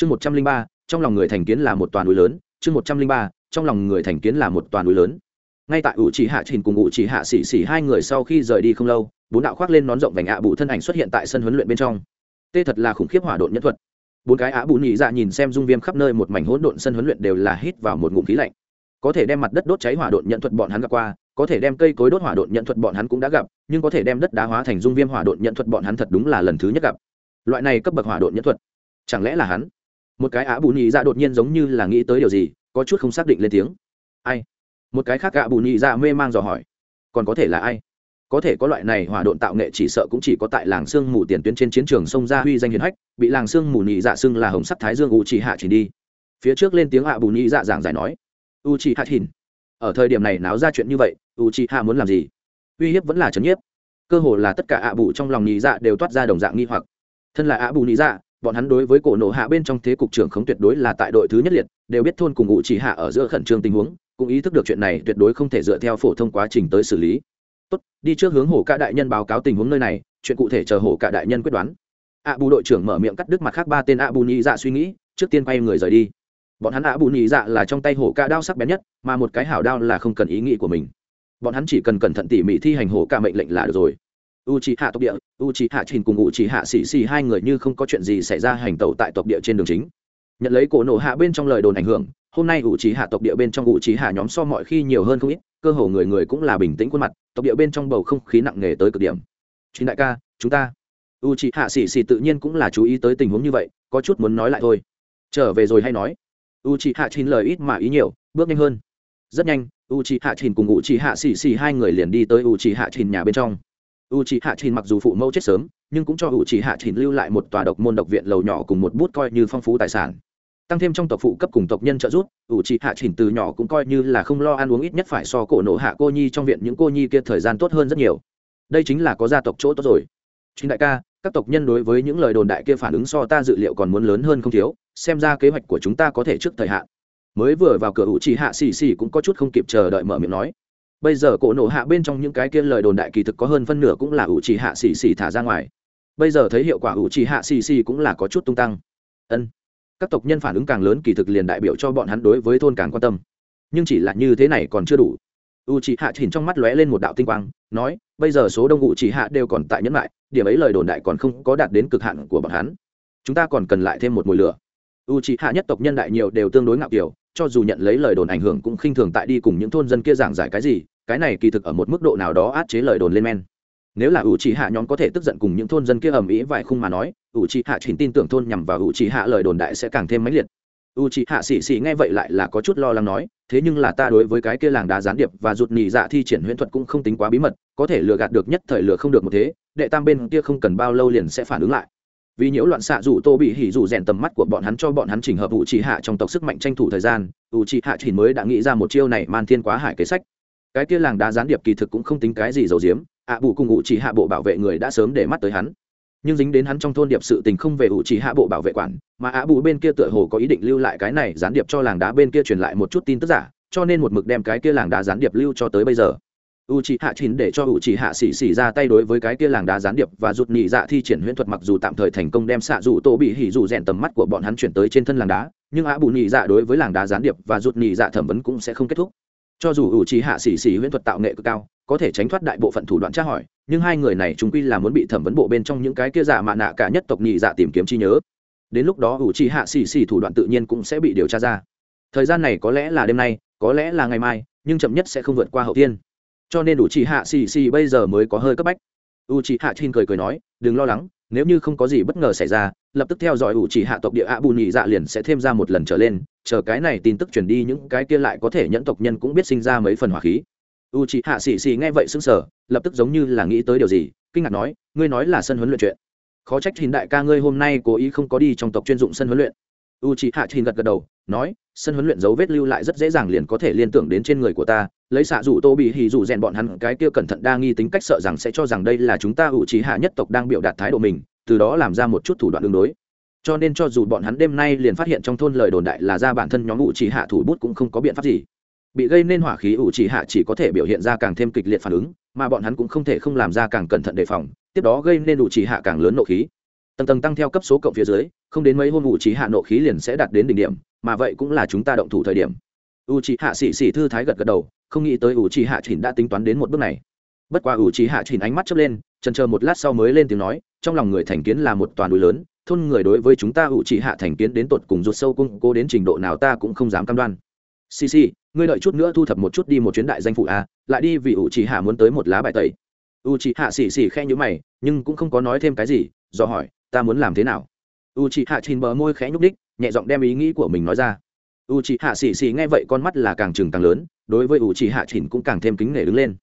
chương một trăm linh ba, trong lòng người thành kiến là một toàn núi lớn, chương một trăm linh ba, trong lòng người thành kiến là một toàn núi lớn. Ngay tại ủ chỉ hạ trình cùng ủ chỉ hạ xỉ xỉ hai người sau khi rời đi không lâu, bốn đạo khoác lên nón rộng vành ạ bụ thân ảnh xuất hiện tại sân huấn luyện bên trong. Tê thật là khủng khiếp hỏa độn nhân thuật. Bốn cái ạ bụ nhị dạ nhìn xem dung viêm khắp nơi một mảnh hỗn độn sân huấn luyện đều là hít vào một ngụm khí lạnh. Có thể đem mặt đất đốt cháy hỏa độn nhận thuật bọn hắn gặp qua, có thể đem cây cối đốt hỏa độn nhận thuật bọn hắn cũng đã gặp, nhưng có thể đem đất đá hóa thành dung viêm hỏa độn nhận thuật bọn hắn thật đúng là lần thứ nhất gặp. Loại này cấp bậc hỏa độn nhận thuật, chẳng lẽ là hắn? Một cái ạ bù nhị dạ đột nhiên giống như là nghĩ tới điều gì, có chút không xác định lên tiếng. Ai? Một cái khác ạ bù nhị dạ mê mang dò hỏi. Còn có thể là ai? Có thể có loại này hỏa độn tạo nghệ chỉ sợ cũng chỉ có tại làng sương mù tiền tuyến trên chiến trường sông gia huy danh hiền hách, bị làng sương mù nhị dạ xưng là hồng sắc thái dương u chỉ hạ chỉ đi. Phía trước lên tiếng ạ bù nhị dạ giảng giải nói, u chỉ hạ thìn ở thời điểm này náo ra chuyện như vậy, u chỉ hạ muốn làm gì? Uy hiếp vẫn là trấn nhiếp. Cơ hồ là tất cả ạ bù trong lòng nhị dạ đều toát ra đồng dạng nghi hoặc. Thân là ạ bù nhị dạ bọn hắn đối với cổ nộ hạ bên trong thế cục trưởng không tuyệt đối là tại đội thứ nhất liệt, đều biết thôn cùng ngụ chỉ hạ ở giữa khẩn trương tình huống, cũng ý thức được chuyện này tuyệt đối không thể dựa theo phổ thông quá trình tới xử lý. Tốt, đi trước hướng hổ ca đại nhân báo cáo tình huống nơi này, chuyện cụ thể chờ hổ ca đại nhân quyết đoán. Ạ bù đội trưởng mở miệng cắt đứt mặt khác ba tên ạ bù nhị dạ suy nghĩ, trước tiên quay người rời đi. Bọn hắn ạ bù nhị dạ là trong tay hổ ca đao sắc bén nhất, mà một cái hảo đao là không cần ý nghĩ của mình. Bọn hắn chỉ cần cẩn thận tỉ mỉ thi hành hổ ca mệnh lệnh là được rồi u c h ị hạ tộc địa u c h ị hạ trình cùng u c h ị hạ xì xì hai người như không có chuyện gì xảy ra hành tẩu tại tộc địa trên đường chính. Nhận lấy cổ nổ hạ bên trong lời đồn ảnh hưởng, hôm nay u c h ị hạ tộc địa bên trong u c h ị hạ nhóm so mọi khi nhiều hơn không ít, cơ hồ người người cũng là bình tĩnh khuôn mặt, tộc địa bên trong bầu không khí nặng nề tới cực điểm. Chính đại ca, chúng ta. U c h ị hạ xì xì tự nhiên cũng là chú ý tới tình huống như vậy, có chút muốn nói lại thôi. Trở về rồi hay nói. U c h ị hạ chín lời ít mà ý nhiều, bước nhanh hơn. Rất nhanh u c h ị hạ chín cùng u c h ị hạ xì xì hai người liền đi tới u c h ị hạ chín nhà bên trong u c h i hạ trình mặc dù phụ mẫu chết sớm, nhưng cũng cho u c h i hạ trình lưu lại một tòa độc môn độc viện lầu nhỏ cùng một bút coi như phong phú tài sản. Tăng thêm trong tộc phụ cấp cùng tộc nhân trợ giúp u c h i hạ trình từ nhỏ cũng coi như là không lo ăn uống ít nhất phải so cổ nổ hạ cô nhi trong viện những cô nhi kia thời gian tốt hơn rất nhiều. Đây chính là có gia tộc chỗ tốt rồi. Chính đại ca, các tộc nhân đối với những lời đồn đại kia phản ứng so ta dự liệu còn muốn lớn hơn không thiếu, xem ra kế hoạch của chúng ta có thể trước thời hạn. Mới vừa vào cửa u c hạ xì xì cũng có chút không kịp chờ đợi mở miệng nói bây giờ cổ nổ hạ bên trong những cái kia lời đồn đại kỳ thực có hơn phân nửa cũng là ủ trì hạ xì xì thả ra ngoài. Bây giờ thấy hiệu quả ủ trì hạ xì xì cũng là có chút tung tăng. Ân, các tộc nhân phản ứng càng lớn kỳ thực liền đại biểu cho bọn hắn đối với thôn càng quan tâm. Nhưng chỉ là như thế này còn chưa đủ. U c hạ chỉnh trong mắt lóe lên một đạo tinh quang, nói, bây giờ số đông u c hạ đều còn tại nhẫn lại, điểm ấy lời đồn đại còn không có đạt đến cực hạn của bọn hắn. Chúng ta còn cần lại thêm một mùi lửa. U c hạ nhất tộc nhân đại nhiều đều tương đối ngạo kiểu, cho dù nhận lấy lời đồn ảnh hưởng cũng khinh thường tại đi cùng những thôn dân kia giảng giải cái gì cái này kỳ thực ở một mức độ nào đó át chế lời đồn lên men. Nếu là ủ trì hạ nhóm có thể tức giận cùng những thôn dân kia ầm ĩ vài khung mà nói ủ trì hạ chỉ tin tưởng thôn nhằm vào ủ trì hạ lời đồn đại sẽ càng thêm mãnh liệt. U trì hạ xì xì nghe vậy lại là có chút lo lắng nói, thế nhưng là ta đối với cái kia làng đá gián điệp và rụt nhị dạ thi triển huyễn thuật cũng không tính quá bí mật, có thể lừa gạt được nhất thời lừa không được một thế, đệ tam bên kia không cần bao lâu liền sẽ phản ứng lại. Vì nhiễu loạn xạ dù tô bị hỉ dù rèn tầm mắt của bọn hắn cho bọn hắn chỉnh hợp u trì hạ trong tộc sức mạnh tranh thủ thời gian u trì hạ chỉ mới đã nghĩ ra một chiêu này man thiên quá hải kế sách cái kia làng đá gián điệp kỳ thực cũng không tính cái gì dầu diếm ạ à, bù cùng ủ chỉ hạ bộ bảo vệ người đã sớm để mắt tới hắn. Nhưng dính đến hắn trong thôn điệp sự tình không về ủ chỉ hạ bộ bảo vệ quản mà ạ à, bù bên kia tựa hồ có ý định lưu lại cái này gián điệp cho làng đá bên kia truyền lại một chút tin tức giả cho nên một mực đem cái kia làng đá gián điệp lưu cho tới bây giờ. U c hạ chín để cho u c hạ xỉ xỉ ra tay đối với cái kia làng đá gián điệp và rụt nhị dạ thi triển huyễn thuật mặc dù tạm thời thành công đem xạ dù tô bị hỉ dù rèn tầm mắt của bọn hắn chuyển tới trên thân làng đá nhưng á bù nhị dạ đối với làng đá gián điệp và rụt nhị dạ thẩm vấn cũng sẽ không kết thúc cho dù ủ trí hạ xỉ xỉ huyễn thuật tạo nghệ cực cao, có thể tránh thoát đại bộ phận thủ đoạn tra hỏi, nhưng hai người này chúng quy là muốn bị thẩm vấn bộ bên trong những cái kia giả mạ nạ cả nhất tộc nhị dạ tìm kiếm chi nhớ. Đến lúc đó ủ trí hạ xỉ xỉ thủ đoạn tự nhiên cũng sẽ bị điều tra ra. Thời gian này có lẽ là đêm nay, có lẽ là ngày mai, nhưng chậm nhất sẽ không vượt qua hậu tiên cho nên ủ trí hạ xỉ xỉ bây giờ mới có hơi cấp bách. U trí hạ chin cười cười nói, đừng lo lắng nếu như không có gì bất ngờ xảy ra, lập tức theo dõi ủ chỉ hạ tộc địa ạ bù nhị dạ liền sẽ thêm ra một lần trở lên, chờ cái này tin tức truyền đi những cái kia lại có thể nhẫn tộc nhân cũng biết sinh ra mấy phần hỏa khí. U chỉ hạ xì xì nghe vậy sững sờ, lập tức giống như là nghĩ tới điều gì, kinh ngạc nói, ngươi nói là sân huấn luyện chuyện. Khó trách hình đại ca ngươi hôm nay cố ý không có đi trong tộc chuyên dụng sân huấn luyện. U chỉ hạ Thìn gật gật đầu, nói, sân huấn luyện dấu vết lưu lại rất dễ dàng liền có thể liên tưởng đến trên người của ta lấy xạ dù tô bị hì dù rèn bọn hắn cái kia cẩn thận đa nghi tính cách sợ rằng sẽ cho rằng đây là chúng ta ủ trí hạ nhất tộc đang biểu đạt thái độ mình, từ đó làm ra một chút thủ đoạn đường đối. Cho nên cho dù bọn hắn đêm nay liền phát hiện trong thôn lời đồn đại là ra bản thân nhóm ủ trí hạ thủ bút cũng không có biện pháp gì. Bị gây nên hỏa khí ủ trí hạ chỉ có thể biểu hiện ra càng thêm kịch liệt phản ứng, mà bọn hắn cũng không thể không làm ra càng cẩn thận đề phòng, tiếp đó gây nên ủ trí hạ càng lớn nộ khí. Tầng tầng tăng theo cấp số cộng phía dưới, không đến mấy hôm ủ trí hạ nộ khí liền sẽ đạt đến đỉnh điểm, mà vậy cũng là chúng ta động thủ thời điểm. U trí hạ xỉ xỉ thư thái gật gật đầu không nghĩ tới u trì hạ chỉnh đã tính toán đến một bước này. Bất qua u trì hạ chỉnh ánh mắt chớp lên trần chờ một lát sau mới lên tiếng nói, trong lòng người thành kiến là một toàn núi lớn, thôn người đối với chúng ta u trì hạ thành kiến đến tột cùng rụt sâu cung cố đến trình độ nào ta cũng không dám cam đoan. Xì xì, ngươi đợi chút nữa thu thập một chút đi một chuyến đại danh phụ a à, lại đi vì u trì hạ muốn tới một lá bài tẩy. U trì hạ xì xì khe nhữ mày, nhưng cũng không có nói thêm cái gì, do hỏi, ta muốn làm thế nào? U chị hạ chín bờ môi khẽ nhúc đích nhẹ giọng đem ý nghĩ của mình nói ra. U chị hạ xì xì nghe vậy con mắt là càng trừng càng lớn đối với u trì hạ chín cũng càng thêm kính nể đứng lên.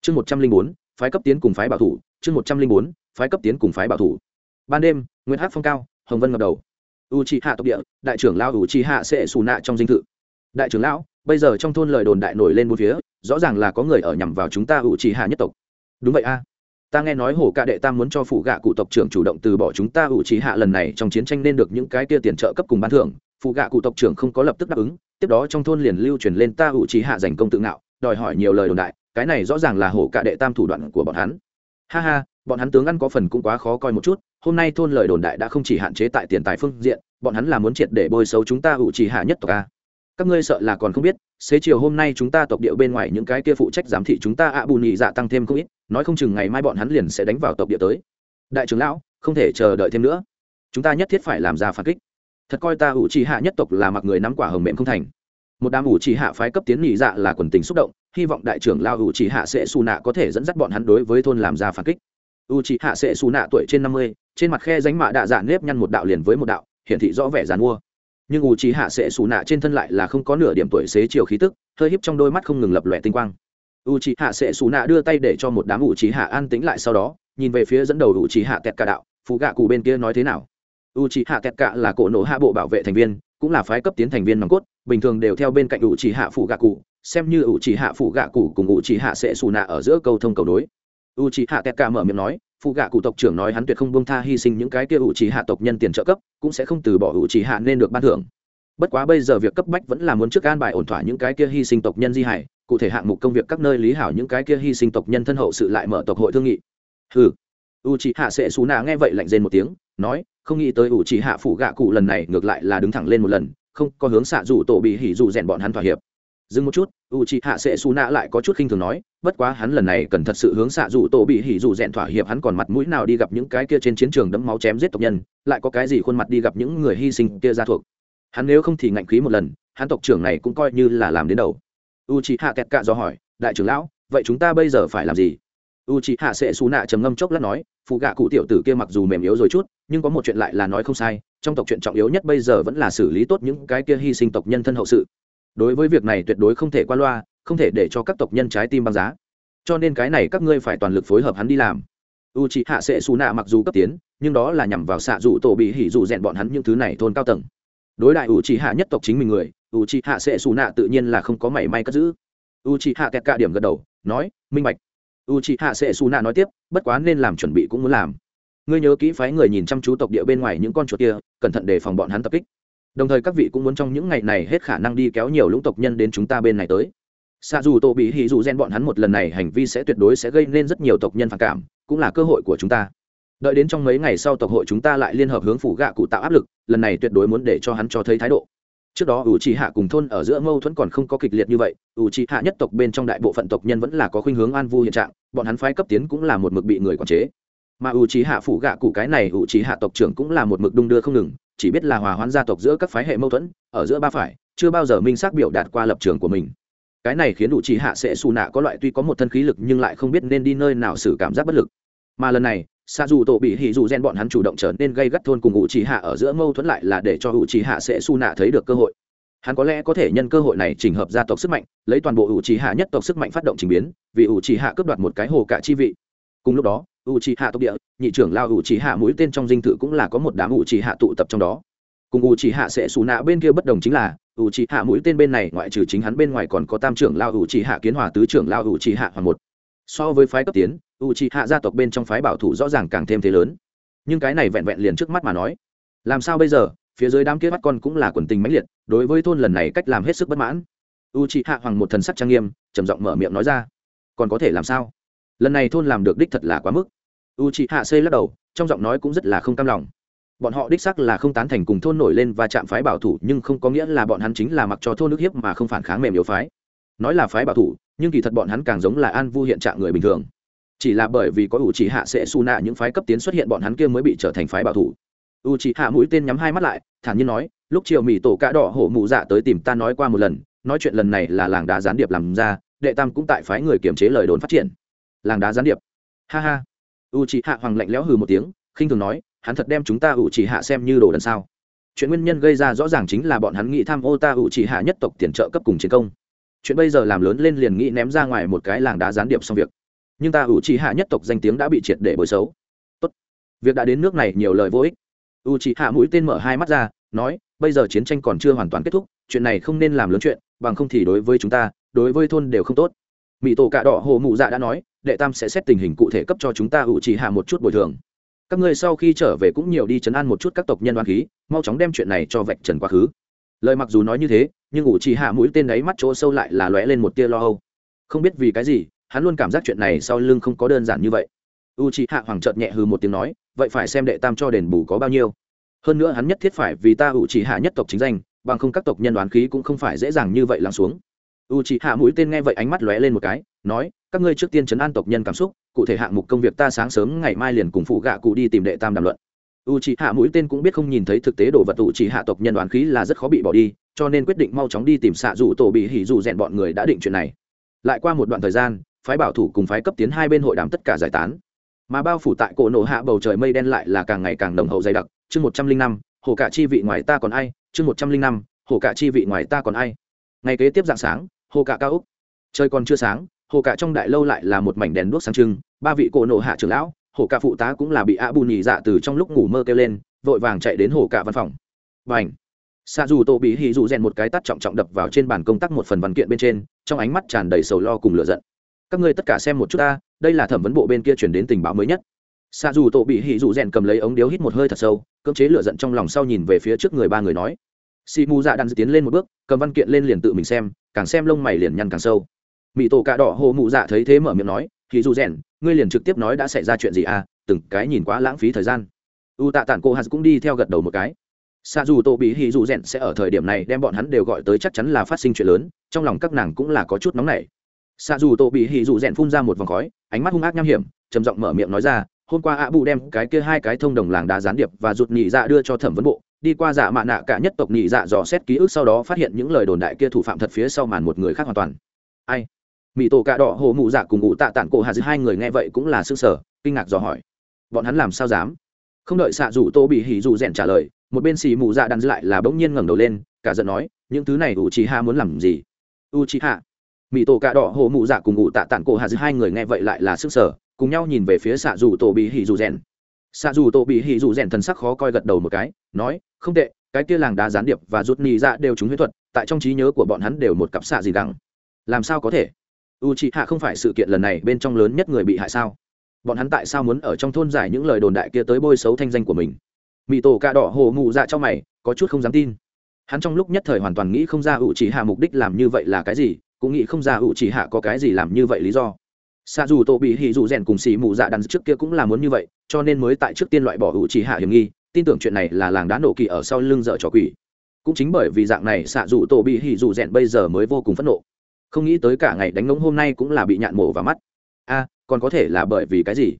Chương một trăm linh bốn, phái cấp tiến cùng phái bảo thủ, chương một trăm linh bốn, phái cấp tiến cùng phái bảo thủ. Ban đêm nguyễn hát phong cao, hồng vân ngập đầu. U chị hạ tộc địa, đại trưởng lao u chị hạ sẽ xù nạ trong dinh thự. Đại trưởng lão, bây giờ trong thôn lời đồn đại nổi lên bốn phía, rõ ràng là có người ở nhằm vào chúng ta u chị hạ nhất tộc. Đúng vậy a. Ta nghe nói hổ ca đệ tam muốn cho phụ gạ cụ tộc trưởng chủ động từ bỏ chúng ta ủ trí hạ lần này trong chiến tranh nên được những cái kia tiền trợ cấp cùng ban thưởng phụ gạ cụ tộc trưởng không có lập tức đáp ứng, tiếp đó trong thôn liền lưu truyền lên ta ủ trí hạ giành công tự ngạo, đòi hỏi nhiều lời đồn đại, cái này rõ ràng là hổ cạ đệ tam thủ đoạn của bọn hắn. Ha ha, bọn hắn tướng ăn có phần cũng quá khó coi một chút, hôm nay thôn lời đồn đại đã không chỉ hạn chế tại tiền tài phương diện, bọn hắn là muốn triệt để bôi xấu chúng ta ủ trí hạ nhất tộc a. Các ngươi sợ là còn không biết, xế chiều hôm nay chúng ta tộc địa bên ngoài những cái kia phụ trách giám thị chúng ta ạ bù nhị dạ tăng thêm không ít, nói không chừng ngày mai bọn hắn liền sẽ đánh vào tộc địa tới. Đại trưởng lão, không thể chờ đợi thêm nữa. Chúng ta nhất thiết phải làm ra phản kích thật coi ta ủ trì hạ nhất tộc là mặc người nắm quả hồng mềm không thành. Một đám ủ trì hạ phái cấp tiến nhị dạ là quần tình xúc động, hy vọng đại trưởng lao ủ trì hạ sẽ xù nạ có thể dẫn dắt bọn hắn đối với thôn làm ra phản kích. Ủ trì hạ sẽ xù nạ tuổi trên năm mươi, trên mặt khe ránh mạ đạ dạ nếp nhăn một đạo liền với một đạo, hiển thị rõ vẻ dàn mua nhưng ủ trì hạ sẽ xù nạ trên thân lại là không có nửa điểm tuổi xế chiều khí tức, hơi híp trong đôi mắt không ngừng lập lòe tinh quang. U c h hạ sẽ xù nạ đưa tay để cho một đám u c h hạ an tĩnh lại sau đó, nhìn về phía dẫn đầu u c h hạ kẹt cả đạo phụ gạ cụ bên kia nói thế nào? U c h ị hạ kẹt cạ là cổ nổ hạ bộ bảo vệ thành viên, cũng là phái cấp tiến thành viên nòng cốt, bình thường đều theo bên cạnh u c h ị hạ phụ gạ cụ xem như u c h ị hạ phụ gạ cụ cùng u c h ị hạ sẽ xù nạ ở giữa câu thông cầu đối. U c h ị hạ kẹt cạ mở miệng nói phụ gạ cụ tộc trưởng nói hắn tuyệt không bông tha hy sinh những cái kia u c h ị hạ tộc nhân tiền trợ cấp, cũng sẽ không từ bỏ u c h ị hạ nên được ban thưởng. Bất quá bây giờ việc cấp bách vẫn là muốn trước an bài ổn thỏa những cái kia hy sinh tộc nhân di hải, cụ thể hạng mục công việc các nơi lý hảo những cái kia hy sinh tộc nhân thân hậu sự lại mở tộc hội thương nghị. Ừ u c h hạ sẽ xù nạ nghe vậy lạnh rên một tiếng, nói, không nghĩ tới u c h hạ phủ gạ cụ lần này ngược lại là đứng thẳng lên một lần, không có hướng xạ rủ tổ bị hỉ dù rèn bọn hắn thỏa hiệp. Dừng một chút u c h hạ sẽ xù nạ lại có chút khinh thường nói, bất quá hắn lần này cần thật sự hướng xạ rủ tổ bị hỉ dù rèn thỏa hiệp, hắn còn mặt mũi nào đi gặp những cái kia trên chiến trường đấm máu chém giết tộc nhân, lại có cái gì khuôn mặt đi gặp những người hy sinh kia ra thuộc? Hắn nếu không thì ngạnh khí một lần, hắn tộc trưởng này cũng coi như là làm đến đầu. U c h hạ kẹt cạ do hỏi, đại trưởng lão, vậy chúng ta bây giờ phải làm gì? U c h ị hạ sẽ xù nạ trầm ngâm chốc lát nói phụ gạ cụ tiểu tử kia mặc dù mềm yếu rồi chút, nhưng có một chuyện lại là nói không sai, trong tộc chuyện trọng yếu nhất bây giờ vẫn là xử lý tốt những cái kia hy sinh tộc nhân thân hậu sự. Đối với việc này tuyệt đối không thể qua loa, không thể để cho các tộc nhân trái tim băng giá. Cho nên cái này các ngươi phải toàn lực phối hợp hắn đi làm. U c h ị hạ sẽ xù nạ mặc dù cấp tiến, nhưng đó là nhằm vào xạ dụ tổ bị hỉ dụ rèn bọn hắn những thứ này thôn cao tầng. Đối đại u chị hạ nhất tộc chính mình người, u chị hạ sẽ xù nạ tự nhiên là không có mảy may cất giữ. U chị hạ kẹt cả điểm gật đầu, nói, minh bạch u c h hạ sẽ xù nạ nói tiếp, bất quá nên làm chuẩn bị cũng muốn làm. Ngươi nhớ kỹ phái người nhìn chăm chú tộc địa bên ngoài những con chuột kia, cẩn thận đề phòng bọn hắn tập kích. Đồng thời các vị cũng muốn trong những ngày này hết khả năng đi kéo nhiều lũng tộc nhân đến chúng ta bên này tới. Xa dù tổ bị hì dù gen bọn hắn một lần này hành vi sẽ tuyệt đối sẽ gây nên rất nhiều tộc nhân phản cảm, cũng là cơ hội của chúng ta. Đợi đến trong mấy ngày sau tộc hội chúng ta lại liên hợp hướng phủ gạ cụ tạo áp lực, lần này tuyệt đối muốn để cho hắn cho thấy thái độ trước đó ủ trì hạ cùng thôn ở giữa mâu thuẫn còn không có kịch liệt như vậy ủ trì hạ nhất tộc bên trong đại bộ phận tộc nhân vẫn là có khuynh hướng an vu hiện trạng, bọn hắn phái cấp tiến cũng là một mực bị người quản chế. Mà ủ trì hạ phủ gạ cụ cái này ủ trì hạ tộc trưởng cũng là một mực đung đưa không ngừng, chỉ biết là hòa hoãn gia tộc giữa các phái hệ mâu thuẫn, ở giữa ba phải, chưa bao giờ minh xác biểu đạt qua lập trường của mình. Cái này khiến ủ trì hạ sẽ xù nạ có loại tuy có một thân khí lực nhưng lại không biết nên đi nơi nào xử cảm giác bất lực. Mà lần này xa dù tổ bị hỉ dù gen bọn hắn chủ động trở nên gây gắt thôn cùng ủ trì hạ ở giữa mâu thuẫn lại là để cho ủ trì hạ sẽ su nạ thấy được cơ hội hắn có lẽ có thể nhân cơ hội này chỉnh hợp gia tộc sức mạnh lấy toàn bộ ủ trì hạ nhất tộc sức mạnh phát động trình biến vì ủ trì hạ cướp đoạt một cái hồ cả chi vị cùng lúc đó ủ trì hạ tộc địa nhị trưởng lao ủ trì hạ mũi tên trong dinh thự cũng là có một đám ủ trì hạ tụ tập trong đó cùng ủ trì hạ sẽ xù nạ bên kia bất đồng chính là ủ trì hạ mũi tên bên này ngoại trừ chính hắn bên ngoài còn có tam trưởng lao ủ trì hạ kiến hòa tứ trưởng lao ủ trì hạ hoàng một so với phái cấp tiến u c h i hạ gia tộc bên trong phái bảo thủ rõ ràng càng thêm thế lớn. Nhưng cái này vẹn vẹn liền trước mắt mà nói. Làm sao bây giờ? Phía dưới đám kia bắt con cũng là quần tình mãnh liệt, đối với thôn lần này cách làm hết sức bất mãn. U c h i hạ hoàng một thần sắc trang nghiêm, trầm giọng mở miệng nói ra. Còn có thể làm sao? Lần này thôn làm được đích thật là quá mức. U c h i hạ xây lắc đầu, trong giọng nói cũng rất là không cam lòng. Bọn họ đích sắc là không tán thành cùng thôn nổi lên và chạm phái bảo thủ, nhưng không có nghĩa là bọn hắn chính là mặc cho thôn nước hiếp mà không phản kháng mềm yếu phái. Nói là phái bảo thủ, nhưng kỳ thật bọn hắn càng giống là an vu hiện trạng người bình thường chỉ là bởi vì có ủ chỉ hạ sẽ xù nạ những phái cấp tiến xuất hiện, bọn hắn kia mới bị trở thành phái bảo thủ. U chỉ hạ mũi tên nhắm hai mắt lại, thản nhiên nói, lúc chiều mỹ tổ cá đỏ hổ mụ dạ tới tìm ta nói qua một lần, nói chuyện lần này là làng đá gián điệp làm ra, đệ tam cũng tại phái người kiềm chế lời đồn phát triển. Làng đá gián điệp. Ha ha. U chỉ hạ hoàng lạnh lẽo hừ một tiếng, khinh thường nói, hắn thật đem chúng ta u chỉ hạ xem như đồ đần sao? Chuyện nguyên nhân gây ra rõ ràng chính là bọn hắn nghĩ tham ô ta u chỉ hạ nhất tộc tiền trợ cấp cùng chiến công. Chuyện bây giờ làm lớn lên liền nghĩ ném ra ngoài một cái làng đá gián điệp xong việc nhưng ta ủ trì hạ nhất tộc danh tiếng đã bị triệt để bồi xấu. Tốt. Việc đã đến nước này nhiều lời vô ích. U chỉ hạ mũi tên mở hai mắt ra, nói, bây giờ chiến tranh còn chưa hoàn toàn kết thúc, chuyện này không nên làm lớn chuyện, bằng không thì đối với chúng ta, đối với thôn đều không tốt. Mỹ tổ cạ đỏ hồ mụ dạ đã nói, đệ tam sẽ xét tình hình cụ thể cấp cho chúng ta ủ trì hạ một chút bồi thường. Các ngươi sau khi trở về cũng nhiều đi chấn an một chút các tộc nhân đoán khí, mau chóng đem chuyện này cho vạch trần quá khứ. Lời mặc dù nói như thế, nhưng ủ trì hạ mũi tên đấy mắt chỗ sâu lại là lóe lên một tia lo âu. Không biết vì cái gì hắn luôn cảm giác chuyện này sau lưng không có đơn giản như vậy. U chỉ hạ hoàng trợt nhẹ hư một tiếng nói, vậy phải xem đệ tam cho đền bù có bao nhiêu. Hơn nữa hắn nhất thiết phải vì ta u chỉ hạ nhất tộc chính danh, bằng không các tộc nhân đoán khí cũng không phải dễ dàng như vậy lắng xuống. U chỉ hạ mũi tên nghe vậy ánh mắt lóe lên một cái, nói, các ngươi trước tiên chấn an tộc nhân cảm xúc, cụ thể hạng mục công việc ta sáng sớm ngày mai liền cùng phụ gạ cụ đi tìm đệ tam đàm luận. U chỉ hạ mũi tên cũng biết không nhìn thấy thực tế đồ vật u chỉ hạ tộc nhân đoán khí là rất khó bị bỏ đi, cho nên quyết định mau chóng đi tìm xạ rủ tổ bị hỉ rủ rèn bọn người đã định chuyện này. Lại qua một đoạn thời gian phái bảo thủ cùng phái cấp tiến hai bên hội đàm tất cả giải tán. Mà bao phủ tại cổ nổ hạ bầu trời mây đen lại là càng ngày càng đồng hậu dày đặc. Chương một trăm linh năm, hồ cả chi vị ngoài ta còn ai? Chương một trăm linh năm, hồ cả chi vị ngoài ta còn ai? Ngày kế tiếp dạng sáng, hồ cả cao úc. Trời còn chưa sáng, hồ cả trong đại lâu lại là một mảnh đèn đuốc sáng trưng. Ba vị cổ nổ hạ trưởng lão, hồ cả phụ tá cũng là bị ạ bù nhì dạ từ trong lúc ngủ mơ kêu lên, vội vàng chạy đến hồ cả văn phòng. Và ảnh xa dù tô bị hì dù rèn một cái tắt trọng trọng đập vào trên bàn công tác một phần văn kiện bên trên, trong ánh mắt tràn đầy sầu lo cùng lửa giận các ngươi tất cả xem một chút ta, đây là thẩm vấn bộ bên kia chuyển đến tình báo mới nhất. Xa dù tổ bị Hỉ dù rèn cầm lấy ống điếu hít một hơi thật sâu, cưỡng chế lửa giận trong lòng sau nhìn về phía trước người ba người nói. Xì mù dạ đàn tiến lên một bước, cầm văn kiện lên liền tự mình xem, càng xem lông mày liền nhăn càng sâu. Mỹ tổ cà đỏ hồ mụ dạ thấy thế mở miệng nói, hỉ dù rèn, ngươi liền trực tiếp nói đã xảy ra chuyện gì à? Từng cái nhìn quá lãng phí thời gian. U tạ tản cô hạt cũng đi theo gật đầu một cái. Xa dù tổ bị hì dù rèn sẽ ở thời điểm này đem bọn hắn đều gọi tới chắc chắn là phát sinh chuyện lớn, trong lòng các nàng cũng là có chút nóng nảy xạ dù tổ bị hì dù rèn phun ra một vòng khói, ánh mắt hung ác nham hiểm, trầm giọng mở miệng nói ra, hôm qua ạ bù đem cái kia hai cái thông đồng làng đá gián điệp và rụt nhị dạ đưa cho thẩm vấn bộ, đi qua giả mạ nạ cả nhất tộc nhị dạ dò xét ký ức sau đó phát hiện những lời đồn đại kia thủ phạm thật phía sau màn một người khác hoàn toàn. Ai? Mỹ tổ cạ đỏ hồ mụ dạ cùng ngụ tạ tản cổ hà dư hai người nghe vậy cũng là s ư sở kinh ngạc dò hỏi, bọn hắn làm sao dám? Không đợi xạ rủ tô bị hỉ dù rèn trả lời, một bên xì mụ dạ đắn lại là bỗng nhiên ngẩng đầu lên, cả giận nói, những thứ này u chi ha muốn làm gì? U chi ha mỹ tổ cạ đỏ hồ mụ dạ cùng ngụ tạ tản cổ hà dư, hai người nghe vậy lại là sức sở, cùng nhau nhìn về phía xạ dù tổ bị hỉ dù rèn. Xạ dù tổ bị hỉ dù rèn thần sắc khó coi gật đầu một cái, nói, không tệ, cái kia làng đá gián điệp và rút nhì dạ đều trúng huyết thuật, tại trong trí nhớ của bọn hắn đều một cặp xạ gì đằng. Làm sao có thể? U c h ị hạ không phải sự kiện lần này bên trong lớn nhất người bị hại sao? Bọn hắn tại sao muốn ở trong thôn giải những lời đồn đại kia tới bôi xấu thanh danh của mình? Mỹ tổ cà đỏ hồ mụ dạ cho mày, có chút không dám tin. Hắn trong lúc nhất thời hoàn toàn nghĩ không ra u c h ị hạ mục đích làm như vậy là cái gì cũng nghĩ không ra ủ chỉ hạ có cái gì làm như vậy lý do. Xa dù tổ bị hì dù rèn cùng xì mù dạ đằng trước kia cũng là muốn như vậy, cho nên mới tại trước tiên loại bỏ ủ chỉ hạ hiểm nghi, tin tưởng chuyện này là làng đá nổ kỳ ở sau lưng dợ trò quỷ. Cũng chính bởi vì dạng này xạ dù tổ bị hì dù rèn bây giờ mới vô cùng phẫn nộ. Không nghĩ tới cả ngày đánh ngống hôm nay cũng là bị nhạn mổ vào mắt. A, còn có thể là bởi vì cái gì?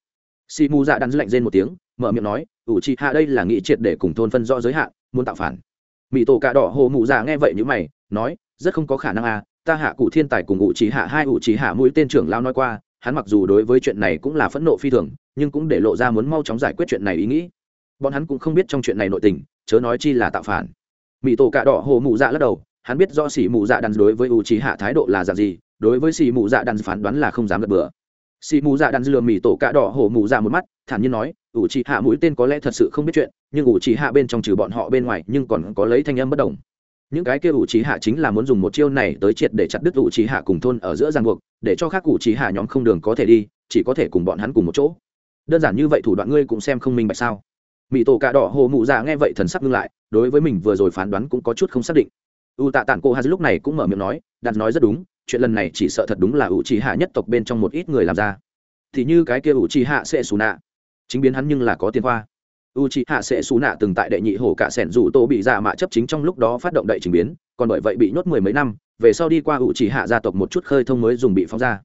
Si mu dạ đắn lạnh rên một tiếng, mở miệng nói, ủ chị hạ đây là nghĩ triệt để cùng thôn phân rõ giới hạn, muốn tạo phản. Mỹ tổ cà đỏ hồ mụ dạ nghe vậy như mày, nói, rất không có khả năng a ta hạ cụ thiên tài cùng ngụ trí hạ hai ngụ trí hạ mũi tên trưởng lao nói qua, hắn mặc dù đối với chuyện này cũng là phẫn nộ phi thường, nhưng cũng để lộ ra muốn mau chóng giải quyết chuyện này ý nghĩ. Bọn hắn cũng không biết trong chuyện này nội tình, chớ nói chi là tạo phản. Mỹ tổ cạ đỏ hồ mụ dạ lắc đầu, hắn biết do xỉ mù dạ đàn đối với u trí hạ thái độ là dạng gì, đối với xỉ mù dạ đàn phán đoán là không dám gật bừa. Xỉ mù dạ đàn lừa mỹ tổ cạ đỏ hồ mù dạ một mắt, thản nhiên nói u trí hạ mũi tên có lẽ thật sự không biết chuyện, nhưng u trí hạ bên trong trừ bọn họ bên ngoài, nhưng còn có lấy thanh âm bất đồng những cái kia u trí hạ chính là muốn dùng một chiêu này tới triệt để chặt đứt u trí hạ cùng thôn ở giữa giang buộc, để cho các ủ trí hạ nhóm không đường có thể đi, chỉ có thể cùng bọn hắn cùng một chỗ. Đơn giản như vậy thủ đoạn ngươi cũng xem không minh bạch sao? Mỹ tổ cà đỏ hồ mụ già nghe vậy thần sắc ngưng lại, đối với mình vừa rồi phán đoán cũng có chút không xác định. U tạ tản cô hà lúc này cũng mở miệng nói đặt nói rất đúng, chuyện lần này chỉ sợ thật đúng là u trí hạ nhất tộc bên trong một ít người làm ra. Thì như cái kia u trí hạ sẽ xù nạ, chính biến hắn nhưng là có tiền khoa u c hạ sẽ xù nạ từng tại đệ nhị hổ cả sẻn dù tô bị dạ mạ chấp chính trong lúc đó phát động đậy trình biến, còn bởi vậy bị nhốt mười mấy năm, về sau đi qua u c hạ gia tộc một chút khơi thông mới dùng bị phóng ra.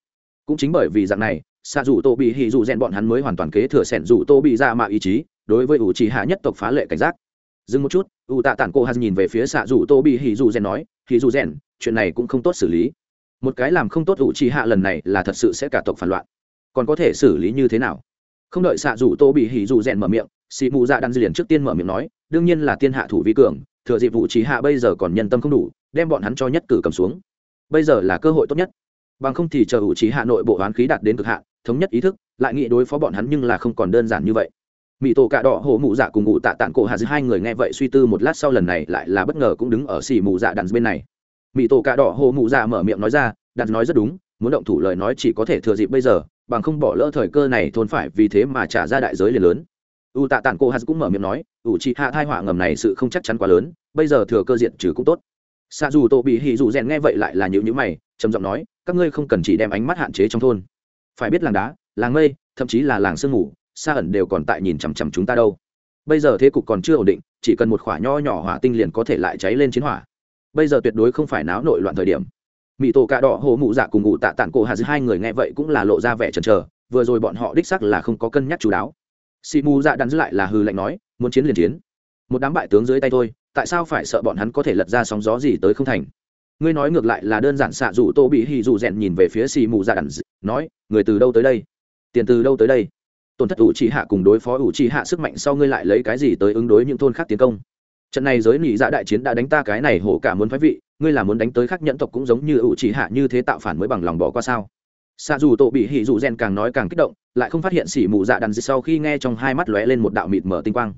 Cũng chính bởi vì dạng này xạ dù tô bị hì dù rèn bọn hắn mới hoàn toàn kế thừa sẻn dù tô bị dạ mạ ý chí, đối với u c hạ nhất tộc phá lệ cảnh giác. Dừng một chút, u tạ tản cô hắn nhìn về phía xạ dù tô bị hì dù rèn nói hì dù rèn, chuyện này cũng không tốt xử lý. Một cái làm không tốt u c hạ lần này là thật sự sẽ cả tộc phản loạn. Còn có thể xử lý như thế nào? Không đợi xạ dù tô bị hỉ dù rèn mở miệng xì mù dạ đan liền trước tiên mở miệng nói, đương nhiên là tiên hạ thủ vi cường, thừa dịp vụ trí hạ bây giờ còn nhân tâm không đủ, đem bọn hắn cho nhất cử cầm xuống. Bây giờ là cơ hội tốt nhất. Bằng không thì chờ ủ trí hạ nội bộ hoán khí đạt đến cực hạ thống nhất ý thức, lại nghĩ đối phó bọn hắn nhưng là không còn đơn giản như vậy. Mỹ tổ cạ đỏ hồ mụ dạ cùng ngụ tạ tạng cổ hà giữa hai người nghe vậy suy tư một lát sau lần này lại là bất ngờ cũng đứng ở xì mù dạ đàn bên này. Mỹ tổ cạ đỏ hồ mụ dạ mở miệng nói ra đàn nói rất đúng, muốn động thủ lời nói chỉ có thể thừa dịp bây giờ, bằng không bỏ lỡ thời cơ này thôn phải vì thế mà trả ra đại giới liền lớn u tạ tản cô hạt cũng mở miệng nói u chị hạ thai họa ngầm này sự không chắc chắn quá lớn, bây giờ thừa cơ diện trừ cũng tốt. Xa dù tô bị hì dù rèn nghe vậy lại là nhữ nhữ mày, trầm giọng nói, các ngươi không cần chỉ đem ánh mắt hạn chế trong thôn. Phải biết làng đá, làng mây, thậm chí là làng sương ngủ xa ẩn đều còn tại nhìn chằm chằm chúng ta đâu. Bây giờ thế cục còn chưa ổn định, chỉ cần một khoả nho nhỏ hỏa tinh liền có thể lại cháy lên chiến hỏa. Bây giờ tuyệt đối không phải náo nội loạn thời điểm. Mỹ tổ cạ đỏ, hồ mụ dạ cùng ngụ tạ tản cổ hà giữa hai người nghe vậy cũng là lộ ra vẻ chần chờ, vừa rồi bọn họ đích sắc là không có cân nhắc chú đáo xì mù dạ đắn lại là hư lệnh nói, muốn chiến liền chiến. Một đám bại tướng dưới tay thôi tại sao phải sợ bọn hắn có thể lật ra sóng gió gì tới không thành? Ngươi nói ngược lại là đơn giản xạ dù tô bị hì dù rèn nhìn về phía xì mù dạ đắn nói, người từ đâu tới đây? Tiền từ đâu tới đây? Tổn thất ủ trì hạ cùng đối phó ủ trì hạ sức mạnh sau ngươi lại lấy cái gì tới ứng đối những thôn khác tiến công? Trận này giới nỉ dạ đại chiến đã đánh ta cái này hổ cả muốn phái vị, ngươi là muốn đánh tới khắc nhẫn tộc cũng giống như ủ trì hạ như thế tạo phản mới bằng lòng bỏ qua sao? Xa dù tổ bị hỉ dù rèn càng nói càng kích động, lại không phát hiện xỉ mù dạ đàn dị sau khi nghe trong hai mắt lóe lên một đạo mịt mở tinh quang.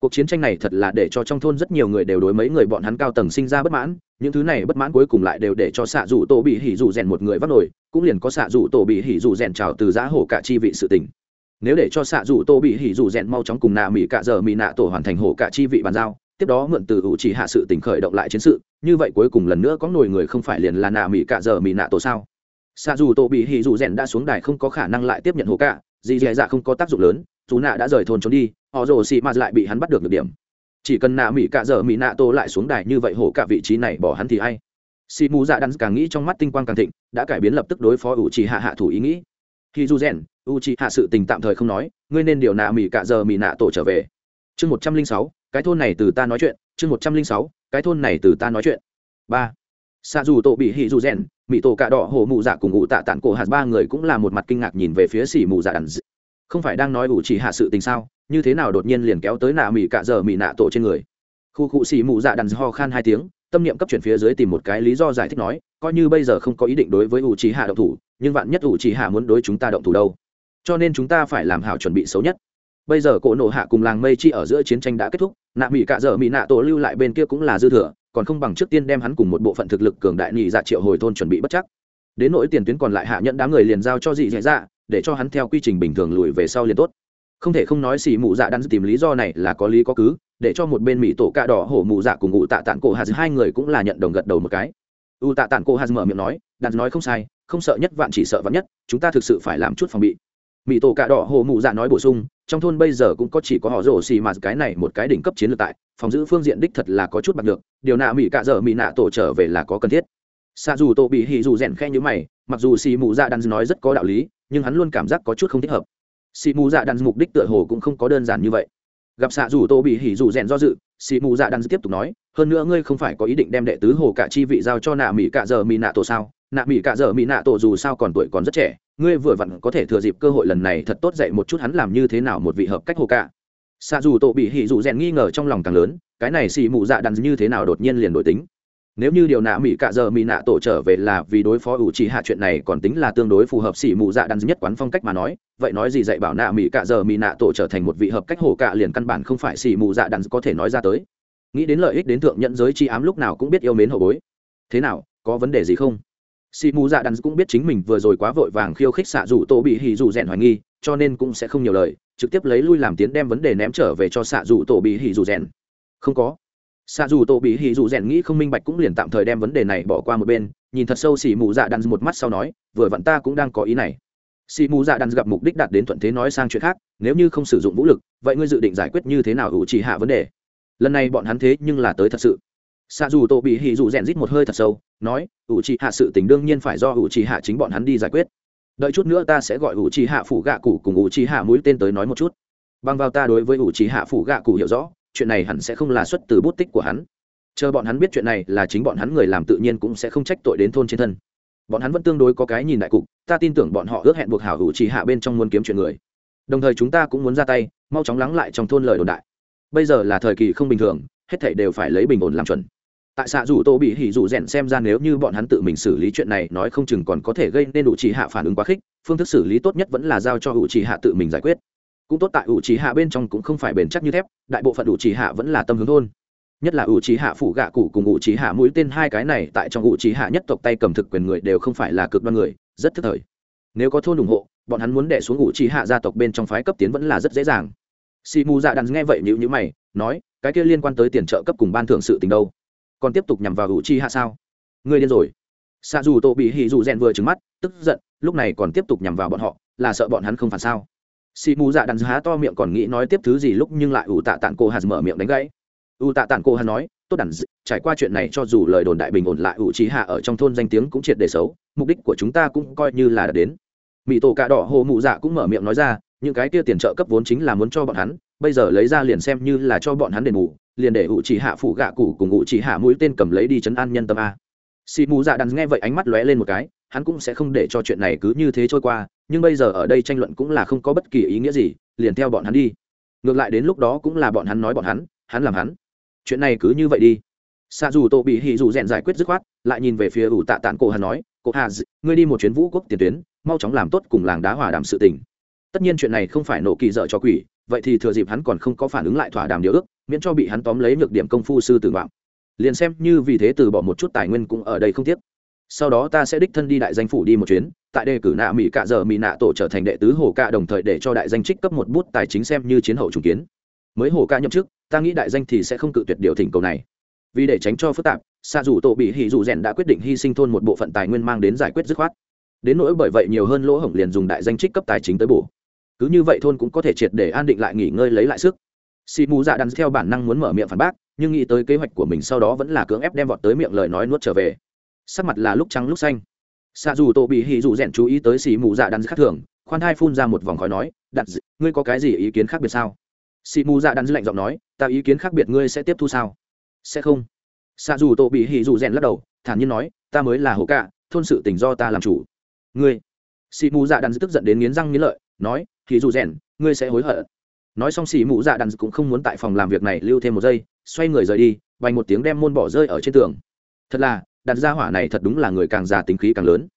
Cuộc chiến tranh này thật là để cho trong thôn rất nhiều người đều đối mấy người bọn hắn cao tầng sinh ra bất mãn, những thứ này bất mãn cuối cùng lại đều để cho xạ dù tổ bị hỉ dù rèn một người vắt nổi, cũng liền có xạ dù tổ bị hỉ dù rèn trào từ giá hổ cả chi vị sự tình. Nếu để cho xạ dù tổ bị hỉ dù rèn mau chóng cùng nạ mỹ cạ giờ mỹ nạ tổ hoàn thành hổ cả chi vị bàn giao, tiếp đó mượn từ ủ chỉ hạ sự tỉnh khởi động lại chiến sự, như vậy cuối cùng lần nữa có nổi người không phải liền là nạ mỹ cạ giờ mỹ nạ tổ sao? Xa dù tổ bị hỉ dù rèn đã xuống đài không có khả năng lại tiếp nhận hồ cả dì dè dạ không có tác dụng lớn Chú nạ đã rời thôn trốn đi, họ rồ xị mạt lại bị hắn bắt được được điểm. Chỉ cần nạ mỹ cạ giờ mỹ nạ tổ lại xuống đài như vậy hổ cả vị trí này bỏ hắn thì hay xị mù dạ đắn càng nghĩ trong mắt tinh quang càng thịnh, đã cải biến lập tức đối phó ủ chỉ hạ hạ thủ ý nghĩ. Khi du rèn u chỉ hạ sự tình tạm thời không nói, ngươi nên điều nạ mỹ cạ giờ mỹ nạ tổ trở về. Chương một trăm linh sáu, cái thôn này từ ta nói chuyện, chương một trăm linh sáu, cái thôn này từ ta nói chuyện. Ba. Xa dù tổ bị hỉ dù rèn mỹ tổ cạ đỏ hổ mụ dạ cùng ngụ tạ tản cổ hạt ba người cũng là một mặt kinh ngạc nhìn về phía xỉ mù dạ đàn không phải đang nói ủ chỉ hạ sự tình sao? Như thế nào đột nhiên liền kéo tới nạ mỹ cạ giờ mỹ nạ tổ trên người? Khu cụ xỉ mù dạ đàn ho khan hai tiếng, tâm niệm cấp chuyển phía dưới tìm một cái lý do giải thích nói, coi như bây giờ không có ý định đối với ủ chỉ hạ động thủ, nhưng vạn nhất ủ chỉ hạ muốn đối chúng ta động thủ đâu? Cho nên chúng ta phải làm hảo chuẩn bị xấu nhất. Bây giờ cổ nổ hạ cùng làng mây chi ở giữa chiến tranh đã kết thúc, nạ mỹ cạ dở mỹ nạ tổ lưu lại bên kia cũng là dư thừa còn không bằng trước tiên đem hắn cùng một bộ phận thực lực cường đại nhị dạ triệu hồi thôn chuẩn bị bất chắc. Đến nỗi tiền tuyến còn lại hạ nhận đám người liền giao cho dị dạ dạ để cho hắn theo quy trình bình thường lùi về sau liền tốt. Không thể không nói xì mụ dạ đang tìm lý do này là có lý có cứ, để cho một bên mỹ tổ cạ đỏ hổ mụ dạ cùng ngụ tạ tản cổ hạt hai người cũng là nhận đồng gật đầu một cái. U tạ tản cổ hạt mở miệng nói đặt nói không sai, không sợ nhất vạn chỉ sợ vạn nhất, chúng ta thực sự phải làm chút phòng bị mỹ tổ cạ đỏ hồ mụ dạ nói bổ sung, trong thôn bây giờ cũng có chỉ có họ rổ xì mà cái này một cái đỉnh cấp chiến lược tại, phòng giữ phương diện đích thật là có chút bạc được, điều nạ mỹ cạ dở mỹ nạ tổ trở về là có cần thiết. Xa dù tổ bị hì dù rèn khe như mày, mặc dù xì mù dạ đan nói rất có đạo lý, nhưng hắn luôn cảm giác có chút không thích hợp. Xì mù dạ đan mục đích tựa hồ cũng không có đơn giản như vậy. Gặp xạ dù tổ bị hỉ dù rèn do dự sĩ mù dạ đan tiếp tục nói, hơn nữa ngươi không phải có ý định đem đệ tứ hồ cả chi vị giao cho nạ mỹ cạ dở mỹ nạ tổ sao? Nạ mỹ cạ dở mỹ nạ tổ dù sao còn tuổi còn rất trẻ, ngươi vừa vặn có thể thừa dịp cơ hội lần này thật tốt dạy một chút hắn làm như thế nào một vị hợp cách hồ cả. Xa dù tổ bị hỉ dù rèn nghi ngờ trong lòng càng lớn, cái này xì mù dạ đàn như thế nào đột nhiên liền đổi tính nếu như điều nạ mỹ cạ giờ mỹ nạ tổ trở về là vì đối phó ủ trì hạ chuyện này còn tính là tương đối phù hợp xỉ mù dạ đàn nhất quán phong cách mà nói, vậy nói gì dạy bảo nạ mỹ cạ giờ mỹ nạ tổ trở thành một vị hợp cách hồ cạ liền căn bản không phải xỉ mù dạ đàn có thể nói ra tới. Nghĩ đến lợi ích đến thượng nhận giới chi ám lúc nào cũng biết yêu mến hậu bối. Thế nào, có vấn đề gì không? Xì mù dạ đàn cũng biết chính mình vừa rồi quá vội vàng khiêu khích xạ dù tổ bị hỉ dù rèn hoài nghi, cho nên cũng sẽ không nhiều lời, trực tiếp lấy lui làm tiến đem vấn đề ném trở về cho xạ dù tổ bị hỉ dù rèn. Không có xa dù tổ bị hỉ dù rèn nghĩ không minh bạch cũng liền tạm thời đem vấn đề này bỏ qua một bên, nhìn thật sâu xì mù dạ đàn một mắt sau nói, vừa vặn ta cũng đang có ý này. Xì mù dạ đàn gặp mục đích đạt đến thuận thế nói sang chuyện khác, nếu như không sử dụng vũ lực, vậy ngươi dự định giải quyết như thế nào ủ trì hạ vấn đề? Lần này bọn hắn thế nhưng là tới thật sự. Xa dù tổ bị hì dù rèn rít một hơi thật sâu, nói, ủ trì hạ sự tình đương nhiên phải do ủ trì hạ chính bọn hắn đi giải quyết. Đợi chút nữa ta sẽ gọi ủ trì hạ phủ gạ cụ cùng ủ trì hạ mũi tên tới nói một chút. Bằng vào ta đối với ủ trì hạ phủ gạ cụ hiểu rõ chuyện này hẳn sẽ không là xuất từ bút tích của hắn. Chờ bọn hắn biết chuyện này là chính bọn hắn người làm tự nhiên cũng sẽ không trách tội đến thôn trên thân. Bọn hắn vẫn tương đối có cái nhìn đại cục, ta tin tưởng bọn họ ước hẹn buộc hảo hữu chỉ hạ bên trong muốn kiếm chuyện người. Đồng thời chúng ta cũng muốn ra tay, mau chóng lắng lại trong thôn lời đồn đại. Bây giờ là thời kỳ không bình thường, hết thảy đều phải lấy bình ổn làm chuẩn. Tại xạ rủ tô bị hỉ rủ rèn xem ra nếu như bọn hắn tự mình xử lý chuyện này, nói không chừng còn có thể gây nên đủ chỉ hạ phản ứng quá khích, phương thức xử lý tốt nhất vẫn là giao cho hữu chỉ hạ tự mình giải quyết cũng tốt tại ủ trí hạ bên trong cũng không phải bền chắc như thép, đại bộ phận ủ trí hạ vẫn là tâm hướng thôn. Nhất là ủ trí hạ phủ gạ cụ cùng ủ trí hạ mũi tên hai cái này, tại trong ủ trí hạ nhất tộc tay cầm thực quyền người đều không phải là cực đoan người, rất thức thời. Nếu có thôn ủng hộ, bọn hắn muốn đẻ xuống ủ trí hạ gia tộc bên trong phái cấp tiến vẫn là rất dễ dàng. Si mù dạ đàn nghe vậy nhữ nhữ mày, nói, cái kia liên quan tới tiền trợ cấp cùng ban thưởng sự tình đâu? Còn tiếp tục nhằm vào ủ trí hạ sao? Ngươi điên rồi. Xa dù tổ bị hì dù rèn vừa trứng mắt, tức giận, lúc này còn tiếp tục nhằm vào bọn họ, là sợ bọn hắn không phản sao? Sĩ mù dạ đàn há to miệng còn nghĩ nói tiếp thứ gì lúc nhưng lại ủ tạ tạng cô hạt mở miệng đánh gãy. U tạ tản cô hạt nói, tốt đẳng trải qua chuyện này cho dù lời đồn đại bình ổn lại, ủ trí hạ ở trong thôn danh tiếng cũng triệt để xấu, mục đích của chúng ta cũng coi như là đã đến. Mỹ tổ cà đỏ hồ mụ dạ cũng mở miệng nói ra, những cái kia tiền trợ cấp vốn chính là muốn cho bọn hắn, bây giờ lấy ra liền xem như là cho bọn hắn đền bù, liền để ủ chỉ hạ phụ gạ cụ cùng ủ chỉ hạ mũi tên cầm lấy đi chấn an nhân tâm a. Xì mù dạ đắn nghe vậy ánh mắt lóe lên một cái hắn cũng sẽ không để cho chuyện này cứ như thế trôi qua, nhưng bây giờ ở đây tranh luận cũng là không có bất kỳ ý nghĩa gì, liền theo bọn hắn đi. Ngược lại đến lúc đó cũng là bọn hắn nói bọn hắn hắn làm hắn. Chuyện này cứ như vậy đi. Xa dù tổ bị hì dù rèn giải quyết dứt khoát, lại nhìn về phía ủ tạ tản cổ hắn nói cổ hà, ngươi đi một chuyến vũ quốc tiền tuyến, mau chóng làm tốt cùng làng đá hòa đàm sự tình. Tất nhiên chuyện này không phải nổ kỳ dợ cho quỷ, vậy thì thừa dịp hắn còn không có phản ứng lại thỏa đàm điều ước, miễn cho bị hắn tóm lấy nhược điểm công phu sư tử vọng liền xem như vì thế từ bỏ một chút tài nguyên cũng ở đây không tiếc sau đó ta sẽ đích thân đi đại danh phủ đi một chuyến, tại đề cử nạ mỹ cạ giờ mỹ nạ tổ trở thành đệ tứ hồ cạ đồng thời để cho đại danh trích cấp một bút tài chính xem như chiến hậu trùng kiến. Mới hồ ca nhậm chức, ta nghĩ đại danh thì sẽ không cự tuyệt điều thỉnh cầu này. Vì để tránh cho phức tạp xa dù tổ bị hỉ dù rèn đã quyết định hy sinh thôn một bộ phận tài nguyên mang đến giải quyết dứt khoát. Đến nỗi bởi vậy nhiều hơn lỗ hổng liền dùng đại danh trích cấp tài chính tới bổ. Cứ như vậy thôn cũng có thể triệt để an định lại nghỉ ngơi lấy lại sức. Xì mù dạ đắn theo bản năng muốn mở miệng phản bác, nhưng nghĩ tới kế hoạch của mình sau đó vẫn là cưỡng ép đem vọt tới miệng lời nói nuốt trở về sắc mặt là lúc trắng lúc xanh. Xạ dù tổ bị hỉ dù rèn chú ý tới xì mù dạ đắn khác thường, khoan thai phun ra một vòng khói nói đặt ngươi có cái gì ý kiến khác biệt sao? Xì mù dạ đắn lạnh giọng nói, ta ý kiến khác biệt ngươi sẽ tiếp thu sao? Sẽ không. Xạ dù tổ bị hỉ dù rèn lắc đầu, thản nhiên nói, ta mới là hổ cạ thôn sự tình do ta làm chủ. Ngươi? Xì mù dạ đắn tức giận đến nghiến răng nghiến lợi, nói, hỉ dù rèn, ngươi sẽ hối hận. Nói xong xì mù dạ đắn cũng không muốn tại phòng làm việc này lưu thêm một giây, xoay người rời đi vành một tiếng đem môn bỏ rơi ở trên tường. Thật là đặt ra hỏa này thật đúng là người càng già tính khí càng lớn.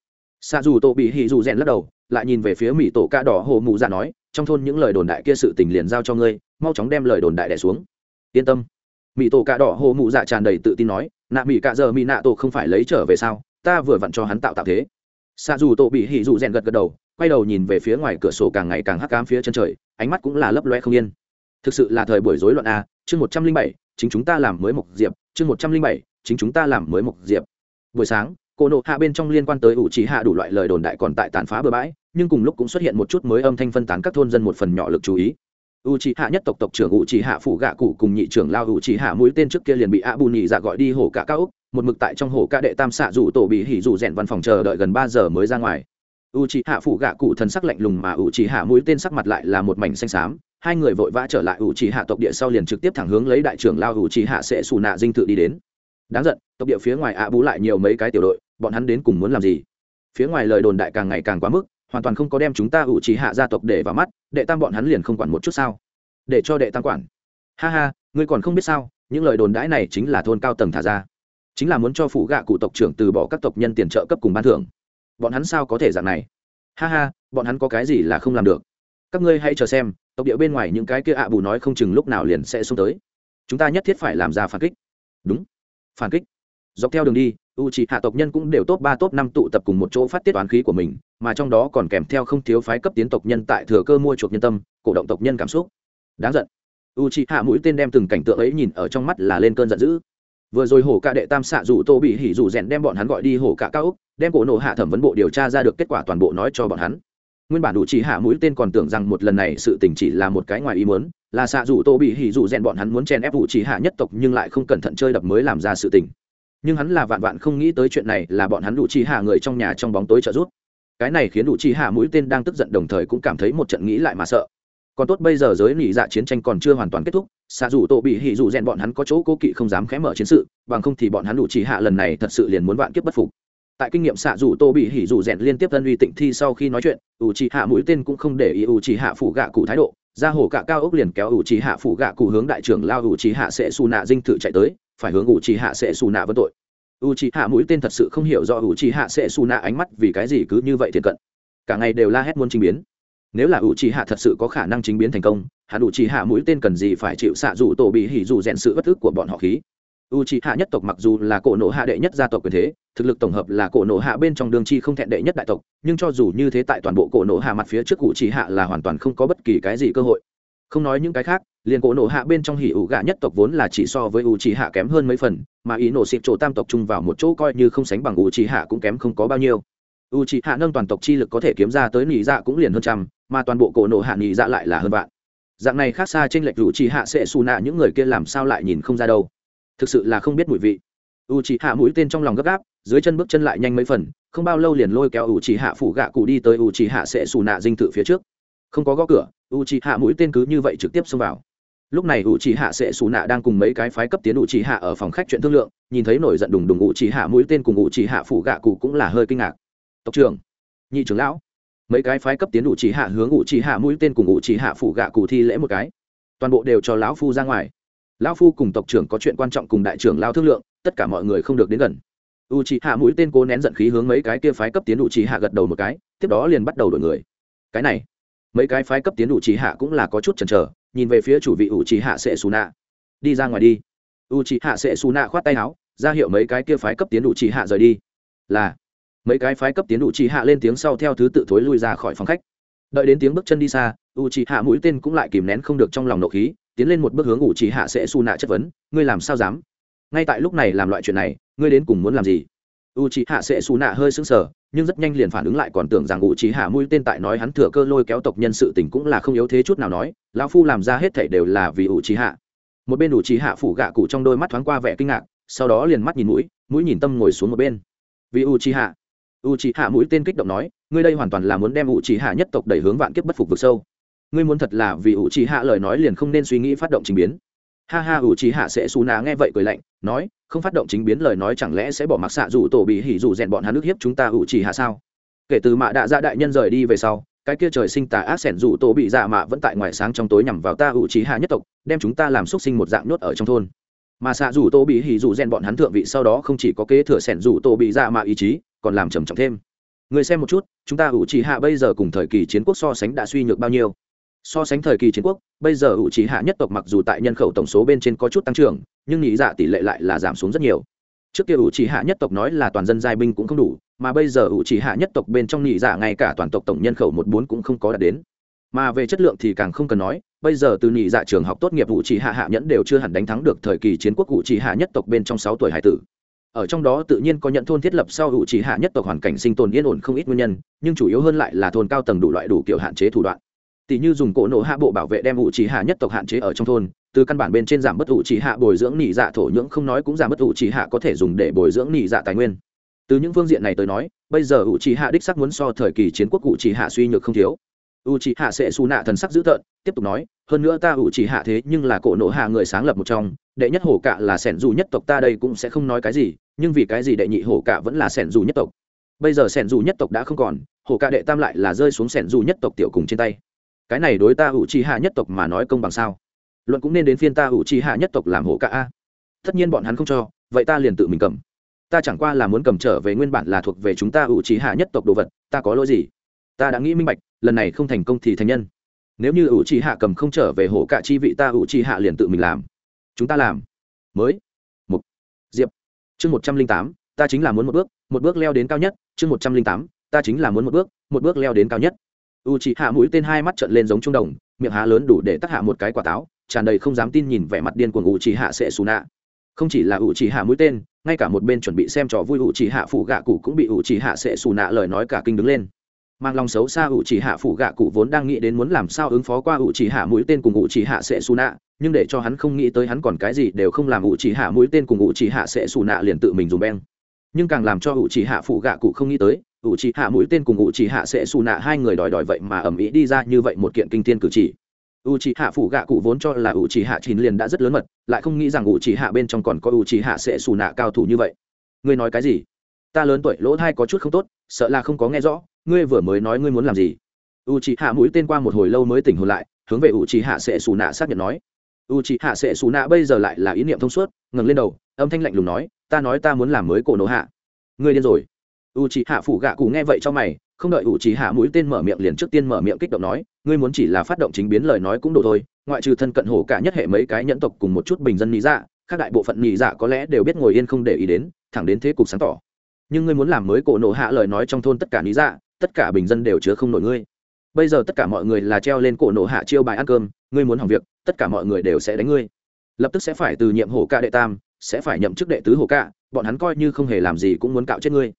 Xa dù tổ bị hỉ dù rèn lắc đầu, lại nhìn về phía mỹ tổ ca đỏ hồ mụ dạ nói, trong thôn những lời đồn đại kia sự tình liền giao cho ngươi, mau chóng đem lời đồn đại đẻ xuống. Yên tâm. Mỹ tổ ca đỏ hồ mụ dạ tràn đầy tự tin nói, nạ mỹ cạ giờ mỹ nạ tổ không phải lấy trở về sao? Ta vừa vặn cho hắn tạo tạo thế. Xa dù tổ bị hỉ dù rèn gật gật đầu, quay đầu nhìn về phía ngoài cửa sổ càng ngày càng hắc cám phía chân trời, ánh mắt cũng là lấp loe không yên. Thực sự là thời buổi rối loạn a chương một trăm linh bảy, chính chúng ta làm mới mộc diệp, chương một trăm linh bảy, chính chúng ta làm mới mộc diệp buổi sáng, cô nộ hạ bên trong liên quan tới ủ trí hạ đủ loại lời đồn đại còn tại tàn phá bừa bãi, nhưng cùng lúc cũng xuất hiện một chút mới âm thanh phân tán các thôn dân một phần nhỏ lực chú ý. U trí hạ nhất tộc tộc trưởng u trí hạ phủ gạ cụ cùng nhị trưởng lao u trí hạ mũi tên trước kia liền bị a bù nhị dạ gọi đi hổ cả cao úc, một mực tại trong hổ ca đệ tam xạ rủ tổ bị hỉ rủ rèn văn phòng chờ đợi gần ba giờ mới ra ngoài. U trí hạ phủ gạ cụ thần sắc lạnh lùng mà u trí hạ mũi tên sắc mặt lại là một mảnh xanh xám, hai người vội vã trở lại u trí hạ tộc địa sau liền trực tiếp thẳng hướng lấy đại trưởng lao u trí hạ sẽ xù nạ dinh tự đi đến đáng giận, tộc địa phía ngoài ạ bú lại nhiều mấy cái tiểu đội, bọn hắn đến cùng muốn làm gì? Phía ngoài lời đồn đại càng ngày càng quá mức, hoàn toàn không có đem chúng ta ủ trí hạ gia tộc để vào mắt, đệ tam bọn hắn liền không quản một chút sao? Để cho đệ tam quản. Ha ha, ngươi còn không biết sao, những lời đồn đãi này chính là thôn cao tầng thả ra. Chính là muốn cho phụ gạ cụ tộc trưởng từ bỏ các tộc nhân tiền trợ cấp cùng ban thưởng. Bọn hắn sao có thể dạng này? Ha ha, bọn hắn có cái gì là không làm được? Các ngươi hãy chờ xem, tộc địa bên ngoài những cái kia ạ bù nói không chừng lúc nào liền sẽ xuống tới. Chúng ta nhất thiết phải làm ra phản kích. Đúng phản kích. Dọc theo đường đi u c hạ tộc nhân cũng đều top ba, top năm tụ tập cùng một chỗ phát tiết toán khí của mình, mà trong đó còn kèm theo không thiếu phái cấp tiến tộc nhân tại thừa cơ mua chuộc nhân tâm, cổ động tộc nhân cảm xúc. Đáng giận. U c hạ mũi tên đem từng cảnh tượng ấy nhìn ở trong mắt là lên cơn giận dữ. Vừa rồi hổ cạ đệ tam xạ dù tô bị hỉ dù rèn đem bọn hắn gọi đi hổ cạ cao úc đem cổ nổ hạ thẩm vấn bộ điều tra ra được kết quả toàn bộ nói cho bọn hắn nguyên bản đủ chỉ hạ mũi tên còn tưởng rằng một lần này sự tình chỉ là một cái ngoài ý muốn, là xạ dù tô bị hỉ dù rèn bọn hắn muốn chen ép đủ chỉ hạ nhất tộc nhưng lại không cẩn thận chơi đập mới làm ra sự tình. Nhưng hắn là vạn vạn không nghĩ tới chuyện này là bọn hắn đủ chỉ hạ người trong nhà trong bóng tối trợ giúp. Cái này khiến đủ chỉ hạ mũi tên đang tức giận đồng thời cũng cảm thấy một trận nghĩ lại mà sợ. Còn tốt bây giờ giới nỉ dạ chiến tranh còn chưa hoàn toàn kết thúc, xạ dù tổ bị hỉ dù rèn bọn hắn có chỗ cố kỵ không dám khẽ mở chiến sự, bằng không thì bọn hắn đủ chỉ hạ lần này thật sự liền muốn vạn kiếp bất phục tại kinh nghiệm xạ dù tô bị hỉ dù rèn liên tiếp tân uy tịnh thi sau khi nói chuyện ủ trì hạ mũi tên cũng không để ý ủ chỉ hạ phủ gạ cụ thái độ. Ra hồ cạ cao ốc liền kéo ủ trì hạ phủ gạ cụ hướng đại trưởng lao ủ trì hạ sẽ xù nạ dinh thự chạy tới, phải hướng ủ trì hạ sẽ xù nạ vân tội. Ủ trì hạ mũi tên thật sự không hiểu do ủ trì hạ sẽ xù nạ ánh mắt vì cái gì cứ như vậy thiệt cận. Cả ngày đều la hét muốn trình biến. Nếu là ủ trì hạ thật sự có khả năng chính biến thành công, hắn ủ trì hạ mũi tên cần gì phải chịu xạ dù tổ bị hỉ dù rèn sự bất ức của bọn họ khí? U c hạ nhất tộc mặc dù là cổ nộ hạ đệ nhất gia tộc quyền thế, thực lực tổng hợp là cổ nộ hạ bên trong đường chi không thẹn đệ nhất đại tộc, nhưng cho dù như thế tại toàn bộ cổ nộ hạ mặt phía trước u c hạ là hoàn toàn không có bất kỳ cái gì cơ hội. Không nói những cái khác, liền cổ nộ hạ bên trong hỉ ủ gạ nhất tộc vốn là chỉ so với u c hạ kém hơn mấy phần, mà ý nổ xịp chỗ tam tộc chung vào một chỗ coi như không sánh bằng u c hạ cũng kém không có bao nhiêu. U c hạ nâng toàn tộc chi lực có thể kiếm ra tới nỉ dạ cũng liền hơn trăm, mà toàn bộ cổ nộ hạ nỉ dạ lại là hơn vạn. Dạng này khác xa trên lệch u c hạ sẽ xù nạ những người kia làm sao lại nhìn không ra đâu thực sự là không biết mùi vị. U chỉ hạ mũi tên trong lòng gấp gáp, dưới chân bước chân lại nhanh mấy phần, không bao lâu liền lôi kéo u chỉ hạ phủ gạ cụ đi tới u chỉ hạ sẽ xù nạ dinh thự phía trước. Không có gõ cửa u chỉ hạ mũi tên cứ như vậy trực tiếp xông vào. Lúc này u chỉ hạ sẽ xù nạ đang cùng mấy cái phái cấp tiến u chỉ hạ ở phòng khách chuyện thương lượng, nhìn thấy nổi giận đùng đùng u chỉ hạ mũi tên cùng u chỉ hạ phủ gạ cụ cũng là hơi kinh ngạc. Tộc trưởng, nhị trưởng lão. Mấy cái phái cấp tiến u chỉ hạ hướng u chỉ hạ mũi tên cùng u chỉ hạ phủ gạ cụ thi lễ một cái. Toàn bộ đều cho lão phu ra ngoài lão phu cùng tộc trưởng có chuyện quan trọng cùng đại trưởng lao thương lượng, tất cả mọi người không được đến gần. U c h ị hạ mũi tên cố nén giận khí hướng mấy cái kia phái cấp tiến u c h ị hạ gật đầu một cái, tiếp đó liền bắt đầu đổi người. Cái này, mấy cái phái cấp tiến u c h ị hạ cũng là có chút chần chờ, nhìn về phía chủ vị u c h ị hạ sẽ xù nạ đi ra ngoài đi. U c h ị hạ sẽ xù nạ khoát tay áo, ra hiệu mấy cái kia phái cấp tiến u c h ị hạ rời đi. Là, mấy cái phái cấp tiến u c h ị hạ lên tiếng sau theo thứ tự thối lui ra khỏi phòng khách. Đợi đến tiếng bước chân đi xa u c h ị hạ mũi tên cũng lại kìm nén không được trong lòng nộ khí tiến lên một bước hướng ủ trì hạ sẽ su nạ chất vấn, ngươi làm sao dám? Ngay tại lúc này làm loại chuyện này, ngươi đến cùng muốn làm gì? U trì hạ sẽ su nạ hơi sững sờ, nhưng rất nhanh liền phản ứng lại còn tưởng rằng ủ trì hạ mũi tên tại nói hắn thừa cơ lôi kéo tộc nhân sự tình cũng là không yếu thế chút nào nói, lão phu làm ra hết thảy đều là vì ủ trì hạ. Một bên ủ trì hạ phủ gạ cụ trong đôi mắt thoáng qua vẻ kinh ngạc, sau đó liền mắt nhìn mũi mũi nhìn tâm ngồi xuống một bên. Vì u trì hạ? U trì hạ mũi tên kích động nói, ngươi đây hoàn toàn là muốn đem u trì hạ nhất tộc đẩy hướng vạn kiếp bất phục vực sâu ngươi muốn thật là vì ủ trì hạ lời nói liền không nên suy nghĩ phát động trình biến. Ha ha, ủ trì hạ sẽ xù nà nghe vậy cười lạnh, nói, không phát động chính biến lời nói chẳng lẽ sẽ bỏ mặc xạ dù tổ bị hỉ dù rèn bọn hắn nước hiếp chúng ta ủ trì hạ sao? Kể từ mạ đạ dạ đại nhân rời đi về sau, cái kia trời sinh tà ác sẻn dù tổ bị dạ mạ vẫn tại ngoài sáng trong tối nhằm vào ta ủ trì hạ nhất tộc, đem chúng ta làm xúc sinh một dạng nhốt ở trong thôn. Mà xạ dù tổ bị hỉ dù rèn bọn hắn thượng vị sau đó không chỉ có kế thừa sẻn dù tổ bị dạ mạ ý chí, còn làm trầm trọng thêm. Người xem một chút, chúng ta ủ trì hạ bây giờ cùng thời kỳ chiến quốc so sánh đã suy nhược bao nhiêu? So sánh thời kỳ chiến quốc, bây giờ ủ trí hạ nhất tộc mặc dù tại nhân khẩu tổng số bên trên có chút tăng trưởng, nhưng nghĩ dạ tỷ lệ lại là giảm xuống rất nhiều. Trước kia ủ trí hạ nhất tộc nói là toàn dân giai binh cũng không đủ, mà bây giờ ủ trí hạ nhất tộc bên trong nghĩ dạ ngay cả toàn tộc tổng nhân khẩu một bốn cũng không có đạt đến. Mà về chất lượng thì càng không cần nói, bây giờ từ nhị dạ trường học tốt nghiệp ủ trí hạ hạ nhẫn đều chưa hẳn đánh thắng được thời kỳ chiến quốc ủ trí hạ nhất tộc bên trong sáu tuổi hải tử. Ở trong đó tự nhiên có nhận thôn thiết lập sau ủ trí hạ nhất tộc hoàn cảnh sinh tồn yên ổn không ít nguyên nhân, nhưng chủ yếu hơn lại là thôn cao tầng đủ loại đủ kiểu hạn chế thủ đoạn tỷ như dùng cổ nổ hạ bộ bảo vệ đem ủ trì hạ nhất tộc hạn chế ở trong thôn, từ căn bản bên trên giảm bất ủ trì hạ bồi dưỡng nỉ dạ thổ nhưỡng không nói cũng giảm bất ủ trì hạ có thể dùng để bồi dưỡng nỉ dạ tài nguyên. Từ những phương diện này tới nói, bây giờ ủ trì hạ đích sắc muốn so thời kỳ chiến quốc ủ trì hạ suy nhược không thiếu. Ủ trì hạ sẽ xù nạ thần sắc dữ tợn, tiếp tục nói, hơn nữa ta ủ trì hạ thế nhưng là cổ nổ hạ người sáng lập một trong, đệ nhất hổ cạ là sẻn dù nhất tộc ta đây cũng sẽ không nói cái gì, nhưng vì cái gì đệ nhị hổ cạ vẫn là sẻn dù nhất tộc? Bây giờ sẻn dù nhất tộc đã không còn, hổ cạ đệ tam lại là rơi xuống sẻn dù nhất tộc tiểu cùng trên tay cái này đối ta ủ trì hạ nhất tộc mà nói công bằng sao? Luận cũng nên đến phiên ta ủ trì hạ nhất tộc làm hộ cả a. Tất nhiên bọn hắn không cho, vậy ta liền tự mình cầm. Ta chẳng qua là muốn cầm trở về nguyên bản là thuộc về chúng ta ủ trì hạ nhất tộc đồ vật, ta có lỗi gì? Ta đã nghĩ minh bạch, lần này không thành công thì thành nhân. Nếu như ủ trì hạ cầm không trở về hộ cả chi vị ta ủ trì hạ liền tự mình làm. Chúng ta làm. Mới. Một diệp. Chương một trăm linh tám, ta chính là muốn một bước một bước leo đến cao nhất. Chương một trăm linh tám, ta chính là muốn một bước một bước leo đến cao nhất u chị hạ mũi tên hai mắt trận lên giống trung đồng miệng há lớn đủ để tắc hạ một cái quả táo tràn đầy không dám tin nhìn vẻ mặt điên của u chị hạ sẽ xù nạ không chỉ là u chị hạ mũi tên ngay cả một bên chuẩn bị xem trò vui u chị hạ phụ gạ cụ cũng bị u chị hạ sẽ xù nạ lời nói cả kinh đứng lên mang lòng xấu xa u chị hạ phụ gạ cụ vốn đang nghĩ đến muốn làm sao ứng phó qua u chị hạ mũi tên cùng u chị hạ sẽ xù nạ nhưng để cho hắn không nghĩ tới hắn còn cái gì đều không làm u chị hạ mũi tên cùng u chị hạ sẽ xù nạ liền tự mình dùng beng nhưng càng làm cho u chị hạ phụ gạ cụ không nghĩ tới ủ trì hạ mũi tên cùng ủ trì hạ sẽ xù nạ hai người đòi đòi vậy mà ầm ý đi ra như vậy một kiện kinh thiên cử chỉ. U trì hạ phủ gạ cụ vốn cho là u trì hạ chín liền đã rất lớn mật, lại không nghĩ rằng u trì hạ bên trong còn có u trì hạ sẽ xù nạ cao thủ như vậy. Ngươi nói cái gì? Ta lớn tuổi, lỗ thai có chút không tốt, sợ là không có nghe rõ, ngươi vừa mới nói ngươi muốn làm gì? U trì hạ mũi tên qua một hồi lâu mới tỉnh hồn lại, hướng về u trì hạ sẽ xù nạ xác nhận nói. U trì hạ sẽ xù nạ bây giờ lại là ý niệm thông suốt, ngẩng lên đầu, âm thanh lạnh lùng nói, ta nói ta muốn làm mới cổ nổ hạ. Ngươi điên rồi u chỉ hạ phủ gạ cụ nghe vậy cho mày, không đợi u chỉ hạ mũi tên mở miệng liền trước tiên mở miệng kích động nói, ngươi muốn chỉ là phát động chính biến lời nói cũng đủ thôi, ngoại trừ thân cận hổ cả nhất hệ mấy cái nhẫn tộc cùng một chút bình dân nghĩ dạ các đại bộ phận nghĩ dạ có lẽ đều biết ngồi yên không để ý đến, thẳng đến thế cục sáng tỏ. Nhưng ngươi muốn làm mới cổ nổ hạ lời nói trong thôn tất cả nghĩ dạ tất cả bình dân đều chứa không nổi ngươi. Bây giờ tất cả mọi người là treo lên cổ nổ hạ chiêu bài ăn cơm, ngươi muốn hỏng việc, tất cả mọi người đều sẽ đánh ngươi. Lập tức sẽ phải từ nhiệm hổ ca đệ tam, sẽ phải nhậm chức đệ tứ hổ ca bọn hắn coi như không hề làm gì cũng muốn cạo chết ngươi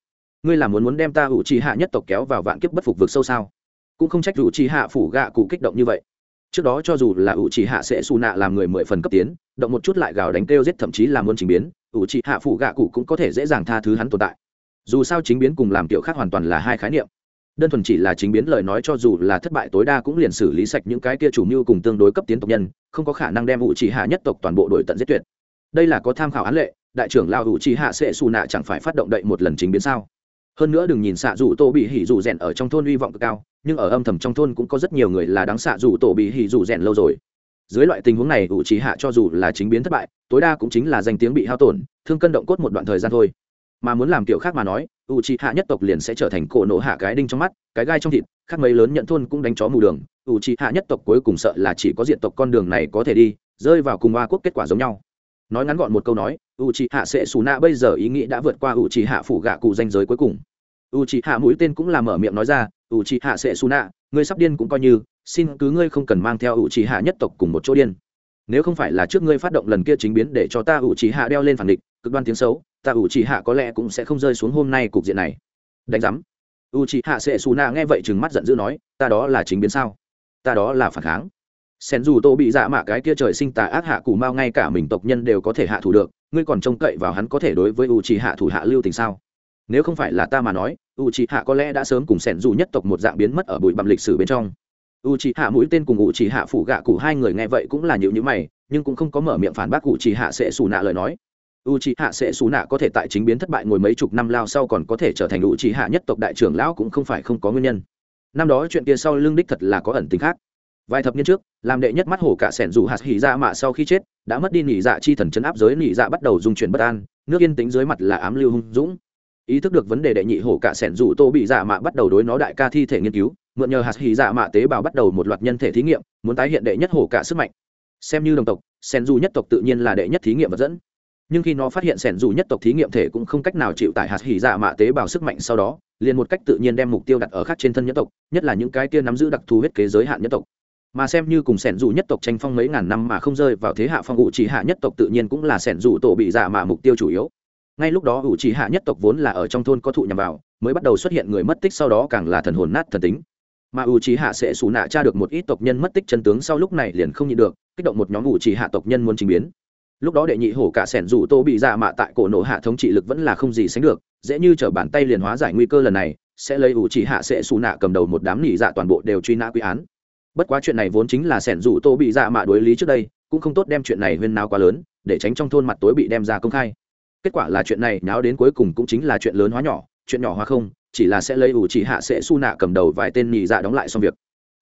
ngươi là muốn muốn đem ta ủ trì hạ nhất tộc kéo vào vạn kiếp bất phục vực sâu sao? Cũng không trách ủ trì hạ phủ gạ cụ kích động như vậy. Trước đó cho dù là ủ trì hạ sẽ xù nạ làm người mười phần cấp tiến, động một chút lại gào đánh kêu giết thậm chí là muốn trình biến ủ trì hạ phủ gạ cụ cũng có thể dễ dàng tha thứ hắn tồn tại. Dù sao chính biến cùng làm kiểu khác hoàn toàn là hai khái niệm. Đơn thuần chỉ là chính biến lời nói cho dù là thất bại tối đa cũng liền xử lý sạch những cái kia chủ mưu cùng tương đối cấp tiến tộc nhân, không có khả năng đem ủ trì hạ nhất tộc toàn bộ đổi tận giết tuyệt. Đây là có tham khảo án lệ, đại trưởng lao ủ trì hạ sẽ xù nạ chẳng phải phát động đậy một lần chính biến sao? Hơn nữa đừng nhìn xạ dù tổ bị hỉ dù rèn ở trong thôn hy vọng cực cao, nhưng ở âm thầm trong thôn cũng có rất nhiều người là đáng xạ dù tổ bị hỉ dù rèn lâu rồi. Dưới loại tình huống này, ủ trí hạ cho dù là chính biến thất bại, tối đa cũng chính là danh tiếng bị hao tổn, thương cân động cốt một đoạn thời gian thôi. Mà muốn làm kiểu khác mà nói, ủ trí hạ nhất tộc liền sẽ trở thành cổ nổ hạ cái đinh trong mắt, cái gai trong thịt, khác mấy lớn nhận thôn cũng đánh chó mù đường, ủ trí hạ nhất tộc cuối cùng sợ là chỉ có diện tộc con đường này có thể đi, rơi vào cùng hoa quốc kết quả giống nhau nói ngắn gọn một câu nói u c hạ sẽ xù nạ bây giờ ý nghĩ đã vượt qua u c hạ phủ gạ cụ danh giới cuối cùng. U c hạ mũi tên cũng là mở miệng nói ra u c hạ sẽ xù nạ ngươi sắp điên cũng coi như, xin cứ ngươi không cần mang theo u c hạ nhất tộc cùng một chỗ điên. Nếu không phải là trước ngươi phát động lần kia chính biến để cho ta u c hạ đeo lên phản địch, cực đoan tiếng xấu, ta u c hạ có lẽ cũng sẽ không rơi xuống hôm nay cục diện này. Đánh giám. U c hạ sẽ xù nạ nghe vậy chừng mắt giận dữ nói, ta đó là chính biến sao? Ta đó là phản kháng sen dù tô bị dạ mạ cái kia trời sinh tà ác hạ cù mao ngay cả mình tộc nhân đều có thể hạ thủ được, ngươi còn trông cậy vào hắn có thể đối với u trì hạ thủ hạ lưu tình sao? Nếu không phải là ta mà nói u trì hạ có lẽ đã sớm cùng sẻn dù nhất tộc một dạng biến mất ở bụi bặm lịch sử bên trong. U trì hạ mũi tên cùng u trì hạ phủ gạ cụ hai người nghe vậy cũng là nhịu nhữ mày, nhưng cũng không có mở miệng phản bác u trì hạ sẽ xù nạ lời nói. U c hạ sẽ xù nạ có thể tại chính biến thất bại ngồi mấy chục năm lao sau còn có thể trở thành u c hạ nhất tộc đại trưởng lão cũng không phải không có nguyên nhân. Năm đó chuyện kia sau lưng đích thật là có ẩn tính khác vài thập niên trước, làm đệ nhất mắt hổ cả sẻn dù hạt hỉ dạ mạ sau khi chết, đã mất đi nỉ dạ chi thần chấn áp giới, nỉ dạ bắt đầu dung chuyển bất an, nước yên tĩnh dưới mặt là ám lưu hung dũng. Ý thức được vấn đề đệ nhị hổ cả sẻn dù tô bị dạ mạ bắt đầu đối nó đại ca thi thể nghiên cứu, mượn nhờ hạt hỉ dạ mạ tế bào bắt đầu một loạt nhân thể thí nghiệm, muốn tái hiện đệ nhất hổ cả sức mạnh. Xem như đồng tộc, sẻn dù nhất tộc tự nhiên là đệ nhất thí nghiệm vật dẫn. Nhưng khi nó phát hiện sẻn dù nhất tộc thí nghiệm thể cũng không cách nào chịu tải hạt hỉ dạ mạ tế bào sức mạnh sau đó, liền một cách tự nhiên đem mục tiêu đặt ở khác trên thân nhất tộc, nhất là những cái kia nắm giữ đặc thù huyết kế giới hạn nhất tộc mà xem như cùng sẻn dù nhất tộc tranh phong mấy ngàn năm mà không rơi vào thế hạ phong ủ chỉ hạ nhất tộc tự nhiên cũng là sẻn dù tổ bị giả mà mục tiêu chủ yếu. Ngay lúc đó ủ chỉ hạ nhất tộc vốn là ở trong thôn có thụ nhằm vào, mới bắt đầu xuất hiện người mất tích sau đó càng là thần hồn nát thần tính. Mà ủ chỉ hạ sẽ xù nạ tra được một ít tộc nhân mất tích chân tướng sau lúc này liền không nhịn được, kích động một nhóm ủ chỉ hạ tộc nhân muốn trình biến. Lúc đó đệ nhị hổ cả sẻn dù tô bị dạ giả mạ tại cổ nổ hạ thống trị lực vẫn là không gì sánh được, dễ như t bàn tay liền hóa giải nguy cơ lần này, sẽ lấy ủ chỉ hạ sẽ xù nạ cầm đầu một đám nỉ dạ toàn bộ đều truy nã quy án bất quá chuyện này vốn chính là sẻn rủ tô bị dạ mạ đối lý trước đây, cũng không tốt đem chuyện này huyên nào quá lớn, để tránh trong thôn mặt tối bị đem ra công khai. Kết quả là chuyện này náo đến cuối cùng cũng chính là chuyện lớn hóa nhỏ, chuyện nhỏ hóa không, chỉ là sẽ lấy ủ chỉ hạ sẽ su nạ cầm đầu vài tên nhị dạ đóng lại xong việc.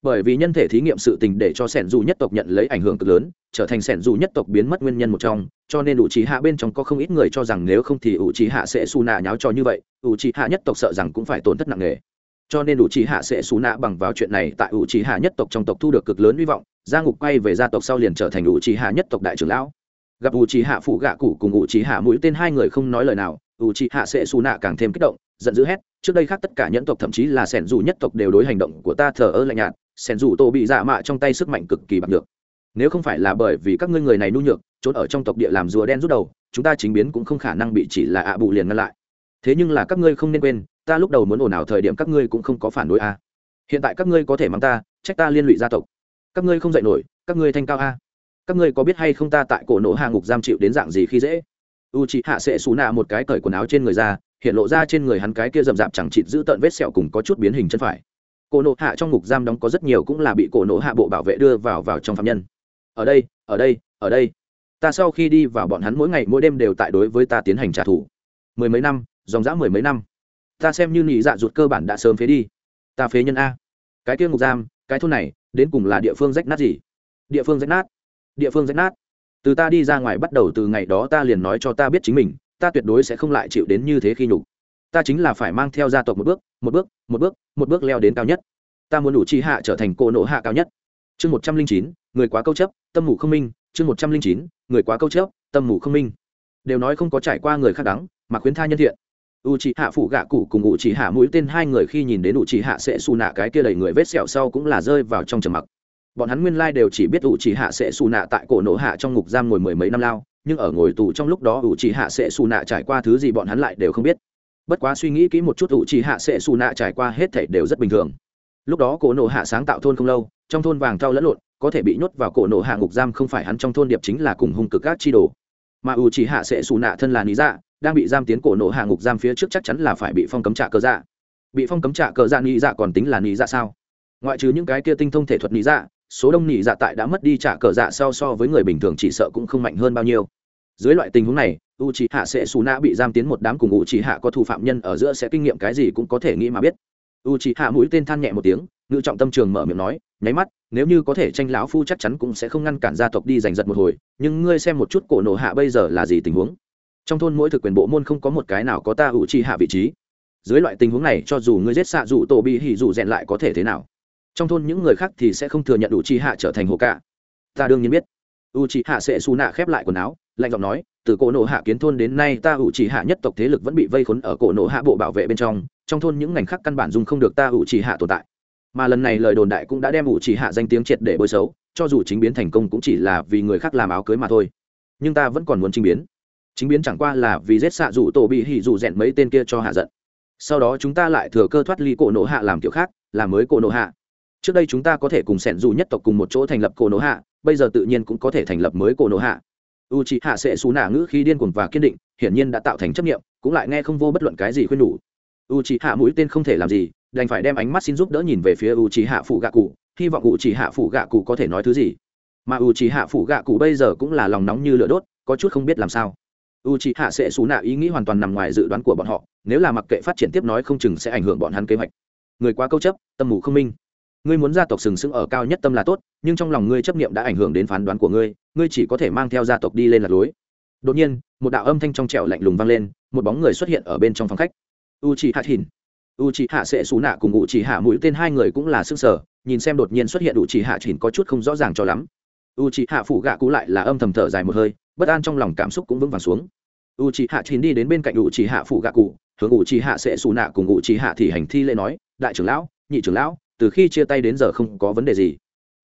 Bởi vì nhân thể thí nghiệm sự tình để cho sẻn dù nhất tộc nhận lấy ảnh hưởng cực lớn, trở thành sẻn dù nhất tộc biến mất nguyên nhân một trong, cho nên ủ chỉ hạ bên trong có không ít người cho rằng nếu không thì ủ chỉ hạ sẽ su nạ nháo cho như vậy, ủ chỉ hạ nhất tộc sợ rằng cũng phải tổn thất nặng nề cho nên ủ trì hạ sẽ xù nạ bằng vào chuyện này tại ủ trì hạ nhất tộc trong tộc thu được cực lớn hy vọng gia ngục quay về gia tộc sau liền trở thành ủ trì hạ nhất tộc đại trưởng lão. Gặp ủ trì hạ phủ gạ cụ cùng ủ trì hạ mũi tên hai người không nói lời nào, ủ trì hạ sẽ xù nạ càng thêm kích động, giận dữ hét, trước đây khác tất cả nhẫn tộc thậm chí là sẻn dù nhất tộc đều đối hành động của ta thờ ơ lạnh nhạt, sẻn dù tô bị dạ mạ trong tay sức mạnh cực kỳ bạc được nếu không phải là bởi vì các ngươi người này nhu nhược, trốn ở trong tộc địa làm rùa đen rút đầu, chúng ta chính biến cũng không khả năng bị chỉ là ạ bù liền ngăn lại thế nhưng là các ngươi không nên quên, ta lúc đầu muốn ồn ào thời điểm các ngươi cũng không có phản đối a. À. hiện tại các ngươi có thể mắng ta, trách ta liên lụy gia tộc. Các ngươi không dạy nổi, các ngươi thanh cao a. Các ngươi có biết hay không ta tại cổ nổ hạ ngục giam chịu đến dạng gì khi dễ? U chị hạ sẽ xù nạ một cái cởi quần áo trên người ra, hiện lộ ra trên người hắn cái kia rậm rạp chẳng chịt giữ tợn vết sẹo cùng có chút biến hình chân phải. Cổ nổ hạ trong ngục giam đóng có rất nhiều cũng là bị cổ nổ hạ bộ bảo vệ đưa vào vào trong phạm nhân. Ở đây ở đây ở đây. Ta sau khi đi vào bọn hắn mỗi ngày mỗi đêm đều tại đối với ta tiến hành trả thù. Mười mấy năm dòng dã mười mấy năm. Ta xem như nị dạ ruột cơ bản đã sớm phế đi. Ta phế nhân a. Cái kia ngục giam, cái thôn này, đến cùng là địa phương rách nát gì? Địa phương rách nát. Địa phương rách nát. Từ ta đi ra ngoài bắt đầu từ ngày đó ta liền nói cho ta biết chính mình, ta tuyệt đối sẽ không lại chịu đến như thế khi nhục. Ta chính là phải mang theo gia tộc một bước một bước một bước một bước leo đến cao nhất. Ta muốn đủ chi hạ trở thành cô nộ hạ cao nhất. Chương một trăm linh chín, người quá câu chấp, tâm mù không minh. Chương một trăm linh chín, người quá câu chấp, tâm mù không minh. Đều nói không có trải qua người khác đắng, mà khuyến tha nhân thiện u c h ị hạ phụ gạ cụ cùng u c h ị hạ mũi tên hai người khi nhìn đến u c h ị hạ sẽ xù nạ cái kia đầy người vết sẹo sau cũng là rơi vào trong trầm mặc. Bọn hắn nguyên lai đều chỉ biết u c h ị hạ sẽ xù nạ tại cổ nổ hạ trong ngục giam ngồi mười mấy năm lao, nhưng ở ngồi tù trong lúc đó u c h ị hạ sẽ xù nạ trải qua thứ gì bọn hắn lại đều không biết. Bất quá suy nghĩ kỹ một chút u c h ị hạ sẽ xù nạ trải qua hết thể đều rất bình thường. Lúc đó cổ nổ hạ sáng tạo thôn không lâu, trong thôn vàng thao lẫn lộn, có thể bị nhốt vào cổ nổ hạ ngục giam không phải hắn trong thôn điệp chính là cùng hung cực các chi đồ. Mà u chỉ hạ sẽ xù nạ thân là lý dạ đang bị giam tiến cổ nộ hạ ngục giam phía trước chắc chắn là phải bị phong cấm trả cờ dạ. Bị phong cấm trả cờ dạ nghĩ dạ còn tính là nghĩ dạ sao? Ngoại trừ những cái kia tinh thông thể thuật nghĩ dạ số đông nghĩ dạ tại đã mất đi trả cờ dạ so so với người bình thường chỉ sợ cũng không mạnh hơn bao nhiêu. Dưới loại tình huống này u c h ị hạ sẽ xù nã bị giam tiến một đám cùng u c h ị hạ có thủ phạm nhân ở giữa sẽ kinh nghiệm cái gì cũng có thể nghĩ mà biết. U c h ị hạ mũi tên than nhẹ một tiếng ngự trọng tâm trường mở miệng nói, nháy mắt, nếu như có thể tranh lão phu chắc chắn cũng sẽ không ngăn cản gia tộc đi giành giật một hồi, nhưng ngươi xem một chút cổ nổ hạ bây giờ là gì tình huống trong thôn mỗi thực quyền bộ môn không có một cái nào có ta ủ chi hạ vị trí. Dưới loại tình huống này, cho dù ngươi giết xạ dù tổ bị hỉ dù rèn lại có thể thế nào? Trong thôn những người khác thì sẽ không thừa nhận ủ chi hạ trở thành hồ cả ta đương nhiên biết. U chi hạ sẽ xù nạ khép lại quần áo, lạnh giọng nói, từ cổ nộ hạ kiến thôn đến nay ta ủ trì hạ nhất tộc thế lực vẫn bị vây khốn ở cổ nộ hạ bộ bảo vệ bên trong trong thôn những ngành khác căn bản dùng không được ta ủ trì hạ tồn tại. Mà lần này lời đồn đại cũng đã đem ủ trì hạ danh tiếng triệt để bôi xấu, cho dù chính biến thành công cũng chỉ là vì người khác làm áo cưới mà thôi. Nhưng ta vẫn còn muốn chính biến chính biến chẳng qua là vì giết xạ rủ tổ bị hỉ rủ rèn mấy tên kia cho hạ giận. Sau đó chúng ta lại thừa cơ thoát ly cổ nổ hạ làm kiểu khác làm mới cổ nổ hạ. Trước đây chúng ta có thể cùng sẻn dù nhất tộc cùng một chỗ thành lập cổ nổ hạ, bây giờ tự nhiên cũng có thể thành lập mới cổ nổ hạ. U c h ị hạ sẽ xù nả ngữ khi điên cuồng và kiên định, hiển nhiên đã tạo thành chấp nghiệm cũng lại nghe không vô bất luận cái gì khuyên nhủ. U c h ị hạ mũi tên không thể làm gì, đành phải đem ánh mắt xin giúp đỡ nhìn về phía u c h ị hạ phụ gạ cụ, hy vọng u c h ị hạ phụ gạ cụ có thể nói thứ gì. Mà u c h ị hạ phụ gạ cụ bây giờ cũng là lòng nóng như lửa đốt, có chút không biết làm sao u c h ị hạ sẽ xú nạ ý nghĩ hoàn toàn nằm ngoài dự đoán của bọn họ, nếu là mặc kệ phát triển tiếp nói không chừng sẽ ảnh hưởng bọn hắn kế hoạch. Người quá câu chấp, tâm mù không minh. Ngươi muốn gia tộc sừng sững ở cao nhất tâm là tốt, nhưng trong lòng ngươi chấp niệm đã ảnh hưởng đến phán đoán của ngươi ngươi chỉ có thể mang theo gia tộc đi lên lạc lối. Đột nhiên, một đạo âm thanh trong trẻo lạnh lùng vang lên, một bóng người xuất hiện ở bên trong phòng khách. U c h ị hạ thìn. U c h ị hạ sẽ xú nạ cùng u c h ị hạ mũi, tên hai người cũng là s ư ơ n g sở nhìn xem đột nhiên xuất hiện u c h ị hạ thìn có chút không rõ ràng cho lắm. U c h ị hạ phủ gạ cũ lại là âm thầm thở dài một hơi bất an trong lòng cảm xúc cũng vững vàng xuống. U c hạ chín đi đến bên cạnh u c hạ phụ gạ cụ, hướng u c hạ sẽ xù nạ cùng u c hạ thì hành thi lễ nói, đại trưởng lão, nhị trưởng lão, từ khi chia tay đến giờ không có vấn đề gì.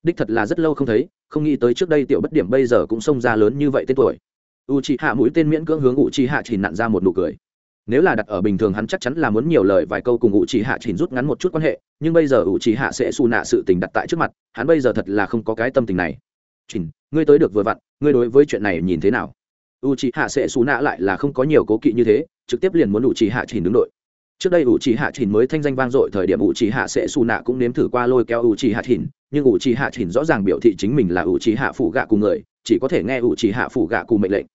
Đích thật là rất lâu không thấy, không nghĩ tới trước đây tiểu bất điểm bây giờ cũng xông ra lớn như vậy tên tuổi. U c hạ mũi tên miễn cưỡng hướng u c hạ chỉ nặn ra một nụ cười. Nếu là đặt ở bình thường hắn chắc chắn là muốn nhiều lời vài câu cùng u c hạ chỉ rút ngắn một chút quan hệ, nhưng bây giờ u c hạ sẽ xù nạ sự tình đặt tại trước mặt, hắn bây giờ thật là không có cái tâm tình này chỉnh, ngươi tới được vừa vặn, ngươi đối với chuyện này nhìn thế nào? U c h hạ sẽ xù nạ lại là không có nhiều cố kỵ như thế, trực tiếp liền muốn u c h hạ chỉnh đứng đội. Trước đây u c h hạ chỉnh mới thanh danh vang dội thời điểm u c h hạ sẽ xù nạ cũng nếm thử qua lôi kéo u c h hạ chỉnh, nhưng u c h hạ chỉnh rõ ràng biểu thị chính mình là u c h hạ phụ gạ cùng người, chỉ có thể nghe u c h hạ phụ gạ cùng mệnh lệnh.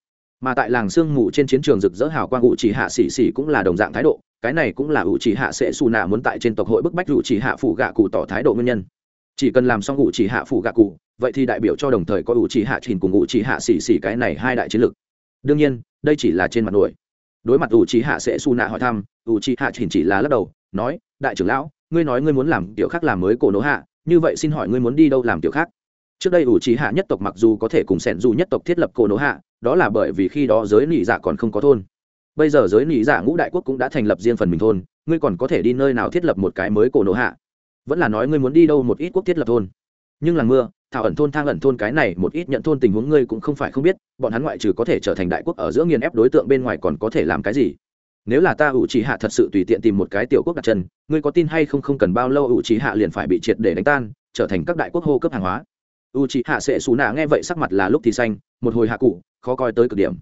Mà tại làng sương mù trên chiến trường rực rỡ hào quang u c h hạ xỉ xỉ cũng là đồng dạng thái độ, cái này cũng là u c h hạ sẽ xù nạ muốn tại trên tộc hội bức bách u c h hạ phụ gạ cụ tỏ thái độ nguyên nhân chỉ cần làm xong ủ chỉ hạ phụ gạ cụ, vậy thì đại biểu cho đồng thời có ủ chỉ hạ chỉnh cùng ngụ chỉ hạ xỉ xỉ cái này hai đại chiến lược. Đương nhiên, đây chỉ là trên mặt nổi. Đối mặt ủ chỉ hạ sẽ su nạ hỏi thăm ủ chỉ hạ trình chỉ là lắc đầu, nói, đại trưởng lão, ngươi nói ngươi muốn làm kiểu khác làm mới cổ nỗ hạ, như vậy xin hỏi ngươi muốn đi đâu làm kiểu khác? Trước đây ủ trí hạ nhất tộc mặc dù có thể cùng sẻn dù nhất tộc thiết lập cổ nỗ hạ, đó là bởi vì khi đó giới nỉ dạ còn không có thôn. Bây giờ giới nỉ dạ ngũ đại quốc cũng đã thành lập riêng phần mình thôn, ngươi còn có thể đi nơi nào thiết lập một cái mới cổ nỗ hạ? Vẫn là nói ngươi muốn đi đâu một ít quốc thiết lập thôn. Nhưng là mưa, thảo ẩn thôn, thang ẩn thôn cái này một ít nhận thôn tình huống ngươi cũng không phải không biết, bọn hắn ngoại trừ có thể trở thành đại quốc ở giữa nghiền ép đối tượng bên ngoài còn có thể làm cái gì? Nếu là ta ủ trì hạ thật sự tùy tiện tìm một cái tiểu quốc đặt chân, ngươi có tin hay không không cần bao lâu ủ trì hạ liền phải bị triệt để đánh tan, trở thành các đại quốc hô cấp hàng hóa. U trì hạ sẽ xù nạ nghe vậy sắc mặt là lúc thì xanh, một hồi hạ cụ, khó coi tới cực điểm.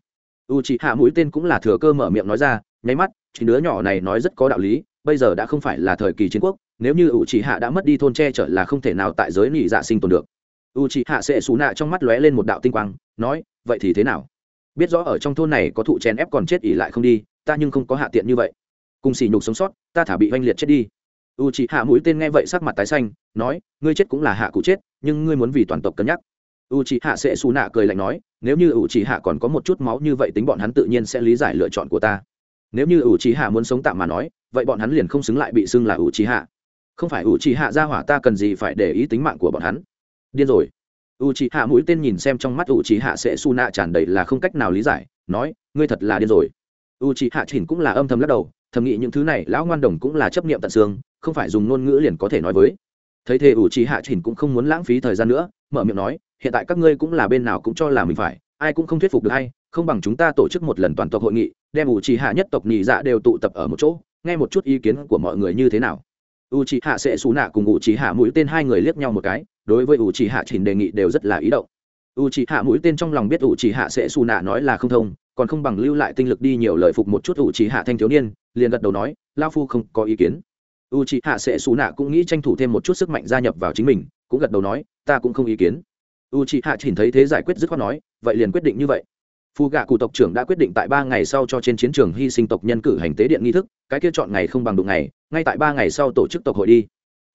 U trì hạ mũi tên cũng là thừa cơ mở miệng nói ra, nháy mắt, chỉ đứa nhỏ này nói rất có đạo lý, bây giờ đã không phải là thời kỳ chiến quốc nếu như u trì hạ đã mất đi thôn tre trở là không thể nào tại giới nỉ dạ sinh tồn được. U trì hạ sẽ xù nạ trong mắt lóe lên một đạo tinh quang, nói, vậy thì thế nào? Biết rõ ở trong thôn này có thụ chèn ép còn chết ỉ lại không đi, ta nhưng không có hạ tiện như vậy. Cùng xỉ nhục sống sót, ta thả bị oanh liệt chết đi. U chị hạ mũi tên nghe vậy sắc mặt tái xanh, nói, ngươi chết cũng là hạ cụ chết, nhưng ngươi muốn vì toàn tộc cân nhắc. U chị hạ sẽ xù nạ cười lạnh nói, nếu như u chị hạ còn có một chút máu như vậy tính bọn hắn tự nhiên sẽ lý giải lựa chọn của ta. Nếu như u chị hạ muốn sống tạm mà nói, vậy bọn hắn liền không xứng lại bị xưng là u chị hạ không phải u chị hạ ra hỏa ta cần gì phải để ý tính mạng của bọn hắn. Điên rồi. U chị hạ mũi tên nhìn xem trong mắt u chị hạ sẽ su nạ tràn đầy là không cách nào lý giải, nói, ngươi thật là điên rồi. U chị hạ chỉnh cũng là âm thầm lắc đầu, thầm nghĩ những thứ này lão ngoan đồng cũng là chấp niệm tận xương, không phải dùng ngôn ngữ liền có thể nói với. Thấy thế u chị hạ chỉnh cũng không muốn lãng phí thời gian nữa, mở miệng nói, hiện tại các ngươi cũng là bên nào cũng cho là mình phải, ai cũng không thuyết phục được hay không bằng chúng ta tổ chức một lần toàn tộc hội nghị, đem u chị hạ nhất tộc nhị dạ đều tụ tập ở một chỗ, nghe một chút ý kiến của mọi người như thế nào u chị hạ sẽ xù nạ cùng u chị hạ mũi tên hai người liếc nhau một cái, đối với u chị hạ trình đề nghị đều rất là ý động. U chị hạ mũi tên trong lòng biết u chị hạ sẽ xù nạ nói là không thông, còn không bằng lưu lại tinh lực đi nhiều lời phục một chút u trí hạ thanh thiếu niên, liền gật đầu nói lao phu không có ý kiến. U trí hạ sẽ xù nạ cũng nghĩ tranh thủ thêm một chút sức mạnh gia nhập vào chính mình, cũng gật đầu nói, ta cũng không ý kiến. U trí hạ chỉ thấy thế giải quyết dứt khoát nói, vậy liền quyết định như vậy phù gạ cụ tộc trưởng đã quyết định tại ba ngày sau cho trên chiến trường hy sinh tộc nhân cử hành tế điện nghi thức, cái kia chọn ngày không bằng đụng ngày, ngay tại ba ngày sau tổ chức tộc hội đi.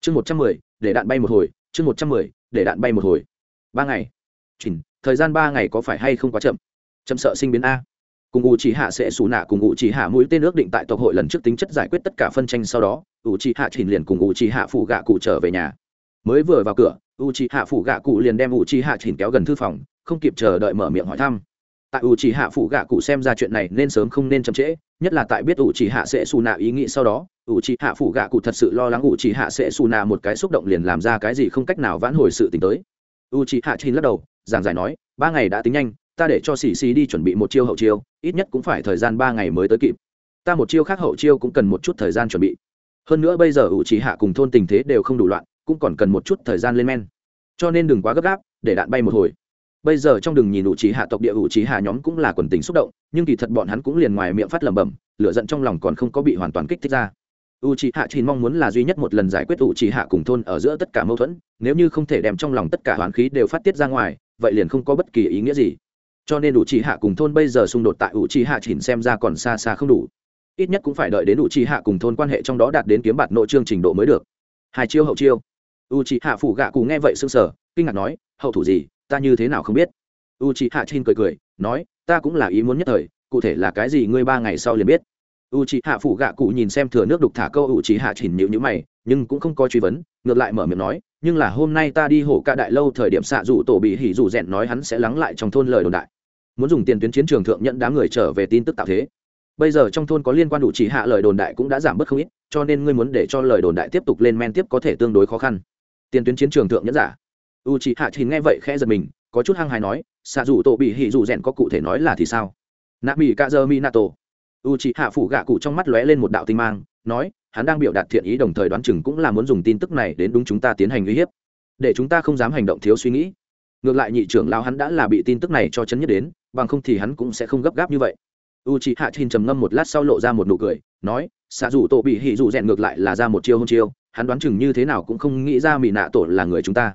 Chương một trăm mười, để đạn bay một hồi, chương một trăm mười, để đạn bay một hồi. Ba ngày. Chỉnh, thời gian ba ngày có phải hay không quá chậm? Chậm sợ sinh biến a. Cùng u chỉ hạ sẽ xù nạ cùng u chỉ hạ mũi tên ước định tại tộc hội lần trước tính chất giải quyết tất cả phân tranh sau đó u chỉ hạ chỉnh liền cùng u chỉ hạ phụ gạ cụ trở về nhà. Mới vừa vào cửa u chỉ hạ phụ gạ cụ liền đem u chỉ hạ chỉnh kéo gần thư phòng, không kịp chờ đợi mở miệng hỏi thăm tại u chỉ hạ phụ gạ cụ xem ra chuyện này nên sớm không nên chậm trễ, nhất là tại biết u chỉ hạ sẽ xù nạ ý nghĩ sau đó. U chỉ hạ phụ gạ cụ thật sự lo lắng u chỉ hạ sẽ xù nạ một cái xúc động liền làm ra cái gì không cách nào vãn hồi sự t tới. U chỉ hạ chín lắc đầu, giảng giải nói, ba ngày đã tính nhanh, ta để cho xì xì đi chuẩn bị một chiêu hậu chiêu, ít nhất cũng phải thời gian ba ngày mới tới kịp. Ta một chiêu khác hậu chiêu cũng cần một chút thời gian chuẩn bị. Hơn nữa bây giờ ủ chỉ hạ cùng thôn tình thế đều không đủ loạn, cũng còn cần một chút thời gian lên men. Cho nên đừng quá gấp gáp, để đạn bay một hồi bây giờ trong đường nhìn ủ trì hạ tộc địa, ủ trì hạ nhóm cũng là quần tình xúc động, nhưng kỳ thật bọn hắn cũng liền ngoài miệng phát lẩm bẩm, lửa giận trong lòng còn không có bị hoàn toàn kích thích ra. U trì hạ chỉ mong muốn là duy nhất một lần giải quyết u trì hạ cùng thôn ở giữa tất cả mâu thuẫn, nếu như không thể đem trong lòng tất cả hoàn khí đều phát tiết ra ngoài, vậy liền không có bất kỳ ý nghĩa gì. Cho nên u trì hạ cùng thôn bây giờ xung đột tại ủ trì hạ chỉ xem ra còn xa xa không đủ. Ít nhất cũng phải đợi đến ủ trì hạ cùng thôn quan hệ trong đó đạt đến kiếm bạt nội trương trình độ mới được. Hai chiêu hậu chiêu. U trì hạ phủ gạ cùng nghe vậy sưng sở kinh ngạc nói, hậu thủ gì? Ta như thế nào không biết? U trì hạ chin cười cười, nói, ta cũng là ý muốn nhất thời, cụ thể là cái gì ngươi ba ngày sau liền biết. U trì hạ phủ gạ cụ nhìn xem thừa nước đục thả câu u trì hạ chỉnh nhịu nhữ mày, nhưng cũng không có truy vấn, ngược lại mở miệng nói, nhưng là hôm nay ta đi hổ ca đại lâu thời điểm xạ rủ tổ bị hỉ rủ rẽn nói hắn sẽ lắng lại trong thôn lời đồn đại. Muốn dùng tiền tuyến chiến trường thượng nhận đám người trở về tin tức tạo thế. Bây giờ trong thôn có liên quan đủ chỉ hạ lời đồn đại cũng đã giảm bớt không ít, cho nên ngươi muốn để cho lời đồn đại tiếp tục lên men tiếp có thể tương đối khó khăn. Tiền tuyến chiến trường thượng nhẫn giả u chỉ hạ thì nghe vậy khẽ giật mình, có chút hăng hài nói, xạ dù tổ bị hỉ dù rèn có cụ thể nói là thì sao? Nạ mỹ ca dơ mi nato u chỉ hạ phủ gạ cụ trong mắt lóe lên một đạo tinh mang, nói, hắn đang biểu đạt thiện ý đồng thời đoán chừng cũng là muốn dùng tin tức này đến đúng chúng ta tiến hành uy hiếp. Để chúng ta không dám hành động thiếu suy nghĩ. Ngược lại nhị trưởng lao hắn đã là bị tin tức này cho chấn nhất đến, bằng không thì hắn cũng sẽ không gấp gáp như vậy. U c h ị hạ chin trầm ngâm một lát sau lộ ra một nụ cười, nói, xạ dù tổ bị hỉ dù rèn ngược lại là ra một chiêu hôn chiêu, hắn đoán chừng như thế nào cũng không nghĩ ra mỹ nạ tổ là người chúng ta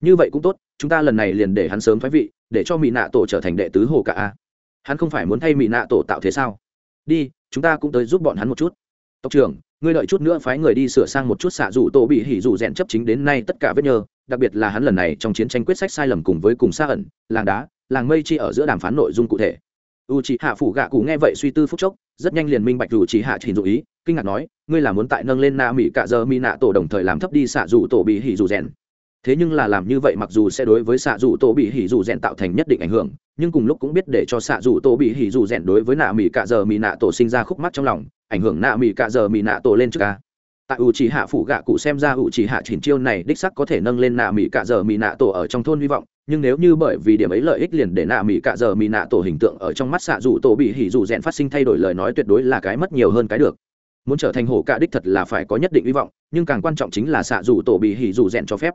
như vậy cũng tốt, chúng ta lần này liền để hắn sớm thoái vị, để cho mỹ nạ tổ trở thành đệ tứ hồ cả a. Hắn không phải muốn thay mỹ nạ tổ tạo thế sao? Đi, chúng ta cũng tới giúp bọn hắn một chút. Tộc trưởng, ngươi đợi chút nữa phái người đi sửa sang một chút xạ dù tổ bị hỉ dù rèn chấp chính đến nay tất cả vết nhơ, đặc biệt là hắn lần này trong chiến tranh quyết sách sai lầm cùng với cùng xa ẩn, làng đá, làng mây chi ở giữa đàm phán nội dung cụ thể. U c hạ phủ gạ cụ nghe vậy suy tư phúc chốc, rất nhanh liền minh bạch dù chỉ hạ chỉ dụ ý, kinh ngạc nói, ngươi là muốn tại nâng lên na mỹ cạ giờ mỹ nạ tổ đồng thời làm thấp đi xạ dù tổ bị hỉ dù rèn? Thế nhưng là làm như vậy mặc dù sẽ đối với xạ dù tổ bị hỉ dù rèn tạo thành nhất định ảnh hưởng, nhưng cùng lúc cũng biết để cho xạ dù tổ bị hỉ dù rèn đối với nạ mỹ cạ giờ mỹ nạ tổ sinh ra khúc mắt trong lòng, ảnh hưởng nạ mỹ cạ giờ mỹ nạ tổ lên trước ca. Tại u chỉ hạ phủ gạ cụ xem ra u chỉ hạ chỉnh chiêu này đích sắc có thể nâng lên nạ mỹ cạ giờ mỹ nạ tổ ở trong thôn hy vọng, nhưng nếu như bởi vì điểm ấy lợi ích liền để nạ mỹ cạ giờ mỹ nạ tổ hình tượng ở trong mắt xạ dù tổ bị hỉ dù rèn phát sinh thay đổi lời nói tuyệt đối là cái mất nhiều hơn cái được. Muốn trở thành hổ cạ đích thật là phải có nhất định hy vọng, nhưng càng quan trọng chính là xạ dù tổ bị hỉ dù rèn cho phép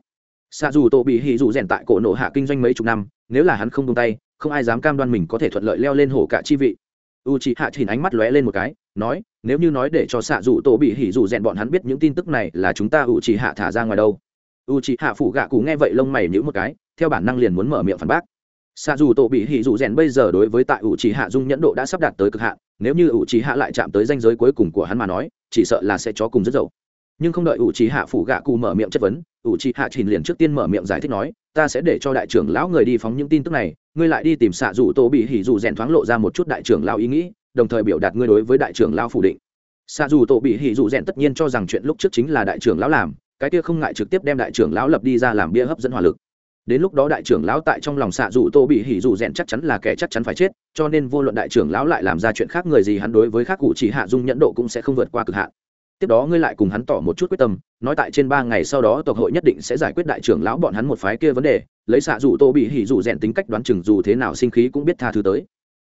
xạ dù tổ bị hỉ dù rèn tại cổ nộ hạ kinh doanh mấy chục năm, nếu là hắn không tung tay, không ai dám cam đoan mình có thể thuận lợi leo lên hổ cả chi vị. U c h ị hạ chỉnh ánh mắt lóe lên một cái, nói, nếu như nói để cho xạ dù tổ bị hỉ dù rèn bọn hắn biết những tin tức này là chúng ta u c h ị hạ thả ra ngoài đâu. U c h ị hạ phủ gạ cụ nghe vậy lông mày nhữ một cái, theo bản năng liền muốn mở miệng phản bác. Xạ dù tổ bị hỉ dù rèn bây giờ đối với tại u c h ị hạ dung nhẫn độ đã sắp đạt tới cực hạn, nếu như u c h ị hạ lại chạm tới danh giới cuối cùng của hắn mà nói, chỉ sợ là sẽ chó cùng rất dậu nhưng không đợi ủ trí hạ phủ gạ cụ mở miệng chất vấn ủ trí hạ trình liền trước tiên mở miệng giải thích nói, ta sẽ để cho đại trưởng lão người đi phóng những tin tức này, ngươi lại đi tìm xạ dù tô bị hỉ dù rèn thoáng lộ ra một chút đại trưởng lão ý nghĩ, đồng thời biểu đạt ngươi đối với đại trưởng lão phủ định. Xạ dù tô bị hỉ dù rèn tất nhiên cho rằng chuyện lúc trước chính là đại trưởng lão làm, cái kia không ngại trực tiếp đem đại trưởng lão lập đi ra làm bia hấp dẫn hỏa lực. Đến lúc đó đại trưởng lão tại trong lòng xạ dù tô bị hỉ dù rèn chắc chắn là kẻ chắc chắn phải chết, cho nên vô luận đại trưởng lão lại làm ra chuyện khác người gì hắn đối với khác cụ chỉ hạ dung nhẫn độ cũng sẽ không vượt qua cực hạn tiếp đó ngươi lại cùng hắn tỏ một chút quyết tâm, nói tại trên ba ngày sau đó tộc hội nhất định sẽ giải quyết đại trưởng lão bọn hắn một phái kia vấn đề, lấy xạ dù tô bị hỉ dù rèn tính cách đoán chừng dù thế nào sinh khí cũng biết tha thứ tới.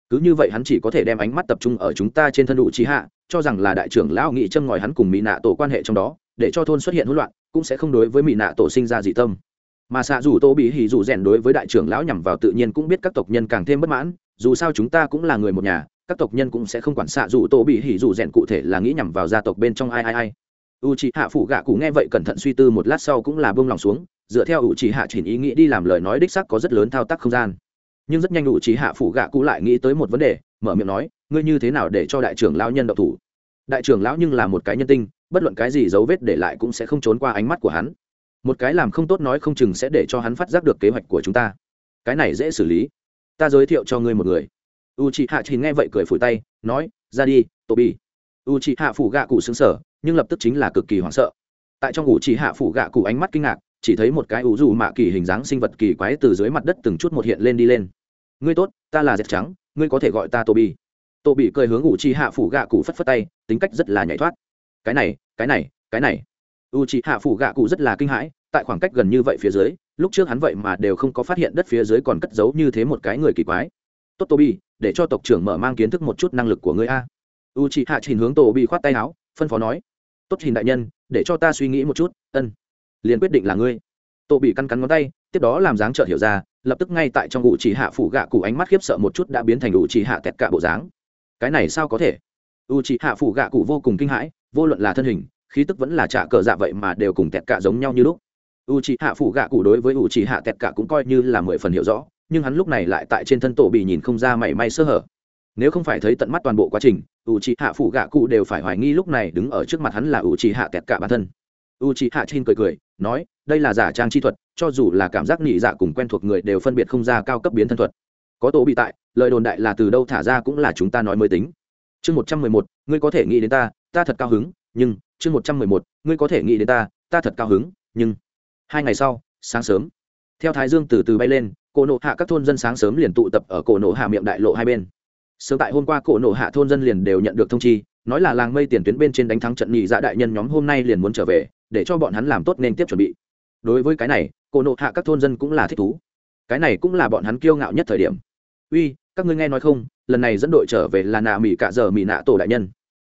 Cứ như vậy hắn chỉ có thể đem ánh mắt tập trung ở chúng ta trên thân đủ trí hạ, cho rằng là đại trưởng lão nghị châm ngòi hắn cùng mỹ nạ tổ quan hệ trong đó, để cho thôn xuất hiện hỗn loạn, cũng sẽ không đối với mỹ nạ tổ sinh ra dị tâm. Mà xạ dù tô bị hỉ dù rèn đối với đại trưởng lão nhằm vào tự nhiên cũng biết các tộc nhân càng thêm bất mãn, dù sao chúng ta cũng là người một nhà các tộc nhân cũng sẽ không quản xạ dù tô bị hỉ dù rèn cụ thể là nghĩ nhằm vào gia tộc bên trong ai ai ai. U c hạ phủ gạ cụ nghe vậy cẩn thận suy tư một lát sau cũng là bông lòng xuống, dựa theo u c hạ chỉnh ý nghĩ đi làm lời nói đích sắc có rất lớn thao tác không gian. Nhưng rất nhanh u c hạ phủ gạ cụ lại nghĩ tới một vấn đề, mở miệng nói, ngươi như thế nào để cho đại trưởng lão nhân độc thủ? Đại trưởng lão nhưng là một cái nhân tinh, bất luận cái gì dấu vết để lại cũng sẽ không trốn qua ánh mắt của hắn. Một cái làm không tốt nói không chừng sẽ để cho hắn phát giác được kế hoạch của chúng ta. Cái này dễ xử lý. Ta giới thiệu cho ngươi một người u chị hạ chín nghe vậy cười phủi tay, nói, ra đi tô bi u chị hạ phủ gạ cụ xứng sở nhưng lập tức chính là cực kỳ hoảng sợ. Tại trong u chị hạ phủ gạ cụ ánh mắt kinh ngạc, chỉ thấy một cái ủ dù mạ kỳ hình dáng sinh vật kỳ quái từ dưới mặt đất từng chút một hiện lên đi lên. Ngươi tốt, ta là dệt trắng, ngươi có thể gọi ta tô bi tô bị cười hướng u chị hạ phủ gạ cụ phất phất tay, tính cách rất là nhảy thoát. Cái này cái này cái này. U chị hạ phủ gạ cụ rất là kinh hãi, tại khoảng cách gần như vậy phía dưới, lúc trước hắn vậy mà đều không có phát hiện đất phía dưới còn cất giấu như thế một cái người kỳ quái tốt tô bi để cho tộc trưởng mở mang kiến thức một chút năng lực của ngươi a. U chị hạ trình hướng tô bi khoát tay áo, phân phó nói, tốt trình đại nhân, để cho ta suy nghĩ một chút, ân, liền quyết định là ngươi. Tô bị căn cắn ngón tay, tiếp đó làm dáng trợ hiểu ra, lập tức ngay tại trong ủ chỉ hạ phủ gạ cụ ánh mắt khiếp sợ một chút đã biến thành ủ chỉ hạ tẹt cả bộ dáng. Cái này sao có thể? U chỉ hạ phủ gạ cụ vô cùng kinh hãi, vô luận là thân hình, khí tức vẫn là trả cờ dạ vậy mà đều cùng tẹt cả giống nhau như lúc. U chỉ hạ phủ gạ cụ đối với u chỉ hạ tẹt cả cũng coi như là mười phần hiểu rõ nhưng hắn lúc này lại tại trên thân tổ bị nhìn không ra mảy may sơ hở. Nếu không phải thấy tận mắt toàn bộ quá trình u chỉ hạ phủ gạ cụ đều phải hoài nghi lúc này đứng ở trước mặt hắn là u chỉ hạ kẹt cả bản thân. U chỉ hạ trên cười cười, nói, đây là giả trang chi thuật, cho dù là cảm giác nhị dạ cùng quen thuộc người đều phân biệt không ra cao cấp biến thân thuật. Có tổ bị tại, lời đồn đại là từ đâu thả ra cũng là chúng ta nói mới tính. Chương một trăm mười một, ngươi có thể nghĩ đến ta ta thật cao hứng, nhưng, chương một trăm mười một, ngươi có thể nghĩ đến ta ta thật cao hứng, nhưng. Hai ngày sau, sáng sớm, theo thái dương từ từ bay lên cổ nộ hạ các thôn dân sáng sớm liền tụ tập ở cổ nộ hạ miệng đại lộ hai bên. Sớm tại hôm qua cổ nộ hạ thôn dân liền đều nhận được thông chi, nói là làng mây tiền tuyến bên trên đánh thắng trận nhị dạ đại nhân nhóm hôm nay liền muốn trở về, để cho bọn hắn làm tốt nên tiếp chuẩn bị. Đối với cái này, cổ nộ hạ các thôn dân cũng là thích thú. Cái này cũng là bọn hắn kiêu ngạo nhất thời điểm. Uy, các ngươi nghe nói không? Lần này dẫn đội trở về là nạ mỹ cả giờ mỹ nạ tổ đại nhân.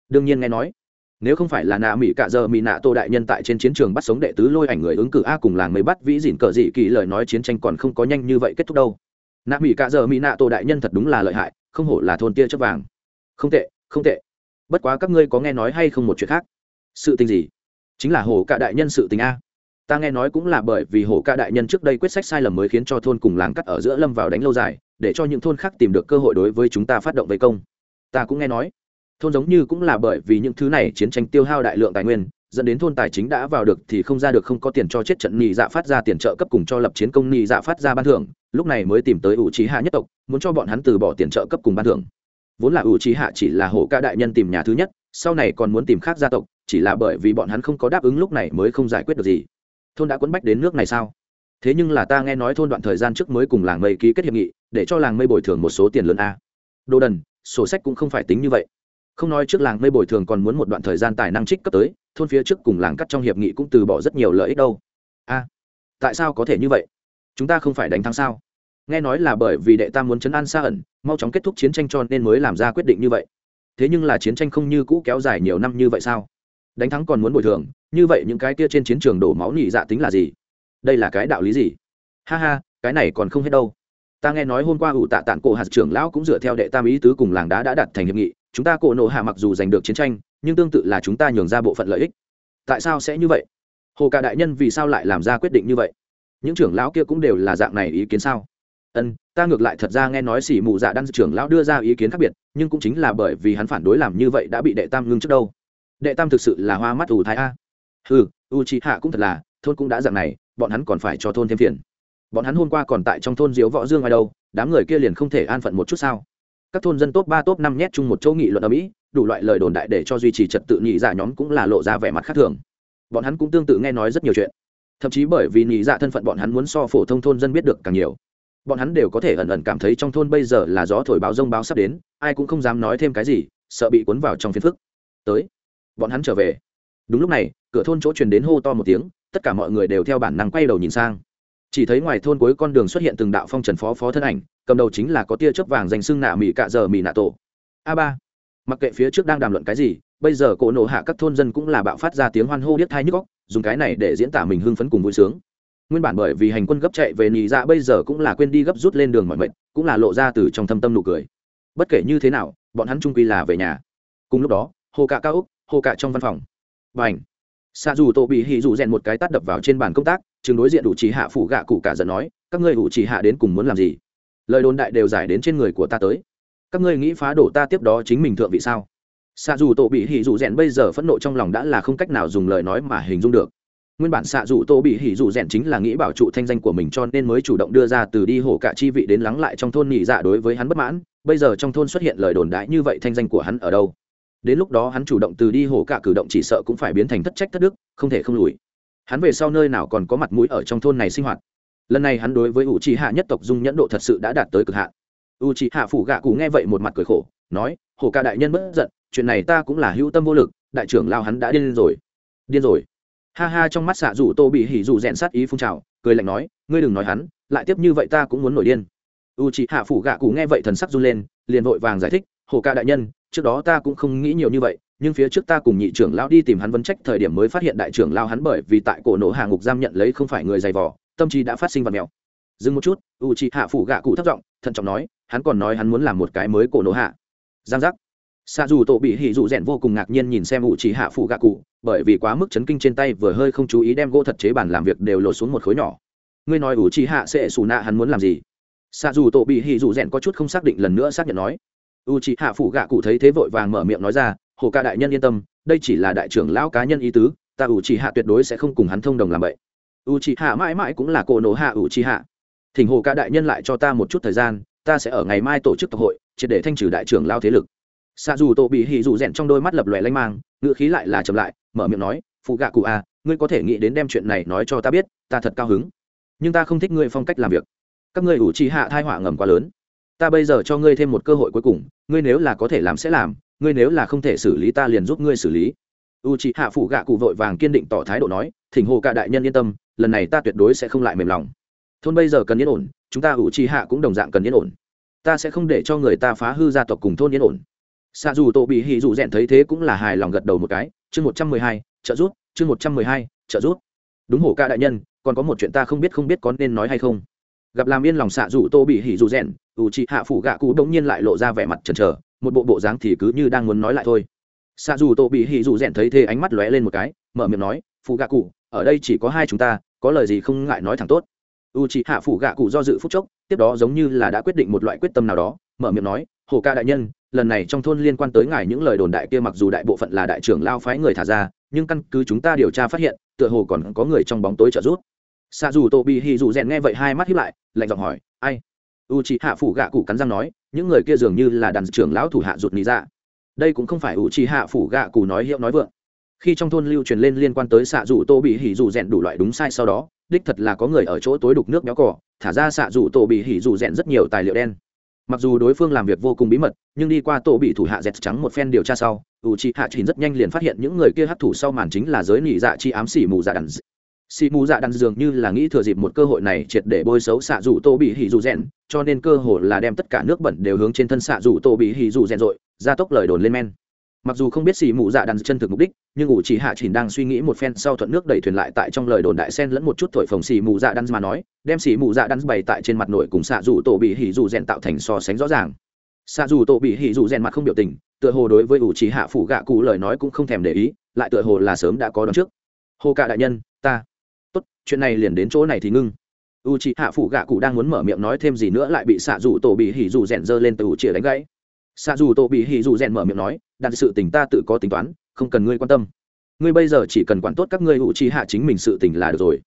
Đương nhiên nghe nói nếu không phải là nạ mỹ cả giờ mỹ nạ tô đại nhân tại trên chiến trường bắt sống đệ tứ lôi ảnh người ứng cử a cùng làng mới bắt vĩ dìn cờ dị kỳ, lời nói chiến tranh còn không có nhanh như vậy kết thúc đâu. Nạ mỹ cả giờ mỹ nạ tô đại nhân thật đúng là lợi hại, không hổ là thôn tia chấp vàng. Không tệ không tệ. Bất quá các ngươi có nghe nói hay không một chuyện khác? Sự tình gì? Chính là hồ cả đại nhân sự tình a. Ta nghe nói cũng là bởi vì hồ ca đại nhân trước đây quyết sách sai lầm mới khiến cho thôn cùng làng cắt ở giữa lâm vào đánh lâu dài, để cho những thôn khác tìm được cơ hội đối với chúng ta phát động vây công. Ta cũng nghe nói thôn giống như cũng là bởi vì những thứ này chiến tranh tiêu hao đại lượng tài nguyên, dẫn đến thôn tài chính đã vào được thì không ra được, không có tiền cho chết trận nhị dạ phát ra tiền trợ cấp cùng cho lập chiến công nhị dạ phát ra ban thưởng, lúc này mới tìm tới ủ trí hạ nhất tộc, muốn cho bọn hắn từ bỏ tiền trợ cấp cùng ban thưởng. Vốn là ủ trí hạ chỉ là hổ ca đại nhân tìm nhà thứ nhất, sau này còn muốn tìm khác gia tộc, chỉ là bởi vì bọn hắn không có đáp ứng lúc này mới không giải quyết được gì. Thôn đã quấn bách đến nước này sao? Thế nhưng là ta nghe nói thôn đoạn thời gian trước mới cùng làng mây ký kết hiệp nghị, để cho làng mây bồi thường một số tiền lớn a. Đồ đần, sổ sách cũng không phải tính như vậy không nói trước làng mây bồi thường còn muốn một đoạn thời gian tài năng trích cấp tới, thôn phía trước cùng làng cắt trong hiệp nghị cũng từ bỏ rất nhiều lợi ích đâu. A, tại sao có thể như vậy? Chúng ta không phải đánh thắng sao? Nghe nói là bởi vì đệ tam muốn chấn an xa ẩn, mau chóng kết thúc chiến tranh cho nên mới làm ra quyết định như vậy. Thế nhưng là chiến tranh không như cũ kéo dài nhiều năm như vậy sao? Đánh thắng còn muốn bồi thường, như vậy những cái kia trên chiến trường đổ máu nhị dạ tính là gì? Đây là cái đạo lý gì? Ha ha, cái này còn không hết đâu. Ta nghe nói hôm qua ủ tạ tản cổ hạt trưởng lão cũng dựa theo đệ tam ý tứ cùng làng đá đã đặt thành hiệp nghị chúng ta cổ nộ hạ mặc dù giành được chiến tranh, nhưng tương tự là chúng ta nhường ra bộ phận lợi ích. Tại sao sẽ như vậy? Hồ cả đại nhân vì sao lại làm ra quyết định như vậy? Những trưởng lão kia cũng đều là dạng này ý kiến sao? Ân, ta ngược lại thật ra nghe nói xỉ mù dạ đan trưởng lão đưa ra ý kiến khác biệt, nhưng cũng chính là bởi vì hắn phản đối làm như vậy đã bị đệ tam ngưng trước đâu. Đệ tam thực sự là hoa mắt ủ thái a. Ừ u chi hạ cũng thật là, thôn cũng đã dạng này, bọn hắn còn phải cho thôn thêm phiền. Bọn hắn hôm qua còn tại trong thôn diếu võ dương ai đâu, đám người kia liền không thể an phận một chút sao? Các thôn dân top ba, top năm nhét chung một chỗ nghị luận ở mỹ, đủ loại lời đồn đại để cho duy trì trật tự nhị dạ nhóm cũng là lộ ra vẻ mặt khác thường. Bọn hắn cũng tương tự nghe nói rất nhiều chuyện. Thậm chí bởi vì nhị dạ thân phận bọn hắn muốn so phổ thông thôn dân biết được càng nhiều. Bọn hắn đều có thể ẩn ẩn cảm thấy trong thôn bây giờ là gió thổi báo rông báo sắp đến, ai cũng không dám nói thêm cái gì, sợ bị cuốn vào trong phiền phức. Tới, bọn hắn trở về. Đúng lúc này, cửa thôn chỗ truyền đến hô to một tiếng, tất cả mọi người đều theo bản năng quay đầu nhìn sang. Chỉ thấy ngoài thôn cuối con đường xuất hiện từng đạo phong trần phó phó thân ảnh cầm đầu chính là có tia chớp vàng danh xưng nạ mỹ cạ giờ mỹ nạ tổ. A ba. Mặc kệ phía trước đang đàm luận cái gì, bây giờ cổ nổ hạ các thôn dân cũng là bạo phát ra tiếng hoan hô điếc thai nhức góc dùng cái này để diễn tả mình hưng phấn cùng vui sướng. Nguyên bản bởi vì hành quân gấp chạy về nhị dạ bây giờ cũng là quên đi gấp rút lên đường mọi mệnh, cũng là lộ ra từ trong thâm tâm nụ cười. Bất kể như thế nào, bọn hắn trung quy là về nhà. Cùng lúc đó, hồ cạ cao úc, hồ cạ trong văn phòng. Và ảnh xa dù tổ bị hỉ dù rèn một cái tắt đập vào trên bàn công tác chừng đối diện đủ chỉ hạ phủ gạ cụ cả giận nói, các ngươi đủ chỉ hạ đến cùng muốn làm gì? Lời đồn đại đều giải đến trên người của ta tới. Các ngươi nghĩ phá đổ ta tiếp đó chính mình thượng vị sao? Xạ dù tổ bị hỉ dù rèn bây giờ phẫn nộ trong lòng đã là không cách nào dùng lời nói mà hình dung được. Nguyên bản xạ dù tô bị hỉ dù rèn chính là nghĩ bảo trụ thanh danh của mình cho nên mới chủ động đưa ra từ đi hổ cả chi vị đến lắng lại trong thôn nhị dạ đối với hắn bất mãn. Bây giờ trong thôn xuất hiện lời đồn đại như vậy thanh danh của hắn ở đâu? Đến lúc đó hắn chủ động từ đi hổ cả cử động chỉ sợ cũng phải biến thành thất trách thất đức, không thể không lùi. Hắn về sau nơi nào còn có mặt mũi ở trong thôn này sinh hoạt? Lần này hắn đối với u trì hạ nhất tộc dung nhẫn độ thật sự đã đạt tới cực hạn. U trì hạ phủ gạ cụ nghe vậy một mặt cười khổ, nói hổ ca đại nhân bất giận, chuyện này ta cũng là hữu tâm vô lực, đại trưởng lao hắn đã điên rồi. Điên rồi? Ha ha, trong mắt xạ rủ tô bị hỉ rủ rèn sát ý phun trào, cười lạnh nói, ngươi đừng nói hắn, lại tiếp như vậy ta cũng muốn nổi điên. U chị hạ phủ gạ cụ nghe vậy thần sắc run lên, liền vội vàng giải thích, hồ ca đại nhân, trước đó ta cũng không nghĩ nhiều như vậy, nhưng phía trước ta cùng nhị trưởng lão đi tìm hắn vấn trách thời điểm mới phát hiện đại trưởng lao hắn bởi vì tại cổ nổ hạ ngục giam nhận lấy không phải người dày vò tâm trí đã phát sinh vật mèo. Dừng một chút, u chị hạ phủ gạ cụ thất giọng, thận trọng nói, hắn còn nói hắn muốn làm một cái mới cổ nổ hạ. Giang giác. Xa dù tổ bị hỉ dụ rèn vô cùng ngạc nhiên nhìn xem u chị hạ phủ gạ cụ, bởi vì quá mức chấn kinh trên tay vừa hơi không chú ý đem gỗ thật chế bàn làm việc đều lột xuống một khối nhỏ. Ngươi nói u chị hạ sẽ xù nạ hắn muốn làm gì? Xa dù tổ bị hỉ dụ rèn có chút không xác định lần nữa xác nhận nói. U chị hạ phủ gạ cụ thấy thế vội vàng mở miệng nói ra, hồ ca đại nhân yên tâm, đây chỉ là đại trưởng lão cá nhân ý tứ, ta u chị hạ tuyệt đối sẽ không cùng hắn thông đồng làm vậy u chị hạ mãi mãi cũng là cổ nổ hạ u chị hạ thỉnh hồ ca đại nhân lại cho ta một chút thời gian, ta sẽ ở ngày mai tổ chức tập hội, triệt để thanh trừ đại trưởng lao thế lực. Xạ dù tổ bị hỉ dù rèn trong đôi mắt lập lòe lanh mang ngựa khí lại là chậm lại, mở miệng nói phụ gạ cụ à ngươi có thể nghĩ đến đem chuyện này nói cho ta biết, ta thật cao hứng. Nhưng ta không thích ngươi phong cách làm việc. Các ngươi ủ trì hạ thai họa ngầm quá lớn. Ta bây giờ cho ngươi thêm một cơ hội cuối cùng, ngươi nếu là có thể làm sẽ làm, ngươi nếu là không thể xử lý ta liền giúp ngươi xử lý. U trì hạ phụ gạ cụ vội vàng kiên định tỏ thái độ nói, thỉnh hồ cả đại nhân yên tâm lần này ta tuyệt đối sẽ không lại mềm lòng. Thôn bây giờ cần yên ổn, chúng ta ủ trì hạ cũng đồng dạng cần yên ổn. Ta sẽ không để cho người ta phá hư gia tộc cùng thôn yên ổn. Xạ dù tổ bị hỉ dù rèn thấy thế cũng là hài lòng gật đầu một cái. Chương một trăm mười hai, trợ rút chương một trăm mười hai, trợ rút đúng hổ ca đại nhân, còn có một chuyện ta không biết không biết có nên nói hay không. Gặp làm yên lòng xạ dù tô bị hỉ dù rèn, ủ chị hạ phủ gạ cụ đống nhiên lại lộ ra vẻ mặt chần chờ, một bộ bộ dáng thì cứ như đang muốn nói lại thôi. Xạ dù tô bị hỉ dù rèn thấy thế ánh mắt lóe lên một cái, mở miệng nói phụ gạ cụ, ở đây chỉ có hai chúng ta có lời gì không ngại nói thẳng tốt. U chị hạ phủ gạ cụ do dự phúc chốc, tiếp đó giống như là đã quyết định một loại quyết tâm nào đó, mở miệng nói, hồ ca đại nhân, lần này trong thôn liên quan tới ngài những lời đồn đại kia mặc dù đại bộ phận là đại trưởng lao phái người thả ra, nhưng căn cứ chúng ta điều tra phát hiện, tựa hồ còn có người trong bóng tối trợ giúp. Xa dù tô bị hì dù rèn nghe vậy hai mắt hiếp lại, lạnh giọng hỏi, ai? U c hạ phủ gạ cụ cắn răng nói, những người kia dường như là đàn trưởng lão thủ hạ rụt lý ra. Đây cũng không phải u c hạ phủ gạ cụ nói hiệu nói vượng khi trong thôn lưu truyền lên liên quan tới xạ dù tô bị hỉ dù rèn đủ loại đúng sai sau đó, đích thật là có người ở chỗ tối đục nước béo cỏ thả ra xạ dù tô bị hỉ dù rèn rất nhiều tài liệu đen. Mặc dù đối phương làm việc vô cùng bí mật, nhưng đi qua tổ bị thủ hạ dẹt trắng một phen điều tra sau u c hạ chỉ rất nhanh liền phát hiện những người kia hấp thủ sau màn chính là giới nỉ dạ chi ám xỉ mù dạ đàn xỉ mù dạ đan dường như là nghĩ thừa dịp một cơ hội này triệt để bôi xấu xạ dù tô bị hỉ dù rèn, cho nên cơ hội là đem tất cả nước bẩn đều hướng trên thân xạ dù tô bị hỉ dù rèn rồi, gia tốc lời đồn lên men mặc dù không biết xì mù dạ đan chân thực mục đích, nhưng ủ chỉ hạ chỉnh đang suy nghĩ một phen sau thuận nước đẩy thuyền lại tại trong lời đồn đại sen lẫn một chút thổi phồng xì mù dạ đan mà nói, đem xì mù dạ đan bày tại trên mặt nổi cùng xạ dù tổ bị hỉ dù rèn tạo thành so sánh rõ ràng. Xạ dù tổ bị hỉ dù rèn mặt không biểu tình, tựa hồ đối với ủ chỉ hạ phủ gạ cụ lời nói cũng không thèm để ý, lại tựa hồ là sớm đã có đón trước. Hồ cả đại nhân, ta. Tốt, chuyện này liền đến chỗ này thì ngưng. U chị hạ phủ gạ cụ đang muốn mở miệng nói thêm gì nữa lại bị xạ dù tổ bị hỉ dù rèn giơ lên từ ủ chĩa đánh gãy. Xạ dù tổ bị hỉ dù rèn mở miệng nói đặt sự tình ta tự có tính toán, không cần ngươi quan tâm. Ngươi bây giờ chỉ cần quản tốt các ngươi u trí hạ chính mình sự tình là được rồi.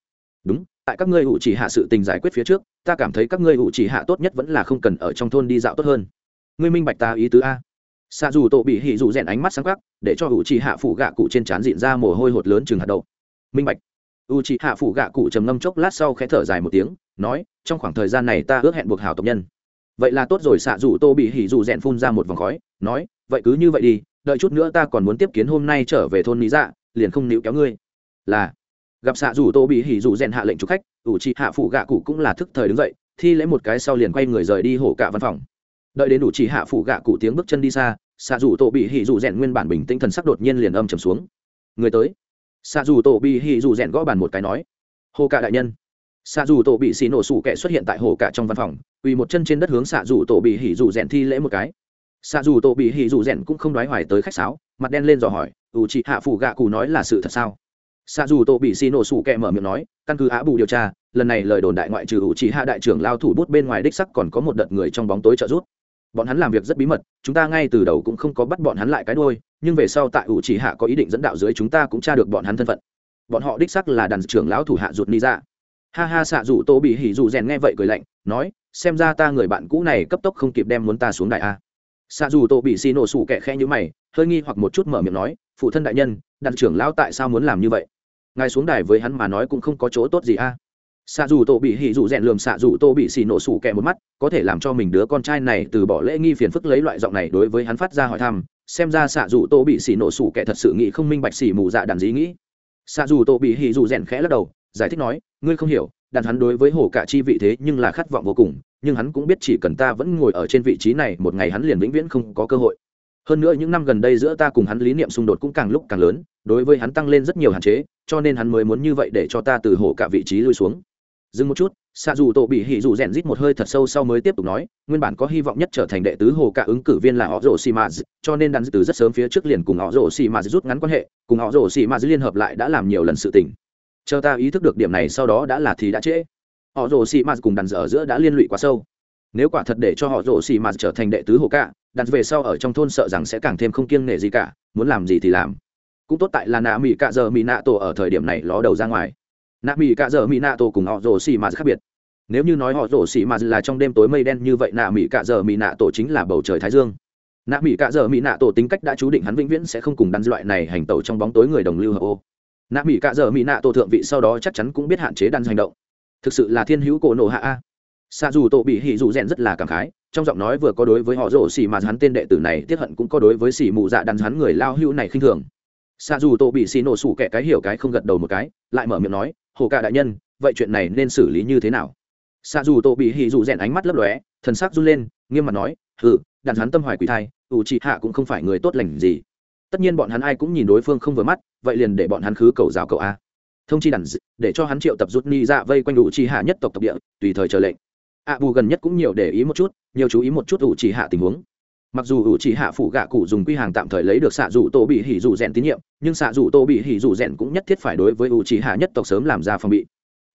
Đúng, tại các ngươi u trí hạ sự tình giải quyết phía trước, ta cảm thấy các ngươi u trí hạ tốt nhất vẫn là không cần ở trong thôn đi dạo tốt hơn. Ngươi minh bạch ta ý tứ a? Xa dù tổ bị hỉ dù rèn ánh mắt sáng khắc để cho u trí hạ phủ gạ cụ trên trán dịn ra mồ hôi hột lớn chừng hạt đậu. Minh bạch. U trí hạ phủ gạ cụ trầm ngâm chốc lát sau khẽ thở dài một tiếng, nói, trong khoảng thời gian này ta ước hẹn buộc hảo tộc nhân. Vậy là tốt rồi xạ dù tô bị hỉ dù rèn phun ra một vòng khói, nói vậy cứ như vậy đi, đợi chút nữa ta còn muốn tiếp kiến hôm nay trở về thôn lý dạ liền không níu kéo ngươi. Là, gặp xạ dù tô bị hỉ dù rèn hạ lệnh chụp khách, ủ chị hạ phụ gạ cụ cũng là thức thời đứng dậy, thi lễ một cái sau liền quay người rời đi hổ cả văn phòng. Đợi đến ủ chị hạ phụ gạ cụ tiếng bước chân đi xa, xạ dù tô bị hỉ dù rèn nguyên bản bình tinh thần sắc đột nhiên liền âm trầm xuống. Người tới. Xạ dù Tô bị hỉ dù rèn gõ bàn một cái nói hồ cả đại nhân. Xạ dù tổ bị xì nổ sủ kẻ xuất hiện tại hồ cả trong văn phòng, quỳ một chân trên đất hướng xạ dù tổ bị hỉ dù rèn thi lễ một cái xạ dù tổ bị hỉ dù rèn cũng không đoái hoài tới khách sáo, mặt đen lên dò hỏi, ủ chị hạ phủ gạ cụ nói là sự thật sao? Xạ dù tổ bị xì nổ sủ kẹ mở miệng nói, căn cứ á bù điều tra, lần này lời đồn đại ngoại trừ ủ chị hạ đại trưởng lao thủ bút bên ngoài đích sắc còn có một đợt người trong bóng tối trợ giúp. Bọn hắn làm việc rất bí mật, chúng ta ngay từ đầu cũng không có bắt bọn hắn lại cái đôi nhưng về sau tại ủ chỉ hạ có ý định dẫn đạo dưới chúng ta cũng tra được bọn hắn thân phận. Bọn họ đích sắc là đàn trưởng lão thủ hạ ruột ni ra ha ha xạ dù tô bị hỉ dù rèn nghe vậy cười lạnh, nói, xem ra ta người bạn cũ này cấp tốc không kịp đem muốn ta xuống đại a xạ dù tô bị xì nổ sủ kẻ khe như mày, hơi nghi hoặc một chút mở miệng nói, phụ thân đại nhân, đàn trưởng lão tại sao muốn làm như vậy? Ngài xuống đài với hắn mà nói cũng không có chỗ tốt gì a. Xạ dù tô bị hỉ dù rèn lườm xạ dù tô bị xì nổ sủ kẹ một mắt, có thể làm cho mình đứa con trai này từ bỏ lễ nghi phiền phức lấy loại giọng này đối với hắn phát ra hỏi thăm, xem ra xạ dù tô bị xì nổ sủ kẹ thật sự nghĩ không minh bạch xì mù dạ đàn dí nghĩ. Xạ dù tô bị hỉ dù rèn khẽ lắc đầu, giải thích nói, ngươi không hiểu, đàn hắn đối với hồ cả chi vị thế nhưng là khát vọng vô cùng nhưng hắn cũng biết chỉ cần ta vẫn ngồi ở trên vị trí này, một ngày hắn liền vĩnh viễn không có cơ hội. Hơn nữa những năm gần đây giữa ta cùng hắn lý niệm xung đột cũng càng lúc càng lớn, đối với hắn tăng lên rất nhiều hạn chế, cho nên hắn mới muốn như vậy để cho ta từ hồ cả vị trí lui xuống. Dừng một chút xạ dù tổ bị hỉ dù rèn rít một hơi thật sâu sau mới tiếp tục nói, nguyên bản có hy vọng nhất trở thành đệ tứ hồ cả ứng cử viên là họ rổ xì maz cho nên đắn từ rất sớm phía trước liền cùng họ rổ xì maz rút ngắn quan hệ, cùng họ rổ xì maz liên hợp lại đã làm nhiều lần sự tình. Chờ ta ý thức được điểm này sau đó đã là thì đã trễ họ rồ xì mạt cùng đàn dở giữa đã liên lụy quá sâu. Nếu quả thật để cho họ rồ xì mạt trở thành đệ tứ hồ cả, đàn về sau ở trong thôn sợ rằng sẽ càng thêm không kiêng nể gì cả, muốn làm gì thì làm. Cũng tốt tại là nạ mỹ cạ giờ mỹ nạ tổ ở thời điểm này ló đầu ra ngoài. Nạ mỹ cạ giờ mỹ nạ tổ cùng họ rồ xì mà khác biệt. Nếu như nói họ rồ xì mà là trong đêm tối mây đen như vậy, nạ mỹ cạ giờ mỹ nạ tổ chính là bầu trời thái dương. Nạ mỹ cạ giờ mỹ nạ tổ tính cách đã chú định hắn vĩnh viễn sẽ không cùng đắn loại này hành tẩu trong bóng tối người đồng lưu hợp ô. Nạ mỹ cạ giờ mỹ nạ tổ thượng vị sau đó chắc chắn cũng biết hạn chế đắn hành động thực sự là thiên hữu cổ nổ hạ a. Xa dù tổ bị hỉ dù rèn rất là cảm khái, trong giọng nói vừa có đối với họ rổ xì mà hắn tên đệ tử này, tiết hận cũng có đối với xì mù dạ đắn hắn người lao hữu này khinh thường. Xa dù tổ bị xì nổ sủ kẻ cái hiểu cái không gật đầu một cái, lại mở miệng nói, hồ ca đại nhân, vậy chuyện này nên xử lý như thế nào? Xa dù tổ bị hỉ dù rèn ánh mắt lấp lóe, thần sắc run lên, nghiêm mặt nói, hừ, đàn hắn tâm hoài quỷ thai, ủ chị hạ cũng không phải người tốt lành gì. Tất nhiên bọn hắn ai cũng nhìn đối phương không vừa mắt, vậy liền để bọn hắn khứ cầu rào cầu a thông chi đàn để cho hắn triệu tập rút ni ra vây quanh ủ chi hạ nhất tộc tộc địa, tùy thời chờ lệnh. Ạ bù gần nhất cũng nhiều để ý một chút, nhiều chú ý một chút ủ trị hạ tình huống. Mặc dù ủ chỉ hạ phụ gạ cụ dùng quy hàng tạm thời lấy được xạ dù tô bị hỉ dù rèn tín nhiệm, nhưng xạ dù tô bị hỉ dù rèn cũng nhất thiết phải đối với ủ chỉ hạ nhất tộc sớm làm ra phòng bị.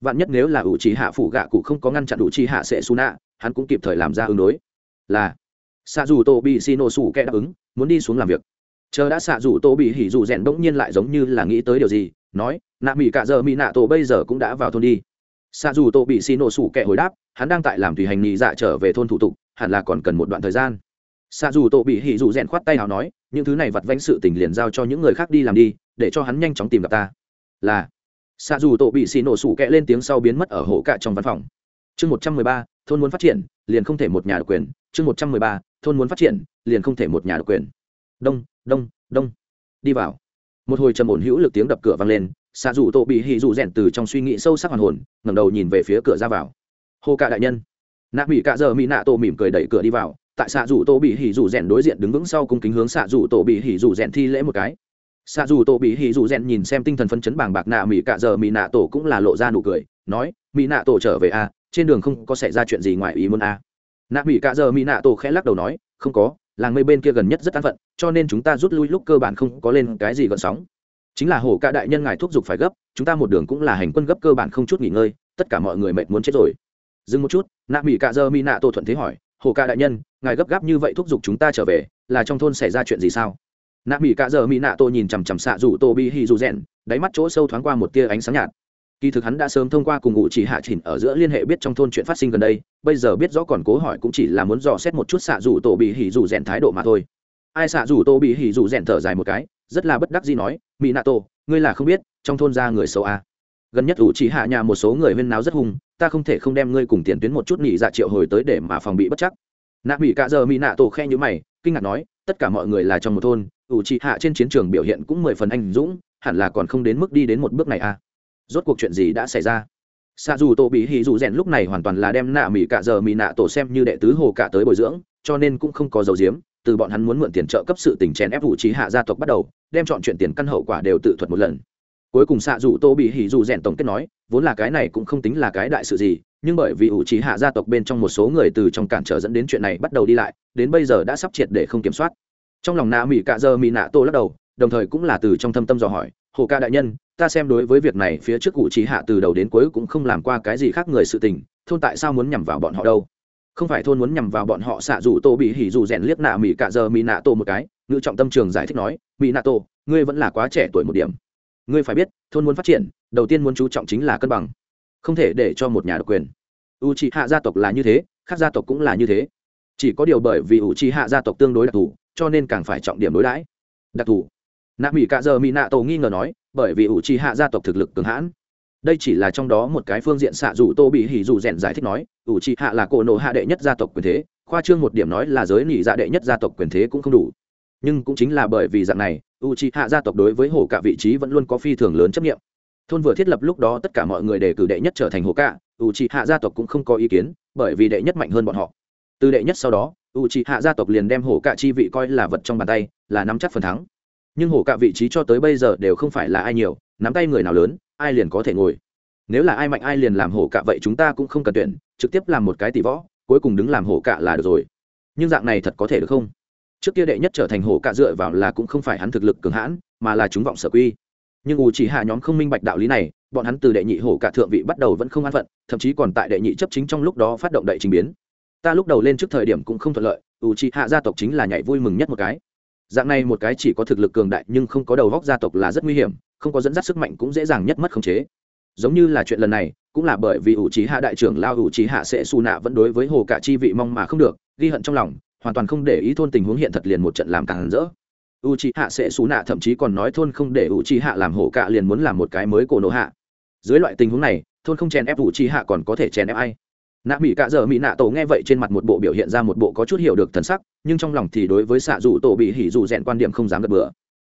Vạn nhất nếu là ủ chỉ hạ phụ gạ cụ không có ngăn chặn ủ chỉ hạ sẽ su nạ, hắn cũng kịp thời làm ra ứng đối. Là, xạ dù tô bị xì nổ sủ kẻ đáp ứng, muốn đi xuống làm việc. Chờ đã xạ dù tô bị hỉ dù rèn bỗng nhiên lại giống như là nghĩ tới điều gì nói, nạ mỹ cả giờ mỹ nạ tổ bây giờ cũng đã vào thôn đi. Xa dù tô bị xì nổ sủ kẻ hồi đáp, hắn đang tại làm tùy hành nghị dạ trở về thôn thủ tục, hẳn là còn cần một đoạn thời gian. Xa dù tổ bị hỉ dù rèn khoát tay nào nói, những thứ này vặt vánh sự tình liền giao cho những người khác đi làm đi, để cho hắn nhanh chóng tìm gặp ta. Là xa dù tổ bị xì nổ sủ kẹ lên tiếng sau biến mất ở hộ cạ trong văn phòng. Chương một trăm mười ba, thôn muốn phát triển, liền không thể một nhà độc quyền. Chương một trăm mười ba, thôn muốn phát triển, liền không thể một nhà độc quyền. Đông đông đông. Đi vào một hồi trầm ổn hữu lực tiếng đập cửa vang lên xạ dù tổ bị hì dù rèn từ trong suy nghĩ sâu sắc hoàn hồn ngẩng đầu nhìn về phía cửa ra vào. Hô cả đại nhân. Nạ mỹ cạ giờ mỹ nạ tổ mỉm cười đẩy cửa đi vào tại xạ dù tổ bị hì dù rèn đối diện đứng vững sau cung kính hướng xạ dù tổ bị hì dù rèn thi lễ một cái. Xạ dù tổ bị hì dù rèn nhìn xem tinh thần phân chấn bảng bạc nạ mỹ cạ giờ mỹ nạ tổ cũng là lộ ra nụ cười nói mỹ nạ tổ trở về a à, trên đường không có xảy ra chuyện gì ngoài ý muốn a à. nạ mỹ cạ giờ mỹ nạ tổ khẽ lắc đầu nói không có làng mây bên kia gần nhất rất an phận, cho nên chúng ta rút lui lúc cơ bản không có lên cái gì gợn sóng. Chính là hổ ca đại nhân ngài thúc giục phải gấp, chúng ta một đường cũng là hành quân gấp cơ bản không chút nghỉ ngơi, tất cả mọi người mệt muốn chết rồi. Dừng một chút, nạ mỹ cạ dơ mỹ nạ tô thuận thế hỏi hổ ca đại nhân, ngài gấp gáp như vậy thúc giục chúng ta trở về, là trong thôn xảy ra chuyện gì sao? Nạ mỹ cạ dơ mỹ nạ tô nhìn chằm chằm xạ rủ tô bi hi dù rèn đáy mắt chỗ sâu thoáng qua một tia ánh sáng nhạt kỳ thực hắn đã sớm thông qua cùng ngụ chỉ hạ chỉnh ở giữa liên hệ biết trong thôn chuyện phát sinh gần đây, bây giờ biết rõ còn cố hỏi cũng chỉ là muốn dò xét một chút xạ rủ tổ bị hỉ rủ rèn thái độ mà thôi. Ai xạ rủ tổ bị hỉ rủ rèn thở dài một cái, rất là bất đắc gì nói mỹ nạ tổ ngươi là không biết, trong thôn ra người xấu à. gần nhất ủ chỉ hạ nhà một số người huyên náo rất hung, ta không thể không đem ngươi cùng tiền tuyến một chút nghỉ dạ triệu hồi tới để mà phòng bị bất chắc. Nạ mỹ cả giờ mỹ nạ tổ khe như mày, kinh ngạc nói, tất cả mọi người là trong một thôn ủ chỉ hạ trên chiến trường biểu hiện cũng mười phần anh dũng, hẳn là còn không đến mức đi đến một bước này à rốt cuộc chuyện gì đã xảy ra? Xạ dù tổ bị hì dù rèn lúc này hoàn toàn là đem nạ mỹ Cả giờ mỹ nạ tổ xem như đệ tứ hồ cả tới bồi dưỡng, cho nên cũng không có dấu diếm từ bọn hắn muốn mượn tiền trợ cấp sự tình chèn ép vụ trí hạ gia tộc bắt đầu, đem chọn chuyện tiền căn hậu quả đều tự thuật một lần. Cuối cùng xạ dù tô bị hỉ dù rèn tổng kết nói, vốn là cái này cũng không tính là cái đại sự gì, nhưng bởi vì ủ trí hạ gia tộc bên trong một số người từ trong cản trở dẫn đến chuyện này bắt đầu đi lại, đến bây giờ đã sắp triệt để không kiểm soát. Trong lòng nạ mỹ cạ giờ mỹ nạ tô lắc đầu, đồng thời cũng là từ trong thâm tâm dò hỏi, hồ ca đại nhân ta xem đối với việc này phía trước cụ trí hạ từ đầu đến cuối cũng không làm qua cái gì khác người sự tình, thôn tại sao muốn nhằm vào bọn họ đâu? Không phải thôn muốn nhằm vào bọn họ xạ dù tô bị hỉ dù rèn liếc nạ mỹ cạ giờ mỹ nạ tô một cái ngự trọng tâm trường giải thích nói mỹ nạ tô ngươi vẫn là quá trẻ tuổi một điểm. Ngươi phải biết, thôn muốn phát triển, đầu tiên muốn chú trọng chính là cân bằng, không thể để cho một nhà độc quyền. U c hạ gia tộc là như thế, khác gia tộc cũng là như thế. Chỉ có điều bởi vì u c hạ gia tộc tương đối đặc thù, cho nên càng phải trọng điểm đối đãi. Đặc thù. Nạ mỹ cạ giờ mỹ nạ tô nghi ngờ nói bởi vì ủ trì hạ gia tộc thực lực cường hãn. Đây chỉ là trong đó một cái phương diện xạ dù tô bị hỉ dù rèn giải thích nói, ủ trì hạ là cổ nộ hạ đệ nhất gia tộc quyền thế, khoa trương một điểm nói là giới nỉ dạ đệ nhất gia tộc quyền thế cũng không đủ. Nhưng cũng chính là bởi vì dạng này u trì hạ gia tộc đối với hồ cả vị trí vẫn luôn có phi thường lớn chấp nghiệm thôn vừa thiết lập lúc đó tất cả mọi người đề cử đệ nhất trở thành hồ cả u trì hạ gia tộc cũng không có ý kiến, bởi vì đệ nhất mạnh hơn bọn họ. Từ đệ nhất sau đó u trì hạ gia tộc liền đem hồ cả chi vị coi là vật trong bàn tay, là nắm chắc phần thắng nhưng hổ cả vị trí cho tới bây giờ đều không phải là ai nhiều, nắm tay người nào lớn, ai liền có thể ngồi. Nếu là ai mạnh ai liền làm hổ cạ vậy chúng ta cũng không cần tuyển, trực tiếp làm một cái tỷ võ, cuối cùng đứng làm hổ cạ là được rồi. Nhưng dạng này thật có thể được không? Trước kia đệ nhất trở thành hổ cạ dựa vào là cũng không phải hắn thực lực cường hãn, mà là chúng vọng sở quy. Nhưng ủ chỉ hạ nhóm không minh bạch đạo lý này, bọn hắn từ đệ nhị hổ cạ thượng vị bắt đầu vẫn không an phận, thậm chí còn tại đệ nhị chấp chính trong lúc đó phát động đại trình biến. Ta lúc đầu lên trước thời điểm cũng không thuận lợi ủ chỉ hạ gia tộc chính là nhảy vui mừng nhất một cái dạng này một cái chỉ có thực lực cường đại nhưng không có đầu góc gia tộc là rất nguy hiểm, không có dẫn dắt sức mạnh cũng dễ dàng nhất mất khống chế. Giống như là chuyện lần này, cũng là bởi vì ủ trí hạ đại trưởng lao ủ trí hạ sẽ xù nạ vẫn đối với hồ cả chi vị mong mà không được, ghi hận trong lòng, hoàn toàn không để ý thôn tình huống hiện thật liền một trận làm càng rỡ. U trí hạ sẽ xù nạ thậm chí còn nói thôn không để ủ trí hạ làm hồ cả liền muốn làm một cái mới cổ nổ hạ. Dưới loại tình huống này, thôn không chèn ép ủ trí hạ còn có thể chèn ép ai? Nạ mỹ cạ dở mỹ nạ tổ nghe vậy trên mặt một bộ biểu hiện ra một bộ có chút hiểu được thần sắc, nhưng trong lòng thì đối với xạ dù tổ bị hỉ dù rèn quan điểm không dám gật bừa.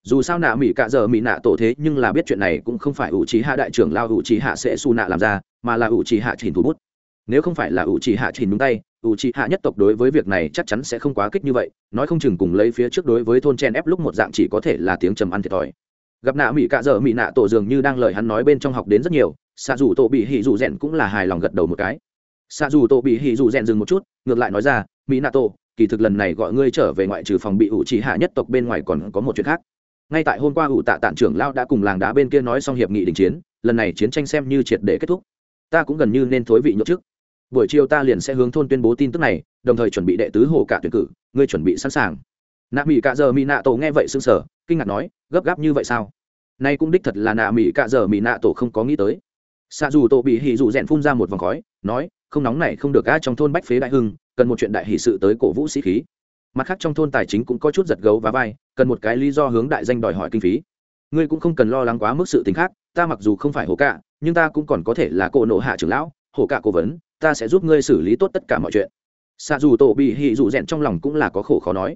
Dù sao nạ mỹ cạ giờ mỹ nạ tổ thế nhưng là biết chuyện này cũng không phải ủ trí hạ đại trưởng lao ủ trí hạ sẽ su nạ làm ra, mà là ủ trí hạ chỉnh thủ bút. Nếu không phải là ủ trí hạ chỉnh đúng tay ủ trí hạ nhất tộc đối với việc này chắc chắn sẽ không quá kích như vậy, nói không chừng cùng lấy phía trước đối với thôn chen ép lúc một dạng chỉ có thể là tiếng trầm ăn thiệt thòi. Gặp nạ mỹ cạ giờ mỹ nạ tổ dường như đang lời hắn nói bên trong học đến rất nhiều xạ dù tổ bị hỉ dù rèn cũng là hài lòng gật đầu một cái xạ dù tổ bị hỉ dù rèn dừng một chút, ngược lại nói ra, mỹ nạ tổ, kỳ thực lần này gọi ngươi trở về ngoại trừ phòng bị ủ trì hạ nhất tộc bên ngoài còn có một chuyện khác. Ngay tại hôm qua ủ tạ tản trưởng lao đã cùng làng đá bên kia nói xong hiệp nghị đình chiến, lần này chiến tranh xem như triệt để kết thúc. Ta cũng gần như nên thối vị nhậu trước buổi chiều ta liền sẽ hướng thôn tuyên bố tin tức này, đồng thời chuẩn bị đệ tứ hồ cả tuyển cử, ngươi chuẩn bị sẵn sàng. Nạ mỹ cạ giờ mỹ nạ tổ nghe vậy xưng sở kinh ngạc nói, gấp gáp như vậy sao? Nay cũng đích thật là nạ mỹ cạ giờ mỹ nạ tổ không có nghĩ tới xạ dù tổ bị hỉ dù rèn phun ra một vòng khói, nói, không nóng này không được ga trong thôn bách phế đại hưng, cần một chuyện đại hỷ sự tới cổ vũ sĩ khí. Mặt khác trong thôn tài chính cũng có chút giật gấu và vai, cần một cái lý do hướng đại danh đòi hỏi kinh phí. Ngươi cũng không cần lo lắng quá mức sự t ì n h khác, ta mặc dù không phải hổ cạ nhưng ta cũng còn có thể là cổ nộ hạ trưởng lão, hổ cạ cố vấn, ta sẽ giúp ngươi xử lý tốt tất cả mọi chuyện. Xạ dù tổ bị hị dù rẽn trong lòng cũng là có khổ khó nói.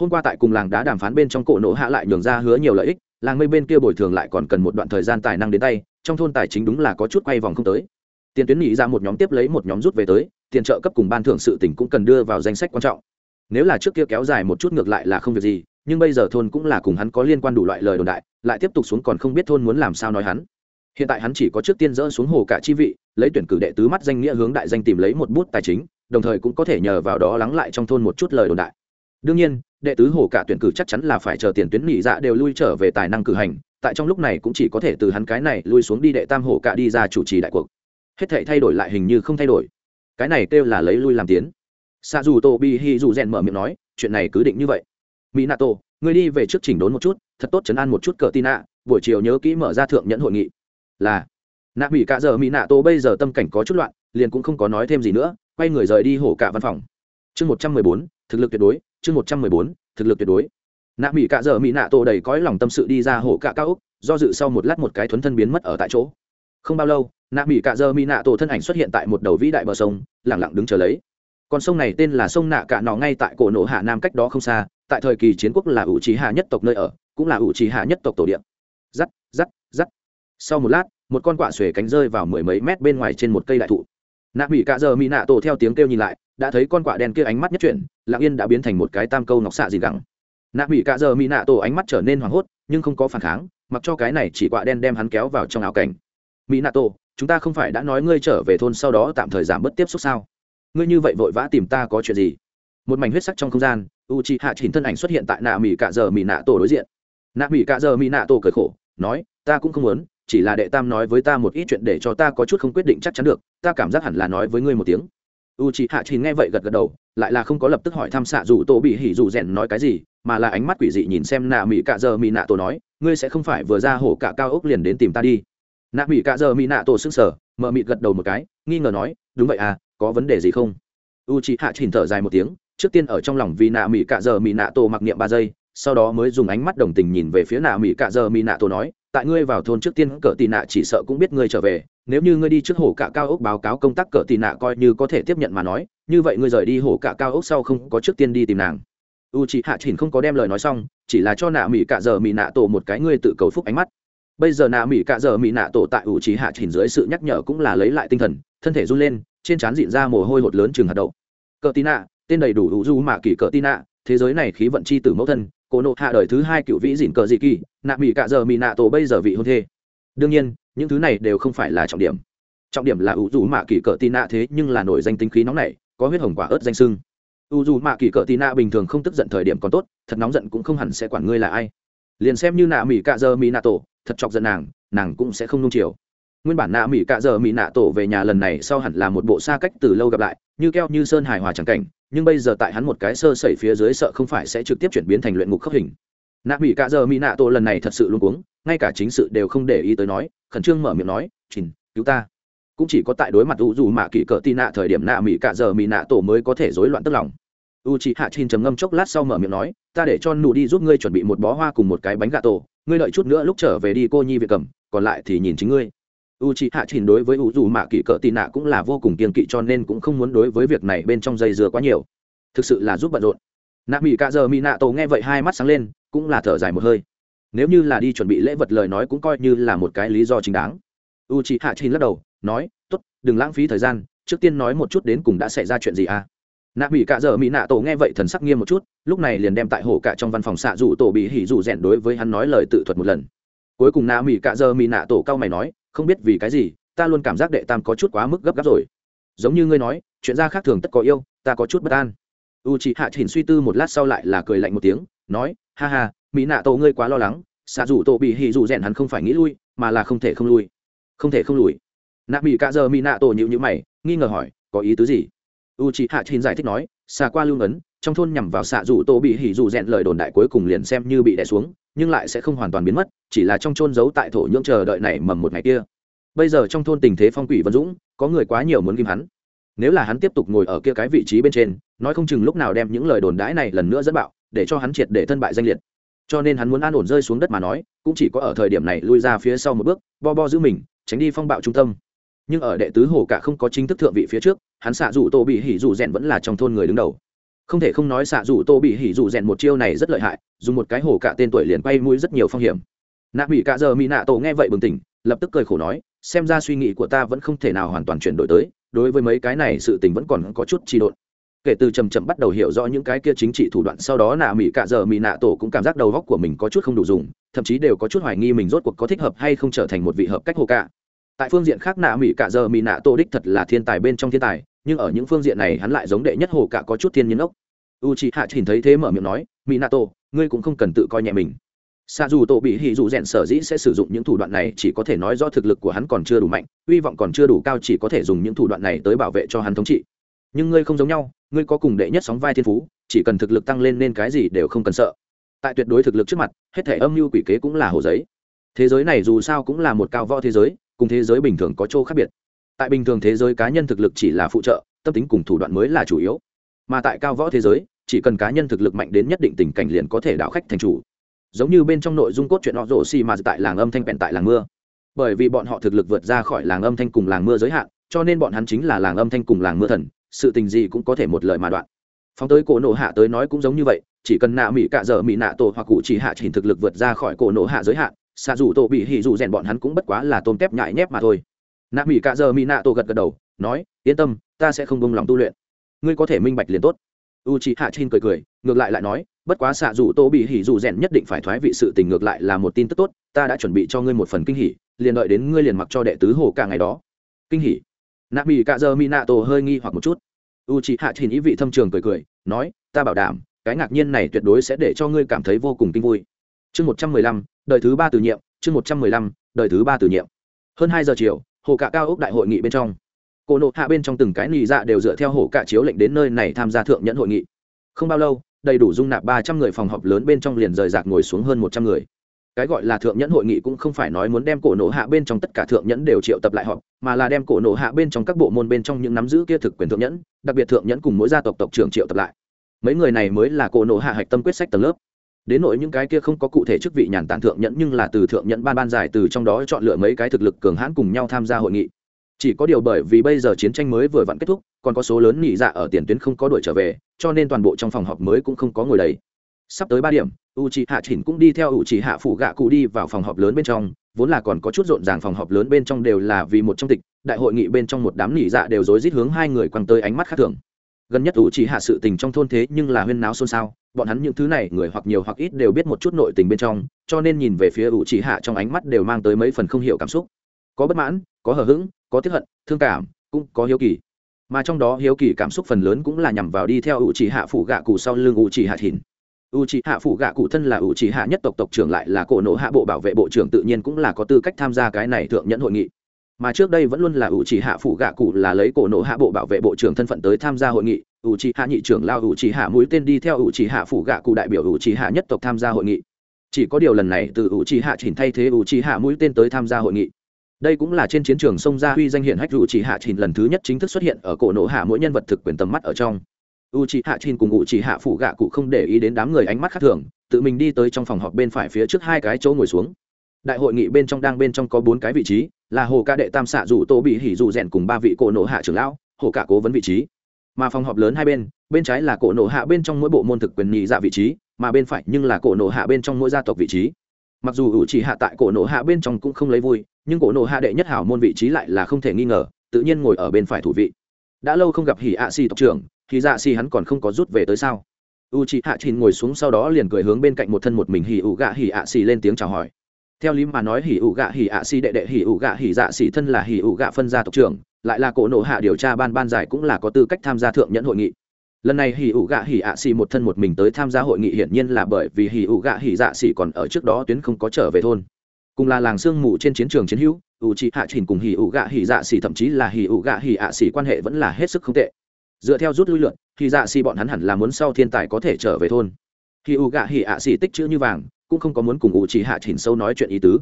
Hôm qua tại cùng làng đã đàm phán bên trong cổ nộ hạ lại nhường ra hứa nhiều lợi ích, làng mây bên kia bồi thường lại còn cần một đoạn thời gian tài năng đến tay trong thôn tài chính đúng là có chút quay vòng không tới. Tiền tuyến nghĩ ra một nhóm tiếp lấy một nhóm rút về tới, tiền trợ cấp cùng ban thưởng sự tỉnh cũng cần đưa vào danh sách quan trọng. Nếu là trước kia kéo dài một chút ngược lại là không việc gì, nhưng bây giờ thôn cũng là cùng hắn có liên quan đủ loại lời đồn đại, lại tiếp tục xuống còn không biết thôn muốn làm sao nói hắn. Hiện tại hắn chỉ có trước tiên dỡ xuống hồ cả chi vị, lấy tuyển cử đệ tứ mắt danh nghĩa hướng đại danh tìm lấy một bút tài chính, đồng thời cũng có thể nhờ vào đó lắng lại trong thôn một chút lời đồn đại. Đương nhiên, đệ tứ hồ cả tuyển cử chắc chắn là phải chờ tiền tuyến nghỉ dạ đều lui trở về tài năng cử hành tại trong lúc này cũng chỉ có thể từ hắn cái này lui xuống đi đệ tam hổ cả đi ra chủ trì đại cuộc. Hết thể thay đổi lại hình như không thay đổi. Cái này kêu là lấy lui làm tiến. Xa dù tô bi hi dù rèn mở miệng nói, chuyện này cứ định như vậy. Mỹ nato người đi về trước chỉnh đốn một chút, thật tốt chấn an một chút cờ tin ạ, buổi chiều nhớ kỹ mở ra thượng nhẫn hội nghị. Là. Nạ mỹ cả giờ mỹ nạ tô bây giờ tâm cảnh có chút loạn, liền cũng không có nói thêm gì nữa, quay người rời đi hổ cả văn phòng. Chương một trăm mười bốn, thực lực tuyệt đối, chương một trăm mười bốn, thực lực tuyệt đối nạ mỹ cạ giờ mỹ nạ tổ đầy cõi lòng tâm sự đi ra hổ cạ cao úc, do dự sau một lát một cái thuấn thân biến mất ở tại chỗ. Không bao lâu, nạ mỹ cạ giờ mỹ nạ tổ thân ảnh xuất hiện tại một đầu vĩ đại bờ sông lẳng lặng đứng chờ lấy. Con sông này tên là sông nạ cạ nọ ngay tại cổ nổ hạ nam cách đó không xa, tại thời kỳ chiến quốc là ủ trí hạ nhất tộc nơi ở, cũng là ủ trí hạ nhất tộc tổ điện giắt giắt giắt sau một lát, một con quạ xuề cánh rơi vào mười mấy mét bên ngoài trên một cây đại thụ. Nạ mỹ cạ giờ mỹ nạ tổ theo tiếng kêu nhìn lại, đã thấy con quạ đen kia ánh mắt nhất chuyển, lặng yên đã biến thành một cái tam câu nọc xạ gì gẳng nạ mỹ cạ giờ mỹ nạ tổ ánh mắt trở nên hoảng hốt, nhưng không có phản kháng, mặc cho cái này chỉ quạ đen đem hắn kéo vào trong áo cảnh. Mỹ nạ tổ, chúng ta không phải đã nói ngươi trở về thôn sau đó tạm thời giảm bớt tiếp xúc sao? Ngươi như vậy vội vã tìm ta có chuyện gì? Một mảnh huyết sắc trong không gian u c h i hạ chín thân ảnh xuất hiện tại nạ mỹ cạ giờ mỹ nạ tổ đối diện. Nạ mỹ cạ giờ mỹ nạ tổ cởi khổ, nói, ta cũng không muốn, chỉ là đệ tam nói với ta một ít chuyện để cho ta có chút không quyết định chắc chắn được, ta cảm giác hẳn là nói với ngươi một tiếng u c h i hạ chín nghe vậy gật gật đầu, lại là không có lập tức hỏi thăm xạ dù tổ bị hỉ dù rèn nói cái gì, mà là ánh mắt quỷ dị nhìn xem nạ mỹ cạ giờ mỹ nạ tổ nói, ngươi sẽ không phải vừa ra hổ cả cao ốc liền đến tìm ta đi. Nạ mỹ cạ giờ mỹ nạ tổ s ư n g sở mợ mịt gật đầu một cái, nghi ngờ nói, đúng vậy à có vấn đề gì không? U c h i hạ chín thở dài một tiếng, trước tiên ở trong lòng vì nạ mỹ cạ giờ mỹ nạ tổ mặc niệm ba giây, sau đó mới dùng ánh mắt đồng tình nhìn về phía nạ mỹ cạ giờ mỹ nạ tổ nói tại ngươi vào thôn trước tiên cỡ tị nạ chỉ sợ cũng biết ngươi trở về, nếu như ngươi đi trước hồ cả cao ốc báo cáo công tác cỡ tị nạ coi như có thể tiếp nhận mà nói, như vậy ngươi rời đi hồ cả cao ốc sau không có trước tiên đi tìm nàng. U chị hạ chỉnh không có đem lời nói xong, chỉ là cho nạ mỹ cạ giờ mỹ nạ tổ một cái ngươi tự cầu phúc ánh mắt. Bây giờ nạ mỹ cạ giờ mỹ nạ tổ tại u chị hạ chỉnh dưới sự nhắc nhở cũng là lấy lại tinh thần, thân thể run lên, trên trán dịn ra mồ hôi hột lớn chừng hạt đậu. Cỡ tị nạ, tên đầy đủ u du mạ kỳ cỡ tị nạ thế giới này khí vận chi tử mẫu thân cô nộ hạ đời thứ hai cựu vĩ dìn cờ dị kỳ, nạ mỹ cạ giờ mỹ nạ tổ bây giờ vị hôn thê. Đương nhiên, những thứ này đều không phải là trọng điểm. Trọng điểm là ủ dù mạ kỳ cờ tì nạ thế nhưng là nổi danh tính khí nóng này, có huyết hồng quả ớt danh sưng. U dù mạ kỳ cờ tì nạ bình thường không tức giận thời điểm còn tốt, thật nóng giận cũng không hẳn sẽ quản ngươi là ai. Liền xem như nạ mỹ cạ giờ mỹ nạ tổ, thật chọc giận nàng nàng cũng sẽ không nung chiều nguyên bản nạ mỹ cạ giờ mỹ nạ tổ về nhà lần này sau hẳn là một bộ xa cách từ lâu gặp lại, như keo như sơn hài hòa chẳng cảnh, nhưng bây giờ tại hắn một cái sơ sẩy phía dưới sợ không phải sẽ trực tiếp chuyển biến thành luyện ngục khốc hình. Nạ mỹ cạ giờ mỹ nạ tổ lần này thật sự luôn cuống, ngay cả chính sự đều không để ý tới nói, khẩn trương mở miệng nói, chìn, cứu ta. Cũng chỉ có tại đối mặt u dù mạ kỵ cỡ tị nạ thời điểm nạ mỹ cạ giờ mỹ nạ tổ mới có thể rối loạn tức lòng. U chị hạ chin trầm ngâm chốc lát sau mở miệng nói, ta để cho nụ đi giúp ngươi chuẩn bị một bó hoa cùng một cái bánh gà tổ, ngươi đợi chút nữa lúc trở về đi cô nhi việc cầm, còn lại thì nhìn chính ngươi u chị hạ Trình đối với u dù mạ kỳ cỡ tị nạ cũng là vô cùng kiên kỵ cho nên cũng không muốn đối với việc này bên trong dây dưa quá nhiều. Thực sự là giúp bận rộn. Nạ mỹ cạ giờ mỹ nạ tổ nghe vậy hai mắt sáng lên, cũng là thở dài một hơi. Nếu như là đi chuẩn bị lễ vật lời nói cũng coi như là một cái lý do chính đáng. U chị hạ Trình lắc đầu, nói t ố t đừng lãng phí thời gian, trước tiên nói một chút đến cùng đã xảy ra chuyện gì à? Nạ mỹ cạ dợ mỹ nạ tổ nghe vậy thần sắc nghiêm một chút, lúc này liền đem tại hổ cả trong văn phòng xạ dù tổ bị hỉ dù rẽn đối với hắn nói lời tự thuật một lần. Cuối cùng nạ mỹ cạ dợ mỹ nạ tổ cao mày nói không biết vì cái gì, ta luôn cảm giác đệ tam có chút quá mức gấp gáp rồi. Giống như ngươi nói, chuyện ra khác thường tất có yêu, ta có chút bất an. U chị hạ thìn suy tư một lát sau lại là cười lạnh một tiếng, nói, ha ha, mỹ nạ tổ ngươi quá lo lắng xạ dù tổ bị hỉ rủ rèn hắn không phải nghĩ lui, mà là không thể không lui. Không thể không lùi nạ mỹ cạ giờ mỹ nạ tổ nhịu nhữ mày, nghi ngờ hỏi, có ý tứ gì? U chị hạ thìn giải thích nói, xà qua lưu ấn trong thôn nhằm vào xạ dù tổ bị hỉ dù rèn lời đồn đại cuối cùng liền xem như bị đẻ xuống nhưng lại sẽ không hoàn toàn biến mất, chỉ là trong trôn giấu tại thổ nhưỡng chờ đợi này mầm một ngày kia. Bây giờ trong thôn tình thế phong quỷ vân dũng, có người quá nhiều muốn ghim hắn. Nếu là hắn tiếp tục ngồi ở kia cái vị trí bên trên, nói không chừng lúc nào đem những lời đồn đãi này lần nữa dẫn bạo, để cho hắn triệt để thân bại danh liệt. Cho nên hắn muốn an ổn rơi xuống đất mà nói, cũng chỉ có ở thời điểm này lui ra phía sau một bước, bo bo giữ mình, tránh đi phong bạo trung tâm. Nhưng ở đệ tứ hồ cả không có chính thức thượng vị phía trước, hắn xạ dù tô bị hỉ dù rèn vẫn là trong thôn người đứng đầu không thể không nói xạ dù tô bị hỉ dù rèn một chiêu này rất lợi hại, dùng một cái hồ cả tên tuổi liền bay mũi rất nhiều phong hiểm. Nạ mỹ cả giờ mỹ nạ tổ nghe vậy bừng tỉnh, lập tức cười khổ nói, xem ra suy nghĩ của ta vẫn không thể nào hoàn toàn chuyển đổi tới, đối với mấy cái này sự tình vẫn còn có chút trì độn. Kể từ chầm chậm bắt đầu hiểu rõ những cái kia chính trị thủ đoạn, sau đó nạ mỹ cả giờ mỹ nạ tổ cũng cảm giác đầu góc của mình có chút không đủ dùng, thậm chí đều có chút hoài nghi mình rốt cuộc có thích hợp hay không trở thành một vị hợp cách hồ cả tại phương diện khác nạ mỹ cả giờ mỹ nạ tô đích thật là thiên tài bên trong thiên tài nhưng ở những phương diện này hắn lại giống đệ nhất hồ cả có chút thiên nhiên ốc. U chị hạ nhìn thấy thế mở miệng nói mỹ nạ tô, ngươi cũng không cần tự coi nhẹ mình. Xa dù tổ bị hỉ dù rèn sở dĩ sẽ sử dụng những thủ đoạn này chỉ có thể nói do thực lực của hắn còn chưa đủ mạnh hy vọng còn chưa đủ cao chỉ có thể dùng những thủ đoạn này tới bảo vệ cho hắn thống trị. Nhưng ngươi không giống nhau ngươi có cùng đệ nhất sóng vai thiên phú chỉ cần thực lực tăng lên nên cái gì đều không cần sợ. Tại tuyệt đối thực lực trước mặt hết thể âm mưu quỷ kế cũng là hồ giấy. Thế giới này dù sao cũng là một cao võ thế giới cùng thế giới bình thường có chỗ khác biệt. Tại bình thường thế giới cá nhân thực lực chỉ là phụ trợ, tâm tính cùng thủ đoạn mới là chủ yếu. Mà tại cao võ thế giới, chỉ cần cá nhân thực lực mạnh đến nhất định tình cảnh liền có thể đạo khách thành chủ. Giống như bên trong nội dung cốt truyện họ rổ xì mà tại làng âm thanh bẹn tại làng mưa. Bởi vì bọn họ thực lực vượt ra khỏi làng âm thanh cùng làng mưa giới hạn, cho nên bọn hắn chính là làng âm thanh cùng làng mưa thần, sự tình gì cũng có thể một lời mà đoạn. Phóng tới cổ nộ hạ tới nói cũng giống như vậy, chỉ cần nạ mỹ cạ dở mỹ nạ tổ hoặc cụ chỉ hạ chỉnh thực lực vượt ra khỏi cổ nộ hạ giới hạn xạ dù tổ bị hỉ dù rèn bọn hắn cũng bất quá là tôm tép nhại nhép mà thôi. Nạ mỹ cạ giờ mỹ nạ tổ gật gật đầu, nói, yên tâm, ta sẽ không bông lòng tu luyện. Ngươi có thể minh bạch liền tốt. U chị hạ trên cười cười, ngược lại lại nói, bất quá xạ dù tô bị hỉ dù rèn nhất định phải thoái vị sự tình ngược lại là một tin tức tốt, ta đã chuẩn bị cho ngươi một phần kinh hỉ, liền đợi đến ngươi liền mặc cho đệ tứ hồ cả ngày đó. Kinh hỉ. Nạ mỹ cạ giờ mỹ nạ tổ hơi nghi hoặc một chút. U chị hạ trên ý vị thâm trường cười cười, nói, ta bảo đảm, cái ngạc nhiên này tuyệt đối sẽ để cho ngươi cảm thấy vô cùng kinh vui chương một trăm mười lăm, đời thứ ba từ nhiệm, chương một trăm mười lăm, đời thứ ba từ nhiệm. Hơn hai giờ chiều, hồ cả cao ốc đại hội nghị bên trong. Cổ nộ hạ bên trong từng cái nị dạ đều dựa theo hồ cả chiếu lệnh đến nơi này tham gia thượng nhẫn hội nghị. Không bao lâu, đầy đủ dung nạp ba trăm người phòng họp lớn bên trong liền rời rạc ngồi xuống hơn một trăm người. Cái gọi là thượng nhẫn hội nghị cũng không phải nói muốn đem cổ nộ hạ bên trong tất cả thượng nhẫn đều triệu tập lại họp, mà là đem cổ nộ hạ bên trong các bộ môn bên trong những nắm giữ kia thực quyền thượng nhẫn, đặc biệt thượng nhẫn cùng mỗi gia tộc tộc trưởng triệu tập lại. Mấy người này mới là cổ nộ hạ hạch tâm quyết sách tầng lớp đến nội những cái kia không có cụ thể chức vị nhàn tản thượng nhẫn nhưng là từ thượng nhẫn ban ban giải từ trong đó chọn lựa mấy cái thực lực cường hãn cùng nhau tham gia hội nghị. Chỉ có điều bởi vì bây giờ chiến tranh mới vừa vặn kết thúc, còn có số lớn nhị dạ ở tiền tuyến không có đuổi trở về, cho nên toàn bộ trong phòng họp mới cũng không có ngồi đầy. Sắp tới ba điểm u c hạ chỉnh cũng đi theo u c hạ phủ gạ cụ đi vào phòng họp lớn bên trong, vốn là còn có chút rộn ràng phòng họp lớn bên trong đều là vì một trong tịch, đại hội nghị bên trong một đám nhị dạ đều rối rít hướng hai người quăng tới ánh mắt khác thường gần nhất u Chỉ hạ sự tình trong thôn thế nhưng là huyên náo xôn xao, bọn hắn những thứ này người hoặc nhiều hoặc ít đều biết một chút nội tình bên trong, cho nên nhìn về phía u Chỉ hạ trong ánh mắt đều mang tới mấy phần không hiểu cảm xúc. Có bất mãn, có hờ hững, có tiếp hận, thương cảm, cũng có hiếu kỳ. Mà trong đó hiếu kỳ cảm xúc phần lớn cũng là nhằm vào đi theo ủ Chỉ hạ phủ gạ cụ sau lưng ủ Chỉ hạ thìn. Ủ Chỉ hạ phủ gạ cụ thân là ủ Chỉ hạ nhất tộc tộc trưởng lại là cổ nộ hạ bộ bảo vệ bộ trưởng tự nhiên cũng là có tư cách tham gia cái này thượng nhẫn hội nghị mà trước đây vẫn luôn là ủ trì hạ phủ gạ cụ là lấy cổ nộ hạ bộ bảo vệ bộ trưởng thân phận tới tham gia hội nghị ủ trì hạ nhị trưởng lao ủ trì hạ mũi tên đi theo ủ trì hạ phủ gạ cụ đại biểu ủ trì hạ nhất tộc tham gia hội nghị chỉ có điều lần này từ ủ trì hạ chỉnh thay thế ủ trì hạ mũi tên tới tham gia hội nghị đây cũng là trên chiến trường sông gia huy danh hiện hách u chỉ hạ chỉnh lần thứ nhất chính thức xuất hiện ở cổ nộ hạ mỗi nhân vật thực quyền tầm mắt ở trong u chỉ hạ chìn cùng u chỉ hạ phủ gạ cụ không để ý đến đám người ánh mắt khác thường tự mình đi tới trong phòng họp bên phải phía trước hai cái chỗ ngồi xuống đại hội nghị bên trong đang bên trong có bốn cái vị trí là hồ ca đệ tam xạ dù tô bị hỉ dù rèn cùng ba vị cổ nổ hạ trưởng lão, hồ cả cố vấn vị trí. Mà phòng họp lớn hai bên bên trái là cổ nổ hạ bên trong mỗi bộ môn thực quyền nhị dạ vị trí, mà bên phải nhưng là cổ nổ hạ bên trong mỗi gia tộc vị trí. Mặc dù ủ chỉ hạ tại cổ nổ hạ bên trong cũng không lấy vui, nhưng cổ nổ hạ đệ nhất hảo môn vị trí lại là không thể nghi ngờ, tự nhiên ngồi ở bên phải thủ vị. Đã lâu không gặp hỉ ạ xì tộc trưởng thì dạ xì hắn còn không có rút về tới sao? U chị hạ chín ngồi xuống sau đó liền cười hướng bên cạnh một thân một mình hỉ ủ gạ hỉ ạ xì lên tiếng chào hỏi theo lý mà nói hỉ ủ gạ hỉ ạ xì đệ đệ, hỉ ủ gạ hỉ dạ xì thân là hỉ ủ gạ phân gia tộc trưởng, lại là cổ nổ hạ điều tra ban ban giải cũng là có tư cách tham gia thượng nhẫn hội nghị. Lần này hỉ ủ gạ hỉ ạ xì một thân một mình tới tham gia hội nghị hiển nhiên là bởi vì hỉ ủ gạ hỉ dạ xì còn ở trước đó tuyến không có trở về thôn. Cùng là làng sương mù trên chiến trường chiến hữu, ủ trị hạ Trình cùng hỉ ủ gạ hỉ dạ xì thậm chí là hỉ ủ gạ hỉ ạ xì quan hệ vẫn là hết sức không tệ. Dựa theo rút lui lượn hỉ dạ xì bọn hắn hẳn là muốn sau thiên tài có thể trở về thôn. Hỉ ủ gạ hỉ ạ xì tích chữ như vàng cũng không có muốn cùng ủ trị hạ chỉnh sâu nói chuyện ý tứ.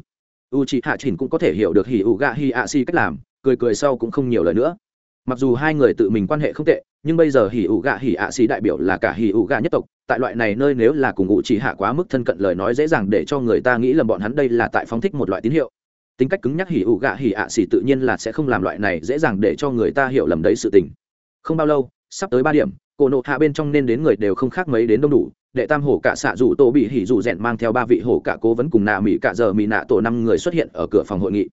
Ủ trị hạ chỉnh cũng có thể hiểu được hỉ ủ gạ hỉ ạ si cách làm, cười cười sau cũng không nhiều lời nữa. Mặc dù hai người tự mình quan hệ không tệ, nhưng bây giờ hỉ ủ gạ hỉ ạ si đại biểu là cả hỉ ủ gạ nhất tộc, tại loại này nơi nếu là cùng ủ chỉ hạ quá mức thân cận lời nói dễ dàng để cho người ta nghĩ lầm bọn hắn đây là tại phóng thích một loại tín hiệu. Tính cách cứng nhắc hỉ ủ gạ hỉ ạ xì tự nhiên là sẽ không làm loại này dễ dàng để cho người ta hiểu lầm đấy sự tình. Không bao lâu, sắp tới ba điểm cổ nộ hạ bên trong nên đến người đều không khác mấy đến đông đủ đệ tam hổ cả xạ dù tô bị hỉ dù rèn mang theo ba vị hổ cả cố vấn cùng nạ mỹ cả giờ mỹ nạ tổ năm người xuất hiện ở cửa phòng hội nghị.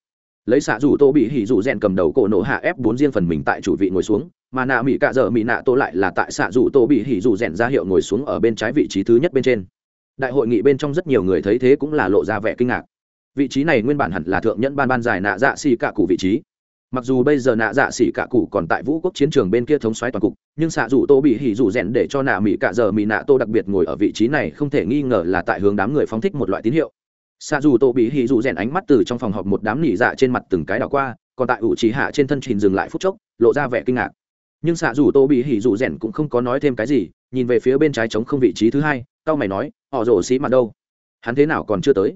Lấy xạ dù tô bị hỉ dù rèn cầm đầu cổ nổ hạ ép bốn riêng phần mình tại chủ vị ngồi xuống, mà nạ mỹ cả giờ mỹ nạ tổ lại là tại xạ dù tô bị hỉ dù rèn ra hiệu ngồi xuống ở bên trái vị trí thứ nhất bên trên. Đại hội nghị bên trong rất nhiều người thấy thế cũng là lộ ra vẻ kinh ngạc. Vị trí này nguyên bản hẳn là thượng nhẫn ban ban giải nạ dạ xì cả cụ vị trí mặc dù bây giờ nạ dạ xỉ cả cụ còn tại vũ quốc chiến trường bên kia thống xoáy toàn cục, nhưng xạ dù tô bị hỉ dù rèn để cho nạ mỹ cả giờ mỹ nạ tô đặc biệt ngồi ở vị trí này không thể nghi ngờ là tại hướng đám người phóng thích một loại tín hiệu. Xạ dù tô bị hỉ dù rèn ánh mắt từ trong phòng họp một đám nỉ dạ trên mặt từng cái đảo qua, còn tại ủ trí hạ trên thân trình dừng lại phút chốc, lộ ra vẻ kinh ngạc. Nhưng xạ dù tô bị hỉ dù rèn cũng không có nói thêm cái gì, nhìn về phía bên trái trống không vị trí thứ hai tao mày nói, họ rổ xí mặt đâu? Hắn thế nào còn chưa tới?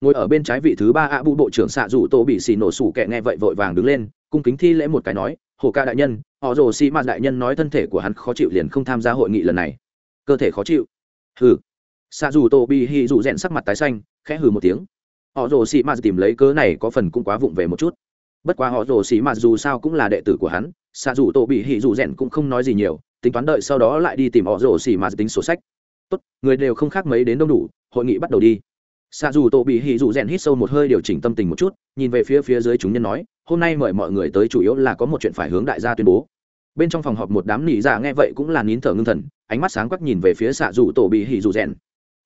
Ngồi ở bên trái vị thứ ba ạ bụ bộ trưởng xạ dù tô bị xì nổ sủ kẹ nghe vậy vội vàng đứng lên cung kính thi lễ một cái nói, hồ ca đại nhân, họ rồ xì mạt đại nhân nói thân thể của hắn khó chịu liền không tham gia hội nghị lần này. Cơ thể khó chịu? Hừ. Xa dù tô bị hi dù rèn sắc mặt tái xanh, khẽ hừ một tiếng. Họ rồ xì mạt tìm lấy cớ này có phần cũng quá vụng về một chút. Bất quá họ rồ xì mạt dù sao cũng là đệ tử của hắn xa dù tô bị hi dù rèn cũng không nói gì nhiều, tính toán đợi sau đó lại đi tìm họ rồ xì mạt tính sổ sách. Tốt, người đều không khác mấy đến đông đủ, hội nghị bắt đầu đi. Xa dù tổ bị hì dù rèn hít sâu một hơi điều chỉnh tâm tình một chút, nhìn về phía phía dưới chúng nhân nói hôm nay mời mọi người tới chủ yếu là có một chuyện phải hướng đại gia tuyên bố. Bên trong phòng họp một đám nỉ dạ nghe vậy cũng là nín thở ngưng thần, ánh mắt sáng quắc nhìn về phía xạ dù tổ bị Hỉ dù rèn.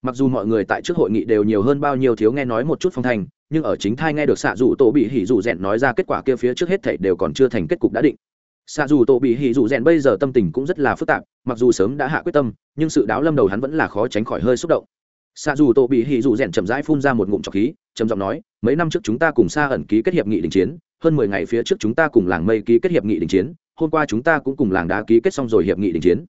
Mặc dù mọi người tại trước hội nghị đều nhiều hơn bao nhiêu thiếu nghe nói một chút phong thành nhưng ở chính thai nghe được xạ dù tổ bị Hỉ dù rèn nói ra kết quả kia phía trước hết thảy đều còn chưa thành kết cục đã định. Xạ dù tổ bị Hỉ dù rèn bây giờ tâm tình cũng rất là phức tạp, mặc dù sớm đã hạ quyết tâm, nhưng sự đáo lâm đầu hắn vẫn là khó tránh khỏi hơi xúc động. Xạ dù tổ bị Hỉ dù rèn chậm rãi phun ra một ngụm trọc khí, trầm giọng nói, mấy năm trước chúng ta cùng xa ẩn ký kết hiệp nghị đình chiến hơn mười ngày phía trước chúng ta cùng làng mây ký kết hiệp nghị đình chiến, hôm qua chúng ta cũng cùng làng đá ký kết xong rồi hiệp nghị đình chiến.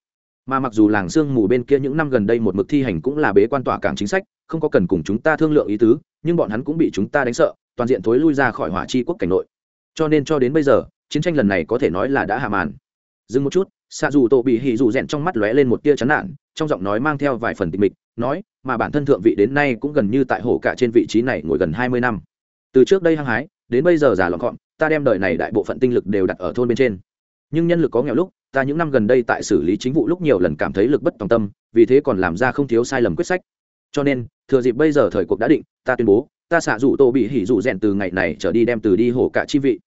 Mà mặc dù làng sương mù bên kia những năm gần đây một mực thi hành cũng là bế quan tỏa cảng chính sách, không có cần cùng chúng ta thương lượng ý tứ, nhưng bọn hắn cũng bị chúng ta đánh sợ, toàn diện thối lui ra khỏi hỏa chi quốc cảnh nội. Cho nên cho đến bây giờ, chiến tranh lần này có thể nói là đã hạ màn. Dừng một chút xạ dù tổ bị Hỉ dù rèn trong mắt lóe lên một tia chán nản, trong giọng nói mang theo vài phần tịch mịch, nói, mà bản thân thượng vị đến nay cũng gần như tại hổ cả trên vị trí này ngồi gần hai mươi năm. Từ trước đây hăng hái đến bây giờ già lọn gọn ta đem đời này đại bộ phận tinh lực đều đặt ở thôn bên trên. Nhưng nhân lực có nghèo lúc, ta những năm gần đây tại xử lý chính vụ lúc nhiều lần cảm thấy lực bất tòng tâm, vì thế còn làm ra không thiếu sai lầm quyết sách. Cho nên, thừa dịp bây giờ thời cuộc đã định, ta tuyên bố, ta xạ dụ tô bị hỉ dụ rèn từ ngày này trở đi đem từ đi hổ cả chi vị.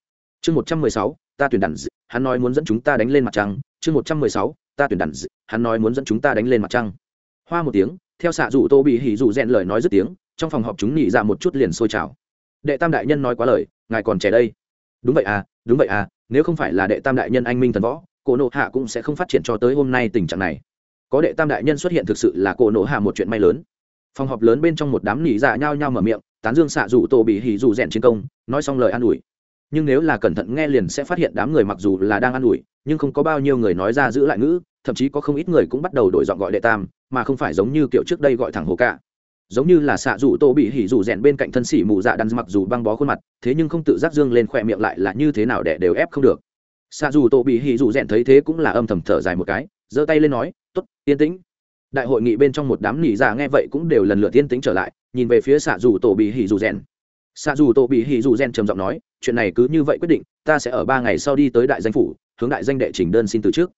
Chương một trăm mười sáu, ta tuyển đàn hắn nói muốn dẫn chúng ta đánh lên mặt trăng. Chương một trăm mười sáu, ta tuyển đàn hắn nói muốn dẫn chúng ta đánh lên mặt trăng. Hoa một tiếng, theo xạ dụ tô bị hỉ dụ rèn lời nói dứt tiếng, trong phòng họp chúng nhị ra một chút liền sôi trào đệ tam đại nhân nói quá lời, ngài còn trẻ đây. Đúng vậy à đúng vậy à nếu không phải là đệ tam đại nhân anh minh thần võ, cổ nộ hạ cũng sẽ không phát triển cho tới hôm nay tình trạng này. Có đệ tam đại nhân xuất hiện thực sự là cổ nộ hạ một chuyện may lớn. Phòng họp lớn bên trong một đám nỉ dạ nhao nhao mở miệng, tán dương xạ rủ tổ bị hỉ dù rèn chiến công, nói xong lời an ủi. Nhưng nếu là cẩn thận nghe liền sẽ phát hiện đám người mặc dù là đang an ủi, nhưng không có bao nhiêu người nói ra giữ lại ngữ, thậm chí có không ít người cũng bắt đầu đổi giọng gọi đệ tam, mà không phải giống như kiểu trước đây gọi thẳng hồ cả giống như là xạ dù tô bị hỉ dù rèn bên cạnh thân sĩ mù dạ đắn mặc dù băng bó khuôn mặt, thế nhưng không tự giác dương lên khỏe miệng lại là như thế nào để đều ép không được. Xạ dù tô bị hỉ dù rèn thấy thế cũng là âm thầm thở dài một cái, giơ tay lên nói t ố t yên tĩnh. Đại hội nghị bên trong một đám nỉ dạ nghe vậy cũng đều lần lượt yên tĩnh trở lại, nhìn về phía xạ dù tô bị hỉ dù rèn. Xạ dù tô bị hỉ dù rèn trầm giọng nói, chuyện này cứ như vậy quyết định, ta sẽ ở ba ngày sau đi tới đại danh phủ, hướng đại danh đệ trình đơn xin từ trước.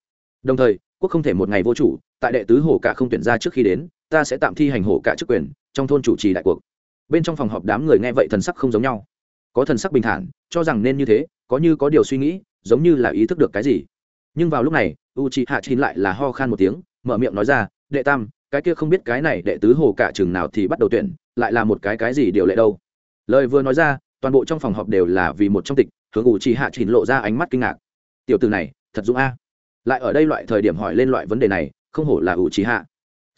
Đồng thời, quốc không thể một ngày vô chủ, tại đệ tứ hổ cả không tuyển ra trước khi đến, ta sẽ tạm thi hành hổ cả chức quyền trong thôn chủ trì đại cuộc. Bên trong phòng họp đám người nghe vậy thần sắc không giống nhau. Có thần sắc bình thản, cho rằng nên như thế, có như có điều suy nghĩ, giống như là ý thức được cái gì. Nhưng vào lúc này u c h i hạ chín lại là ho khan một tiếng, mở miệng nói ra, đệ tam, cái kia không biết cái này đệ tứ hồ cả chừng nào thì bắt đầu tuyển, lại là một cái cái gì điều lệ đâu? Lời vừa nói ra, toàn bộ trong phòng họp đều là vì một trong tịch, hướng u c h i hạ chín lộ ra ánh mắt kinh ngạc. Tiểu từ này, thật dũng a. Lại ở đây loại thời điểm hỏi lên loại vấn đề này, không hổ là u c h i hạ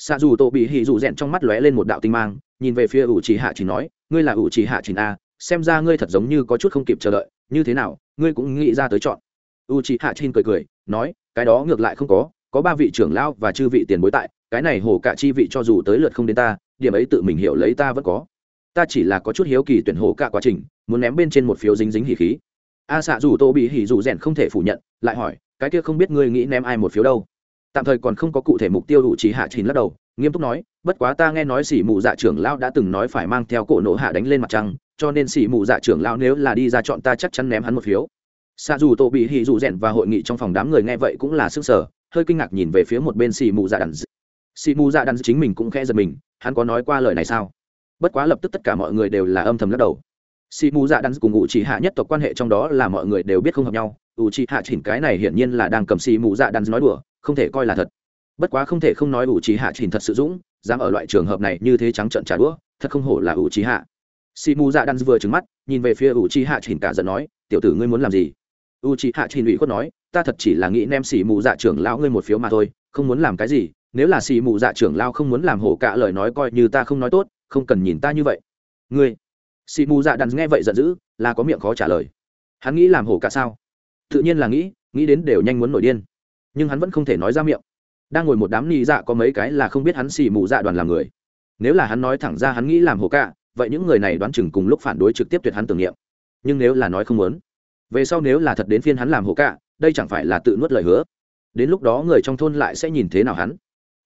xạ dù tổ bị hỉ dù rèn trong mắt lóe lên một đạo tinh mang, nhìn về phía ủ trì hạ chỉ nói, ngươi là ủ trì hạ chỉ a xem ra ngươi thật giống như có chút không kịp chờ đợi, như thế nào, ngươi cũng nghĩ ra tới chọn. U trì hạ chin cười cười, nói, cái đó ngược lại không có có ba vị trưởng lão và chư vị tiền bối tại, cái này hổ cả chi vị cho dù tới lượt không đến ta, điểm ấy tự mình hiểu lấy ta vẫn có. Ta chỉ là có chút hiếu kỳ tuyển hổ cả quá trình, muốn ném bên trên một phiếu dính dính hỉ khí. A xạ dù tô bị hỉ dù rèn không thể phủ nhận, lại hỏi, cái kia không biết ngươi nghĩ ném ai một phiếu đâu? Tạm thời còn không có cụ thể mục tiêu đủ trí hạ chín lắc đầu, nghiêm túc nói, bất quá ta nghe nói xỉ mù dạ trưởng lão đã từng nói phải mang theo cổ nộ hạ đánh lên mặt trăng, cho nên xỉ mù dạ trưởng lão nếu là đi ra chọn ta chắc chắn ném hắn một phiếu. Xa dù tổ bị hì dù rèn và hội nghị trong phòng đám người nghe vậy cũng là sức sở hơi kinh ngạc nhìn về phía một bên xỉ mù dạ đàn sỉ mù dạ đan chính mình cũng khẽ giật mình, hắn có nói qua lời này sao? Bất quá lập tức tất cả mọi người đều là âm thầm lắc đầu xì mù dạ đan cùng ngụ chỉ hạ nhất tộc quan hệ trong đó là mọi người đều biết không hợp nhau. Ủ chỉ hạ chỉnh cái này hiển nhiên là đang cầm xì mù dạ đan nói đùa, không thể coi là thật. Bất quá không thể không nói ủ chỉ hạ chỉnh thật sự dũng, dám ở loại trường hợp này như thế trắng trợn trả đũa, thật không hổ là ủ chỉ hạ xì mù dạ đan vừa trừng mắt, nhìn về phía ủ chỉ hạ chỉnh cả giận nói, tiểu tử ngươi muốn làm gì? U chỉ hạ chỉnh ủy khuất nói, ta thật chỉ là nghĩ nem xì mù dạ trưởng lão ngươi một phiếu mà thôi, không muốn làm cái gì. Nếu là xì mù dạ trưởng lao không muốn làm hổ cả lời nói coi như ta không nói tốt, không cần nhìn ta như vậy. Ngươi xì mù dạ đàn nghe vậy giận dữ, là có miệng khó trả lời. Hắn nghĩ làm hổ cả sao? Tự nhiên là nghĩ nghĩ đến đều nhanh muốn nổi điên. Nhưng hắn vẫn không thể nói ra miệng. Đang ngồi một đám ni dạ có mấy cái là không biết hắn xì mù dạ đoàn làm người. Nếu là hắn nói thẳng ra hắn nghĩ làm hổ cả, vậy những người này đoán chừng cùng lúc phản đối trực tiếp tuyệt hắn tưởng niệm. Nhưng nếu là nói không muốn, về sau nếu là thật đến phiên hắn làm hổ cả, đây chẳng phải là tự nuốt lời hứa? Đến lúc đó người trong thôn lại sẽ nhìn thế nào hắn?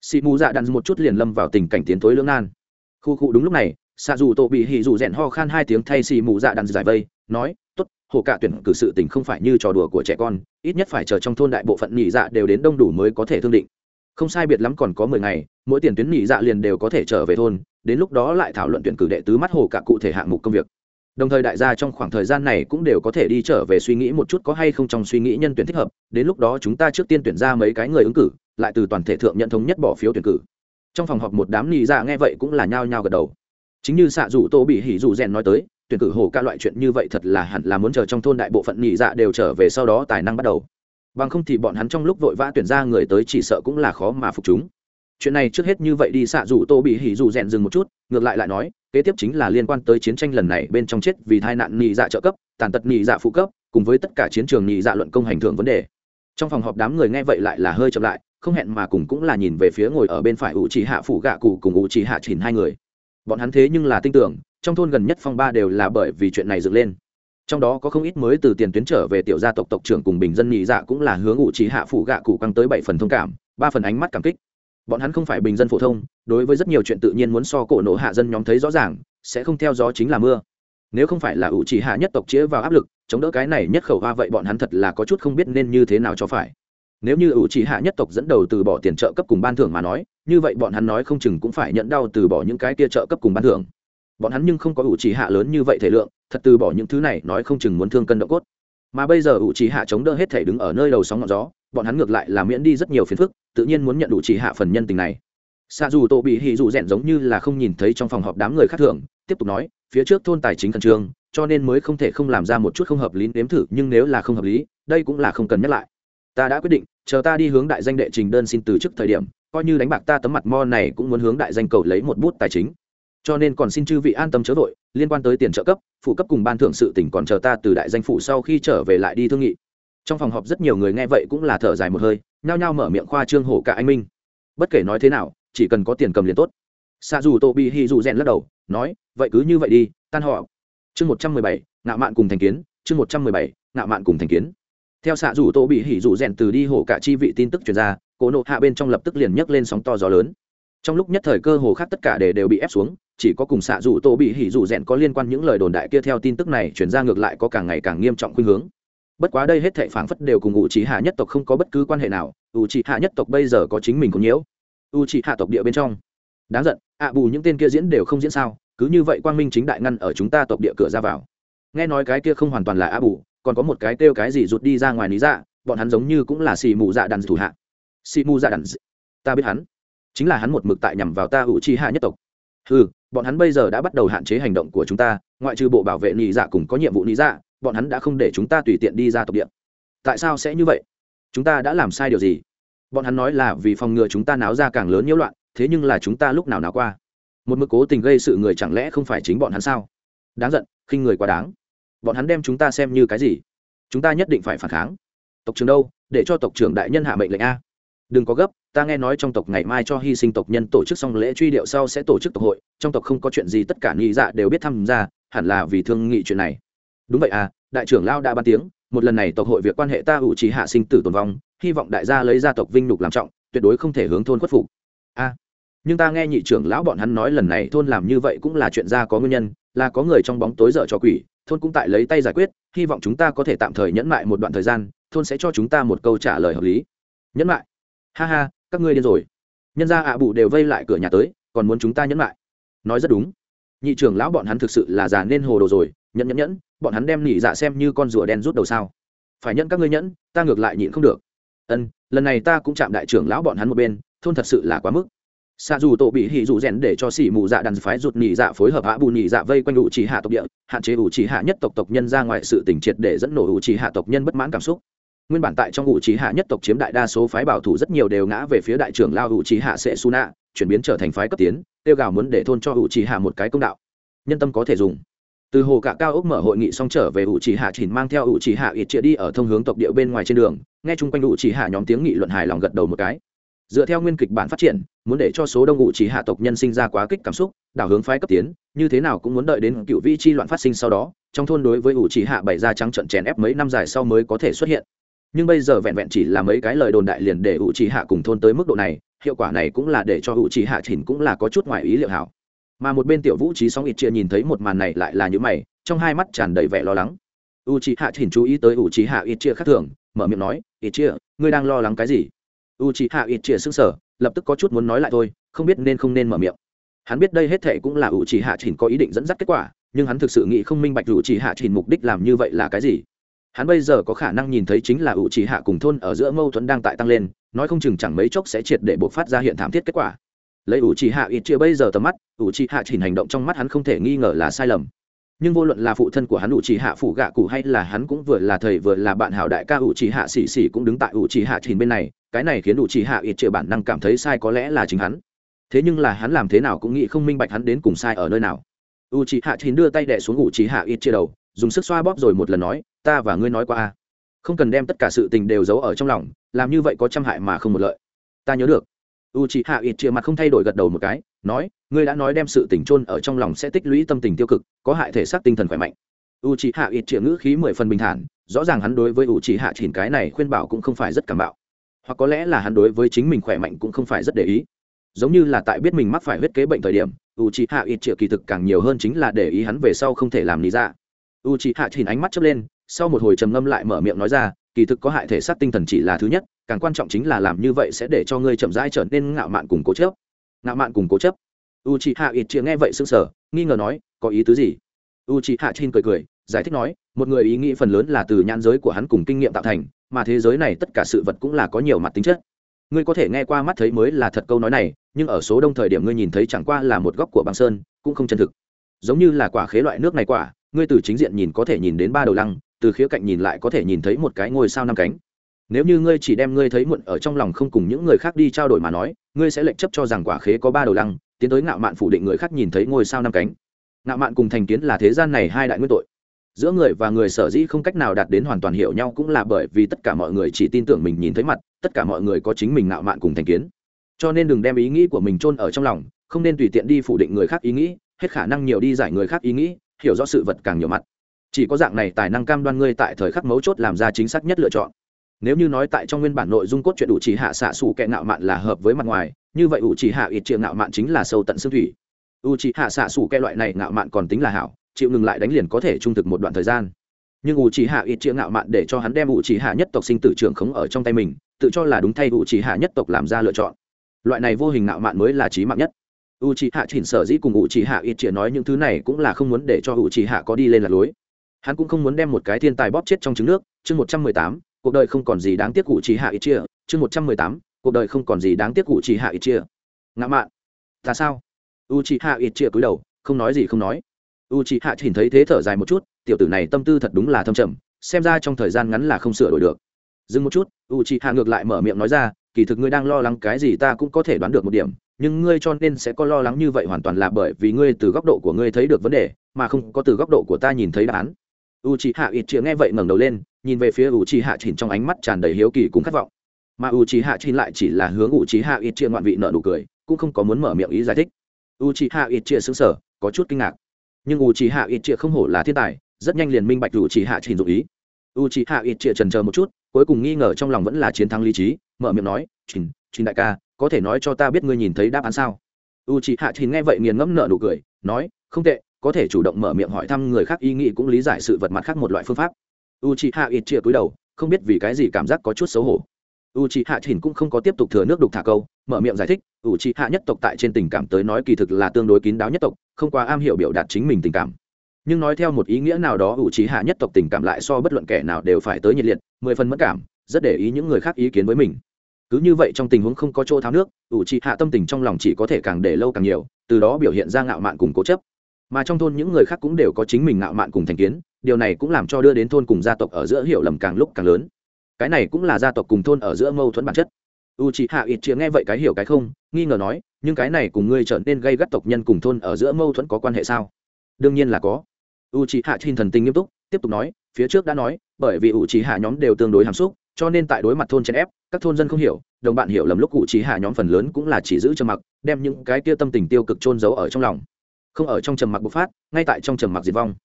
Xì mù dạ đạn một chút liền lâm vào tình cảnh tiến tối lưỡng nan. Khu cụ đúng lúc này xạ dù tổ bị hỉ dù rèn ho khan hai tiếng thay xì mù dạ đàn giải vây, nói t ố t hồ cả tuyển cử sự tình không phải như trò đùa của trẻ con, ít nhất phải chờ trong thôn đại bộ phận nhị dạ đều đến đông đủ mới có thể thương định. Không sai biệt lắm còn có mười ngày, mỗi tiền tuyến nhị dạ liền đều có thể trở về thôn, đến lúc đó lại thảo luận tuyển cử đệ tứ mắt hồ cả cụ thể hạng mục công việc. Đồng thời đại gia trong khoảng thời gian này cũng đều có thể đi trở về suy nghĩ một chút có hay không trong suy nghĩ nhân tuyển thích hợp, đến lúc đó chúng ta trước tiên tuyển ra mấy cái người ứng cử, lại từ toàn thể thượng nhận thống nhất bỏ phiếu tuyển cử. Trong phòng họp một đám nhị dạ nghe vậy cũng là nhao nhao gật đầu chính như xạ dù tô bị hỉ dù rèn nói tới, tuyển cử hồ ca loại chuyện như vậy thật là hẳn là muốn chờ trong thôn đại bộ phận nhị dạ đều trở về sau đó tài năng bắt đầu. Bằng không thì bọn hắn trong lúc vội vã tuyển ra người tới chỉ sợ cũng là khó mà phục chúng. Chuyện này trước hết như vậy đi, xạ dù tô bị hỉ dù rèn dừng một chút, ngược lại lại nói, kế tiếp chính là liên quan tới chiến tranh lần này bên trong chết vì tai nạn nhị dạ trợ cấp, tàn tật nhị dạ phụ cấp, cùng với tất cả chiến trường nhị dạ luận công hành thưởng vấn đề. Trong phòng họp đám người nghe vậy lại là hơi chậm lại, không hẹn mà cùng cũng là nhìn về phía ngồi ở bên phải ủ chỉ hạ phủ gạ cụ cùng ủ chỉ hạ chỉnh hai người bọn hắn thế nhưng là tin tưởng, trong thôn gần nhất phong ba đều là bởi vì chuyện này dựng lên. Trong đó có không ít mới từ tiền tuyến trở về tiểu gia tộc tộc trưởng cùng bình dân nhị dạ cũng là hướng ủ chỉ hạ phủ gạ cụ căng tới bảy phần thông cảm, ba phần ánh mắt cảm kích. Bọn hắn không phải bình dân phổ thông, đối với rất nhiều chuyện tự nhiên muốn so cổ nổ hạ dân nhóm thấy rõ ràng, sẽ không theo gió chính là mưa. Nếu không phải là ủ chỉ hạ nhất tộc chĩa vào áp lực, chống đỡ cái này nhất khẩu hoa vậy bọn hắn thật là có chút không biết nên như thế nào cho phải nếu như ủ chỉ hạ nhất tộc dẫn đầu từ bỏ tiền trợ cấp cùng ban thưởng mà nói, như vậy bọn hắn nói không chừng cũng phải nhận đau từ bỏ những cái kia trợ cấp cùng ban thưởng. Bọn hắn nhưng không có ủ chỉ hạ lớn như vậy thể lượng, thật từ bỏ những thứ này nói không chừng muốn thương cân độ cốt. Mà bây giờ ủ chỉ hạ chống đỡ hết thể đứng ở nơi đầu sóng ngọn gió, bọn hắn ngược lại là miễn đi rất nhiều phiền phức, tự nhiên muốn nhận đủ chỉ hạ phần nhân tình này. Xa dù tổ bị hì dù rèn giống như là không nhìn thấy trong phòng họp đám người khác thường, tiếp tục nói, phía trước thôn tài chính khẩn trương, cho nên mới không thể không làm ra một chút không hợp lý nếm thử, nhưng nếu là không hợp lý, đây cũng là không cần nhắc lại ta đã quyết định, chờ ta đi hướng đại danh đệ trình đơn xin từ chức thời điểm, coi như đánh bạc ta tấm mặt mo này cũng muốn hướng đại danh cầu lấy một bút tài chính. Cho nên còn xin chư vị an tâm chớ vội, liên quan tới tiền trợ cấp, phụ cấp cùng ban thưởng sự tỉnh còn chờ ta từ đại danh phụ sau khi trở về lại đi thương nghị. Trong phòng họp rất nhiều người nghe vậy cũng là thở dài một hơi, nhao nhao mở miệng khoa trương hổ cả anh minh. Bất kể nói thế nào, chỉ cần có tiền cầm liền tốt. Xa dù tô bị hi dù rèn lắc đầu, nói, vậy cứ như vậy đi, tan họ chương một trăm mười bảy, ngạo mạn cùng thành kiến, chương một trăm mười bảy, ngạo mạn cùng thành kiến theo xạ rủ tô bị hỉ rủ rèn từ đi hổ cả chi vị tin tức truyền ra, cổ nộ hạ bên trong lập tức liền nhấc lên sóng to gió lớn. Trong lúc nhất thời cơ hồ khác tất cả để đều bị ép xuống, chỉ có cùng xạ rủ tô bị hỉ rủ rèn có liên quan những lời đồn đại kia theo tin tức này chuyển ra ngược lại có càng ngày càng nghiêm trọng khuynh hướng. Bất quá đây hết thệ phảng phất đều cùng ngụ trí hạ nhất tộc không có bất cứ quan hệ nào ủ trí hạ nhất tộc bây giờ có chính mình có nhiễu. Ủ trí hạ tộc địa bên trong. Đáng giận, ạ bù những tên kia diễn đều không diễn sao, cứ như vậy quang minh chính đại ngăn ở chúng ta tộc địa cửa ra vào. Nghe nói cái kia không hoàn toàn là ạ bù còn có một cái kêu cái gì rụt đi ra ngoài lý dạ bọn hắn giống như cũng là xì mù dạ đàn thủ hạ. Xì mù dạ đàn ta biết hắn. Chính là hắn một mực tại nhằm vào ta ủ chi hạ nhất tộc. Ừ bọn hắn bây giờ đã bắt đầu hạn chế hành động của chúng ta, ngoại trừ bộ bảo vệ lý dạ cùng có nhiệm vụ lý dạ bọn hắn đã không để chúng ta tùy tiện đi ra tộc địa. Tại sao sẽ như vậy? Chúng ta đã làm sai điều gì? Bọn hắn nói là vì phòng ngừa chúng ta náo ra càng lớn nhiễu loạn, thế nhưng là chúng ta lúc nào nào qua? Một mực cố tình gây sự người chẳng lẽ không phải chính bọn hắn sao? Đáng giận, khinh người quá đáng bọn hắn đem chúng ta xem như cái gì? Chúng ta nhất định phải phản kháng. Tộc trưởng đâu? Để cho tộc trưởng đại nhân hạ mệnh lệnh a. Đừng có gấp, ta nghe nói trong tộc ngày mai cho hy sinh tộc nhân tổ chức xong lễ truy điệu sau sẽ tổ chức tộc hội. Trong tộc không có chuyện gì, tất cả nghị dạ đều biết tham gia, hẳn là vì thương nghị chuyện này. Đúng vậy à đại trưởng lao đã ban tiếng, một lần này tộc hội việc quan hệ ta ủ trí hạ sinh tử tồn vong, hy vọng đại gia lấy gia tộc vinh nhục làm trọng, tuyệt đối không thể hướng thôn khuất phục. A. Nhưng ta nghe nhị trưởng lão bọn hắn nói lần này thôn làm như vậy cũng là chuyện ra có nguyên nhân, là có người trong bóng tối dở cho quỷ thôn cũng tại lấy tay giải quyết, hy vọng chúng ta có thể tạm thời nhẫn mại một đoạn thời gian, thôn sẽ cho chúng ta một câu trả lời hợp lý. Nhẫn mại? Ha ha, các ngươi điên rồi. Nhân gia ạ bù đều vây lại cửa nhà tới, còn muốn chúng ta nhẫn lại nói rất đúng. Nhị trưởng lão bọn hắn thực sự là già nên hồ đồ rồi, nhẫn nhẫn nhẫn, bọn hắn đem nỉ dạ xem như con rùa đen rút đầu sao? Phải nhẫn các ngươi nhẫn, ta ngược lại nhịn không được. Ân, lần này ta cũng chạm đại trưởng lão bọn hắn một bên, thôn thật sự là quá mức xa dù tổ bị hỉ dù rèn để cho xỉ mù dạ đàn phái rụt nhị dạ phối hợp hạ bù nhị dạ vây quanh ủ chỉ hạ tộc địa, hạn chế ủ chỉ hạ nhất tộc tộc nhân ra ngoài sự tỉnh triệt để dẫn nổ ủ chỉ hạ tộc nhân bất mãn cảm xúc. Nguyên bản tại trong ủ chỉ hạ nhất tộc chiếm đại đa số phái bảo thủ rất nhiều đều ngã về phía đại trưởng lao ủ chỉ hạ sẽ su nạ chuyển biến trở thành phái cấp tiến, tiêu gào muốn để thôn cho ủ chỉ hạ một cái công đạo. Nhân tâm có thể dùng. Từ hồ cả cao ốc mở hội nghị xong trở về ủ chỉ hạ chỉnh mang theo ủ chỉ hạ ít chia đi ở thông hướng tộc địa bên ngoài trên đường, nghe chung quanh ủ chỉ hạ nhóm tiếng nghị luận hài lòng gật đầu một cái. Dựa theo nguyên kịch bản phát triển muốn để cho số đông ngụ chỉ hạ tộc nhân sinh ra quá kích cảm xúc, đảo hướng phái cấp tiến, như thế nào cũng muốn đợi đến cựu vị chi loạn phát sinh sau đó, trong thôn đối với ủ chỉ hạ bày ra trắng trận chèn ép mấy năm dài sau mới có thể xuất hiện. Nhưng bây giờ vẹn vẹn chỉ là mấy cái lời đồn đại liền để ủ chỉ hạ cùng thôn tới mức độ này, hiệu quả này cũng là để cho ủ chỉ hạ chỉnh cũng là có chút ngoài ý liệu hảo. Mà một bên tiểu vũ trí sóng ít chia nhìn thấy một màn này lại là những mày, trong hai mắt tràn đầy vẻ lo lắng. U c hạ chỉnh chú ý tới u c hạ ít chia khác thường, mở miệng nói, ít chia, ngươi đang lo lắng cái gì? U c hạ ít chia s ư n g sở lập tức có chút muốn nói lại thôi, không biết nên không nên mở miệng. Hắn biết đây hết thệ cũng là u Chỉ hạ chỉnh có ý định dẫn dắt kết quả, nhưng hắn thực sự nghĩ không minh bạch u Chỉ hạ chỉnh mục đích làm như vậy là cái gì. Hắn bây giờ có khả năng nhìn thấy chính là u Chỉ hạ cùng thôn ở giữa mâu thuẫn đang tại tăng lên, nói không chừng chẳng mấy chốc sẽ triệt để buộc phát ra hiện thảm thiết kết quả. Lấy ủ Chỉ hạ ít chia bây giờ tầm mắt ủ Chỉ hạ chỉnh hành động trong mắt hắn không thể nghi ngờ là sai lầm nhưng vô luận là phụ thân của hắn ủ trì hạ phụ gạ cụ hay là hắn cũng vừa là thầy vừa là bạn hảo đại ca ủ trì hạ xì xì cũng đứng tại ủ trì hạ trình bên này, cái này khiến ủ trì hạ ít chia bản năng cảm thấy sai có lẽ là chính hắn. Thế nhưng là hắn làm thế nào cũng nghĩ không minh bạch hắn đến cùng sai ở nơi nào. Ủ trì hạ trình đưa tay đẻ xuống ủ trì hạ ít chia đầu, dùng sức xoa bóp rồi một lần nói, ta và ngươi nói qua a. Không cần đem tất cả sự tình đều giấu ở trong lòng, làm như vậy có trăm hại mà không một lợi. Ta nhớ được u chị hạ ít chia mặt không thay đổi gật đầu một cái, nói, ngươi đã nói đem sự tỉnh chôn ở trong lòng sẽ tích lũy tâm tình tiêu cực, có hại thể xác tinh thần khỏe mạnh. U chị hạ ít chia ngữ khí mười phần bình thản, rõ ràng hắn đối với u chị hạ chỉnh cái này khuyên bảo cũng không phải rất cảm bạo. Hoặc có lẽ là hắn đối với chính mình khỏe mạnh cũng không phải rất để ý. Giống như là tại biết mình mắc phải huyết kế bệnh thời điểm, u chị hạ ít chia kỳ thực càng nhiều hơn chính là để ý hắn về sau không thể làm lý ra u chị hạ chỉnh ánh mắt chớp lên, sau một hồi trầm ngâm lại mở miệng nói ra kỳ thực có hại thể xác tinh thần chỉ là thứ nhất, càng quan trọng chính là làm như vậy sẽ để cho ngươi chậm rãi trở nên ngạo mạn cùng cố chấp. Ngạo mạn cùng cố chấp. U chị hạ ít chĩa nghe vậy sững sờ, nghi ngờ nói, có ý tứ gì? U chị hạ trên cười cười, giải thích nói, một người ý nghĩ phần lớn là từ nhãn giới của hắn cùng kinh nghiệm tạo thành, mà thế giới này tất cả sự vật cũng là có nhiều mặt tính chất. Ngươi có thể nghe qua mắt thấy mới là thật câu nói này, nhưng ở số đông thời điểm ngươi nhìn thấy chẳng qua là một góc của băng sơn, cũng không chân thực. Giống như là quả khế loại nước này quả, ngươi từ chính diện nhìn có thể nhìn đến ba đầu lăng từ khía cạnh nhìn lại có thể nhìn thấy một cái ngôi sao năm cánh. Nếu như ngươi chỉ đem ngươi thấy muộn ở trong lòng không cùng những người khác đi trao đổi mà nói, ngươi sẽ lệnh chấp cho rằng quả khế có ba đầu lăng, tiến tới ngạo mạn phủ định người khác nhìn thấy ngôi sao năm cánh. Ngạo mạn cùng thành kiến là thế gian này hai đại nguyên tội. Giữa người và người sở dĩ không cách nào đạt đến hoàn toàn hiểu nhau cũng là bởi vì tất cả mọi người chỉ tin tưởng mình nhìn thấy mặt, tất cả mọi người có chính mình ngạo mạn cùng thành kiến. Cho nên đừng đem ý nghĩ của mình chôn ở trong lòng, không nên tùy tiện đi phủ định người khác ý nghĩ, hết khả năng nhiều đi giải người khác ý nghĩ, hiểu rõ sự vật càng nhiều mặt chỉ có dạng này tài năng cam đoan ngươi tại thời khắc mấu chốt làm ra chính xác nhất lựa chọn. Nếu như nói tại trong nguyên bản nội dung cốt truyện ủ chỉ hạ xạ xù kẹ ngạo mạn là hợp với mặt ngoài, như vậy ủ chỉ hạ ít triệu ngạo mạn chính là sâu tận xương thủy. Ủ chỉ hạ xạ xù kẹ loại này ngạo mạn còn tính là hảo, chịu ngừng lại đánh liền có thể trung thực một đoạn thời gian. Nhưng ủ chỉ hạ ít triệu ngạo mạn để cho hắn đem ủ chỉ hạ nhất tộc sinh tử trưởng khống ở trong tay mình, tự cho là đúng thay ủ chỉ hạ nhất tộc làm ra lựa chọn. Loại này vô hình ngạo mạn mới là trí mạng nhất. U chỉ hạ chỉnh sở dĩ cùng u chỉ hạ ít triệu nói những thứ này cũng là không muốn để cho u chỉ hạ có đi lên là lối hắn cũng không muốn đem một cái thiên tài bóp chết trong trứng nước, chương một trăm mười tám, cuộc đời không còn gì đáng tiếc cụ chỉ hạ ít chia, chương một trăm mười tám, cuộc đời không còn gì đáng tiếc cụ chỉ hạ ít chia. Ngã mạn, ta sao? U chỉ hạ ít chia cúi đầu, không nói gì không nói. U chỉ hạ nhìn thấy thế thở dài một chút, tiểu tử này tâm tư thật đúng là thâm trầm, xem ra trong thời gian ngắn là không sửa đổi được. Dừng một chút, u chị hạ ngược lại mở miệng nói ra, kỳ thực ngươi đang lo lắng cái gì ta cũng có thể đoán được một điểm, nhưng ngươi cho nên sẽ có lo lắng như vậy hoàn toàn là bởi vì ngươi từ góc độ của ngươi thấy được vấn đề, mà không có từ góc độ của ta nhìn thấy đáp án u c hạ ít chĩa nghe vậy ngẩng đầu lên, nhìn về phía u c hạ chỉnh trong ánh mắt tràn đầy hiếu kỳ cùng khát vọng. Mà u c hạ chỉnh lại chỉ là hướng u c hạ ít chĩa ngoạn vị nợ nụ cười, cũng không có muốn mở miệng ý giải thích. U c hạ ít chĩa xứng sở có chút kinh ngạc. Nhưng u c hạ ít chĩa không hổ là thiên tài, rất nhanh liền minh bạch u c hạ chỉnh dụ ý. U c hạ ít chĩa trần chờ một chút, cuối cùng nghi ngờ trong lòng vẫn là chiến thắng lý trí, mở miệng nói, chỉnh chỉnh đại ca, có thể nói cho ta biết ngươi nhìn thấy đáp án sao? U chị hạ chỉnh nghe vậy nghiền ngẫm nợ nụ cười, nói, không tệ có thể chủ động mở miệng hỏi thăm người khác ý nghĩ cũng lý giải sự vật mặt khác một loại phương pháp. U c h i hạ ít chia cúi đầu, không biết vì cái gì cảm giác có chút xấu hổ. U c hạ thìn cũng không có tiếp tục thừa nước đục thả câu, mở miệng giải thích u c hạ nhất tộc tại trên tình cảm tới nói kỳ thực là tương đối kín đáo nhất tộc, không quá am hiểu biểu đạt chính mình tình cảm. Nhưng nói theo một ý nghĩa nào đó u c hạ nhất tộc tình cảm lại so bất luận kẻ nào đều phải tới nhiệt liệt, mười phần mất cảm, rất để ý những người khác ý kiến với mình. Cứ như vậy trong tình huống không có chỗ tháo nước u c hạ tâm tình trong lòng chỉ có thể càng để lâu càng nhiều, từ đó biểu hiện ra ngạo mạn cùng cố chấp mà trong thôn những người khác cũng đều có chính mình ngạo mạn cùng thành kiến, điều này cũng làm cho đưa đến thôn cùng gia tộc ở giữa hiểu lầm càng lúc càng lớn. Cái này cũng là gia tộc cùng thôn ở giữa mâu thuẫn bản chất. U c h hạ ít chia nghe vậy cái hiểu cái không, nghi ngờ nói, nhưng cái này cùng ngươi trở nên gây gắt tộc nhân cùng thôn ở giữa mâu thuẫn có quan hệ sao? Đương nhiên là có. U c h hạ trên thần tình nghiêm túc, tiếp tục nói, phía trước đã nói, bởi vì u c h hạ nhóm đều tương đối hàm xúc, cho nên tại đối mặt thôn chèn ép, các thôn dân không hiểu, đồng bạn hiểu lầm lúc u c h hạ nhóm phần lớn cũng là chỉ giữ trầm mặc, đem những cái kia tâm tình tiêu cực trôn giấu ở trong lòng không ở trong trầm mặc bộc phát, ngay tại trong trầm mặc diệt vong.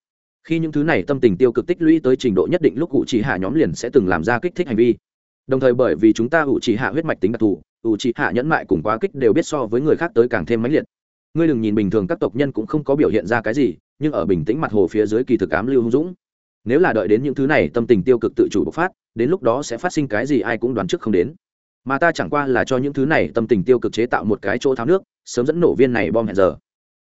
Khi những thứ này tâm tình tiêu cực tích lũy tới trình độ nhất định lúc cụ chỉ hạ nhóm liền sẽ từng làm ra kích thích hành vi. Đồng thời bởi vì chúng ta ủ chỉ hạ huyết mạch tính đặc thù ủ chỉ hạ nhẫn mại cùng quá kích đều biết so với người khác tới càng thêm mãnh liệt. Ngươi đừng nhìn bình thường các tộc nhân cũng không có biểu hiện ra cái gì, nhưng ở bình tĩnh mặt hồ phía dưới kỳ thực ám lưu hung dũng. Nếu là đợi đến những thứ này tâm tình tiêu cực tự chủ bộc phát, đến lúc đó sẽ phát sinh cái gì ai cũng đoán trước không đến. Mà ta chẳng qua là cho những thứ này tâm tình tiêu cực chế tạo một cái chỗ tháo nước, sớm dẫn nổ viên này bom hẹn giờ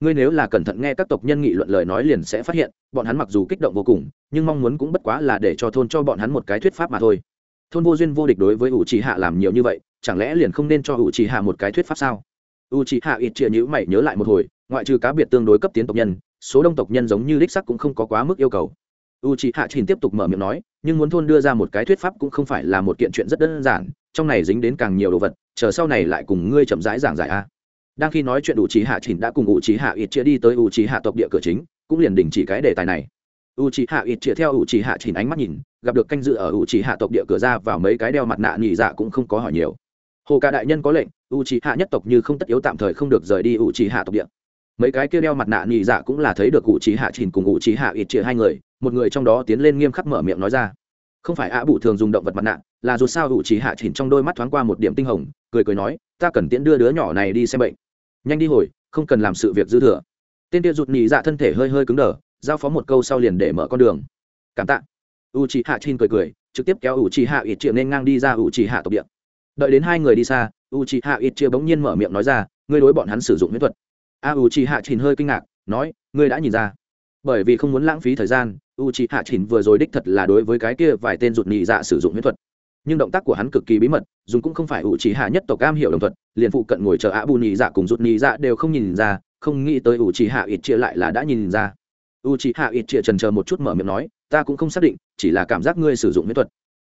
ngươi nếu là cẩn thận nghe các tộc nhân nghị luận lời nói liền sẽ phát hiện, bọn hắn mặc dù kích động vô cùng, nhưng mong muốn cũng bất quá là để cho thôn cho bọn hắn một cái thuyết pháp mà thôi. Thôn vô duyên vô địch đối với ủ trì hạ làm nhiều như vậy, chẳng lẽ liền không nên cho ủ trì hạ một cái thuyết pháp sao? U trì hạ ít chia nhữ mày nhớ lại một hồi, ngoại trừ cá biệt tương đối cấp tiến tộc nhân, số đông tộc nhân giống như đích sắc cũng không có quá mức yêu cầu. U trì hạ trình tiếp tục mở miệng nói, nhưng muốn thôn đưa ra một cái thuyết pháp cũng không phải là một kiện chuyện rất đơn giản, trong này dính đến càng nhiều đồ vật, chờ sau này lại cùng ngươi chậm rãi giảng giải a đang khi nói chuyện u trí hạ chỉnh đã cùng u trí hạ ít chia đi tới u trí hạ tộc địa cửa chính, cũng liền đình chỉ cái đề tài này. U trí hạ ít chia theo u trí hạ chỉnh ánh mắt nhìn, gặp được canh dự ở u trí hạ tộc địa cửa ra vào mấy cái đeo mặt nạ nhị dạ cũng không có hỏi nhiều. Hồ ca đại nhân có lệnh u trí hạ nhất tộc như không tất yếu tạm thời không được rời đi u trí hạ tộc địa. Mấy cái kia đeo mặt nạ nhị dạ cũng là thấy được u trí hạ chỉnh cùng u trí hạ ít chia hai người, một người trong đó tiến lên nghiêm khắc mở miệng nói ra. Không phải ạ, bụ thường dùng động vật mặt nạ, là dù sao u trí hạ chỉnh trong đôi mắt thoáng qua một điểm tinh hồng, cười cười nói, ta cần tiễn đưa đứa nhỏ này đi xem bệnh nhanh đi hồi, không cần làm sự việc dư thừa. Tên kia rụt nhị dạ thân thể hơi hơi cứng đờ, giao phó một câu sau liền để mở con đường. Cảm tạ. U chị hạ chin cười cười, trực tiếp kéo u chị hạ ít triệu nên ngang đi ra u chị hạ tộc địa. Đợi đến hai người đi xa u chị hạ ít triệu bỗng nhiên mở miệng nói ra, ngươi đối bọn hắn sử dụng mỹ thuật. A u chị hạ chin hơi kinh ngạc, nói, ngươi đã nhìn ra. Bởi vì không muốn lãng phí thời gian u chị hạ chin vừa rồi đích thật là đối với cái kia vài tên rụt nhị dạ sử dụng mỹ thuật nhưng động tác của hắn cực kỳ bí mật, dùng cũng không phải ủ chỉ hạ nhất tộc cam hiểu đồng thuận, liền phụ cận ngồi chờ ạ bù nhị dạ cùng rụt nhị dạ đều không nhìn ra, không nghĩ tới ủ chỉ hạ ít chia lại là đã nhìn ra. U chỉ hạ ít chia trần chờ một chút mở miệng nói, ta cũng không xác định, chỉ là cảm giác ngươi sử dụng huyễn thuật.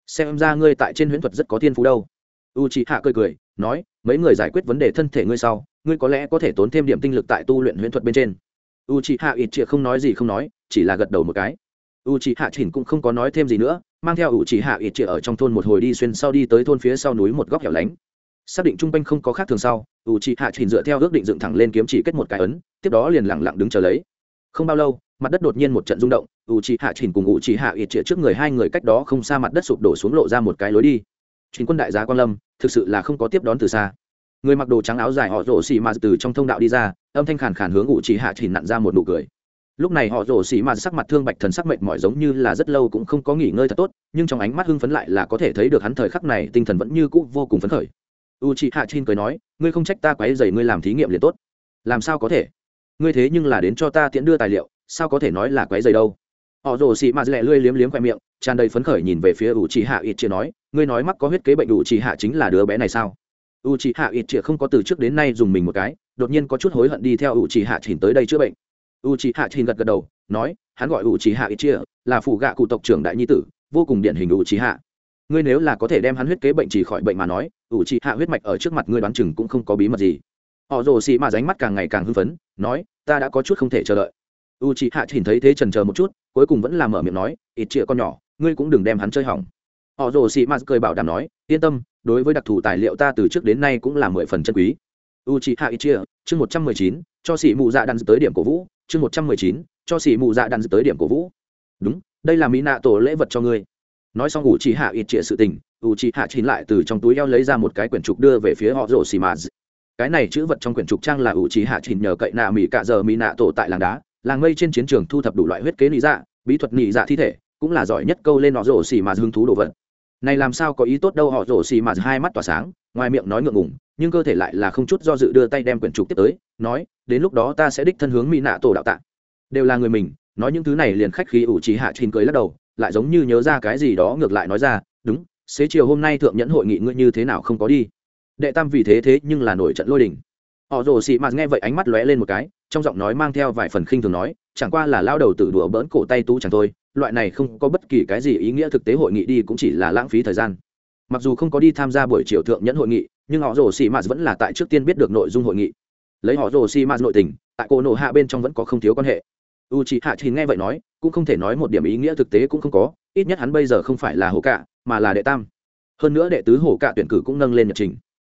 Xem ra ngươi tại trên huyễn thuật rất có thiên phú đâu. U chỉ hạ cười cười, nói, mấy người giải quyết vấn đề thân thể ngươi sau, ngươi có lẽ có thể tốn thêm điểm tinh lực tại tu luyện huyễn thuật bên trên. U chỉ hạ ít chia không nói gì không nói, chỉ là gật đầu một cái u chỉ hạ chỉnh cũng không có nói thêm gì nữa, mang theo ủ chỉ hạ ít chĩa ở trong thôn một hồi đi xuyên sau đi tới thôn phía sau núi một góc hẻo lánh. Xác định chung quanh không có khác thường sau ủ chỉ hạ chỉnh dựa theo ước định dựng thẳng lên kiếm chỉ kết một cái ấn, tiếp đó liền lẳng lặng đứng chờ lấy. Không bao lâu, mặt đất đột nhiên một trận rung động ủ chỉ hạ chỉnh cùng ủ chỉ hạ ít chĩa trước người hai người cách đó không xa mặt đất sụp đổ xuống lộ ra một cái lối đi. Chính quân đại gia quan lâm, thực sự là không có tiếp đón từ xa. Người mặc đồ trắng áo dài họ rổ xì mà từ trong thông đạo đi ra, âm thanh khàn khàn hướng ủ chỉ hạ chỉnh nặn ra một nụ cười lúc này họ rổ xỉ mà sắc mặt thương bạch thần sắc mệnh mỏi giống như là rất lâu cũng không có nghỉ ngơi thật tốt, nhưng trong ánh mắt hưng phấn lại là có thể thấy được hắn thời khắc này tinh thần vẫn như cũ vô cùng phấn khởi. U chị hạ chin cười nói, ngươi không trách ta quấy dày ngươi làm thí nghiệm liền tốt. Làm sao có thể? Ngươi thế nhưng là đến cho ta tiễn đưa tài liệu, sao có thể nói là quấy dày đâu? Họ rồ xị mạt lẹ lươi liếm liếm khoe miệng, tràn đầy phấn khởi nhìn về phía u chị hạ ít chia nói, ngươi nói mắc có huyết kế bệnh u chị hạ chính là đứa bé này sao? U chị hạ ít chia không có từ trước đến nay dùng mình một cái, đột nhiên có chút hối hận đi theo u chị hạ chỉnh tới đây chữa bệnh u c h i hạ chin gật gật đầu, nói, hắn gọi u c h i hạ ít chia là phủ gạ cụ tộc trưởng đại nhi tử, vô cùng điển hình u c h i hạ ngươi nếu là có thể đem hắn huyết kế bệnh chỉ khỏi bệnh mà nói u c h i hạ huyết mạch ở trước mặt ngươi đoán chừng cũng không có bí mật gì. Họ rồ xì mà ránh mắt càng ngày càng hưng phấn, nói, ta đã có chút không thể chờ đợi. U c h i hạ nhìn thấy thế trần chờ một chút, cuối cùng vẫn là mở miệng nói ít chia con nhỏ, ngươi cũng đừng đem hắn chơi hỏng. Họ rồ xì mà cười bảo đảm nói, yên tâm, đối với đặc thù tài liệu ta từ trước đến nay cũng là mười phần chân quý. U c h i hạ ít chia chương một trăm mười chín, cho sĩ mụ dạ đan tới điểm cổ vũ chương một trăm mười chín, cho xỉ mù dạ đàn tới điểm cổ vũ. Đúng, đây là mỹ nạ tổ lễ vật cho ngươi. Nói xong ủ chỉ hạ ít trịa sự tình ủ chỉ hạ chín lại từ trong túi eo lấy ra một cái quyển trục đưa về phía họ rổ xì mà cái này chữ vật trong quyển trục trang là ủ chỉ hạ chín nhờ cậy nạ mỹ cạ giờ mỹ nạ tổ tại làng đá, làng mây trên chiến trường thu thập đủ loại huyết kế lý dạ bí thuật nị dạ thi thể, cũng là giỏi nhất câu lên họ rổ xì mà hứng thú đồ vật này làm sao có ý tốt đâu họ rổ xì mà hai mắt tỏa sáng ngoài miệng nói ngượng ngùng nhưng cơ thể lại là không chút do dự đưa tay đem quyển trục tiếp tới nói đến lúc đó ta sẽ đích thân hướng mỹ nạ tổ đạo tạng, đều là người mình nói những thứ này liền khách khí ủ trí hạ trình cưới lắc đầu lại giống như nhớ ra cái gì đó ngược lại nói ra đúng xế chiều hôm nay thượng nhẫn hội nghị ngươi như thế nào không có đi? Đệ tam vì thế thế nhưng là nổi trận lôi đình. Họ rồ xị mạt nghe vậy ánh mắt lóe lên một cái trong giọng nói mang theo vài phần khinh thường nói chẳng qua là lao đầu tử đùa bỡn cổ tay tú chẳng thôi loại này không có bất kỳ cái gì ý nghĩa thực tế hội nghị đi cũng chỉ là lãng phí thời gian. Mặc dù không có đi tham gia buổi chiều thượng nhẫn hội nghị, nhưng họ rồ xì mạt vẫn là tại trước tiên biết được nội dung hội nghị. Lấy họ rồ xì mạt nội tình, tại cô nộ hạ bên trong vẫn có không thiếu quan hệ. U chị hạ thì nghe vậy nói, cũng không thể nói một điểm ý nghĩa thực tế cũng không có, ít nhất hắn bây giờ không phải là hổ cạ, mà là đệ tam. Hơn nữa đệ tứ hổ cạ tuyển cử cũng nâng lên nhật trình.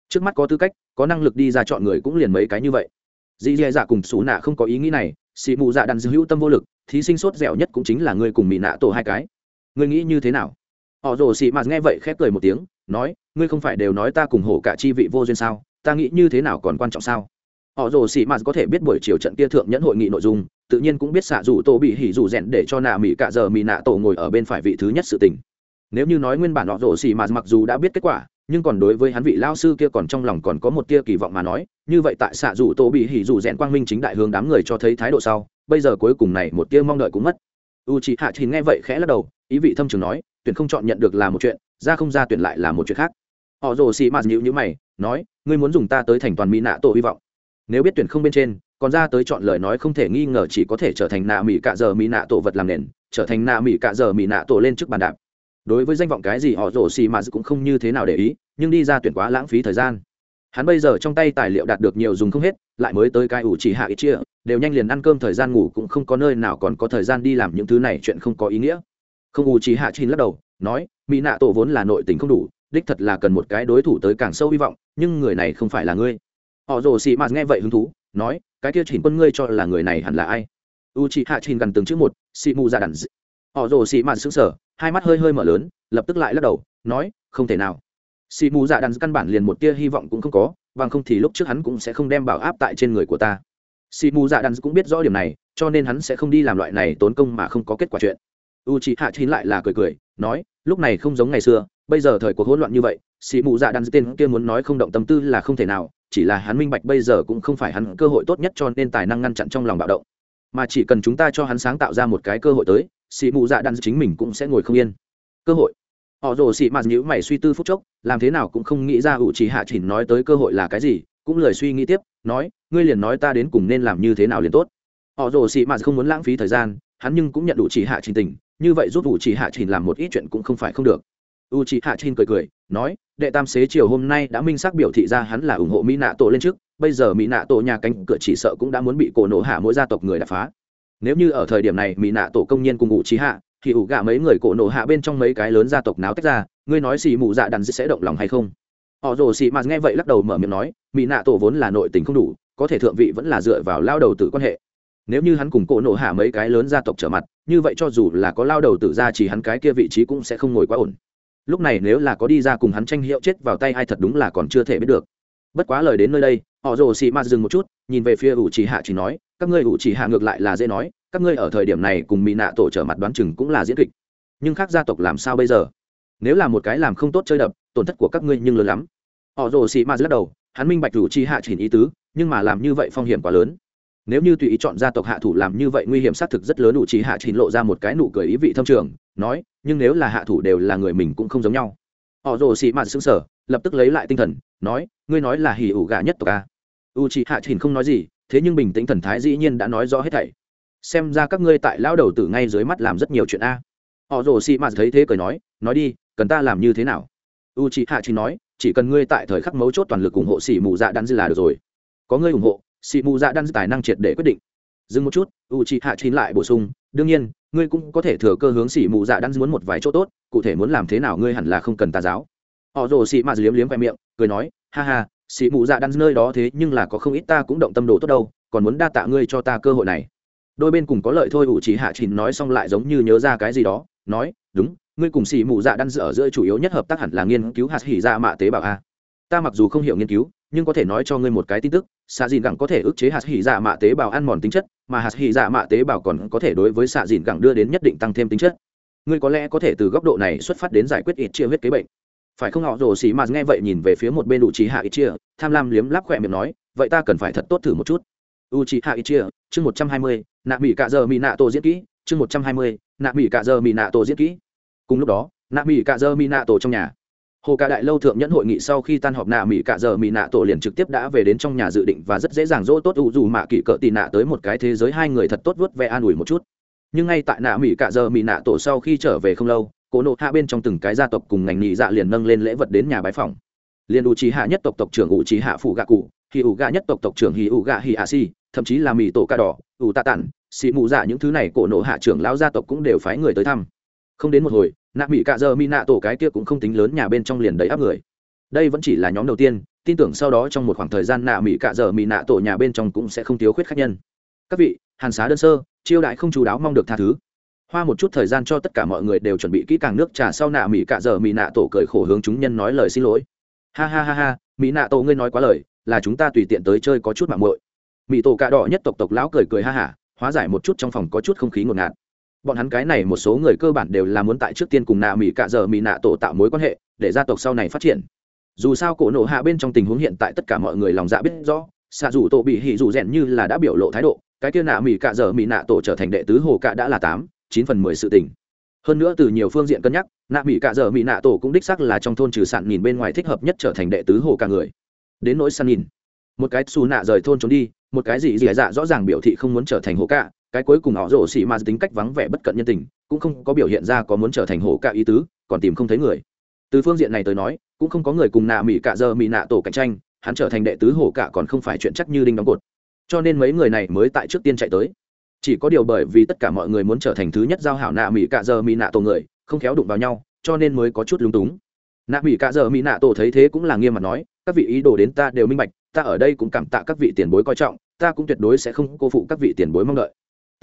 Trước mắt có tư cách, có năng lực đi ra chọn người cũng liền mấy cái như vậy. Dì dè dạ cùng xù nạ không có ý nghĩ này xì mù dạ đàn dư hữu tâm vô lực, thí sinh sốt dẻo nhất cũng chính là ngươi cùng mỹ nạ tổ hai cái. Ngươi nghĩ như thế nào? Họ rồ xì mạt nghe vậy khép cười một tiếng, nói, ngươi không phải đều nói ta cùng hổ cả chi vị vô duyên sao? Ta nghĩ như thế nào còn quan trọng sao? Họ rồ xì mạt có thể biết buổi chiều trận kia thượng nhẫn hội nghị nội dung, tự nhiên cũng biết xạ rủ tổ bị hỉ rủ rèn để cho nạ mỹ cả giờ mỹ nạ tổ ngồi ở bên phải vị thứ nhất sự tình. Nếu như nói nguyên bản họ rồ xì mạt mặc dù đã biết kết quả nhưng còn đối với hắn vị lao sư kia còn trong lòng còn có một tia kỳ vọng mà nói, như vậy tại xạ dù tô bị hỉ dù rèn quang minh chính đại hướng đám người cho thấy thái độ sau, bây giờ cuối cùng này một tia mong đợi cũng mất. U chị hạ thì nghe vậy khẽ lắc đầu, ý vị thâm trường nói, tuyển không chọn nhận được là một chuyện, ra không ra tuyển lại là một chuyện khác. Họ rồ xì mạt nhịu nhữ mày, nói, ngươi muốn dùng ta tới thành toàn mỹ nạ tổ hy vọng. Nếu biết tuyển không bên trên, còn ra tới chọn lời nói không thể nghi ngờ chỉ có thể trở thành nạ mỹ cạ giờ mỹ nạ tổ vật làm nền, trở thành nạ mỹ cạ giờ mỹ nạ tổ lên trước bàn đạp đối với danh vọng cái gì họ rồ xì mà cũng không như thế nào để ý, nhưng đi ra tuyển quá lãng phí thời gian. Hắn bây giờ trong tay tài liệu đạt được nhiều dùng không hết, lại mới tới cái ủ chỉ hạ ít chia, đều nhanh liền ăn cơm thời gian ngủ cũng không có nơi nào còn có thời gian đi làm những thứ này chuyện không có ý nghĩa. Không, ủ chỉ hạ chín lắc đầu, nói, mỹ nạ tổ vốn là nội tình không đủ, đích thật là cần một cái đối thủ tới càng sâu hy vọng, nhưng người này không phải là ngươi. Họ rồ xì mạt nghe vậy hứng thú, nói, cái kia chỉnh quân ngươi cho là người này hẳn là ai? U chỉ hạ chín gần từng chữ một, xì mù dạ ra đàn họ rồ xì mạt xứng sở hai mắt hơi hơi mở lớn, lập tức lại lắc đầu, nói, không thể nào. Xì mù dạ đàn căn bản liền một tia hy vọng cũng không có, bằng không thì lúc trước hắn cũng sẽ không đem bảo áp tại trên người của ta. Xì mù dạ đàn cũng biết rõ điểm này, cho nên hắn sẽ không đi làm loại này tốn công mà không có kết quả chuyện. U c hạ chín lại là cười cười, nói, lúc này không giống ngày xưa, bây giờ thời cuộc hỗn loạn như vậy, xì mù dạ đàn tên kia muốn nói không động tâm tư là không thể nào, chỉ là hắn minh bạch bây giờ cũng không phải hắn cơ hội tốt nhất cho nên tài năng ngăn chặn trong lòng bạo động mà chỉ cần chúng ta cho hắn sáng tạo ra một cái cơ hội tới xì mù dạ đan chính mình cũng sẽ ngồi không yên. Cơ hội. Họ rồ xị mạt nhữ mày suy tư phút chốc, làm thế nào cũng không nghĩ ra ủ chỉ hạ chỉnh nói tới cơ hội là cái gì, cũng lời suy nghĩ tiếp, nói, ngươi liền nói ta đến cùng nên làm như thế nào liền tốt. Họ rồ xị mạt không muốn lãng phí thời gian, hắn nhưng cũng nhận đủ chỉ hạ trình tình như vậy giúp ủ chỉ hạ trình làm một ít chuyện cũng không phải không được u chỉ hạ chin cười cười, nói, đệ tam xế chiều hôm nay đã minh xác biểu thị ra hắn là ủng hộ mỹ nạ tổ lên trước, bây giờ mỹ nạ tổ nhà cánh cửa chỉ sợ cũng đã muốn bị cổ nổ hạ mỗi gia tộc người đập phá. Nếu như ở thời điểm này mỹ nạ tổ công nhân cùng ủ trí hạ, thì ủ gạ mấy người cổ nổ hạ bên trong mấy cái lớn gia tộc náo tách ra, ngươi nói xì mù dạ đàn sẽ động lòng hay không? Họ rồ xì mà nghe vậy lắc đầu mở miệng nói mỹ nạ tổ vốn là nội tình không đủ, có thể thượng vị vẫn là dựa vào lao đầu tử quan hệ. Nếu như hắn cùng cổ nổ hạ mấy cái lớn gia tộc trở mặt, như vậy cho dù là có lao đầu tử ra chỉ hắn cái kia vị trí cũng sẽ không ngồi quá ổn lúc này nếu là có đi ra cùng hắn tranh hiệu chết vào tay ai thật đúng là còn chưa thể biết được. Bất quá lời đến nơi đây, họ rồ xì ma dừng một chút, nhìn về phía ủ chỉ hạ chỉ nói, các ngươi ủ chỉ hạ ngược lại là dễ nói, các ngươi ở thời điểm này cùng mỹ nạ tổ trở mặt đoán chừng cũng là diễn kịch. Nhưng khác gia tộc làm sao bây giờ? Nếu là một cái làm không tốt chơi đập, tổn thất của các ngươi nhưng lớn lắm. Họ rồ xì ma lắc đầu, hắn minh bạch ủ chỉ hạ chỉ ý tứ, nhưng mà làm như vậy phong hiểm quá lớn. Nếu như tùy ý chọn gia tộc hạ thủ làm như vậy nguy hiểm xác thực rất lớn, ủ chỉ hạ chỉ lộ ra một cái nụ cười ý vị thâm trường nói, nhưng nếu là hạ thủ đều là người mình cũng không giống nhau. Họ rồ xì mạt xứng sở lập tức lấy lại tinh thần, nói, ngươi nói là hỉ ủ gà nhất tộc a. U chị hạ chỉnh không nói gì, thế nhưng bình tĩnh thần thái dĩ nhiên đã nói rõ hết thảy. Xem ra các ngươi tại lao đầu tử ngay dưới mắt làm rất nhiều chuyện a. Họ rồ xì mạt thấy thế cười nói nói đi, cần ta làm như thế nào? U chị hạ chỉ nói, chỉ cần ngươi tại thời khắc mấu chốt toàn lực ủng hộ xì mù dạ đan dư là được rồi. Có ngươi ủng hộ, xì mù dạ đan dư tài năng triệt để quyết định. Dừng một chút u chị hạ chín lại bổ sung đương nhiên, ngươi cũng có thể thừa cơ hướng xỉ mù dạ đan muốn một vài chỗ tốt, cụ thể muốn làm thế nào ngươi hẳn là không cần tà giáo. Họ rồ xỉ mạ liếm liếm khoe miệng, cười nói, ha ha, xỉ mù dạ đan nơi đó thế nhưng là có không ít ta cũng động tâm đồ tốt đâu, còn muốn đa tạ ngươi cho ta cơ hội này. Đôi bên cùng có lợi thôi, ủ chỉ hạ chỉnh nói xong lại giống như nhớ ra cái gì đó, nói, đúng, ngươi cùng xỉ mù dạ đan ở giữa chủ yếu nhất hợp tác hẳn là nghiên cứu hạt hỉ dạ mạ tế bào a. Ta mặc dù không hiểu nghiên cứu nhưng có thể nói cho ngươi một cái tin tức xạ dìn gẳng có thể ức chế hạt hỉ dạ mạ tế bào ăn mòn tính chất, mà hạt hỉ dạ mạ tế bào còn có thể đối với xạ dìn gẳng đưa đến nhất định tăng thêm tính chất. Ngươi có lẽ có thể từ góc độ này xuất phát đến giải quyết ít chia huyết kế bệnh. Phải không, họ rồ xì mà nghe vậy nhìn về phía một bên u trí hạ ít chia tham lam liếm láp khỏe miệng nói, vậy ta cần phải thật tốt thử một chút. U trí hạ ít chia chương một trăm hai mươi, nạ mỹ cạ giờ mỹ nạ tổ diễn kỹ, chương một trăm hai mươi, nạ mỹ cạ giờ mỹ nạ tổ diễn kỹ. Cùng lúc đó, nạ mỹ cạ giờ mỹ nạ tổ trong nhà hồ cả đại lâu thượng nhẫn hội nghị sau khi tan họp nạ mỹ cả giờ mỹ nạ tổ liền trực tiếp đã về đến trong nhà dự định và rất dễ dàng dỗ tốt ủ dù mạ kỷ cỡ tì nạ tới một cái thế giới hai người thật tốt vớt ve an ủi một chút. Nhưng ngay tại nạ mỹ cả giờ mỹ nạ tổ sau khi trở về không lâu cổ nộ hạ bên trong từng cái gia tộc cùng ngành nhị dạ liền nâng lên lễ vật đến nhà bái phòng liền ủ trí hạ nhất tộc tộc trưởng ủ trí hạ phụ gạ cụ, hì ủ gạ nhất tộc tộc trưởng hì ủ gạ hì a si, thậm chí là mỹ tổ ca đỏ ủ tạ tản, xị mù dạ những thứ này cổ nộ hạ trưởng lão gia tộc cũng đều phái người tới thăm. Không đến một hồi nạ mỹ cạ giờ mỹ nạ tổ cái kia cũng không tính lớn nhà bên trong liền đầy áp người. Đây vẫn chỉ là nhóm đầu tiên, tin tưởng sau đó trong một khoảng thời gian nạ mỹ cạ giờ mỹ nạ tổ nhà bên trong cũng sẽ không thiếu khuyết khách nhân. Các vị, hàn xá đơn sơ chiêu đãi không chú đáo mong được tha thứ. Hoa một chút thời gian cho tất cả mọi người đều chuẩn bị kỹ càng nước trà sau nạ mỹ cạ giờ mỹ nạ tổ cười khổ hướng chúng nhân nói lời xin lỗi. Ha ha ha ha mỹ nạ tổ ngươi nói quá lời, là chúng ta tùy tiện tới chơi có chút mạng muội. Mỹ tổ cạ đỏ nhất tộc tộc lão cười cười ha hả hóa giải một chút trong phòng có chút không khí ngột ngạt bọn hắn cái này một số người cơ bản đều là muốn tại trước tiên cùng nạ mỹ cạ giờ mỹ nạ tổ tạo mối quan hệ, để gia tộc sau này phát triển. Dù sao cổ nộ hạ bên trong tình huống hiện tại tất cả mọi người lòng dạ biết rõ, xạ dù tổ bị hỉ dù rèn như là đã biểu lộ thái độ, cái kia nạ mỹ cạ giờ mỹ nạ tổ trở thành đệ tứ hồ cạ đã là tám, chín phần mười sự tình. Hơn nữa từ nhiều phương diện cân nhắc, nạ mỹ cạ giờ mỹ nạ tổ cũng đích sắc là trong thôn trừ sạn nhìn bên ngoài thích hợp nhất trở thành đệ tứ hồ cả người. Đến nỗi săn nhìn, một cái xù nạ rời thôn trốn đi, một cái gì dì dạ rõ ràng biểu thị không muốn trở thành hồ cạ cái cuối cùng họ rổ xì ma tính cách vắng vẻ bất cận nhân tình, cũng không có biểu hiện ra có muốn trở thành hổ cạ ý tứ, còn tìm không thấy người. Từ phương diện này tới nói, cũng không có người cùng nạ mỹ cạ giờ mỹ nạ tổ cạnh tranh, hắn trở thành đệ tứ hổ cạ còn không phải chuyện chắc như đinh đóng cột. Cho nên mấy người này mới tại trước tiên chạy tới. Chỉ có điều bởi vì tất cả mọi người muốn trở thành thứ nhất giao hảo nạ mỹ cạ giờ mỹ nạ tổ người, không khéo đụng vào nhau, cho nên mới có chút lúng túng. Nạ mỹ cạ giờ mỹ nạ tổ thấy thế cũng là nghiêm mặt nói, các vị ý đồ đến ta đều minh bạch, ta ở đây cũng cảm tạ các vị tiền bối coi trọng, ta cũng tuyệt đối sẽ không cô phụ các vị tiền bối mong đợi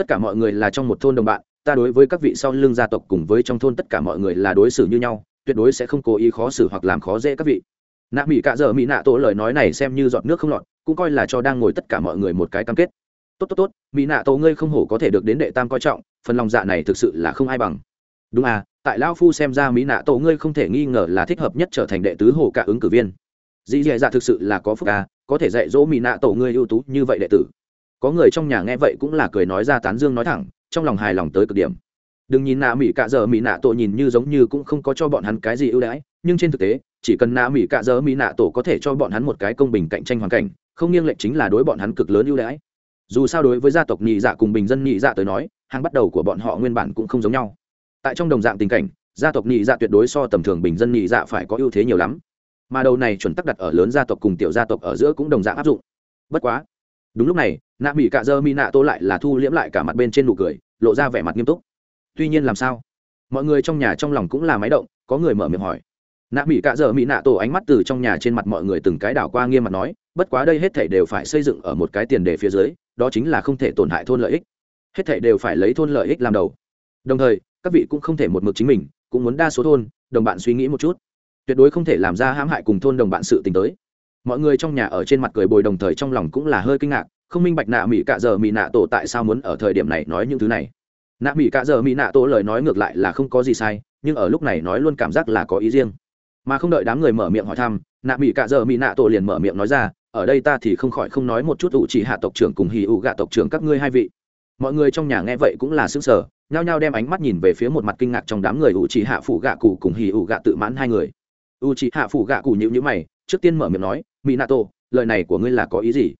tất cả mọi người là trong một thôn đồng bạn, ta đối với các vị sau lưng gia tộc cùng với trong thôn tất cả mọi người là đối xử như nhau, tuyệt đối sẽ không cố ý khó xử hoặc làm khó dễ các vị. Nạ mỹ cạ dở mỹ nạ tổ lời nói này xem như giọt nước không lọt, cũng coi là cho đang ngồi tất cả mọi người một cái cam kết. Tốt tốt tốt mỹ nạ tổ ngươi không hổ có thể được đến đệ tam coi trọng, phần lòng dạ này thực sự là không ai bằng. Đúng à tại lao phu xem ra mỹ nạ tổ ngươi không thể nghi ngờ là thích hợp nhất trở thành đệ tứ hồ cả ứng cử viên. Dĩ dạ dạ thực sự là có phúc à có thể dạy dỗ mỹ nạ tổ ngươi ưu tú như vậy đệ tử có người trong nhà nghe vậy cũng là cười nói ra tán dương nói thẳng, trong lòng hài lòng tới cực điểm. Đừng nhìn nạ mỹ cạ giờ mỹ nạ tổ nhìn như giống như cũng không có cho bọn hắn cái gì ưu đãi, nhưng trên thực tế, chỉ cần nạ mỹ cạ giờ mỹ nạ tổ có thể cho bọn hắn một cái công bình cạnh tranh hoàn cảnh, không nghiêng lệch chính là đối bọn hắn cực lớn ưu đãi. Dù sao đối với gia tộc nhị dạ cùng bình dân nhị dạ tới nói, hàng bắt đầu của bọn họ nguyên bản cũng không giống nhau. Tại trong đồng dạng tình cảnh, gia tộc nhị dạ tuyệt đối so tầm thường bình dân nhị dạ phải có ưu thế nhiều lắm. Mà đầu này chuẩn tắc đặt ở lớn gia tộc cùng tiểu gia tộc ở giữa cũng đồng dạng áp dụng. Bất quá đúng lúc này, nạ mỹ cạ dơ mỹ nạ tô lại là thu liễm lại cả mặt bên trên nụ cười, lộ ra vẻ mặt nghiêm túc. Tuy nhiên làm sao? Mọi người trong nhà trong lòng cũng là máy động, có người mở miệng hỏi. Nạ mỹ cạ dơ mỹ nạ tô ánh mắt từ trong nhà trên mặt mọi người từng cái đảo qua nghiêm mặt nói, bất quá đây hết thể đều phải xây dựng ở một cái tiền đề phía dưới, đó chính là không thể tổn hại thôn lợi ích. Hết thể đều phải lấy thôn lợi ích làm đầu. Đồng thời, các vị cũng không thể một mực chính mình, cũng muốn đa số thôn, đồng bạn suy nghĩ một chút. Tuyệt đối không thể làm ra hãm hại cùng thôn đồng bạn sự tình tới mọi người trong nhà ở trên mặt cười bồi đồng thời trong lòng cũng là hơi kinh ngạc, không minh bạch nạ mỹ cạ giờ mỹ nạ tổ tại sao muốn ở thời điểm này nói những thứ này. Nạ mỹ cạ giờ mỹ nạ tổ lời nói ngược lại là không có gì sai, nhưng ở lúc này nói luôn cảm giác là có ý riêng. Mà không đợi đám người mở miệng hỏi thăm, nạ mỹ cạ giờ mỹ nạ tổ liền mở miệng nói ra, ở đây ta thì không khỏi không nói một chút ủ chỉ hạ tộc trưởng cùng hì ủ gạ tộc trưởng các ngươi hai vị. Mọi người trong nhà nghe vậy cũng là xứng sở nhao nhao đem ánh mắt nhìn về phía một mặt kinh ngạc trong đám người ủ chỉ hạ phủ gạ cụ cùng hì ủ gạ tự mãn hai người. U chỉ hạ phủ gạ cụ nhữ nhữ mày trước tiên mở miệng nói mỹ nạ tô lời này của ngươi là có ý gì?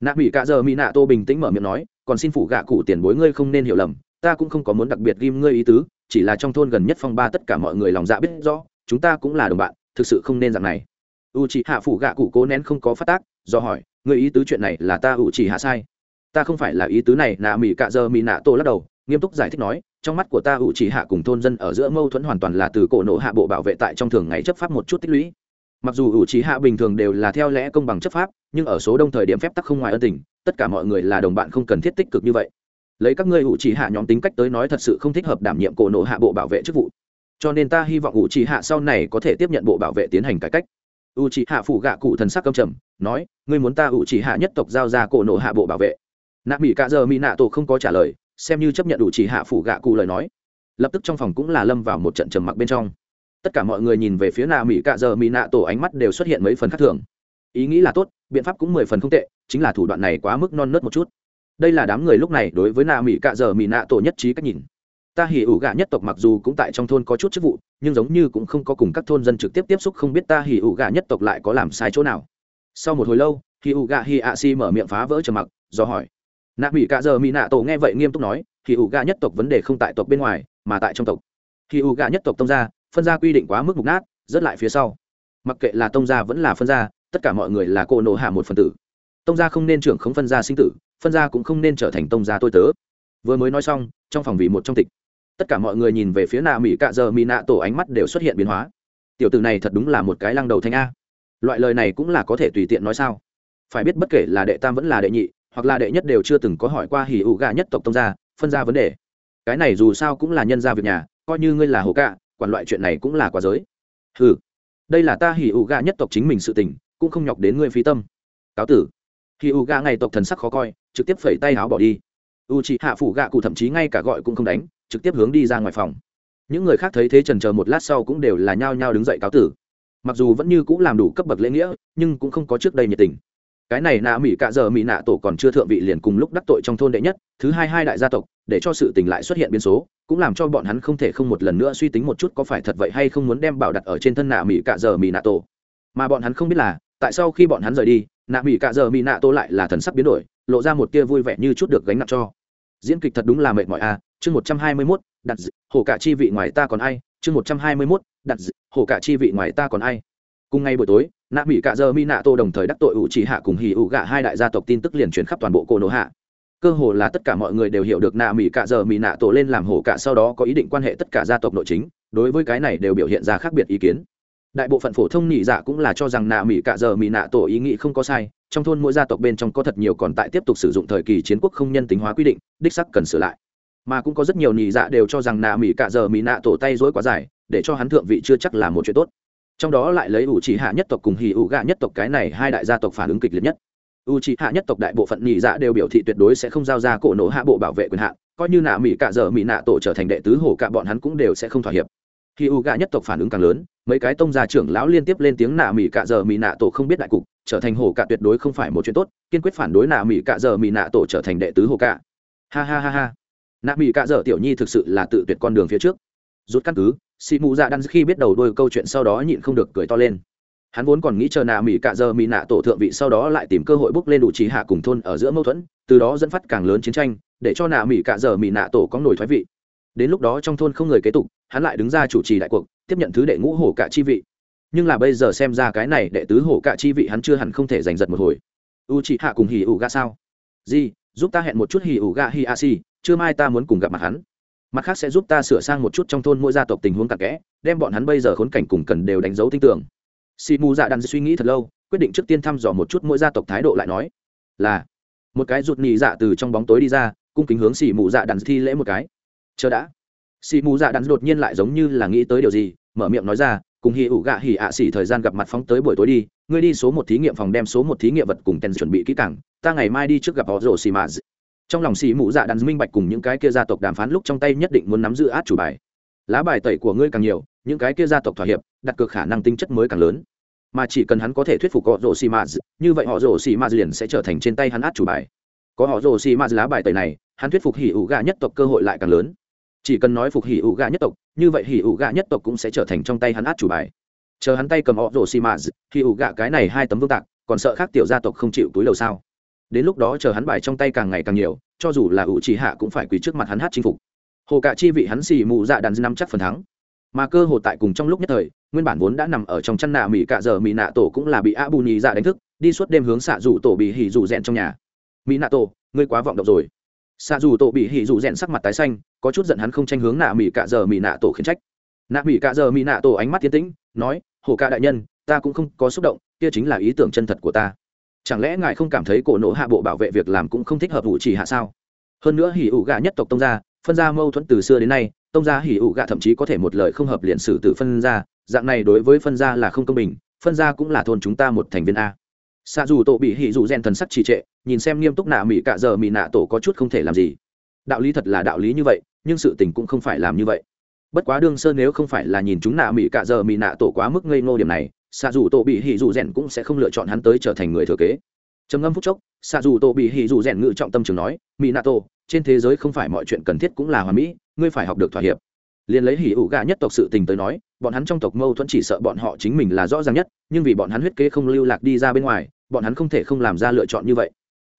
Nạ mỹ cạ giờ mỹ nạ tô bình tĩnh mở miệng nói, còn xin phủ gạ cụ tiền bối ngươi không nên hiểu lầm, ta cũng không có muốn đặc biệt ghim ngươi ý tứ, chỉ là trong thôn gần nhất phong ba tất cả mọi người lòng dạ biết rõ, chúng ta cũng là đồng bạn, thực sự không nên dạng này. U chỉ hạ phủ gạ cụ cố nén không có phát tác, do hỏi, ngươi ý tứ chuyện này là ta u chỉ hạ sai? Ta không phải là ý tứ này, nạ mỹ cạ giờ mỹ nạ tô lắc đầu, nghiêm túc giải thích nói, trong mắt của ta u chỉ hạ cùng thôn dân ở giữa mâu thuẫn hoàn toàn là từ cổ nộ hạ bộ bảo vệ tại trong thường ngày chấp pháp một chút tích lũy mặc dù ủ trí hạ bình thường đều là theo lẽ công bằng chấp pháp, nhưng ở số đông thời điểm phép tắc không ngoài ân tình, tất cả mọi người là đồng bạn không cần thiết tích cực như vậy. Lấy các ngươi ủ trí hạ nhóm tính cách tới nói thật sự không thích hợp đảm nhiệm cổ nộ hạ bộ bảo vệ chức vụ. Cho nên ta hy vọng ủ trí hạ sau này có thể tiếp nhận bộ bảo vệ tiến hành cải cách. U trí hạ phụ gạ cụ thần sắc câm trầm, nói, ngươi muốn ta ủ trí hạ nhất tộc giao ra cổ nộ hạ bộ bảo vệ? Nạ mỹ cạ giờ mỹ nạ tổ không có trả lời, xem như chấp nhận ủ trí hạ phụ gạ cụ lời nói. Lập tức trong phòng cũng là lâm vào một trận trầm mặc bên trong tất cả mọi người nhìn về phía nạ mỹ cạ giờ mỹ nạ tổ ánh mắt đều xuất hiện mấy phần khác thường. Ý nghĩ là tốt, biện pháp cũng mười phần không tệ, chính là thủ đoạn này quá mức non nớt một chút. Đây là đám người lúc này đối với nạ mỹ cạ giờ mỹ nạ tổ nhất trí cách nhìn. Ta hỉ ủ gạ nhất tộc mặc dù cũng tại trong thôn có chút chức vụ, nhưng giống như cũng không có cùng các thôn dân trực tiếp tiếp xúc không biết ta hỉ ủ gạ nhất tộc lại có làm sai chỗ nào. Sau một hồi lâu, hỉ ủ gạ hỉ ạ si mở miệng phá vỡ trầm mặc, do hỏi. Nạ mỹ cạ giờ mỹ nạ tổ nghe vậy nghiêm túc nói, hỉ ủ gạ nhất tộc vấn đề không tại tộc bên ngoài, mà tại trong tộc. Hỉ ủ gạ nhất tộc tông ra phân gia quy định quá mức mục nát rất lại phía sau. Mặc kệ là tông gia vẫn là phân gia, tất cả mọi người là cô nộ hạ một phần tử. Tông gia không nên trưởng không phân gia sinh tử, phân gia cũng không nên trở thành tông gia tôi tớ. Vừa mới nói xong, trong phòng vì một trong tịch, tất cả mọi người nhìn về phía nạ mỹ cạ giờ mỹ nạ tổ ánh mắt đều xuất hiện biến hóa. Tiểu tử này thật đúng là một cái lăng đầu thanh a. Loại lời này cũng là có thể tùy tiện nói sao? Phải biết bất kể là đệ tam vẫn là đệ nhị, hoặc là đệ nhất đều chưa từng có hỏi qua hỉ ủ gà nhất tộc tông gia, phân ra vấn đề. Cái này dù sao cũng là nhân gia việc nhà, coi như ngươi là hồ cạ quản loại chuyện này cũng là quá giới. Ừ đây là ta hỉ ủ gà nhất tộc chính mình sự tình, cũng không nhọc đến ngươi phí tâm. Cáo tử. Hỉ ủ gà ngày tộc thần sắc khó coi, trực tiếp phẩy tay áo bỏ đi. U chị hạ phủ gạ cụ thậm chí ngay cả gọi cũng không đánh, trực tiếp hướng đi ra ngoài phòng. Những người khác thấy thế trần chờ một lát sau cũng đều là nhao nhao đứng dậy cáo tử. Mặc dù vẫn như cũng làm đủ cấp bậc lễ nghĩa, nhưng cũng không có trước đây nhiệt tình cái này nạ mỹ cạ giờ mỹ nạ tổ còn chưa thượng vị liền cùng lúc đắc tội trong thôn đệ nhất, thứ hai hai đại gia tộc, để cho sự tình lại xuất hiện biến số, cũng làm cho bọn hắn không thể không một lần nữa suy tính một chút có phải thật vậy hay không muốn đem bảo đặt ở trên thân nạ mỹ cạ giờ mỹ nạ tổ. Mà bọn hắn không biết là, tại sao khi bọn hắn rời đi, nạ mỹ cạ giờ mỹ nạ tổ lại là thần sắc biến đổi, lộ ra một tia vui vẻ như chút được gánh nặng cho. Diễn kịch thật đúng là mệt mỏi a chương một trăm hai mươi mốt, đặt hồ cả chi vị ngoài ta còn ai, chương một trăm hai mươi mốt, đặt hồ cả chi vị ngoài ta còn ai. Cùng ngày buổi tối nạ mỹ cạ Dơ mi nạ tô đồng thời đắc tội ủ chỉ hạ cùng hì ủ gạ hai đại gia tộc tin tức liền truyền khắp toàn bộ cô nô hạ. Cơ hồ là tất cả mọi người đều hiểu được nạ mỹ cạ Dơ mỹ nạ Tô lên làm hổ cả sau đó có ý định quan hệ tất cả gia tộc nội chính, đối với cái này đều biểu hiện ra khác biệt ý kiến. Đại bộ phận phổ thông nhị dạ cũng là cho rằng nạ mỹ cạ Dơ mỹ nạ tổ ý nghĩ không có sai, trong thôn mỗi gia tộc bên trong có thật nhiều còn tại tiếp tục sử dụng thời kỳ chiến quốc không nhân tính hóa quy định, đích sắc cần sửa lại. Mà cũng có rất nhiều nhị dạ đều cho rằng nạ mỹ cạ Dơ mỹ nạ tổ tay dối quá dài, để cho hắn thượng vị chưa chắc là một chuyện tốt trong đó lại lấy ủ trì hạ nhất tộc cùng hì ủ gạ nhất tộc cái này hai đại gia tộc phản ứng kịch liệt nhất. U trì hạ nhất tộc đại bộ phận nhị dạ đều biểu thị tuyệt đối sẽ không giao ra cổ nổ hạ bộ bảo vệ quyền hạn, coi như nạ mỹ cạ giờ mỹ nạ tổ trở thành đệ tứ hổ cả bọn hắn cũng đều sẽ không thỏa hiệp. Khi u gạ nhất tộc phản ứng càng lớn, mấy cái tông gia trưởng lão liên tiếp lên tiếng nạ mỹ cạ giờ mỹ nạ tổ không biết đại cục, trở thành hổ cả tuyệt đối không phải một chuyện tốt, kiên quyết phản đối nạ mỹ cạ giờ mỹ nạ tổ trở thành đệ tứ hổ cả. Ha ha ha ha. Nạ mỹ cạ dở tiểu nhi thực sự là tự tuyệt con đường phía trước. Rút căn cứ xị mù dạ đan khi biết đầu đôi câu chuyện sau đó nhịn không được cười to lên. Hắn vốn còn nghĩ chờ nạ mỹ cạ giờ mỹ nạ tổ thượng vị sau đó lại tìm cơ hội bước lên đủ trí hạ cùng thôn ở giữa mâu thuẫn, từ đó dẫn phát càng lớn chiến tranh, để cho nạ mỹ cạ giờ mỹ nạ tổ có nổi thoái vị. Đến lúc đó trong thôn không người kế tục, hắn lại đứng ra chủ trì đại cuộc, tiếp nhận thứ đệ ngũ hổ cả chi vị. Nhưng là bây giờ xem ra cái này đệ tứ hổ cả chi vị hắn chưa hẳn không thể giành giật một hồi. U chị hạ cùng hì ủ gạ sao? Di giúp ta hẹn một chút hì ủ gạ hi a si chưa mai ta muốn cùng gặp mặt hắn mặt khác sẽ giúp ta sửa sang một chút trong thôn mỗi gia tộc tình huống cặn kẽ, đem bọn hắn bây giờ khốn cảnh cùng cần đều đánh dấu tin tưởng. Si mù dạ đàn suy nghĩ thật lâu, quyết định trước tiên thăm dò một chút mỗi gia tộc thái độ lại nói, là. Một cái rụt nhị dạ từ trong bóng tối đi ra, cung kính hướng xì mù dạ đàn thi lễ một cái. Chờ đã. Xì mù dạ đàn đột nhiên lại giống như là nghĩ tới điều gì, mở miệng nói ra, cùng hì ủ gạ hì ạ xỉ thời gian gặp mặt phóng tới buổi tối đi, ngươi đi số một thí nghiệm phòng đem số một thí nghiệm vật cùng tên chuẩn bị kỹ càng, ta ngày mai đi trước gặp họ rổ xì mà trong lòng xì mụ dạ đàn minh bạch cùng những cái kia gia tộc đàm phán lúc trong tay nhất định muốn nắm giữ át chủ bài. Lá bài tẩy của ngươi càng nhiều, những cái kia gia tộc thỏa hiệp, đặt cược khả năng tính chất mới càng lớn. Mà chỉ cần hắn có thể thuyết phục họ rồ xì mạt, như vậy họ rồ xì mạt liền sẽ trở thành trên tay hắn át chủ bài. Có họ rồ xì mạt lá bài tẩy này, hắn thuyết phục hỉ ủ gà nhất tộc cơ hội lại càng lớn. Chỉ cần nói phục hỉ ủ gà nhất tộc, như vậy hỉ ủ gà nhất tộc cũng sẽ trở thành trong tay hắn át chủ bài. Chờ hắn tay cầm họ rồ xì mạt, hỉ ủ gà cái này hai tấm vương tạc, còn sợ khác tiểu gia tộc không chịu túi lầu sao? Đến lúc đó chờ hắn bài trong tay càng ngày càng nhiều, cho dù là ủ trì hạ cũng phải quỳ trước mặt hắn hát chinh phục. Hồ cả chi vị hắn xì mụ dạ đàn năm chắc phần thắng. Mà cơ hồ tại cùng trong lúc nhất thời, nguyên bản vốn đã nằm ở trong chăn nạ mỹ cạ giờ mỹ nạ tổ cũng là bị a bù nhì dạ đánh thức, đi suốt đêm hướng xạ dù tổ bị hỉ dù rèn trong nhà. Mỹ nạ tổ, ngươi quá vọng động rồi. Xạ dù tổ bị hỉ dù rèn sắc mặt tái xanh, có chút giận hắn không tranh hướng nạ mỹ cạ giờ mỹ nạ tổ khiến trách. Nạ mỹ cạ giờ mỹ nạ tổ ánh mắt tiến tĩnh, nói, hồ ca đại nhân, ta cũng không có xúc động, kia chính là ý tưởng chân thật của ta chẳng lẽ ngài không cảm thấy cổ nổ hạ bộ bảo vệ việc làm cũng không thích hợp vụ chỉ hạ sao? Hơn nữa hỉ ủ gạ nhất tộc tông gia, phân gia mâu thuẫn từ xưa đến nay, tông gia hỉ ủ gạ thậm chí có thể một lời không hợp liền xử tử phân gia, dạng này đối với phân gia là không công bình, phân gia cũng là thôn chúng ta một thành viên a. Xa dù tổ bị hỉ dù gen thần sắc trì trệ, nhìn xem nghiêm túc nạ mỹ cạ giờ mỹ nạ tổ có chút không thể làm gì. Đạo lý thật là đạo lý như vậy, nhưng sự tình cũng không phải làm như vậy. Bất quá đương sơn nếu không phải là nhìn chúng nạ mỹ cạ giờ mỹ nạ tổ quá mức ngây ngô điểm này xạ dù tổ bị hỉ dù rèn cũng sẽ không lựa chọn hắn tới trở thành người thừa kế. Trầm ngâm phúc chốc xạ dù tổ bị hỉ dù rèn ngự trọng tâm trường nói mỹ nạ tổ trên thế giới không phải mọi chuyện cần thiết cũng là hòa mỹ, ngươi phải học được thỏa hiệp. Liền lấy hỉ ủ gà nhất tộc sự tình tới nói, bọn hắn trong tộc mâu thuẫn chỉ sợ bọn họ chính mình là rõ ràng nhất, nhưng vì bọn hắn huyết kế không lưu lạc đi ra bên ngoài, bọn hắn không thể không làm ra lựa chọn như vậy.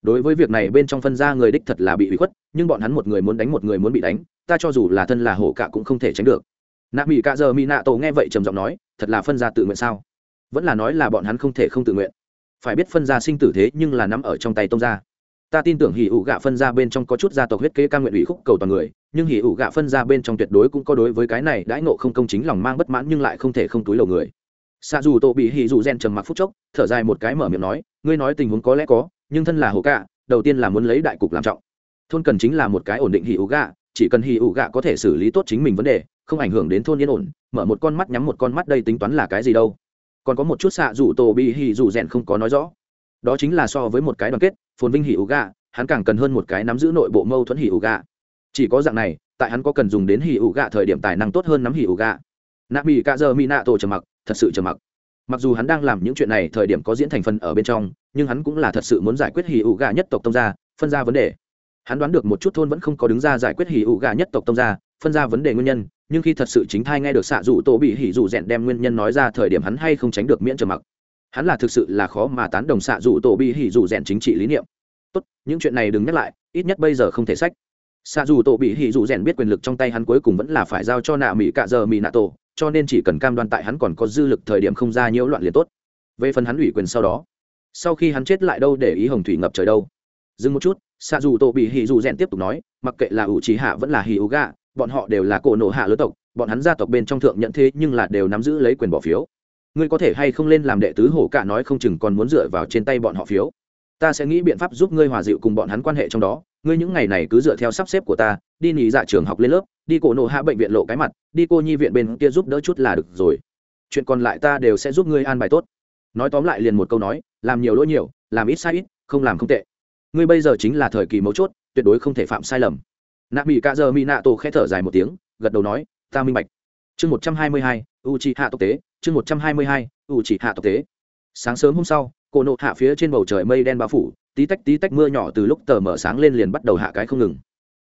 Đối với việc này bên trong phân ra người đích thật là bị ủy khuất, nhưng bọn hắn một người muốn đánh một người muốn bị đánh, ta cho dù là thân là hổ cả cũng không thể tránh được. Nạ mỹ cạ giờ mỹ nạ tổ nghe vậy trầm giọng nói, thật là phân ra tự nguyện sao? Vẫn là nói là bọn hắn không thể không tự nguyện. Phải biết phân gia sinh tử thế nhưng là nắm ở trong tay tông gia. Ta tin tưởng hỉ ủ gạ phân ra bên trong có chút gia tộc huyết kế ca nguyện ủy khúc cầu toàn người, nhưng hỉ ủ gạ phân ra bên trong tuyệt đối cũng có đối với cái này đãi nộ không công chính lòng mang bất mãn nhưng lại không thể không túi lầu người. Xa dù tổ bị hỉ dù gen trầm mặc phút chốc, thở dài một cái mở miệng nói, ngươi nói tình huống có lẽ có, nhưng thân là hồ cạ, đầu tiên là muốn lấy đại cục làm trọng. Thôn cần chính là một cái ổn định hỉ ủ gạ, chỉ cần hỉ ủ gạ có thể xử lý tốt chính mình vấn đề, không ảnh hưởng đến thôn yên ổn, mở một con mắt nhắm một con mắt đây tính toán là cái gì đâu còn có một chút xạ dù tổ bị hỉ dù rèn không có nói rõ. Đó chính là so với một cái đoàn kết, phồn vinh hỉ ủ gạ hắn càng cần hơn một cái nắm giữ nội bộ mâu thuẫn hỉ ủ gạ chỉ có dạng này, tại hắn có cần dùng đến hỉ ủ gạ thời điểm tài năng tốt hơn nắm hỉ ủ gạ nạ mỹ cạ giờ mỹ nạ tổ trầm mặc, thật sự trầm mặc. Mặc dù hắn đang làm những chuyện này thời điểm có diễn thành phần ở bên trong, nhưng hắn cũng là thật sự muốn giải quyết hỉ ủ gà nhất tộc tông gia, phân ra vấn đề. Hắn đoán được một chút thôn vẫn không có đứng ra giải quyết hỉ ủ gà nhất tộc tông gia, phân ra vấn đề nguyên nhân nhưng khi thật sự chính thai nghe được xạ dụ tổ bị hỉ dụ rèn đem nguyên nhân nói ra thời điểm hắn hay không tránh được miễn trầm mặc. Hắn là thực sự là khó mà tán đồng xạ dụ tổ bị hỉ dụ rèn chính trị lý niệm. Tốt, những chuyện này đừng nhắc lại, ít nhất bây giờ không thể sách. Xạ dù tổ bị hỉ dù rèn biết quyền lực trong tay hắn cuối cùng vẫn là phải giao cho nạ mỹ cạ giờ mỹ nạ tổ, cho nên chỉ cần cam đoan tại hắn còn có dư lực thời điểm không ra nhiễu loạn liền tốt. Về phần hắn ủy quyền sau đó, sau khi hắn chết lại đâu để ý hồng thủy ngập trời đâu. Dừng một chút, xạ dù tổ bị hỉ dù rèn tiếp tục nói, mặc kệ là ủ trí hạ vẫn là hỉ ú gạ bọn họ đều là cổ nổ hạ lớn tộc, bọn hắn gia tộc bên trong thượng nhận thế nhưng là đều nắm giữ lấy quyền bỏ phiếu. Ngươi có thể hay không lên làm đệ tứ hổ cả nói không chừng còn muốn dựa vào trên tay bọn họ phiếu. Ta sẽ nghĩ biện pháp giúp ngươi hòa dịu cùng bọn hắn quan hệ trong đó. Ngươi những ngày này cứ dựa theo sắp xếp của ta, đi nghỉ dạ trường học lên lớp, đi cổ nộ hạ bệnh viện lộ cái mặt, đi cô nhi viện bên kia giúp đỡ chút là được rồi. Chuyện còn lại ta đều sẽ giúp ngươi an bài tốt. Nói tóm lại liền một câu nói, làm nhiều lỗi nhiều, làm ít sai ít, không làm không tệ. Ngươi bây giờ chính là thời kỳ mấu chốt, tuyệt đối không thể phạm sai lầm nạ mỹ cạ giờ mỹ nạ tổ khẽ thở dài một tiếng, gật đầu nói, ta minh bạch. Chương một trăm hai mươi hai u trị hạ tộc tế. Chương một trăm hai mươi hai u trị hạ tộc tế. Sáng sớm hôm sau, cổ nộ hạ phía trên bầu trời mây đen bao phủ, tí tách tí tách mưa nhỏ từ lúc tờ mở sáng lên liền bắt đầu hạ cái không ngừng.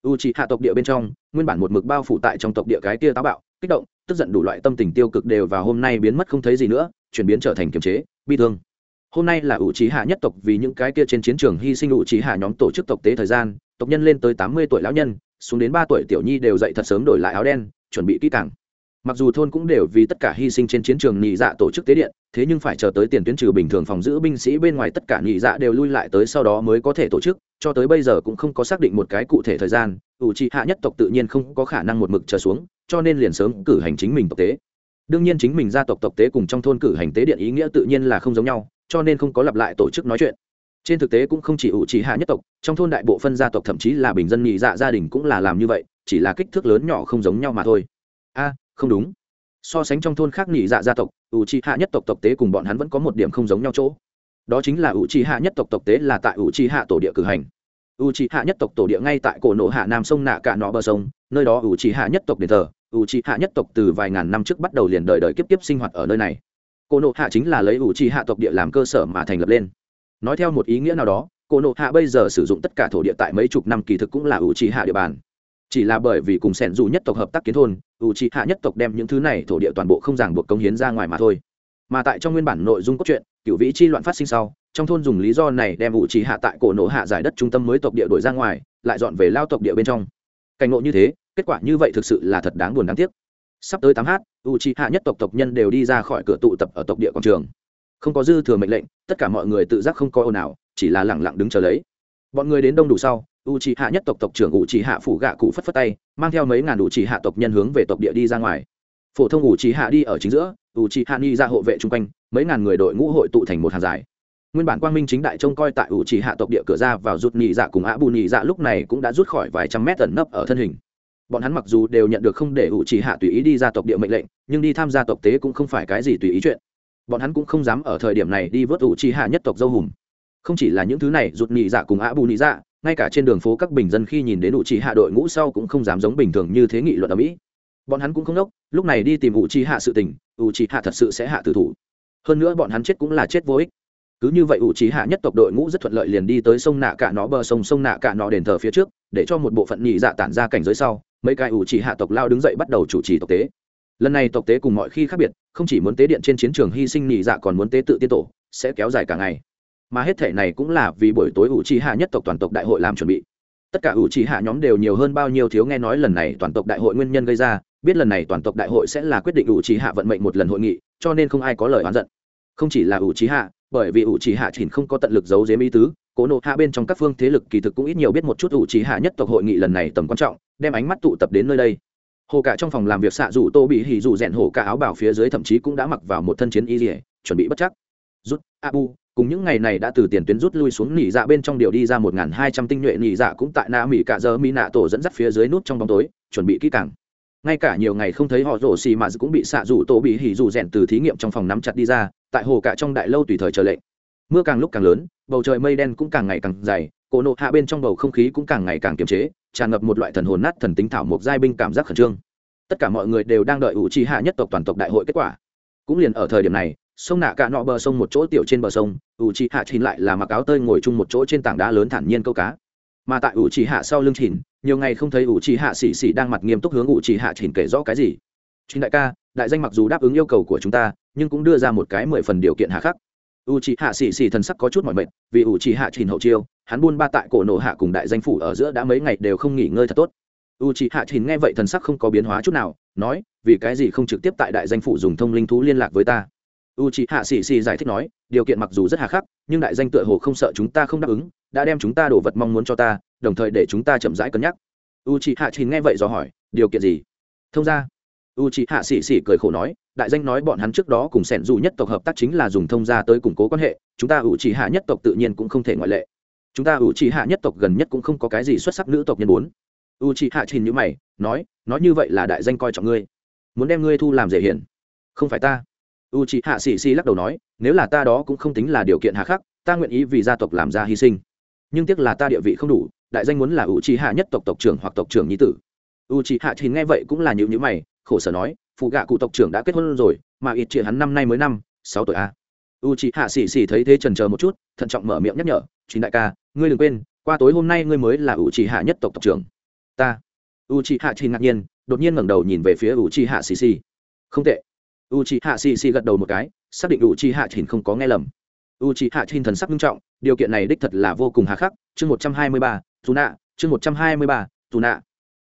U trị hạ tộc địa bên trong, nguyên bản một mực bao phủ tại trong tộc địa cái kia táo bạo, kích động, tức giận đủ loại tâm tình tiêu cực đều và hôm nay biến mất không thấy gì nữa, chuyển biến trở thành kiềm chế, bi thương. Hôm nay là ủ trí hạ nhất tộc vì những cái kia trên chiến trường hy sinh ủ trí hạ nhóm tổ chức tộc tế thời gian tộc nhân lên tới tám mươi tuổi lão nhân, xuống đến ba tuổi tiểu nhi đều dậy thật sớm đổi lại áo đen, chuẩn bị kỹ càng. Mặc dù thôn cũng đều vì tất cả hy sinh trên chiến trường nhị dạ tổ chức tế điện, thế nhưng phải chờ tới tiền tuyến trừ bình thường phòng giữ binh sĩ bên ngoài tất cả nhị dạ đều lui lại tới sau đó mới có thể tổ chức, cho tới bây giờ cũng không có xác định một cái cụ thể thời gian, ủ trị hạ nhất tộc tự nhiên không có khả năng một mực chờ xuống, cho nên liền sớm cử hành chính mình tộc tế. Đương nhiên chính mình gia tộc tộc tế cùng trong thôn cử hành tế điện ý nghĩa tự nhiên là không giống nhau, cho nên không có lặp lại tổ chức nói chuyện trên thực tế cũng không chỉ ủ trì hạ nhất tộc, trong thôn đại bộ phân gia tộc thậm chí là bình dân nhị dạ gia đình cũng là làm như vậy, chỉ là kích thước lớn nhỏ không giống nhau mà thôi. A, không đúng. So sánh trong thôn khác nhị dạ gia tộc, ủ trì hạ nhất tộc tộc tế cùng bọn hắn vẫn có một điểm không giống nhau chỗ. Đó chính là ủ trì hạ nhất tộc tộc tế là tại ủ trì hạ tổ địa cử hành. Ủ trì hạ nhất tộc tổ địa ngay tại cổ nộ hạ nam sông nạ cả nọ bờ sông, nơi đó ủ trì hạ nhất tộc đền thờ, ủ trì hạ nhất tộc từ vài ngàn năm trước bắt đầu liền đời đời kiếp kiếp sinh hoạt ở nơi này. Cổ nộ hạ chính là lấy ủ trì hạ tộc địa làm cơ sở mà thành lập lên nói theo một ý nghĩa nào đó cổ nộ hạ bây giờ sử dụng tất cả thổ địa tại mấy chục năm kỳ thực cũng là ủ trì hạ địa bàn. Chỉ là bởi vì cùng sẻn dù nhất tộc hợp tác kiến thôn, ủ trì hạ nhất tộc đem những thứ này thổ địa toàn bộ không ràng buộc công hiến ra ngoài mà thôi. Mà tại trong nguyên bản nội dung cốt truyện cựu vĩ chi loạn phát sinh sau, trong thôn dùng lý do này đem ủ trì hạ tại cổ nộ hạ giải đất trung tâm mới tộc địa đổi ra ngoài, lại dọn về lao tộc địa bên trong. Cảnh ngộ như thế, kết quả như vậy thực sự là thật đáng buồn đáng tiếc. Sắp tới tám h u c hạ nhất tộc tộc nhân đều đi ra khỏi cửa tụ tập ở tộc địa quảng trường không có dư thừa mệnh lệnh, tất cả mọi người tự giác không có ồn ào, chỉ là lẳng lặng đứng chờ lấy. Bọn người đến đông đủ sau u c hạ nhất tộc tộc trưởng u c hạ phủ gạ cụ phất phất tay, mang theo mấy ngàn u c hạ tộc nhân hướng về tộc địa đi ra ngoài. Phổ thông u c hạ đi ở chính giữa u c hạ ni ra hộ vệ chung quanh, mấy ngàn người đội ngũ hội tụ thành một hàng dài. Nguyên bản quang minh chính đại trông coi tại u c hạ tộc địa cửa ra vào rút nhị dạ cùng ạ bù nhị dạ lúc này cũng đã rút khỏi vài trăm mét tận nấp ở thân hình. Bọn hắn mặc dù đều nhận được không để u c hạ tùy ý đi ra tộc địa mệnh lệnh, nhưng đi tham gia tộc tế cũng không phải cái gì tùy ý chuyện bọn hắn cũng không dám ở thời điểm này đi vớt u trì hạ nhất tộc dâu hùm. Không chỉ là những thứ này, rụt nhị dạ cùng ạ bù nhị dạ ngay cả trên đường phố các bình dân khi nhìn đến ủ trì hạ đội ngũ sau cũng không dám giống bình thường như thế nghị luận ở mỹ. Bọn hắn cũng không đốc, lúc này đi tìm ủ trì hạ sự tình, ủ trì hạ thật sự sẽ hạ tử thủ. Hơn nữa bọn hắn chết cũng là chết vô ích. Cứ như vậy ủ trì hạ nhất tộc đội ngũ rất thuận lợi liền đi tới sông nạ cả nó bờ sông sông nạ cả nó đền thờ phía trước, để cho một bộ phận nhị dạ tản ra cảnh giới sau, mấy cái ủ trì hạ tộc lao đứng dậy bắt đầu chủ trì tộc tế lần này tộc tế cùng mọi khi khác biệt, không chỉ muốn tế điện trên chiến trường hy sinh nhị dạ còn muốn tế tự tiên tổ, sẽ kéo dài cả ngày. Mà hết thể này cũng là vì buổi tối ủ trì hạ nhất tộc toàn tộc đại hội làm chuẩn bị. Tất cả ủ trì hạ nhóm đều nhiều hơn bao nhiêu thiếu nghe nói lần này toàn tộc đại hội nguyên nhân gây ra, biết lần này toàn tộc đại hội sẽ là quyết định ủ trì hạ vận mệnh một lần hội nghị, cho nên không ai có lời oán giận. Không chỉ là ủ trì hạ bởi vì ủ trì hạ chỉnh không có tận lực giấu giếm ý tứ, cố nộ hạ bên trong các phương thế lực kỳ thực cũng ít nhiều biết một chút ủ trì hạ nhất tộc hội nghị lần này tầm quan trọng, đem ánh mắt tụ tập đến nơi đây hồ cả trong phòng làm việc xạ rủ tô bị hỉ rủ rèn hổ cả áo bảo phía dưới thậm chí cũng đã mặc vào một thân chiến y dỉa chuẩn bị bất chắc. Rút, abu, cùng những ngày này đã từ tiền tuyến rút lui xuống nỉ dạ bên trong điều đi ra một n hai trăm tinh nhuệ nỉ dạ cũng tại na mỹ cả giờ mỹ nạ tổ dẫn dắt phía dưới nút trong bóng tối, chuẩn bị kỹ càng. Ngay cả nhiều ngày không thấy họ rổ xì mà cũng bị xạ rủ tổ bị hỉ rủ rèn từ thí nghiệm trong phòng nắm chặt đi ra, tại hồ cả trong đại lâu tùy thời chờ lệnh. Mưa càng lúc càng lớn, bầu trời mây đen cũng càng ngày càng dày, cổ nộ hạ bên trong bầu không khí cũng càng ngày càng kiềm chế tràn ngập một loại thần hồn nát thần tính thảo mộc giai binh cảm giác khẩn trương. Tất cả mọi người đều đang đợi ủ trì hạ nhất tộc toàn tộc đại hội kết quả. Cũng liền ở thời điểm này, sông nạ cả nọ bờ sông một chỗ tiểu trên bờ sông, ủ trì hạ chín lại là mặc áo tơi ngồi chung một chỗ trên tảng đá lớn thản nhiên câu cá. Mà tại ủ trì hạ sau lưng chỉnh, nhiều ngày không thấy ủ trì hạ xỉ xỉ đang mặt nghiêm túc hướng ủ trì hạ chỉnh kể rõ cái gì. Chính đại ca, đại danh mặc dù đáp ứng yêu cầu của chúng ta, nhưng cũng đưa ra một cái mười phần điều kiện hạ khắc. U c hạ xì xì thần sắc có chút mỏi mệt, vì u c hạ trình hậu chiêu hắn buôn ba tại cổ nổ hạ cùng đại danh phủ ở giữa đã mấy ngày đều không nghỉ ngơi thật tốt. U c hạ trình nghe vậy thần sắc không có biến hóa chút nào, nói, vì cái gì không trực tiếp tại đại danh phủ dùng thông linh thú liên lạc với ta? U c hạ xì xì giải thích nói, điều kiện mặc dù rất hà khắc, nhưng đại danh tựa hồ không sợ chúng ta không đáp ứng, đã đem chúng ta đổ vật mong muốn cho ta, đồng thời để chúng ta chậm rãi cân nhắc. U c hạ trình nghe vậy do hỏi, điều kiện gì? Thông ra u c hạ xì xì cười khổ nói, đại danh nói bọn hắn trước đó cùng sẻn dù nhất tộc hợp tác chính là dùng thông gia tới củng cố quan hệ, chúng ta ủ chỉ hạ nhất tộc tự nhiên cũng không thể ngoại lệ chúng ta ủ chỉ hạ nhất tộc gần nhất cũng không có cái gì xuất sắc nữ tộc nhân bốn u chỉ hạ trình như mày, nói nói như vậy là đại danh coi trọng ngươi. Muốn đem ngươi thu làm dễ hiển không phải ta. U chỉ hạ xì xì lắc đầu nói, nếu là ta đó cũng không tính là điều kiện hạ khắc, ta nguyện ý vì gia tộc làm ra hy sinh. Nhưng tiếc là ta địa vị không đủ, đại danh muốn là u chỉ hạ nhất tộc tộc trưởng hoặc tộc trưởng nhi tử. U chỉ hạ trình nghe vậy cũng là nhữ nhữ mày, khổ sở nói, phụ gạ cụ tộc trưởng đã kết hôn rồi, mà ít chia hắn năm nay mới năm, sáu tuổi a. U chị hạ xì xì thấy thế trần chờ một chút, thận trọng mở miệng nhắc nhở chính đại ca ngươi đừng quên, qua tối hôm nay ngươi mới là u chị hạ nhất tộc tộc trưởng. Ta. U chị hạ chỉ ngạc nhiên, đột nhiên ngẩng đầu nhìn về phía u chị hạ xì xì. không tệ. U chị hạ xì xì gật đầu một cái, xác định u chị hạ chỉ không có nghe lầm. U chị hạ chỉ thần sắc nghiêm trọng, điều kiện này đích thật là vô cùng hà khắc. Chương một trăm hai mươi ba dù nạ chương một trăm hai mươi ba dù nạ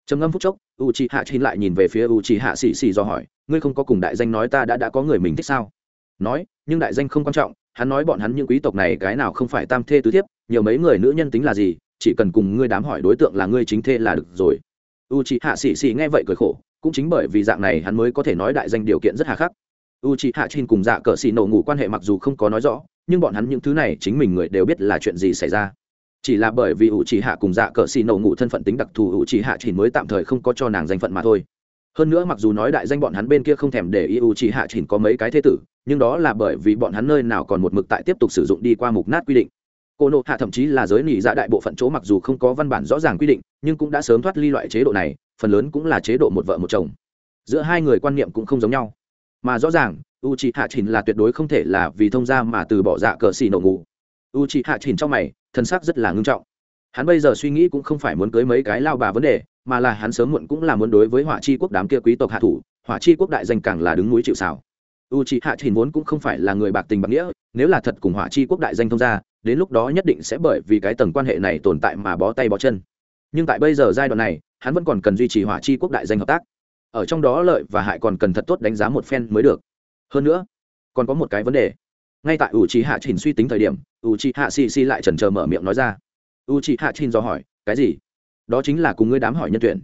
trầm ngâm phút chốc u c hạ chín lại nhìn về phía u c hạ xì xì do hỏi, ngươi không có cùng đại danh nói ta đã đã có người mình thích sao? Nói, nhưng đại danh không quan trọng hắn nói bọn hắn những quý tộc này cái nào không phải tam thê tứ thiếp, nhiều mấy người nữ nhân tính là gì, chỉ cần cùng ngươi đám hỏi đối tượng là ngươi chính thê là được rồi. U c h hạ xì xì nghe vậy cười khổ, cũng chính bởi vì dạng này hắn mới có thể nói đại danh điều kiện rất hà khắc. U c h hạ trên cùng dạ cờ xì nổ ngủ quan hệ mặc dù không có nói rõ, nhưng bọn hắn những thứ này chính mình người đều biết là chuyện gì xảy ra. Chỉ là bởi vì u chị hạ cùng dạ cờ xì nổ ngủ thân phận tính đặc thù u chị hạ chỉ mới tạm thời không có cho nàng danh phận mà thôi hơn nữa mặc dù nói đại danh bọn hắn bên kia không thèm để ý chỉ hạ chỉnh có mấy cái thế tử, nhưng đó là bởi vì bọn hắn nơi nào còn một mực tại tiếp tục sử dụng đi qua mục nát quy định. Cô nộ hạ thậm chí là giới nỉ dạ đại bộ phận chỗ mặc dù không có văn bản rõ ràng quy định, nhưng cũng đã sớm thoát ly loại chế độ này, phần lớn cũng là chế độ một vợ một chồng. Giữa hai người quan niệm cũng không giống nhau. Mà rõ ràng u c h hạ trình là tuyệt đối không thể là vì thông gia mà từ bỏ dạ cờ xì nổ ngủ. U c h hạ trình trong mày thân xác rất là ngưng trọng. Hắn bây giờ suy nghĩ cũng không phải muốn cưới mấy cái lao bà vấn đề mà là hắn sớm muộn cũng là muốn đối với hỏa chi quốc đám kia quý tộc hạ thủ, hỏa chi quốc đại danh càng là đứng núi chịu xảo u c h hạ trình vốn cũng không phải là người bạc tình bạc nghĩa, nếu là thật cùng hỏa chi quốc đại danh thông ra, đến lúc đó nhất định sẽ bởi vì cái tầng quan hệ này tồn tại mà bó tay bó chân. Nhưng tại bây giờ giai đoạn này, hắn vẫn còn cần duy trì hỏa chi quốc đại danh hợp tác. Ở trong đó lợi và hại còn cần thật tốt đánh giá một phen mới được. Hơn nữa, còn có một cái vấn đề. Ngay tại u c hạ trình suy tính thời điểm u c hạ si si lại trần trờ mở miệng nói ra. U c hạ trình do hỏi, cái gì? Đó chính là cùng ngươi đám hỏi nhân tuyển.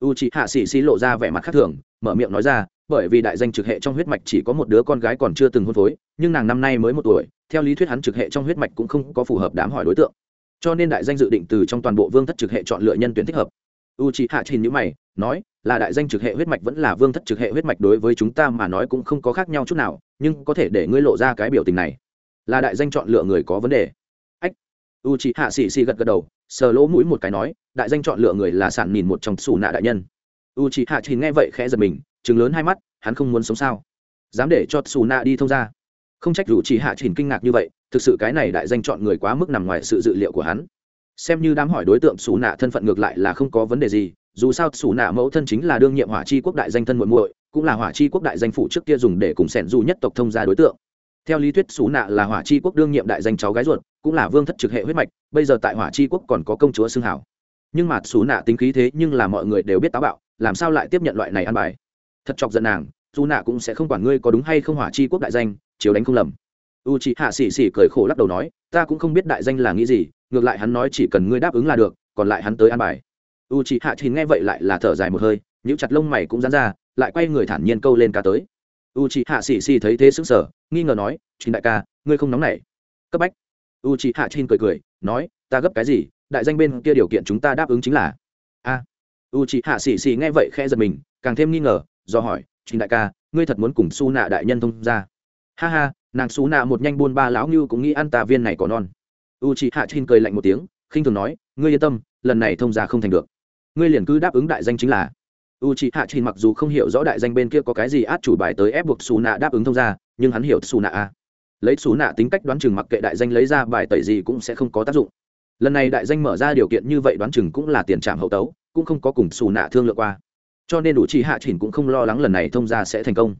U chị hạ si si lộ ra vẻ mặt khác thường, mở miệng nói ra, bởi vì đại danh trực hệ trong huyết mạch chỉ có một đứa con gái còn chưa từng hôn phối, nhưng nàng năm nay mới một tuổi, theo lý thuyết hắn trực hệ trong huyết mạch cũng không có phù hợp đám hỏi đối tượng. Cho nên đại danh dự định từ trong toàn bộ vương thất trực hệ chọn lựa nhân tuyển thích hợp. U chị hạ trình nhữ mày, nói, là đại danh trực hệ huyết mạch vẫn là vương thất trực hệ huyết mạch đối với chúng ta mà nói cũng không có khác nhau chút nào, nhưng có thể để ngươi lộ ra cái biểu tình này, là đại danh chọn lựa người có vấn đề u c hạ xì xì gật gật đầu, sờ lỗ mũi một cái nói, đại danh chọn lựa người là sản nhìn một trong xù nạ đại nhân. U chị hạ chỉ nghe vậy khẽ giật mình chừng lớn hai mắt, hắn không muốn sống sao? Dám để cho xù nạ đi thông ra không trách u chị hạ chỉ kinh ngạc như vậy, thực sự cái này đại danh chọn người quá mức nằm ngoài sự dự liệu của hắn. Xem như đám hỏi đối tượng xù nạ thân phận ngược lại là không có vấn đề gì, dù sao xù nạ mẫu thân chính là đương nhiệm hỏa chi quốc đại danh thân muội muội, cũng là hỏa chi quốc đại danh phụ trước kia dùng để cùng sẻn dù nhất tộc thông gia đối tượng theo lý thuyết Xú nạ là hỏa chi quốc đương nhiệm đại danh cháu gái ruột, cũng là vương thất trực hệ huyết mạch, bây giờ tại hỏa chi quốc còn có công chúa xương hảo. Nhưng mà Xú nạ tính khí thế nhưng là mọi người đều biết táo bạo, làm sao lại tiếp nhận loại này ăn bài? Thật chọc giận nàng dù nạ cũng sẽ không quản ngươi có đúng hay không hỏa chi quốc đại danh, chiếu đánh không lầm. U c hạ xỉ xỉ cười khổ lắc đầu nói, ta cũng không biết đại danh là nghĩ gì, ngược lại hắn nói chỉ cần ngươi đáp ứng là được, còn lại hắn tới ăn bài. U c hạ thì nghe vậy lại là thở dài một hơi những chặt lông mày cũng dán ra, lại quay người thản nhiên câu lên ca tới u c hạ xì xì thấy thế xứng sở nghi ngờ nói chính đại ca, ngươi không nóng nảy. Cấp bách. U c hạ chin cười cười, nói, ta gấp cái gì? Đại danh bên kia điều kiện chúng ta đáp ứng chính là a. U c hạ xì xì nghe vậy khẽ giật mình, càng thêm nghi ngờ, do hỏi chính đại ca, ngươi thật muốn cùng su nạ đại nhân thông ra ha ha, nàng Su nạ một nhanh buôn ba lão ngưu cũng nghĩ ăn tà viên này có non. U chị hạ chin cười lạnh một tiếng, khinh thường nói, ngươi yên tâm, lần này thông ra không thành được. Ngươi liền cứ đáp ứng đại danh chính là u chị hạ chin mặc dù không hiểu rõ đại danh bên kia có cái gì át chủ bài tới ép buộc xù nạ đáp ứng thông ra nhưng hắn hiểu xù nạ a à. lấy xù nạ tính cách đoán chừng mặc kệ đại danh lấy ra bài tẩy gì cũng sẽ không có tác dụng. Lần này đại danh mở ra điều kiện như vậy đoán chừng cũng là tiền trạm hậu tấu cũng không có cùng xù nạ thương lượng qua. Cho nên đủ i hạ chỉnh cũng không lo lắng lần này thông ra sẽ thành công.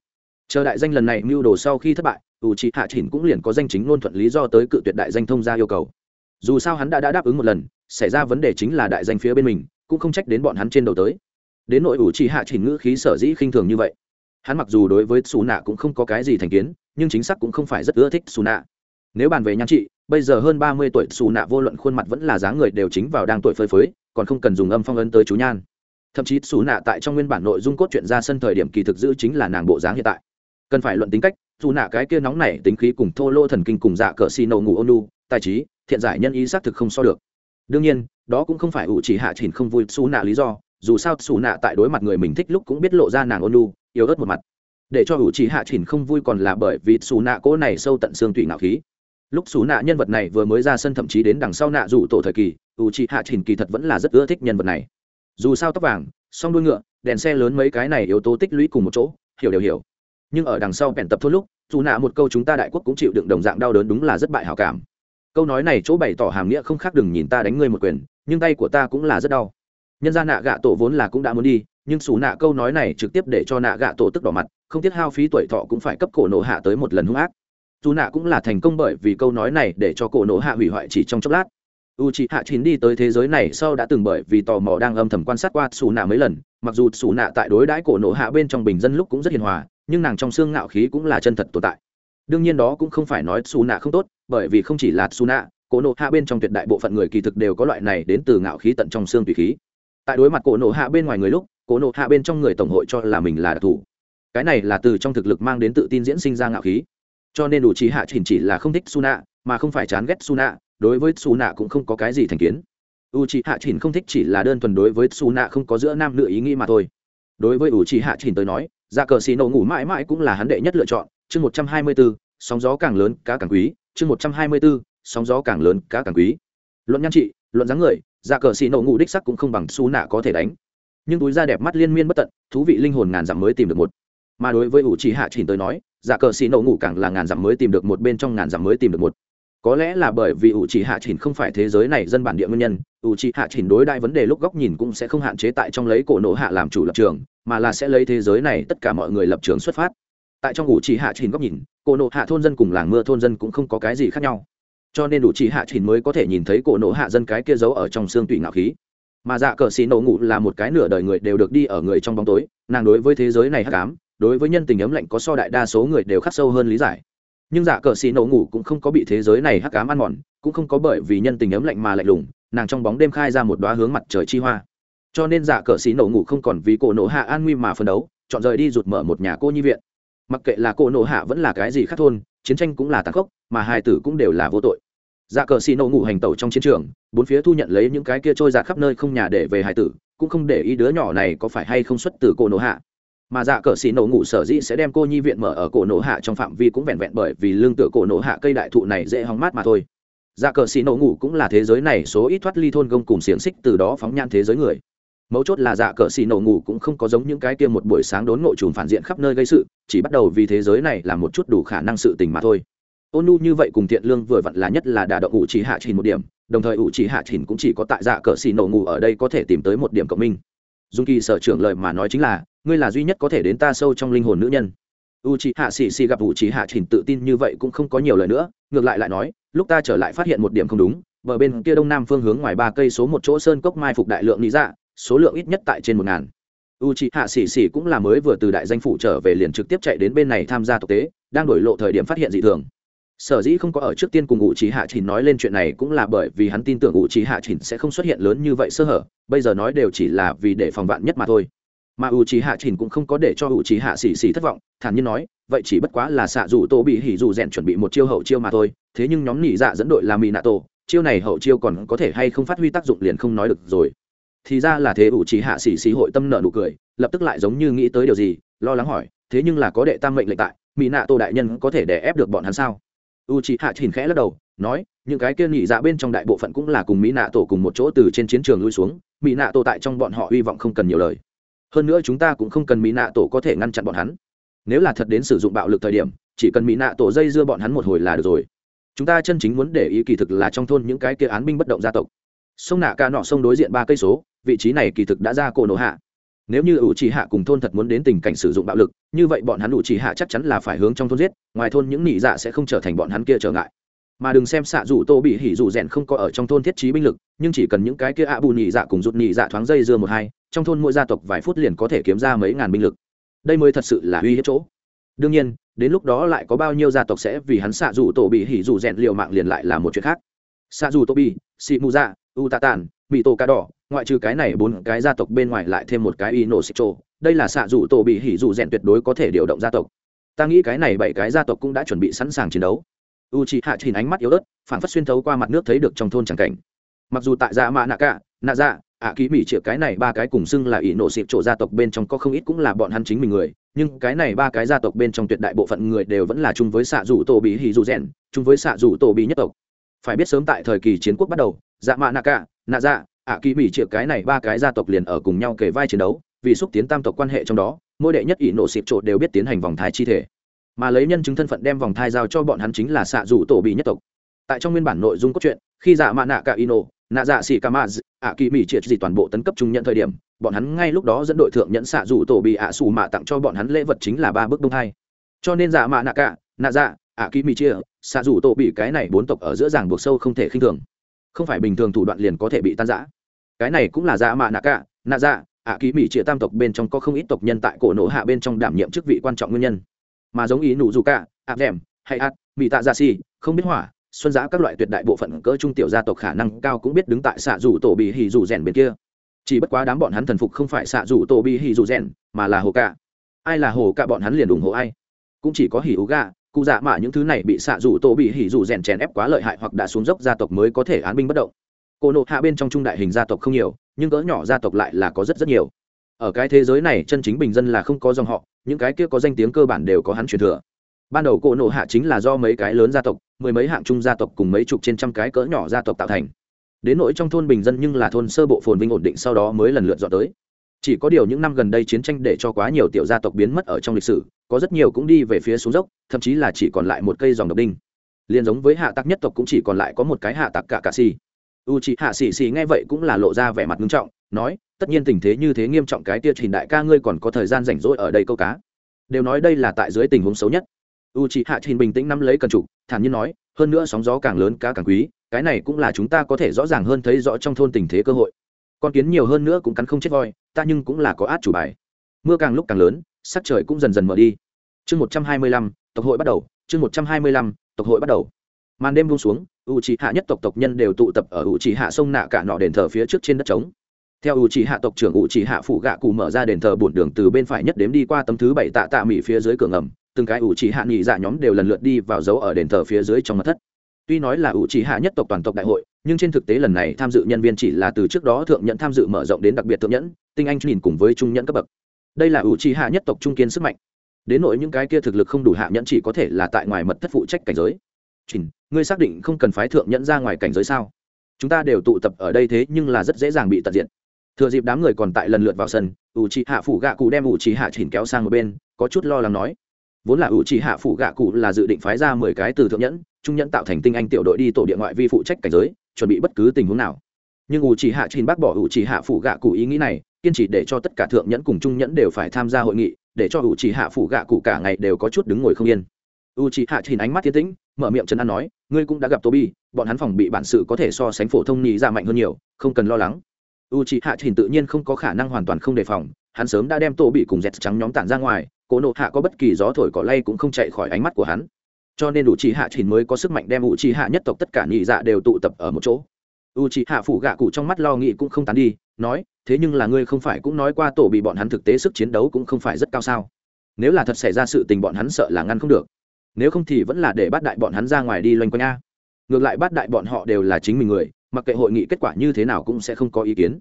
Chờ đại danh lần này mưu đồ sau khi thất bại ủ chị hạ chỉnh cũng liền có danh chính ngôn thuận lý do tới cự tuyệt đại danh thông ra yêu cầu. Dù sao hắn đã, đã đáp ứng một lần xảy ra vấn đề chính là đại danh phía bên mình cũng không trách đến bọn hắn trên đầu tới đến nội ủ chỉ hạ chỉnh ngữ khí sở dĩ khinh thường như vậy. Hắn mặc dù đối với xù nạ cũng không có cái gì thành kiến, nhưng chính xác cũng không phải rất ưa thích xù nạ nếu bàn về nhan trị, bây giờ hơn ba mươi tuổi xù nạ vô luận khuôn mặt vẫn là dáng người đều chính vào đang tuổi phơi phới, còn không cần dùng âm phong ấn tới chú nhan. Thậm chí xù nạ tại trong nguyên bản nội dung cốt truyện ra sân thời điểm kỳ thực giữ chính là nàng bộ dáng hiện tại. Cần phải luận tính cách dù nạ cái kia nóng nảy tính khí cùng thô lô thần kinh cùng dạ cờ xì nổ ngủ ôn tài trí, thiện giải nhân ý xác thực không so được. Đương nhiên, đó cũng không phải ủ chỉ hạ chỉnh không vui xù nạ lý do dù sao xù nạ tại đối mặt người mình thích lúc cũng biết lộ ra nàng ôn lu yếu ớt một mặt. Để cho ủ trí hạ chỉnh không vui còn là bởi vì xù nạ cỗ này sâu tận xương tủy ngạo khí. Lúc xù nạ nhân vật này vừa mới ra sân thậm chí đến đằng sau nạ rủ tổ thời kỳ, ủ trí hạ chỉnh kỳ thật vẫn là rất ưa thích nhân vật này. Dù sao tóc vàng, song đuôi ngựa, đèn xe lớn mấy cái này yếu tố tích lũy cùng một chỗ, hiểu đều hiểu. Nhưng ở đằng sau bèn tập thôi lúc, dù nạ một câu chúng ta đại quốc cũng chịu đựng đồng dạng đau đớn đúng là rất bại hảo cảm. Câu nói này chỗ bày tỏ hàm nghĩa không khác đừng nhìn ta đánh ngươi một quyền, nhưng tay của ta cũng là rất đau nhân ra nạ gạ tổ vốn là cũng đã muốn đi, nhưng xù nạ câu nói này trực tiếp để cho nạ gạ tổ tức đỏ mặt, không tiếc hao phí tuổi thọ cũng phải cấp cổ nổ hạ tới một lần hung ác. Dù nạ cũng là thành công bởi vì câu nói này để cho cổ nổ hạ hủy hoại chỉ trong chốc lát. U c h hạ chín đi tới thế giới này sau đã từng bởi vì tò mò đang âm thầm quan sát qua xù nạ mấy lần, mặc dù xù nạ tại đối đãi cổ nổ hạ bên trong bình dân lúc cũng rất hiền hòa, nhưng nàng trong xương ngạo khí cũng là chân thật tồn tại. Đương nhiên đó cũng không phải nói xù nạ không tốt, bởi vì không chỉ là xù nạ, cổ nổ hạ bên trong tuyệt đại bộ phận người kỳ thực đều có loại này đến từ ngạo khí tận trong xương tùy khí tại đối mặt cổ nộ hạ bên ngoài người lúc, cổ nộ hạ bên trong người tổng hội cho là mình là đặc thù. Cái này là từ trong thực lực mang đến tự tin diễn sinh ra ngạo khí. Cho nên đủ trí hạ chỉnh chỉ là không thích su nạ mà không phải chán ghét su nạ đối với su nạ cũng không có cái gì thành kiến. U trí hạ chỉnh không thích chỉ là đơn thuần đối với su nạ không có giữa nam nữ ý nghĩ mà thôi. Đối với u trí hạ chỉnh tới nói ra cờ xì nổ ngủ mãi mãi cũng là hắn đệ nhất lựa chọn. Chương một trăm hai mươi bốn, sóng gió càng lớn, cá càng quý. Chương một trăm hai mươi bốn, sóng gió càng lớn, cá càng quý. Luận nhan trị, luận dáng người dạ cờ xì nổ ngủ đích sắc cũng không bằng su nạ có thể đánh. Nhưng túi da đẹp mắt liên miên bất tận, thú vị linh hồn ngàn dặm mới tìm được một. Mà đối với ủ trì hạ trình tới nói giả dạ cờ xì nổ ngủ càng là ngàn dặm mới tìm được một bên trong ngàn dặm mới tìm được một. Có lẽ là bởi vì ủ trì hạ trình không phải thế giới này dân bản địa nguyên nhân, ủ trì hạ trình đối đại vấn đề lúc góc nhìn cũng sẽ không hạn chế tại trong lấy cổ nổ hạ làm chủ lập trường, mà là sẽ lấy thế giới này tất cả mọi người lập trường xuất phát. Tại trong ủ trì hạ trình góc nhìn, cổ nổ hạ thôn dân cùng làng mưa thôn dân cũng không có cái gì khác nhau cho nên đủ chỉ hạ chỉnh mới có thể nhìn thấy cổ nổ hạ dân cái kia giấu ở trong xương tủy ngạo khí. Mà dạ cờ xì nổ ngủ là một cái nửa đời người đều được đi ở người trong bóng tối, nàng đối với thế giới này hắc ám, đối với nhân tình ấm lạnh có so đại đa số người đều khắc sâu hơn lý giải. Nhưng dạ cờ xì nổ ngủ cũng không có bị thế giới này hắc ám ăn mòn, cũng không có bởi vì nhân tình ấm lạnh mà lạnh lùng, nàng trong bóng đêm khai ra một đoá hướng mặt trời chi hoa. Cho nên dạ cờ xì nổ ngủ không còn vì cổ nổ hạ an nguy mà phân đấu, chọn rời đi rụt mở một nhà cô nhi viện. Mặc kệ là cổ nổ hạ vẫn là cái gì khác thôn, chiến tranh cũng là tàn khốc, mà hai tử cũng đều là vô tội dạ cờ xì nổ ngủ hành tẩu trong chiến trường, bốn phía thu nhận lấy những cái kia trôi giạt khắp nơi không nhà để về hải tử, cũng không để ý đứa nhỏ này có phải hay không xuất từ cổ nổ hạ. Mà dạ cờ xì nổ ngủ sở dĩ sẽ đem cô nhi viện mở ở cổ nổ hạ trong phạm vi cũng vẹn vẹn bởi vì lương tựa cổ nổ hạ cây đại thụ này dễ hóng mát mà thôi. Dạ cờ xì nổ ngủ cũng là thế giới này số ít thoát ly thôn gông cùng xiềng xích từ đó phóng nhan thế giới người. Mấu chốt là dạ cờ xì nổ ngủ cũng không có giống những cái kia một buổi sáng đốn ngộ trùm phản diện khắp nơi gây sự, chỉ bắt đầu vì thế giới này là một chút đủ khả năng sự tình mà thôi ôn nu như vậy cùng thiện lương vừa vặn là nhất là đả động ủ chỉ hạ trình một điểm, đồng thời ủ chỉ hạ trình cũng chỉ có tại dạ cờ xì nổ ngủ ở đây có thể tìm tới một điểm cộng minh. Dung kỳ sở trưởng lời mà nói chính là, ngươi là duy nhất có thể đến ta sâu trong linh hồn nữ nhân. U c hạ xì xì gặp u c hạ trình tự tin như vậy cũng không có nhiều lời nữa, ngược lại lại nói, lúc ta trở lại phát hiện một điểm không đúng, bờ bên kia đông nam phương hướng ngoài ba cây số một chỗ sơn cốc mai phục đại lượng lý dạ số lượng ít nhất tại trên một ngàn. U c hạ xì xì cũng là mới vừa từ đại danh phủ trở về liền trực tiếp chạy đến bên này tham gia thực tế, đang đổi lộ thời điểm phát hiện dị thường sở dĩ không có ở trước tiên cùng ngụ trí hạ chỉnh nói lên chuyện này cũng là bởi vì hắn tin tưởng ngụ trí hạ chỉnh sẽ không xuất hiện lớn như vậy sơ hở, bây giờ nói đều chỉ là vì để phòng vạn nhất mà thôi. Mà u trí hạ chỉnh cũng không có để cho u trí hạ xì xì thất vọng, thản nhiên nói, vậy chỉ bất quá là xạ dù tô bị hỉ dù rèn chuẩn bị một chiêu hậu chiêu mà thôi, thế nhưng nhóm nỉ dạ dẫn đội là mỹ nạ tổ, chiêu này hậu chiêu còn có thể hay không phát huy tác dụng liền không nói được rồi. Thì ra là thế u trí hạ xì xì hội tâm nợ nụ cười, lập tức lại giống như nghĩ tới điều gì, lo lắng hỏi, thế nhưng là có đệ tam mệnh lệnh tại mỹ nạ tổ đại nhân có thể đè ép được bọn hắn sao? U c h hạ chìn khẽ lắc đầu, nói, những cái kia nhị dạ bên trong đại bộ phận cũng là cùng mỹ nạ tổ cùng một chỗ từ trên chiến trường lui xuống, mỹ nạ tổ tại trong bọn họ hy vọng không cần nhiều lời. Hơn nữa chúng ta cũng không cần mỹ nạ tổ có thể ngăn chặn bọn hắn. Nếu là thật đến sử dụng bạo lực thời điểm, chỉ cần mỹ nạ tổ dây dưa bọn hắn một hồi là được rồi. Chúng ta chân chính muốn để ý kỳ thực là trong thôn những cái kia án binh bất động gia tộc. Sông nạ ca nọ sông đối diện ba cây số, vị trí này kỳ thực đã ra cổ nổ hạ nếu như ủ trì hạ cùng thôn thật muốn đến tình cảnh sử dụng bạo lực, như vậy bọn hắn ủ trì hạ chắc chắn là phải hướng trong thôn giết, ngoài thôn những nị dạ sẽ không trở thành bọn hắn kia trở ngại. Mà đừng xem xạ dù tô bị hỉ dù rèn không có ở trong thôn thiết trí binh lực, nhưng chỉ cần những cái kia ạ bù nhị dạ cùng rụt nhị dạ thoáng dây dưa một hai, trong thôn mỗi gia tộc vài phút liền có thể kiếm ra mấy ngàn binh lực. Đây mới thật sự là uy hiếp chỗ. Đương nhiên, đến lúc đó lại có bao nhiêu gia tộc sẽ vì hắn xạ dù tổ bị hỉ dù rèn liệu mạng liền lại là một chuyện khác. Xạ dù tô bị xị mù dạ u tạ tàn mỹ tổ cá đỏ ngoại trừ cái này bốn cái gia tộc bên ngoài lại thêm một cái y nổ xích đây là xạ dù tổ bị hỉ dù rèn tuyệt đối có thể điều động gia tộc. Ta nghĩ cái này bảy cái gia tộc cũng đã chuẩn bị sẵn sàng chiến đấu. U chị hạ ánh mắt yếu ớt phản phát xuyên thấu qua mặt nước thấy được trong thôn tràng cảnh. Mặc dù tại dạ mạ nạ cả, nạ dạ ạ ký mỹ chĩa cái này ba cái cùng xưng là ỷ nổ xịp gia tộc bên trong có không ít cũng là bọn hắn chính mình người, nhưng cái này ba cái gia tộc bên trong tuyệt đại bộ phận người đều vẫn là chung với xạ dù tổ bị hỉ dù rèn, chung với xạ dù tổ bị nhất tộc. Phải biết sớm tại thời kỳ chiến quốc bắt đầu dạ mạ nạ cả, nạ dạ ạ kỳ mỹ triệu cái này ba cái gia tộc liền ở cùng nhau kể vai chiến đấu, vì xúc tiến tam tộc quan hệ trong đó, mỗi đệ nhất ỷ nổ xịp trộn đều biết tiến hành vòng thai chi thể. Mà lấy nhân chứng thân phận đem vòng thai giao cho bọn hắn chính là xạ dù tổ bị nhất tộc. Tại trong nguyên bản nội dung cốt truyện, khi dạ mạ nạ cả ino nạ dạ xỉ ca mạ ạ kỳ mỹ triệt gì toàn bộ tấn cấp trung nhận thời điểm, bọn hắn ngay lúc đó dẫn đội thượng nhận xạ dù tổ bị ạ xù mạ tặng cho bọn hắn lễ vật chính là ba bước đông thai. Cho nên dạ mạ nạ cả, nạ dạ ạ kỳ mỹ chia xạ dù tổ bị cái này bốn tộc ở giữa ràng buộc sâu không thể khinh thường. Không phải bình thường thủ đoạn liền có thể bị tan giã cái này cũng là dạ mạ nạ cả, nạ dạ ạ ký mỹ chia tam tộc bên trong có không ít tộc nhân tại cổ nổ hạ bên trong đảm nhiệm chức vị quan trọng nguyên nhân. Mà giống ý nụ dù cả ạ rèm hay ạt mỹ tạ dạ gia si không biết hỏa, xuân giã các loại tuyệt đại bộ phận cỡ trung tiểu gia tộc khả năng cao cũng biết đứng tại xạ rủ tổ bị hì rủ rèn bên kia. Chỉ bất quá đám bọn hắn thần phục không phải xạ rủ tổ bị hì rủ rèn, mà là hồ cả. Ai là hồ cả bọn hắn liền ủng hộ ai. Cũng chỉ có hỉ ú gà, cụ dạ mạ những thứ này bị xạ rủ tổ bị hỉ rủ rèn chèn ép quá lợi hại hoặc đã xuống dốc gia tộc mới có thể án binh bất động cô nộ hạ bên trong trung đại hình gia tộc không nhiều, nhưng cỡ nhỏ gia tộc lại là có rất rất nhiều. Ở cái thế giới này, chân chính bình dân là không có dòng họ, những cái kia có danh tiếng cơ bản đều có hắn truyền thừa. Ban đầu cổ nộ hạ chính là do mấy cái lớn gia tộc, mười mấy hạng trung gia tộc cùng mấy chục trên trăm cái cỡ nhỏ gia tộc tạo thành. Đến nỗi trong thôn bình dân nhưng là thôn sơ bộ phồn vinh ổn định sau đó mới lần lượt dọn tới. Chỉ có điều những năm gần đây chiến tranh để cho quá nhiều tiểu gia tộc biến mất ở trong lịch sử, có rất nhiều cũng đi về phía xuống dốc, thậm chí là chỉ còn lại một cây dòng độc đinh. Liền giống với hạ tặc nhất tộc cũng chỉ còn lại có một cái hạ tặc cả cà si u c h ị hạ xì xì nghe vậy cũng là lộ ra vẻ mặt nghiêm trọng, nói, tất nhiên tình thế như thế nghiêm trọng cái tia trình đại ca ngươi còn có thời gian rảnh rỗi ở đây câu cá. Đều nói đây là tại dưới tình huống xấu nhất. U c h ị hạ trình bình tĩnh nắm lấy cần trục, thản nhiên nói, hơn nữa sóng gió càng lớn cá càng quý, cái này cũng là chúng ta có thể rõ ràng hơn thấy rõ trong thôn tình thế cơ hội. Con kiến nhiều hơn nữa cũng cắn không chết voi, ta nhưng cũng là có át chủ bài. Mưa càng lúc càng lớn, sắc trời cũng dần dần mở đi. Chương một trăm hai mươi lăm, tộc hội bắt đầu, chương một trăm hai mươi lăm, tộc hội bắt đầu. Màn đêm buông xuống u c hạ nhất tộc tộc nhân đều tụ tập ở u c hạ sông nạ cả nọ đền thờ phía trước trên đất trống. Theo u c hạ tộc trưởng u c hạ phụ gạ cụ mở ra đền thờ bổn đường từ bên phải nhất đếm đi qua tấm thứ bảy tạ tạ mỹ phía dưới cửa ngầm, từng cái u c hạ nhị dạ nhóm đều lần lượt đi vào dấu ở đền thờ phía dưới trong mặt thất. Tuy nói là u c hạ nhất tộc toàn tộc đại hội, nhưng trên thực tế lần này tham dự nhân viên chỉ là từ trước đó thượng nhận tham dự mở rộng đến đặc biệt thượng nhẫn, tinh anh nhìn cùng với trung nhẫn cấp bậc. Đây là u c hạ nhất tộc trung kiên sức mạnh. Đến nỗi những cái kia thực lực không đủ hạ nhẫn chỉ có thể là tại ngoài mật thất phụ trách cảnh giới. Trình, ngươi xác định không cần phái thượng nhẫn ra ngoài cảnh giới sao? Chúng ta đều tụ tập ở đây thế nhưng là rất dễ dàng bị tận diện. thừa dịp đám người còn tại lần lượt vào sân ủ trì hạ phủ gạ cụ đem ủ trì hạ chỉnh kéo sang một bên có chút lo lắng nói vốn là ủ trì hạ phủ gạ cụ là dự định phái ra mười cái từ thượng nhẫn trung nhẫn tạo thành tinh anh tiểu đội đi tổ địa ngoại vi phụ trách cảnh giới chuẩn bị bất cứ tình huống nào nhưng ủ trì hạ chỉnh bác bỏ ủ trì hạ phủ gạ cụ ý nghĩ này kiên trì để cho tất cả thượng nhẫn cùng trung nhẫn đều phải tham gia hội nghị để cho ủ trì hạ phủ gạ cụ cả ngày đều có chút đứng ngồi không yên u trì hạ chỉnh ánh mắt thiên tĩnh, mở miệng trấn an nói, ngươi cũng đã gặp tobi bọn hắn phòng bị bản sự có thể so sánh phổ thông nhị ra mạnh hơn nhiều, không cần lo lắng. U c hạ chỉnh tự nhiên không có khả năng hoàn toàn không đề phòng, hắn sớm đã đem tổ bị cùng dẹt trắng nhóm tản ra ngoài, cố nộ hạ có bất kỳ gió thổi cỏ lay cũng không chạy khỏi ánh mắt của hắn. Cho nên u c hạ chỉnh mới có sức mạnh đem u c hạ nhất tộc tất cả nhị dạ đều tụ tập ở một chỗ. U c hạ phủ gạ cụ trong mắt lo nghĩ cũng không tán đi, nói, thế nhưng là ngươi không phải cũng nói qua tổ bị bọn hắn thực tế sức chiến đấu cũng không phải rất cao sao? Nếu là thật xảy ra sự tình bọn hắn sợ là ngăn không được nếu không thì vẫn là để bắt đại bọn hắn ra ngoài đi loanh quanh a. Ngược lại bắt đại bọn họ đều là chính mình người, mặc kệ hội nghị kết quả như thế nào cũng sẽ không có ý kiến.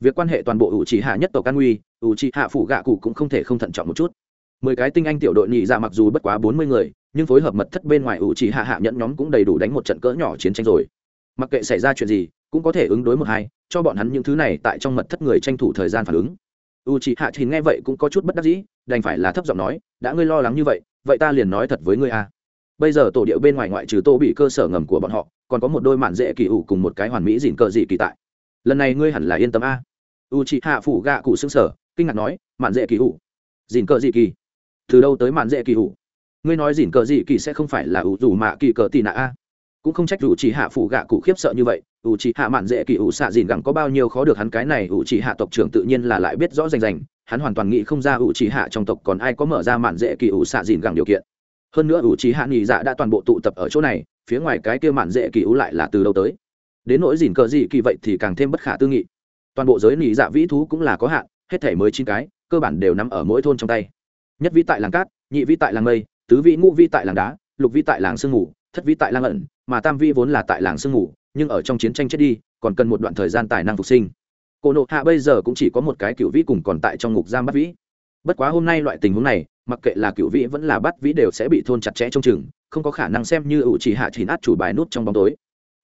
Việc quan hệ toàn bộ ủ trì hạ nhất tộc an nguy ủ trì hạ phủ gạ cụ cũng không thể không thận trọng một chút. Mười cái tinh anh tiểu đội nhị ra mặc dù bất quá bốn mươi người, nhưng phối hợp mật thất bên ngoài ủ trì hạ hạ nhẫn nhóm cũng đầy đủ đánh một trận cỡ nhỏ chiến tranh rồi. Mặc kệ xảy ra chuyện gì, cũng có thể ứng đối một hai, cho bọn hắn những thứ này tại trong mật thất người tranh thủ thời gian phản ứng u c hạ thì nghe vậy cũng có chút bất đắc dĩ, đành phải là thấp giọng nói, đã ngươi lo lắng như vậy vậy ta liền nói thật với ngươi a. Bây giờ tổ điệu bên ngoài ngoại trừ tô bị cơ sở ngầm của bọn họ, còn có một đôi mạn dễ kỳ ủ cùng một cái hoàn mỹ dịn cờ dị kỳ tại. Lần này ngươi hẳn là yên tâm a. U chị hạ phủ gạ cụ xương sở kinh ngạc nói, mạn dễ kỳ ủ? Dịn cờ dị kỳ? Từ đâu tới mạn dễ kỳ ủ? Ngươi nói dịn cờ dị kỳ sẽ không phải là ủ dù mạ kỳ cờ tị nạ a? Cũng không trách ủ chỉ hạ phụ gạ cụ khiếp sợ như vậy. Ủ chỉ hạ mạn dễ kỳ ủ xạ dìn gẳng có bao nhiêu khó được hắn cái này ủ chỉ hạ tộc trưởng tự nhiên là lại biết rõ rành rành. Hắn hoàn toàn nghĩ không ra ủ chỉ hạ trong tộc còn ai có mở ra mạn dễ kỳ ủ xạ dìn gẳng điều kiện. Hơn nữa ủ chỉ hạ nghỉ dạ đã toàn bộ tụ tập ở chỗ này, phía ngoài cái kia mạn dễ kỳ ủ lại là từ đâu tới? Đến nỗi dìn cờ gì kỳ vậy thì càng thêm bất khả tư nghị. Toàn bộ giới nghỉ dạ vĩ thú cũng là có hạn, hết thể mới chín cái, cơ bản đều nằm ở mỗi thôn trong tay. Nhất vĩ tại làng cát, nhị vĩ tại làng mây, tứ vĩ ngũ vĩ tại làng đá, lục vĩ tại làng sương ngủ thất vĩ tại lang ẩn, mà tam vĩ vốn là tại làng sương ngủ, nhưng ở trong chiến tranh chết đi, còn cần một đoạn thời gian tài năng phục sinh. Cổ nộ hạ bây giờ cũng chỉ có một cái cựu vĩ cùng còn tại trong ngục giam bắt vĩ. Bất quá hôm nay loại tình huống này, mặc kệ là cựu vĩ vẫn là bắt vĩ đều sẽ bị thôn chặt chẽ trong chừng, không có khả năng xem như ủ chỉ hạ chỉnh át chủ bài nút trong bóng tối.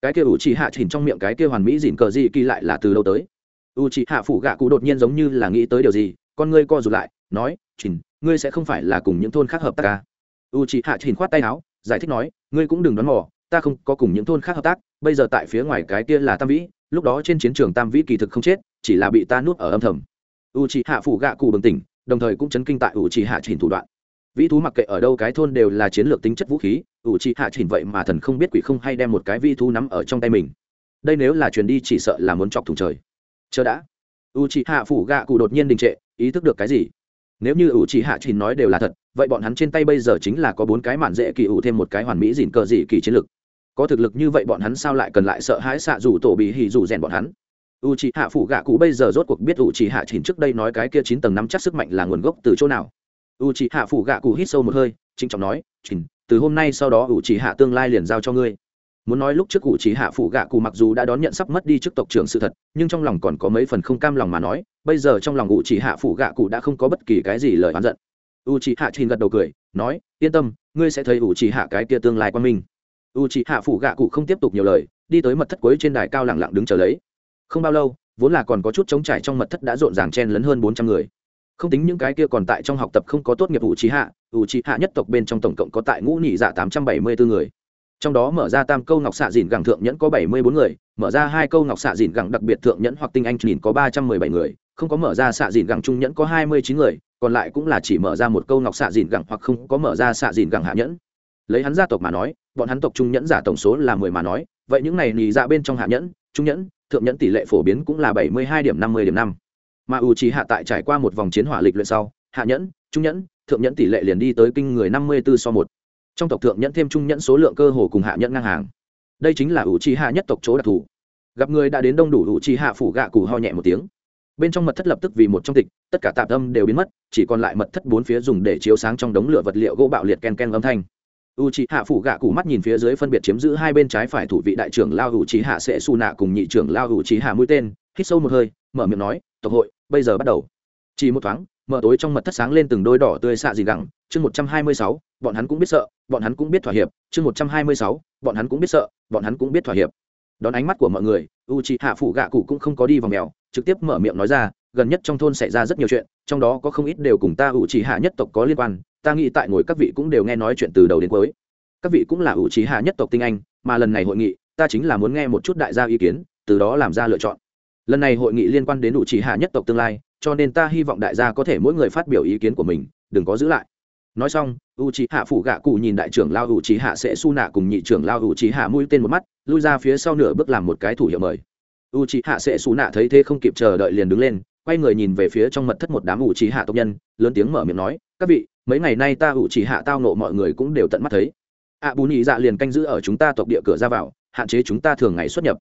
Cái kia ủ chỉ hạ chỉnh trong miệng cái kia hoàn mỹ dìn cờ gì kỳ lại là từ đâu tới. Ủ chỉ hạ phủ gạ cụ đột nhiên giống như là nghĩ tới điều gì, con ngươi co rụt lại, nói, chỉnh, ngươi sẽ không phải là cùng những thôn khác hợp tác à? ủ chỉ hạ chỉnh khoát tay áo, giải thích nói ngươi cũng đừng đoán mò, ta không có cùng những thôn khác hợp tác, bây giờ tại phía ngoài cái kia là tam vĩ, lúc đó trên chiến trường tam vĩ kỳ thực không chết, chỉ là bị ta nuốt ở âm thầm. U c hạ phủ gạ cụ bừng tỉnh, đồng thời cũng chấn kinh tại U trì hạ chỉnh thủ đoạn. Vĩ thú mặc kệ ở đâu cái thôn đều là chiến lược tính chất vũ khí U trì hạ chỉnh vậy mà thần không biết quỷ không hay đem một cái vĩ thú nắm ở trong tay mình. Đây nếu là truyền đi chỉ sợ là muốn chọc thủng trời. Chờ đã. U trì hạ phủ gạ cụ đột nhiên đình trệ, ý thức được cái gì? Nếu như ủ chỉ hạ chỉ nói đều là thật, vậy bọn hắn trên tay bây giờ chính là có bốn cái mạn dễ kỳ ủ thêm một cái hoàn mỹ dìn cờ dị kỳ chiến lược có thực lực như vậy bọn hắn sao lại cần lại sợ hãi xạ dù tổ bị hỉ dù rèn bọn hắn? U c h hạ phủ gạ cụ bây giờ rốt cuộc biết u c h hạ chỉnh trước đây nói cái kia chín tầng năm chắc sức mạnh là nguồn gốc từ chỗ nào. U c h hạ phủ gạ cụ hít sâu một hơi trinh trọng nói chỉnh từ hôm nay sau đó u c h hạ tương lai liền giao cho ngươi. Muốn nói lúc trước u c h hạ phủ gạ cụ mặc dù đã đón nhận sắp mất đi trước tộc trưởng sự thật, nhưng trong lòng còn có mấy phần không cam lòng mà nói bây giờ trong lòng u chỉ hạ phủ gạ cụ đã không có bất kỳ cái gì lời oán giận. U chỉ hạ chỉnh gật đầu cười, nói, yên tâm, ngươi sẽ thấy u chỉ hạ cái kia tương lai quan minh. U chỉ hạ phủ gạ cụ không tiếp tục nhiều lời, đi tới mật thất cuối trên đài cao lẳng lặng đứng chờ lấy. Không bao lâu, vốn là còn có chút chống trải trong mật thất đã rộn ràng chen lấn hơn bốn trăm người. Không tính những cái kia còn tại trong học tập không có tốt nghiệp u trí hạ u trí hạ nhất tộc bên trong tổng cộng có tại ngũ nhị dạ tám trăm bảy mươi bốn người. Trong đó mở ra tam câu ngọc xạ dìn gẳng thượng nhẫn có bảy mươi bốn người, mở ra hai câu ngọc xạ dìn gẳng đặc biệt thượng nhẫn hoặc tinh anh nhìn có ba trăm mười bảy người không có mở ra xạ dìn gẳng trung nhẫn có hai mươi chín người, còn lại cũng là chỉ mở ra một câu ngọc xạ dìn gẳng hoặc không có mở ra xạ dìn gẳng hạ nhẫn. Lấy hắn gia tộc mà nói, bọn hắn tộc trung nhẫn giả tổng số là mười mà nói, vậy những này nì dạ bên trong hạ nhẫn, trung nhẫn, thượng nhẫn tỷ lệ phổ biến cũng là bảy mươi hai điểm năm mươi điểm năm. Mà u trí hạ tại trải qua một vòng chiến hỏa lịch luyện sau, hạ nhẫn, trung nhẫn, thượng nhẫn tỷ lệ liền đi tới kinh người năm mươi b ố so một. Trong tộc thượng nhẫn thêm trung nhẫn số lượng cơ hồ cùng hạ nhẫn ngang hàng. Đây chính là u trí hạ nhất tộc chỗ đặc thù. Gặp người đã đến đông đủ u trí hạ phủ gạ cù ho nhẹ một tiếng bên trong mật thất lập tức vì một trong tịch, tất cả tạp âm đều biến mất, chỉ còn lại mật thất bốn phía dùng để chiếu sáng trong đống lửa vật liệu gỗ bạo liệt ken ken âm thanh. U c h ị hạ phủ gạ cụ mắt nhìn phía dưới phân biệt chiếm giữ hai bên trái phải thủ vị đại trưởng lao u trí hạ sẽ xù nạ cùng nhị trưởng lao u trí hạ mũi tên, hít sâu một hơi, mở miệng nói, tộc hội, bây giờ bắt đầu. Chỉ một thoáng, mở tối trong mật thất sáng lên từng đôi đỏ tươi xạ gì gẳng, chương một trăm hai mươi sáu, bọn hắn cũng biết sợ, bọn hắn cũng biết thỏa hiệp, chương một trăm hai mươi sáu, bọn hắn cũng biết sợ, bọn hắn cũng biết thỏa hiệp. Đón ánh mắt của mọi người u c h ị hạ phủ gạ cụ cũng không có đi vào mèo trực tiếp mở miệng nói ra, gần nhất trong thôn xảy ra rất nhiều chuyện, trong đó có không ít đều cùng ta ủ trì hạ nhất tộc có liên quan, ta nghĩ tại ngồi các vị cũng đều nghe nói chuyện từ đầu đến cuối. Các vị cũng là ủ trì hạ nhất tộc tinh anh, mà lần này hội nghị, ta chính là muốn nghe một chút đại gia ý kiến, từ đó làm ra lựa chọn. Lần này hội nghị liên quan đến ủ trì hạ nhất tộc tương lai, cho nên ta hy vọng đại gia có thể mỗi người phát biểu ý kiến của mình, đừng có giữ lại. Nói xong u trí hạ phủ gạ cụ nhìn đại trưởng lao u trí hạ sẽ su nạ cùng nhị trưởng lao u trí hạ mũi tên một mắt, lui ra phía sau nửa bước làm một cái thủ hiệu mời u trí hạ sẽ xù nạ thấy thế không kịp chờ đợi liền đứng lên, quay người nhìn về phía trong mật thất một đám u trí hạ tộc nhân, lớn tiếng mở miệng nói, các vị, mấy ngày nay ta u trí hạ tao nộ mọi người cũng đều tận mắt thấy. Ạ bù nhị dạ liền canh giữ ở chúng ta tộc địa cửa ra vào, hạn chế chúng ta thường ngày xuất nhập.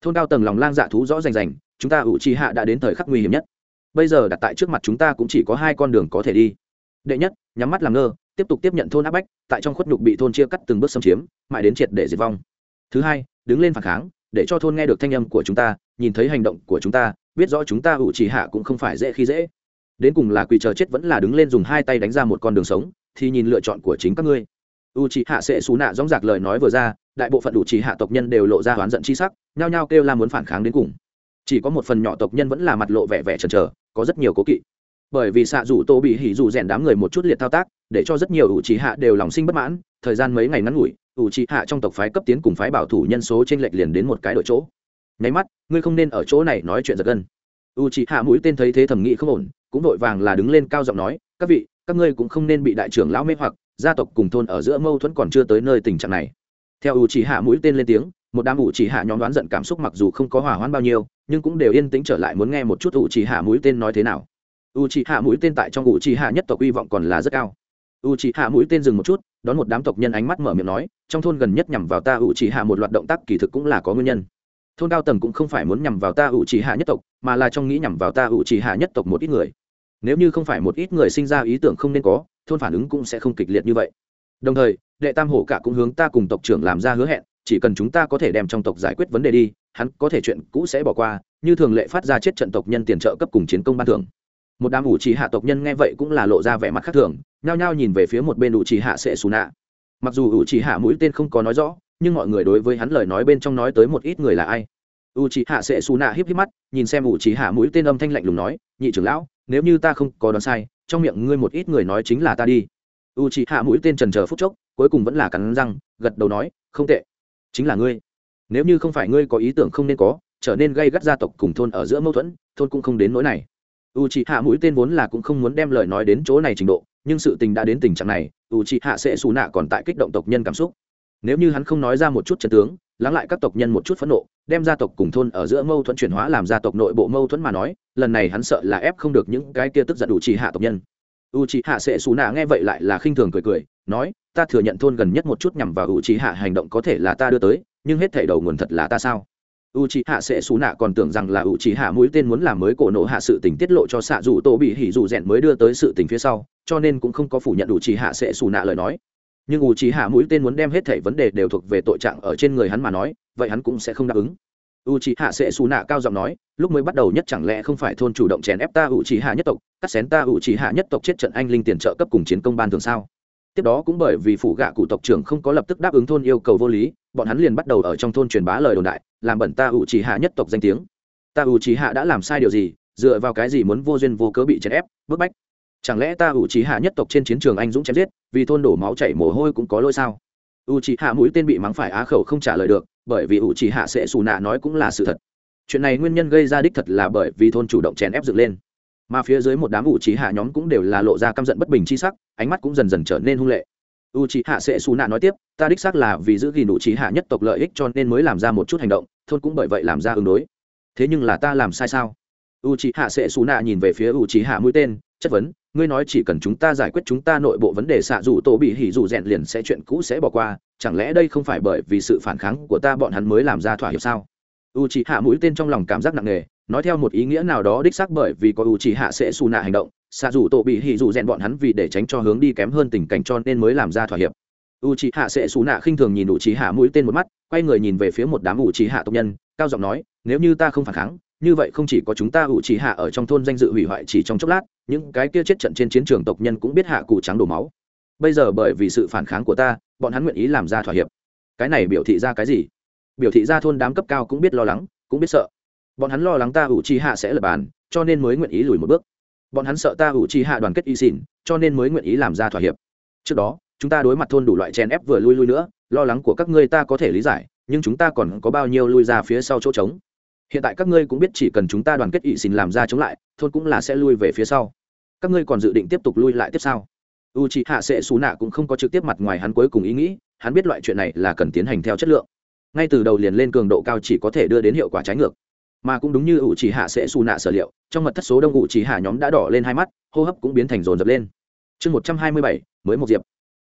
Thôn cao tầng lòng lang dạ thú rõ rành rành, chúng ta u trí hạ đã đến thời khắc nguy hiểm nhất. Bây giờ đặt tại trước mặt chúng ta cũng chỉ có hai con đường có thể đi. Đệ nhất, nhắm mắt làm ngơ, tiếp tục tiếp nhận thôn áp bách, tại trong khuất nhục bị thôn chia cắt từng bước xâm chiếm, mãi đến triệt để diệt vong. Thứ hai, đứng lên phản kháng để cho thôn nghe được thanh âm của chúng ta, nhìn thấy hành động của chúng ta, biết rõ chúng ta ủ trì hạ cũng không phải dễ khi dễ. Đến cùng là quỳ chờ chết vẫn là đứng lên dùng hai tay đánh ra một con đường sống, thì nhìn lựa chọn của chính các ngươi. U trì hạ sẽ xú nạ dóng dạc lời nói vừa ra, đại bộ phận đủ trì hạ tộc nhân đều lộ ra oán giận chi sắc, nhao nhao kêu la muốn phản kháng đến cùng. Chỉ có một phần nhỏ tộc nhân vẫn là mặt lộ vẻ vẻ chần chờ, có rất nhiều cố kỵ. Bởi vì xạ rủ tô bị hỉ rủ rèn đám người một chút liệt thao tác, để cho rất nhiều ủ trì hạ đều lòng sinh bất mãn, thời gian mấy ngày ngắn ngủi ủ trị hạ trong tộc phái cấp tiến cùng phái bảo thủ nhân số trên lệch liền đến một cái đội chỗ. Nháy mắt, ngươi không nên ở chỗ này nói chuyện giật gân. U trị hạ mũi tên thấy thế thẩm nghĩ không ổn, cũng vội vàng là đứng lên cao giọng nói, các vị, các ngươi cũng không nên bị đại trưởng lão mê hoặc, gia tộc cùng thôn ở giữa mâu thuẫn còn chưa tới nơi tình trạng này. Theo u trị hạ mũi tên lên tiếng, một đám ủ trị hạ nhóm đoán giận cảm xúc mặc dù không có hỏa hoãn bao nhiêu, nhưng cũng đều yên tĩnh trở lại muốn nghe một chút ủ trị hạ mũi tên nói thế nào. U trị hạ mũi tên tại trong u trị hạ nhất tộc hy vọng còn là rất cao u c h ị hạ mũi tên dừng một chút, đón một đám tộc nhân ánh mắt mở miệng nói, trong thôn gần nhất nhằm vào ta u c h ị hạ một loạt động tác kỳ thực cũng là có nguyên nhân. Thôn cao tầng cũng không phải muốn nhằm vào ta u c h ị hạ nhất tộc, mà là trong nghĩ nhằm vào ta u c h ị hạ nhất tộc một ít người. Nếu như không phải một ít người sinh ra ý tưởng không nên có, thôn phản ứng cũng sẽ không kịch liệt như vậy. Đồng thời, đệ tam hổ cả cũng hướng ta cùng tộc trưởng làm ra hứa hẹn, chỉ cần chúng ta có thể đem trong tộc giải quyết vấn đề đi, hắn có thể chuyện cũ sẽ bỏ qua, như thường lệ phát ra chết trận tộc nhân tiền trợ cấp cùng chiến công ban thưởng một đám ủ trì hạ tộc nhân nghe vậy cũng là lộ ra vẻ mặt khác thường, nhao nhao nhìn về phía một bên ủ trì hạ sẽ xù nạ. Mặc dù ủ trì hạ mũi tên không có nói rõ, nhưng mọi người đối với hắn lời nói bên trong nói tới một ít người là ai. U trì hạ sẽ xù nạ híp híp mắt, nhìn xem ủ trì hạ mũi tên âm thanh lạnh lùng nói, nhị trưởng lão, nếu như ta không có đoán sai, trong miệng ngươi một ít người nói chính là ta đi. U trì hạ mũi tên trần chờ phút chốc, cuối cùng vẫn là cắn răng, gật đầu nói, không tệ, chính là ngươi. Nếu như không phải ngươi có ý tưởng không nên có, trở nên gây gắt gia tộc cùng thôn ở giữa mâu thuẫn, thôn cũng không đến nỗi này u c h ị hạ mũi tên vốn là cũng không muốn đem lời nói đến chỗ này trình độ, nhưng sự tình đã đến tình trạng này u c h ị hạ sẽ xù nạ còn tại kích động tộc nhân cảm xúc. Nếu như hắn không nói ra một chút chân tướng, lắng lại các tộc nhân một chút phẫn nộ, đem gia tộc cùng thôn ở giữa mâu thuẫn chuyển hóa làm gia tộc nội bộ mâu thuẫn mà nói, lần này hắn sợ là ép không được những cái kia tức giận u c h ị hạ tộc nhân. U c h ị hạ sẽ xù nạ nghe vậy lại là khinh thường cười cười, nói, ta thừa nhận thôn gần nhất một chút nhằm vào u c h ị hạ hành động có thể là ta đưa tới, nhưng hết thể đầu nguồn thật là ta sao? U c h i hạ sẽ xù nạ còn tưởng rằng là u c h i hạ mũi tên muốn làm mới cổ nộ hạ sự tình tiết lộ cho xạ dù tổ bị hỉ dù rèn mới đưa tới sự tình phía sau, cho nên cũng không có phủ nhận u c h i hạ sẽ xù nạ lời nói. Nhưng u c h i hạ mũi tên muốn đem hết thảy vấn đề đều thuộc về tội trạng ở trên người hắn mà nói, vậy hắn cũng sẽ không đáp ứng. U c h i hạ sẽ xù nạ cao giọng nói, lúc mới bắt đầu nhất chẳng lẽ không phải thôn chủ động chèn ép ta u c h i hạ nhất tộc, cắt xén ta u c h i hạ nhất tộc chết trận anh linh tiền trợ cấp cùng chiến công ban thường sao? Tiếp đó cũng bởi vì phủ gạ cụ tộc trưởng không có lập tức đáp ứng thôn yêu cầu vô lý, bọn hắn liền bắt đầu ở trong thôn truyền bá lời đồn đại làm bẩn ta ủ trì hạ nhất tộc danh tiếng. Ta ủ trì hạ đã làm sai điều gì, dựa vào cái gì muốn vô duyên vô cớ bị chèn ép, bức bách? Chẳng lẽ ta ủ trì hạ nhất tộc trên chiến trường anh dũng chém giết, vì thôn đổ máu chảy mồ hôi cũng có lỗi sao? Ủ trì hạ mũi tên bị mắng phải á khẩu không trả lời được, bởi vì ủ trì hạ sẽ xù nạ nói cũng là sự thật. Chuyện này nguyên nhân gây ra đích thật là bởi vì thôn chủ động chèn ép dựng lên. Mà phía dưới một đám ủ trì hạ nhóm cũng đều là lộ ra căm giận bất bình chi sắc, ánh mắt cũng dần dần trở nên hung lệ u c h ị hạ sẽ xù nạ nói tiếp, ta đích xác là vì giữ gìn u c h ị hạ nhất tộc lợi ích cho nên mới làm ra một chút hành động, thôn cũng bởi vậy làm ra ứng đối. Thế nhưng là ta làm sai sao? U c h ị hạ sẽ xù nạ nhìn về phía u c h ị hạ mũi tên, chất vấn, ngươi nói chỉ cần chúng ta giải quyết chúng ta nội bộ vấn đề xạ dù tổ bị hỉ dù rèn liền sẽ chuyện cũ sẽ bỏ qua, chẳng lẽ đây không phải bởi vì sự phản kháng của ta bọn hắn mới làm ra thỏa hiệp sao? U c h ị hạ mũi tên trong lòng cảm giác nặng nề, nói theo một ý nghĩa nào đó đích xác bởi vì có u c h ị hạ sẽ xù nạ hành động xạ dù tổ bị hỉ dù rèn bọn hắn vì để tránh cho hướng đi kém hơn tình cảnh cho nên mới làm ra thỏa hiệp. U c hạ sẽ xù nạ khinh thường nhìn u c hạ mũi tên một mắt, quay người nhìn về phía một đám u c hạ tộc nhân, cao giọng nói, nếu như ta không phản kháng, như vậy không chỉ có chúng ta u c hạ ở trong thôn danh dự hủy hoại chỉ trong chốc lát, những cái kia chết trận trên chiến trường tộc nhân cũng biết hạ cụ trắng đổ máu. Bây giờ bởi vì sự phản kháng của ta, bọn hắn nguyện ý làm ra thỏa hiệp. Cái này biểu thị ra cái gì? Biểu thị ra thôn đám cấp cao cũng biết lo lắng, cũng biết sợ. Bọn hắn lo lắng ta u trì hạ sẽ lập bàn, cho nên mới nguyện ý lùi một bước bọn hắn sợ ta ủ trì hạ đoàn kết y xỉn, cho nên mới nguyện ý làm ra thỏa hiệp. Trước đó, chúng ta đối mặt thôn đủ loại chèn ép vừa lui lui nữa, lo lắng của các ngươi ta có thể lý giải, nhưng chúng ta còn có bao nhiêu lui ra phía sau chỗ trống. Hiện tại các ngươi cũng biết chỉ cần chúng ta đoàn kết ỵ xìn làm ra chống lại, thôn cũng là sẽ lui về phía sau. Các ngươi còn dự định tiếp tục lui lại tiếp sau? U c h ị hạ sẽ xú nạ cũng không có trực tiếp mặt ngoài hắn cuối cùng ý nghĩ, hắn biết loại chuyện này là cần tiến hành theo chất lượng. Ngay từ đầu liền lên cường độ cao chỉ có thể đưa đến hiệu quả trái ngược mà cũng đúng như ủ chỉ hạ sẽ xù nạ sở liệu, trong mật thất số đông ủ chỉ hạ nhóm đã đỏ lên hai mắt, hô hấp cũng biến thành rồn rập lên. Chương một trăm hai mươi bảy, mới một diệp.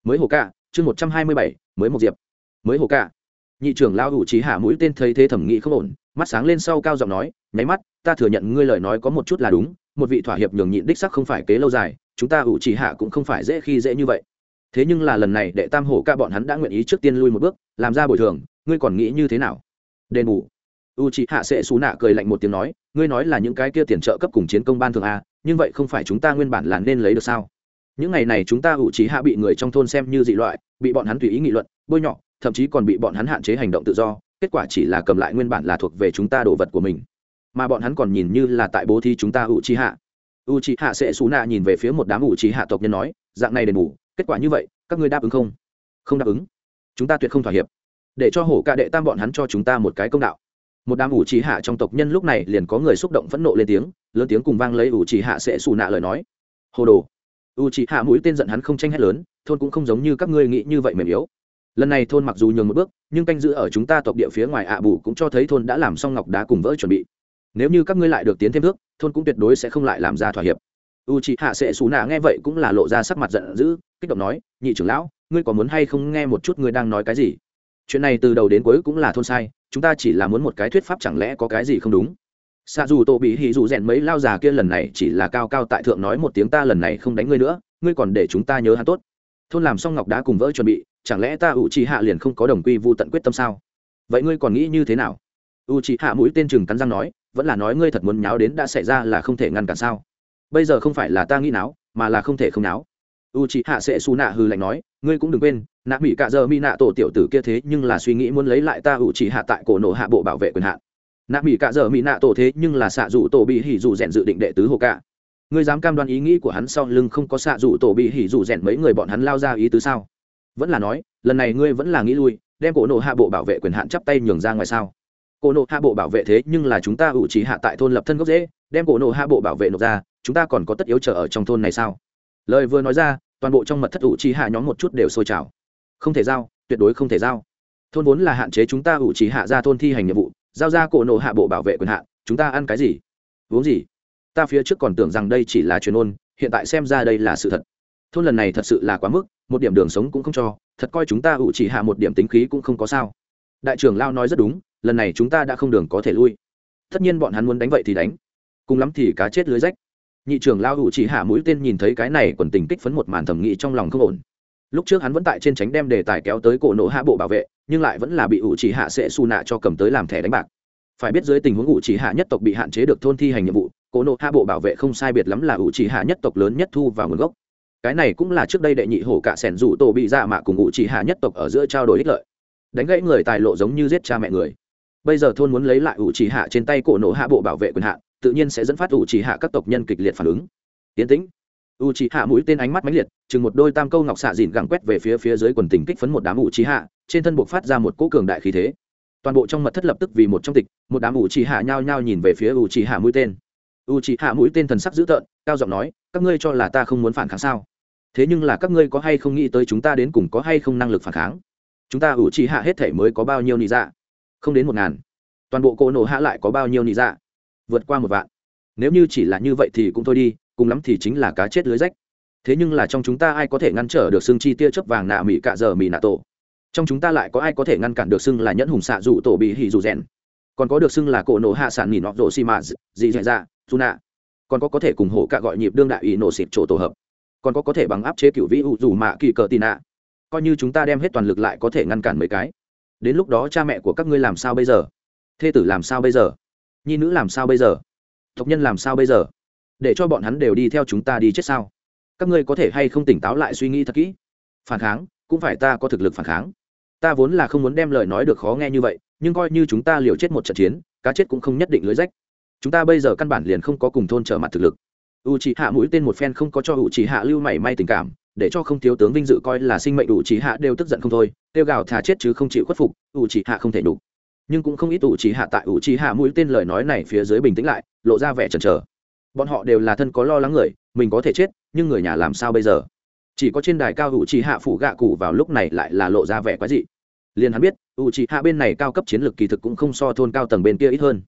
Mới hồ ca, chương một trăm hai mươi bảy, mới một diệp. Mới hồ ca. Nhị trưởng lao ủ chỉ hạ mũi tên thấy thế thẩm nghĩ không ổn, mắt sáng lên sau cao giọng nói, nháy mắt, ta thừa nhận ngươi lời nói có một chút là đúng, một vị thỏa hiệp nhường nhịn đích sắc không phải kế lâu dài, chúng ta ủ chỉ hạ cũng không phải dễ khi dễ như vậy. Thế nhưng là lần này đệ tam hổ ca bọn hắn đã nguyện ý trước tiên lui một bước, làm ra bồi thường, ngươi còn nghĩ như thế nào? Đền bù u chỉ hạ sẽ xù nạ cười lạnh một tiếng nói, ngươi nói là những cái kia tiền trợ cấp cùng chiến công ban thường a à, nhưng vậy không phải chúng ta nguyên bản là nên lấy được sao? Những ngày này chúng ta ủ chỉ hạ bị người trong thôn xem như dị loại, bị bọn hắn tùy ý nghị luận, bôi nhọ, thậm chí còn bị bọn hắn hạn chế hành động tự do, kết quả chỉ là cầm lại nguyên bản là thuộc về chúng ta đồ vật của mình. Mà bọn hắn còn nhìn như là tại bố thi chúng ta ủ chi hạ u c h ị hạ sẽ xù nạ nhìn về phía một đám u c h ị hạ tộc nhân nói, dạng này đền bù, kết quả như vậy, các ngươi đáp ứng không? Không đáp ứng. Chúng ta tuyệt không thỏa hiệp. Để cho hổ ca đệ tam bọn hắn cho chúng ta một cái công đạo một đám ủ trì hạ trong tộc nhân lúc này liền có người xúc động phẫn nộ lên tiếng, lớn tiếng cùng vang lấy ủ trì hạ sẽ xù nạ lời nói. Hồ đồ. Ủ trì hạ mũi tên giận hắn không tranh hét lớn, thôn cũng không giống như các ngươi nghĩ như vậy mềm yếu. Lần này thôn mặc dù nhường một bước, nhưng canh giữ ở chúng ta tộc địa phía ngoài ạ bù cũng cho thấy thôn đã làm xong ngọc đá cùng vỡ chuẩn bị. Nếu như các ngươi lại được tiến thêm bước thôn cũng tuyệt đối sẽ không lại làm ra thỏa hiệp. U c h ị hạ sệ xù nạ nghe vậy cũng là lộ ra sắc mặt giận dữ, kích động nói, nhị trưởng lão, ngươi có muốn hay không nghe một chút ngươi đang nói cái gì? Chuyện này từ đầu đến cuối cũng là thôn sai chúng ta chỉ là muốn một cái thuyết pháp chẳng lẽ có cái gì không đúng? Xạ dù tổ bị hì dù rèn mấy lao già kia lần này chỉ là cao cao tại thượng nói một tiếng ta lần này không đánh ngươi nữa, ngươi còn để chúng ta nhớ hắn tốt. Thôn làm xong ngọc đá cùng vỡ chuẩn bị, chẳng lẽ ta u c hạ liền không có đồng quy vô tận quyết tâm sao? Vậy ngươi còn nghĩ như thế nào? U c hạ mũi tên chừng cắn răng nói, vẫn là nói ngươi thật muốn nháo đến đã xảy ra là không thể ngăn cản sao? Bây giờ không phải là ta nghĩ náo, mà là không thể không náo u chị hạ sẽ xù nạ hư lạnh nói, ngươi cũng đừng quên, nạ mỹ cạ giờ mi nạ tổ tiểu tử kia thế nhưng là suy nghĩ muốn lấy lại ta u chị hạ tại cổ nổ hạ bộ bảo vệ quyền hạn. Nạ mỹ cạ giờ mi nạ tổ thế nhưng là xạ dù tổ bị hỉ dù rèn dự định đệ tứ hồ cạ ngươi dám cam đoan ý nghĩ của hắn sau lưng không có xạ dù tổ bị hỉ dù rèn mấy người bọn hắn lao ra ý tứ sao? Vẫn là nói, lần này ngươi vẫn là nghĩ lui, đem cổ nổ hạ bộ bảo vệ quyền hạn chắp tay nhường ra ngoài sao? Cổ nộ hạ bộ bảo vệ thế nhưng là chúng ta ủ trí hạ tại thôn lập thân gốc dễ, đem cổ nộ hạ bộ bảo vệ nộp ra, chúng ta còn có tất yếu chờ ở trong thôn này sao? Lời vừa nói ra toàn bộ trong mật thất ủ trí hạ nhóm một chút đều sôi trào. Không thể giao, tuyệt đối không thể giao. Thôn vốn là hạn chế chúng ta ủ trí hạ ra thôn thi hành nhiệm vụ, giao ra cổ nộ hạ bộ bảo vệ quyền hạn, chúng ta ăn cái gì? Uống gì? Ta phía trước còn tưởng rằng đây chỉ là truyền ôn, hiện tại xem ra đây là sự thật. Thôn lần này thật sự là quá mức, một điểm đường sống cũng không cho, thật coi chúng ta ủ chỉ hạ một điểm tính khí cũng không có sao. Đại trưởng lao nói rất đúng, lần này chúng ta đã không đường có thể lui. Tất nhiên bọn hắn muốn đánh vậy thì đánh. Cùng lắm thì cá chết lưới rách nhị trưởng lao hữu chỉ hạ mũi tên nhìn thấy cái này còn tình kích phấn một màn thẩm nghị trong lòng không ổn. Lúc trước hắn vẫn tại trên tránh đem đề tài kéo tới cổ nộ hạ bộ bảo vệ, nhưng lại vẫn là bị ủ chỉ hạ sẽ xù nạ cho cầm tới làm thẻ đánh bạc. Phải biết dưới tình huống ủ chỉ hạ nhất tộc bị hạn chế được thôn thi hành nhiệm vụ, cổ nộ hạ bộ bảo vệ không sai biệt lắm là ủ chỉ hạ nhất tộc lớn nhất thu vào nguồn gốc. Cái này cũng là trước đây đệ nhị hổ cả sẻn rủ tổ bị dạ mạ cùng ủ chỉ hạ nhất tộc ở giữa trao đổi ích lợi. Đánh gãy người tài lộ giống như giết cha mẹ người. Bây giờ thôn muốn lấy lại ủ chỉ hạ trên tay cổ nộ hạ bộ bảo vệ quyền hạn tự nhiên sẽ dẫn phát ủ trì hạ các tộc nhân kịch liệt phản ứng. Tiến tĩnh. U trì hạ mũi tên ánh mắt mãnh liệt, chừng một đôi tam câu ngọc xạ dìn gẳng quét về phía phía dưới quần tình kích phấn một đám ủ trì hạ trên thân buộc phát ra một cỗ cường đại khí thế. Toàn bộ trong mật thất lập tức vì một trong tịch, một đám ủ trì hạ nhao nhao nhìn về phía ủ trì hạ mũi tên. U trì hạ mũi tên thần sắc dữ tợn, cao giọng nói, các ngươi cho là ta không muốn phản kháng sao? Thế nhưng là các ngươi có hay không nghĩ tới chúng ta đến cùng có hay không năng lực phản kháng? Chúng ta ủ trì hạ hết thể mới có bao nhiêu nị dạ? Không đến một ngàn. Toàn bộ cô nổ hạ lại có bao nhiêu nị dạ? Vượt qua một vạn. Nếu như chỉ là như vậy thì cũng thôi đi, cùng lắm thì chính là cá chết lưới rách. Thế nhưng là trong chúng ta ai có thể ngăn trở được xương chi tia chớp vàng nạ mỹ cạ giờ mỹ nạ tổ? Trong chúng ta lại có ai có thể ngăn cản được xưng là nhẫn hùng xạ dụ tổ bị hỉ dù rèn? Còn có được xưng là cổ nổ hạ sản nghỉ nọ rộ xi mạ dị dạ dạ dù nạ. Còn có có thể cùng hổ cạ gọi nhịp đương đại ý nổ xịt chỗ tổ hợp. Còn có có thể bằng áp chế cựu vĩ u dù mạ kỳ cờ tì nạ. Coi như chúng ta đem hết toàn lực lại có thể ngăn cản mấy cái. Đến lúc đó cha mẹ của các ngươi làm sao bây giờ? Thê tử làm sao bây giờ? Nhi nữ làm sao bây giờ? Tộc nhân làm sao bây giờ? Để cho bọn hắn đều đi theo chúng ta đi chết sao? Các ngươi có thể hay không tỉnh táo lại suy nghĩ thật kỹ? Phản kháng, cũng phải ta có thực lực phản kháng. Ta vốn là không muốn đem lời nói được khó nghe như vậy, nhưng coi như chúng ta liều chết một trận chiến, cá chết cũng không nhất định lưới rách. Chúng ta bây giờ căn bản liền không có cùng thôn trở mặt thực lực. U c hạ mũi tên một phen không có cho u c hạ lưu mảy may tình cảm, để cho không thiếu tướng vinh dự coi là sinh mệnh u c hạ đều tức giận không thôi tiêu gào thà chết chứ không chịu khuất phục u c hạ không thể đủ nhưng cũng không ít ủ trí hạ tại ủ trí hạ mũi tên lời nói này phía dưới bình tĩnh lại, lộ ra vẻ chần chờ. Bọn họ đều là thân có lo lắng người, mình có thể chết, nhưng người nhà làm sao bây giờ? Chỉ có trên đài cao ủ trí hạ phủ gạ cụ vào lúc này lại là lộ ra vẻ quái dị. Liền hắn biết, ủ trí hạ bên này cao cấp chiến lược kỳ thực cũng không so thôn cao tầng bên kia ít hơn.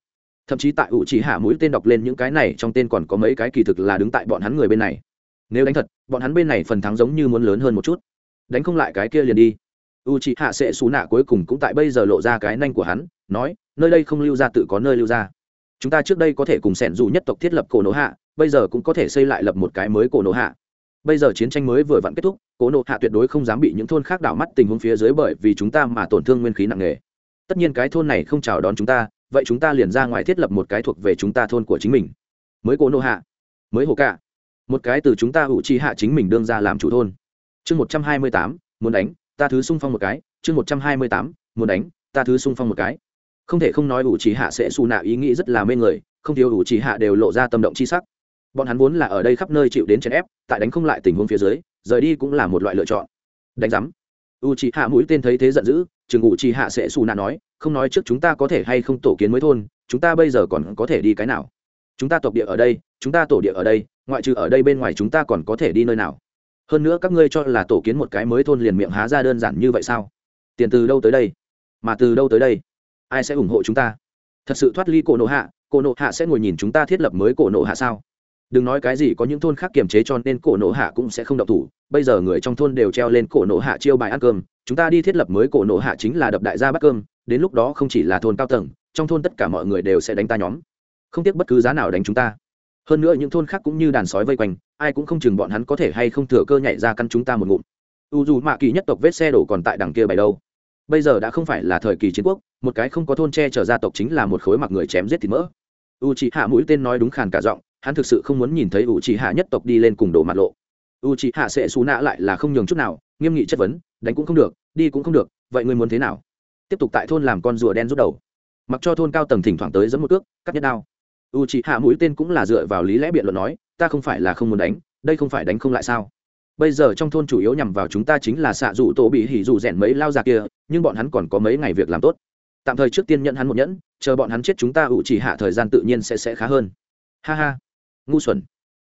Thậm chí tại ủ chỉ hạ mũi tên đọc lên những cái này trong tên còn có mấy cái kỳ thực là đứng tại bọn hắn người bên này. Nếu đánh thật, bọn hắn bên này phần thắng giống như muốn lớn hơn một chút. Đánh không lại cái kia liền đi u chỉ hạ sẽ xù nạ cuối cùng cũng tại bây giờ lộ ra cái nanh của hắn, nói, nơi đây không lưu ra tự có nơi lưu ra chúng ta trước đây có thể cùng sẻn dù nhất tộc thiết lập cổ nổ hạ, bây giờ cũng có thể xây lại lập một cái mới cổ nổ hạ. Bây giờ chiến tranh mới vừa vặn kết thúc, cổ nổ hạ tuyệt đối không dám bị những thôn khác đảo mắt tình huống phía dưới bởi vì chúng ta mà tổn thương nguyên khí nặng nề. Tất nhiên cái thôn này không chào đón chúng ta, vậy chúng ta liền ra ngoài thiết lập một cái thuộc về chúng ta thôn của chính mình. Mới cổ nô hạ, mới hồ cạ. Một cái từ chúng ta hữu chi hạ chính mình đương ra làm chủ thôn. Chương một trăm hai mươi tám, muốn đánh ta thứ sung phong một cái, chương một trăm hai mươi tám, muốn đánh, ta thứ sung phong một cái. Không thể không nói ủ trí hạ sẽ xù nạ ý nghĩ rất là mê người, không thiếu ủ trí hạ đều lộ ra tâm động chi sắc. Bọn hắn vốn là ở đây khắp nơi chịu đến chèn ép, tại đánh không lại tình huống phía dưới, rời đi cũng là một loại lựa chọn. Đánh giám. U chi hạ mũi tên thấy thế giận dữ, chừng ủ chi hạ sẽ xù nạ nói, không nói trước chúng ta có thể hay không tổ kiến mới thôn, chúng ta bây giờ còn có thể đi cái nào? Chúng ta tộc địa ở đây, chúng ta tổ địa ở đây, ngoại trừ ở đây bên ngoài chúng ta còn có thể đi nơi nào? Hơn nữa các ngươi cho là tổ kiến một cái mới thôn liền miệng há ra đơn giản như vậy sao? Tiền từ đâu tới đây? Mà từ đâu tới đây? Ai sẽ ủng hộ chúng ta? Thật sự thoát ly cổ nộ hạ, cổ nộ hạ sẽ ngồi nhìn chúng ta thiết lập mới cổ nộ hạ sao? Đừng nói cái gì có những thôn khác kiềm chế cho nên cổ nộ hạ cũng sẽ không động thủ. Bây giờ người trong thôn đều treo lên cổ nộ hạ chiêu bài ăn cơm. Chúng ta đi thiết lập mới cổ nộ hạ chính là đập đại gia bắt cơm. Đến lúc đó không chỉ là thôn cao tầng, trong thôn tất cả mọi người đều sẽ đánh ta nhóm. Không tiếc bất cứ giá nào đánh chúng ta. Hơn nữa những thôn khác cũng như đàn sói vây quanh ai cũng không chừng bọn hắn có thể hay không thừa cơ nhảy ra căn chúng ta một ngụm. U dù mạ kỳ nhất tộc vết xe đổ còn tại đằng kia bày đâu. Bây giờ đã không phải là thời kỳ chiến quốc, một cái không có thôn che chở gia tộc chính là một khối mặc người chém giết thịt mỡ. U chỉ hạ mũi tên nói đúng khàn cả giọng, hắn thực sự không muốn nhìn thấy u chỉ hạ nhất tộc đi lên cùng đổ mặt lộ. U chỉ hạ sẽ xú nạ lại là không nhường chút nào, nghiêm nghị chất vấn, đánh cũng không được, đi cũng không được, vậy ngươi muốn thế nào? Tiếp tục tại thôn làm con rùa đen rút đầu. Mặc cho thôn cao tầng thỉnh thoảng tới dẫn một cước, cắt nhất đao. U chỉ hạ mũi tên cũng là dựa vào lý lẽ biện luận nói ta không phải là không muốn đánh, đây không phải đánh không lại sao? Bây giờ trong thôn chủ yếu nhằm vào chúng ta chính là xạ dụ tổ bị hỉ dụ rèn mấy lao già kia, nhưng bọn hắn còn có mấy ngày việc làm tốt. Tạm thời trước tiên nhận hắn một nhẫn, chờ bọn hắn chết chúng ta u chỉ hạ thời gian tự nhiên sẽ sẽ khá hơn. Ha ha. Ngu xuẩn.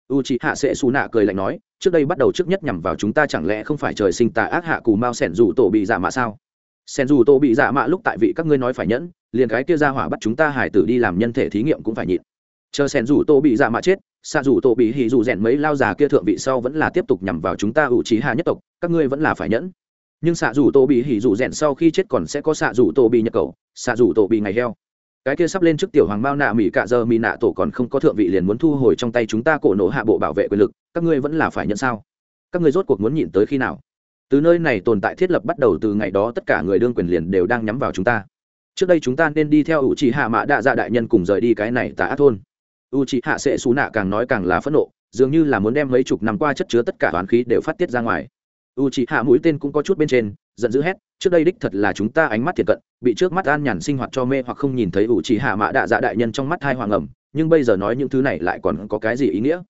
U chỉ hạ sẽ xù nạ cười lạnh nói, trước đây bắt đầu trước nhất nhằm vào chúng ta chẳng lẽ không phải trời sinh tà ác hạ cù mao sẻn dù tổ bị giả mạ sao? Sẻn dù tổ bị giả mạ lúc tại vị các ngươi nói phải nhẫn, liền cái kia ra hỏa bắt chúng ta hải tử đi làm nhân thể thí nghiệm cũng phải nhịn. Chờ sẻn dù tổ bị giả mạ chết xạ dù tô bị hì dù rèn mấy lao già kia thượng vị sau vẫn là tiếp tục nhằm vào chúng ta ủ trí hạ nhất tộc, các ngươi vẫn là phải nhẫn. Nhưng xạ dù tô bị Hỉ dù rèn sau khi chết còn sẽ có xạ dù tô bị nhập cầu xạ dù tô bị ngày heo. Cái kia sắp lên trước tiểu hoàng mao nạ mỹ cạ giờ mỹ nạ tổ còn không có thượng vị liền muốn thu hồi trong tay chúng ta cổ nổ hạ bộ bảo vệ quyền lực, các ngươi vẫn là phải nhận sao? Các ngươi rốt cuộc muốn nhịn tới khi nào? Từ nơi này tồn tại thiết lập bắt đầu từ ngày đó tất cả người đương quyền liền đều đang nhắm vào chúng ta. Trước đây chúng ta nên đi theo u trì hạ mã đạ dạ đại nhân cùng rời đi cái này tà ác thôn u c hạ sẽ xú nạ càng nói càng là phẫn nộ, dường như là muốn đem mấy chục năm qua chất chứa tất cả toán khí đều phát tiết ra ngoài. U c hạ mũi tên cũng có chút bên trên, giận dữ hét, trước đây đích thật là chúng ta ánh mắt thiệt cận, bị trước mắt an nhàn sinh hoạt cho mê hoặc không nhìn thấy u c hạ mã đạ dạ đại nhân trong mắt hai hoàng ẩm, nhưng bây giờ nói những thứ này lại còn có cái gì ý nghĩa?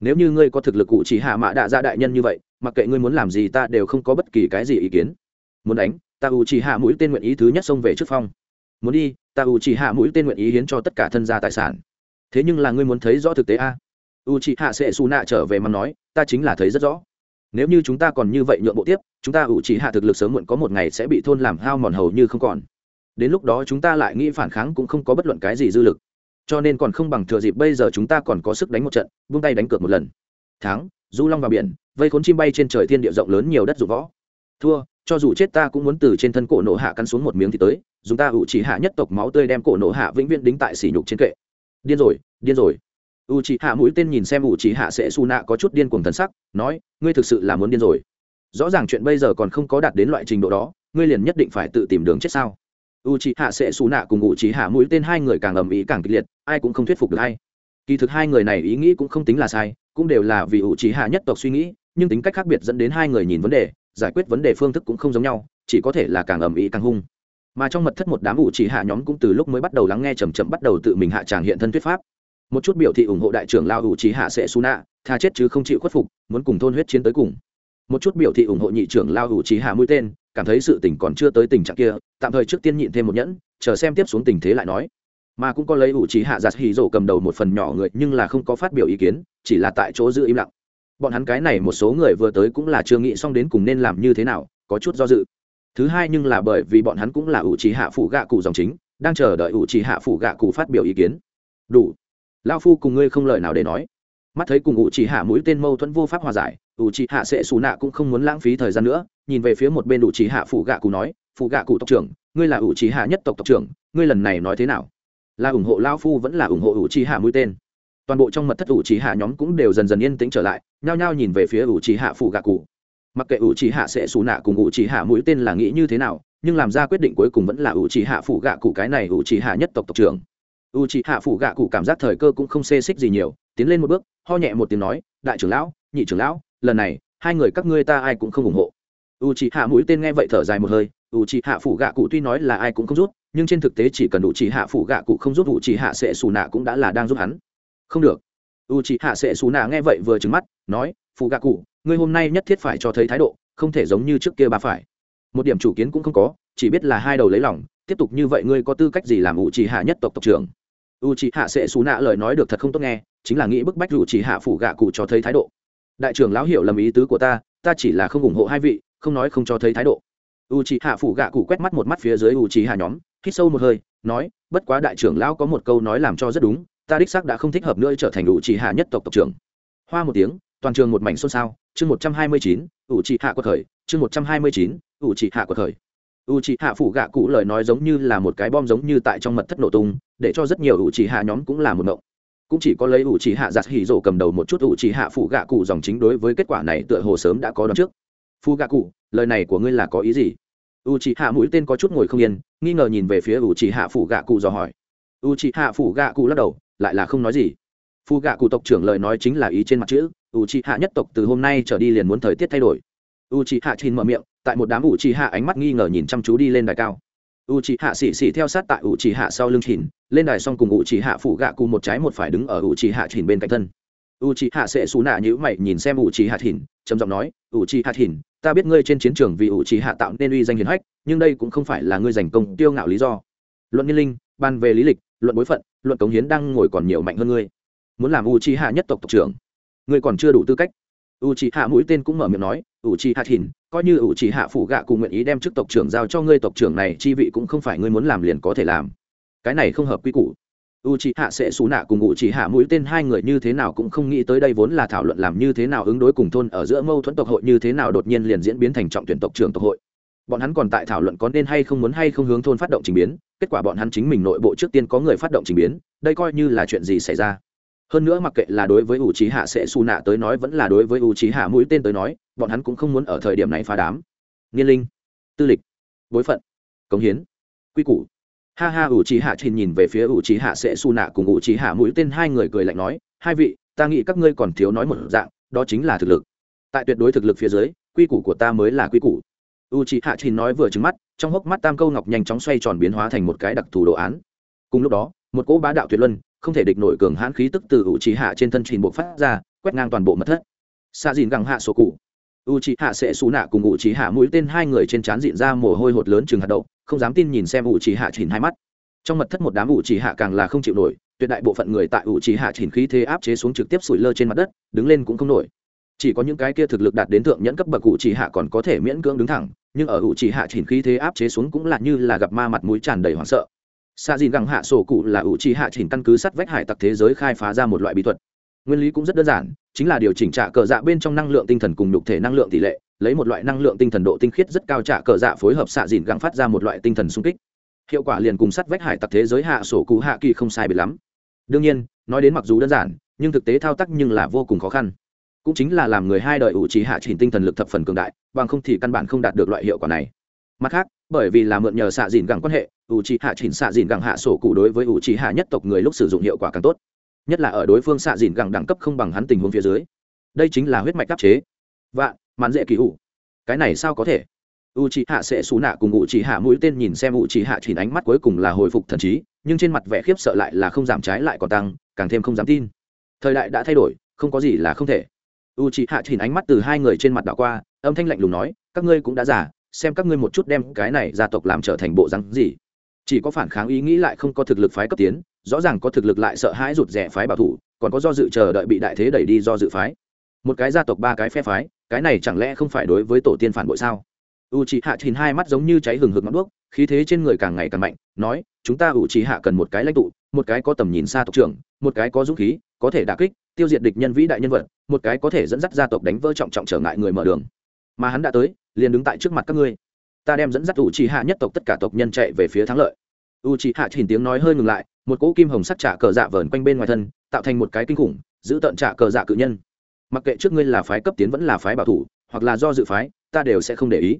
Nếu như ngươi có thực lực cụ chỉ hạ mã đạ dạ đại nhân như vậy, mặc kệ ngươi muốn làm gì ta đều không có bất kỳ cái gì ý kiến. Muốn đánh, ta u chỉ hạ mũi tên nguyện ý thứ nhất xông về trước phong. Muốn đi, ta u chỉ hạ mũi tên nguyện ý hiến cho tất cả thân gia tài sản thế nhưng là ngươi muốn thấy rõ thực tế a? U chỉ hạ sẽ xù nạ trở về mà nói, ta chính là thấy rất rõ. Nếu như chúng ta còn như vậy nhượng bộ tiếp, chúng ta u chỉ hạ thực lực sớm muộn có một ngày sẽ bị thôn làm hao mòn hầu như không còn. Đến lúc đó chúng ta lại nghĩ phản kháng cũng không có bất luận cái gì dư lực. Cho nên còn không bằng thừa dịp bây giờ chúng ta còn có sức đánh một trận, vung tay đánh cược một lần. Thắng, du long vào biển, vây khốn chim bay trên trời thiên địa rộng lớn nhiều đất dụng võ. Thua, cho dù chết ta cũng muốn từ trên thân cổ nổ hạ cắn xuống một miếng thì tới, dùng ta ủ chỉ hạ nhất tộc máu tươi đem cổ nổ hạ vĩnh viễn đính tại sỉ nhục trên kệ điên rồi điên rồi. U chỉ hạ mũi tên nhìn xem u chỉ hạ sẽ xù nạ có chút điên cuồng thần sắc, nói, ngươi thực sự là muốn điên rồi. Rõ ràng chuyện bây giờ còn không có đạt đến loại trình độ đó, ngươi liền nhất định phải tự tìm đường chết sao? U chỉ hạ sẽ xù nạ cùng u chỉ hạ mũi tên hai người càng ầm ĩ càng kịch liệt, ai cũng không thuyết phục được hay kỳ thực hai người này ý nghĩ cũng không tính là sai, cũng đều là vì ủ chỉ hạ nhất tộc suy nghĩ, nhưng tính cách khác biệt dẫn đến hai người nhìn vấn đề, giải quyết vấn đề phương thức cũng không giống nhau, chỉ có thể là càng ầm ĩ càng hung mà trong mật thất một đám ủ chỉ hạ nhóm cũng từ lúc mới bắt đầu lắng nghe chầm chậm bắt đầu tự mình hạ tràng hiện thân thuyết pháp. Một chút biểu thị ủng hộ đại trưởng lao ủ chỉ hạ sẽ su nạ, tha chết chứ không chịu khuất phục, muốn cùng thôn huyết chiến tới cùng. Một chút biểu thị ủng hộ nhị trưởng lao ủ chỉ hạ mũi tên, cảm thấy sự tình còn chưa tới tình trạng kia, tạm thời trước tiên nhịn thêm một nhẫn, chờ xem tiếp xuống tình thế lại nói. Mà cũng có lấy ủ trí hạ giặt hì rổ cầm đầu một phần nhỏ người, nhưng là không có phát biểu ý kiến, chỉ là tại chỗ giữ im lặng. Bọn hắn cái này một số người vừa tới cũng là chưa nghĩ xong đến cùng nên làm như thế nào, có chút do dự thứ hai nhưng là bởi vì bọn hắn cũng là ủ trì hạ phủ gạ cụ dòng chính, đang chờ đợi ủ trì hạ phủ gạ cụ phát biểu ý kiến. Đủ. Lao phu cùng ngươi không lời nào để nói. Mắt thấy cùng ủ trì hạ mũi tên mâu thuẫn vô pháp hòa giải, ủ trì hạ sẽ xù nạ cũng không muốn lãng phí thời gian nữa, nhìn về phía một bên ủ trì hạ phủ gạ cụ nói, phủ gạ cụ tộc trưởng, ngươi là ủ trì hạ nhất tộc tộc trưởng, ngươi lần này nói thế nào? Là ủng hộ lao phu vẫn là ủng hộ ủ trì hạ mũi tên. Toàn bộ trong mật thất ủ trì hạ nhóm cũng đều dần dần yên tĩnh trở lại, nhao nhao nhìn về phía ủ trì hạ phủ gạ cụ mặc kệ ủ chỉ hạ sẽ xù nạ cùng ủ chỉ hạ mũi tên là nghĩ như thế nào, nhưng làm ra quyết định cuối cùng vẫn là ủ chỉ hạ phủ gạ cụ cái này ủ chỉ hạ nhất tộc tộc trưởng. Ủ chỉ hạ phủ gạ cụ cảm giác thời cơ cũng không xê xích gì nhiều, tiến lên một bước, ho nhẹ một tiếng nói, đại trưởng lão, nhị trưởng lão, lần này, hai người các ngươi ta ai cũng không ủng hộ. U c hạ mũi tên nghe vậy thở dài một hơi u c hạ phủ gạ cụ tuy nói là ai cũng không rút nhưng trên thực tế chỉ cần u c hạ phủ gạ cụ không rút u c hạ sẽ xù nạ cũng đã là đang giúp hắn. Không được. U c hạ sẽ xù nạ nghe vậy vừa trứng mắt, nói phụ gạ cụ ngươi hôm nay nhất thiết phải cho thấy thái độ, không thể giống như trước kia bà phải. Một điểm chủ kiến cũng không có, chỉ biết là hai đầu lấy lòng, tiếp tục như vậy ngươi có tư cách gì làm u trì hạ nhất tộc tộc trưởng? U trì hạ sẽ xú nạ lời nói được thật không tốt nghe, chính là nghĩ bức bách u trì hạ phủ gạ cụ cho thấy thái độ. Đại trưởng lão hiểu lầm ý tứ của ta ta chỉ là không ủng hộ hai vị, không nói không cho thấy thái độ. U trì hạ phủ gạ cụ quét mắt một mắt phía dưới u trì hạ nhóm, hít sâu một hơi, nói, bất quá đại trưởng lão có một câu nói làm cho rất đúng, ta đích xác đã không thích hợp nữa trở thành u trì hạ nhất tộc tộc trưởng. Hoa một tiếng toàn trường một mảnh xôn xao, chương một trăm hai mươi chín u trị hạ của thời, chương một trăm hai mươi chín u trị hạ của thời. U trị hạ phủ gạ cụ lời nói giống như là một cái bom giống như tại trong mật thất nổ tung, để cho rất nhiều u trị hạ nhóm cũng là một mộng cũng chỉ có lấy u trị hạ giặt hỉ rổ cầm đầu một chút u trị hạ phủ gạ cụ dòng chính đối với kết quả này tựa hồ sớm đã có đón trước. Phu gạ cụ, lời này của ngươi là có ý gì? U c h ị hạ mũi tên có chút ngồi không yên, nghi ngờ nhìn về phía u c h ị hạ phủ gạ cụ dò hỏi. U c h ị hạ phủ gạ cụ lắc đầu, lại là không nói gì. Phu gạ cụ tộc trưởng lời nói chính là ý trên mặt chữ u c h i hạ nhất tộc từ hôm nay trở đi liền muốn thời tiết thay đổi. U c h i hạ chín mở miệng, tại một đám u c h i hạ ánh mắt nghi ngờ nhìn chăm chú đi lên đài cao. U c h i hạ xỉ xỉ theo sát tại u c h i hạ sau lưng chìn lên đài xong cùng u c h i hạ phụ gạ cụ một trái một phải đứng ở u c h i hạ chìn bên cạnh thân. U c h i hạ sẽ xù nạ nhữ mày nhìn xem u c h i hạ thìn trầm giọng nói u c h i hạ thìn ta biết ngươi trên chiến trường vì ủ trì hạ tạo nên uy danh hiền hách, nhưng đây cũng không phải là ngươi giành công tiêu ngạo lý do. Luận nhiên linh, ban về lý lịch, luận bối phận, luận cống hiến đang ngồi còn nhiều mạnh hơn ngươi. Muốn làm u trì hạ nhất tộc tộc trưởng ngươi còn chưa đủ tư cách. U trì hạ mũi tên cũng mở miệng nói u trì hạ thìn, coi như u trì hạ phủ gạ cùng nguyện ý đem chức tộc trưởng giao cho ngươi tộc trưởng này, chi vị cũng không phải ngươi muốn làm liền có thể làm. Cái này không hợp quy củ. U c h i hạ sẽ xù nạ cùng u c h i hạ mũi tên hai người như thế nào cũng không nghĩ tới đây vốn là thảo luận làm như thế nào ứng đối cùng thôn ở giữa mâu thuẫn tộc hội như thế nào đột nhiên liền diễn biến thành trọng tuyển tộc trưởng tộc hội. Bọn hắn còn tại thảo luận có nên hay không muốn hay không hướng thôn phát động trình biến, kết quả bọn hắn chính mình nội bộ trước tiên có người phát động trình biến, đây coi như là chuyện gì xảy ra hơn nữa mặc kệ là đối với u trí hạ sẽ xù nạ tới nói vẫn là đối với u trí hạ mũi tên tới nói, bọn hắn cũng không muốn ở thời điểm này phá đám. Nghiên linh, tư lịch, bối phận, cống hiến, quy củ. Ha ha u trí hạ trình nhìn về phía u trí hạ sẽ su nạ cùng u trí hạ mũi tên hai người cười lạnh nói, hai vị, ta nghĩ các ngươi còn thiếu nói một dạng, đó chính là thực lực. Tại tuyệt đối thực lực phía dưới, quy củ của ta mới là quy củ. U trí hạ trình nói vừa trứng mắt, trong hốc mắt tam câu ngọc nhanh chóng xoay tròn biến hóa thành một cái đặc thù đồ án. Cùng lúc đó, một cỗ bá đạo tuyệt luân không thể địch nổi cường hãn khí tức từ u trí hạ trên thân trình bộ phát ra, quét ngang toàn bộ mật thất. Xa dìn găng hạ sổ cụ. U trí hạ sẽ xù nạ cùng u trí hạ mũi tên hai người trên trán dịn ra mồ hôi hột lớn chừng hạt đậu, không dám tin nhìn xem ủ trì hạ chỉnh hai mắt. Trong mật thất một đám ủ trì hạ càng là không chịu nổi, tuyệt đại bộ phận người tại ủ trì hạ chỉnh khí thế áp chế xuống trực tiếp sủi lơ trên mặt đất, đứng lên cũng không nổi. Chỉ có những cái kia thực lực đạt đến thượng nhẫn cấp bậc ủ trì hạ còn có thể miễn cưỡng đứng thẳng, nhưng ở ủ trì hạ chỉnh khí thế áp chế xuống cũng là như là gặp ma mặt mũi tràn đầy hoảng sợ xạ dìn gẳng hạ sổ cụ là ủ trì hạ chỉnh căn cứ sắt vách hải tặc thế giới khai phá ra một loại bí thuật. Nguyên lý cũng rất đơn giản, chính là điều chỉnh trả cờ dạ bên trong năng lượng tinh thần cùng nhục thể năng lượng tỷ lệ, lấy một loại năng lượng tinh thần độ tinh khiết rất cao trả cờ dạ phối hợp xạ dìn gắng phát ra một loại tinh thần sung kích. Hiệu quả liền cùng sắt vách hải tặc thế giới hạ sổ cụ hạ kỳ không sai biệt lắm. Đương nhiên, nói đến mặc dù đơn giản, nhưng thực tế thao tác nhưng là vô cùng khó khăn. Cũng chính là làm người hai đời ủ trì hạ chỉnh tinh thần lực thập phần cường đại, bằng không thì căn bản không đạt được loại hiệu quả này mặt khác bởi vì là mượn nhờ xạ dìn gẳng quan hệ ủ trì hạ chỉnh xạ dìn gẳng hạ sổ cụ đối với ủ trì hạ nhất tộc người lúc sử dụng hiệu quả càng tốt. Nhất là ở đối phương xạ dìn gẳng đẳng cấp không bằng hắn tình huống phía dưới. Đây chính là huyết mạch đáp chế. Vạn, màn dễ kỳ ủ. Cái này sao có thể? U c h i hạ sẽ xú nạ cùng u c h i hạ mũi tên nhìn xem u c h i hạ chỉnh ánh mắt cuối cùng là hồi phục thần trí nhưng trên mặt vẻ khiếp sợ lại là không giảm trái lại còn tăng càng thêm không dám tin. Thời đại đã thay đổi không có gì là không thể. U c h hạ chỉnh ánh mắt từ hai người trên mặt đảo qua âm thanh lạnh lùng nói các ngươi cũng đã giả xem các ngươi một chút đem cái này gia tộc làm trở thành bộ rắn gì. Chỉ có phản kháng ý nghĩ lại không có thực lực phái cấp tiến, rõ ràng có thực lực lại sợ hãi rụt rẻ phái bảo thủ, còn có do dự chờ đợi bị đại thế đẩy đi do dự phái. Một cái gia tộc ba cái phe phái, cái này chẳng lẽ không phải đối với tổ tiên phản bội sao? U c h ị hạ chìn hai mắt giống như cháy hừng hực ngọn đuốc, khí thế trên người càng ngày càng mạnh, nói, chúng ta u c h ị hạ cần một cái lãnh tụ, một cái có tầm nhìn xa tộc trưởng, một cái có dũng khí, có thể đà kích, tiêu diệt địch nhân vĩ đại nhân vật, một cái có thể dẫn dắt gia tộc đánh vỡ trọng trọng trở ngại người mở đường. Mà hắn đã tới liền đứng tại trước mặt các ngươi. Ta đem dẫn dắt u c hạ nhất tộc tất cả tộc nhân chạy về phía thắng lợi. U c hạ chỉnh tiếng nói hơi ngừng lại, một cỗ kim hồng sắc trả cờ dạ vờn quanh bên ngoài thân, tạo thành một cái kinh khủng, giữ tận trả cờ dạ cự nhân. Mặc kệ trước ngươi là phái cấp tiến vẫn là phái bảo thủ, hoặc là do dự phái, ta đều sẽ không để ý.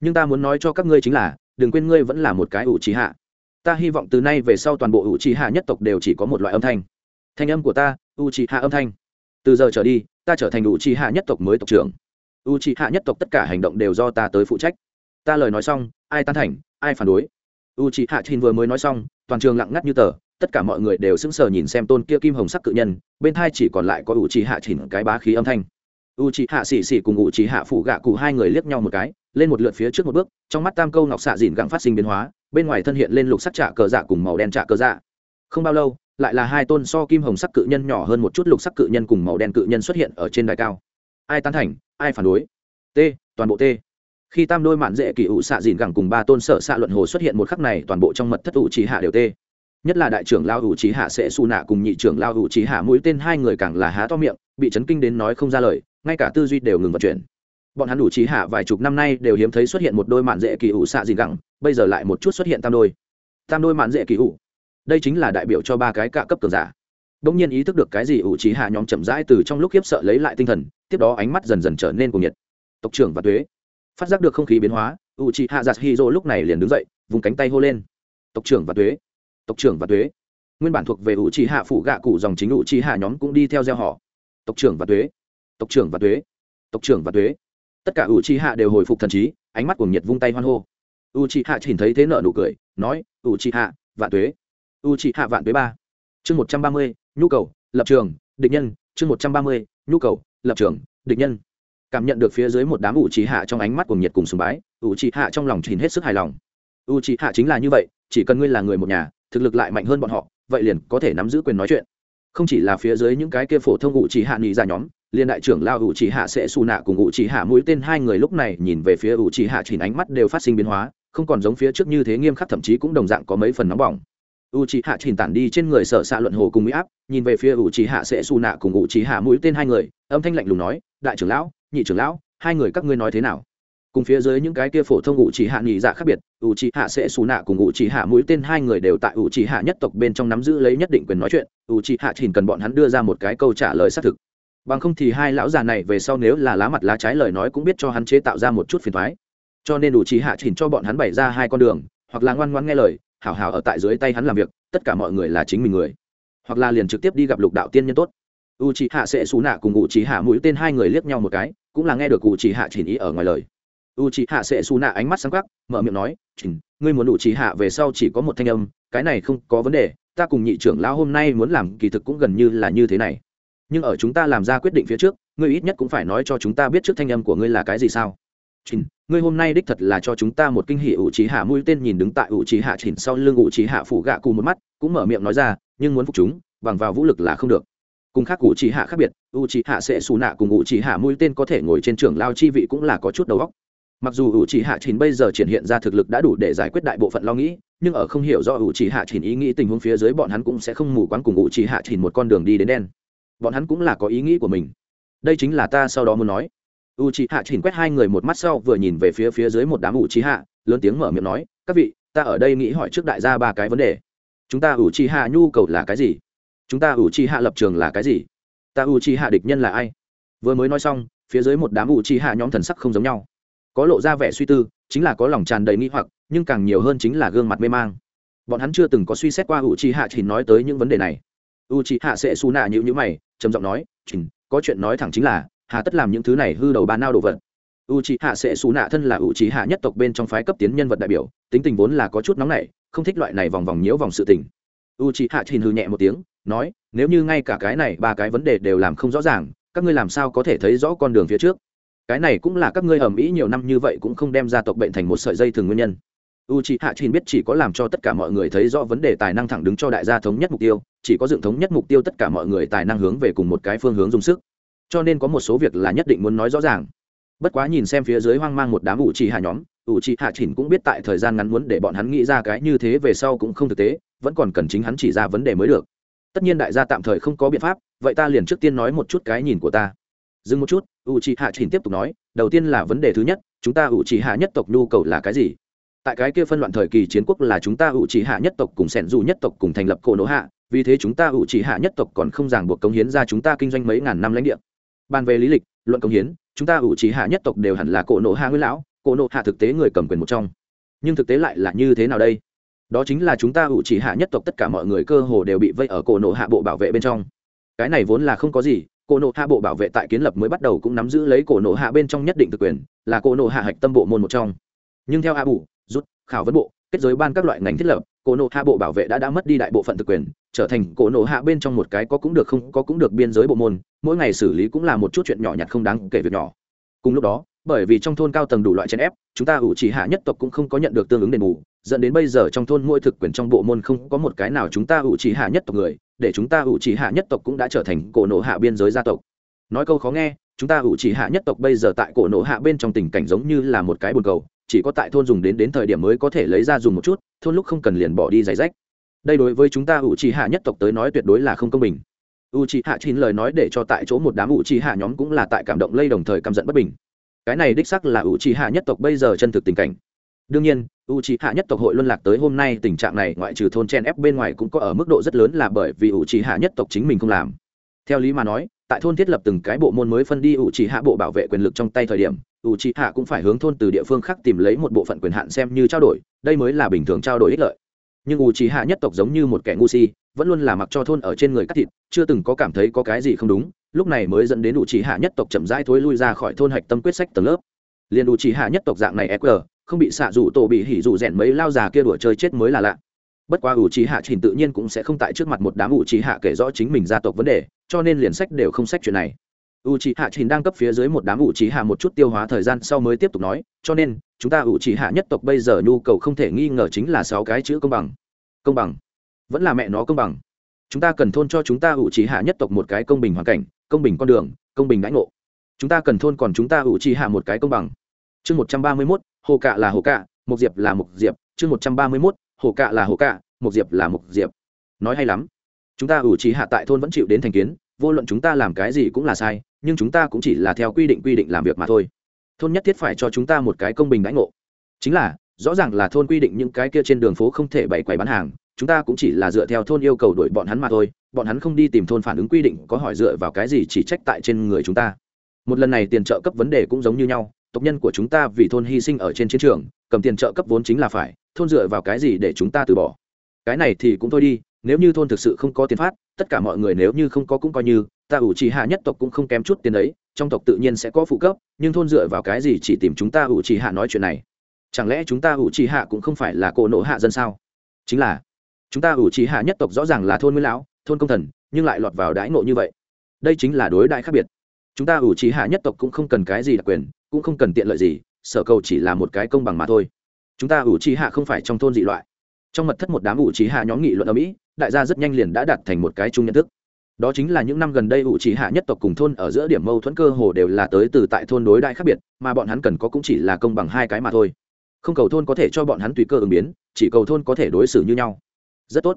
Nhưng ta muốn nói cho các ngươi chính là, đừng quên ngươi vẫn là một cái ủ trí hạ ta hy vọng từ nay về sau toàn bộ ủ trí hạ nhất tộc đều chỉ có một loại âm thanh. Thanh âm của ta u trí hạ âm thanh. Từ giờ trở đi, ta trở thành ủ trí hạ nhất tộc mới tộc trưởng u trí hạ nhất tộc tất cả hành động đều do ta tới phụ trách. Ta lời nói xong, ai tán thành, ai phản đối. U trí hạ chín vừa mới nói xong, toàn trường lặng ngắt như tờ, tất cả mọi người đều sững sờ nhìn xem tôn kia kim hồng sắc cự nhân, bên thai chỉ còn lại có u trí hạ chỉnh cái bá khí âm thanh. U trí hạ xì xì cùng u trí hạ phủ gạ cụ hai người liếc nhau một cái, lên một lượt phía trước một bước, trong mắt tam câu ngọc xạ dìn gặng phát sinh biến hóa, bên ngoài thân hiện lên lục sắc trả cờ dạ cùng màu đen trả cờ dạ. Không bao lâu, lại là hai tôn so kim hồng sắc cự nhân nhỏ hơn một chút lục sắc cự nhân cùng màu đen cự nhân xuất hiện ở trên đài cao. Ai tán thành ai phản đối? T, toàn bộ t. Khi tam đôi mạn dễ kỳ ủ xạ dìn gẳng cùng ba tôn sở xạ luận hồ xuất hiện một khắc này, toàn bộ trong mật thất ủ chỉ hạ đều t nhất là đại trưởng lao ủ trí hạ sẽ xù nạ cùng nhị trưởng lao ủ trí hạ mũi tên hai người càng là há to miệng, bị chấn kinh đến nói không ra lời, ngay cả tư duy đều ngừng vận chuyển. Bọn hắn đủ trí hạ vài chục năm nay đều hiếm thấy xuất hiện một đôi mạn dễ kỳ ủ xạ dìn gẳng, bây giờ lại một chút xuất hiện tam đôi. Tam đôi mạn dễ kỳ ủ. Đây chính là đại biểu cho ba cái cạ cấp cường giả đông nhiên ý thức được cái gì ủ trí hạ nhóm chậm rãi từ trong lúc khiếp sợ lấy lại tinh thần, tiếp đó ánh mắt dần dần trở nên cuồng nhiệt. Tộc trưởng và thuế phát giác được không khí biến hóa, ủ trí hạ giặt hy dô lúc này liền đứng dậy, vùng cánh tay hô lên. Tộc trưởng và thuế tộc trưởng và thuế nguyên bản thuộc về ủ trí hạ phủ gạ cụ dòng chính ủ trí hạ nhóm cũng đi theo gieo họ. Tộc trưởng và thuế tộc trưởng và thuế tộc trưởng và thuế tất cả u trí hạ đều hồi phục thần trí, ánh mắt cuồng nhiệt vung tay hoan hô. U chi hạ nhìn thấy thế nợ nụ cười, nói u chi hạ, vạn tuế. U chi hạ vạn tuế ba. Chương một trăm ba mươi nhu cầu, lập trường, địch nhân, chương một trăm ba mươi, nhu cầu, lập trường, địch nhân. Cảm nhận được phía dưới một đám u chi hạ trong ánh mắt cùng nhiệt cùng sùng bái u chi hạ trong lòng chìm hết sức hài lòng. U chi hạ chính là như vậy, chỉ cần ngươi là người một nhà, thực lực lại mạnh hơn bọn họ, vậy liền có thể nắm giữ quyền nói chuyện. Không chỉ là phía dưới những cái kia phổ thông u chi hạ nghỉ ra nhóm, liên đại trưởng lao ủ chỉ hạ sẽ xù nạ cùng ủ chỉ hạ mũi tên hai người lúc này nhìn về phía ủ chỉ hạ chìm ánh mắt đều phát sinh biến hóa, không còn giống phía trước như thế nghiêm khắc, thậm chí cũng đồng dạng có mấy phần nóng bỏng u chỉ hạ chỉnh tản đi trên người sở xạ luận hồ cùng mỹ áp, nhìn về phía ủ chỉ hạ sẽ xù nạ cùng ủ chỉ hạ mũi tên hai người, âm thanh lạnh lùng nói, đại trưởng lão, nhị trưởng lão, hai người các ngươi nói thế nào? Cùng phía dưới những cái kia phổ thông ủ chỉ hạ nhị dạ khác biệt ủ chỉ hạ sẽ xù nạ cùng ủ chỉ hạ mũi tên hai người đều tại ủ chỉ hạ nhất tộc bên trong nắm giữ lấy nhất định quyền nói chuyện ủ chỉ hạ chỉnh cần bọn hắn đưa ra một cái câu trả lời xác thực. Bằng không thì hai lão già này về sau nếu là lá mặt lá trái lời nói cũng biết cho hắn chế tạo ra một chút phiền thoái cho nên đủ trí hạ chỉnh cho bọn hắn bày ra hai con đường, hoặc là ngoan ngoan nghe lời hảo hảo ở tại dưới tay hắn làm việc, tất cả mọi người là chính mình người. Hoặc là liền trực tiếp đi gặp lục đạo tiên nhân tốt. U trí hạ sẽ xú nạ cùng u trí hạ mũi tên hai người liếc nhau một cái, cũng là nghe được u trí hạ chỉ ý ở ngoài lời. U trí hạ sẽ xú nạ ánh mắt sáng quắc, mở miệng nói, chỉnh, ngươi muốn u trí hạ về sau chỉ có một thanh âm, cái này không có vấn đề, ta cùng nhị trưởng lão hôm nay muốn làm kỳ thực cũng gần như là như thế này. Nhưng ở chúng ta làm ra quyết định phía trước, ngươi ít nhất cũng phải nói cho chúng ta biết trước thanh âm của ngươi là cái gì sao? Trình, ngươi hôm nay đích thật là cho chúng ta một kinh hỉ ủ trí hạ mũi tên nhìn đứng tại ủ trí hạ chỉnh sau lưng ủ trí hạ phủ gạ cù một mắt cũng mở miệng nói ra nhưng muốn phục chúng bằng vào vũ lực là không được. Cùng khác ủ trí hạ khác biệt ủ trí hạ sẽ xù nạ cùng ủ trí hạ mũi tên có thể ngồi trên trưởng lao chi vị cũng là có chút đầu óc. Mặc dù ủ trí hạ chỉnh bây giờ triển hiện ra thực lực đã đủ để giải quyết đại bộ phận lo nghĩ nhưng ở không hiểu do ủ trí hạ chỉnh ý nghĩ tình huống phía dưới bọn hắn cũng sẽ không mù quáng cùng ủ trí hạ chỉnh một con đường đi đến đen. Bọn hắn cũng là có ý nghĩ của mình. Đây chính là ta sau đó muốn nói u c h ị hạ chỉnh quét hai người một mắt sau vừa nhìn về phía phía dưới một đám u c h ị hạ lớn tiếng mở miệng nói, các vị, ta ở đây nghĩ hỏi trước đại gia ba cái vấn đề. Chúng ta u c h ị hạ nhu cầu là cái gì? Chúng ta u c h ị hạ lập trường là cái gì? Ta u c h ị hạ địch nhân là ai? Vừa mới nói xong, phía dưới một đám u c h ị hạ nhóm thần sắc không giống nhau. Có lộ ra vẻ suy tư, chính là có lòng tràn đầy nghĩ hoặc, nhưng càng nhiều hơn chính là gương mặt mê mang. Bọn hắn chưa từng có suy xét qua u c h ị hạ chỉ nói tới những vấn đề này. U c h ị hạ sẽ xù nạ nhữ nhữ mày, trầm giọng nói, chỉnh, có chuyện nói thẳng chính là hà tất làm những thứ này hư đầu ba nao đồ vật. U c hạ sẽ xù nạ thân là u c hạ nhất tộc bên trong phái cấp tiến nhân vật đại biểu, tính tình vốn là có chút nóng nảy, không thích loại này vòng vòng nhiễu vòng sự tình. U c hạ thìn hư nhẹ một tiếng, nói, nếu như ngay cả cái này ba cái vấn đề đều làm không rõ ràng, các ngươi làm sao có thể thấy rõ con đường phía trước? Cái này cũng là các ngươi ầm ĩ nhiều năm như vậy cũng không đem ra tộc bệnh thành một sợi dây thường nguyên nhân. U c hạ thìn biết chỉ có làm cho tất cả mọi người thấy rõ vấn đề tài năng thẳng đứng cho đại gia thống nhất mục tiêu, chỉ có dựng thống nhất mục tiêu tất cả mọi người tài năng hướng về cùng một cái phương hướng dùng sức cho nên có một số việc là nhất định muốn nói rõ ràng. Bất quá nhìn xem phía dưới hoang mang một đám ủ trì hạ nhóm, ủ trì hạ chỉnh cũng biết tại thời gian ngắn muốn để bọn hắn nghĩ ra cái như thế về sau cũng không thực tế, vẫn còn cần chính hắn chỉ ra vấn đề mới được. Tất nhiên đại gia tạm thời không có biện pháp, vậy ta liền trước tiên nói một chút cái nhìn của ta. Dừng một chút, ủ trì hạ chỉnh tiếp tục nói, đầu tiên là vấn đề thứ nhất, chúng ta ủ trì hạ nhất tộc nhu cầu là cái gì? Tại cái kia phân loạn thời kỳ chiến quốc là chúng ta ủ trì hạ nhất tộc cùng sẻn dù nhất tộc cùng thành lập cổ nỗ hạ, vì thế chúng ta ủ trì hạ nhất tộc còn không ràng buộc cống hiến ra chúng ta kinh doanh mấy ngàn năm lãnh địa bàn về lý lịch, luận công hiến, chúng ta ủ trí hạ nhất tộc đều hẳn là cổ nộ hạ nguyên lão, cổ nộ hạ thực tế người cầm quyền một trong. Nhưng thực tế lại là như thế nào đây? Đó chính là chúng ta ủ trí hạ nhất tộc tất cả mọi người cơ hồ đều bị vây ở cổ nộ hạ bộ bảo vệ bên trong. Cái này vốn là không có gì, cổ nộ hạ bộ bảo vệ tại kiến lập mới bắt đầu cũng nắm giữ lấy cổ nộ hạ bên trong nhất định thực quyền, là cổ nộ hạ hạch tâm bộ môn một trong. Nhưng theo a bù, rút, khảo vấn bộ, kết giới ban các loại ngành thiết lập cổ nộ hạ bộ bảo vệ đã đã mất đi đại bộ phận thực quyền, trở thành cổ nộ hạ bên trong một cái có cũng được không, có cũng được biên giới bộ môn, mỗi ngày xử lý cũng là một chút chuyện nhỏ nhặt không đáng kể việc nhỏ. Cùng lúc đó, bởi vì trong thôn cao tầng đủ loại chèn ép, chúng ta ủ chỉ hạ nhất tộc cũng không có nhận được tương ứng đền bù, dẫn đến bây giờ trong thôn mỗi thực quyền trong bộ môn không có một cái nào chúng ta ủ chỉ hạ nhất tộc người, để chúng ta ủ chỉ hạ nhất tộc cũng đã trở thành cổ nộ hạ biên giới gia tộc. Nói câu khó nghe, chúng ta ủ chỉ hạ nhất tộc bây giờ tại cổ nộ hạ bên trong tình cảnh giống như là một cái bồn cầu chỉ có tại thôn dùng đến đến thời điểm mới có thể lấy ra dùng một chút, thôn lúc không cần liền bỏ đi giày rách. Đây đối với chúng ta ủ trì hạ nhất tộc tới nói tuyệt đối là không công bình. U trì hạ chín lời nói để cho tại chỗ một đám ủ trì hạ nhóm cũng là tại cảm động lây đồng thời căm giận bất bình. Cái này đích sắc là ủ trì hạ nhất tộc bây giờ chân thực tình cảnh. Đương nhiên u trì hạ nhất tộc hội luân lạc tới hôm nay tình trạng này ngoại trừ thôn chen ép bên ngoài cũng có ở mức độ rất lớn là bởi vì u trì hạ nhất tộc chính mình không làm. Theo lý mà nói tại thôn thiết lập từng cái bộ môn mới phân đi ủ trì hạ bộ bảo vệ quyền lực trong tay thời điểm, ủ trì hạ cũng phải hướng thôn từ địa phương khác tìm lấy một bộ phận quyền hạn xem như trao đổi, đây mới là bình thường trao đổi ích lợi. Nhưng ủ trì hạ nhất tộc giống như một kẻ ngu si, vẫn luôn là mặc cho thôn ở trên người cắt thịt, chưa từng có cảm thấy có cái gì không đúng, lúc này mới dẫn đến ủ trì hạ nhất tộc chậm rãi thối lui ra khỏi thôn hạch tâm quyết sách tầng lớp. Liền ủ trì hạ nhất tộc dạng này eq không bị xạ rủ tổ bị hỉ rủ rèn mấy lao già kia đùa chơi chết mới là lạ bất quá ủ trí hạ trình tự nhiên cũng sẽ không tại trước mặt một đám ủ trí hạ kể rõ chính mình gia tộc vấn đề, cho nên liền sách đều không sách chuyện này. U trí hạ trình đang cấp phía dưới một đám ủ trí hạ một chút tiêu hóa thời gian sau mới tiếp tục nói, cho nên, chúng ta ủ trí hạ nhất tộc bây giờ nhu cầu không thể nghi ngờ chính là sáu cái chữ công bằng. Công bằng. Vẫn là mẹ nó công bằng. Chúng ta cần thôn cho chúng ta ủ trí hạ nhất tộc một cái công bình hoàn cảnh, công bình con đường, công bình đãi ngộ. Chúng ta cần thôn còn chúng ta ủ trí hạ một cái công bằng. Chương một trăm ba mươi mốt, hồ cạ là hồ cạ một diệp là một diệp. Chương một trăm ba mươi mốt hồ cạ là hồ cạ mục diệp là mục diệp. Nói hay lắm. Chúng ta ủ trí hạ tại thôn vẫn chịu đến thành kiến, vô luận chúng ta làm cái gì cũng là sai, nhưng chúng ta cũng chỉ là theo quy định quy định làm việc mà thôi. Thôn nhất thiết phải cho chúng ta một cái công bình đãi ngộ. Chính là, rõ ràng là thôn quy định những cái kia trên đường phố không thể bày quầy bán hàng, chúng ta cũng chỉ là dựa theo thôn yêu cầu đuổi bọn hắn mà thôi, bọn hắn không đi tìm thôn phản ứng quy định có hỏi dựa vào cái gì chỉ trách tại trên người chúng ta. Một lần này tiền trợ cấp vấn đề cũng giống như nhau, tộc nhân của chúng ta vì thôn hy sinh ở trên chiến trường, cầm tiền trợ cấp vốn chính là phải thôn dựa vào cái gì để chúng ta từ bỏ? Cái này thì cũng thôi đi, nếu như thôn thực sự không có tiền phát, tất cả mọi người nếu như không có cũng coi như, ta ủ trì hạ nhất tộc cũng không kém chút tiền đấy, trong tộc tự nhiên sẽ có phụ cấp, nhưng thôn dựa vào cái gì chỉ tìm chúng ta ủ trì hạ nói chuyện này? Chẳng lẽ chúng ta ủ trì hạ cũng không phải là cổ nộ hạ dân sao? Chính là, chúng ta ủ trì hạ nhất tộc rõ ràng là thôn nguyên lão, thôn công thần, nhưng lại lọt vào đãi ngộ như vậy. Đây chính là đối đại khác biệt. Chúng ta ủ trì hạ nhất tộc cũng không cần cái gì đặc quyền, cũng không cần tiện lợi gì, sở cầu chỉ là một cái công bằng mà thôi chúng ta ủ trí hạ không phải trong thôn dị loại. Trong mật thất một đám ủ trí hạ nhóm nghị luận ở mỹ đại gia rất nhanh liền đã đạt thành một cái chung nhận thức. Đó chính là những năm gần đây ủ trí hạ nhất tộc cùng thôn ở giữa điểm mâu thuẫn cơ hồ đều là tới từ tại thôn đối đại khác biệt mà bọn hắn cần có cũng chỉ là công bằng hai cái mà thôi. Không cầu thôn có thể cho bọn hắn tùy cơ ứng biến chỉ cầu thôn có thể đối xử như nhau. Rất tốt.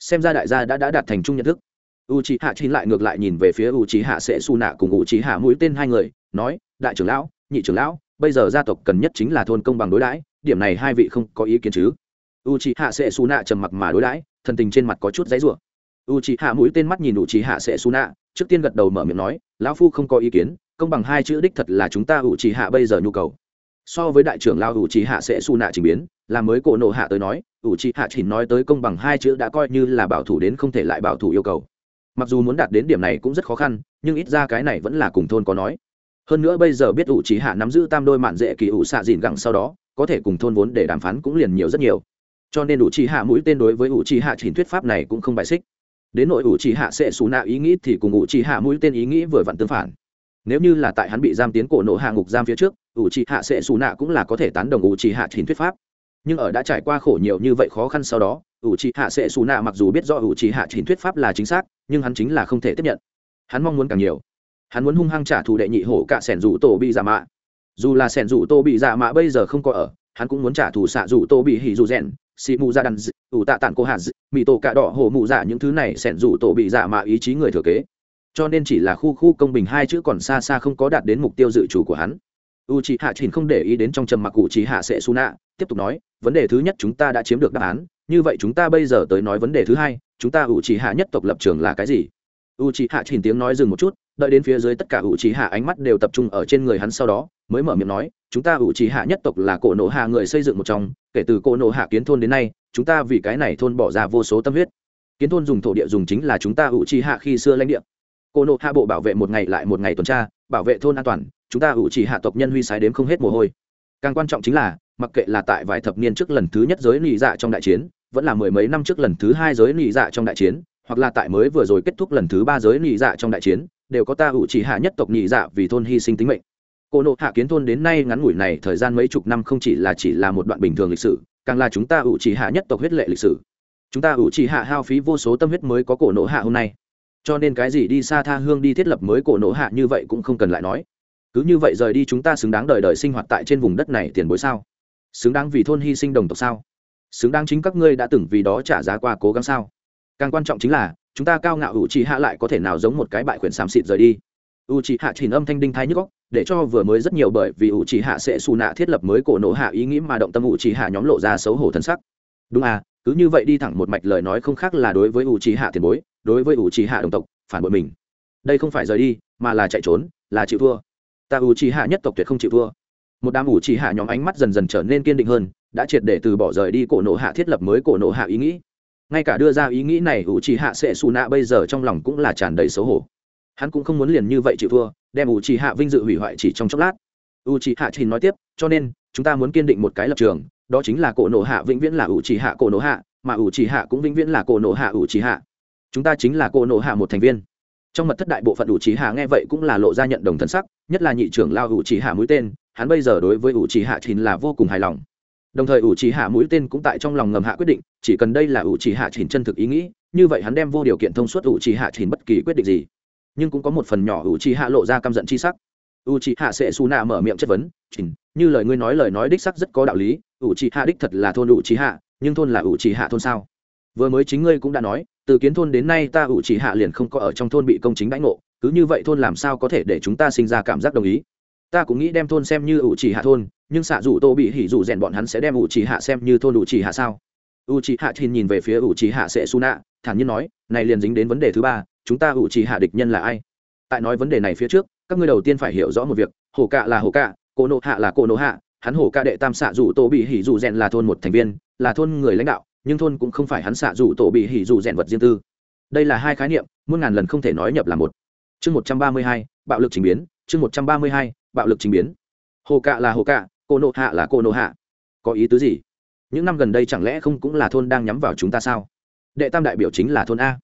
Xem ra đại gia đã, đã đạt thành chung nhận thức. U c hạ chín lại ngược lại nhìn về phía u c hạ sẽ su nạ cùng u c hạ mũi tên hai người nói đại trưởng lão nhị trưởng lão bây giờ gia tộc cần nhất chính là thôn công bằng đối đãi điểm này hai vị không có ý kiến chứ? U c hạ sẽ su nạ trầm mặc mà đối đãi, thần tình trên mặt có chút dãy rủa. U c hạ mũi tên mắt nhìn u c hạ sẽ su nạ trước tiên gật đầu mở miệng nói, lão phu không có ý kiến, công bằng hai chữ đích thật là chúng ta u c hạ bây giờ nhu cầu. So với đại trưởng lao u c hạ sẽ su nạ trình biến, là mới cổ nộ hạ tới nói u c hạ chỉ nói tới công bằng hai chữ đã coi như là bảo thủ đến không thể lại bảo thủ yêu cầu. Mặc dù muốn đạt đến điểm này cũng rất khó khăn, nhưng ít ra cái này vẫn là cùng thôn có nói. Hơn nữa bây giờ biết ủ trí hạ nắm giữ tam đôi mạn dễ kỳ ủ xạ dìn gẳng sau đó có thể cùng thôn vốn để đàm phán cũng liền nhiều rất nhiều. Cho nên ủ trì hạ mũi tên đối với ủ trì hạ chỉnh thuyết pháp này cũng không bài xích. Đến nội ủ trì hạ sẽ xù nạ ý nghĩ thì cùng ủ trì hạ mũi tên ý nghĩ vừa vặn tương phản. Nếu như là tại hắn bị giam tiến cổ nộ hạ ngục giam phía trước, ủ trì hạ sẽ xù nạ cũng là có thể tán đồng ủ trì hạ chỉnh thuyết pháp. Nhưng ở đã trải qua khổ nhiều như vậy khó khăn sau đó, ủ trì hạ sẽ xù nạ mặc dù biết do ủ trì hạ chỉnh thuyết pháp là chính xác, nhưng hắn chính là không thể tiếp nhận. Hắn mong muốn càng nhiều. Hắn muốn hung hăng trả thù đệ nhị hổ cả sẻn rủ tổ bị giả mạ dù là sẻn rủ tô bị giả mạ bây giờ không có ở, hắn cũng muốn trả thù xạ rủ tô bị hỉ rủ rèn xị mù dạ đàn ủ tạ tản cô hạt mì tổ cạ đỏ hổ mù dạ những thứ này sẻn rủ tổ bị giả mạ ý chí người thừa kế. Cho nên chỉ là khu khu công bình hai chữ còn xa xa không có đạt đến mục tiêu dự chủ của hắn. U chị hạ trình không để ý đến trong trầm mặc cụ chị hạ sẽ su nạ tiếp tục nói, vấn đề thứ nhất chúng ta đã chiếm được đáp án, như vậy chúng ta bây giờ tới nói vấn đề thứ hai, chúng ta u chị hạ nhất tộc lập trường là cái gì? U chị hạ trình tiếng nói dừng một chút đợi đến phía dưới tất cả ủ trí hạ ánh mắt đều tập trung ở trên người hắn sau đó, mới mở miệng nói, chúng ta ủ trí hạ nhất tộc là cổ nộ hạ người xây dựng một trong, kể từ cổ nộ hạ kiến thôn đến nay, chúng ta vì cái này thôn bỏ ra vô số tâm huyết. Kiến thôn dùng thổ địa dùng chính là chúng ta ủ trí hạ khi xưa lãnh địa. Cổ nộ hạ bộ bảo vệ một ngày lại một ngày tuần tra, bảo vệ thôn an toàn, chúng ta ủ trí hạ tộc nhân huy sái đếm không hết mồ hôi. Càng quan trọng chính là, mặc kệ là tại vài thập niên trước lần thứ nhất giới lì dạ trong đại chiến, vẫn là mười mấy năm trước lần thứ hai giới lì dạ trong đại chiến hoặc là tại mới vừa rồi kết thúc lần thứ ba giới nhị dạ trong đại chiến, đều có ta ủ chỉ hạ nhất tộc nhị dạ vì thôn hy sinh tính mệnh. Cô nộ hạ kiến thôn đến nay ngắn ngủi này thời gian mấy chục năm không chỉ là chỉ là một đoạn bình thường lịch sử, càng là chúng ta ủ chỉ hạ nhất tộc huyết lệ lịch sử. Chúng ta ủ chỉ hạ hao phí vô số tâm huyết mới có cổ nộ hạ hôm nay. Cho nên cái gì đi xa tha hương đi thiết lập mới cổ nộ hạ như vậy cũng không cần lại nói. Cứ như vậy rời đi chúng ta xứng đáng đời đời sinh hoạt tại trên vùng đất này tiền bối sao? Xứng đáng vì thôn hy sinh đồng tộc sao? Xứng đáng chính các ngươi đã từng vì đó trả giá qua cố gắng sao? Càng quan trọng chính là, chúng ta cao ngạo u chi hạ lại có thể nào giống một cái bại quyển xám xịt rời đi. U chi hạ chỉnh âm thanh đinh thái nhức góc để cho vừa mới rất nhiều bởi vì u chi hạ sẽ xù nạ thiết lập mới cổ nổ hạ ý nghĩ mà động tâm u chi hạ nhóm lộ ra xấu hổ thân sắc. Đúng à cứ như vậy đi thẳng một mạch lời nói không khác là đối với u chi hạ tiền bối, đối với u chi hạ đồng tộc, phản bội mình. Đây không phải rời đi, mà là chạy trốn, là chịu thua. Ta u chi hạ nhất tộc tuyệt không chịu thua. Một đám u chi hạ nhóm ánh mắt dần dần trở nên kiên định hơn, đã triệt để từ bỏ rời đi cổ nổ hạ thiết lập mới cổ nổ hạ ý nghĩ ngay cả đưa ra ý nghĩ này U trì hạ sẽ xù nạ bây giờ trong lòng cũng là tràn đầy xấu hổ. Hắn cũng không muốn liền như vậy chịu thua, đem U trì hạ vinh dự hủy hoại chỉ trong chốc lát. U trì hạ chỉ nói tiếp, cho nên, chúng ta muốn kiên định một cái lập trường, đó chính là cổ nổ hạ vĩnh viễn là U trì hạ cổ nổ hạ, mà U trì hạ cũng vĩnh viễn là cổ nổ hạ U trì hạ chúng ta chính là cổ nổ hạ một thành viên. Trong mật thất đại bộ phận ủ trì hạ nghe vậy cũng là lộ ra nhận đồng thân sắc, nhất là nhị trưởng lao ủ trì hạ mũi tên, hắn bây giờ đối với ủ trì hạ chính là vô cùng hài lòng đồng thời ủ trì hạ mũi tên cũng tại trong lòng ngầm hạ quyết định, chỉ cần đây là ủ trì hạ chỉnh chân thực ý nghĩ, như vậy hắn đem vô điều kiện thông suốt ủ trì hạ chỉnh bất kỳ quyết định gì. Nhưng cũng có một phần nhỏ ủ trì hạ lộ ra căm giận chi sắc. Ủ trì hạ sẽ xù nạ mở miệng chất vấn, chỉnh, như lời ngươi nói lời nói đích sắc rất có đạo lý ủ trì hạ đích thật là thôn ủ trì hạ nhưng thôn là ủ trì hạ thôn sao? Vừa mới chính ngươi cũng đã nói, từ kiến thôn đến nay ta ủ trì hạ liền không có ở trong thôn bị công chính đãi ngộ, cứ như vậy thôn làm sao có thể để chúng ta sinh ra cảm giác đồng ý? Ta cũng nghĩ đem thôn xem như ủ chỉ hạ thôn, nhưng xạ dù tô bị hỉ dù rèn bọn hắn sẽ đem ủ chỉ hạ xem như thôn ủ chỉ hạ sao? Ủ chỉ hạ thì nhìn về phía ủ chỉ hạ sẽ su nạ, thản nhiên nói, này liền dính đến vấn đề thứ ba, chúng ta ủ chỉ hạ địch nhân là ai? Tại nói vấn đề này phía trước, các ngươi đầu tiên phải hiểu rõ một việc, hồ cạ là hồ cạ cô nộ hạ là cô nộ hạ, hắn hồ cạ đệ tam xạ dù tô bị hỉ dù rèn là thôn một thành viên, là thôn người lãnh đạo, nhưng thôn cũng không phải hắn xạ dù tổ bị hỉ dù rèn vật riêng tư. Đây là hai khái niệm, muôn ngàn lần không thể nói nhập là một. Chương một trăm ba mươi hai, bạo lực trình biến, chương một trăm ba mươi hai bạo lực trình biến. Hồ cạ là hồ cạ, cô nộ hạ là cô nộ hạ. Có ý tứ gì? Những năm gần đây chẳng lẽ không cũng là thôn đang nhắm vào chúng ta sao? Đệ tam đại biểu chính là thôn a.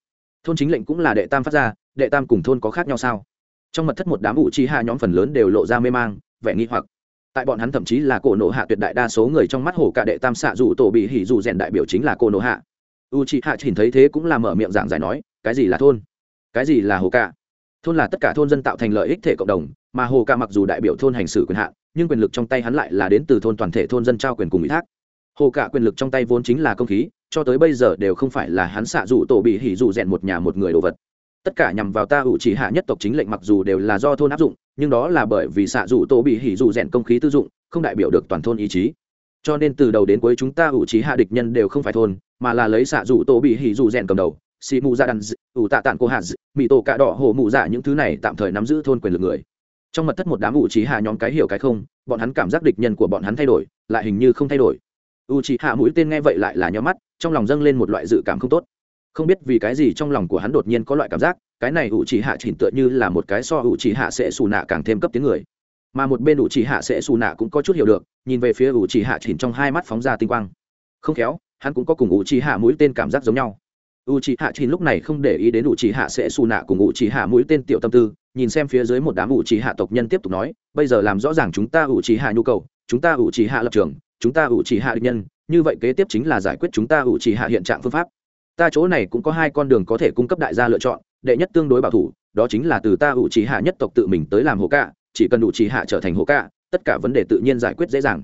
Thôn chính lệnh cũng là đệ tam phát ra, đệ tam cùng thôn có khác nhau sao? Trong mật thất một đám ủ chi hạ nhóm phần lớn đều lộ ra mê mang, vẻ nghi hoặc. Tại bọn hắn thậm chí là cổ nộ hạ tuyệt đại đa số người trong mắt hồ cả đệ tam xạ dù tổ bị hỉ dù rèn đại biểu chính là cổ nộ hạ. U chi hạ nhìn thấy thế cũng là mở miệng giảng giải nói, cái gì là thôn? Cái gì là hồ cả thôn là tất cả thôn dân tạo thành lợi ích thể cộng đồng mà hồ cả mặc dù đại biểu thôn hành xử quyền hạn, nhưng quyền lực trong tay hắn lại là đến từ thôn toàn thể thôn dân trao quyền cùng ủy thác. Hồ cả quyền lực trong tay vốn chính là công khí, cho tới bây giờ đều không phải là hắn xạ dụ tổ bị hỉ dụ rèn một nhà một người đồ vật. Tất cả nhằm vào ta ủ chỉ hạ nhất tộc chính lệnh mặc dù đều là do thôn áp dụng, nhưng đó là bởi vì xạ dụ tổ bị hỉ dụ rèn công khí tư dụng, không đại biểu được toàn thôn ý chí. Cho nên từ đầu đến cuối chúng ta ủ trí hạ địch nhân đều không phải thôn, mà là lấy xạ dụ tổ bị hỉ dụ rèn cầm đầu. Xì mù ra đàn ủ tạ tản cô hạt mì tổ cạ đỏ hồ mù dạ những thứ này tạm thời nắm giữ thôn quyền lực người trong mật thất một đám u trí hạ nhóm cái hiểu cái không, bọn hắn cảm giác địch nhân của bọn hắn thay đổi, lại hình như không thay đổi. U trí hạ mũi tên nghe vậy lại là nhóm mắt, trong lòng dâng lên một loại dự cảm không tốt. Không biết vì cái gì trong lòng của hắn đột nhiên có loại cảm giác, cái này u trì hạ chỉnh tựa như là một cái so u trì hạ sẽ xù nạ càng thêm cấp tiếng người. Mà một bên u trì hạ sẽ xù nạ cũng có chút hiểu được, nhìn về phía u trì hạ chỉnh trong hai mắt phóng ra tinh quang. Không khéo, hắn cũng có cùng u trì hạ mũi tên cảm giác giống nhau u trì hạ chín lúc này không để ý đến ủ trì hạ sẽ xù nạ cùng ủ trì hạ mũi tên tiểu tâm tư, nhìn xem phía dưới một đám ủ trì hạ tộc nhân tiếp tục nói, bây giờ làm rõ ràng chúng ta ủ trì hạ nhu cầu, chúng ta ủ trì hạ lập trường, chúng ta ủ trì hạ định nhân, như vậy kế tiếp chính là giải quyết chúng ta ủ trì hạ hiện trạng phương pháp. Ta chỗ này cũng có hai con đường có thể cung cấp đại gia lựa chọn, đệ nhất tương đối bảo thủ, đó chính là từ ta ủ trì hạ nhất tộc tự mình tới làm hồ cạ chỉ cần ủ trì hạ trở thành hồ cạ tất cả vấn đề tự nhiên giải quyết dễ dàng.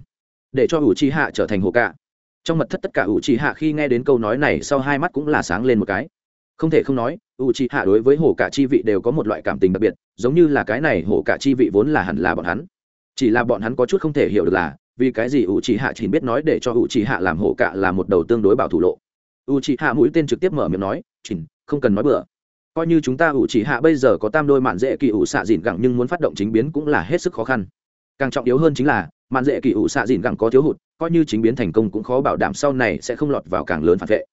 Để cho ủ trì hạ trở thành hồ cạ trong mật thất tất cả ủ trì hạ khi nghe đến câu nói này sau hai mắt cũng là sáng lên một cái. Không thể không nói, ủ trì hạ đối với hồ cạ chi vị đều có một loại cảm tình đặc biệt, giống như là cái này hồ cạ chi vị vốn là hẳn là bọn hắn. Chỉ là bọn hắn có chút không thể hiểu được là, vì cái gì ủ trì hạ chỉ biết nói để cho ủ trì hạ làm hồ cạ là một đầu tương đối bảo thủ lộ. U trì hạ mũi tên trực tiếp mở miệng nói, chỉnh, không cần nói bừa. Coi như chúng ta ủ trì hạ bây giờ có tam đôi mạn dễ kỳ ủ xạ dịn gẳng nhưng muốn phát động chính biến cũng là hết sức khó khăn. Càng trọng yếu hơn chính là, mạn dễ kỳ ủ xạ dịn gẳng có thiếu hụt coi như chính biến thành công cũng khó bảo đảm sau này sẽ không lọt vào càng lớn phản vệ.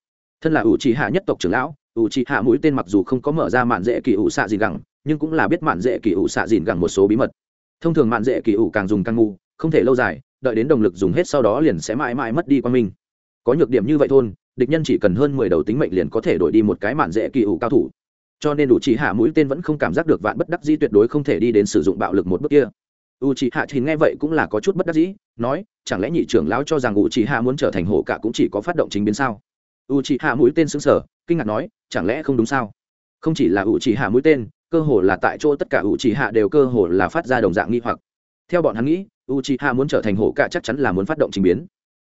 Thân là ủ chỉ hạ nhất tộc trưởng lão ủ chỉ hạ mũi tên mặc dù không có mở ra mạn dễ kỳ ủ xạ dìn gẳng, nhưng cũng là biết mạn dễ kỳ ủ xạ dìn gẳng một số bí mật. Thông thường mạn dễ kỳ ủ càng dùng càng ngu, không thể lâu dài, đợi đến động lực dùng hết sau đó liền sẽ mãi mãi mất đi quan minh. Có nhược điểm như vậy thôn, địch nhân chỉ cần hơn mười đầu tính mệnh liền có thể đổi đi một cái mạn dễ kỳ ủ cao thủ. Cho nên đủ chỉ hạ mũi tên vẫn không cảm giác được vạn bất đắc di tuyệt đối không thể đi đến sử dụng bạo lực một bước kia u chỉ hạ thì nghe vậy cũng là có chút bất đắc dĩ, nói, chẳng lẽ nhị trưởng lão cho rằng u chỉ hạ muốn trở thành hổ cả cũng chỉ có phát động chính biến sao? U chỉ hạ mũi tên xứng sở kinh ngạc nói, chẳng lẽ không đúng sao? Không chỉ là u chỉ hạ mũi tên, cơ hồ là tại chỗ tất cả u chỉ hạ đều cơ hồ là phát ra đồng dạng nghi hoặc. Theo bọn hắn nghĩ u chỉ hạ muốn trở thành hổ cả chắc chắn là muốn phát động chính biến.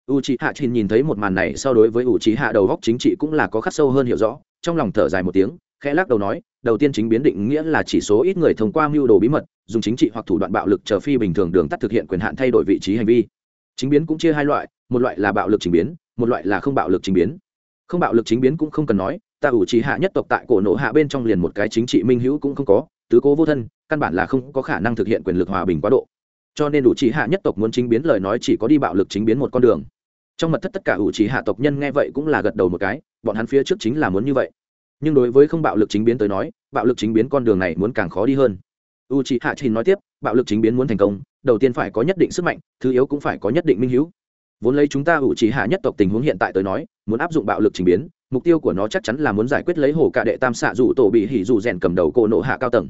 U c h i hạ trình nhìn thấy một màn này so đối với u c h i hạ đầu góc chính trị cũng là có khắc sâu hơn hiểu rõ, trong lòng thở dài một tiếng khẽ lắc đầu nói, đầu tiên chính biến định nghĩa là chỉ số ít người thông qua mưu đồ bí mật, dùng chính trị hoặc thủ đoạn bạo lực chờ phi bình thường đường tắt thực hiện quyền hạn thay đổi vị trí hành vi. Chính biến cũng chia hai loại, một loại là bạo lực chính biến, một loại là không bạo lực chính biến. Không bạo lực chính biến cũng không cần nói, ta ủ trí hạ nhất tộc tại cổ nộ hạ bên trong liền một cái chính trị minh hữu cũng không có, tứ cố vô thân, căn bản là không có khả năng thực hiện quyền lực hòa bình quá độ. Cho nên ủ trí hạ nhất tộc muốn chính biến lời nói chỉ có đi bạo lực chính biến một con đường. Trong mật thất tất cả ủ trí hạ tộc nhân nghe vậy cũng là gật đầu một cái, bọn hắn phía trước chính là muốn như vậy nhưng đối với không bạo lực chính biến tới nói, bạo lực chính biến con đường này muốn càng khó đi hơn. U c h ị hạ trình nói tiếp, bạo lực chính biến muốn thành công, đầu tiên phải có nhất định sức mạnh, thứ yếu cũng phải có nhất định minh hữu. Vốn lấy chúng ta u c h ị hạ nhất tộc tình huống hiện tại tới nói, muốn áp dụng bạo lực chính biến, mục tiêu của nó chắc chắn là muốn giải quyết lấy hồ cả đệ tam xạ dù tổ bị hỉ dù rèn cầm đầu cổ nộ hạ cao tầng.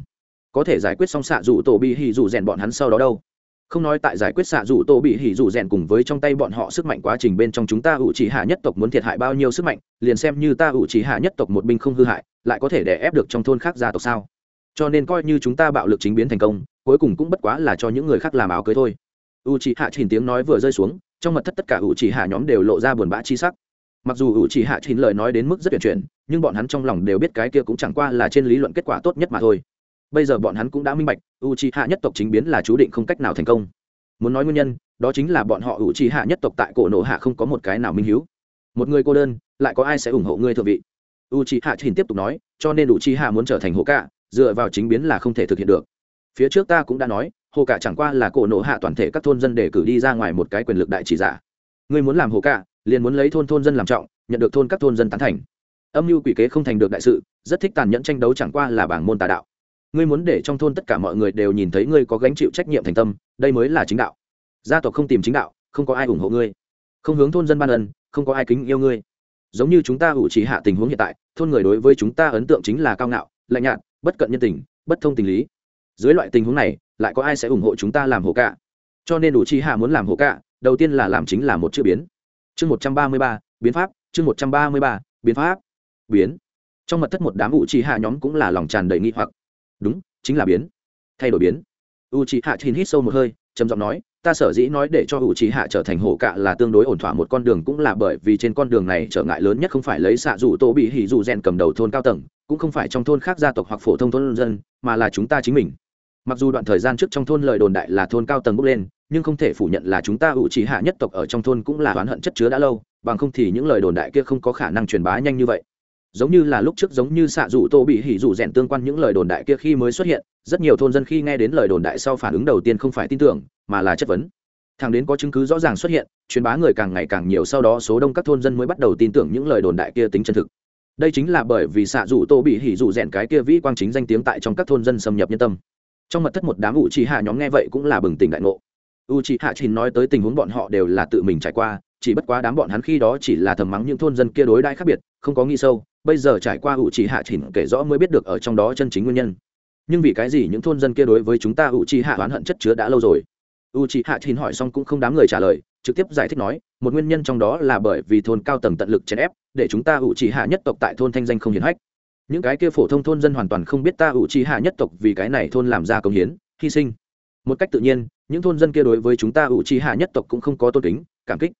Có thể giải quyết xong xạ dù tổ bị hỉ dù rèn bọn hắn sau đó đâu? Không nói tại giải quyết xạ dù tô bị hỉ dù rèn cùng với trong tay bọn họ sức mạnh quá trình bên trong chúng ta ủ chỉ hạ nhất tộc muốn thiệt hại bao nhiêu sức mạnh, liền xem như ta ủ chỉ hạ nhất tộc một binh không hư hại, lại có thể đè ép được trong thôn khác gia tộc sao? Cho nên coi như chúng ta bạo lực chính biến thành công, cuối cùng cũng bất quá là cho những người khác làm áo cưới thôi. U chỉ hạ trình tiếng nói vừa rơi xuống, trong mật thất tất cả u chỉ hạ nhóm đều lộ ra buồn bã chi sắc. Mặc dù u chỉ hạ trình lời nói đến mức rất tuyệt chuyển nhưng bọn hắn trong lòng đều biết cái kia cũng chẳng qua là trên lý luận kết quả tốt nhất mà thôi bây giờ bọn hắn cũng đã minh bạch u c hạ nhất tộc chính biến là chú định không cách nào thành công. Muốn nói nguyên nhân, đó chính là bọn họ u c hạ nhất tộc tại cổ nộ hạ không có một cái nào minh hiếu. Một người cô đơn, lại có ai sẽ ủng hộ ngươi thượng vị? U c hạ chỉ tiếp tục nói, cho nên u c hạ muốn trở thành hộ cả dựa vào chính biến là không thể thực hiện được. Phía trước ta cũng đã nói hồ cả chẳng qua là cổ nộ hạ toàn thể các thôn dân để cử đi ra ngoài một cái quyền lực đại chỉ giả. Ngươi muốn làm hồ cả liền muốn lấy thôn thôn dân làm trọng, nhận được thôn các thôn dân tán thành. Âm mưu quỷ kế không thành được đại sự, rất thích tàn nhẫn tranh đấu chẳng qua là bảng môn tà đạo ngươi muốn để trong thôn tất cả mọi người đều nhìn thấy ngươi có gánh chịu trách nhiệm thành tâm, đây mới là chính đạo. Gia tộc không tìm chính đạo, không có ai ủng hộ ngươi. Không hướng thôn dân ban ân, không có ai kính yêu ngươi. Giống như chúng ta ủ trí hạ tình huống hiện tại, thôn người đối với chúng ta ấn tượng chính là cao ngạo, lạnh nhạt, bất cận nhân tình, bất thông tình lý. Dưới loại tình huống này, lại có ai sẽ ủng hộ chúng ta làm hộ cả? Cho nên ủ trí hạ muốn làm hộ cả, đầu tiên là làm chính là một chữ biến. Chương một trăm ba mươi ba, biến pháp, chương một trăm ba mươi ba, biến pháp, biến. Trong mật thất một đám ủ trí hạ nhóm cũng là lòng tràn đầy nghi hoặc đúng, chính là biến. Thay đổi biến. U c h hạ chín hít sâu một hơi, trầm giọng nói, ta sở dĩ nói để cho u c h hạ trở thành hổ cạ là tương đối ổn thỏa một con đường cũng là bởi vì trên con đường này trở ngại lớn nhất không phải lấy xạ dù tô bị hỉ dù rèn cầm đầu thôn cao tầng, cũng không phải trong thôn khác gia tộc hoặc phổ thông thôn dân, mà là chúng ta chính mình. Mặc dù đoạn thời gian trước trong thôn lời đồn đại là thôn cao tầng bốc lên, nhưng không thể phủ nhận là chúng ta ủ trì hạ nhất tộc ở trong thôn cũng là oán hận chất chứa đã lâu, bằng không thì những lời đồn đại kia không có khả năng truyền bá nhanh như vậy giống như là lúc trước giống như xạ rủ tô bị hỉ rủ rèn tương quan những lời đồn đại kia khi mới xuất hiện, rất nhiều thôn dân khi nghe đến lời đồn đại sau phản ứng đầu tiên không phải tin tưởng, mà là chất vấn. Thằng đến có chứng cứ rõ ràng xuất hiện, truyền bá người càng ngày càng nhiều sau đó số đông các thôn dân mới bắt đầu tin tưởng những lời đồn đại kia tính chân thực. Đây chính là bởi vì xạ rủ tô bị hỉ rủ rèn cái kia vĩ quang chính danh tiếng tại trong các thôn dân xâm nhập nhân tâm. Trong mật thất một đám ủ trì hạ nhóm nghe vậy cũng là bừng tỉnh đại ngộ. U trì hạ chỉ nói tới tình huống bọn họ đều là tự mình trải qua, chỉ bất quá đám bọn hắn khi đó chỉ là thầm mắng những thôn dân kia đối đãi khác biệt, không có nghi sâu bây giờ trải qua ủ trì hạ chỉnh kể rõ mới biết được ở trong đó chân chính nguyên nhân. Nhưng vì cái gì những thôn dân kia đối với chúng ta ủ trì hạ oán hận chất chứa đã lâu rồi? U trì hạ chỉnh hỏi xong cũng không đám người trả lời, trực tiếp giải thích nói, một nguyên nhân trong đó là bởi vì thôn cao tầng tận lực chèn ép, để chúng ta ủ trì hạ nhất tộc tại thôn thanh danh không hiển hách. Những cái kia phổ thông thôn dân hoàn toàn không biết ta ủ trì hạ nhất tộc vì cái này thôn làm ra công hiến, hy sinh. Một cách tự nhiên, những thôn dân kia đối với chúng ta ủ trì hạ nhất tộc cũng không có tôn kính, cảm kích.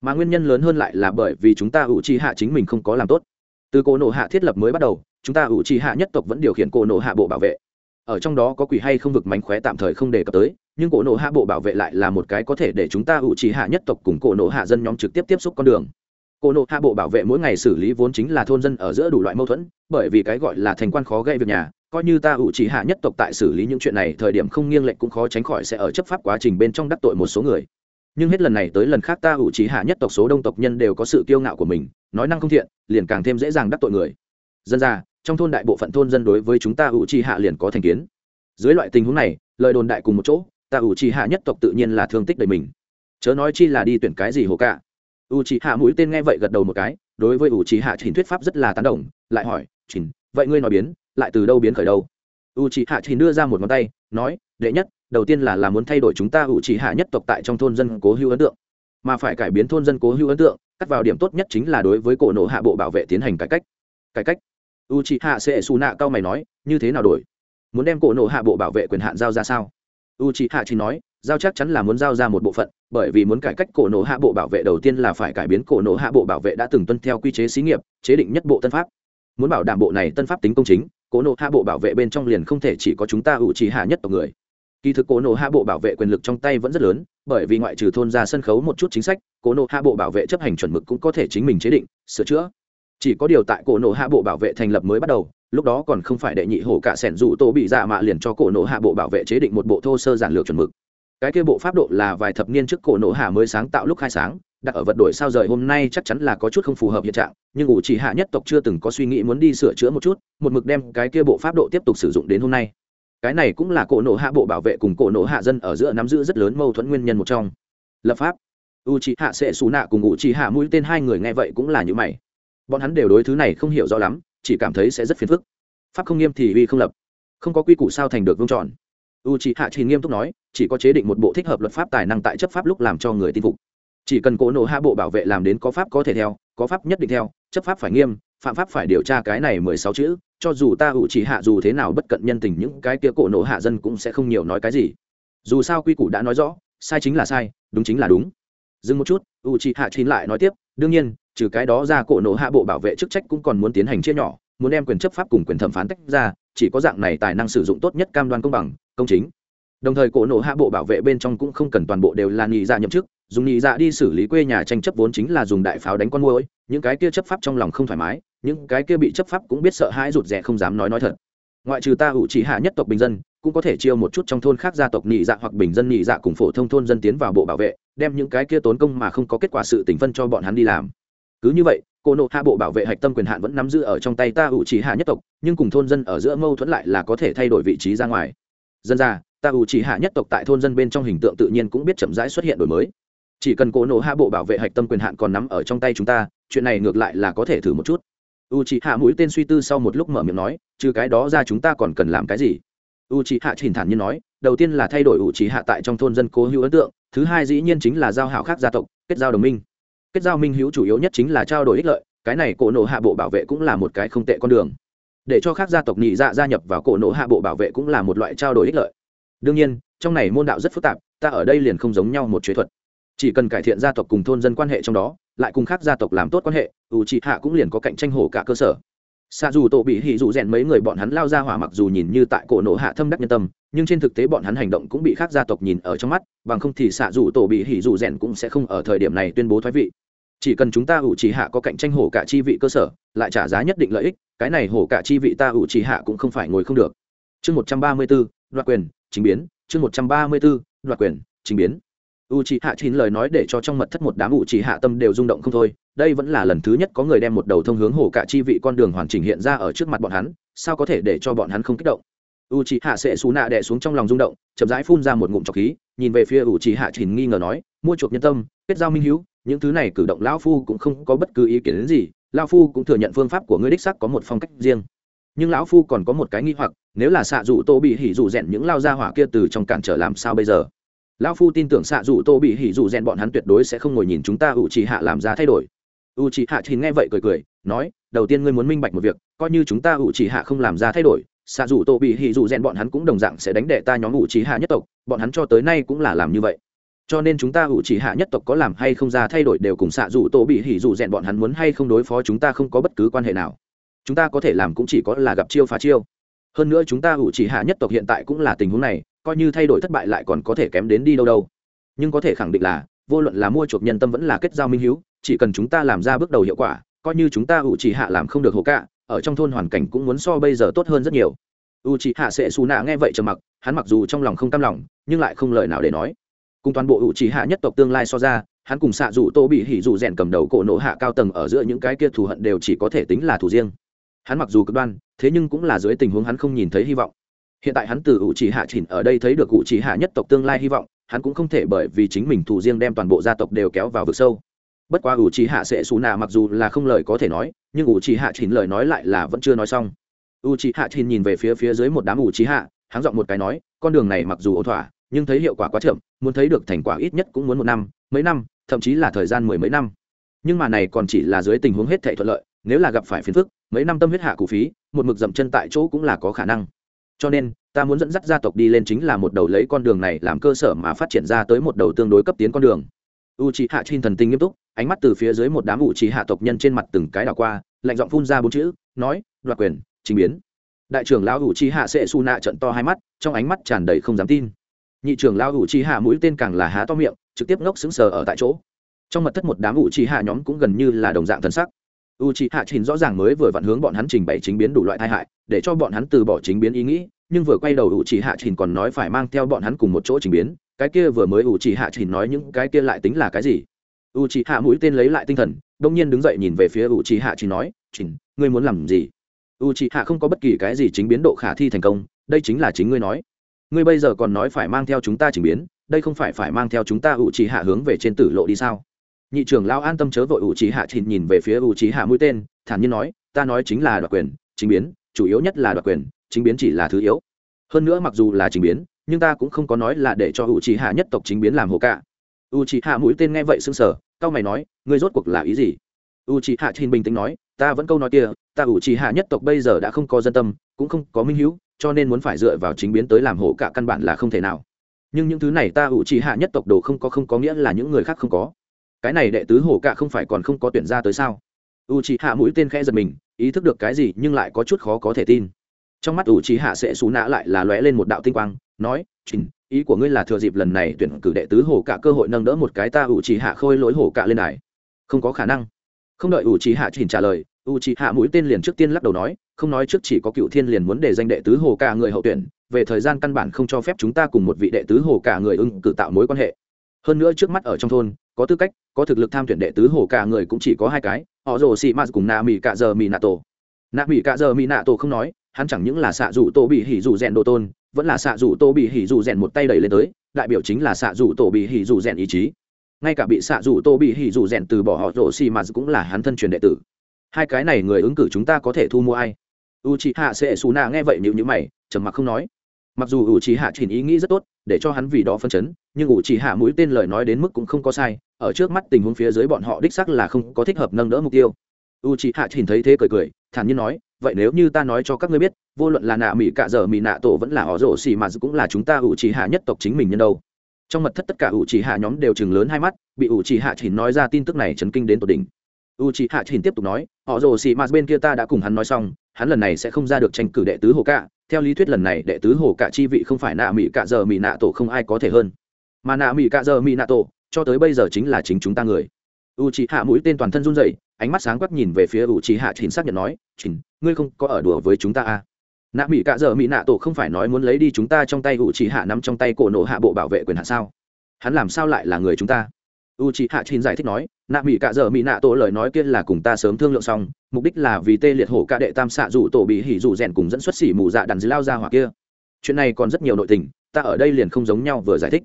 Mà nguyên nhân lớn hơn lại là bởi vì chúng ta ủ trì hạ chính mình không có làm tốt từ cổ nộ hạ thiết lập mới bắt đầu, chúng ta ủ trì hạ nhất tộc vẫn điều khiển cổ nộ hạ bộ bảo vệ. Ở trong đó có quỷ hay không vực mánh khóe tạm thời không đề cập tới, nhưng cổ nộ hạ bộ bảo vệ lại là một cái có thể để chúng ta ủ trì hạ nhất tộc cùng cổ nộ hạ dân nhóm trực tiếp tiếp xúc con đường. Cổ nộ hạ bộ bảo vệ mỗi ngày xử lý vốn chính là thôn dân ở giữa đủ loại mâu thuẫn, bởi vì cái gọi là thành quan khó gây việc nhà, coi như ta ủ trì hạ nhất tộc tại xử lý những chuyện này, thời điểm không nghiêng lệnh cũng khó tránh khỏi sẽ ở chấp pháp quá trình bên trong đắc tội một số người nhưng hết lần này tới lần khác ta ủ trí hạ nhất tộc số đông tộc nhân đều có sự kiêu ngạo của mình, nói năng không thiện, liền càng thêm dễ dàng đắc tội người. Dân ra trong thôn đại bộ phận thôn dân đối với chúng ta ủ trí hạ liền có thành kiến. Dưới loại tình huống này, lời đồn đại cùng một chỗ, ta ủ trí hạ nhất tộc tự nhiên là thương tích đầy mình. Chớ nói chi là đi tuyển cái gì hồ cả u trí hạ mũi tên nghe vậy gật đầu một cái, đối với u trí hạ trình thuyết pháp rất là tán đồng, lại hỏi trình vậy ngươi nói biến, lại từ đâu biến khởi đâu? U trí hạ trình đưa ra một ngón tay, nói, đệ nhất đầu tiên là là muốn thay đổi chúng ta u trí hạ nhất tộc tại trong thôn dân cố hữu ấn tượng, mà phải cải biến thôn dân cố hữu ấn tượng, cắt vào điểm tốt nhất chính là đối với cổ nộ hạ bộ bảo vệ tiến hành cải cách. Cải cách? U trí hạ sẽ xù nạ cao mày nói, như thế nào đổi? Muốn đem cổ nộ hạ bộ bảo vệ quyền hạn giao ra sao? U trí hạ chỉ nói, giao chắc chắn là muốn giao ra một bộ phận, bởi vì muốn cải cách cổ nộ hạ bộ bảo vệ đầu tiên là phải cải biến cổ nộ hạ bộ bảo vệ đã từng tuân theo quy chế xí nghiệp, chế định nhất bộ tân pháp. Muốn bảo đảm bộ này tân pháp tính công chính, cổ nộ hạ bộ bảo vệ bên trong liền không thể chỉ có chúng ta u c hạ nhất tộc người kỳ thực cổ nộ hạ bộ bảo vệ quyền lực trong tay vẫn rất lớn, bởi vì ngoại trừ thôn ra sân khấu một chút chính sách cổ nộ hạ bộ bảo vệ chấp hành chuẩn mực cũng có thể chính mình chế định, sửa chữa. Chỉ có điều tại cổ nộ hạ bộ bảo vệ thành lập mới bắt đầu, lúc đó còn không phải đệ nhị hổ cả sẻn dụ tô bị dạ mạ liền cho cổ nộ hạ bộ bảo vệ chế định một bộ thô sơ giản lược chuẩn mực. Cái kia bộ pháp độ là vài thập niên trước cổ nộ hạ mới sáng tạo lúc khai sáng, đặt ở vật đổi sao rời hôm nay chắc chắn là có chút không phù hợp hiện trạng, nhưng ủ chỉ hạ nhất tộc chưa từng có suy nghĩ muốn đi sửa chữa một chút, một mực đem cái kia bộ pháp độ tiếp tục sử dụng đến hôm nay cái này cũng là cổ nộ hạ bộ bảo vệ cùng cổ nộ hạ dân ở giữa nắm giữ rất lớn mâu thuẫn nguyên nhân một trong. Lập pháp. U chỉ hạ sẽ xù nạ cùng u chỉ hạ mũi tên hai người nghe vậy cũng là như mày. Bọn hắn đều đối thứ này không hiểu rõ lắm, chỉ cảm thấy sẽ rất phiền phức. Pháp không nghiêm thì uy không lập. Không có quy củ sao thành được vương tròn. U c hạ chỉ nghiêm túc nói, chỉ có chế định một bộ thích hợp luật pháp tài năng tại chấp pháp lúc làm cho người tin phục. Chỉ cần cỗ nộ hạ bộ bảo vệ làm đến có pháp có thể theo, có pháp nhất định theo, chấp pháp phải nghiêm, phạm pháp phải điều tra cái này mười sáu chữ cho dù ta ủ chỉ hạ dù thế nào bất cận nhân tình những cái kia cổ nổ hạ dân cũng sẽ không nhiều nói cái gì. Dù sao quy củ đã nói rõ, sai chính là sai, đúng chính là đúng. Dừng một chút u chị hạ chín lại nói tiếp, đương nhiên, trừ cái đó ra cổ nổ hạ bộ bảo vệ chức trách cũng còn muốn tiến hành chia nhỏ, muốn đem quyền chấp pháp cùng quyền thẩm phán tách ra, chỉ có dạng này tài năng sử dụng tốt nhất cam đoan công bằng, công chính đồng thời cổ nộ hạ bộ bảo vệ bên trong cũng không cần toàn bộ đều là nhị dạ nhậm chức, dùng nhị dạ đi xử lý quê nhà tranh chấp vốn chính là dùng đại pháo đánh con môi những cái kia chấp pháp trong lòng không thoải mái, những cái kia bị chấp pháp cũng biết sợ hãi rụt rè không dám nói nói thật. Ngoại trừ ta ủ chỉ hạ nhất tộc bình dân, cũng có thể chiêu một chút trong thôn khác gia tộc nhị dạ hoặc bình dân nhị dạ cùng phổ thông thôn dân tiến vào bộ bảo vệ, đem những cái kia tốn công mà không có kết quả sự tình phân cho bọn hắn đi làm. Cứ như vậy cô nộ hạ bộ bảo vệ hạch tâm quyền hạn vẫn nắm giữ ở trong tay ta ủ chỉ hạ nhất tộc, nhưng cùng thôn dân ở giữa mâu thuẫn lại là có thể thay đổi vị trí ra ngoài. Dân ra ta ủ chỉ hạ nhất tộc tại thôn dân bên trong hình tượng tự nhiên cũng biết chậm rãi xuất hiện đổi mới. Chỉ cần cỗ nộ hạ bộ bảo vệ hạch tâm quyền hạn còn nắm ở trong tay chúng ta, chuyện này ngược lại là có thể thử một chút. U chỉ hạ mũi tên suy tư sau một lúc mở miệng nói, trừ cái đó ra chúng ta còn cần làm cái gì? U chỉ hạ trình thản như nói, đầu tiên là thay đổi u chỉ hạ tại trong thôn dân cố hữu ấn tượng, thứ hai dĩ nhiên chính là giao hảo khác gia tộc, kết giao đồng minh. Kết giao minh hữu chủ yếu nhất chính là trao đổi ích lợi, cái này cổ nộ hạ bộ bảo vệ cũng là một cái không tệ con đường. Để cho khác gia tộc nhị dạ gia nhập vào cổ nộ hạ bộ bảo vệ cũng là một loại trao đổi ích lợi đương nhiên, trong này môn đạo rất phức tạp, ta ở đây liền không giống nhau một chế thuật. Chỉ cần cải thiện gia tộc cùng thôn dân quan hệ trong đó, lại cùng khác gia tộc làm tốt quan hệ, ủ trị hạ cũng liền có cạnh tranh hổ cả cơ sở. Xa dù tổ bị hỉ dù rèn mấy người bọn hắn lao ra hỏa mặc dù nhìn như tại cổ nổ hạ thâm đắc nhân tâm, nhưng trên thực tế bọn hắn hành động cũng bị khác gia tộc nhìn ở trong mắt, bằng không thì xạ dù tổ bị hỉ dù rèn cũng sẽ không ở thời điểm này tuyên bố thoái vị. Chỉ cần chúng ta ủ trì hạ có cạnh tranh hổ cả chi vị cơ sở, lại trả giá nhất định lợi ích, cái này hổ cả chi vị ta ủ trì hạ cũng không phải ngồi không được. Chương một trăm ba mươi bốn đoạt quyền chính biến, chương một trăm ba mươi b ố đoạt quyền, chính biến. U trì hạ chín lời nói để cho trong mật thất một đám u trì hạ tâm đều rung động không thôi, đây vẫn là lần thứ nhất có người đem một đầu thông hướng hồ cả chi vị con đường hoàn chỉnh hiện ra ở trước mặt bọn hắn, sao có thể để cho bọn hắn không kích động? U c hạ sẽ xú nạ đẻ xuống trong lòng rung động, chậm rãi phun ra một ngụm trọc khí, nhìn về phía u c hạ chín nghi ngờ nói, mua chuộc nhân tâm, kết giao minh hữu, những thứ này cử động lão phu cũng không có bất cứ ý kiến gì, lão phu cũng thừa nhận phương pháp của ngươi đích sắc có một phong cách riêng. Nhưng lão phu còn có một cái nghi hoặc nếu là xạ dụ tô bị hỉ dụ rèn những lao ra hỏa kia từ trong cản trở làm sao bây giờ? Lão phu tin tưởng xạ dụ tô bị hỉ dụ rèn bọn hắn tuyệt đối sẽ không ngồi nhìn chúng ta u trì hạ làm ra thay đổi. U trì hạ thì nghe vậy cười cười, nói, đầu tiên ngươi muốn minh bạch một việc, coi như chúng ta u trì hạ không làm ra thay đổi, xạ dụ tô bị hỉ dụ rèn bọn hắn cũng đồng dạng sẽ đánh đệ ta nhóm u trì hạ nhất tộc, bọn hắn cho tới nay cũng là làm như vậy. Cho nên chúng ta u trì hạ nhất tộc có làm hay không ra thay đổi đều cùng xạ dụ tô bị hỉ dụ rèn bọn hắn muốn hay không đối phó chúng ta không có bất cứ quan hệ nào. Chúng ta có thể làm cũng chỉ có là gặp chiêu phá chiêu hơn nữa chúng ta ủ chỉ hạ nhất tộc hiện tại cũng là tình huống này, coi như thay đổi thất bại lại còn có thể kém đến đi đâu đâu. Nhưng có thể khẳng định là, vô luận là mua chuộc nhân tâm vẫn là kết giao minh hiếu, chỉ cần chúng ta làm ra bước đầu hiệu quả, coi như chúng ta ủ chỉ hạ làm không được hồ cả ở trong thôn hoàn cảnh cũng muốn so bây giờ tốt hơn rất nhiều. U chỉ hạ sẽ xù nạ nghe vậy trầm mặc, hắn mặc dù trong lòng không tam lòng, nhưng lại không lời nào để nói. Cùng toàn bộ u chỉ hạ nhất tộc tương lai so ra, hắn cùng xạ dù tô bị hỉ dù rèn cầm đầu cổ nộ hạ cao tầng ở giữa những cái kia thù hận đều chỉ có thể tính là thù riêng hắn mặc dù cực đoan, thế nhưng cũng là dưới tình huống hắn không nhìn thấy hy vọng. Hiện tại hắn từ ủ chỉ hạ chỉnh ở đây thấy được ủ chỉ hạ nhất tộc tương lai hy vọng, hắn cũng không thể bởi vì chính mình thù riêng đem toàn bộ gia tộc đều kéo vào vực sâu. Bất quá ủ chỉ hạ sẽ xù nạ mặc dù là không lời có thể nói, nhưng ủ chỉ hạ chỉnh lời nói lại là vẫn chưa nói xong. Ủ chỉ hạ chỉnh nhìn về phía phía dưới một đám ủ chỉ hạ, hắn giọng một cái nói, con đường này mặc dù ổn thỏa, nhưng thấy hiệu quả quá chậm, muốn thấy được thành quả ít nhất cũng muốn một năm, mấy năm, thậm chí là thời gian mười mấy năm. Nhưng mà này còn chỉ là dưới tình huống hết thảy thuận lợi nếu là gặp phải phiền phức, mấy năm tâm huyết hạ cụ phí, một mực dậm chân tại chỗ cũng là có khả năng. Cho nên, ta muốn dẫn dắt gia tộc đi lên chính là một đầu lấy con đường này làm cơ sở mà phát triển ra tới một đầu tương đối cấp tiến con đường. U c h hạ trên thần tinh nghiêm túc, ánh mắt từ phía dưới một đám u c h hạ tộc nhân trên mặt từng cái đảo qua, lạnh giọng phun ra bốn chữ, nói, đoạt quyền, trình biến. Đại trưởng lão u c h hạ sẽ su nạ trận to hai mắt, trong ánh mắt tràn đầy không dám tin. Nhị trưởng lão u c h hạ mũi tên càng là há to miệng, trực tiếp ngốc xứng sờ ở tại chỗ. Trong mật thất một đám u c h hạ nhóm cũng gần như là đồng dạng thân sắc u c h ị hạ trình rõ ràng mới vừa vặn hướng bọn hắn trình bày chính biến đủ loại tai hại, để cho bọn hắn từ bỏ chính biến ý nghĩ, nhưng vừa quay đầu u c h ị hạ trình còn nói phải mang theo bọn hắn cùng một chỗ trình biến, cái kia vừa mới u c h ị hạ trình nói những cái kia lại tính là cái gì? U c h ị hạ mũi tên lấy lại tinh thần, đông nhiên đứng dậy nhìn về phía u c h ị hạ trình nói trình ngươi muốn làm gì? U c h ị hạ không có bất kỳ cái gì chính biến độ khả thi thành công, đây chính là chính ngươi nói. Ngươi bây giờ còn nói phải mang theo chúng ta trình biến, đây không phải phải mang theo chúng ta u c h ị hạ hướng về trên tử lộ đi sao? Nhị trưởng lao an tâm chớ vội ủ trí hạ thìn nhìn về phía ủ trí hạ mũi tên, thản nhiên nói, ta nói chính là đoạt quyền, chính biến, chủ yếu nhất là đoạt quyền, chính biến chỉ là thứ yếu. Hơn nữa mặc dù là chính biến, nhưng ta cũng không có nói là để cho ủ trí hạ nhất tộc chính biến làm hồ cả u trí hạ mũi tên nghe vậy sưng sở cao mày nói, ngươi rốt cuộc là ý gì? U trí hạ thìn bình tĩnh nói, ta vẫn câu nói kia, ta ủ trí hạ nhất tộc bây giờ đã không có dân tâm, cũng không có minh hữu, cho nên muốn phải dựa vào chính biến tới làm hồ cả căn bản là không thể nào. Nhưng những thứ này ta ủ trí hạ nhất tộc đồ không có không có nghĩa là những người khác không có cái này đệ tứ hổ cạ không phải còn không có tuyển ra tới sao? U c hạ mũi tên khẽ giật mình, ý thức được cái gì nhưng lại có chút khó có thể tin. Trong mắt u c hạ sẽ xú nã lại là lóe lên một đạo tinh quang, nói trình ý của ngươi là thừa dịp lần này tuyển cử đệ tứ hổ cạ cơ hội nâng đỡ một cái ta u c hạ khôi lỗi hổ cạ lên này. Không có khả năng. Không đợi u c hạ trình trả lời u c hạ mũi tên liền trước tiên lắc đầu nói, không nói trước chỉ có cựu thiên liền muốn để danh đệ tứ hồ cả người hậu tuyển, về thời gian căn bản không cho phép chúng ta cùng một vị đệ tứ hồ cả người ưng cử tạo mối quan hệ. Hơn nữa trước mắt ở trong thôn có tư cách, có thực lực tham tuyển đệ tứ hồ cả người cũng chỉ có hai cái, họ rồ xì mạt cùng nạ mỹ cạ giờ mỹ nạ tổ. Nạ mỹ cạ giờ mỹ nạ tổ không nói, hắn chẳng những là xạ dù tô bị hỉ dù rèn đồ tôn, vẫn là xạ dù tô bị hỉ dù rèn một tay đẩy lên tới, đại biểu chính là xạ dù tô bị hỉ dù rèn ý chí. Ngay cả bị xạ dù tô bị hỉ dù rèn từ bỏ họ rồ xì mạt cũng là hắn thân truyền đệ tử. Hai cái này người ứng cử chúng ta có thể thu mua ai? U chị hạ sẽ xù nạ nghe vậy nhịu nhữ mày, trầm mặc không nói mặc dù u Chỉ hạ chỉ ý nghĩ rất tốt, để cho hắn vì đó phân chấn, nhưng ủ chỉ hạ mũi tên lời nói đến mức cũng không có sai, ở trước mắt tình huống phía dưới bọn họ đích sắc là không có thích hợp nâng đỡ mục tiêu. U chỉ hạ chỉ thấy thế cười cười, thản nhiên nói, vậy nếu như ta nói cho các ngươi biết, vô luận là nạ mỹ cạ dở mỹ nạ tổ vẫn là họ rổ xì mà cũng là chúng ta ủ chỉ hạ nhất tộc chính mình nhân đâu. Trong mật thất tất cả ủ chỉ hạ nhóm đều chừng lớn hai mắt, bị ủ chỉ hạ chỉ nói ra tin tức này chấn kinh đến tột đỉnh. U chỉ hạ chỉ tiếp tục nói, họ rổ xì mà bên kia ta đã cùng hắn nói xong, hắn lần này sẽ không ra được tranh cử đệ tứ hồ cạ theo lý thuyết lần này đệ tứ hồ cả chi vị không phải nạ mỹ cạ giờ mỹ nạ tổ không ai có thể hơn. Mà nạ mỹ cạ giờ mỹ nạ tổ, cho tới bây giờ chính là chính chúng ta người. U c h ị hạ mũi tên toàn thân run dậy ánh mắt sáng quắc nhìn về phía u c h ị hạ chính xác nhận nói chỉnh ngươi không có ở đùa với chúng ta à. nạ mỹ cạ giờ mỹ nạ tổ không phải nói muốn lấy đi chúng ta trong tay u c h ị hạ nắm trong tay cổ nổ hạ bộ bảo vệ quyền hạ sao? Hắn làm sao lại là người chúng ta? U chị hạ chín giải thích nói, nạ mỹ cạ dở mỹ nạ tổ lời nói kia là cùng ta sớm thương lượng xong, mục đích là vì tê liệt hổ ca đệ tam xạ rủ tổ bị hỉ rủ rèn cùng dẫn xuất xỉ mù dạ đàn dưới lao ra hỏa kia. Chuyện này còn rất nhiều nội tình, ta ở đây liền không giống nhau vừa giải thích.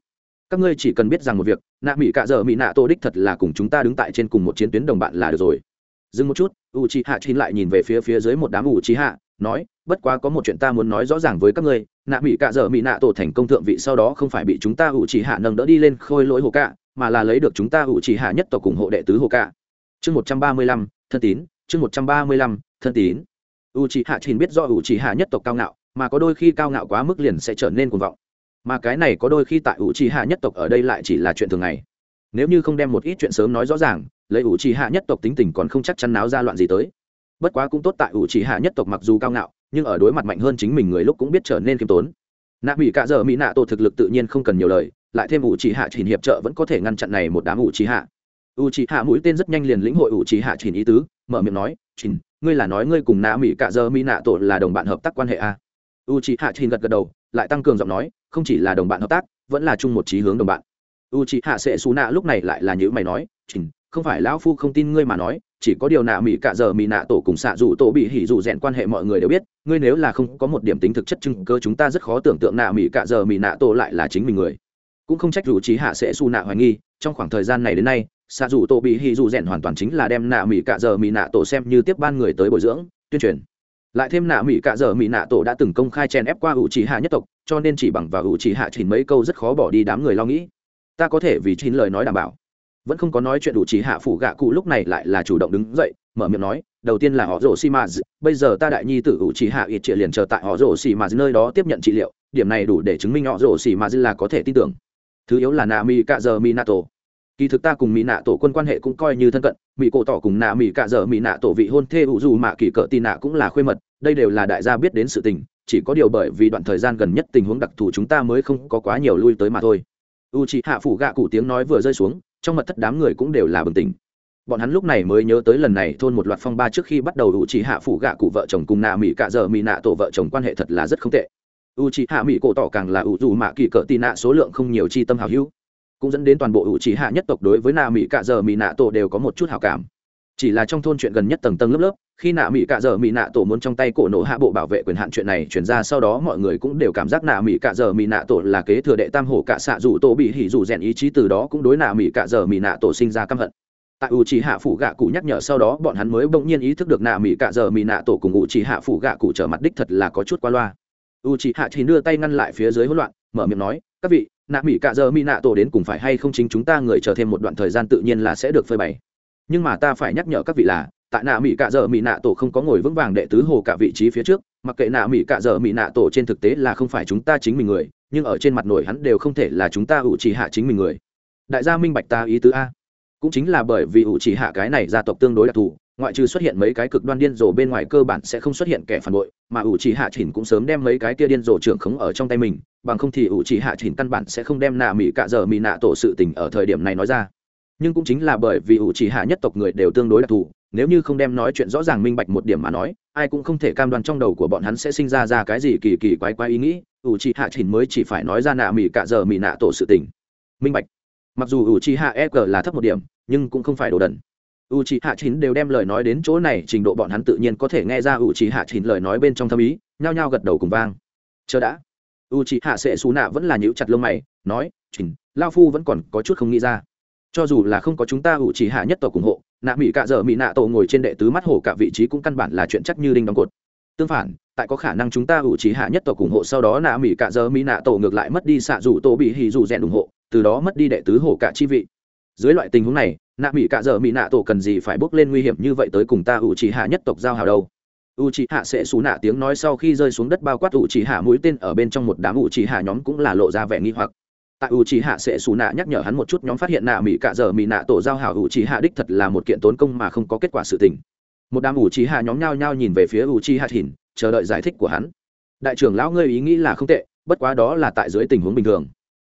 Các ngươi chỉ cần biết rằng một việc, nạ mỹ cạ dở mỹ nạ tổ đích thật là cùng chúng ta đứng tại trên cùng một chiến tuyến đồng bạn là được rồi. Dừng một chút, u chị hạ chín lại nhìn về phía phía dưới một đám u chị hạ, nói, bất quá có một chuyện ta muốn nói rõ ràng với các ngươi, nạ mỹ cạ dở mỹ nạ tổ thành công thượng vị sau đó không phải bị chúng ta u chị hạ nâng đỡ đi lên khôi lỗi hồ cạ mà là lấy được chúng ta ủ chỉ hạ nhất tộc ủng hộ đệ tứ hồ cả chương một trăm ba mươi lăm, thân tín, chương một trăm ba mươi lăm, thân tín. U chỉ hạ chín biết do u chỉ hạ nhất tộc cao ngạo, mà có đôi khi cao ngạo quá mức liền sẽ trở nên cuồng vọng. Mà cái này có đôi khi tại u chỉ hạ nhất tộc ở đây lại chỉ là chuyện thường ngày. Nếu như không đem một ít chuyện sớm nói rõ ràng, lấy ủ chỉ hạ nhất tộc tính tình còn không chắc chắn náo ra loạn gì tới. Bất quá cũng tốt tại ủ chỉ hạ nhất tộc mặc dù cao ngạo, nhưng ở đối mặt mạnh hơn chính mình người lúc cũng biết trở nên khiêm tốn. Nạ mỹ cạ dở mỹ nạ tổ thực lực tự nhiên không cần nhiều lời lại thêm ủ trì hạ trình hiệp trợ vẫn có thể ngăn chặn này một đám ủ trì hạ ủ trì hạ mũi tên rất nhanh liền lĩnh hội ủ trì hạ trình ý tứ, mở miệng nói chỉnh ngươi là nói ngươi cùng nạ mỹ cạ dơ mỹ nạ tổ là đồng bạn hợp tác quan hệ a à? u trì hạ trình gật gật đầu, lại tăng cường giọng nói, không chỉ là đồng bạn hợp tác, vẫn là chung một trí hướng đồng bạn. U c h hạ sẽ xù nạ lúc này lại là những mày nói trình không phải lão phu không tin ngươi mà nói, chỉ có điều nạ mỹ cạ giờ mỹ nạ tổ cùng xạ dù tổ bị hỉ dù rèn quan hệ mọi người đều biết, ngươi nếu là không có một điểm tính thực chất chứng cơ chúng ta rất khó tưởng tượng nạ mỹ cạ giờ mỹ nạ tổ lại là chính mình người cũng không trách dù trí hạ sẽ xù nạ hoài nghi, trong khoảng thời gian này đến nay xạ dù tổ bị hì dù rèn hoàn toàn chính là đem nạ mỹ cạ giờ mỹ nạ tổ xem như tiếp ban người tới bồi dưỡng, tuyên truyền. Lại thêm nạ mỹ cạ giờ mỹ nạ tổ đã từng công khai chen ép qua ủ trí hạ nhất tộc, cho nên chỉ bằng và ủ trí hạ chỉ mấy câu rất khó bỏ đi đám người lo nghĩ. Ta có thể vì chín lời nói đảm bảo. Vẫn không có nói chuyện đủ trí hạ phủ gạ cụ lúc này lại là chủ động đứng dậy, mở miệng nói, đầu tiên là họ rổ xi maz bây giờ ta đại nhi tử ủ trí hạ ít trịa liền chờ tại họ rổ xi maz nơi đó tiếp nhận trị liệu, điểm này đủ để chứng minh họ rổ xi maz là có thể tin tưởng thứ yếu là nạ mỹ cạ giờ nạ tổ. Kỳ thực ta cùng mỹ nạ tổ quân quan hệ cũng coi như thân cận mỹ cổ tỏ cùng nạ mỹ cạ giờ mỹ nạ tổ vị hôn thê ủ dù mạ kỳ cỡ tì nạ cũng là khuê mật, đây đều là đại gia biết đến sự tình, chỉ có điều bởi vì đoạn thời gian gần nhất tình huống đặc thù chúng ta mới không có quá nhiều lui tới mà thôi. U chị hạ phủ gạ cụ tiếng nói vừa rơi xuống, trong mật thất đám người cũng đều là bừng tỉnh. Bọn hắn lúc này mới nhớ tới lần này thôn một loạt phong ba trước khi bắt đầu u chị hạ phủ gạ cụ vợ chồng cùng nạ mỹ cạ giờ mỹ nạ tổ vợ chồng quan hệ thật là rất không tệ u c h i hạ mỹ cổ tỏ càng là u dù mạ kỳ cỡ tị nạ số lượng không nhiều chi tâm hào hữu, cũng dẫn đến toàn bộ u c h i hạ nhất tộc đối với nạ mỹ cạ giờ mỹ nạ tổ đều có một chút hào cảm. Chỉ là trong thôn chuyện gần nhất tầng tầng lớp lớp, khi nạ mỹ cạ dở mỹ nạ tổ muốn trong tay cổ nổ hạ bộ bảo vệ quyền hạn chuyện này chuyển ra sau đó mọi người cũng đều cảm giác nạ mỹ cạ dở mỹ nạ tổ là kế thừa đệ tam hổ cạ xạ dù tổ bị hỉ dù rèn ý chí từ đó cũng đối nạ mỹ cạ dở mỹ nạ tổ sinh ra căm hận. Tại u chỉ hạ phủ gạ cụ nhắc nhở sau đó, bọn hắn mới bỗng nhiên ý thức được nạ mỹ cạ dở mỹ nạ tổ cùng u chỉ hạ phủ gạ cụ trở mặt đích thật là có chút qua loa u chỉ hạ thì đưa tay ngăn lại phía dưới hỗn loạn, mở miệng nói, các vị, nạ mỹ cạ giờ mỹ nạ tổ đến cùng phải hay không chính chúng ta người chờ thêm một đoạn thời gian tự nhiên là sẽ được phơi bày. Nhưng mà ta phải nhắc nhở các vị là, tại nạ mỹ cạ dở mỹ nạ tổ không có ngồi vững vàng đệ tứ hồ cả vị trí phía trước, mặc kệ nạ mỹ cạ dở mỹ nạ tổ trên thực tế là không phải chúng ta chính mình người, nhưng ở trên mặt nổi hắn đều không thể là chúng ta ủ chỉ hạ chính mình người. Đại gia minh bạch ta ý tứ a. Cũng chính là bởi vì ủ chỉ hạ cái này gia tộc tương đối đặc thù ngoại trừ xuất hiện mấy cái cực đoan điên rồ bên ngoài cơ bản sẽ không xuất hiện kẻ phản bội, mà ủ chỉ hạ chỉnh cũng sớm đem mấy cái kia điên rồ trưởng khống ở trong tay mình, bằng không thì ủ chỉ hạ chỉnh căn bản sẽ không đem nạ mỹ cạ dở mỹ nạ tổ sự tình ở thời điểm này nói ra. Nhưng cũng chính là bởi vì ủ chỉ hạ nhất tộc người đều tương đối đặc thù, nếu như không đem nói chuyện rõ ràng minh bạch một điểm mà nói, ai cũng không thể cam đoan trong đầu của bọn hắn sẽ sinh ra ra cái gì kỳ kỳ quái quái ý nghĩ, ủ chỉ hạ chỉnh mới chỉ phải nói ra nạ mỹ cạ giờ mỹ nạ tổ sự tình. Minh bạch. Mặc dù ủ chỉ hạ e g là thấp một điểm, nhưng cũng không phải đồ đần u c hạ chín đều đem lời nói đến chỗ này, trình độ bọn hắn tự nhiên có thể nghe ra u c hạ chín lời nói bên trong thâm ý, nhao nhao gật đầu cùng vang. Chờ đã. U c hạ sẽ xú nạ vẫn là nhữ chặt lông mày, nói trình lao phu vẫn còn có chút không nghĩ ra. Cho dù là không có chúng ta ủ chỉ hạ nhất tộc ủng hộ, nạ mỹ cạ giờ mỹ nạ tổ ngồi trên đệ tứ mắt hổ cả vị trí cũng căn bản là chuyện chắc như đinh đóng cột. Tương phản, tại có khả năng chúng ta ủ chỉ hạ nhất tộc ủng hộ sau đó, nạ mỹ cạ giờ mỹ nạ tổ ngược lại mất đi xạ dù tổ bị hì dù rèn ủng hộ, từ đó mất đi đệ tứ hổ cả chi vị. Dưới loại tình huống này nạ mỹ cạ giờ mỹ nạ tổ cần gì phải bước lên nguy hiểm như vậy tới cùng ta ủ trì hạ nhất tộc giao hào đâu? U trì hạ sẽ xù nạ tiếng nói sau khi rơi xuống đất bao quát u trì hạ mũi tên ở bên trong một đám u trì hạ nhóm cũng là lộ ra vẻ nghi hoặc. Tại u trì hạ sẽ xù nạ nhắc nhở hắn một chút, nhóm phát hiện nạ mỹ cạ giờ mỹ nạ tổ giao hảo u trì hạ đích thật là một kiện tốn công mà không có kết quả sự tình. Một đám u trì hạ nhóm nhao nhao nhìn về phía u trì hạ thìn chờ đợi giải thích của hắn. Đại trưởng lão ngươi ý nghĩ là không tệ, bất quá đó là tại dưới tình huống bình thường.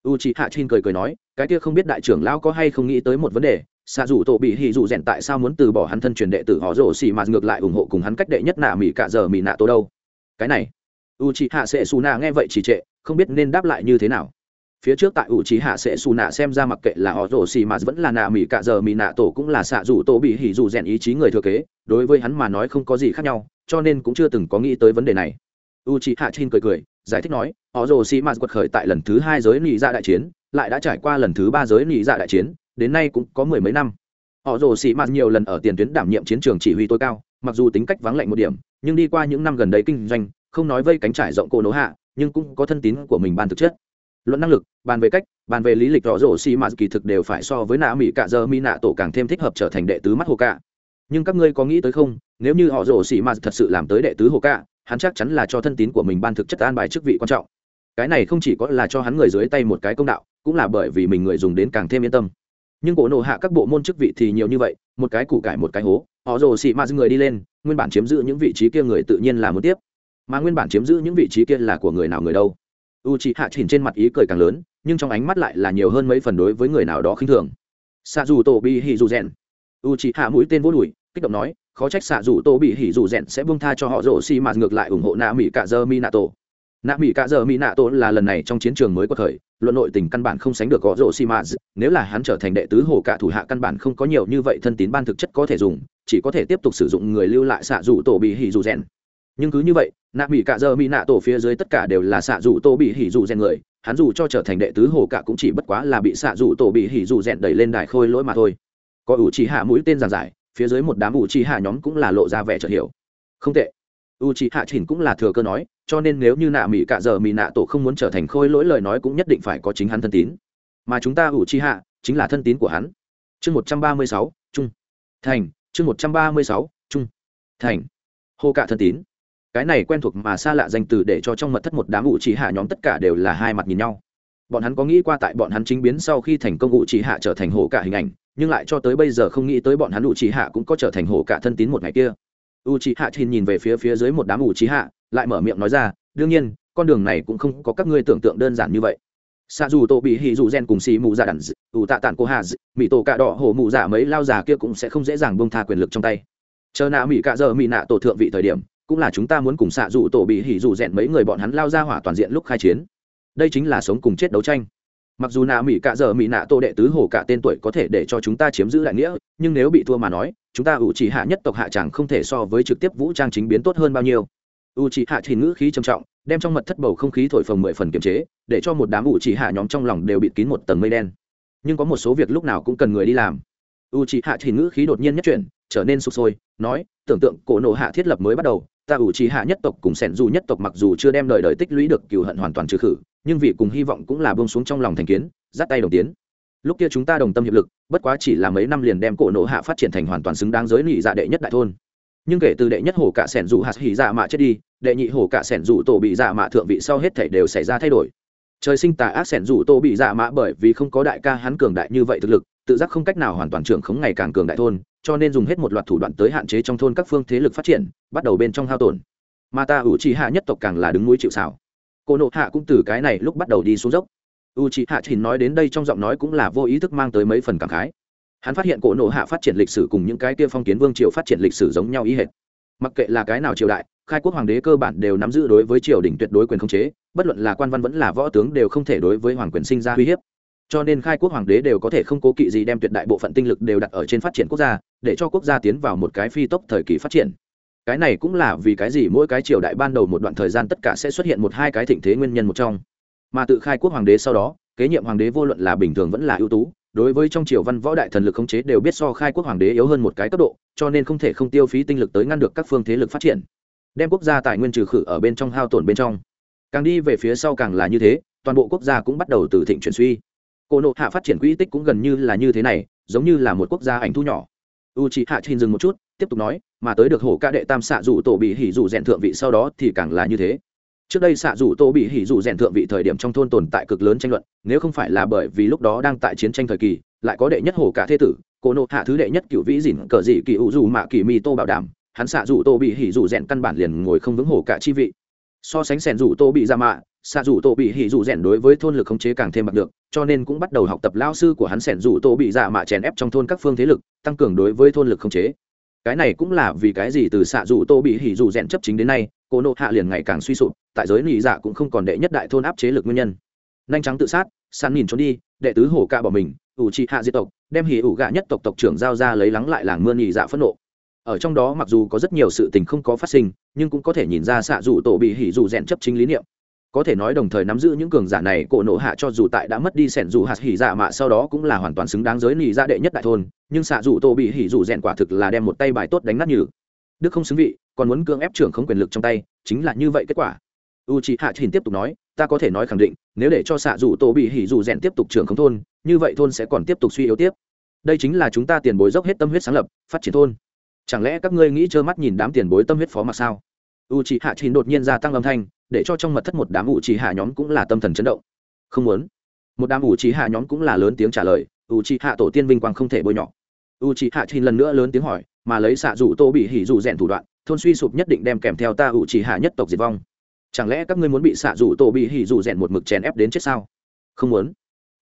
U trì hạ thìn cười cười nói, cái kia không biết đại trưởng lão có hay không nghĩ tới một vấn đề xạ dù tổ bị hì dù rèn tại sao muốn từ bỏ hắn thân truyền đệ tử họ rổ xì mà ngược lại ủng hộ cùng hắn cách đệ nhất nạ mỹ cả giờ mỹ nạ tổ đâu? Cái này u trí hạ sẽ xù nạ nghe vậy chỉ trệ, không biết nên đáp lại như thế nào. Phía trước tại U trí hạ sẽ xù nạ xem ra mặc kệ là họ rổ xì mà vẫn là nạ mỹ cả giờ mỹ nạ tổ cũng là xạ dù tổ bị hỉ dù rèn ý chí người thừa kế, đối với hắn mà nói không có gì khác nhau, cho nên cũng chưa từng có nghĩ tới vấn đề này. U trí hạ chin cười cười, giải thích nói, họ rổ xì mà quật khởi tại lần thứ hai giới nị dạ đại chiến, lại đã trải qua lần thứ ba giới nị dạ đại chiến đến nay cũng có mười mấy năm. Họ rồ sĩ mạt nhiều lần ở tiền tuyến đảm nhiệm chiến trường chỉ huy tối cao, mặc dù tính cách vắng lạnh một điểm, nhưng đi qua những năm gần đây kinh doanh, không nói vây cánh trải rộng cổ nỗ hạ, nhưng cũng có thân tín của mình ban thực chất. Luận năng lực, bàn về cách, bàn về lý lịch rõ rổ xì mạt kỳ thực đều phải so với nạ mỹ cạ giờ mi nạ tổ càng thêm thích hợp trở thành đệ tứ mắt hồ cạ. Nhưng các ngươi có nghĩ tới không, nếu như họ rổ xì mạt thật sự làm tới đệ tứ hồ cạ, hắn chắc chắn là cho thân tín của mình ban thực chất an bài chức vị quan trọng. Cái này không chỉ có là cho hắn người dưới tay một cái công đạo, cũng là bởi vì mình người dùng đến càng thêm yên tâm nhưng cổ nộ hạ các bộ môn chức vị thì nhiều như vậy, một cái củ cải một cái hố. Họ rồ xị mạt người đi lên, nguyên bản chiếm giữ những vị trí kia người tự nhiên là muốn tiếp. Mà nguyên bản chiếm giữ những vị trí kia là của người nào người đâu. U chị hạ chỉnh trên mặt ý cười càng lớn, nhưng trong ánh mắt lại là nhiều hơn mấy phần đối với người nào đó khinh thường. Xạ dù tổ bị hỉ dù rèn u chị hạ mũi tên vô đùi, kích động nói, khó trách xạ dù tổ bị hỉ dù rèn sẽ buông tha cho họ rồ xị mạt ngược lại ủng hộ nạ mỹ cả giờ mi nạ tổ nạ mỹ cạ giờ mỹ nạ tổ là lần này trong chiến trường mới có thời, luận nội tình căn bản không sánh được gõ rổ xi mã nếu là hắn trở thành đệ tứ hồ cạ thủ hạ căn bản không có nhiều như vậy thân tín ban thực chất có thể dùng, chỉ có thể tiếp tục sử dụng người lưu lại xạ rủ tổ bị hỉ dù rèn. Nhưng cứ như vậy, nạ mỹ cạ giờ mỹ nạ tổ phía dưới tất cả đều là xạ rủ tổ bị hỉ dù rèn người, hắn dù cho trở thành đệ tứ hồ cạ cũng chỉ bất quá là bị xạ rủ tổ bị hỉ dù rèn đẩy lên đài khôi lỗi mà thôi. Có ủ chỉ hạ mũi tên giảng giải, phía dưới một đám ủ chỉ hạ nhóm cũng là lộ ra vẻ chợt hiểu. Không tệ u c hạ chỉnh cũng là thừa cơ nói, cho nên nếu như nạ mỹ cạ giờ mỹ nạ tổ không muốn trở thành khôi lỗi lời nói cũng nhất định phải có chính hắn thân tín. Mà chúng ta u c hạ chính là thân tín của hắn. Chương một trăm ba mươi sáu trung thành, chương một trăm ba mươi sáu trung thành. Hô cạ thân tín. Cái này quen thuộc mà xa lạ danh từ để cho trong mật thất một đám ủ trí hạ nhóm tất cả đều là hai mặt nhìn nhau. Bọn hắn có nghĩ qua tại bọn hắn chính biến sau khi thành công ủ trí hạ trở thành hổ cả hình ảnh, nhưng lại cho tới bây giờ không nghĩ tới bọn hắn ủ trí hạ cũng có trở thành hổ cả thân tín một ngày kia u c h ị hạ thìn nhìn về phía phía dưới một đám u c h ị hạ lại mở miệng nói ra, đương nhiên, con đường này cũng không có các ngươi tưởng tượng đơn giản như vậy. Xạ dù tổ bị hì dù gen cùng xì mù dạ đàn ủ tạ tản cô hà mỹ tổ cạ đỏ hổ mù dạ mấy lao già kia cũng sẽ không dễ dàng bông tha quyền lực trong tay. Chờ nạ mỹ cạ giờ mỹ nạ tổ thượng vị thời điểm, cũng là chúng ta muốn cùng xạ dù tổ bị hỉ dù rèn mấy người bọn hắn lao ra hỏa toàn diện lúc khai chiến. Đây chính là sống cùng chết đấu tranh. Mặc dù nạ mỹ cạ giờ mỹ nạ tô đệ tứ hồ cả tên tuổi có thể để cho chúng ta chiếm giữ đại nghĩa, nhưng nếu bị thua mà nói chúng ta ủ chỉ hạ nhất tộc hạ chẳng không thể so với trực tiếp vũ trang chính biến tốt hơn bao nhiêu. U chỉ hạ thì ngữ khí trầm trọng, đem trong mật thất bầu không khí thổi phồng mười phần kiềm chế, để cho một đám ủ chỉ hạ nhóm trong lòng đều bịt kín một tầng mây đen. Nhưng có một số việc lúc nào cũng cần người đi làm. U chỉ hạ thì ngữ khí đột nhiên nhất chuyển, trở nên sụp sôi, nói, tưởng tượng cổ nộ hạ thiết lập mới bắt đầu, ta ủ chỉ hạ nhất tộc cùng sẻn dù nhất tộc mặc dù chưa đem đời đời tích lũy được cừu hận hoàn toàn trừ khử, nhưng vì cùng hy vọng cũng là bông xuống trong lòng thành kiến, dắt tay đồng tiến lúc kia chúng ta đồng tâm hiệp lực, bất quá chỉ là mấy năm liền đem cổ nộ hạ phát triển thành hoàn toàn xứng đáng giới nị dạ đệ nhất đại thôn. Nhưng kể từ đệ nhất hồ cạ sẻn dù hạt hỉ dạ mạ chết đi, đệ nhị hồ cạ sẻn dù tổ bị dạ mạ thượng vị sau hết thể đều xảy ra thay đổi. Trời sinh tà ác sẻn dù tổ bị dạ mạ bởi vì không có đại ca hắn cường đại như vậy thực lực, tự giác không cách nào hoàn toàn trưởng khống ngày càng cường đại thôn, cho nên dùng hết một loạt thủ đoạn tới hạn chế trong thôn các phương thế lực phát triển, bắt đầu bên trong hao tổn. Mà ta ủ trì hạ nhất tộc càng là đứng núi chịu xảo cô nộ hạ cũng từ cái này lúc bắt đầu đi xuống dốc u c h ị hạ chín nói đến đây trong giọng nói cũng là vô ý thức mang tới mấy phần cảm khái. Hắn phát hiện cổ nộ hạ phát triển lịch sử cùng những cái kia phong kiến vương triều phát triển lịch sử giống nhau ý hệt. Mặc kệ là cái nào triều đại, khai quốc hoàng đế cơ bản đều nắm giữ đối với triều đình tuyệt đối quyền khống chế, bất luận là quan văn vẫn là võ tướng đều không thể đối với hoàng quyền sinh ra uy hiếp. Cho nên khai quốc hoàng đế đều có thể không cố kỵ gì đem tuyệt đại bộ phận tinh lực đều đặt ở trên phát triển quốc gia, để cho quốc gia tiến vào một cái phi tốc thời kỳ phát triển. Cái này cũng là vì cái gì mỗi cái triều đại ban đầu một đoạn thời gian tất cả sẽ xuất hiện một hai cái thịnh thế nguyên nhân một trong mà tự khai quốc hoàng đế sau đó, kế nhiệm hoàng đế vô luận là bình thường vẫn là ưu tú, đối với trong triều văn võ đại thần lực khống chế đều biết so khai quốc hoàng đế yếu hơn một cái cấp độ, cho nên không thể không tiêu phí tinh lực tới ngăn được các phương thế lực phát triển. Đem quốc gia tài nguyên trừ khử ở bên trong hao tổn bên trong. Càng đi về phía sau càng là như thế, toàn bộ quốc gia cũng bắt đầu từ thịnh chuyển suy. Cổ nộ hạ phát triển quỹ tích cũng gần như là như thế này, giống như là một quốc gia ảnh thu nhỏ. U chỉ hạ trên dừng một chút, tiếp tục nói, mà tới được hổ ca đệ tam xạ dù tổ bị hỉ dù rèn thượng vị sau đó thì càng là như thế trước đây xạ dù tô bị hỉ dù rèn thượng vị thời điểm trong thôn tồn tại cực lớn tranh luận, nếu không phải là bởi vì lúc đó đang tại chiến tranh thời kỳ, lại có đệ nhất hồ cả thế tử cô nộ hạ thứ đệ nhất cựu vĩ dìn cờ dị kỳ ủ dù mạ kỳ mi tô bảo đảm, hắn xạ dù tô bị hỉ dù rèn căn bản liền ngồi không vững hồ cả chi vị. So sánh sẻn dù tô bị ra mạ, xạ dù tô bị hỉ dù rèn đối với thôn lực khống chế càng thêm bạc được, cho nên cũng bắt đầu học tập lao sư của hắn sẻn dù tô bị ra mạ chèn ép trong thôn các phương thế lực, tăng cường đối với thôn lực khống chế cái này cũng là vì cái gì từ xạ dù tô bị hỉ dù rèn chấp chính đến nay, cô nộ hạ liền ngày càng suy sụp, tại giới nị dạ cũng không còn đệ nhất đại thôn áp chế lực nguyên nhân. Nhanh trắng tự sát, săn nhìn trốn đi, đệ tứ hổ ca bỏ mình, ủ trị hạ diệt tộc, đem hỉ ủ gạ nhất tộc tộc trưởng giao ra lấy lắng lại làng mưa nhị dạ phẫn nộ. Ở trong đó mặc dù có rất nhiều sự tình không có phát sinh, nhưng cũng có thể nhìn ra xạ dù tổ bị hỉ dù rèn chấp chính lý niệm có thể nói đồng thời nắm giữ những cường giả này, cổ nộ hạ cho dù tại đã mất đi sẻn dù hạt hỉ dạ mạ sau đó cũng là hoàn toàn xứng đáng giới nỉ ra dạ đệ nhất đại thôn, nhưng xạ dù tô bị hỉ dù rèn quả thực là đem một tay bài tốt đánh nát như đức không xứng vị, còn muốn cưỡng ép trưởng không quyền lực trong tay, chính là như vậy kết quả. U chị hạ trình tiếp tục nói, ta có thể nói khẳng định, nếu để cho xạ dù tô bị hỉ dù rèn tiếp tục trưởng không thôn, như vậy thôn sẽ còn tiếp tục suy yếu tiếp. Đây chính là chúng ta tiền bối dốc hết tâm huyết sáng lập, phát triển thôn. Chẳng lẽ các ngươi nghĩ trơ mắt nhìn đám tiền bối tâm huyết phó mặc sao? U chị hạ trình đột nhiên gia tăng âm thanh để cho trong mật thất một đám ủ trì hạ nhóm cũng là tâm thần chấn động. Không muốn. Một đám ủ trì hạ nhóm cũng là lớn tiếng trả lời, ủ trì hạ tổ tiên vinh quang không thể bôi nhọ. Ủ trì hạ trình lần nữa lớn tiếng hỏi, mà lấy xạ rủ tô bị hỉ rủ rèn thủ đoạn, thôn suy sụp nhất định đem kèm theo ta ủ trì hạ nhất tộc diệt vong. Chẳng lẽ các ngươi muốn bị xạ rủ tô bị hỉ rủ rèn một mực chèn ép đến chết sao? Không muốn.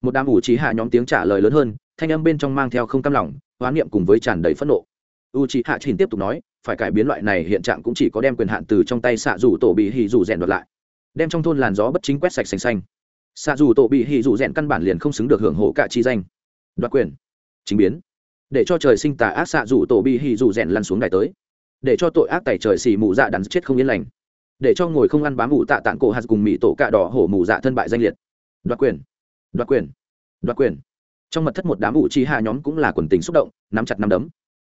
Một đám ủ trì hạ nhóm tiếng trả lời lớn hơn, thanh âm bên trong mang theo không cam lòng, hoán niệm cùng với tràn đầy phẫn nộ. U trì hạ trình tiếp tục nói phải cải biến loại này hiện trạng cũng chỉ có đem quyền hạn từ trong tay xạ dù tổ bị hì dù rèn đoạt lại. Đem trong thôn làn gió bất chính quét sạch xanh xanh. Xạ dù tổ bị hì dù rèn căn bản liền không xứng được hưởng hộ cả chi danh. Đoạt quyền. Chính biến. Để cho trời sinh tà ác xạ dù tổ bị hì dù rèn lăn xuống đài tới. Để cho tội ác tẩy trời xì mù dạ đắn chết không yên lành. Để cho ngồi không ăn bám mù tạ tạng cổ hạt cùng mỹ tổ cạ đỏ hổ mù dạ thân bại danh liệt. Đoạt quyền. Đoạt quyền. Đoạt quyền. Trong mật thất một đám ủ chi hạ nhóm cũng là quần tình xúc động, nắm chặt nắm đấm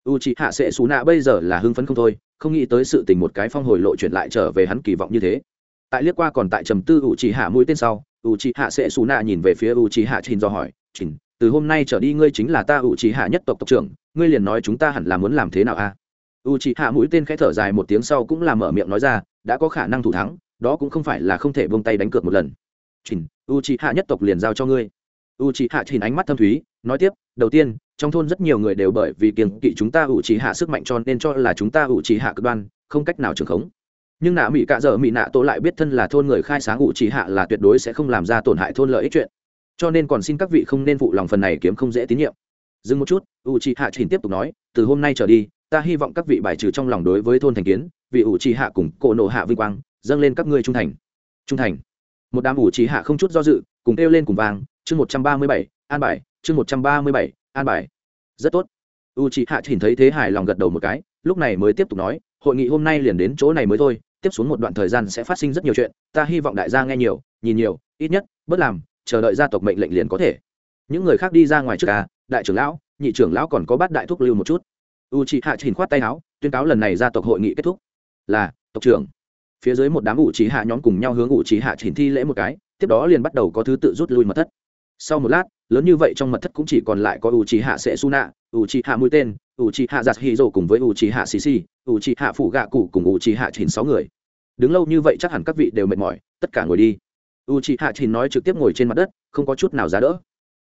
u c h ị hạ sẽ xù nạ bây giờ là hưng phấn không thôi, không nghĩ tới sự tình một cái phong hồi lộ chuyển lại trở về hắn kỳ vọng như thế. Tại liếc qua còn tại trầm tư u c h ị hạ mũi tên sau u c h ị hạ sẽ xù nạ nhìn về phía u c h ị hạ trình do hỏi trình từ hôm nay trở đi ngươi chính là ta u c h ị hạ nhất tộc tộc trưởng, ngươi liền nói chúng ta hẳn là muốn làm thế nào a u c h ị hạ mũi tên khẽ thở dài một tiếng sau cũng là mở miệng nói ra, đã có khả năng thủ thắng, đó cũng không phải là không thể vung tay đánh cược một lần. Trình u c h ị hạ nhất tộc liền giao cho ngươi. U c h ị hạ trình ánh mắt thâm thúy, nói tiếp, đầu tiên trong thôn rất nhiều người đều bởi vì kiêng kỵ chúng ta ủ trì hạ sức mạnh cho nên cho là chúng ta ủ trì hạ cực đoan, không cách nào trường khống. Nhưng nạ mỹ cạ dở mỹ nạ tổ lại biết thân là thôn người khai sáng ủ trì hạ là tuyệt đối sẽ không làm ra tổn hại thôn lợi ích chuyện. Cho nên còn xin các vị không nên phụ lòng phần này kiếm không dễ tín nhiệm. Dừng một chút, ủ trì hạ trình tiếp tục nói, từ hôm nay trở đi, ta hy vọng các vị bài trừ trong lòng đối với thôn thành kiến, vì ủ trì hạ cùng cổ nộ hạ vinh quang, dâng lên các ngươi trung thành. Trung thành. Một đám ủ trì hạ không chút do dự, cùng kêu lên cùng vàng chương một trăm ba mươi bảy, an bài, chương một trăm ba mươi bảy an bài. Rất tốt. U c h ị hạ chỉ thấy thế hài lòng gật đầu một cái, lúc này mới tiếp tục nói, hội nghị hôm nay liền đến chỗ này mới thôi, tiếp xuống một đoạn thời gian sẽ phát sinh rất nhiều chuyện, ta hy vọng đại gia nghe nhiều, nhìn nhiều, ít nhất, bớt làm, chờ đợi gia tộc mệnh lệnh liền có thể. Những người khác đi ra ngoài trước ca đại trưởng lão, nhị trưởng lão còn có bát đại thúc lưu một chút. U c h ị hạ nhìn khoát tay áo, tuyên cáo lần này gia tộc hội nghị kết thúc. Là, tộc trưởng. Phía dưới một đám ủ trí hạ nhóm cùng nhau hướng ủ trí hạ chỉnh thi lễ một cái, tiếp đó liền bắt đầu có thứ tự rút lui mật thất. Sau một lát lớn như vậy trong mật thất cũng chỉ còn lại có u trí hạ sẽ su nạ u trí hạ mũi tên u trí hạ giặt hy rồ cùng với u trí hạ xì xì u trí hạ phủ gạ cụ cùng u trí hạ chín sáu người. Đứng lâu như vậy chắc hẳn các vị đều mệt mỏi, tất cả ngồi đi. U trí hạ chín nói trực tiếp ngồi trên mặt đất, không có chút nào giá đỡ.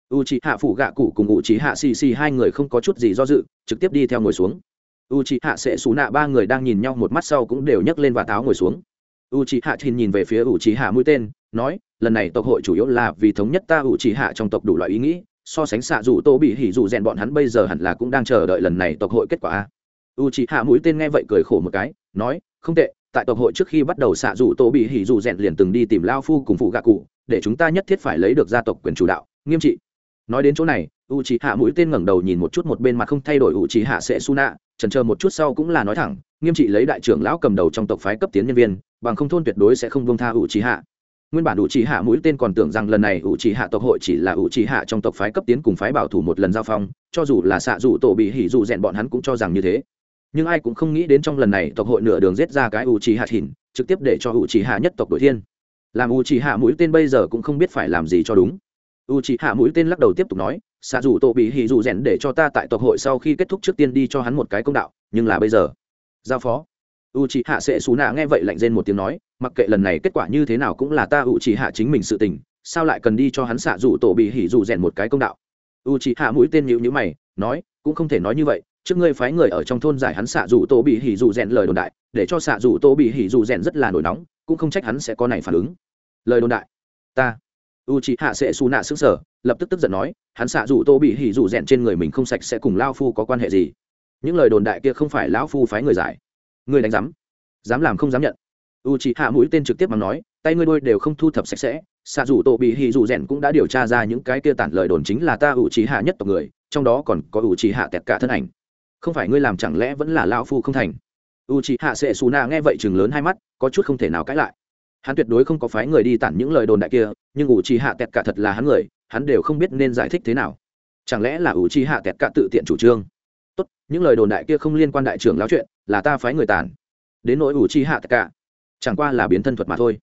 U trí hạ phủ gạ cụ cùng u trí hạ xì xì hai người không có chút gì do dự, trực tiếp đi theo ngồi xuống. U trí hạ sẽ xú nạ ba người đang nhìn nhau một mắt sau cũng đều nhấc lên và táo ngồi xuống u trí hạ chín nhìn về phía u trí hạ mũi tên, nói, lần này tộc hội chủ yếu là vì thống nhất ta ủ chỉ hạ trong tộc đủ loại ý nghĩ, so sánh xạ dù tô bị hỉ dù rèn bọn hắn bây giờ hẳn là cũng đang chờ đợi lần này tộc hội kết quả. A u chỉ hạ mũi tên nghe vậy cười khổ một cái, nói, không tệ, tại tộc hội trước khi bắt đầu xạ dù tô bị hỉ dù rèn liền từng đi tìm lao phu cùng phụ gạ cụ, để chúng ta nhất thiết phải lấy được gia tộc quyền chủ đạo. Nghiêm trị. Nói đến chỗ này u chỉ hạ mũi tên ngẩng đầu nhìn một chút một bên mặt không thay đổi u chỉ hạ sẽ su nạ trần chờ một chút sau cũng là nói thẳng, nghiêm trị lấy đại trưởng lão cầm đầu trong tộc phái cấp tiến nhân viên, bằng không thôn tuyệt đối sẽ không buông tha u trí hạ nguyên bản ủ trì hạ mũi tên còn tưởng rằng lần này ủ trì hạ tộc hội chỉ là ủ trì hạ trong tộc phái cấp tiến cùng phái bảo thủ một lần giao phong, cho dù là xạ dù tổ bị hỉ dù rèn bọn hắn cũng cho rằng như thế. Nhưng ai cũng không nghĩ đến trong lần này tộc hội nửa đường giết ra cái ủ trì hạ thìn, trực tiếp để cho ủ trì hạ nhất tộc đội thiên. Làm ủ trì hạ mũi tên bây giờ cũng không biết phải làm gì cho đúng. U trì hạ mũi tên lắc đầu tiếp tục nói xạ dù tổ bị hỉ dù rèn để cho ta tại tộc hội sau khi kết thúc trước tiên đi cho hắn một cái công đạo, nhưng là bây giờ, giao phó. U c h ị hạ sẽ xú nạ nghe vậy lạnh rên một tiếng nói, mặc kệ lần này kết quả như thế nào cũng là ta u c h ị hạ chính mình sự tình, sao lại cần đi cho hắn xạ rủ tổ bị hỉ rủ rèn một cái công đạo? U c h ị hạ mũi tên nhịu nhữ mày, nói, cũng không thể nói như vậy, trước ngươi phái người ở trong thôn giải hắn xạ rủ tổ bị hỉ rủ rèn lời đồn đại, để cho xạ rủ tổ bị hỉ rủ rèn rất là nổi nóng, cũng không trách hắn sẽ có này phản ứng. Lời đồn đại, ta u c h ị hạ sẽ xù nạ xứng sở, lập tức tức giận nói, hắn xạ dù tô bị hỉ dù rèn trên người mình không sạch sẽ cùng lao phu có quan hệ gì? Những lời đồn đại kia không phải lão phu phái người giải. Người đánh giám. Dám làm không dám nhận. U c h ị hạ mũi tên trực tiếp mà nói, tay ngươi đôi đều không thu thập sạch sẽ. Xạ dù tô bị hỉ dù rèn cũng đã điều tra ra những cái kia tản lời đồn chính là ta ủ trí hạ nhất tộc người, trong đó còn có ủ trí hạ tẹt cả thân ảnh. Không phải ngươi làm chẳng lẽ vẫn là lao phu không thành? U trí hạ sẽ xù nạ nghe vậy chừng lớn hai mắt, có chút không thể nào cãi lại hắn tuyệt đối không có phái người đi tản những lời đồn đại kia, nhưng ủ trì hạ tẹt cả thật là hắn người, hắn đều không biết nên giải thích thế nào. Chẳng lẽ là ủ trì hạ tẹt cả tự tiện chủ trương? Tốt, những lời đồn đại kia không liên quan đại trưởng lão chuyện, là ta phái người tản. Đến nỗi ủ trì hạ tẹt cả, chẳng qua là biến thân thuật mà thôi.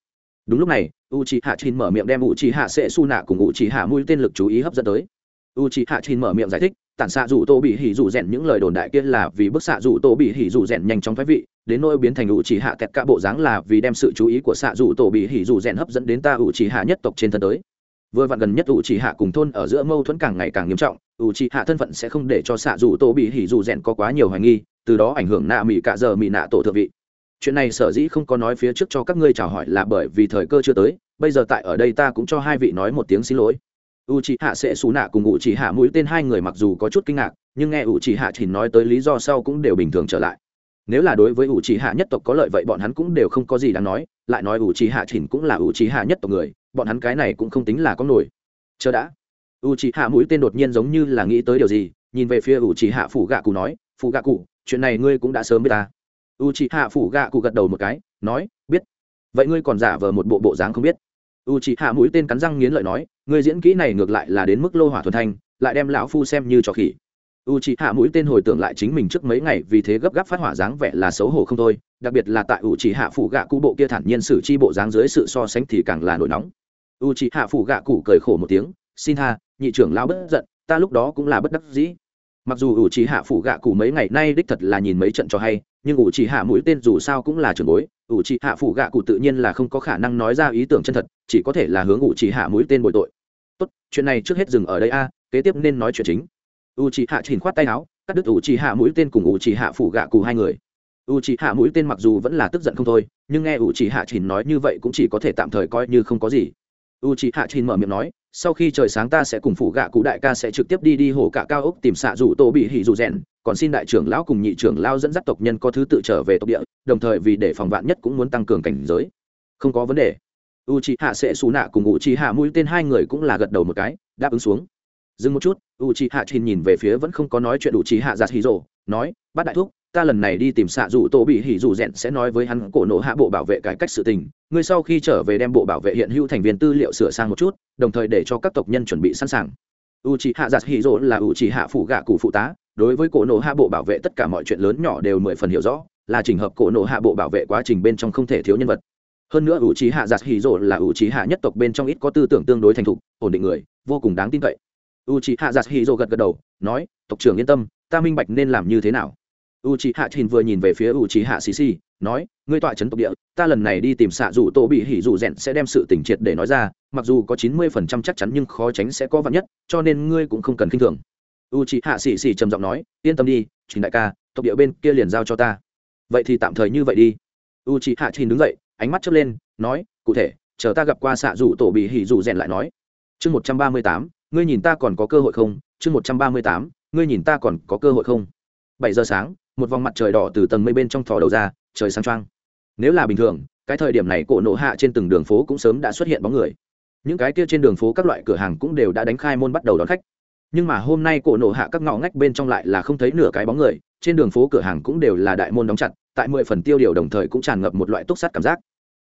Đúng lúc này u c h i hạ chín mở miệng đem u c h i hạ sẽ su nạ cùng u c h i hạ mũi tên lực chú ý hấp dẫn tới u c h i hạ chin mở miệng giải thích, tản xạ dù tô bị hỉ dù rèn những lời đồn đại kia là vì bức xạ dù tô bị hỉ dù rèn nhanh chóng thoái vị, đến nỗi biến thành u c h i hạ kẹt cả bộ dáng là vì đem sự chú ý của xạ dù tô bị hỉ dù rèn hấp dẫn đến ta u c h i hạ nhất tộc trên thân tới. Vừa vặn gần nhất u c h i hạ cùng thôn ở giữa mâu thuẫn càng ngày càng nghiêm trọng u c h i hạ thân phận sẽ không để cho xạ dù tô bị hỉ dù rèn có quá nhiều hoài nghi, từ đó ảnh hưởng nạ mỹ cả giờ mỹ nạ tổ thượng vị. Chuyện này sở dĩ không có nói phía trước cho các ngươi chào hỏi là bởi vì thời cơ chưa tới, bây giờ tại ở đây ta cũng cho hai vị nói một tiếng xin lỗi u c h ị hạ sẽ xù nạ cùng u c h ị hạ mũi tên hai người mặc dù có chút kinh ngạc, nhưng nghe u c h ị hạ chỉ nói tới lý do sau cũng đều bình thường trở lại. Nếu là đối với u c h ị hạ nhất tộc có lợi vậy bọn hắn cũng đều không có gì đáng nói, lại nói u c h ị hạ chỉ cũng là u c h ị hạ nhất tộc người, bọn hắn cái này cũng không tính là có nổi. Chờ đã. U c h ị hạ mũi tên đột nhiên giống như là nghĩ tới điều gì, nhìn về phía u c h ị hạ phủ gạ cụ nói, phủ gạ cụ, chuyện này ngươi cũng đã sớm biết ta. U c h ị hạ phủ gạ cụ gật đầu một cái, nói, biết. Vậy ngươi còn giả vờ một bộ bộ dáng không biết u chị hạ mũi tên cắn răng nghiến lợi nói người diễn kỹ này ngược lại là đến mức lô hỏa thuần thanh, lại đem lão phu xem như trò khỉ. U chị hạ mũi tên hồi tưởng lại chính mình trước mấy ngày vì thế gấp gáp phát hỏa dáng vẻ là xấu hổ không thôi, đặc biệt là tại u chị hạ phủ gạ cụ bộ kia thản nhiên xử chi bộ dáng dưới sự so sánh thì càng là nổi nóng. U chị hạ phủ gạ cụ cười khổ một tiếng, xin tha, nhị trưởng lão bất giận, ta lúc đó cũng là bất đắc dĩ. Mặc dù u chị hạ phủ gạ cụ mấy ngày nay đích thật là nhìn mấy trận cho hay nhưng u chỉ hạ mũi tên dù sao cũng là trường bối, ủ chỉ hạ phủ gạ cụ tự nhiên là không có khả năng nói ra ý tưởng chân thật, chỉ có thể là hướng ủ chỉ hạ mũi tên bội tội. Tốt, chuyện này trước hết dừng ở đây a, kế tiếp nên nói chuyện chính. U chỉ hạ chỉnh khoát tay áo, cắt đứt ủ chỉ hạ mũi tên cùng ủ chỉ hạ phủ gạ cụ hai người. U chỉ hạ mũi tên mặc dù vẫn là tức giận không thôi, nhưng nghe ủ chỉ hạ chỉnh nói như vậy cũng chỉ có thể tạm thời coi như không có gì. U chỉ hạ chỉnh mở miệng nói sau khi trời sáng ta sẽ cùng phụ gạ cụ đại ca sẽ trực tiếp đi đi hồ cả cao ốc tìm xạ rủ tô bị hỉ rủ rèn. Còn xin đại trưởng lão cùng nhị trưởng lão dẫn dắt tộc nhân có thứ tự trở về tộc địa, đồng thời vì để phòng vạn nhất cũng muốn tăng cường cảnh giới. Không có vấn đề. U c h hạ sẽ xù nạ cùng u c h hạ mũi tên hai người cũng là gật đầu một cái, đáp ứng xuống. Dừng một chút u c h hạ chín nhìn về phía vẫn không có nói chuyện u c h hạ giặt hì rồ nói bắt đại thúc ta lần này đi tìm xạ dù tổ bị hỉ dù rèn sẽ nói với hắn cổ nổ hạ bộ bảo vệ cải cách sự tình. Ngươi sau khi trở về đem bộ bảo vệ hiện hữu thành viên tư liệu sửa sang một chút, đồng thời để cho các tộc nhân chuẩn bị sẵn sàng. U c h hạ giặt hỉ rồ là u c h hạ phủ gạ cụ phụ tá, đối với cổ nổ hạ bộ bảo vệ tất cả mọi chuyện lớn nhỏ đều mười phần hiểu rõ, là trình hợp cổ nộ hạ bộ bảo vệ quá trình bên trong không thể thiếu nhân vật. Hơn nữa u trí hạ giặt hỉ rộ là u trí hạ nhất tộc bên trong ít có tư tưởng tương đối thành thục, ổn định người, vô cùng đáng tin cậy. U trí hạ giặt hỉ rộ gật gật đầu, nói, tộc trưởng yên tâm, ta minh bạch nên làm như thế nào u trí hạ trình vừa nhìn về phía u trí hạ xì xì nói, ngươi tọa chấn tộc địa, ta lần này đi tìm xạ dù tô bị hỉ dù rẽn sẽ đem sự tỉnh triệt để nói ra, mặc dù có chín mươi phần trăm chắc chắn nhưng khó tránh sẽ có vạn nhất, cho nên ngươi cũng không cần k i n h thường. U trí hạ xì xì trầm giọng nói, yên tâm đi trình đại ca, tộc địa bên kia liền giao cho ta. Vậy thì tạm thời như vậy đi. U c h ị hạ trình đứng dậy, ánh mắt chớp lên, nói, cụ thể, chờ ta gặp qua xạ dù tổ bị hỉ dù rẽn lại nói. Chương một trăm ba mươi tám, ngươi nhìn ta còn có cơ hội không? Chương một trăm ba mươi tám, ngươi nhìn ta còn có cơ hội không? Bảy giờ sáng một vòng mặt trời đỏ từ tầng mây bên trong thò đầu ra, trời sáng trăng nếu là bình thường, cái thời điểm này cổ nộ hạ trên từng đường phố cũng sớm đã xuất hiện bóng người. Những cái kia trên đường phố các loại cửa hàng cũng đều đã đánh khai môn bắt đầu đón khách. Nhưng mà hôm nay cổ nộ hạ các ngõ ngách bên trong lại là không thấy nửa cái bóng người, trên đường phố cửa hàng cũng đều là đại môn đóng chặt, tại mười phần tiêu điều đồng thời cũng tràn ngập một loại túc sát cảm giác.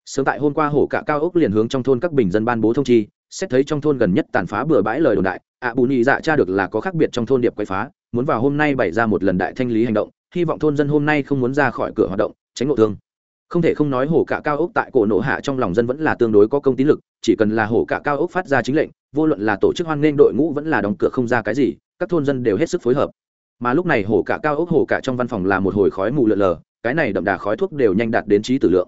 Sớm tại hôm qua hổ cạ cao ốc liền hướng trong thôn các bình dân ban bố thông chi, xét thấy trong thôn gần nhất tàn phá bừa bãi lời đồn đại ạ bù nhị dạ cha được là có khác biệt trong thôn điệp quay phá, muốn vào hôm nay bày ra một lần đại thanh lý hành động hy vọng thôn dân hôm nay không muốn ra khỏi cửa hoạt động, tránh ngộ thương. Không thể không nói hổ cả cao ốc tại cổ nổ hạ trong lòng dân vẫn là tương đối có công tín lực, chỉ cần là hổ cả cao ốc phát ra chính lệnh, vô luận là tổ chức hoan nghênh đội ngũ vẫn là đóng cửa không ra cái gì, các thôn dân đều hết sức phối hợp. Mà lúc này hổ cả cao ốc, hổ cả trong văn phòng là một hồi khói mù lợn lờ, cái này đậm đà khói thuốc đều nhanh đạt đến trí tử lượng.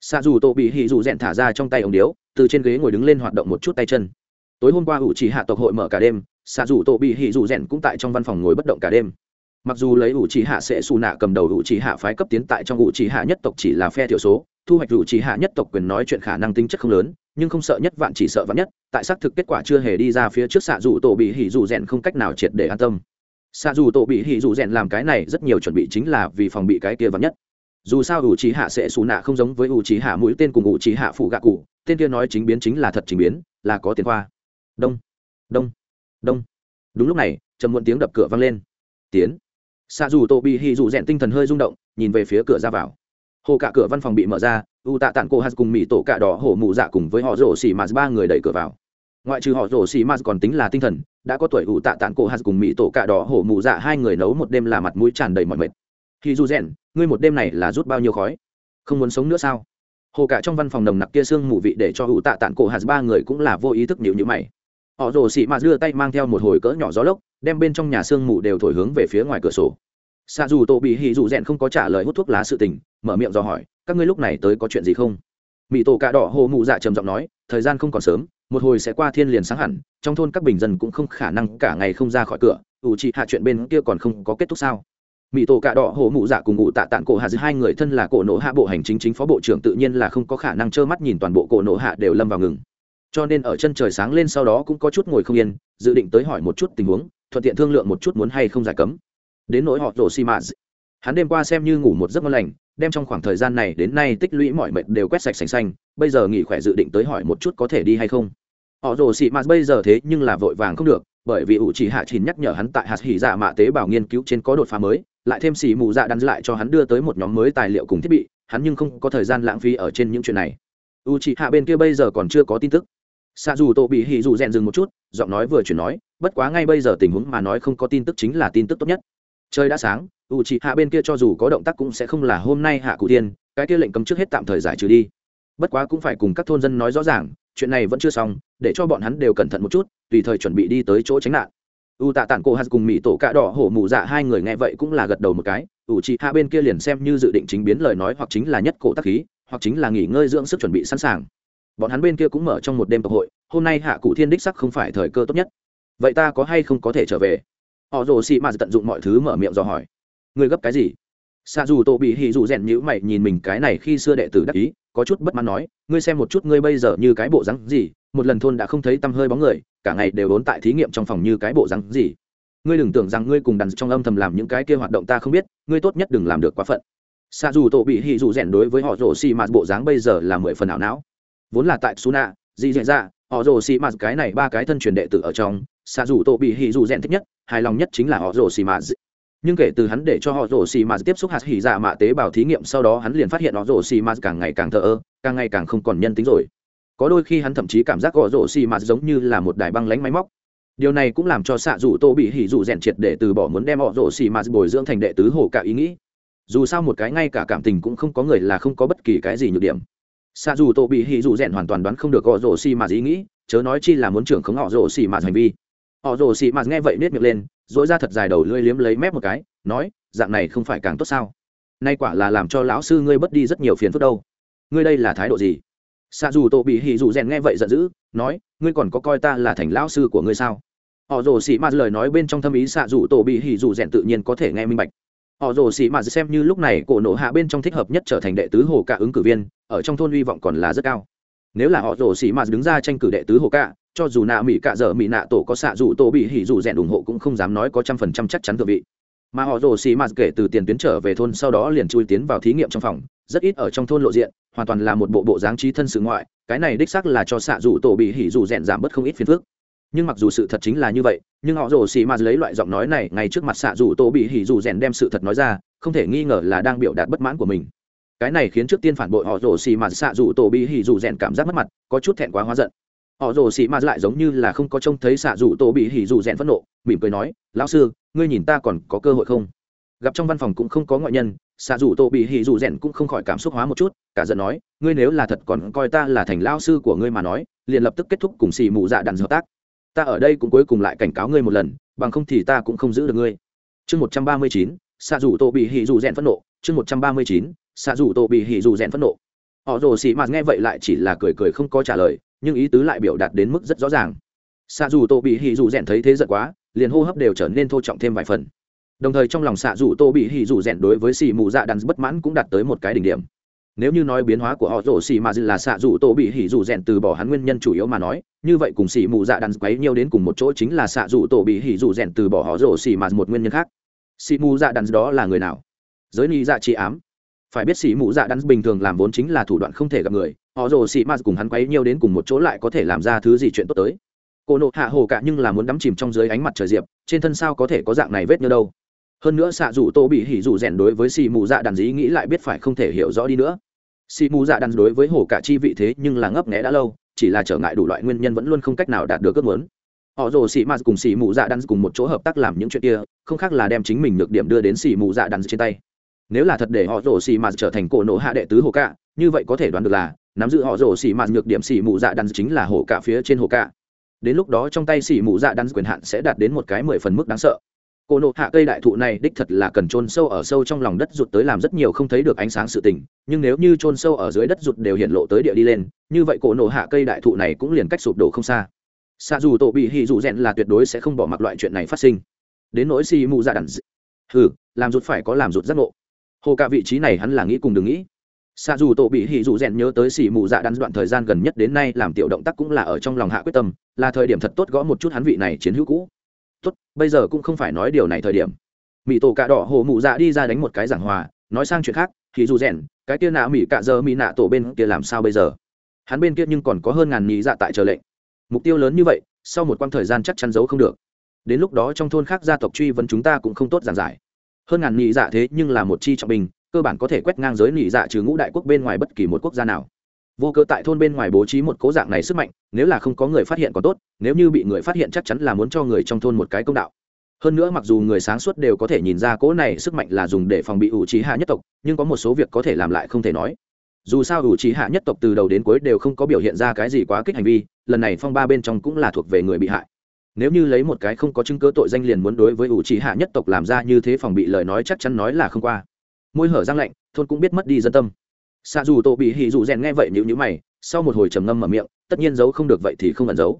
Xa dù tổ bị hì dù rẽn thả ra trong tay ống điếu, từ trên ghế ngồi đứng lên hoạt động một chút tay chân. Tối hôm qua ủ chỉ hạ tộc hội mở cả đêm xa dù tổ bị hì dù rẽn cũng tại trong văn phòng ngồi bất động cả đêm mặc dù lấy ủ trì hạ sẽ xù nạ cầm đầu ủ trì hạ phái cấp tiến tại trong ủ trì hạ nhất tộc chỉ là phe thiểu số, thu hoạch ủ trì hạ nhất tộc quyền nói chuyện khả năng tính chất không lớn, nhưng không sợ nhất vạn chỉ sợ vạn nhất, tại xác thực kết quả chưa hề đi ra phía trước xạ dù tổ bị hỉ dù rèn không cách nào triệt để an tâm. Xạ dù tổ bị hỉ dù rèn làm cái này rất nhiều chuẩn bị chính là vì phòng bị cái kia vạn nhất. Dù sao ủ trì hạ sẽ xù nạ không giống với ủ trì hạ mũi tên cùng ủ trì hạ phụ gạ cụ, tên kia nói chính biến chính là thật chính biến, là có tiền khoa đông đông đông. Đúng lúc này, trầm muộn tiếng đập cửa vang lên. Tiến xạ dù tô bị hì dù rèn tinh thần hơi rung động, nhìn về phía cửa ra vào. Hồ cả cửa văn phòng bị mở ra, u tạ tản cô hạt cùng mỹ tổ cạ đỏ hổ mụ dạ cùng với họ rổ xì mạt ba người đẩy cửa vào. Ngoại trừ họ rổ xì mạt còn tính là tinh thần, đã có tuổi u tạ tản cô hạt cùng mỹ tổ cạ đỏ hổ mụ dạ hai người nấu một đêm là mặt mũi tràn đầy mọi mệt. Hì dù rèn, ngươi một đêm này là rút bao nhiêu khói? Không muốn sống nữa sao? Hồ cả trong văn phòng nồng nặc kia xương mù vị để cho hữu tạ tản cổ hạt ba người cũng là vô ý thức nhịu nhữ mày. Họ rồ xị mạt đưa tay mang theo một hồi cỡ nhỏ gió lốc đem bên trong nhà sương mù đều thổi hướng về phía ngoài cửa sổ. Xa dù tổ bị hì dù rèn không có trả lời hút thuốc lá sự tình, mở miệng dò hỏi, các ngươi lúc này tới có chuyện gì không? Mỹ tổ cà đỏ hồ mụ dạ trầm giọng nói, thời gian không còn sớm, một hồi sẽ qua thiên liền sáng hẳn, trong thôn các bình dân cũng không khả năng cả ngày không ra khỏi cửa, ủ trị hạ chuyện bên kia còn không có kết thúc sao? Mỹ tổ cà đỏ hồ mụ dạ cùng ngụ tạ tạng cổ hạ hai người thân là cổ nổ hạ bộ hành chính chính phó bộ trưởng tự nhiên là không có khả năng trơ mắt nhìn toàn bộ cổ nổ hạ đều lâm vào ngừng. Cho nên ở chân trời sáng lên sau đó cũng có chút ngồi không yên, dự định tới hỏi một chút tình huống thuận tiện thương lượng một chút muốn hay không giải cấm. Đến nỗi họ rổ xi mã hắn đêm qua xem như ngủ một giấc ngon lành, đem trong khoảng thời gian này đến nay tích lũy mọi mệt đều quét sạch sành xanh, bây giờ nghỉ khỏe dự định tới hỏi một chút có thể đi hay không. Họ rồ xị mạt bây giờ thế nhưng là vội vàng không được, bởi vì ủ chỉ hạ trình nhắc nhở hắn tại hạt hỉ dạ mạ tế bào nghiên cứu trên có đột phá mới, lại thêm xì mù dạ đắn lại cho hắn đưa tới một nhóm mới tài liệu cùng thiết bị, hắn nhưng không có thời gian lãng phí ở trên những chuyện này. U chỉ hạ bên kia bây giờ còn chưa có tin tức. Xa dù tổ bị hỉ dù rèn dừng một chút, giọng nói vừa chuyển nói bất quá ngay bây giờ tình huống mà nói không có tin tức chính là tin tức tốt nhất. Trời đã sáng u chị hạ bên kia cho dù có động tác cũng sẽ không là hôm nay hạ cụ tiên cái kia lệnh cấm trước hết tạm thời giải trừ đi. Bất quá cũng phải cùng các thôn dân nói rõ ràng, chuyện này vẫn chưa xong, để cho bọn hắn đều cẩn thận một chút, tùy thời chuẩn bị đi tới chỗ tránh nạn. U tạ tản cổ hạt cùng mỹ tổ cạ đỏ hổ mù dạ hai người nghe vậy cũng là gật đầu một cái u chị hạ bên kia liền xem như dự định chính biến lời nói hoặc chính là nhất cổ tác khí, hoặc chính là nghỉ ngơi dưỡng sức chuẩn bị sẵn sàng. Bọn hắn bên kia cũng mở trong một đêm tộc hội, hôm nay hạ cụ thiên đích sắc không phải thời cơ tốt nhất vậy ta có hay không có thể trở về? Họ rồ xị mạt tận dụng mọi thứ mở miệng dò hỏi. Người gấp cái gì? Xa dù tô bị hì dù rèn nhữ mày nhìn mình cái này khi xưa đệ tử đắc ý, có chút bất mãn nói, ngươi xem một chút ngươi bây giờ như cái bộ rắn gì? Một lần thôn đã không thấy tăm hơi bóng người, cả ngày đều đốn tại thí nghiệm trong phòng như cái bộ rắn gì. Ngươi đừng tưởng rằng ngươi cùng đàn trong âm thầm làm những cái kia hoạt động ta không biết, ngươi tốt nhất đừng làm được quá phận. Xa dù tổ bị hì dù rèn đối với họ rồ xì mạt bộ dáng bây giờ là mười phần ảo não. Vốn là tại suna dị dạy ra họ rồ xì mạt cái này ba cái thân truyền đệ tử ở trong xa dù tổ bị hì dù rèn thích nhất, hài lòng nhất chính là họ rồ xì mạt nhưng kể từ hắn để cho họ rồ xì mạt tiếp xúc hạt hỉ dạ mạ tế bào thí nghiệm, sau đó hắn liền phát hiện họ rồ xì mạt càng ngày càng thờ ơ, càng ngày càng không còn nhân tính rồi. Có đôi khi hắn thậm chí cảm giác họ rồ xì mạt giống như là một đài băng lánh máy móc. Điều này cũng làm cho xạ dù tô bị hỉ dù rèn triệt để từ bỏ muốn đem họ rồ xì mạt bồi dưỡng thành đệ tứ hồ cả ý nghĩ. Dù sao một cái ngay cả cảm tình cũng không có người là không có bất kỳ cái gì nhược điểm. Xạ dù tô bị hỉ dù rèn hoàn toàn đoán không được họ rồ xì mạt ý nghĩ, chớ nói chi là muốn trưởng khống họ rồ xì mạt hành vi họ rồ xì mạt nghe vậy nết miệng lên dỗi ra thật dài đầu lưỡi liếm lấy mép một cái, nói, dạng này không phải càng tốt sao? Nay quả là làm cho lão sư ngươi bớt đi rất nhiều phiền phức đâu. Ngươi đây là thái độ gì? Xạ dù tổ bị hỉ dù rèn nghe vậy giận dữ, nói, ngươi còn có coi ta là thành lão sư của ngươi sao? Họ rồ xì mạt lời nói bên trong thâm ý xạ dù tổ bị hỉ dù rèn tự nhiên có thể nghe minh bạch. Họ rồ xì mạt xem như lúc này cổ nộ hạ bên trong thích hợp nhất trở thành đệ tứ hồ cả ứng cử viên, ở trong thôn hy vọng còn là rất cao nếu là họ rồ xì mạt đứng ra tranh cử đệ tứ hồ cả cho dù nạ mỹ cạ dở mỹ nạ tổ có xạ dù tổ bị hỉ dù rèn ủng hộ cũng không dám nói có trăm phần trăm chắc chắn thượng vị. Mà họ rồ xì mạt kể từ tiền tuyến trở về thôn sau đó liền chui tiến vào thí nghiệm trong phòng, rất ít ở trong thôn lộ diện, hoàn toàn là một bộ bộ dáng trí thân sự ngoại, cái này đích xác là cho xạ dù tổ bị hỉ dù rèn giảm bớt không ít phiền phức. Nhưng mặc dù sự thật chính là như vậy, nhưng họ rồ xì mạt lấy loại giọng nói này ngay trước mặt xạ dù tổ bị hỉ dù rèn đem sự thật nói ra, không thể nghi ngờ là đang biểu đạt bất mãn của mình cái này khiến trước tiên phản bội họ rồ xì mạt xạ dù tổ bị hỉ dù rèn cảm giác mất mặt, có chút thẹn quá hóa giận. Họ rồ xì mạt lại giống như là không có trông thấy xạ dù tổ bị hỉ dù rèn phẫn nộ, mỉm cười nói, lão sư, ngươi nhìn ta còn có cơ hội không? Gặp trong văn phòng cũng không có ngoại nhân, xạ dù tổ bị hỉ dù rèn cũng không khỏi cảm xúc hóa một chút, cả giận nói, ngươi nếu là thật còn coi ta là thành lao sư của ngươi mà nói, liền lập tức kết thúc cùng xì mù dạ đàn hợp tác. Ta ở đây cũng cuối cùng lại cảnh cáo ngươi một lần, bằng không thì ta cũng không giữ được ngươi. Chương một trăm ba mươi chín, xạ dù tổ bị hỉ dù rèn phẫn nộ, chương một trăm ba mươi chín xạ dù tổ bị hỉ dù rèn phẫn nộ. Họ rồ xì mạt nghe vậy lại chỉ là cười cười không có trả lời, nhưng ý tứ lại biểu đạt đến mức rất rõ ràng. Xạ dù tổ bị hỉ dù rèn thấy thế giận quá, liền hô hấp đều trở nên thô trọng thêm vài phần. Đồng thời trong lòng xạ dù tô bị hỉ dù rèn đối với xì mù dạ đàn bất mãn cũng đạt tới một cái đỉnh điểm. Nếu như nói biến hóa của họ rổ xì mà là xạ dù tô bị hỉ dù rèn từ bỏ hắn nguyên nhân chủ yếu mà nói, như vậy cùng xì mù dạ đàn quấy nhiều đến cùng một chỗ chính là xạ dù tô bị hỉ dù rèn từ bỏ họ rổ xì mà một nguyên nhân khác. Xì mù dạ đàn đó là người nào? Giới ni dạ trị ám phải biết xì mụ dạ đắn bình thường làm vốn chính là thủ đoạn không thể gặp người. Họ rồ xì ma cùng hắn quấy nhiều đến cùng một chỗ lại có thể làm ra thứ gì chuyện tốt tới. Cô nộ hạ hồ cả nhưng là muốn đắm chìm trong dưới ánh mặt trời diệp, trên thân sao có thể có dạng này vết như đâu. Hơn nữa xạ dù tô bị hỉ dù rèn đối với xì mù dạ đàn dĩ nghĩ lại biết phải không thể hiểu rõ đi nữa. Xì mù dạ đàn đối với hồ cả chi vị thế nhưng là ngấp nghẽ đã lâu, chỉ là trở ngại đủ loại nguyên nhân vẫn luôn không cách nào đạt được ước muốn. Họ rồ xì ma cùng xì mù dạ đàn cùng một chỗ hợp tác làm những chuyện kia, không khác là đem chính mình nhược điểm đưa đến xì mù dạ đàn trên tay nếu là thật để họ rổ xì mạt trở thành cổ nộ hạ đệ tứ hồ cạ, như vậy có thể đoán được là, nắm giữ họ rổ xì mạt nhược điểm xì mù dạ đắn chính là hồ cạ phía trên hồ cạ. Đến lúc đó trong tay xì mù dạ đắn quyền hạn sẽ đạt đến một cái mười phần mức đáng sợ. Cổ nộ hạ cây đại thụ này đích thật là cần chôn sâu ở sâu trong lòng đất rụt tới làm rất nhiều không thấy được ánh sáng sự tình, nhưng nếu như chôn sâu ở dưới đất rụt đều hiện lộ tới địa đi lên, như vậy cổ nộ hạ cây đại thụ này cũng liền cách sụp đổ không xa. Xa dù tổ bị hì dù rèn là tuyệt đối sẽ không bỏ mặc loại chuyện này phát sinh. Đến nỗi xì mù dạ đắn hừ, làm rụt phải có làm rụt giác ngộ hồ cả vị trí này hắn là nghĩ cùng đừng nghĩ. Xa dù tổ bị hỉ dù rèn nhớ tới xì mù dạ đắn đoạn thời gian gần nhất đến nay làm tiểu động tác cũng là ở trong lòng hạ quyết tâm, là thời điểm thật tốt gõ một chút hắn vị này chiến hữu cũ. Tốt, bây giờ cũng không phải nói điều này thời điểm. Mỹ tổ cạ đỏ hồ mụ dạ đi ra đánh một cái giảng hòa, nói sang chuyện khác thì dù rèn, cái kia nạ mỹ cạ giờ mỹ nạ tổ bên kia làm sao bây giờ? Hắn bên kia nhưng còn có hơn ngàn nhị dạ tại chờ lệnh. Mục tiêu lớn như vậy, sau một quãng thời gian chắc chắn giấu không được. Đến lúc đó trong thôn khác gia tộc truy vấn chúng ta cũng không tốt giản giải hơn ngàn nhị dạ thế nhưng là một chi trọng bình cơ bản có thể quét ngang giới nhị dạ trừ ngũ đại quốc bên ngoài bất kỳ một quốc gia nào. Vô cơ tại thôn bên ngoài bố trí một cố dạng này sức mạnh, nếu là không có người phát hiện còn tốt, nếu như bị người phát hiện chắc chắn là muốn cho người trong thôn một cái công đạo. Hơn nữa mặc dù người sáng suốt đều có thể nhìn ra cỗ này sức mạnh là dùng để phòng bị ủ trí hạ nhất tộc, nhưng có một số việc có thể làm lại không thể nói. Dù sao ủ trí hạ nhất tộc từ đầu đến cuối đều không có biểu hiện ra cái gì quá kích hành vi, lần này phong ba bên trong cũng là thuộc về người bị hại nếu như lấy một cái không có chứng cứ tội danh liền muốn đối với ủ trí hạ nhất tộc làm ra như thế phòng bị lời nói chắc chắn nói là không qua. Môi hở răng lạnh, thôn cũng biết mất đi dân tâm. Xa dù tổ bị hỉ dù rèn nghe vậy nhữ nhữ mày, sau một hồi trầm ngâm mở miệng, tất nhiên giấu không được vậy thì không ẩn giấu.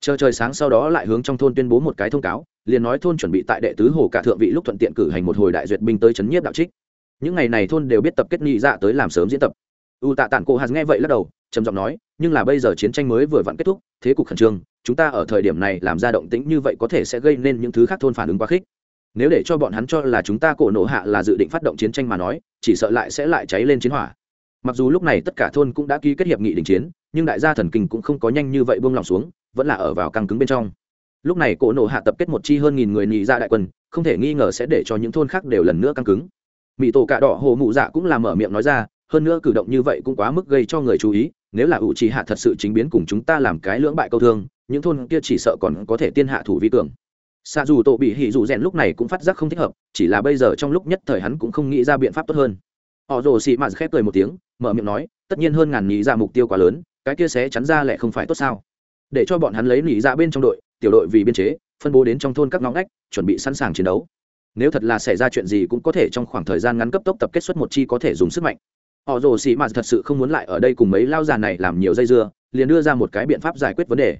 Chờ trời sáng sau đó lại hướng trong thôn tuyên bố một cái thông cáo, liền nói thôn chuẩn bị tại đệ tứ hồ cả thượng vị lúc thuận tiện cử hành một hồi đại duyệt binh tới chấn nhiếp đạo trích. Những ngày này thôn đều biết tập kết nghị dạ tới làm sớm diễn tập. U tạ tản cô hạt nghe vậy lắc đầu, trầm giọng nói, nhưng là bây giờ chiến tranh mới vừa vặn kết thúc, thế cục khẩn trương chúng ta ở thời điểm này làm ra động tĩnh như vậy có thể sẽ gây nên những thứ khác thôn phản ứng quá khích. Nếu để cho bọn hắn cho là chúng ta cổ nổ hạ là dự định phát động chiến tranh mà nói, chỉ sợ lại sẽ lại cháy lên chiến hỏa. Mặc dù lúc này tất cả thôn cũng đã ký kết hiệp nghị đình chiến, nhưng đại gia thần kinh cũng không có nhanh như vậy buông lòng xuống, vẫn là ở vào căng cứng bên trong. Lúc này cổ nổ hạ tập kết một chi hơn nghìn người nhị ra đại quân, không thể nghi ngờ sẽ để cho những thôn khác đều lần nữa căng cứng. Mỹ tổ cạ đỏ hồ mụ dạ cũng làm mở miệng nói ra, hơn nữa cử động như vậy cũng quá mức gây cho người chú ý nếu là ủ trì hạ thật sự chính biến cùng chúng ta làm cái lưỡng bại câu thương, những thôn kia chỉ sợ còn có thể tiên hạ thủ vi cường. Xa dù tổ bị hỉ dù rèn lúc này cũng phát giác không thích hợp, chỉ là bây giờ trong lúc nhất thời hắn cũng không nghĩ ra biện pháp tốt hơn. Họ rồ xị mạt khép cười một tiếng, mở miệng nói, tất nhiên hơn ngàn nhị ra mục tiêu quá lớn, cái kia sẽ chắn ra lại không phải tốt sao? Để cho bọn hắn lấy nhị ra bên trong đội, tiểu đội vì biên chế, phân bố đến trong thôn các ngõ ngách, chuẩn bị sẵn sàng chiến đấu. Nếu thật là xảy ra chuyện gì cũng có thể trong khoảng thời gian ngắn cấp tốc tập kết xuất một chi có thể dùng sức mạnh họ rồ xị mạt thật sự không muốn lại ở đây cùng mấy lao già này làm nhiều dây dưa, liền đưa ra một cái biện pháp giải quyết vấn đề.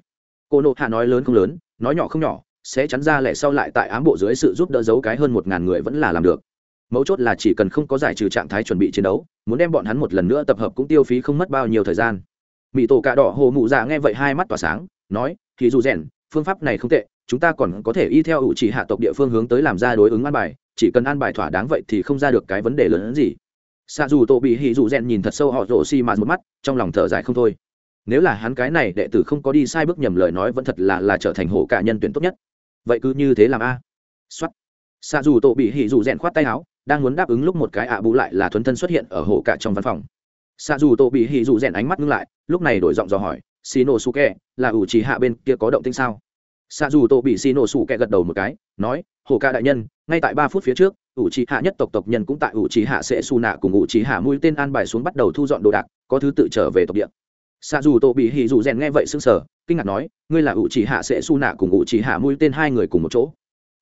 Cô nộ hạ nói lớn không lớn, nói nhỏ không nhỏ, sẽ chắn ra lẻ sau lại tại ám bộ dưới sự giúp đỡ giấu cái hơn một ngàn người vẫn là làm được. Mấu chốt là chỉ cần không có giải trừ trạng thái chuẩn bị chiến đấu, muốn đem bọn hắn một lần nữa tập hợp cũng tiêu phí không mất bao nhiêu thời gian. Mỹ tổ cạ đỏ hồ mụ già nghe vậy hai mắt tỏa sáng, nói thì dù rèn, phương pháp này không tệ, chúng ta còn có thể y theo ủ chỉ hạ tộc địa phương hướng tới làm ra đối ứng an bài, chỉ cần an bài thỏa đáng vậy thì không ra được cái vấn đề lớn hơn gì xa dù tổ bị hì dù rèn nhìn thật sâu họ rổ xi mạt một mắt, trong lòng thở dài không thôi. Nếu là hắn cái này đệ tử không có đi sai bước nhầm lời nói vẫn thật là là trở thành hổ cả nhân tuyển tốt nhất. Vậy cứ như thế làm a. Xuất xa dù tổ bị hì dù rèn khoát tay áo, đang muốn đáp ứng lúc một cái ạ bù lại là thuấn thân xuất hiện ở Hổ cả trong văn phòng. Xa dù tổ bị hì dù rèn ánh mắt ngưng lại, lúc này đổi giọng dò hỏi xì nổ su kẹ là ủ trì hạ bên kia có động tinh sao? Xa dù tổ bị xì nổ su kẹ gật đầu một cái, nói, Hổ ca đại nhân, ngay tại ba phút phía trước ủ trì hạ nhất tộc tộc nhân cũng tại ủ trì hạ sẽ su nạ cùng ủ trì hạ mũi tên an bài xuống bắt đầu thu dọn đồ đạc, có thứ tự trở về tộc địa. Xa dù tổ bị hì dù rèn nghe vậy sững sờ, kinh ngạc nói, ngươi là ủ trì hạ sẽ su nạ cùng ủ trì hạ mũi tên hai người cùng một chỗ?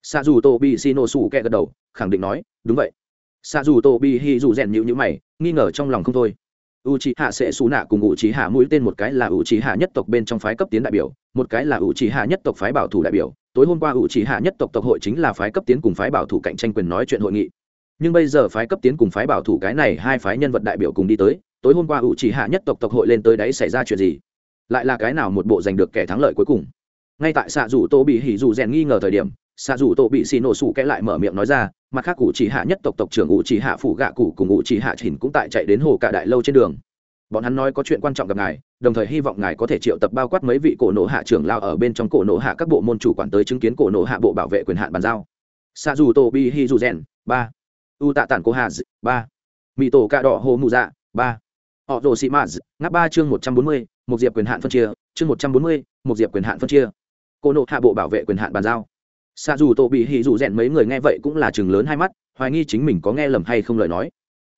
Xa dù tổ bị xì nổ xù kẹ gật đầu, khẳng định nói, đúng vậy. Xạ dù tổ bị hì dù rèn nhịu nhữ mày, nghi ngờ trong lòng không thôi u c h i hạ sẽ xù nạ cùng u c h i hạ mũi tên, một cái là u c h i hạ nhất tộc bên trong phái cấp tiến đại biểu, một cái là u c h i hạ nhất tộc phái bảo thủ đại biểu. Tối hôm qua u c h i hạ nhất tộc tộc hội chính là phái cấp tiến cùng phái bảo thủ cạnh tranh quyền nói chuyện hội nghị. Nhưng bây giờ phái cấp tiến cùng phái bảo thủ cái này hai phái nhân vật đại biểu cùng đi tới, tối hôm qua u c h i hạ nhất tộc tộc hội lên tới đấy xảy ra chuyện gì? Lại là cái nào một bộ giành được kẻ thắng lợi cuối cùng? Ngay tại xạ dù tô bị hỉ dù rèn nghi ngờ thời điểm xạ dù tổ bị xì nổ sủ kẽ lại mở miệng nói ra, mặt khác cụ chỉ hạ nhất tộc tộc trưởng cụ chỉ hạ phủ gạ cụ cùng cụ chỉ hạ chỉnh cũng tại chạy đến hồ cả đại lâu trên đường. Bọn hắn nói có chuyện quan trọng gặp ngài, đồng thời hy vọng ngài có thể triệu tập bao quát mấy vị cổ nổ hạ trưởng lao ở bên trong cổ nổ hạ các bộ môn chủ quản tới chứng kiến cổ nổ hạ bộ bảo vệ quyền hạn bàn giao. Sa dù tô bi hi dù rèn ba. U tạ tản cô hà ba. Mỹ tổ cạ đỏ hồ mù dạ ba. Họ rồ sĩ maz ngáp ba chương một trăm bốn mươi, một diệp quyền hạn phân chia, chương một trăm bốn mươi, một diệp quyền hạn phân chia. Cổ nộ hạ bộ bảo vệ quyền hạn bàn giao xa dù tổ bị hì dù rèn mấy người nghe vậy cũng là chừng lớn hai mắt, hoài nghi chính mình có nghe lầm hay không lời nói.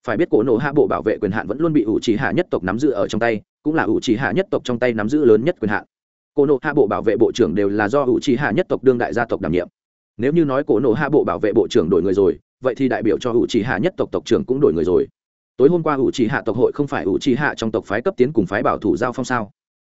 Phải biết cổ nộ hạ bộ bảo vệ quyền hạn vẫn luôn bị ủ trì hạ nhất tộc nắm giữ ở trong tay, cũng là ủ trì hạ nhất tộc trong tay nắm giữ lớn nhất quyền hạn. Cổ nộ hạ bộ bảo vệ bộ trưởng đều là do ủ trì hạ nhất tộc đương đại gia tộc đảm nhiệm. Nếu như nói cổ nộ hạ bộ bảo vệ bộ trưởng đổi người rồi, vậy thì đại biểu cho ủ trì hạ nhất tộc tộc trưởng cũng đổi người rồi. Tối hôm qua ủ trì hạ tộc hội không phải ủ trì hạ trong tộc phái cấp tiến cùng phái bảo thủ giao phong sao?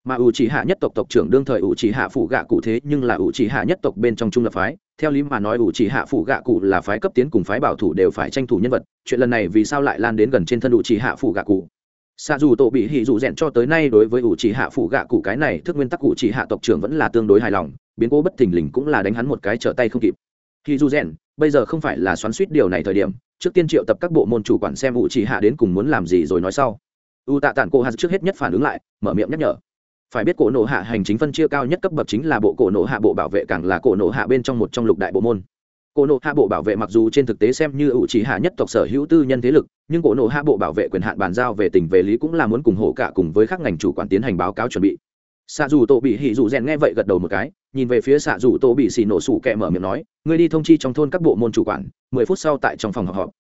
Mà ủ Chỉ hạ nhất tộc tộc trưởng đương thời ủ Chỉ hạ phủ gạ cụ thế, nhưng là ủ Chỉ hạ nhất tộc bên trong trung lập phái. Theo lý mà nói ủ Chỉ hạ phủ gạ cụ là phái cấp tiến cùng phái bảo thủ đều phải tranh thủ nhân vật. Chuyện lần này vì sao lại lan đến gần trên thân ủ Chỉ hạ phủ gạ cụ? Xa dù tổ bị hỉ dù rèn cho tới nay đối với ủ Chỉ hạ phủ gạ cụ cái này, thức nguyên tắc ủ Chỉ hạ tộc trưởng vẫn là tương đối hài lòng. Biến cố bất thình lình cũng là đánh hắn một cái trở tay không kịp. Hỉ dù rèn bây giờ không phải là xoắn suýt điều này thời điểm. Trước tiên triệu tập các bộ môn chủ quản xem ủ Chỉ hạ đến cùng muốn làm gì rồi nói sau. U tạ tản cô hạt trước hết nhất phản ứng lại, mở miệng nhắc nhở phải biết cổ nộ hạ hành chính phân chia cao nhất cấp bậc chính là bộ cổ nộ hạ bộ bảo vệ càng là cổ nộ hạ bên trong một trong lục đại bộ môn. Cổ nộ hạ bộ bảo vệ mặc dù trên thực tế xem như ủ trí hạ nhất tộc sở hữu tư nhân thế lực, nhưng cổ nộ hạ bộ bảo vệ quyền hạn bàn giao về tỉnh về lý cũng là muốn cùng hộ cả cùng với các ngành chủ quản tiến hành báo cáo chuẩn bị. Xạ dù tổ bị hỉ dù rèn nghe vậy gật đầu một cái, nhìn về phía xạ dù tổ bị xì nổ sủ kẹ mở miệng nói, ngươi đi thông chi trong thôn các bộ môn chủ quản, mười phút sau tại trong phòng họp họp.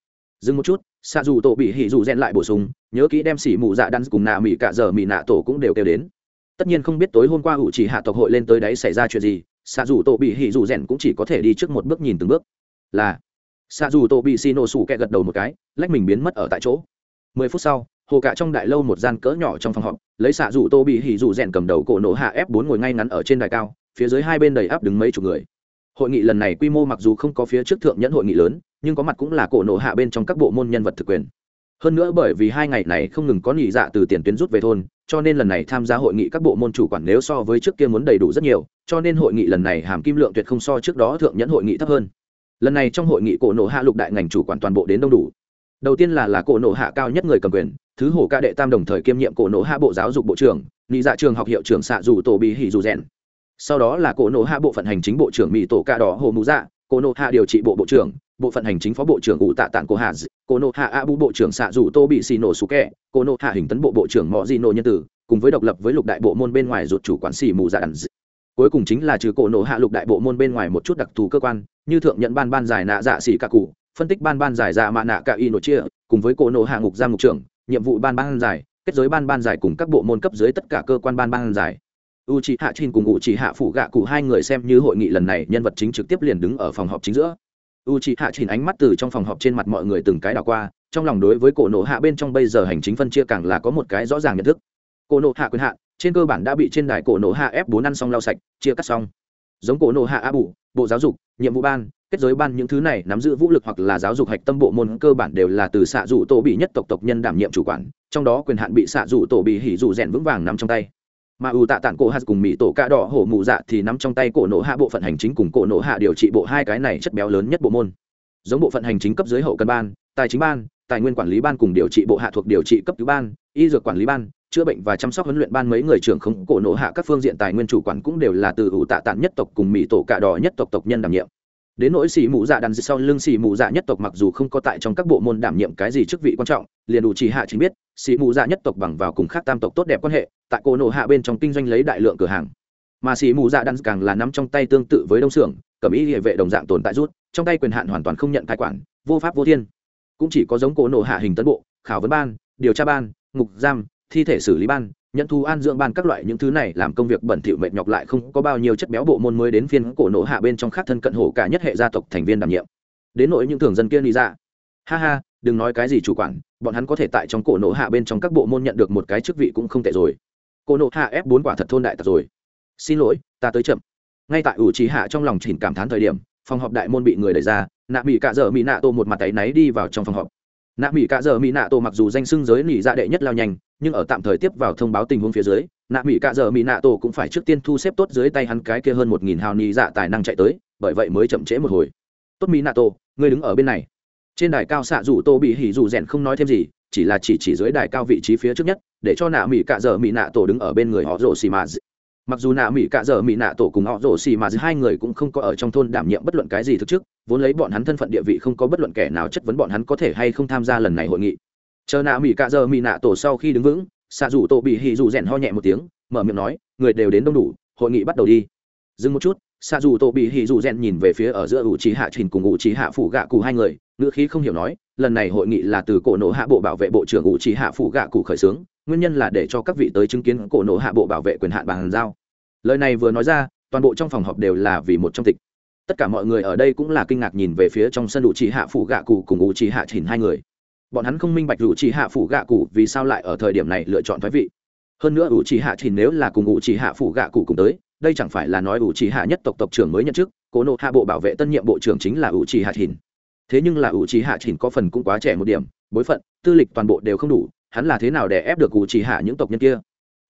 Dừng một chút, xạ dù tổ bị hỉ dù rèn lại bổ sung, nhớ kỹ đem xỉ mù dạ đắn cùng nạ mỹ cả giờ mỹ nạ tổ cũng đều kêu đến tất nhiên không biết tối hôm qua ủ chỉ hạ tộc hội lên tới đấy xảy ra chuyện gì xạ dù tổ bị hỉ dù rèn cũng chỉ có thể đi trước một bước nhìn từng bước. Là xạ dù tổ bị xì nổ sủ kẹ gật đầu một cái, lách mình biến mất ở tại chỗ. Mười phút sau, hồ cả trong đại lâu một gian cỡ nhỏ trong phòng họp, lấy xạ dù tô bị hỉ dù rèn cầm đầu cổ nổ hạ ép bốn ngồi ngay ngắn ở trên đài cao, phía dưới hai bên đầy áp đứng mấy chục người. Hội nghị lần này quy mô mặc dù không có phía trước thượng nhẫn hội nghị lớn, nhưng có mặt cũng là cổ nổ hạ bên trong các bộ môn nhân vật thực quyền hơn nữa bởi vì hai ngày này không ngừng có nghỉ dạ từ tiền tuyến rút về thôn, cho nên lần này tham gia hội nghị các bộ môn chủ quản nếu so với trước kia muốn đầy đủ rất nhiều, cho nên hội nghị lần này hàm kim lượng tuyệt không so trước đó thượng nhẫn hội nghị thấp hơn. Lần này trong hội nghị cổ nộ hạ lục đại ngành chủ quản toàn bộ đến đông đủ. Đầu tiên là là cổ nộ hạ cao nhất người cầm quyền, thứ hổ ca đệ tam đồng thời kiêm nhiệm cổ nộ hạ bộ giáo dục bộ trưởng nghị dạ trường học hiệu trưởng xạ dù tổ bị hỉ dù rèn. Sau đó là cổ nộ hạ bộ phận hành chính bộ trưởng mỹ tổ ca đỏ hồ mũ dạ cổ nộ hạ điều trị bộ bộ trưởng bộ phận hành chính phó bộ trưởng ủ tạ tạng cô hà cô nộ hạ a bu bộ trưởng xạ dù tô bị xì nổ sú kẹ cô nộ hạ hình tấn bộ bộ trưởng mọi di nổ nhân tử, cùng với độc lập với lục đại bộ môn bên ngoài ruột chủ quản xì mù dạ đàn cuối cùng chính là trừ cổ nộ hạ lục đại bộ môn bên ngoài một chút đặc thù cơ quan, như thượng nhận ban ban giải nạ dạ xỉ cả cụ, phân tích ban ban giải dạ mạ nạ cả y nổ chia, cùng với cổ nộ hạ ngục giam mục trưởng, nhiệm vụ ban ban giải, kết giới ban ban giải cùng các bộ môn cấp dưới tất cả cơ quan ban ban giải. U c hạ trinh cùng u c hạ phủ gạ cụ hai người xem như hội nghị lần này nhân vật chính trực tiếp liền đứng ở phòng họp chính giữa u c hạ chỉnh ánh mắt từ trong phòng họp trên mặt mọi người từng cái đảo qua, trong lòng đối với cổ nộ hạ bên trong bây giờ hành chính phân chia càng là có một cái rõ ràng nhận thức. Cổ nộ hạ quyền hạn, trên cơ bản đã bị trên đài cổ nộ hạ f bốn ăn xong lau sạch, chia cắt xong. Giống cổ nộ hạ a bù bộ giáo dục, nhiệm vụ ban, kết giới ban những thứ này nắm giữ vũ lực hoặc là giáo dục hạch tâm bộ môn cơ bản đều là từ xạ dụ tổ bị nhất tộc tộc nhân đảm nhiệm chủ quản, trong đó quyền hạn bị xạ dụ tổ bị hỉ dụ rèn vững vàng nắm trong tay mà ủ tạ tản cổ hạt cùng mỹ tổ ca đỏ hổ mù dạ thì nắm trong tay cổ nổ hạ bộ phận hành chính cùng cổ nổ hạ điều trị bộ hai cái này chất béo lớn nhất bộ môn. Giống bộ phận hành chính cấp dưới hậu cân ban, tài chính ban, tài nguyên quản lý ban cùng điều trị bộ hạ thuộc điều trị cấp cứu ban, y dược quản lý ban, chữa bệnh và chăm sóc huấn luyện ban mấy người trưởng không cổ nổ hạ các phương diện tài nguyên chủ quản cũng đều là từ ủ tạ tản nhất tộc cùng mỹ tổ cạ đỏ nhất tộc tộc nhân đảm nhiệm. Đến nỗi xì mù dạ đàn sau lưng xì mù dạ nhất tộc mặc dù không có tại trong các bộ môn đảm nhiệm cái gì chức vị quan trọng, liền đủ chỉ hạ chính biết Sĩ mù dạ nhất tộc bằng vào cùng khác tam tộc tốt đẹp quan hệ, tại cổ nổ hạ bên trong kinh doanh lấy đại lượng cửa hàng. Mà sĩ mù dạ đan càng là nắm trong tay tương tự với đông xưởng, cầm ý địa vệ đồng dạng tồn tại rút, trong tay quyền hạn hoàn toàn không nhận tài quản, vô pháp vô thiên. Cũng chỉ có giống cổ nổ hạ hình tấn bộ, khảo vấn ban, điều tra ban, ngục giam, thi thể xử lý ban nhận thu an dưỡng ban các loại những thứ này làm công việc bẩn thỉu mệt nhọc lại không có bao nhiêu chất béo bộ môn mới đến phiên cổ nổ hạ bên trong khác thân cận hổ cả nhất hệ gia tộc thành viên đảm nhiệm. Đến nỗi những thường dân kia đi ra. Ha ha, đừng nói cái gì chủ quản bọn hắn có thể tại trong cổ nộ hạ bên trong các bộ môn nhận được một cái chức vị cũng không tệ rồi. Cổ nộ hạ ép bốn quả thật thôn đại tật rồi. Xin lỗi ta tới chậm. Ngay tại ủ trí hạ trong lòng chỉnh cảm thán thời điểm phòng họp đại môn bị người đẩy ra nạ mỹ cạ dở mỹ nạ tô một mặt tay náy đi vào trong phòng họp. Nạ mỹ cạ dở mỹ nạ tô mặc dù danh xưng giới nỉ dạ đệ nhất lao nhanh nhưng ở tạm thời tiếp vào thông báo tình huống phía dưới nạ mỹ cạ dở mỹ nạ tô cũng phải trước tiên thu xếp tốt dưới tay hắn cái kia hơn một nghìn hào ni dạ tài năng chạy tới bởi vậy mới chậm trễ một hồi. Tốt mỹ nạ tô, ngươi đứng ở bên này trên đài cao xạ rủ tô bị hỉ rủ rèn không nói thêm gì, chỉ là chỉ chỉ dưới đài cao vị trí phía trước nhất, để cho nạ mỹ cạ dở mỹ nạ tổ đứng ở bên người họ rổ xì mà mặc dù nạ mỹ cạ dở mỹ nạ tổ cùng họ rổ xì mà hai người cũng không có ở trong thôn đảm nhiệm bất luận cái gì thực chức, vốn lấy bọn hắn thân phận địa vị không có bất luận kẻ nào chất vấn bọn hắn có thể hay không tham gia lần này hội nghị. Chờ nạ mỹ cạ dở mỹ nạ tổ sau khi đứng vững, xạ rủ tô bị hỉ rủ rèn ho nhẹ một tiếng, mở miệng nói, người đều đến đông đủ, hội nghị bắt đầu đi. Dừng một chút xạ dù tổ bị hỉ dù rèn nhìn về phía ở giữa ủ trí hạ trình cùng ủ trí hạ phủ gạ cụ hai người, ngữ khí không hiểu nói, lần này hội nghị là từ cổ nổ hạ bộ bảo vệ bộ trưởng ủ trí hạ phủ gạ cụ khởi xướng, nguyên nhân là để cho các vị tới chứng kiến cổ nổ hạ bộ bảo vệ quyền hạn bàn giao. Lời này vừa nói ra, toàn bộ trong phòng họp đều là vì một trong tịch. Tất cả mọi người ở đây cũng là kinh ngạc nhìn về phía trong sân ủ trí hạ phủ gạ cụ cùng ủ trí hạ trình hai người. Bọn hắn không minh bạch ủ trí hạ phủ gạ cụ vì sao lại ở thời điểm này lựa chọn thoái vị. Hơn nữa ủ trí hạ trình nếu là cùng ủ trí hạ phủ gạ cụ cùng tới đây chẳng phải là nói ủ trì hạ nhất tộc tộc trưởng mới nhận chức, cố nộ hạ bộ bảo vệ tân nhiệm bộ trưởng chính là ủ trì hạ thìn. Thế nhưng là ủ trì hạ thìn có phần cũng quá trẻ một điểm, bối phận, tư lịch toàn bộ đều không đủ, hắn là thế nào để ép được ủ trì hạ những tộc nhân kia?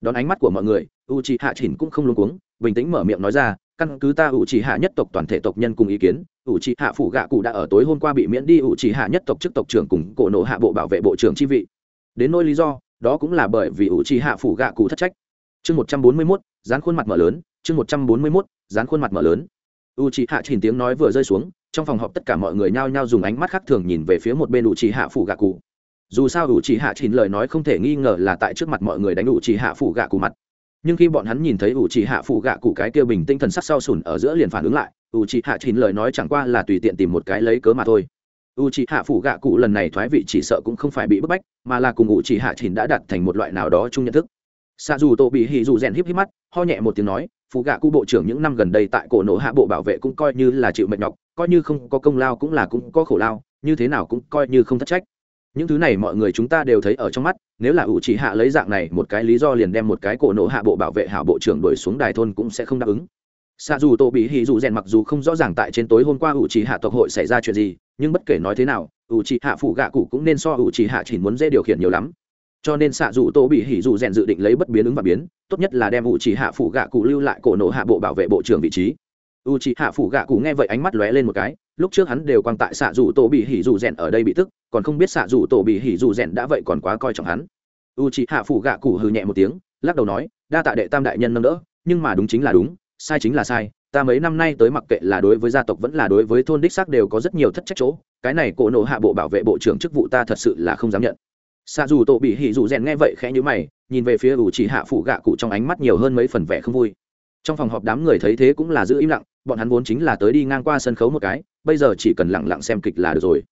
Đón ánh mắt của mọi người, ủ trì hạ thìn cũng không luống cuống, bình tĩnh mở miệng nói ra, căn cứ ta ủ trì hạ nhất tộc toàn thể tộc nhân cùng ý kiến, ủ trì hạ phủ gạ cụ đã ở tối hôm qua bị miễn đi ủ trì hạ nhất tộc chức tộc trưởng cùng cổ nộ hạ bộ bảo vệ bộ trưởng chi vị. Đến nỗi lý do, đó cũng là bởi vì ủ trì hạ phủ gạ cụ thất trách. Chương một trăm bốn mươi mốt, dán khuôn mặt mở lớn chương một trăm bốn mươi mốt, dán khuôn mặt mở lớn. U c hạ chỉnh tiếng nói vừa rơi xuống, trong phòng họp tất cả mọi người nhao nhao dùng ánh mắt khác thường nhìn về phía một bên u c hạ phủ gạ cụ dù sao u c hạ chỉnh lời nói không thể nghi ngờ là tại trước mặt mọi người đánh u c hạ phủ gạ cụ mặt. Nhưng khi bọn hắn nhìn thấy u c hạ phủ gạ cụ cái kia bình tinh thần sắc sau sùn ở giữa liền phản ứng lại u c hạ chỉnh lời nói chẳng qua là tùy tiện tìm một cái lấy cớ mà thôi. U c hạ phủ gạ cụ lần này thoái vị chỉ sợ cũng không phải bị bức bách, mà là cùng u c hạ chỉnh đã đặt thành một loại nào đó chung nhận thức xạ dù tổ bị hỉ dù rèn híp híp mắt, ho nhẹ một tiếng nói phụ gạ cụ bộ trưởng những năm gần đây tại cổ nổ hạ bộ bảo vệ cũng coi như là chịu mệt nhọc, coi như không có công lao cũng là cũng có khổ lao, như thế nào cũng coi như không thất trách. Những thứ này mọi người chúng ta đều thấy ở trong mắt, nếu là ủ chỉ hạ lấy dạng này một cái lý do liền đem một cái cổ nổ hạ bộ bảo vệ hảo bộ trưởng đuổi xuống đài thôn cũng sẽ không đáp ứng. Xa dù tổ bị hỉ dù rèn mặc dù không rõ ràng tại trên tối hôm qua ủ chỉ hạ tộc hội xảy ra chuyện gì, nhưng bất kể nói thế nào, ủ chỉ hạ phụ gạ cụ cũng nên so ủ chỉ hạ chỉ muốn dễ điều khiển nhiều lắm cho nên xạ dù tô bị hỉ dù rèn dự định lấy bất biến ứng và biến, tốt nhất là đem u chỉ hạ phủ gạ cụ lưu lại cổ nổ hạ bộ bảo vệ bộ trưởng vị trí. U chỉ hạ phủ gạ cụ nghe vậy ánh mắt lóe lên một cái, lúc trước hắn đều quan tại xạ dù tô bị hỉ dù rèn ở đây bị tức, còn không biết xạ dù tô bị hỉ dù rèn đã vậy còn quá coi trọng hắn. U chỉ hạ phủ gạ cụ hừ nhẹ một tiếng, lắc đầu nói, đa tạ đệ tam đại nhân nâng đỡ, nhưng mà đúng chính là đúng, sai chính là sai, ta mấy năm nay tới mặc kệ là đối với gia tộc vẫn là đối với thôn đích xác đều có rất nhiều thất trách chỗ, cái này cổ nổ hạ bộ bảo vệ bộ trưởng chức vụ ta thật sự là không dám nhận xạ dù tổ bị hỉ dù rèn nghe vậy khẽ nhữ mày, nhìn về phía ủ chỉ hạ phủ gạ cụ trong ánh mắt nhiều hơn mấy phần vẻ không vui. Trong phòng họp đám người thấy thế cũng là giữ im lặng, bọn hắn vốn chính là tới đi ngang qua sân khấu một cái, bây giờ chỉ cần lặng lặng xem kịch là được rồi.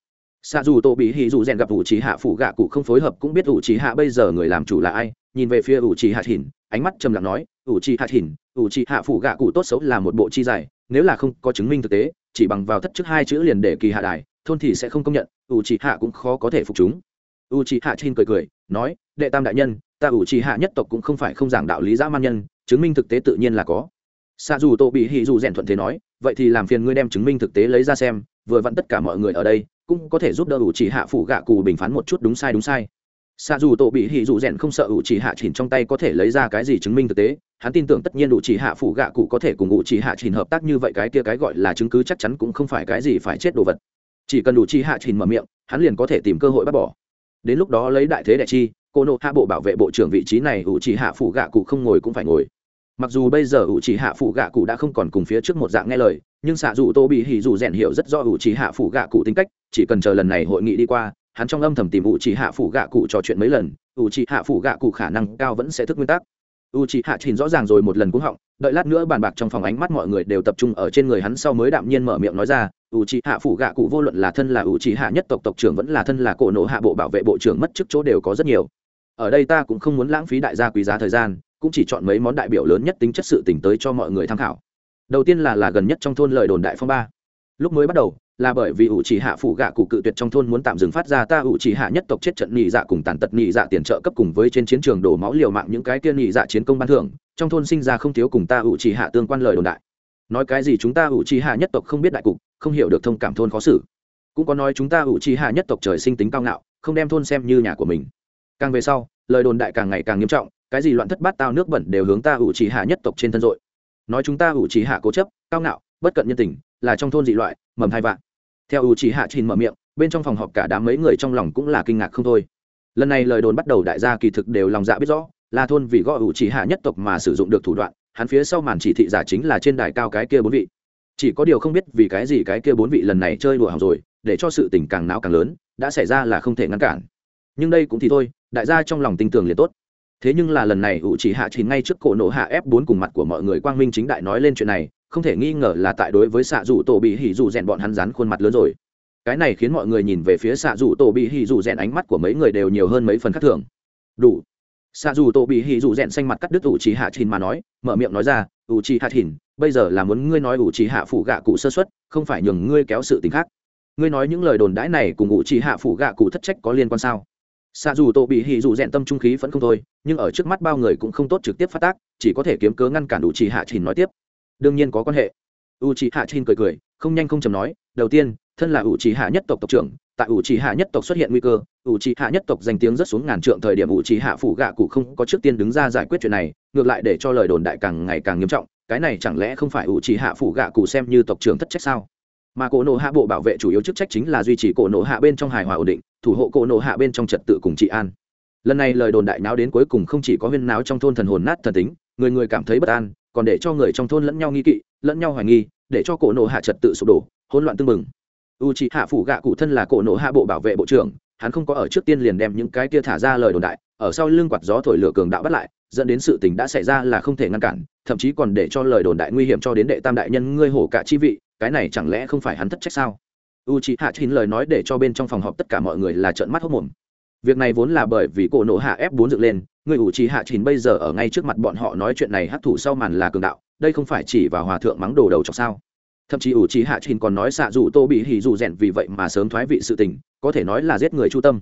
Xạ dù tổ bị hỉ dù rèn gặp ủ chỉ hạ phủ gạ cụ không phối hợp cũng biết ủ chỉ hạ bây giờ người làm chủ là ai, nhìn về phía ủ chỉ hạ thìn ánh mắt trầm lặng nói, ủ chỉ hạ thìn ủ chỉ hạ phủ gạ cụ tốt xấu là một bộ chi dài nếu là không có chứng minh thực tế, chỉ bằng vào thất chức hai chữ liền để kỳ hạ đài, thôn thì sẽ không công nhận, ủ chỉ hạ cũng khó có thể phục chúng u c h i hạ trên cười cười, nói, đệ tam đại nhân, ta u c h i hạ nhất tộc cũng không phải không giảng đạo lý dã man nhân, chứng minh thực tế tự nhiên là có. Xa dù tô bị hì dù rèn thuận thế nói, vậy thì làm phiền ngươi đem chứng minh thực tế lấy ra xem, vừa vặn tất cả mọi người ở đây cũng có thể giúp đỡ u c h i hạ phủ gạ cù bình phán một chút đúng sai đúng sai. Xa dù tô bị hì dù rèn không sợ u c h i hạ chỉnh trong tay có thể lấy ra cái gì chứng minh thực tế, hắn tin tưởng tất nhiên u c h i hạ phủ gạ cụ có thể cùng u c h i hạ chỉnh hợp tác như vậy cái kia cái gọi là chứng cứ chắc chắn cũng không phải cái gì phải chết đồ vật. Chỉ cần u c h i hạ chỉnh mở miệng, hắn liền có thể tìm cơ hội bắt bỏ đến lúc đó lấy đại thế đại chi, cô nộ hạ bộ bảo vệ bộ trưởng vị trí này, ủ chỉ hạ phụ gạ cụ không ngồi cũng phải ngồi. Mặc dù bây giờ ủ chỉ hạ phụ gạ cụ đã không còn cùng phía trước một dạng nghe lời, nhưng xạ dù tô bị hỉ dù rèn hiểu rất do ủ chỉ hạ phụ gạ cụ tính cách, chỉ cần chờ lần này hội nghị đi qua, hắn trong âm thầm tìm ủ chỉ hạ phụ gạ cụ trò chuyện mấy lần, ủ chỉ hạ phụ gạ cụ khả năng cao vẫn sẽ thức nguyên tắc. U chỉ hạ trình rõ ràng rồi một lần cũng họng, đợi lát nữa bàn bạc trong phòng ánh mắt mọi người đều tập trung ở trên người hắn sau mới đạm nhiên mở miệng nói ra u chỉ hạ phủ gạ cụ vô luận là thân là u chỉ hạ nhất tộc tộc trưởng vẫn là thân là cổ nộ hạ bộ bảo vệ bộ trưởng mất chức chỗ đều có rất nhiều. Ở đây ta cũng không muốn lãng phí đại gia quý giá thời gian, cũng chỉ chọn mấy món đại biểu lớn nhất tính chất sự tỉnh tới cho mọi người tham khảo. Đầu tiên là là gần nhất trong thôn lời đồn đại phong ba. Lúc mới bắt đầu, là bởi vì ủ chỉ hạ phủ gạ cụ cự tuyệt trong thôn muốn tạm dừng phát ra ta ủ chỉ hạ nhất tộc chết trận nhị dạ cùng tàn tật nhị dạ tiền trợ cấp cùng với trên chiến trường đổ máu liều mạng những cái tiên nhị dạ chiến công ban thưởng, trong thôn sinh ra không thiếu cùng ta ủ chỉ hạ tương quan lời đồn đại. Nói cái gì chúng ta ủ chỉ hạ nhất tộc không biết đại cục không hiểu được thông cảm thôn khó xử. Cũng có nói chúng ta ủ chỉ hạ nhất tộc trời sinh tính cao ngạo, không đem thôn xem như nhà của mình. Càng về sau, lời đồn đại càng ngày càng nghiêm trọng, cái gì loạn thất bát tao nước bẩn đều hướng ta ủ trì hạ nhất tộc trên thân dội nói chúng ta ủ trì hạ cố chấp, cao ngạo, bất cận nhân tình, là trong thôn dị loại, mầm hai vạn. Theo ủ trì hạ trình mở miệng, bên trong phòng họp cả đám mấy người trong lòng cũng là kinh ngạc không thôi. Lần này lời đồn bắt đầu đại gia kỳ thực đều lòng dạ biết rõ, là thôn vì gõ ủ trì hạ nhất tộc mà sử dụng được thủ đoạn, hắn phía sau màn chỉ thị giả chính là trên đài cao cái kia bốn vị chỉ có điều không biết vì cái gì cái kia bốn vị lần này chơi đùa hỏng rồi, để cho sự tình càng não càng lớn, đã xảy ra là không thể ngăn cản. Nhưng đây cũng thì thôi, đại gia trong lòng tin tưởng liền tốt. Thế nhưng là lần này ủ chỉ hạ chỉ ngay trước cổ nổ hạ ép bốn cùng mặt của mọi người quang minh chính đại nói lên chuyện này, không thể nghi ngờ là tại đối với xạ dù tổ bị hỉ dù rèn bọn hắn rắn khuôn mặt lớn rồi. Cái này khiến mọi người nhìn về phía xạ dù tổ bị hỉ dù rèn ánh mắt của mấy người đều nhiều hơn mấy phần khác thường. Đủ. Xạ dù tổ bị hỉ dù rèn xanh mặt cắt đứt ủ chỉ hạ chìn mà nói, mở miệng nói ra, ủ chỉ hạ chìn bây giờ là muốn ngươi nói ủ trì hạ phủ gạ cụ sơ xuất không phải nhường ngươi kéo sự tình khác. Ngươi nói những lời đồn đãi này cùng ủ trì hạ phủ gạ cụ thất trách có liên quan sao? Xạ dù tổ bị hỉ dù rèn tâm trung khí vẫn không thôi, nhưng ở trước mắt bao người cũng không tốt trực tiếp phát tác, chỉ có thể kiếm cớ ngăn cản ủ trì hạ trình nói tiếp. Đương nhiên có quan hệ. U trì hạ trình cười cười, không nhanh không chầm nói, đầu tiên, thân là ủ trì hạ nhất tộc tộc trưởng, tại ủ trì hạ nhất tộc xuất hiện nguy cơ, ủ trì hạ nhất tộc danh tiếng rất xuống ngàn trượng thời điểm ủ trì hạ phủ gạ cụ không có trước tiên đứng ra giải quyết chuyện này, ngược lại để cho lời đồn đại càng ngày càng nghiêm trọng cái này chẳng lẽ không phải ủ trì hạ phủ gạ cụ xem như tộc trưởng thất trách sao? Mà cổ nộ hạ bộ bảo vệ chủ yếu chức trách chính là duy trì cổ nộ hạ bên trong hài hòa ổn định, thủ hộ cổ nộ hạ bên trong trật tự cùng trị an. Lần này lời đồn đại náo đến cuối cùng không chỉ có huyên náo trong thôn thần hồn nát thần tính, người người cảm thấy bất an, còn để cho người trong thôn lẫn nhau nghi kỵ, lẫn nhau hoài nghi, để cho cổ nộ hạ trật tự sụp đổ, hỗn loạn tưng bừng. U c hạ phủ gạ cụ thân là cổ nộ hạ bộ bảo vệ bộ trưởng, hắn không có ở trước tiên liền đem những cái kia thả ra lời đồn đại, ở sau lưng quạt gió thổi lửa cường đạo bắt lại dẫn đến sự tình đã xảy ra là không thể ngăn cản, thậm chí còn để cho lời đồn đại nguy hiểm cho đến đệ tam đại nhân ngươi hổ cả chi vị, cái này chẳng lẽ không phải hắn thất trách sao? U c hạ chín lời nói để cho bên trong phòng họp tất cả mọi người là trợn mắt hốc mồm việc này vốn là bởi vì cổ nộ hạ ép bốn dựng lên người ủ trì hạ chín bây giờ ở ngay trước mặt bọn họ nói chuyện này hấp thụ sau màn là cường đạo, đây không phải chỉ vào hòa thượng mắng đồ đầu chọc sao? Thậm chí ủ trì hạ chín còn nói xạ dù tô bị hỉ dù rèn vì vậy mà sớm thoái vị sự tình, có thể nói là giết người chu tâm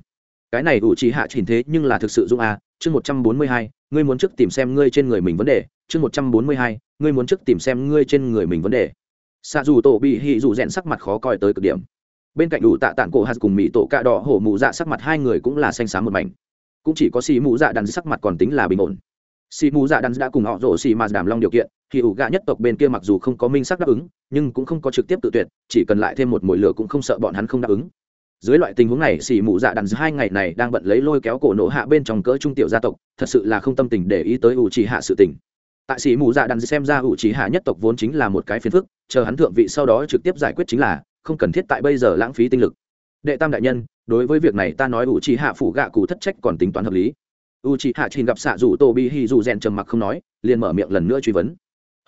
cái này ủ trì hạ chín thế nhưng là thực sự dung a. Chương một trăm bốn mươi hai, ngươi muốn trước tìm xem ngươi trên người mình vấn đề. Chương một trăm bốn mươi hai, ngươi muốn trước tìm xem ngươi trên người mình vấn đề. Xạ dù tổ bị hỉ dù rèn sắc mặt khó coi tới cực điểm. Bên cạnh đủ tạ tạng cổ hạt cùng mỹ tổ cạ đỏ hổ mụ dạ sắc mặt hai người cũng là xanh xám một mảnh. Cũng chỉ có xì mụ dạ đắn sắc mặt còn tính là bình ổn. Xì mụ dạ đắn đã cùng họ rổ xì mà đàm long điều kiện, thì ủ gạ nhất tộc bên kia mặc dù không có minh sắc đáp ứng, nhưng cũng không có trực tiếp tự tuyệt, chỉ cần lại thêm một mồi lửa cũng không sợ bọn hắn không đáp ứng dưới loại tình huống này xì mụ dạ đàn hai ngày này đang bận lấy lôi kéo cổ nổ hạ bên trong cỡ trung tiểu gia tộc, thật sự là không tâm tình để ý tới ủ trì hạ sự tình. Tại xì mù dạ đàn xem ra ủ trì hạ nhất tộc vốn chính là một cái phiền phức, chờ hắn thượng vị sau đó trực tiếp giải quyết chính là, không cần thiết tại bây giờ lãng phí tinh lực. Đệ tam đại nhân, đối với việc này ta nói ủ trì hạ phủ gạ cụ thất trách còn tính toán hợp lý. U trì hạ trình gặp xạ rủ tô bị hì dù rèn trầm mặc không nói, liền mở miệng lần nữa truy vấn.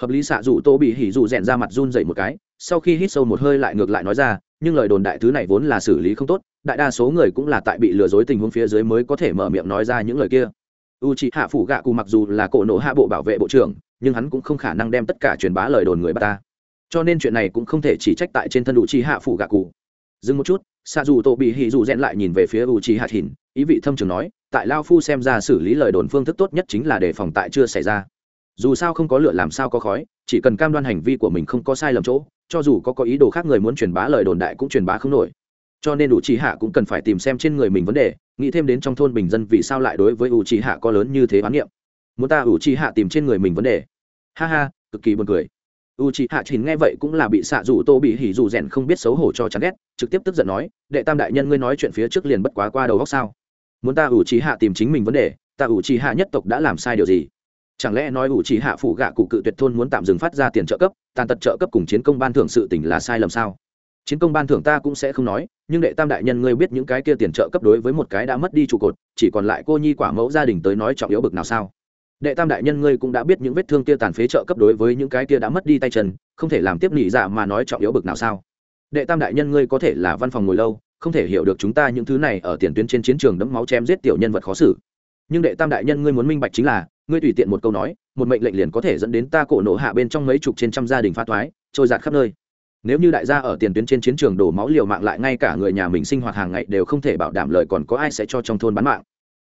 Hợp lý xạ rủ tô bị hì dù rèn ra mặt run dậy một cái, sau khi hít sâu một hơi lại ngược lại nói ra nhưng lời đồn đại thứ này vốn là xử lý không tốt, đại đa số người cũng là tại bị lừa dối tình huống phía dưới mới có thể mở miệng nói ra những lời kia. U c hạ phủ gạ cụ mặc dù là cổ nổ hạ bộ bảo vệ bộ trưởng, nhưng hắn cũng không khả năng đem tất cả truyền bá lời đồn người bà ta. Cho nên chuyện này cũng không thể chỉ trách tại trên thân u c hạ phủ gạ cụ dừng một chút xa dù tô bị hì dù rẽn lại nhìn về phía u c hạ thìn ý vị thâm trường nói, tại lao phu xem ra xử lý lời đồn phương thức tốt nhất chính là để phòng tại chưa xảy ra dù sao không có lửa làm sao có khói, chỉ cần cam đoan hành vi của mình không có sai lầm chỗ, cho dù có có ý đồ khác người muốn truyền bá lời đồn đại cũng truyền bá không nổi. Cho nên u c hạ cũng cần phải tìm xem trên người mình vấn đề, nghĩ thêm đến trong thôn bình dân vì sao lại đối với u c hạ có lớn như thế bán niệm. Muốn ta u c hạ tìm trên người mình vấn đề. Ha ha, cực kỳ buồn cười. U c hạ chín nghe vậy cũng là bị xạ rủ tô bị hỉ dù rèn không biết xấu hổ cho chán ghét, trực tiếp tức giận nói, đệ tam đại nhân ngươi nói chuyện phía trước liền bất quá qua đầu góc sao? Muốn ta u c hạ tìm chính mình vấn đề, ta u c hạ nhất tộc đã làm sai điều gì? Chẳng lẽ nói ủ chỉ hạ phụ gạ cụ cự tuyệt thôn muốn tạm dừng phát ra tiền trợ cấp, tàn tật trợ cấp cùng chiến công ban thưởng sự tỉnh là sai lầm sao? Chiến công ban thưởng ta cũng sẽ không nói, nhưng đệ tam đại nhân ngươi biết những cái kia tiền trợ cấp đối với một cái đã mất đi trụ cột, chỉ còn lại cô nhi quả mẫu gia đình tới nói trọng yếu bực nào sao? Đệ tam đại nhân ngươi cũng đã biết những vết thương kia tàn phế trợ cấp đối với những cái kia đã mất đi tay chân, không thể làm tiếp nghỉ dạ mà nói trọng yếu bực nào sao? Đệ tam đại nhân ngươi có thể là văn phòng ngồi lâu, không thể hiểu được chúng ta những thứ này ở tiền tuyến trên chiến trường đẫm máu chém giết tiểu nhân vật khó xử. Nhưng đệ tam đại nhân ngươi muốn minh bạch chính là ngươi tùy tiện một câu nói, một mệnh lệnh liền có thể dẫn đến ta cổ nổ hạ bên trong mấy chục trên trăm gia đình phá thoái, trôi giạt khắp nơi. Nếu như đại gia ở tiền tuyến trên chiến trường đổ máu liều mạng lại ngay cả người nhà mình sinh hoạt hàng ngày đều không thể bảo đảm lời còn có ai sẽ cho trong thôn bán mạng.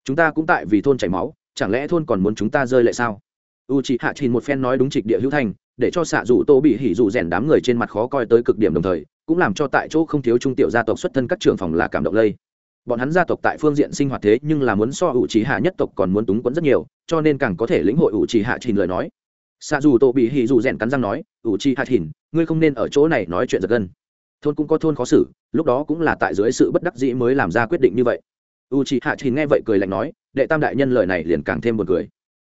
Chúng ta cũng tại vì thôn chảy máu, chẳng lẽ thôn còn muốn chúng ta rơi lại sao? U chị hạ trình một phen nói đúng trịch địa hữu thành, để cho xạ dù tô bị hỉ dù rèn đám người trên mặt khó coi tới cực điểm đồng thời, cũng làm cho tại chỗ không thiếu trung tiểu gia tộc xuất thân các trường phòng là cảm động lây bọn hắn gia tộc tại phương diện sinh hoạt thế nhưng là muốn so ủ trí hạ nhất tộc còn muốn túng quẫn rất nhiều, cho nên càng có thể lĩnh hội ủ trí hạ trình lời nói. Xa dù tổ bị hì dù rèn cắn răng nói, ủ trí hạ trình ngươi không nên ở chỗ này nói chuyện giật gân. Thôn cũng có thôn khó xử, lúc đó cũng là tại dưới sự bất đắc dĩ mới làm ra quyết định như vậy. U trí hạ trình nghe vậy cười lạnh nói, đệ tam đại nhân lời này liền càng thêm một cười.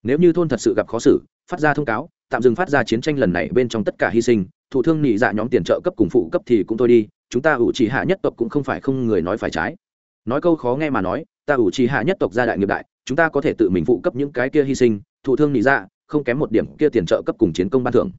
Nếu như thôn thật sự gặp khó xử, phát ra thông cáo, tạm dừng phát ra chiến tranh lần này bên trong tất cả hy sinh thủ thương nhị dạ nhóm tiền trợ cấp cùng phụ cấp thì cũng thôi đi, chúng ta ủ trì hạ nhất tộc cũng không phải không người nói phải trái nói câu khó nghe mà nói, ta ủ trì hạ nhất tộc gia đại nghiệp đại, chúng ta có thể tự mình phụ cấp những cái kia hy sinh, thụ thương nị dạ không kém một điểm kia tiền trợ cấp cùng chiến công ban thưởng.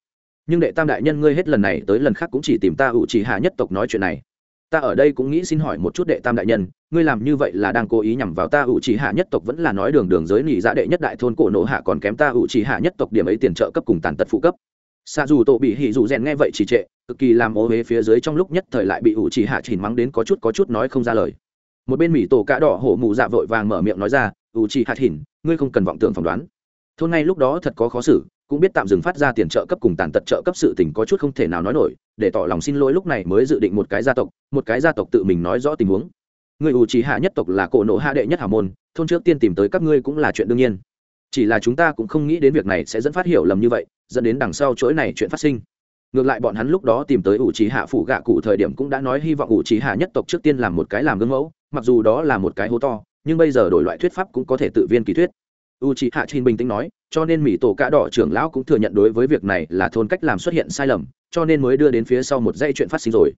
Nhưng đệ tam đại nhân ngươi hết lần này tới lần khác cũng chỉ tìm ta ủ trì hạ nhất tộc nói chuyện này. Ta ở đây cũng nghĩ xin hỏi một chút đệ tam đại nhân, ngươi làm như vậy là đang cố ý nhằm vào ta ủ trì hạ nhất tộc vẫn là nói đường đường giới nỉ dạ đệ nhất đại thôn cổ nộ hạ còn kém ta ủ trì hạ nhất tộc điểm ấy tiền trợ cấp cùng tàn tật phụ cấp. Xa dù tổ bị hỉ dù rèn nghe vậy chỉ trệ, cực kỳ làm ô huế phía dưới trong lúc nhất thời lại bị ủ trì hạ chỉnh mắng đến có chút có chút nói không ra lời một bên mỹ tổ cá đỏ hổ mụ dạ vội vàng mở miệng nói ra ủ trì hạ hình ngươi không cần vọng tưởng phỏng đoán. Thôn ngay lúc đó thật có khó xử, cũng biết tạm dừng phát ra tiền trợ cấp cùng tàn tật trợ cấp sự tình có chút không thể nào nói nổi, để tỏ lòng xin lỗi lúc này mới dự định một cái gia tộc, một cái gia tộc tự mình nói rõ tình huống. Người ủ trì hạ nhất tộc là cổ nộ hạ đệ nhất hào môn, thôn trước tiên tìm tới các ngươi cũng là chuyện đương nhiên. Chỉ là chúng ta cũng không nghĩ đến việc này sẽ dẫn phát hiểu lầm như vậy, dẫn đến đằng sau chuỗi này chuyện phát sinh ngược lại bọn hắn lúc đó tìm tới ủ trí hạ phủ gạ cụ thời điểm cũng đã nói hy vọng ủ trí hạ nhất tộc trước tiên làm một cái làm gương mẫu, mặc dù đó là một cái hố to, nhưng bây giờ đổi loại thuyết pháp cũng có thể tự viên kỳ thuyết. U trí hạ trinh bình tĩnh nói, cho nên mỹ tổ cạ đỏ trưởng lão cũng thừa nhận đối với việc này là thôn cách làm xuất hiện sai lầm, cho nên mới đưa đến phía sau một dây chuyện phát sinh rồi.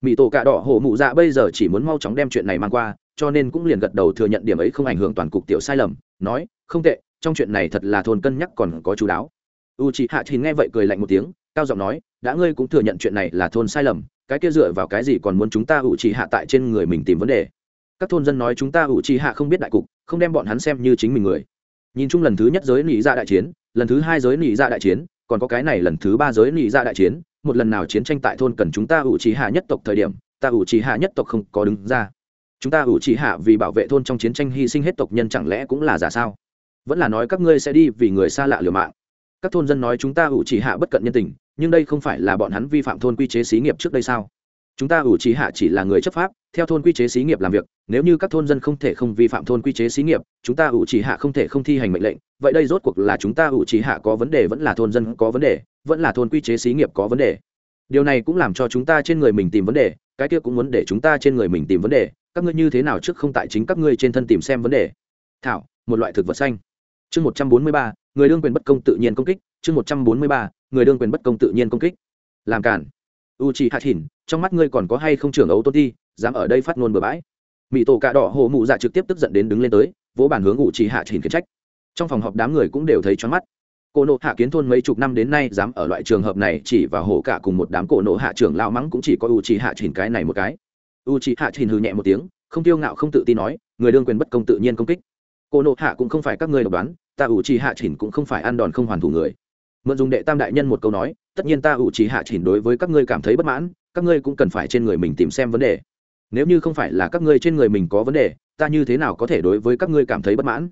Mỹ tổ cạ đỏ hổ mụ dạ bây giờ chỉ muốn mau chóng đem chuyện này mang qua, cho nên cũng liền gật đầu thừa nhận điểm ấy không ảnh hưởng toàn cục tiểu sai lầm, nói, không tệ, trong chuyện này thật là thôn cân nhắc còn có chú đáo. U c hạ thì nghe vậy cười lạnh một tiếng, cao giọng nói đã ngươi cũng thừa nhận chuyện này là thôn sai lầm, cái kia dựa vào cái gì còn muốn chúng ta ủ trì hạ tại trên người mình tìm vấn đề? Các thôn dân nói chúng ta ủ trì hạ không biết đại cục, không đem bọn hắn xem như chính mình người. Nhìn chung lần thứ nhất giới nỉ ra dạ đại chiến, lần thứ hai giới nỉ ra dạ đại chiến, còn có cái này lần thứ ba giới nỉ ra dạ đại chiến, một lần nào chiến tranh tại thôn cần chúng ta ủ trì hạ nhất tộc thời điểm, ta ủ trì hạ nhất tộc không có đứng ra. Chúng ta ủ trì hạ vì bảo vệ thôn trong chiến tranh hy sinh hết tộc nhân chẳng lẽ cũng là giả sao? Vẫn là nói các ngươi sẽ đi vì người xa lạ liều mạng. Các thôn dân nói chúng ta ủ trì hạ bất cận nhân tình nhưng đây không phải là bọn hắn vi phạm thôn quy chế xí nghiệp trước đây sao? Chúng ta ủ trí hạ chỉ là người chấp pháp, theo thôn quy chế xí nghiệp làm việc, nếu như các thôn dân không thể không vi phạm thôn quy chế xí nghiệp, chúng ta ủ trí hạ không thể không thi hành mệnh lệnh. Vậy đây rốt cuộc là chúng ta ủ trí hạ có vấn đề vẫn là thôn dân có vấn đề, vẫn là thôn quy chế xí nghiệp có vấn đề? Điều này cũng làm cho chúng ta trên người mình tìm vấn đề, cái kia cũng muốn để chúng ta trên người mình tìm vấn đề. Các ngươi như thế nào trước không tại chính các ngươi trên thân tìm xem vấn đề? Thảo, một loại thực vật xanh. Chương một trăm bốn mươi ba, người đương quyền bất công tự nhiên công kích. Chương một trăm bốn mươi ba người đương quyền bất công tự nhiên công kích. Làm cản u chỉ hạ thìn trong mắt ngươi còn có hay không trưởng ấu tôn ti, dám ở đây phát ngôn bừa bãi? Mỹ tổ cạ đỏ hồ mụ dạ trực tiếp tức giận đến đứng lên tới, vỗ bản hướng u chỉ hạ thìn khiển trách. Trong phòng họp đám người cũng đều thấy choáng mắt. Cổ nộ hạ kiến thôn mấy chục năm đến nay dám ở loại trường hợp này chỉ và hổ cả cùng một đám cổ nộ hạ trưởng lao mắng cũng chỉ có u chỉ hạ thìn cái này một cái. U chỉ hạ thìn hừ nhẹ một tiếng, không tiêu ngạo không tự tin nói, người đương quyền bất công tự nhiên công kích. Cổ nộ hạ cũng không phải các ngươi độc đoán, ta u chỉ hạ thìn cũng không phải ăn đòn không hoàn thủ người mượn dùng đệ tam đại nhân một câu nói, tất nhiên ta ủ trí hạ chỉnh đối với các ngươi cảm thấy bất mãn, các ngươi cũng cần phải trên người mình tìm xem vấn đề. Nếu như không phải là các ngươi trên người mình có vấn đề, ta như thế nào có thể đối với các ngươi cảm thấy bất mãn?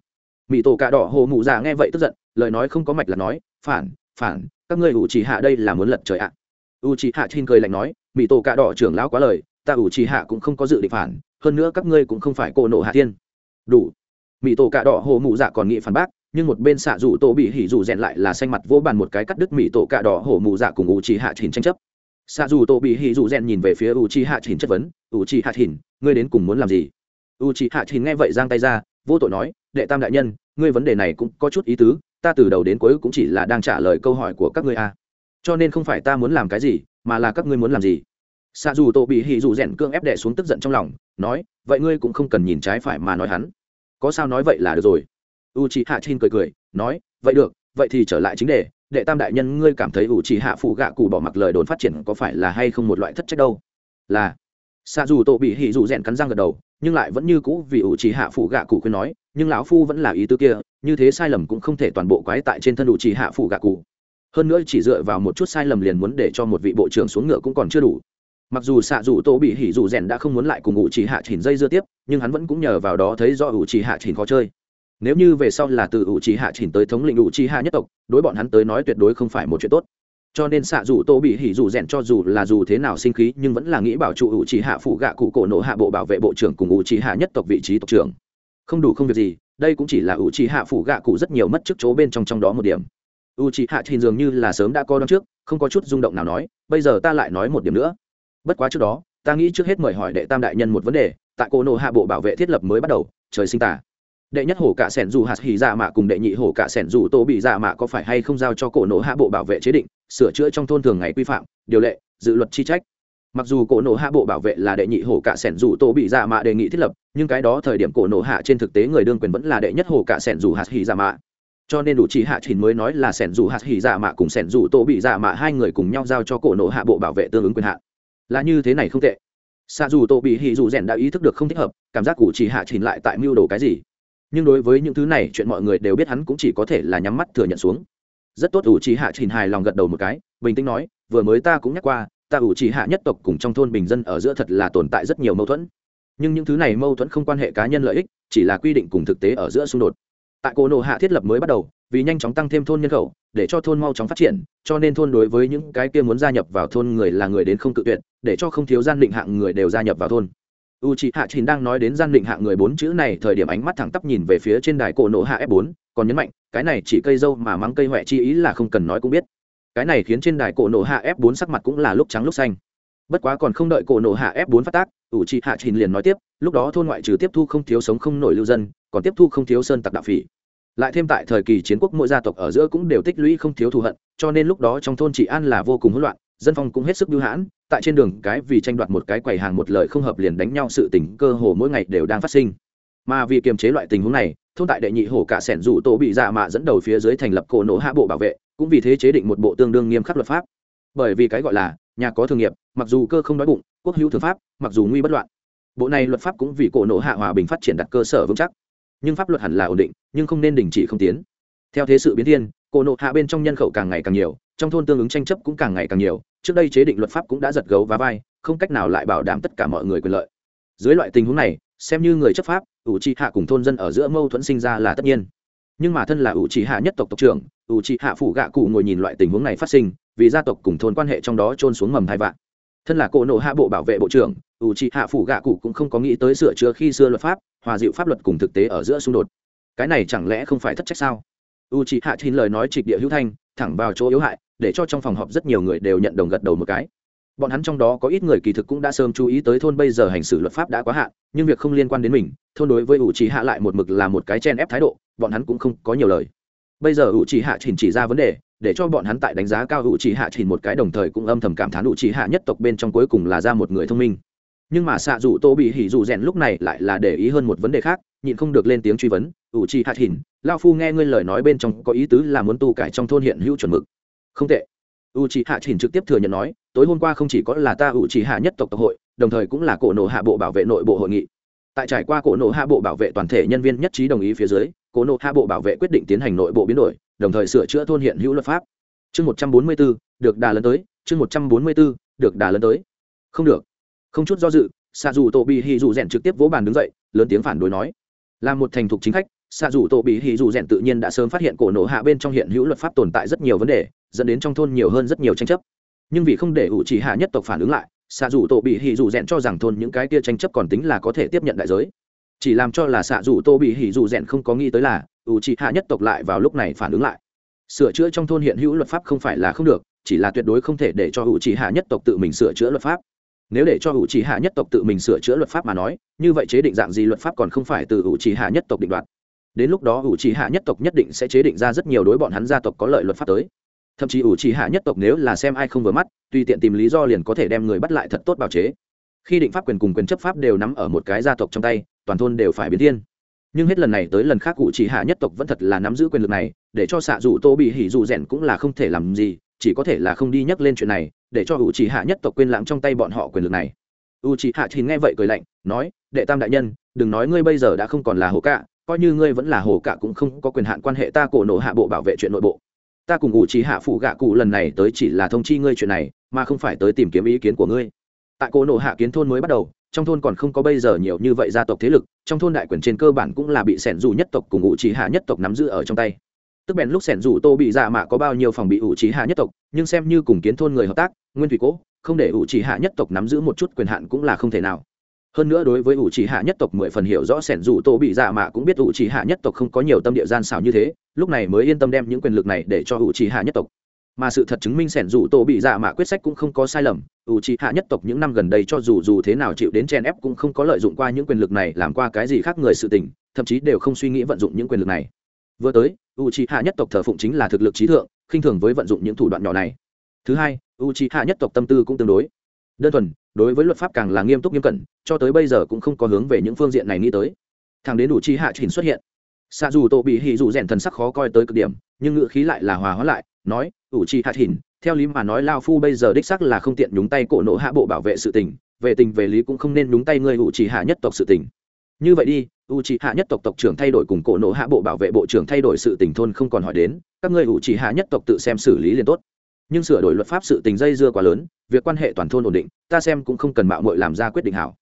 Mỹ tổ cạ đỏ hồ mụ già nghe vậy tức giận, lời nói không có mạch là nói, phản phản, các ngươi ủ trì hạ đây là muốn lật trời ạ. À. u trì hạ chỉnh cười lạnh nói mỹ tổ cạ đỏ trưởng lão quá lời, ta ủ trì hạ cũng không có dự định phản, hơn nữa các ngươi cũng không phải cô nộ hạ thiên đủ. Mỹ tổ cạ đỏ hồ mụ dạ còn nghị phản bác nhưng một bên xạ rủ tổ bị hỉ rủ rèn lại là xanh mặt vô bàn một cái cắt đứt mỹ tổ cạ đỏ hổ mù dạ cùng u trí hạ chỉnh tranh chấp. Xạ rủ tổ bị hỉ rủ rèn nhìn về phía u trí hạ chỉnh chất vấn, u trí hạ chỉnh ngươi đến cùng muốn làm gì? U trí hạ chỉnh nghe vậy giang tay ra, vô tội nói, đệ tam đại nhân, ngươi vấn đề này cũng có chút ý tứ, ta từ đầu đến cuối cũng chỉ là đang trả lời câu hỏi của các ngươi a cho nên không phải ta muốn làm cái gì, mà là các ngươi muốn làm gì. Xạ dù tổ bị hỉ dù rèn cương ép đẻ xuống tức giận trong lòng, nói, vậy ngươi cũng không cần nhìn trái phải mà nói hắn. Có sao nói vậy là được rồi u c h hạ chin cười cười, nói, vậy được, vậy thì trở lại chính đề, đệ tam đại nhân ngươi cảm thấy u c h hạ phụ gạ cụ bỏ mặc lời đồn phát triển có phải là hay không một loại thất trách đâu? Là. Xa dù tổ bị hỉ dù rèn cắn răng gật đầu, nhưng lại vẫn như cũ vì u c h hạ phụ gạ cụ khuyên nói, nhưng lão phu vẫn là ý tư kia, như thế sai lầm cũng không thể toàn bộ quái tại trên thân u c h hạ phụ gạ cụ hơn nữa chỉ dựa vào một chút sai lầm liền muốn để cho một vị bộ trưởng xuống ngựa cũng còn chưa đủ. Mặc dù xạ dù tô bị hỉ dù rèn đã không muốn lại cùng ngụ chỉ hạ chỉnh dây dưa tiếp, nhưng hắn vẫn cũng nhờ vào đó thấy do ủ chỉ hạ chỉnh khó chơi nếu như về sau là từ ủ trí hạ chỉnh tới thống lĩnh ủ trí hạ nhất tộc, đối bọn hắn tới nói tuyệt đối không phải một chuyện tốt. Cho nên xạ dù tô bị hỉ dù rèn cho dù là dù thế nào sinh khí, nhưng vẫn là nghĩ bảo trụ ủ trí hạ phụ gạ cụ cổ nổ hạ bộ bảo vệ bộ trưởng cùng ủ trí hạ nhất tộc vị trí tộc trưởng. Không đủ không việc gì, đây cũng chỉ là ủ trí hạ phụ gạ cụ rất nhiều mất trước chỗ bên trong trong đó một điểm. U trí hạ thì dường như là sớm đã có đón trước, không có chút rung động nào nói, bây giờ ta lại nói một điểm nữa. Bất quá trước đó, ta nghĩ trước hết mời hỏi đệ tam đại nhân một vấn đề, tại cổ nổ hạ bộ bảo vệ thiết lập mới bắt đầu, trời sinh tả đệ nhất hổ cả sẻn dù hạt hỉ dạ mạ cùng đệ nhị hổ cả sẻn dù tô bị dạ mạ có phải hay không giao cho cổ nổ hạ bộ bảo vệ chế định, sửa chữa trong thôn thường ngày quy phạm, điều lệ, dự luật chi trách. Mặc dù cổ nổ hạ bộ bảo vệ là đệ nhị hổ cả sẻn dù tô bị dạ mạ đề nghị thiết lập, nhưng cái đó thời điểm cổ nổ hạ trên thực tế người đương quyền vẫn là đệ nhất hổ cả sẻn dù hạt hỉ dạ mạ. Cho nên đủ chỉ hạ trình mới nói là sẻn dù hạt hỉ dạ mạ cùng sẻn dù tô bị dạ mạ hai người cùng nhau giao cho cổ nổ hạ bộ bảo vệ tương ứng quyền hạn. Là như thế này không tệ. Xa dù tô bị hỉ dù rèn đã ý thức được không thích hợp, cảm giác cụ chỉ hạ trình lại tại mưu đồ cái gì? Nhưng đối với những thứ này chuyện mọi người đều biết hắn cũng chỉ có thể là nhắm mắt thừa nhận xuống. Rất tốt ủ trì hạ trình hài lòng gật đầu một cái, bình tĩnh nói, vừa mới ta cũng nhắc qua, ta ủ trì hạ nhất tộc cùng trong thôn bình dân ở giữa thật là tồn tại rất nhiều mâu thuẫn. Nhưng những thứ này mâu thuẫn không quan hệ cá nhân lợi ích, chỉ là quy định cùng thực tế ở giữa xung đột. Tại cổ nộ hạ thiết lập mới bắt đầu, vì nhanh chóng tăng thêm thôn nhân khẩu, để cho thôn mau chóng phát triển, cho nên thôn đối với những cái kia muốn gia nhập vào thôn người là người đến không tự tuyệt, để cho không thiếu gian định hạng người đều gia nhập vào thôn u c h ị hạ trình đang nói đến gian định hạng người bốn chữ này, thời điểm ánh mắt thẳng tắp nhìn về phía trên đài cổ nộ hạ f 4 còn nhấn mạnh, cái này chỉ cây dâu mà mắng cây huệ chi ý là không cần nói cũng biết. Cái này khiến trên đài cổ nộ hạ f 4 sắc mặt cũng là lúc trắng lúc xanh. Bất quá còn không đợi cổ nộ hạ f 4 phát tác u c h ị hạ trình liền nói tiếp, lúc đó thôn ngoại trừ tiếp thu không thiếu sống không nổi lưu dân, còn tiếp thu không thiếu sơn tặc đạo phỉ. Lại thêm tại thời kỳ chiến quốc, mỗi gia tộc ở giữa cũng đều tích lũy không thiếu thù hận, cho nên lúc đó trong thôn trị an là vô cùng hỗn loạn dân phong cũng hết sức bưu hãn, tại trên đường cái vì tranh đoạt một cái quầy hàng một lời không hợp liền đánh nhau sự tình cơ hồ mỗi ngày đều đang phát sinh. Mà vì kiềm chế loại tình huống này, thôn tại đệ nhị hổ cả sẻn rủ tổ bị dạ mạ dẫn đầu phía dưới thành lập cổ nổ hạ bộ bảo vệ, cũng vì thế chế định một bộ tương đương nghiêm khắc luật pháp. Bởi vì cái gọi là nhà có thường nghiệp, mặc dù cơ không đói bụng, quốc hữu thường pháp, mặc dù nguy bất loạn, bộ này luật pháp cũng vì cổ nổ hạ hòa bình phát triển đặt cơ sở vững chắc. Nhưng pháp luật hẳn là ổn định, nhưng không nên đình chỉ không tiến. Theo thế sự biến thiên, cổ nộ hạ bên trong nhân khẩu càng ngày càng nhiều trong thôn tương ứng tranh chấp cũng càng ngày càng nhiều, trước đây chế định luật pháp cũng đã giật gấu và vai, không cách nào lại bảo đảm tất cả mọi người quyền lợi. Dưới loại tình huống này, xem như người chấp pháp, ủ trị hạ cùng thôn dân ở giữa mâu thuẫn sinh ra là tất nhiên. Nhưng mà thân là ủ trị hạ nhất tộc tộc trưởng, ủ trị hạ phủ gạ cụ ngồi nhìn loại tình huống này phát sinh, vì gia tộc cùng thôn quan hệ trong đó trôn xuống mầm hai vạn. Thân là cỗ nộ hạ bộ bảo vệ bộ trưởng, ủ trị hạ phủ gạ cụ cũng không có nghĩ tới sửa chữa khi xưa luật pháp, hòa dịu pháp luật cùng thực tế ở giữa xung đột. Cái này chẳng lẽ không phải thất trách sao? U trị hạ chín lời nói trịch địa hữu thanh thẳng vào chỗ yếu hại, để cho trong phòng họp rất nhiều người đều nhận đồng gật đầu một cái. Bọn hắn trong đó có ít người kỳ thực cũng đã sớm chú ý tới thôn bây giờ hành xử luật pháp đã quá hạn, nhưng việc không liên quan đến mình, thôn đối với ủ trì hạ lại một mực là một cái chen ép thái độ, bọn hắn cũng không có nhiều lời. Bây giờ ủ trì hạ chỉnh chỉ ra vấn đề, để cho bọn hắn tại đánh giá cao ủ trì hạ chỉnh một cái đồng thời cũng âm thầm cảm thán ủ trì hạ nhất tộc bên trong cuối cùng là ra một người thông minh nhưng mà xạ dù tô bị hỉ dù rèn lúc này lại là để ý hơn một vấn đề khác, nhịn không được lên tiếng truy vấn, ủ trì hạ chỉnh lao phu nghe ngươi lời nói bên trong có ý tứ là muốn tu cải trong thôn hiện hữu chuẩn mực. Không tệ. U trì hạ chỉnh trực tiếp thừa nhận nói, tối hôm qua không chỉ có là ta u trì hạ nhất tộc tộc hội, đồng thời cũng là cổ nộ hạ bộ bảo vệ nội bộ hội nghị. Tại trải qua cổ nộ hạ bộ bảo vệ toàn thể nhân viên nhất trí đồng ý phía dưới, cổ nộ hạ bộ bảo vệ quyết định tiến hành nội bộ biến đổi, đồng thời sửa chữa thôn hiện hữu luật pháp. Chương một trăm bốn mươi b ố được đà lớn tới, chương một trăm bốn mươi b ố được đà lớn tới. Không được không chút do dự xạ dù tổ bị hì dù rèn trực tiếp vỗ bàn đứng dậy, lớn tiếng phản đối nói. Là một thành thục chính khách xạ dù tổ bị hì dù rèn tự nhiên đã sớm phát hiện cổ nổ hạ bên trong hiện hữu luật pháp tồn tại rất nhiều vấn đề, dẫn đến trong thôn nhiều hơn rất nhiều tranh chấp. Nhưng vì không để ủ chỉ hạ nhất tộc phản ứng lại xạ dù tổ bị hì dù rèn cho rằng thôn những cái kia tranh chấp còn tính là có thể tiếp nhận đại giới. Chỉ làm cho là xạ dù tô bị hì dù rèn không có nghĩ tới là, ủ chỉ hạ nhất tộc lại vào lúc này phản ứng lại. Sửa chữa trong thôn hiện hữu luật pháp không phải là không được, chỉ là tuyệt đối không thể để cho ủ chỉ hạ nhất tộc tự mình sửa chữa luật pháp nếu để cho ủ chỉ hạ nhất tộc tự mình sửa chữa luật pháp mà nói, như vậy chế định dạng gì luật pháp còn không phải từ ủ chỉ hạ nhất tộc định đoạt. Đến lúc đó ủ trì hạ nhất tộc nhất định sẽ chế định ra rất nhiều đối bọn hắn gia tộc có lợi luật pháp tới. Thậm chí ủ trì hạ nhất tộc nếu là xem ai không vừa mắt, tùy tiện tìm lý do liền có thể đem người bắt lại thật tốt bào chế. Khi định pháp quyền cùng quyền chấp pháp đều nắm ở một cái gia tộc trong tay, toàn thôn đều phải biến thiên. Nhưng hết lần này tới lần khác ủ trì hạ nhất tộc vẫn thật là nắm giữ quyền lực này, để cho xạ dù tô bị hỉ dù rèn cũng là không thể làm gì chỉ có thể là không đi nhắc lên chuyện này, để cho U trì hạ nhất tộc quên lãng trong tay bọn họ quyền lực này. U trì hạ thì nghe vậy cười lạnh, nói, đệ tam đại nhân, đừng nói ngươi bây giờ đã không còn là hồ cạ, coi như ngươi vẫn là hồ cả cũng không có quyền hạn quan hệ ta cổ nộ hạ bộ bảo vệ chuyện nội bộ. Ta cùng U trí hạ phụ gạ cụ lần này tới chỉ là thông chi ngươi chuyện này, mà không phải tới tìm kiếm ý kiến của ngươi. Tại cổ nộ hạ kiến thôn mới bắt đầu, trong thôn còn không có bây giờ nhiều như vậy gia tộc thế lực, trong thôn đại quyền trên cơ bản cũng là bị sẻn dù nhất tộc cùng ngụ trí hạ nhất tộc nắm giữ ở trong tay tức bèn lúc sẻn rủ tô bị dạ mạ có bao nhiêu phòng bị ủ trí hạ nhất tộc, nhưng xem như cùng kiến thôn người hợp tác, nguyên thủy cố, không để ủ trí hạ nhất tộc nắm giữ một chút quyền hạn cũng là không thể nào. Hơn nữa đối với ủ trí hạ nhất tộc mười phần hiểu rõ, sẻn rủ tô bị dạ mạ cũng biết ủ trí hạ nhất tộc không có nhiều tâm địa gian xảo như thế, lúc này mới yên tâm đem những quyền lực này để cho ủ trí hạ nhất tộc. Mà sự thật chứng minh sẻn rủ tô bị dạ mạ quyết sách cũng không có sai lầm, ủ trí hạ nhất tộc những năm gần đây cho dù dù thế nào chịu đến chen ép cũng không có lợi dụng qua những quyền lực này làm qua cái gì khác người sự tình, thậm chí đều không suy nghĩ vận dụng những quyền lực này. Vừa tới u c h i hạ nhất tộc thờ phụng chính là thực lực trí thượng, khinh thường với vận dụng những thủ đoạn nhỏ này. Thứ hai u c h i hạ nhất tộc tâm tư cũng tương đối. Đơn thuần, đối với luật pháp càng là nghiêm túc nghiêm cẩn, cho tới bây giờ cũng không có hướng về những phương diện này nghĩ tới. Thằng đến u c h i hạ chỉnh xuất hiện. Xa dù tổ bị hỉ dù rèn thần sắc khó coi tới cực điểm, nhưng ngữ khí lại là hòa hóa lại, nói u c h i hạ chỉnh, theo lý mà nói lao phu bây giờ đích sắc là không tiện nhúng tay cổ nộ hạ bộ bảo vệ sự tình, về tình về lý cũng không nên nhúng tay người u c hạ nhất tộc sự tình như vậy đi u c h i hạ nhất tộc tộc trưởng thay đổi cùng cổ nộ hạ bộ bảo vệ bộ trưởng thay đổi sự tình thôn không còn hỏi đến, các ngươi u c h i hạ nhất tộc tự xem xử lý liền tốt. Nhưng sửa đổi luật pháp sự tình dây dưa quá lớn, việc quan hệ toàn thôn ổn định, ta xem cũng không cần mạo mội làm ra quyết định hảo.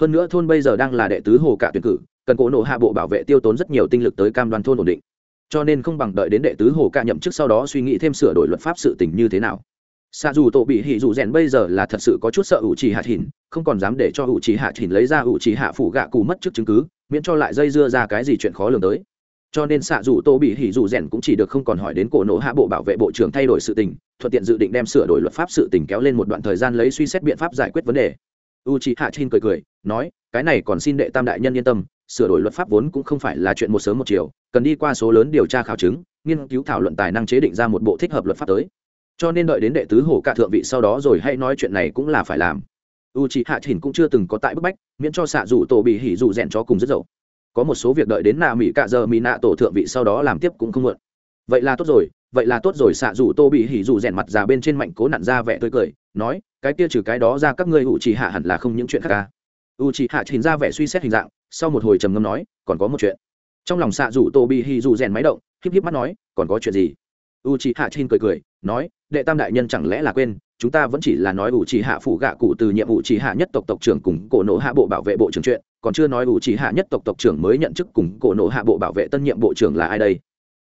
Hơn nữa thôn bây giờ đang là đệ tứ hồ cả tuyển cử, cần cổ nộ hạ bộ bảo vệ tiêu tốn rất nhiều tinh lực tới cam đoan thôn ổn định. Cho nên không bằng đợi đến đệ tứ hồ ca nhậm chức sau đó suy nghĩ thêm sửa đổi luật pháp sự tình như thế nào xa dù tổ bị hỉ dù rèn bây giờ là thật sự có chút sợ ủ trì hạ hỉn không còn dám để cho ủ trì hạ hỉn lấy ra ủ trì hạ phủ gạ cù mất trước chứng cứ, miễn cho lại dây dưa ra cái gì chuyện khó lường tới. Cho nên xạ dù Tô bị hỉ dù rèn cũng chỉ được không còn hỏi đến cổ nộ hạ bộ bảo vệ bộ trưởng thay đổi sự tình, thuận tiện dự định đem sửa đổi luật pháp sự tình kéo lên một đoạn thời gian lấy suy xét biện pháp giải quyết vấn đề. U c hạ chin cười cười, nói, cái này còn xin đệ tam đại nhân yên tâm, sửa đổi luật pháp vốn cũng không phải là chuyện một sớm một chiều, cần đi qua số lớn điều tra khảo chứng, nghiên cứu thảo luận tài năng chế định ra một bộ thích hợp luật pháp tới cho nên đợi đến đệ tứ hổ cả thượng vị sau đó rồi hãy nói chuyện này cũng là phải làm. U c h ị hạ chỉnh cũng chưa từng có tại bức bách, miễn cho xạ rủ tổ bị hỉ rủ rèn cho cùng rất dậu. Có một số việc đợi đến nạ mỹ cạ giờ mỹ nạ tổ thượng vị sau đó làm tiếp cũng không mượn vậy là tốt rồi, vậy là tốt rồi, xạ rủ tô bị hỉ rủ rèn mặt già bên trên mạnh cố nặn ra vẻ tươi cười, nói, cái kia trừ cái đó ra các ngươi u c h ị hạ hẳn là không những chuyện khác à? ca u c h ị hạ chỉnh ra vẻ suy xét hình dạng, sau một hồi trầm ngâm nói, còn có một chuyện. Trong lòng xạ rủ tô bị hỉ rủ rèn máy động, híp híp mắt nói, còn có chuyện gì? U c h i hạ chin cười cười, nói, đệ tam đại nhân chẳng lẽ là quên, chúng ta vẫn chỉ là nói ủ chỉ hạ phủ gạ cụ từ nhiệm vụ chỉ hạ nhất tộc tộc trưởng cùng cổ nộ hạ bộ bảo vệ bộ trưởng chuyện, còn chưa nói ủ chỉ hạ nhất tộc tộc trưởng mới nhận chức cùng cổ nộ hạ bộ bảo vệ tân nhiệm bộ trưởng là ai đây?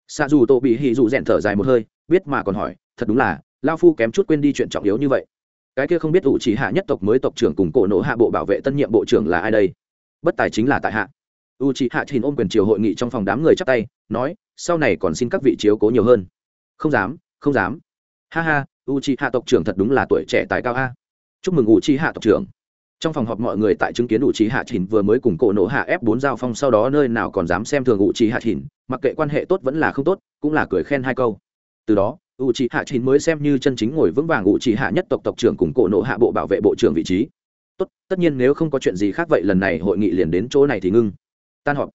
Xa dù tô bị hì dù rèn thở dài một hơi, biết mà còn hỏi, thật đúng là, lao phu kém chút quên đi chuyện trọng yếu như vậy. Cái kia không biết ủ chỉ hạ nhất tộc mới tộc trưởng cùng cổ nộ hạ bộ bảo vệ tân nhiệm bộ trưởng là ai đây? Bất tài chính là tại hạ. U chỉ hạ trình ôm quyền triều hội nghị trong phòng đám người chắp tay, nói, sau này còn xin các vị chiếu cố nhiều hơn không dám không dám. Ha ha u c hạ tộc trưởng thật đúng là tuổi trẻ tài cao a. Chúc mừng u c hạ tộc trưởng. Trong phòng họp mọi người tại chứng kiến u c hạ chỉnh vừa mới cùng cổ nổ hạ ép bốn giao phong sau đó nơi nào còn dám xem thường u c hạ chỉnh mặc kệ quan hệ tốt vẫn là không tốt, cũng là cười khen hai câu. Từ đó u c hạ chỉnh mới xem như chân chính ngồi vững vàng u c hạ nhất tộc tộc trưởng cùng cổ nổ hạ bộ bảo vệ bộ trưởng vị trí. Tốt, tất nhiên nếu không có chuyện gì khác vậy lần này hội nghị liền đến chỗ này thì ngưng. Tan họp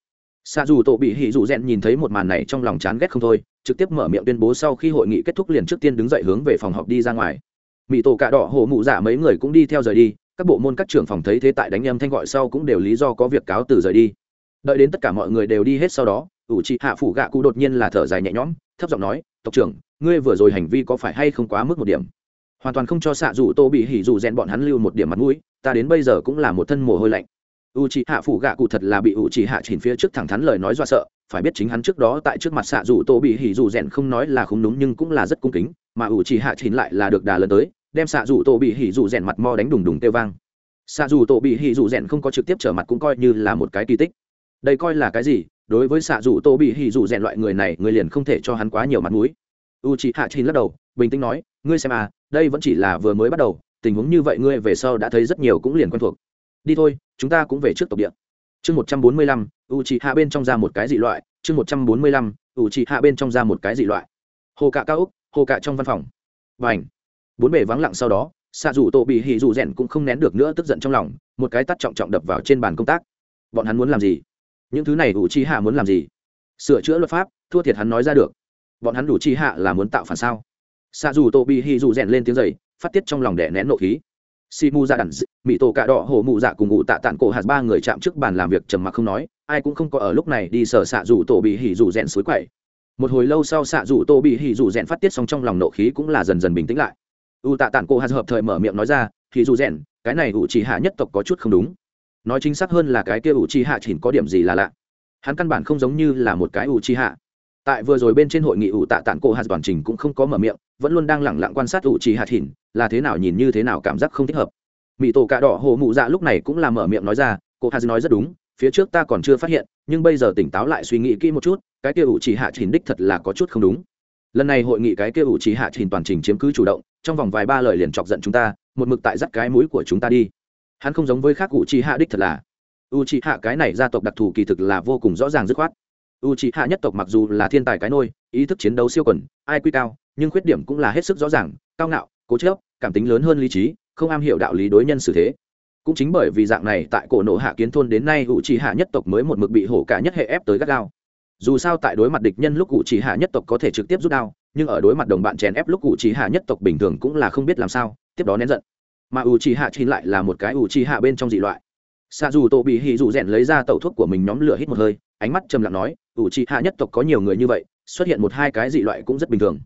xa dù tổ bị hỉ dù rèn nhìn thấy một màn này trong lòng chán ghét không thôi, trực tiếp mở miệng tuyên bố sau khi hội nghị kết thúc liền trước tiên đứng dậy hướng về phòng họp đi ra ngoài. Mỹ tổ cạ đỏ hổ mụ giả mấy người cũng đi theo rời đi, các bộ môn các trưởng phòng thấy thế tại đánh em thanh gọi sau cũng đều lý do có việc cáo từ rời đi. Đợi đến tất cả mọi người đều đi hết sau đó, ủ trị hạ phủ gạ cụ đột nhiên là thở dài nhẹ nhõm, thấp giọng nói, tộc trưởng, ngươi vừa rồi hành vi có phải hay không quá mức một điểm? Hoàn toàn không cho xạ dù tô bị hỉ dù rèn bọn hắn lưu một điểm mặt mũi, ta đến bây giờ cũng là một thân mồ hôi lạnh u c h ị hạ phủ gạ cụ thật là bị u c h ị hạ chỉnh phía trước thẳng thắn lời nói do sợ. Phải biết chính hắn trước đó tại trước mặt xạ dù tô bị hỉ dù rèn không nói là không đúng nhưng cũng là rất cung kính. Mà u c h ị hạ chỉnh lại là được đà lần tới, đem xạ dù tô bị hỉ dù rèn mặt mo đánh đùng đùng tê vang. Xạ dù tô bị hỉ dù rèn không có trực tiếp trở mặt cũng coi như là một cái kỳ tích. Đây coi là cái gì? Đối với xạ dù tô bị hỉ dù rèn loại người này người liền không thể cho hắn quá nhiều mặt mũi. U c h hạ chỉnh lắc đầu, bình tĩnh nói, ngươi xem à đây vẫn chỉ là vừa mới bắt đầu, tình huống như vậy ngươi về sau đã thấy rất nhiều cũng liền quen thuộc đi thôi, chúng ta cũng về trước tộc địa. Chương một trăm bốn mươi lăm u c hạ bên trong ra một cái dị loại. Chương một trăm bốn mươi lăm u c hạ bên trong ra một cái dị loại. Hồ cạ cao úc, hồ cạ trong văn phòng. Và ảnh bốn bề vắng lặng sau đó xạ dù tổ bị hỉ dù rèn cũng không nén được nữa tức giận trong lòng, một cái tắt trọng trọng đập vào trên bàn công tác. Bọn hắn muốn làm gì? Những thứ này u chi hạ muốn làm gì? Sửa chữa luật pháp, thua thiệt hắn nói ra được. Bọn hắn đủ chi hạ là muốn tạo phản sao? Xạ dù tổ bị hỉ dù rèn lên tiếng giày phát tiết trong lòng đẻ nén nộ khí si mu dạ đàn mỹ tổ cạ đỏ, hổ mụ dạ cùng ngụ tạ tản cổ hạt ba người chạm trước bàn làm việc trầm mặc không nói, ai cũng không có ở lúc này đi sở xạ rủ tổ bị hỉ rủ rèn suối quậy. Một hồi lâu sau xạ rủ tổ bị hỉ rủ rèn phát tiết xong trong lòng nộ khí cũng là dần dần bình tĩnh lại. U tạ tản cổ hạt hợp thời mở miệng nói ra, hỉ rủ rèn cái này ủ trì hạ nhất tộc có chút không đúng. Nói chính xác hơn là cái kia ủ trì hạ chỉ có điểm gì là lạ. Hắn căn bản không giống như là một cái ủ trì hạ tại vừa rồi bên trên hội nghị ủ tạ tản cổ hạt toàn trình cũng không có mở miệng, vẫn luôn đang lẳng lặng quan sát ủ trì hạt hỉn là thế nào nhìn như thế nào cảm giác không thích hợp. Mỹ tổ Cà đỏ hồ mụ dạ lúc này cũng là mở miệng nói ra, cô hạt nói rất đúng, phía trước ta còn chưa phát hiện, nhưng bây giờ tỉnh táo lại suy nghĩ kỹ một chút, cái kia ủ trì hạ hỉn đích thật là có chút không đúng. Lần này hội nghị cái kia ủ trì hạ hỉn toàn trình chiếm cứ chủ động, trong vòng vài ba lời liền chọc giận chúng ta, một mực tại dắt cái mũi của chúng ta đi. Hắn không giống với khác ủ trì hạ đích thật là. U trì hạ cái này gia tộc đặc thù kỳ thực là vô cùng rõ ràng dứt khoát u c hạ nhất tộc mặc dù là thiên tài cái nôi, ý thức chiến đấu siêu quần, ai quy cao, nhưng khuyết điểm cũng là hết sức rõ ràng, cao ngạo, cố chớp cảm tính lớn hơn lý trí, không am hiểu đạo lý đối nhân xử thế. Cũng chính bởi vì dạng này, tại cổ nộ hạ kiến thôn đến nay u c hạ nhất tộc mới một mực bị hổ cả nhất hệ ép tới gắt gao. Dù sao tại đối mặt địch nhân lúc u c hạ nhất tộc có thể trực tiếp rút đao, nhưng ở đối mặt đồng bạn chèn ép lúc u c hạ nhất tộc bình thường cũng là không biết làm sao, tiếp đó nén giận. Mà u c hạ chín lại là một cái u c hạ bên trong dị loại. Xa dù tổ bị hì dù rèn lấy ra tẩu thuốc của mình nhóm lửa hít một hơi, ánh mắt trầm lặng nói ủ trì hạ nhất tộc có nhiều người như vậy, xuất hiện một hai cái dị loại cũng rất bình thường.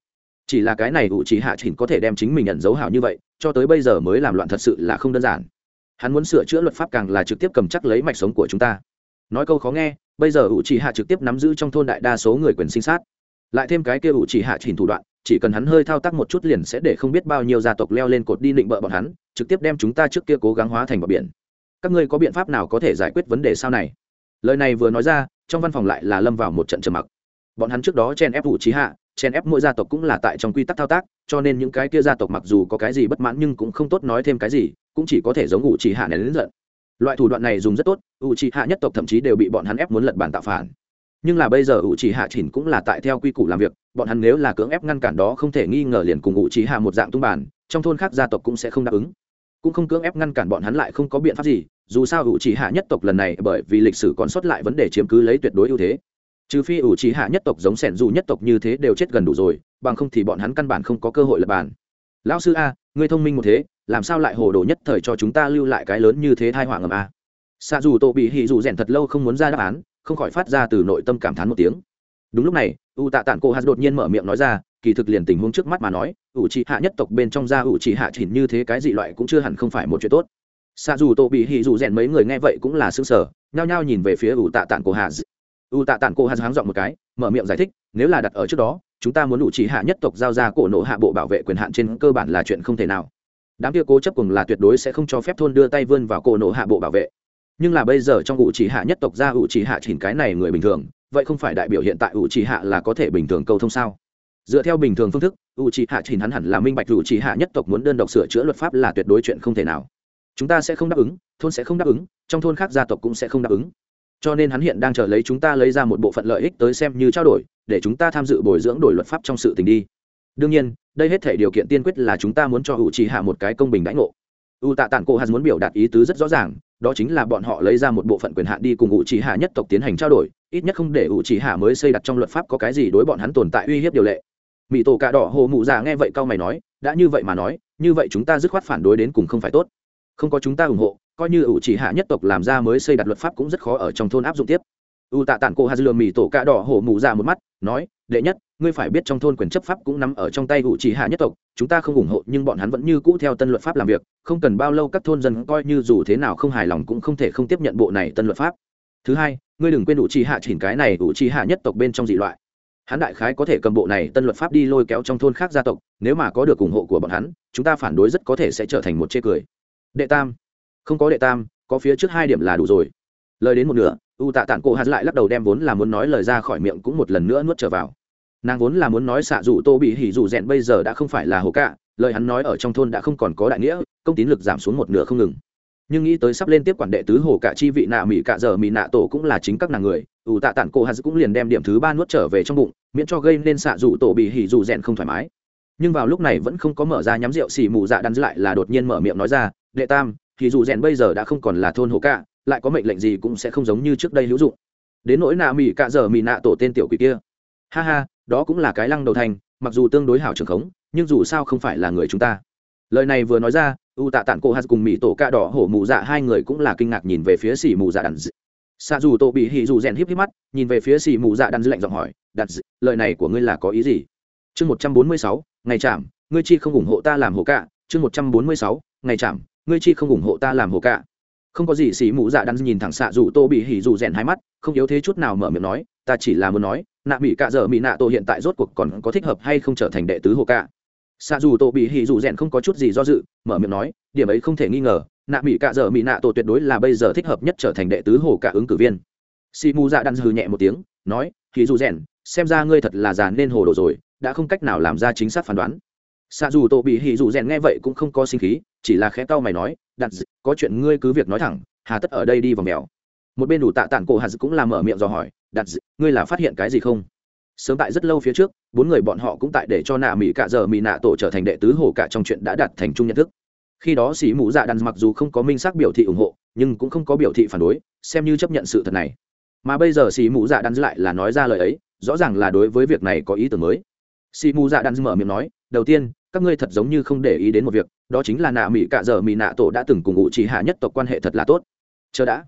Chỉ là cái này ủ trì hạ chỉnh có thể đem chính mình nhận dấu hảo như vậy, cho tới bây giờ mới làm loạn thật sự là không đơn giản. Hắn muốn sửa chữa luật pháp càng là trực tiếp cầm chắc lấy mạch sống của chúng ta. Nói câu khó nghe, bây giờ ủ trì hạ trực tiếp nắm giữ trong thôn đại đa số người quyền sinh sát. Lại thêm cái kia ủ trì hạ chỉnh thủ đoạn, chỉ cần hắn hơi thao tác một chút liền sẽ để không biết bao nhiêu gia tộc leo lên cột đi định bợ bọn hắn, trực tiếp đem chúng ta trước kia cố gắng hóa thành bờ biển. Các ngươi có biện pháp nào có thể giải quyết vấn đề sau này? Lời này vừa nói ra trong văn phòng lại là lâm vào một trận trầm mặc. Bọn hắn trước đó chen ép vụ trí hạ chen ép mỗi gia tộc cũng là tại trong quy tắc thao tác, cho nên những cái kia gia tộc mặc dù có cái gì bất mãn nhưng cũng không tốt nói thêm cái gì, cũng chỉ có thể giống ủ trí hạ này đến giận. Loại thủ đoạn này dùng rất tốt ủ trí hạ nhất tộc thậm chí đều bị bọn hắn ép muốn lật bản tạo phản. Nhưng là bây giờ ủ trí hạ chỉnh cũng là tại theo quy củ làm việc, bọn hắn nếu là cưỡng ép ngăn cản đó không thể nghi ngờ liền cùng ủ trí hạ một dạng tung bản trong thôn khác gia tộc cũng sẽ không đáp ứng. Cũng không cưỡng ép ngăn cản bọn hắn lại không có biện pháp gì dù sao ủ trì hạ nhất tộc lần này bởi vì lịch sử còn sót lại vấn đề chiếm cứ lấy tuyệt đối ưu thế. Trừ phi ủ trì hạ nhất tộc giống sẻn dù nhất tộc như thế đều chết gần đủ rồi, bằng không thì bọn hắn căn bản không có cơ hội lập bàn. Lão sư a người thông minh một thế, làm sao lại hồ đồ nhất thời cho chúng ta lưu lại cái lớn như thế thai họa ngầm a? Xa dù tổ bị hỉ dù rèn thật lâu không muốn ra đáp án, không khỏi phát ra từ nội tâm cảm thán một tiếng. Đúng lúc này, u tạ tản cô hạt đột nhiên mở miệng nói ra, kỳ thực liền tình huống trước mắt mà nói, ủ trì hạ nhất tộc bên trong da ủ trì hạ chỉnh như thế cái dị loại cũng chưa hẳn không phải một chuyện tốt xa dù tổ bị hỉ dù rèn mấy người nghe vậy cũng là xương sở nhao nhao nhìn về phía ủ tạ tản cổ hạ ủ tạ tản cổ hà háng dọn một cái, mở miệng giải thích, nếu là đặt ở trước đó, chúng ta muốn ủ trì hạ nhất tộc giao ra cổ nộ hạ bộ bảo vệ quyền hạn trên cơ bản là chuyện không thể nào. Đám kia cố chấp cùng là tuyệt đối sẽ không cho phép thôn đưa tay vươn vào cổ nộ hạ bộ bảo vệ. Nhưng là bây giờ trong ủ trì hạ nhất tộc ra ủ trì hạ chỉnh cái này người bình thường, vậy không phải đại biểu hiện tại ủ trì hạ là có thể bình thường câu thông sao? Dựa theo bình thường phương thức u chỉ hạ chỉnh hắn hẳn là minh bạch u chỉ hạ nhất tộc muốn đơn độc sửa chữa luật pháp là tuyệt đối chuyện không thể nào chúng ta sẽ không đáp ứng, thôn sẽ không đáp ứng, trong thôn khác gia tộc cũng sẽ không đáp ứng. Cho nên hắn hiện đang chờ lấy chúng ta lấy ra một bộ phận lợi ích tới xem như trao đổi, để chúng ta tham dự bồi dưỡng đổi luật pháp trong sự tình đi. Đương nhiên, đây hết thể điều kiện tiên quyết là chúng ta muốn cho hữu trí hạ một cái công bình đãi ngộ. U tạ tản cô hắn muốn biểu đạt ý tứ rất rõ ràng, đó chính là bọn họ lấy ra một bộ phận quyền hạn đi cùng hữu trì hạ nhất tộc tiến hành trao đổi, ít nhất không để hữu trì hạ mới xây đặt trong luật pháp có cái gì đối bọn hắn tồn tại uy hiếp điều lệ. Mỹ tổ cà đỏ hồ mụ già nghe vậy cau mày nói, đã như vậy mà nói, như vậy chúng ta dứt khoát phản đối đến cùng không phải tốt không có chúng ta ủng hộ, coi như ủ chỉ hạ nhất tộc làm ra mới xây đặt luật pháp cũng rất khó ở trong thôn áp dụng tiếp. U tạ tản cô hà dư mỹ tổ cà đỏ hổ mụ ra dạ một mắt, nói, đệ nhất, ngươi phải biết trong thôn quyền chấp pháp cũng nằm ở trong tay ủ chỉ hạ nhất tộc, chúng ta không ủng hộ nhưng bọn hắn vẫn như cũ theo tân luật pháp làm việc, không cần bao lâu các thôn dân coi như dù thế nào không hài lòng cũng không thể không tiếp nhận bộ này tân luật pháp. Thứ hai, ngươi đừng quên ủ chỉ hạ chỉnh cái này ủ chỉ hạ nhất tộc bên trong dị loại. Hắn đại khái có thể cầm bộ này tân luật pháp đi lôi kéo trong thôn khác gia tộc, nếu mà có được ủng hộ của bọn hắn, chúng ta phản đối rất có thể sẽ trở thành một chê cười đệ tam. Không có đệ tam, có phía trước hai điểm là đủ rồi. Lời đến một nửa, u tạ tản cổ hạt lại lắc đầu đem vốn là muốn nói lời ra khỏi miệng cũng một lần nữa nuốt trở vào. Nàng vốn là muốn nói xạ dù tô bị hỉ dù rèn bây giờ đã không phải là hồ cạ, lời hắn nói ở trong thôn đã không còn có đại nghĩa, công tín lực giảm xuống một nửa không ngừng. Nhưng nghĩ tới sắp lên tiếp quản đệ tứ hồ cả chi vị nạ mỹ cả giờ mỹ nạ tổ cũng là chính các nàng người ủ tạ tản cổ hạt cũng liền đem điểm thứ ba nuốt trở về trong bụng, miễn cho gây nên xạ dù tổ bị hỉ dù rèn không thoải mái. Nhưng vào lúc này vẫn không có mở ra nhắm rượu xì mù dạ đắn lại là đột nhiên mở miệng nói ra đệ tam, thì dù rèn bây giờ đã không còn là thôn hồ cạ, lại có mệnh lệnh gì cũng sẽ không giống như trước đây hữu dụng. Đến nỗi nạ mỹ cạ giờ mỹ nạ tổ tên tiểu quỷ kia. Ha ha, đó cũng là cái lăng đầu thành, mặc dù tương đối hảo trường khống, nhưng dù sao không phải là người chúng ta. Lời này vừa nói ra, u tạ tản cổ hát cùng mỹ tổ ca đỏ hổ mù dạ hai người cũng là kinh ngạc nhìn về phía xỉ mù dạ đàn d... xa dù tổ bị hỉ dù rèn híp híp mắt, nhìn về phía xỉ mù dạ đàn d... lạnh giọng hỏi đặt d... lời này của ngươi là có ý gì? Chương một trăm bốn mươi sáu, ngày chạm, ngươi chi không ủng hộ ta làm hồ cạ. Chương một trăm bốn mươi sáu, ngày chạm ngươi chi không ủng hộ ta làm hồ cả, không có gì xì mù dạ đắn nhìn thẳng xạ dù tô bị hỉ dù rèn hai mắt không yếu thế chút nào mở miệng nói ta chỉ là muốn nói nạ mỹ cạ dở mỹ nạ tô hiện tại rốt cuộc còn có thích hợp hay không trở thành đệ tứ hồ cả. xạ dù tô bị hỉ dù rèn không có chút gì do dự mở miệng nói điểm ấy không thể nghi ngờ nạ mỹ cạ dở mỹ nạ tô tuyệt đối là bây giờ thích hợp nhất trở thành đệ tứ hồ cả ứng cử viên. Xì mu dạ đắn hừ nhẹ một tiếng nói hỉ dù rèn xem ra ngươi thật là già nên hồ đồ rồi đã không cách nào làm ra chính xác phán đoán xạ dù tổ bị hỉ dù rèn nghe vậy cũng không có sinh khí, chỉ là khẽ cau mày nói đặt có chuyện ngươi cứ việc nói thẳng, hà tất ở đây đi vào mèo. Một bên đủ tạ tản cổ hạt cũng làm mở miệng dò hỏi đặt ngươi là phát hiện cái gì không? Sớm tại rất lâu phía trước, bốn người bọn họ cũng tại để cho nạ mỹ cả giờ mỹ nạ tổ trở thành đệ tứ hồ cả trong chuyện đã đạt thành chung nhận thức. Khi đó sĩ mũ dạ đàn mặc dù không có minh xác biểu thị ủng hộ, nhưng cũng không có biểu thị phản đối, xem như chấp nhận sự thật này. Mà bây giờ sĩ mũ dạ đàn lại là nói ra lời ấy, rõ ràng là đối với việc này có ý tưởng mới. Sĩ mũ dạ đàn mở miệng nói, đầu tiên các ngươi thật giống như không để ý đến một việc, đó chính là nạ mỹ cạ dở mỹ nạ tổ đã từng cùng ngụ chỉ hạ nhất tộc quan hệ thật là tốt. Chờ đã.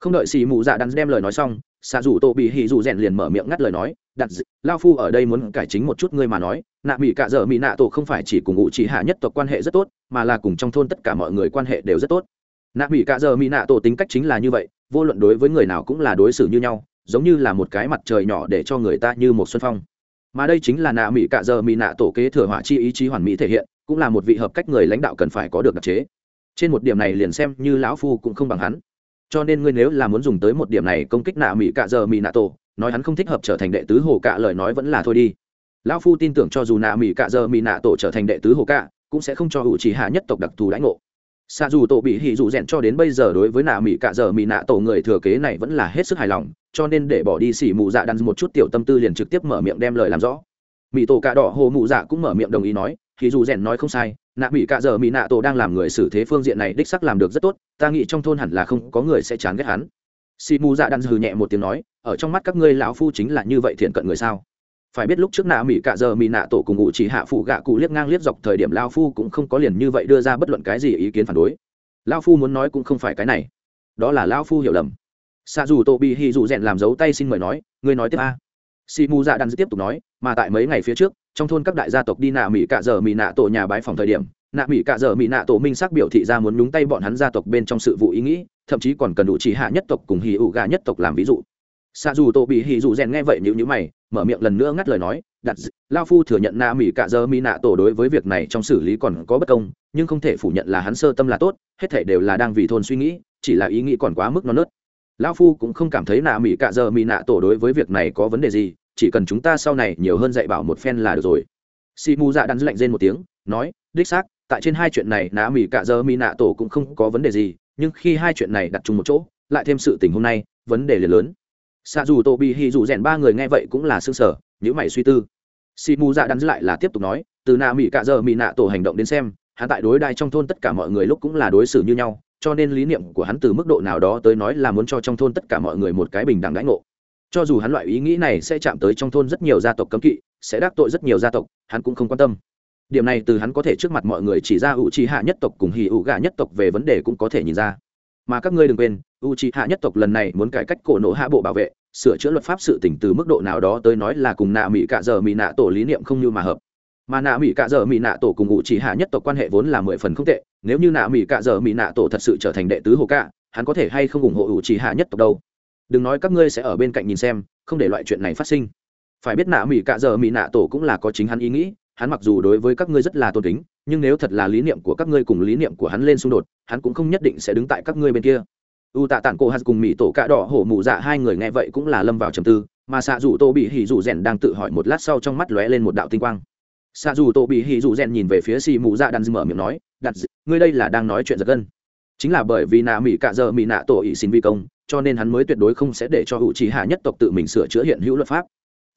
Không đợi xì mù dạ đắn đem lời nói xong, xạ dù tổ bị hì dù rèn liền mở miệng ngắt lời nói, đặt lao phu ở đây muốn cải chính một chút ngươi mà nói, nạ mỹ cạ dở mỹ nạ tổ không phải chỉ cùng ngụ chỉ hạ nhất tộc quan hệ rất tốt, mà là cùng trong thôn tất cả mọi người quan hệ đều rất tốt. Nạ mỹ cạ dở mỹ nạ tổ tính cách chính là như vậy, vô luận đối với người nào cũng là đối xử như nhau, giống như là một cái mặt trời nhỏ để cho người ta như một xuân phong mà đây chính là nạ mỹ cạ giờ mỹ nạ tổ kế thừa hỏa chi ý chí hoàn mỹ thể hiện, cũng là một vị hợp cách người lãnh đạo cần phải có được đặc chế. Trên một điểm này liền xem như lão phu cũng không bằng hắn. Cho nên ngươi nếu là muốn dùng tới một điểm này công kích nạ mỹ cạ giờ mỹ nạ tổ, nói hắn không thích hợp trở thành đệ tứ hồ cạ lời nói vẫn là thôi đi. Lão phu tin tưởng cho dù nạ mỹ cạ giờ mỹ nạ tổ trở thành đệ tứ hồ cạ, cũng sẽ không cho hữu trí hạ nhất tộc đặc thù đãi ngộ xa dù tổ bị hỉ dù rèn cho đến bây giờ đối với nạ mỹ cạ giờ mỹ nạ tổ người thừa kế này vẫn là hết sức hài lòng, cho nên để bỏ đi xỉ mụ dạ đắn một chút tiểu tâm tư liền trực tiếp mở miệng đem lời làm rõ. Mỹ tổ cạ đỏ hồ mụ dạ cũng mở miệng đồng ý nói, hỉ dù rèn nói không sai, nạ mỹ cạ giờ mỹ nạ tổ đang làm người xử thế phương diện này đích sắc làm được rất tốt, ta nghĩ trong thôn hẳn là không có người sẽ chán ghét hắn. Xỉ mù dạ đan hừ nhẹ một tiếng nói, ở trong mắt các ngươi lão phu chính là như vậy thiện cận người sao? Phải biết lúc trước nạ mỹ cạ giờ mỹ nạ tổ cùng ngụ chỉ hạ phụ gạ cụ liếc ngang liếc dọc thời điểm lao phu cũng không có liền như vậy đưa ra bất luận cái gì ý kiến phản đối. Lao phu muốn nói cũng không phải cái này. Đó là lao phu hiểu lầm. Xa dù tổ bị hì dù rèn làm dấu tay xin mời nói, ngươi nói tiếp a. Si mù dạ đan tiếp tục nói, mà tại mấy ngày phía trước, trong thôn các đại gia tộc đi nạ mỹ cạ giờ mỹ nạ tổ nhà bái phòng thời điểm, nạ mỹ cạ giờ mỹ nạ tổ minh xác biểu thị ra muốn nhúng tay bọn hắn gia tộc bên trong sự vụ ý nghĩ, thậm chí còn cần đủ chỉ hạ nhất tộc cùng hì ụ gà nhất tộc làm ví dụ xa dù tổ bị hì dù rèn nghe vậy nhữ nhữ mày, mở miệng lần nữa ngắt lời nói, đặt lao phu thừa nhận na mỹ cạ giờ mỹ nạ tổ đối với việc này trong xử lý còn có bất công, nhưng không thể phủ nhận là hắn sơ tâm là tốt, hết thể đều là đang vì thôn suy nghĩ, chỉ là ý nghĩ còn quá mức non nớt. Lao phu cũng không cảm thấy na mỹ cạ giờ mỹ nạ tổ đối với việc này có vấn đề gì, chỉ cần chúng ta sau này nhiều hơn dạy bảo một phen là được rồi. Si mu dạ đắn lạnh rên một tiếng, nói, đích xác, tại trên hai chuyện này na mỹ cạ giờ mỹ nạ tổ cũng không có vấn đề gì, nhưng khi hai chuyện này đặt chung một chỗ, lại thêm sự tình hôm nay, vấn đề liền lớn xa dù tổ bị hì dù rèn ba người nghe vậy cũng là xương sở nhữ mày suy tư. Xì mù dạ đắn lại là tiếp tục nói, từ nạ mỹ cạ giờ mỹ nạ tổ hành động đến xem, hắn tại đối đai trong thôn tất cả mọi người lúc cũng là đối xử như nhau, cho nên lý niệm của hắn từ mức độ nào đó tới nói là muốn cho trong thôn tất cả mọi người một cái bình đẳng đãi ngộ. Cho dù hắn loại ý nghĩ này sẽ chạm tới trong thôn rất nhiều gia tộc cấm kỵ, sẽ đắc tội rất nhiều gia tộc, hắn cũng không quan tâm. Điểm này từ hắn có thể trước mặt mọi người chỉ ra ủ trì hạ nhất tộc cùng hì ủ gà nhất tộc về vấn đề cũng có thể nhìn ra mà các ngươi đừng quên u chi hạ nhất tộc lần này muốn cải cách cổ nộ hạ bộ bảo vệ, sửa chữa luật pháp sự tỉnh từ mức độ nào đó tới nói là cùng nạ mỹ cạ Dở mỹ nạ tổ lý niệm không như mà hợp. Mà nạ mỹ cạ Dở mỹ nạ tổ cùng u chi hạ nhất tộc quan hệ vốn là mười phần không tệ, nếu như nạ mỹ cạ Dở mỹ nạ tổ thật sự trở thành đệ tứ hồ cạ hắn có thể hay không ủng hộ u chi hạ nhất tộc đâu? Đừng nói các ngươi sẽ ở bên cạnh nhìn xem, không để loại chuyện này phát sinh. Phải biết nạ mỹ cạ Dở mỹ nạ tổ cũng là có chính hắn ý nghĩ hắn mặc dù đối với các ngươi rất là tôn kính, nhưng nếu thật là lý niệm của các ngươi cùng lý niệm của hắn lên xung đột, hắn cũng không nhất định sẽ đứng tại các ngươi bên kia. U tạ tản cô hắn cùng mỹ tổ cạ đỏ hổ mụ dạ hai người nghe vậy cũng là lâm vào trầm tư, mà xạ dù tô bị hỉ dù rèn đang tự hỏi một lát sau trong mắt lóe lên một đạo tinh quang. Xạ dù tô bị hỉ dù rèn nhìn về phía xì mụ dạ đàn mở miệng nói đặt ngươi đây là đang nói chuyện giật gân. Chính là bởi vì nạ mỹ cạ giờ mỹ nạ tổ ỵ xin vi công, cho nên hắn mới tuyệt đối không sẽ để cho hữu trí hạ nhất tộc tự mình sửa chữa hiện hữu luật pháp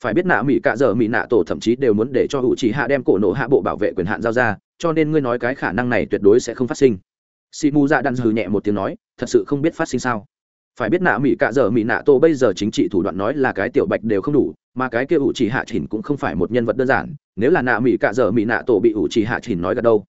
phải biết nạ mỹ cạ dở mỹ nạ tổ thậm chí đều muốn để cho hữu trí hạ đem cổ nộ hạ bộ bảo vệ quyền hạn giao ra, cho nên ngươi nói cái khả năng này tuyệt đối sẽ không phát sinh. Si mu dạ đan hừ nhẹ một tiếng nói, thật sự không biết phát sinh sao. Phải biết nạ mỹ cạ dở mỹ nạ tổ bây giờ chính trị thủ đoạn nói là cái tiểu bạch đều không đủ, mà cái kia ủ chỉ hạ chỉnh cũng không phải một nhân vật đơn giản, nếu là nạ mỹ cạ dở mỹ nạ tổ bị ủ chỉ hạ chỉnh nói gật đâu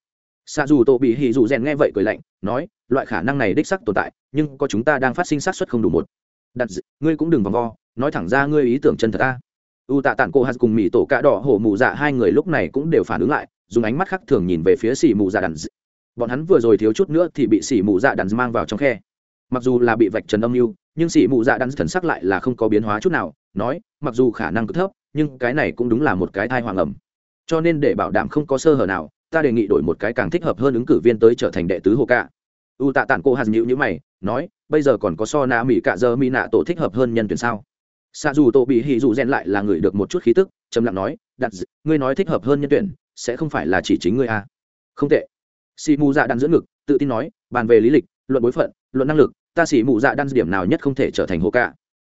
xa dù tổ bị hì dù rèn nghe vậy cười lạnh, nói, loại khả năng này đích sắc tồn tại, nhưng có chúng ta đang phát sinh sát xuất không đủ một. Đặt ngươi cũng đừng vòng vo, nói thẳng ra ngươi ý tưởng chân thật ta u tạ tản cô hạt cùng mỹ tổ cạ đỏ hổ mù dạ hai người lúc này cũng đều phản ứng lại, dùng ánh mắt khác thường nhìn về phía xì mù dạ đàn bọn hắn vừa rồi thiếu chút nữa thì bị xì mù dạ đàn mang vào trong khe. Mặc dù là bị vạch trần âm mưu, nhưng xì mù dạ đàn thần sắc lại là không có biến hóa chút nào, nói, mặc dù khả năng cực thấp, nhưng cái này cũng đúng là một cái thai hoàng ẩm. Cho nên để bảo đảm không có sơ hở nào, ta đề nghị đổi một cái càng thích hợp hơn ứng cử viên tới trở thành đệ tứ hồ cạ. u tạ tản cô hạt nhữ như mày, nói, bây giờ còn có so na mỹ cạ Dơ mỹ nạ tổ thích hợp hơn nhân tuyển sao? Xa dù tổ bị hì dù rèn lại là người được một chút khí tức, trầm lặng nói đặt ngươi nói thích hợp hơn nhân tuyển, sẽ không phải là chỉ chính ngươi à. không tệ xì mù dạ đan giữa ngực, tự tin nói, bàn về lý lịch, luận bối phận, luận năng lực, ta xì mù dạ đan điểm nào nhất không thể trở thành hồ cả.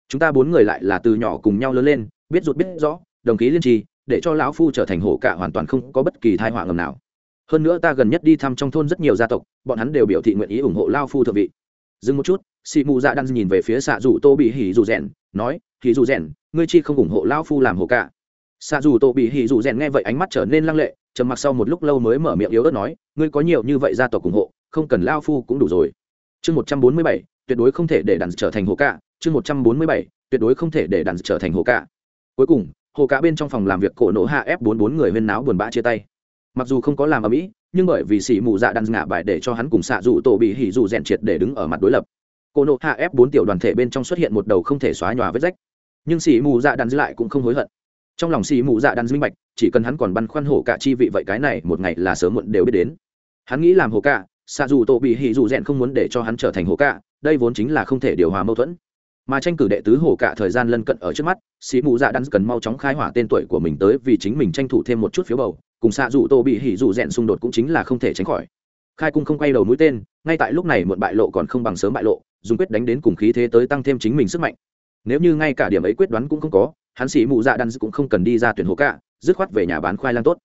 chúng ta bốn người lại là từ nhỏ cùng nhau lớn lên, biết rụt biết rõ, đồng ký liên trì, để cho lão phu trở thành hổ cả hoàn toàn không có bất kỳ thai họa ngầm nào hơn nữa ta gần nhất đi thăm trong thôn rất nhiều gia tộc, bọn hắn đều biểu thị nguyện ý ủng hộ lao phu thượng vị dừng một chút, xì mù dạ đang nhìn về phía xạ dù tô bị hỉ dù rèn, nói hì dù rèn, ngươi chi không ủng hộ lao phu làm hồ cả xạ dù tổ bị hỉ dù rèn nghe vậy ánh mắt trở nên lăng lệ, trầm mặc sau một lúc lâu mới mở miệng yếu ớt nói, ngươi có nhiều như vậy ra tộc ủng hộ, không cần lao phu cũng đủ rồi. Chương một trăm bốn mươi bảy, tuyệt đối không thể để đàn trở thành hồ cả chương một trăm bốn mươi bảy, tuyệt đối không thể để đàn trở thành hồ cả cuối cùng, hồ cả bên trong phòng làm việc cổ nổ hạ ép bốn bốn người huyên náo buồn bã chia tay. Mặc dù không có làm ở mỹ nhưng bởi vì xỉ mù dạ đan ngả bài để cho hắn cùng xạ dù tổ bị hỉ dù rèn triệt để đứng ở mặt đối lập. Cổ nổ hạ ép bốn tiểu đoàn thể bên trong xuất hiện một đầu không thể xóa nhòa vết rách nhưng sĩ mù dạ đan lại cũng không hối hận. Trong lòng sĩ mù dạ đan minh bạch, chỉ cần hắn còn băn khoăn hổ cả chi vị vậy cái này một ngày là sớm muộn đều biết đến. Hắn nghĩ làm hổ cả, xạ dù tổ bị hỉ dù rèn không muốn để cho hắn trở thành hổ cả, đây vốn chính là không thể điều hòa mâu thuẫn. Mà tranh cử đệ tứ hổ cả thời gian lân cận ở trước mắt sĩ mù dạ đắn cần mau chóng khai hỏa tên tuổi của mình tới vì chính mình tranh thủ thêm một chút phiếu bầu, cùng xạ dù tô bị hỉ dù rèn xung đột cũng chính là không thể tránh khỏi. Khai cung không quay đầu mũi tên, ngay tại lúc này muộn bại lộ còn không bằng sớm bại lộ, dùng quyết đánh đến cùng khí thế tới tăng thêm chính mình sức mạnh nếu như ngay cả điểm ấy quyết đoán cũng không có hắn sĩ mù dạ đắn cũng không cần đi ra tuyển hồ cạ, dứt khoát về nhà bán khoai lang tốt.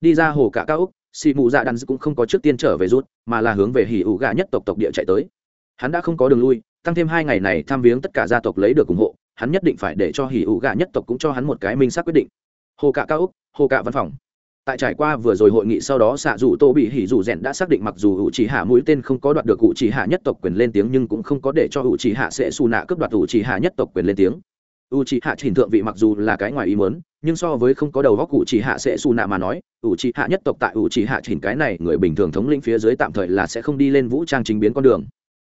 Đi ra hồ cạ cao úc sĩ mù dạ đắn cũng không có trước tiên trở về rút mà là hướng về hỉ ủ gạ nhất tộc tộc địa chạy tới. Hắn đã không có đường lui tăng thêm hai ngày này tham viếng tất cả gia tộc lấy được ủng hộ hắn nhất định phải để cho hỉ ủ gạ nhất tộc cũng cho hắn một cái minh xác quyết định. Hồ cạ cao úc hồ cạ văn phòng tại trải qua vừa rồi hội nghị sau đó xạ dù tô bị hỉ dù rèn đã xác định mặc dù hữu chỉ hạ mũi tên không có đoạt được hữu chỉ hạ nhất tộc quyền lên tiếng nhưng cũng không có để cho hữu chỉ hạ sẽ xù nạ cướp đoạt hữu chỉ hạ nhất tộc quyền lên tiếng. U chỉ hạ trình thượng vị mặc dù là cái ngoài ý muốn, nhưng so với không có đầu góc cụ chỉ hạ sẽ xù nạ mà nói u chỉ hạ nhất tộc tại u chỉ hạ trình cái này người bình thường thống lĩnh phía dưới tạm thời là sẽ không đi lên vũ trang chính biến con đường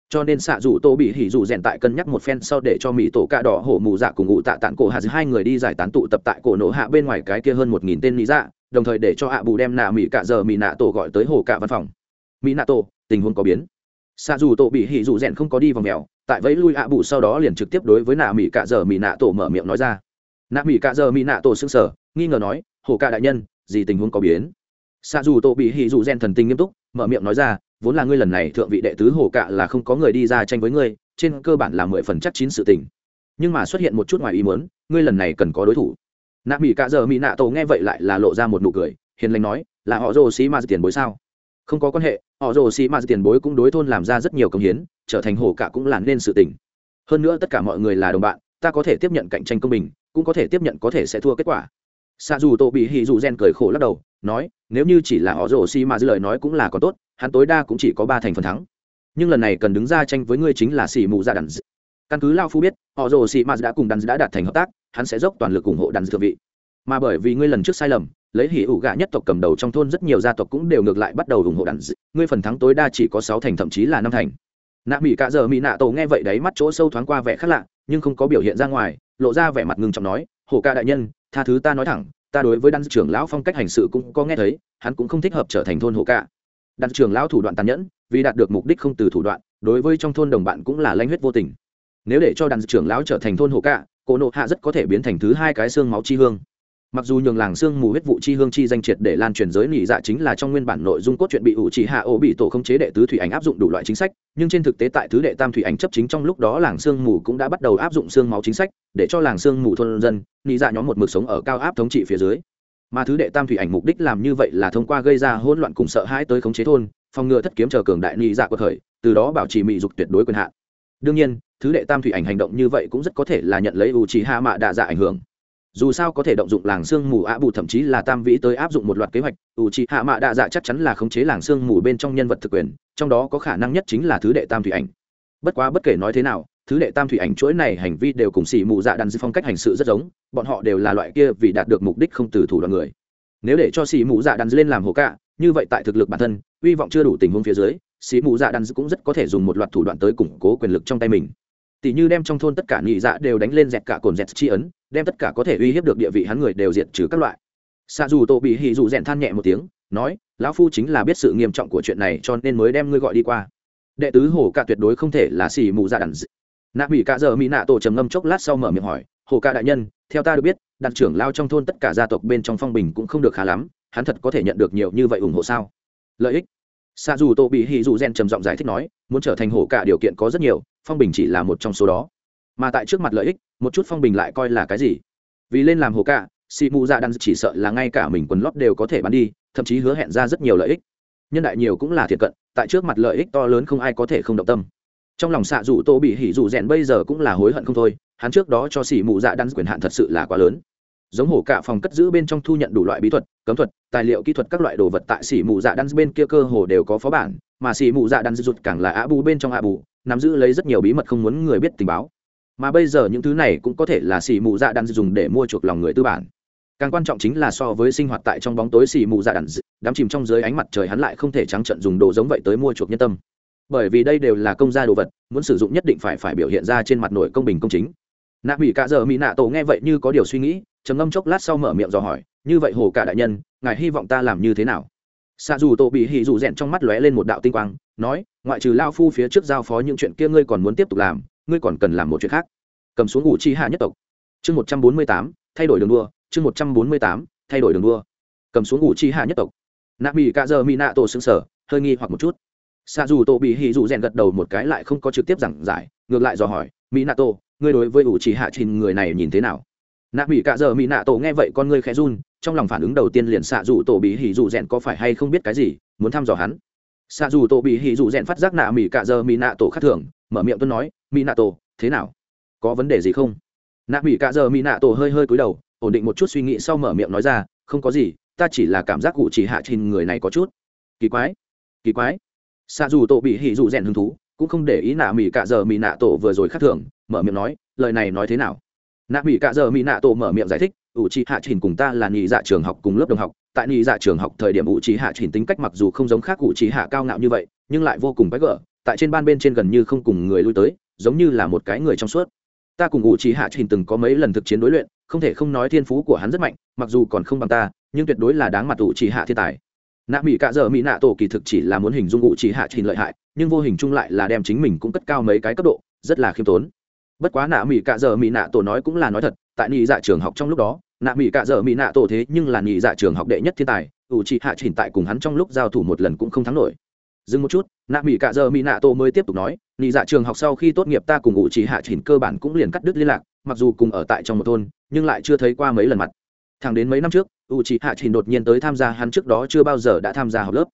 cho nên xạ dù tô bị hỉ dù rèn tại cân nhắc một phen sau để cho mỹ tổ cạ đỏ hổ mù dạ cùng ngụ tạ tản cổ hạ giữa hai người đi giải tán tụ tập tại cổ nổ hạ bên ngoài cái kia hơn một nghìn tên mỹ dạ đồng thời để cho hạ bù đem nạ mỹ cạ giờ mỹ nạ tổ gọi tới hồ cạ văn phòng. Mỹ nạ tổ, tình huống có biến. Xạ dù tổ bị hỉ dù rèn không có đi vào mèo, tại vẫy lui hạ bù sau đó liền trực tiếp đối với nạ mỹ cạ giờ mỹ nạ tổ mở miệng nói ra. Nạ mỹ cạ giờ mỹ nạ tổ xưng sở nghi ngờ nói, hồ cạ đại nhân, gì tình huống có biến? Xạ dù tổ bị hỉ dù rèn thần tình nghiêm túc, mở miệng nói ra vốn là ngươi lần này thượng vị đệ tứ hồ cạ là không có người đi ra tranh với ngươi, trên cơ bản là mười phần chắc chín sự tình. Nhưng mà xuất hiện một chút ngoài ý muốn, ngươi lần này cần có đối thủ. Nạ mỹ cạ giờ mỹ nạ tổ nghe vậy lại là lộ ra một nụ cười, hiền lành nói, là họ rồ xí ma tiền bối sao? Không có quan hệ, họ rồ xí ma tiền bối cũng đối thôn làm ra rất nhiều công hiến, trở thành hồ cạ cũng làm nên sự tình. Hơn nữa tất cả mọi người là đồng bạn, ta có thể tiếp nhận cạnh tranh công bình, cũng có thể tiếp nhận có thể sẽ thua kết quả xa dù tổ bị hì dù gen cười khổ lắc đầu, nói, nếu như chỉ là họ rồ xi mà dư lời nói cũng là còn tốt, hắn tối đa cũng chỉ có ba thành phần thắng. Nhưng lần này cần đứng ra tranh với ngươi chính là xì mù ra đàn d... căn cứ lao phu biết, họ rồ xì mà đã cùng đàn đã đạt thành hợp tác, hắn sẽ dốc toàn lực ủng hộ đàn thượng vị. Mà bởi vì ngươi lần trước sai lầm, lấy hỉ ủ gạ nhất tộc cầm đầu trong thôn rất nhiều gia tộc cũng đều ngược lại bắt đầu ủng hộ đàn ngươi phần thắng tối đa chỉ có sáu thành, thậm chí là năm thành. Nạ mỹ cạ giờ mỹ nạ tổ nghe vậy đấy mắt chỗ sâu thoáng qua vẻ khác lạ, nhưng không có biểu hiện ra ngoài, lộ ra vẻ mặt ngưng trọng nói, hồ ca đại nhân tha thứ ta nói thẳng ta đối với đan trưởng lão phong cách hành sự cũng có nghe thấy hắn cũng không thích hợp trở thành thôn hộ cả. đan trưởng lão thủ đoạn tàn nhẫn vì đạt được mục đích không từ thủ đoạn đối với trong thôn đồng bạn cũng là lanh huyết vô tình nếu để cho đan trưởng lão trở thành thôn hộ cả, cổ nộ hạ rất có thể biến thành thứ hai cái xương máu chi hương mặc dù nhường làng xương mù huyết vụ chi hương chi danh triệt để lan truyền giới nỉ dạ chính là trong nguyên bản nội dung cốt truyện bị ủ chỉ hạ ổ bị tổ không chế đệ tứ thủy ảnh áp dụng đủ loại chính sách, nhưng trên thực tế tại thứ đệ tam thủy ảnh chấp chính trong lúc đó làng xương mù cũng đã bắt đầu áp dụng xương máu chính sách, để cho làng xương mù thôn dân, nỉ dạ nhóm một mực sống ở cao áp thống trị phía dưới. Mà thứ đệ tam thủy ảnh mục đích làm như vậy là thông qua gây ra hỗn loạn cùng sợ hãi tới khống chế thôn, phòng ngừa thất kiếm chờ cường đại nỉ dạ của thời từ đó bảo trì mỹ dục tuyệt đối quyền hạn. Đương nhiên thứ đệ tam thủy ảnh hành động như vậy cũng rất có thể là nhận lấy ủ chỉ hạ mạ đạ dạ ảnh hưởng dù sao có thể động dụng làng sương mù ạ bù thậm chí là tam vĩ tới áp dụng một loạt kế hoạch, ủ trị hạ mạ đạ dạ chắc chắn là khống chế làng sương mù bên trong nhân vật thực quyền, trong đó có khả năng nhất chính là thứ đệ tam thủy ảnh. Bất quá bất kể nói thế nào, thứ đệ tam thủy ảnh chuỗi này hành vi đều cùng xỉ mù dạ đàn dư phong cách hành sự rất giống, bọn họ đều là loại kia vì đạt được mục đích không từ thủ đoạn người. Nếu để cho xỉ mù dạ đàn dư lên làm hồ cạ, như vậy tại thực lực bản thân, hy vọng chưa đủ tình huống phía dưới, xỉ mù dạ đàn dư cũng rất có thể dùng một loạt thủ đoạn tới củng cố quyền lực trong tay mình. Tỷ như đem trong thôn tất cả nhị dạ đều đánh lên dẹt cả cồn dẹt chi ấn đem tất cả có thể uy hiếp được địa vị hắn người đều diệt trừ các loại. Xạ dù tổ bị hì dù rèn than nhẹ một tiếng, nói, lão phu chính là biết sự nghiêm trọng của chuyện này cho nên mới đem ngươi gọi đi qua. Đệ tứ hồ cả tuyệt đối không thể là xì mù ra đàn d... nạ bị cả giờ mỹ nạ tổ trầm ngâm chốc lát sau mở miệng hỏi hồ ca đại nhân, theo ta được biết đặc trưởng lao trong thôn tất cả gia tộc bên trong phong bình cũng không được khá lắm, hắn thật có thể nhận được nhiều như vậy ủng hộ sao? Lợi ích. Xạ dù tổ bị hì dù rèn trầm giọng giải thích nói, muốn trở thành hổ cả điều kiện có rất nhiều, phong bình chỉ là một trong số đó mà tại trước mặt lợi ích, một chút phong bình lại coi là cái gì? Vì lên làm hồ cả si mù dạ đan chỉ sợ là ngay cả mình quần lót đều có thể bán đi, thậm chí hứa hẹn ra rất nhiều lợi ích. Nhân đại nhiều cũng là thiệt cận, tại trước mặt lợi ích to lớn không ai có thể không động tâm. Trong lòng xạ dù tô bị hỉ dù rèn bây giờ cũng là hối hận không thôi, hắn trước đó cho xỉ mù dạ đan quyền hạn thật sự là quá lớn. Giống hổ cả phòng cất giữ bên trong thu nhận đủ loại bí thuật, cấm thuật, tài liệu kỹ thuật các loại đồ vật tại xỉ mù dạ đan bên kia cơ hồ đều có phó bản, mà xỉ mù dạ đan rụt càng là ạ bù bên trong ạ bù nắm giữ lấy rất nhiều bí mật không muốn người biết tình báo mà bây giờ những thứ này cũng có thể là xì mù dạ đan dùng để mua chuộc lòng người tư bản. Càng quan trọng chính là so với sinh hoạt tại trong bóng tối xì mù dạ đàn đám chìm trong dưới ánh mặt trời hắn lại không thể trắng trận dùng đồ giống vậy tới mua chuộc nhân tâm. Bởi vì đây đều là công gia đồ vật, muốn sử dụng nhất định phải phải biểu hiện ra trên mặt nổi công bình công chính. Nạ mỹ cả giờ mỹ nạ tổ nghe vậy như có điều suy nghĩ, trầm ngâm chốc lát sau mở miệng dò hỏi, như vậy hồ cả đại nhân, ngài hy vọng ta làm như thế nào? Xa dù tổ bị hỉ dù rèn trong mắt lóe lên một đạo tinh quang, nói, ngoại trừ lao phu phía trước giao phó những chuyện kia ngươi còn muốn tiếp tục làm ngươi còn cần làm một chuyện khác. Cầm xuống ngủ chi hạ nhất tộc. Chương một trăm bốn mươi tám, thay đổi đường đua. Chương một trăm bốn mươi tám, thay đổi đường đua. Cầm xuống ngủ chi hạ nhất tộc. Nạ mỹ cả giờ mỹ nạ tổ xứng sở hơi nghi hoặc một chút. Xa dù tổ bị hì dù rèn gật đầu một cái lại không có trực tiếp giảng giải, ngược lại dò hỏi mỹ nạ tổ, ngươi đối với ủ chỉ hạ trình người này nhìn thế nào? Nạ mỹ cả giờ mỹ nạ tổ nghe vậy con ngươi khẽ run, trong lòng phản ứng đầu tiên liền xạ dù tổ bị hì dù rèn có phải hay không biết cái gì, muốn thăm dò hắn. Xạ dù tổ bị hì dù rèn phát giác nạ mỹ cả giờ mỹ nạ tổ khác thường mở miệng tuân nói mỹ nạ tổ thế nào? Có vấn đề gì không? Nạ mỹ cạ giờ mỹ nạ tổ hơi hơi cúi đầu, ổn định một chút suy nghĩ sau mở miệng nói ra, không có gì, ta chỉ là cảm giác cụ chỉ hạ trình người này có chút kỳ quái kỳ quái. Xa dù tổ bị hỉ dù rèn hứng thú, cũng không để ý nạ mỹ cạ giờ mỹ nạ tổ vừa rồi khác thường, mở miệng nói, lời này nói thế nào? Nạ mỹ cạ giờ mỹ nạ tổ mở miệng giải thích ủ trì hạ trình cùng ta là nhị dạ trường học cùng lớp đồng học, tại nhị dạ trường học thời điểm ủ trì hạ trình tính cách mặc dù không giống khác ủ trì hạ cao ngạo như vậy, nhưng lại vô cùng bách gở tại trên ban bên trên gần như không cùng người lui tới, giống như là một cái người trong suốt. Ta cùng ngụ trí hạ trình từng có mấy lần thực chiến đối luyện, không thể không nói thiên phú của hắn rất mạnh, mặc dù còn không bằng ta, nhưng tuyệt đối là đáng mặt ủ trí hạ thiên tài. Nạ mỹ cạ Dở mỹ nạ tổ kỳ thực chỉ là muốn hình dung ngụ trí hạ trình lợi hại, nhưng vô hình chung lại là đem chính mình cũng cất cao mấy cái cấp độ, rất là khiêm tốn. Bất quá nạ mỹ cạ Dở mỹ nạ tổ nói cũng là nói thật, tại nhị dạ trường học trong lúc đó, nạ mỹ cạ Dở mỹ nạ tổ thế nhưng là nhị dạ trường học đệ nhất thiên tài, ủ trí hạ trình tại cùng hắn trong lúc giao thủ một lần cũng không thắng nổi dừng một chút, nạ mỹ cạ giờ mỹ nạ tổ mới tiếp tục nói nhị dạ trường học sau khi tốt nghiệp ta cùng ủ chỉ hạ trình cơ bản cũng liền cắt đứt liên lạc, mặc dù cùng ở tại trong một thôn, nhưng lại chưa thấy qua mấy lần mặt. Thẳng đến mấy năm trước, ủ chỉ hạ trình đột nhiên tới tham gia hắn trước đó chưa bao giờ đã tham gia học lớp.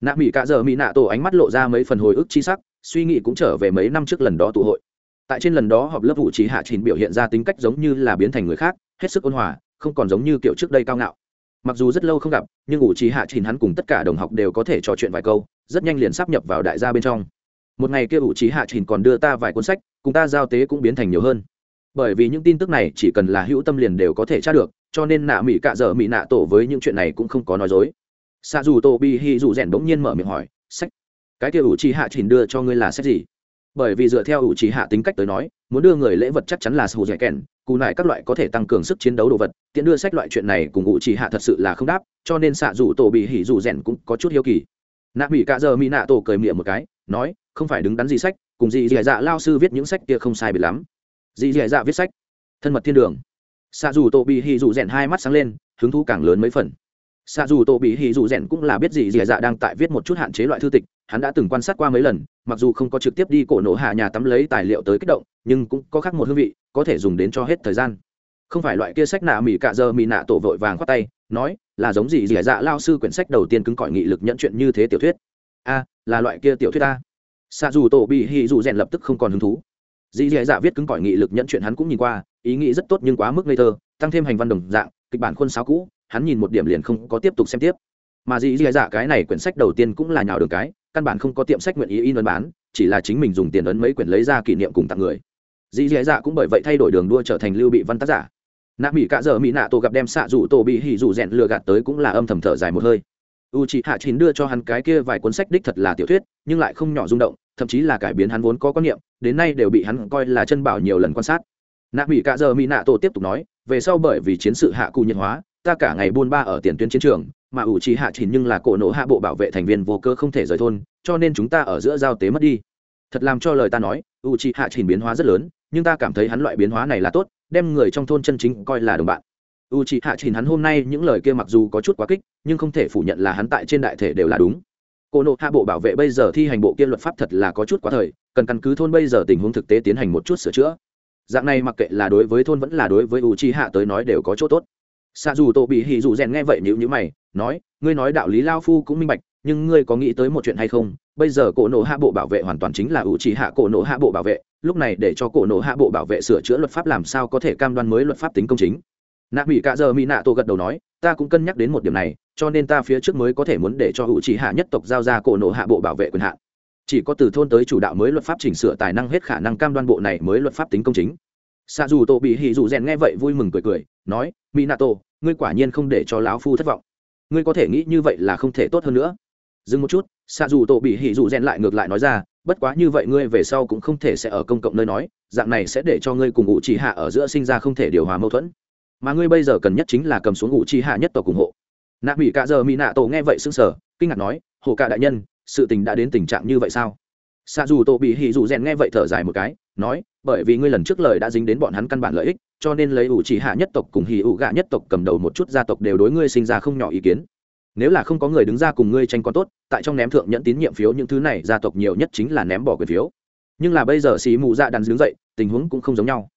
Nạ mỹ cạ giờ mỹ nạ tổ ánh mắt lộ ra mấy phần hồi ức chi sắc, suy nghĩ cũng trở về mấy năm trước lần đó tụ hội. Tại trên lần đó họp lớp ủ chỉ hạ trình biểu hiện ra tính cách giống như là biến thành người khác, hết sức ôn hòa, không còn giống như kiểu trước đây cao ngạo mặc dù rất lâu không gặp, nhưng u trí hạ trình hắn cùng tất cả đồng học đều có thể trò chuyện vài câu, rất nhanh liền sắp nhập vào đại gia bên trong. Một ngày kia u trí hạ trình còn đưa ta vài cuốn sách, cùng ta giao tế cũng biến thành nhiều hơn. Bởi vì những tin tức này chỉ cần là hữu tâm liền đều có thể tra được, cho nên nạ mỹ cạ dở mỹ nạ tổ với những chuyện này cũng không có nói dối. Xa dù tô bi hi dù rèn bỗng nhiên mở miệng hỏi, sách? Cái kia ủ trí hạ chỉnh đưa cho ngươi là sách gì? Bởi vì dựa theo ủ trì hạ tính cách tới nói, muốn đưa người lễ vật chắc chắn là sù dẻ kèn, cù nại các loại có thể tăng cường sức chiến đấu đồ vật, tiện đưa sách loại chuyện này cùng ủ trì hạ thật sự là không đáp, cho nên xạ dù tổ bị hỉ dù rèn cũng có chút hiếu kỳ. Nạ mỹ cạ giờ mỹ nạ tổ cười miệng một cái, nói, không phải đứng đắn gì sách, cùng gì dẻ dạ lao sư viết những sách kia không sai biệt lắm. Dì dẻ dạ viết sách. Thân mật thiên đường. Xạ dù tổ bị hỉ dù rèn hai mắt sáng lên, hứng thú càng lớn mấy phần xạ dù tổ bị hì dù rèn cũng là biết gì dì dạ đang tại viết một chút hạn chế loại thư tịch, hắn đã từng quan sát qua mấy lần, mặc dù không có trực tiếp đi cổ nổ hạ nhà tắm lấy tài liệu tới kích động, nhưng cũng có khác một hương vị, có thể dùng đến cho hết thời gian. Không phải loại kia sách nạ mỹ cạ giờ mỹ nạ tổ vội vàng khoát tay, nói, là giống gì dì dạ lao sư quyển sách đầu tiên cứng cỏi nghị lực nhận chuyện như thế tiểu thuyết? A, là loại kia tiểu thuyết a xạ dù tổ bị hì dù rèn lập tức không còn hứng thú. Dì dì dạ viết cứng cỏi nghị lực nhận chuyện hắn cũng nhìn qua, ý nghĩ rất tốt nhưng quá mức ngây thơ, tăng thêm hành văn đồng dạng, kịch bản khuôn sáo cũ hắn nhìn một điểm liền không có tiếp tục xem tiếp. Mà dì dì dạ cái này quyển sách đầu tiên cũng là nhào đường cái, căn bản không có tiệm sách nguyện ý in ấn bán, chỉ là chính mình dùng tiền ấn mấy quyển lấy ra kỷ niệm cùng tặng người. Dì dì dạ cũng bởi vậy thay đổi đường đua trở thành lưu bị văn tác giả. Nạ mỹ cạ giờ mỹ nạ tổ gặp đem xạ rủ tổ bị hỉ rủ rèn lừa gạt tới cũng là âm thầm thở dài một hơi. U chị hạ chín đưa cho hắn cái kia vài cuốn sách đích thật là tiểu thuyết, nhưng lại không nhỏ rung động, thậm chí là cải biến hắn vốn có quan niệm, đến nay đều bị hắn coi là chân bảo nhiều lần quan sát. Nạ mỹ cạ giờ mỹ nạ tổ tiếp tục nói, về sau bởi vì chiến sự hạ cụ nhiệt hóa ta cả ngày buôn ba ở tiền tuyến chiến trường, mà ủ trì hạ chỉnh nhưng là cổ nổ hạ bộ bảo vệ thành viên vô cơ không thể rời thôn, cho nên chúng ta ở giữa giao tế mất đi. Thật làm cho lời ta nói, ủ trì hạ chỉnh biến hóa rất lớn, nhưng ta cảm thấy hắn loại biến hóa này là tốt, đem người trong thôn chân chính coi là đồng bạn. U c hạ chỉnh hắn hôm nay những lời kia mặc dù có chút quá kích, nhưng không thể phủ nhận là hắn tại trên đại thể đều là đúng. Cô nộ hạ bộ bảo vệ bây giờ thi hành bộ kia luật pháp thật là có chút quá thời, cần căn cứ thôn bây giờ tình huống thực tế tiến hành một chút sửa chữa. Dạng này mặc kệ là đối với thôn vẫn là đối với u c hạ tới nói đều có chỗ tốt xa dù tổ bị hì dù rèn nghe vậy nhữ nhữ mày, nói, ngươi nói đạo lý lao phu cũng minh bạch, nhưng ngươi có nghĩ tới một chuyện hay không? Bây giờ cổ nộ hạ bộ bảo vệ hoàn toàn chính là ủ trì hạ cổ nộ hạ bộ bảo vệ, lúc này để cho cổ nộ hạ bộ bảo vệ sửa chữa luật pháp làm sao có thể cam đoan mới luật pháp tính công chính? Nạ mỹ cạ giờ mỹ nạ tổ gật đầu nói, ta cũng cân nhắc đến một điểm này, cho nên ta phía trước mới có thể muốn để cho ủ trì hạ nhất tộc giao ra cổ nộ hạ bộ bảo vệ quyền hạn. Chỉ có từ thôn tới chủ đạo mới luật pháp chỉnh sửa tài năng hết khả năng cam đoan bộ này mới luật pháp tính công chính xạ dù tổ bị hì dù rèn nghe vậy vui mừng cười cười, nói mỹ nạ tổ ngươi quả nhiên không để cho lão phu thất vọng. Ngươi có thể nghĩ như vậy là không thể tốt hơn nữa. Dừng một chút xạ dù tổ bị hỉ dù rèn lại ngược lại nói ra, bất quá như vậy ngươi về sau cũng không thể sẽ ở công cộng nơi nói, dạng này sẽ để cho ngươi cùng ngụ chỉ hạ ở giữa sinh ra không thể điều hòa mâu thuẫn. Mà ngươi bây giờ cần nhất chính là cầm xuống ngụ chỉ hạ nhất tộc ủng hộ. Nạ mỹ cả giờ mỹ nạ tổ nghe vậy sững sờ, kinh ngạc nói, hồ cả đại nhân, sự tình đã đến tình trạng như vậy sao? Xạ dù tổ bị hỉ dù rèn nghe vậy thở dài một cái nói, bởi vì ngươi lần trước lời đã dính đến bọn hắn căn bản lợi ích, cho nên lấy ủ chỉ hạ nhất tộc cùng hỉ ủ gạ nhất tộc cầm đầu một chút gia tộc đều đối ngươi sinh ra không nhỏ ý kiến. Nếu là không có người đứng ra cùng ngươi tranh con tốt, tại trong ném thượng nhẫn tín nhiệm phiếu những thứ này gia tộc nhiều nhất chính là ném bỏ quyền phiếu. Nhưng là bây giờ xì mù dạ đàn đứng dậy, tình huống cũng không giống nhau.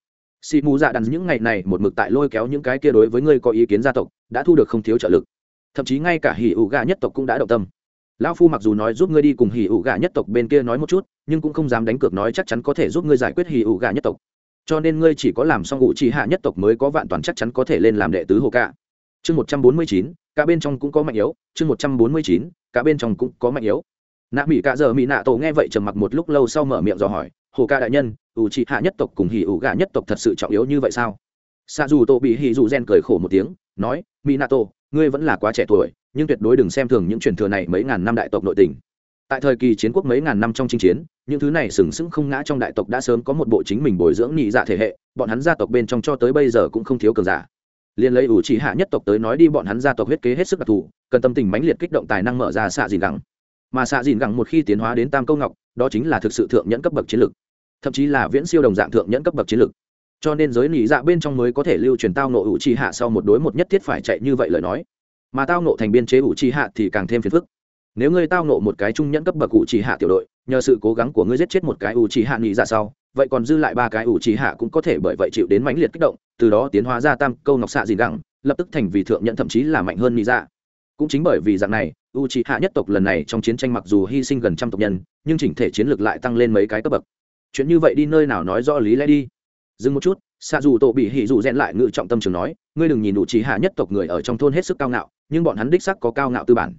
Xì mù dạ đàn những ngày này một mực tại lôi kéo những cái kia đối với ngươi có ý kiến gia tộc, đã thu được không thiếu trợ lực. Thậm chí ngay cả hỉ ủ gạ nhất tộc cũng đã động tâm lão phu mặc dù nói giúp ngươi đi cùng hỉ ủ gà nhất tộc bên kia nói một chút, nhưng cũng không dám đánh cược nói chắc chắn có thể giúp ngươi giải quyết hỉ ủ gà nhất tộc. Cho nên ngươi chỉ có làm xong ngụ chỉ hạ nhất tộc mới có vạn toàn chắc chắn có thể lên làm đệ tứ hồ ca. Chương một trăm bốn mươi chín, cả bên trong cũng có mạnh yếu. Chương một trăm bốn mươi chín, cả bên trong cũng có mạnh yếu. Nạ mỹ cả giờ mỹ nạ tổ nghe vậy trầm mặc một lúc lâu sau mở miệng dò hỏi, hồ ca đại nhân ủ trị hạ nhất tộc cùng hỉ ủ gà nhất tộc thật sự trọng yếu như vậy sao? Xa dù tổ bị hỉ dù gen cười khổ một tiếng, nói mỹ nạ tổ ngươi vẫn là quá trẻ tuổi, nhưng tuyệt đối đừng xem thường những truyền thừa này mấy ngàn năm đại tộc nội tình. Tại thời kỳ chiến quốc mấy ngàn năm trong chinh chiến, những thứ này sừng sững không ngã trong đại tộc đã sớm có một bộ chính mình bồi dưỡng nhị dạ thể hệ, bọn hắn gia tộc bên trong cho tới bây giờ cũng không thiếu cường giả. Liên lấy ủ chỉ hạ nhất tộc tới nói đi, bọn hắn gia tộc huyết kế hết sức đặc thù, cần tâm tình mãnh liệt kích động tài năng mở ra xạ dìn gẳng. Mà xạ dìn gẳng một khi tiến hóa đến tam câu ngọc, đó chính là thực sự thượng nhẫn cấp bậc chiến lược thậm chí là viễn siêu đồng dạng thượng nhẫn cấp bậc chiến lược cho nên giới nỉ dạ bên trong mới có thể lưu truyền tao nộ ủ trì hạ sau một đối một nhất thiết phải chạy như vậy lời nói. Mà tao nộ thành biên chế ủ trì hạ thì càng thêm phiền phức. Nếu ngươi tao nộ một cái trung nhẫn cấp bậc ủ trì hạ tiểu đội, nhờ sự cố gắng của ngươi giết chết một cái ủ trì hạ nỉ dạ sau, vậy còn dư lại ba cái ủ trì hạ cũng có thể bởi vậy chịu đến mãnh liệt kích động, từ đó tiến hóa ra tam câu ngọc xạ dìn gẳng, lập tức thành vì thượng nhẫn thậm chí là mạnh hơn nỉ dạ. Cũng chính bởi vì dạng này u trì hạ nhất tộc lần này trong chiến tranh mặc dù hy sinh gần trăm tộc nhân, nhưng chỉnh thể chiến lược lại tăng lên mấy cái cấp bậc. Chuyện như vậy đi nơi nào nói rõ lý lẽ đi dừng một chút xạ dù tổ bị hỉ dù rèn lại ngự trọng tâm trường nói, ngươi đừng nhìn đủ trí hạ nhất tộc người ở trong thôn hết sức cao ngạo, nhưng bọn hắn đích sắc có cao ngạo tư bản.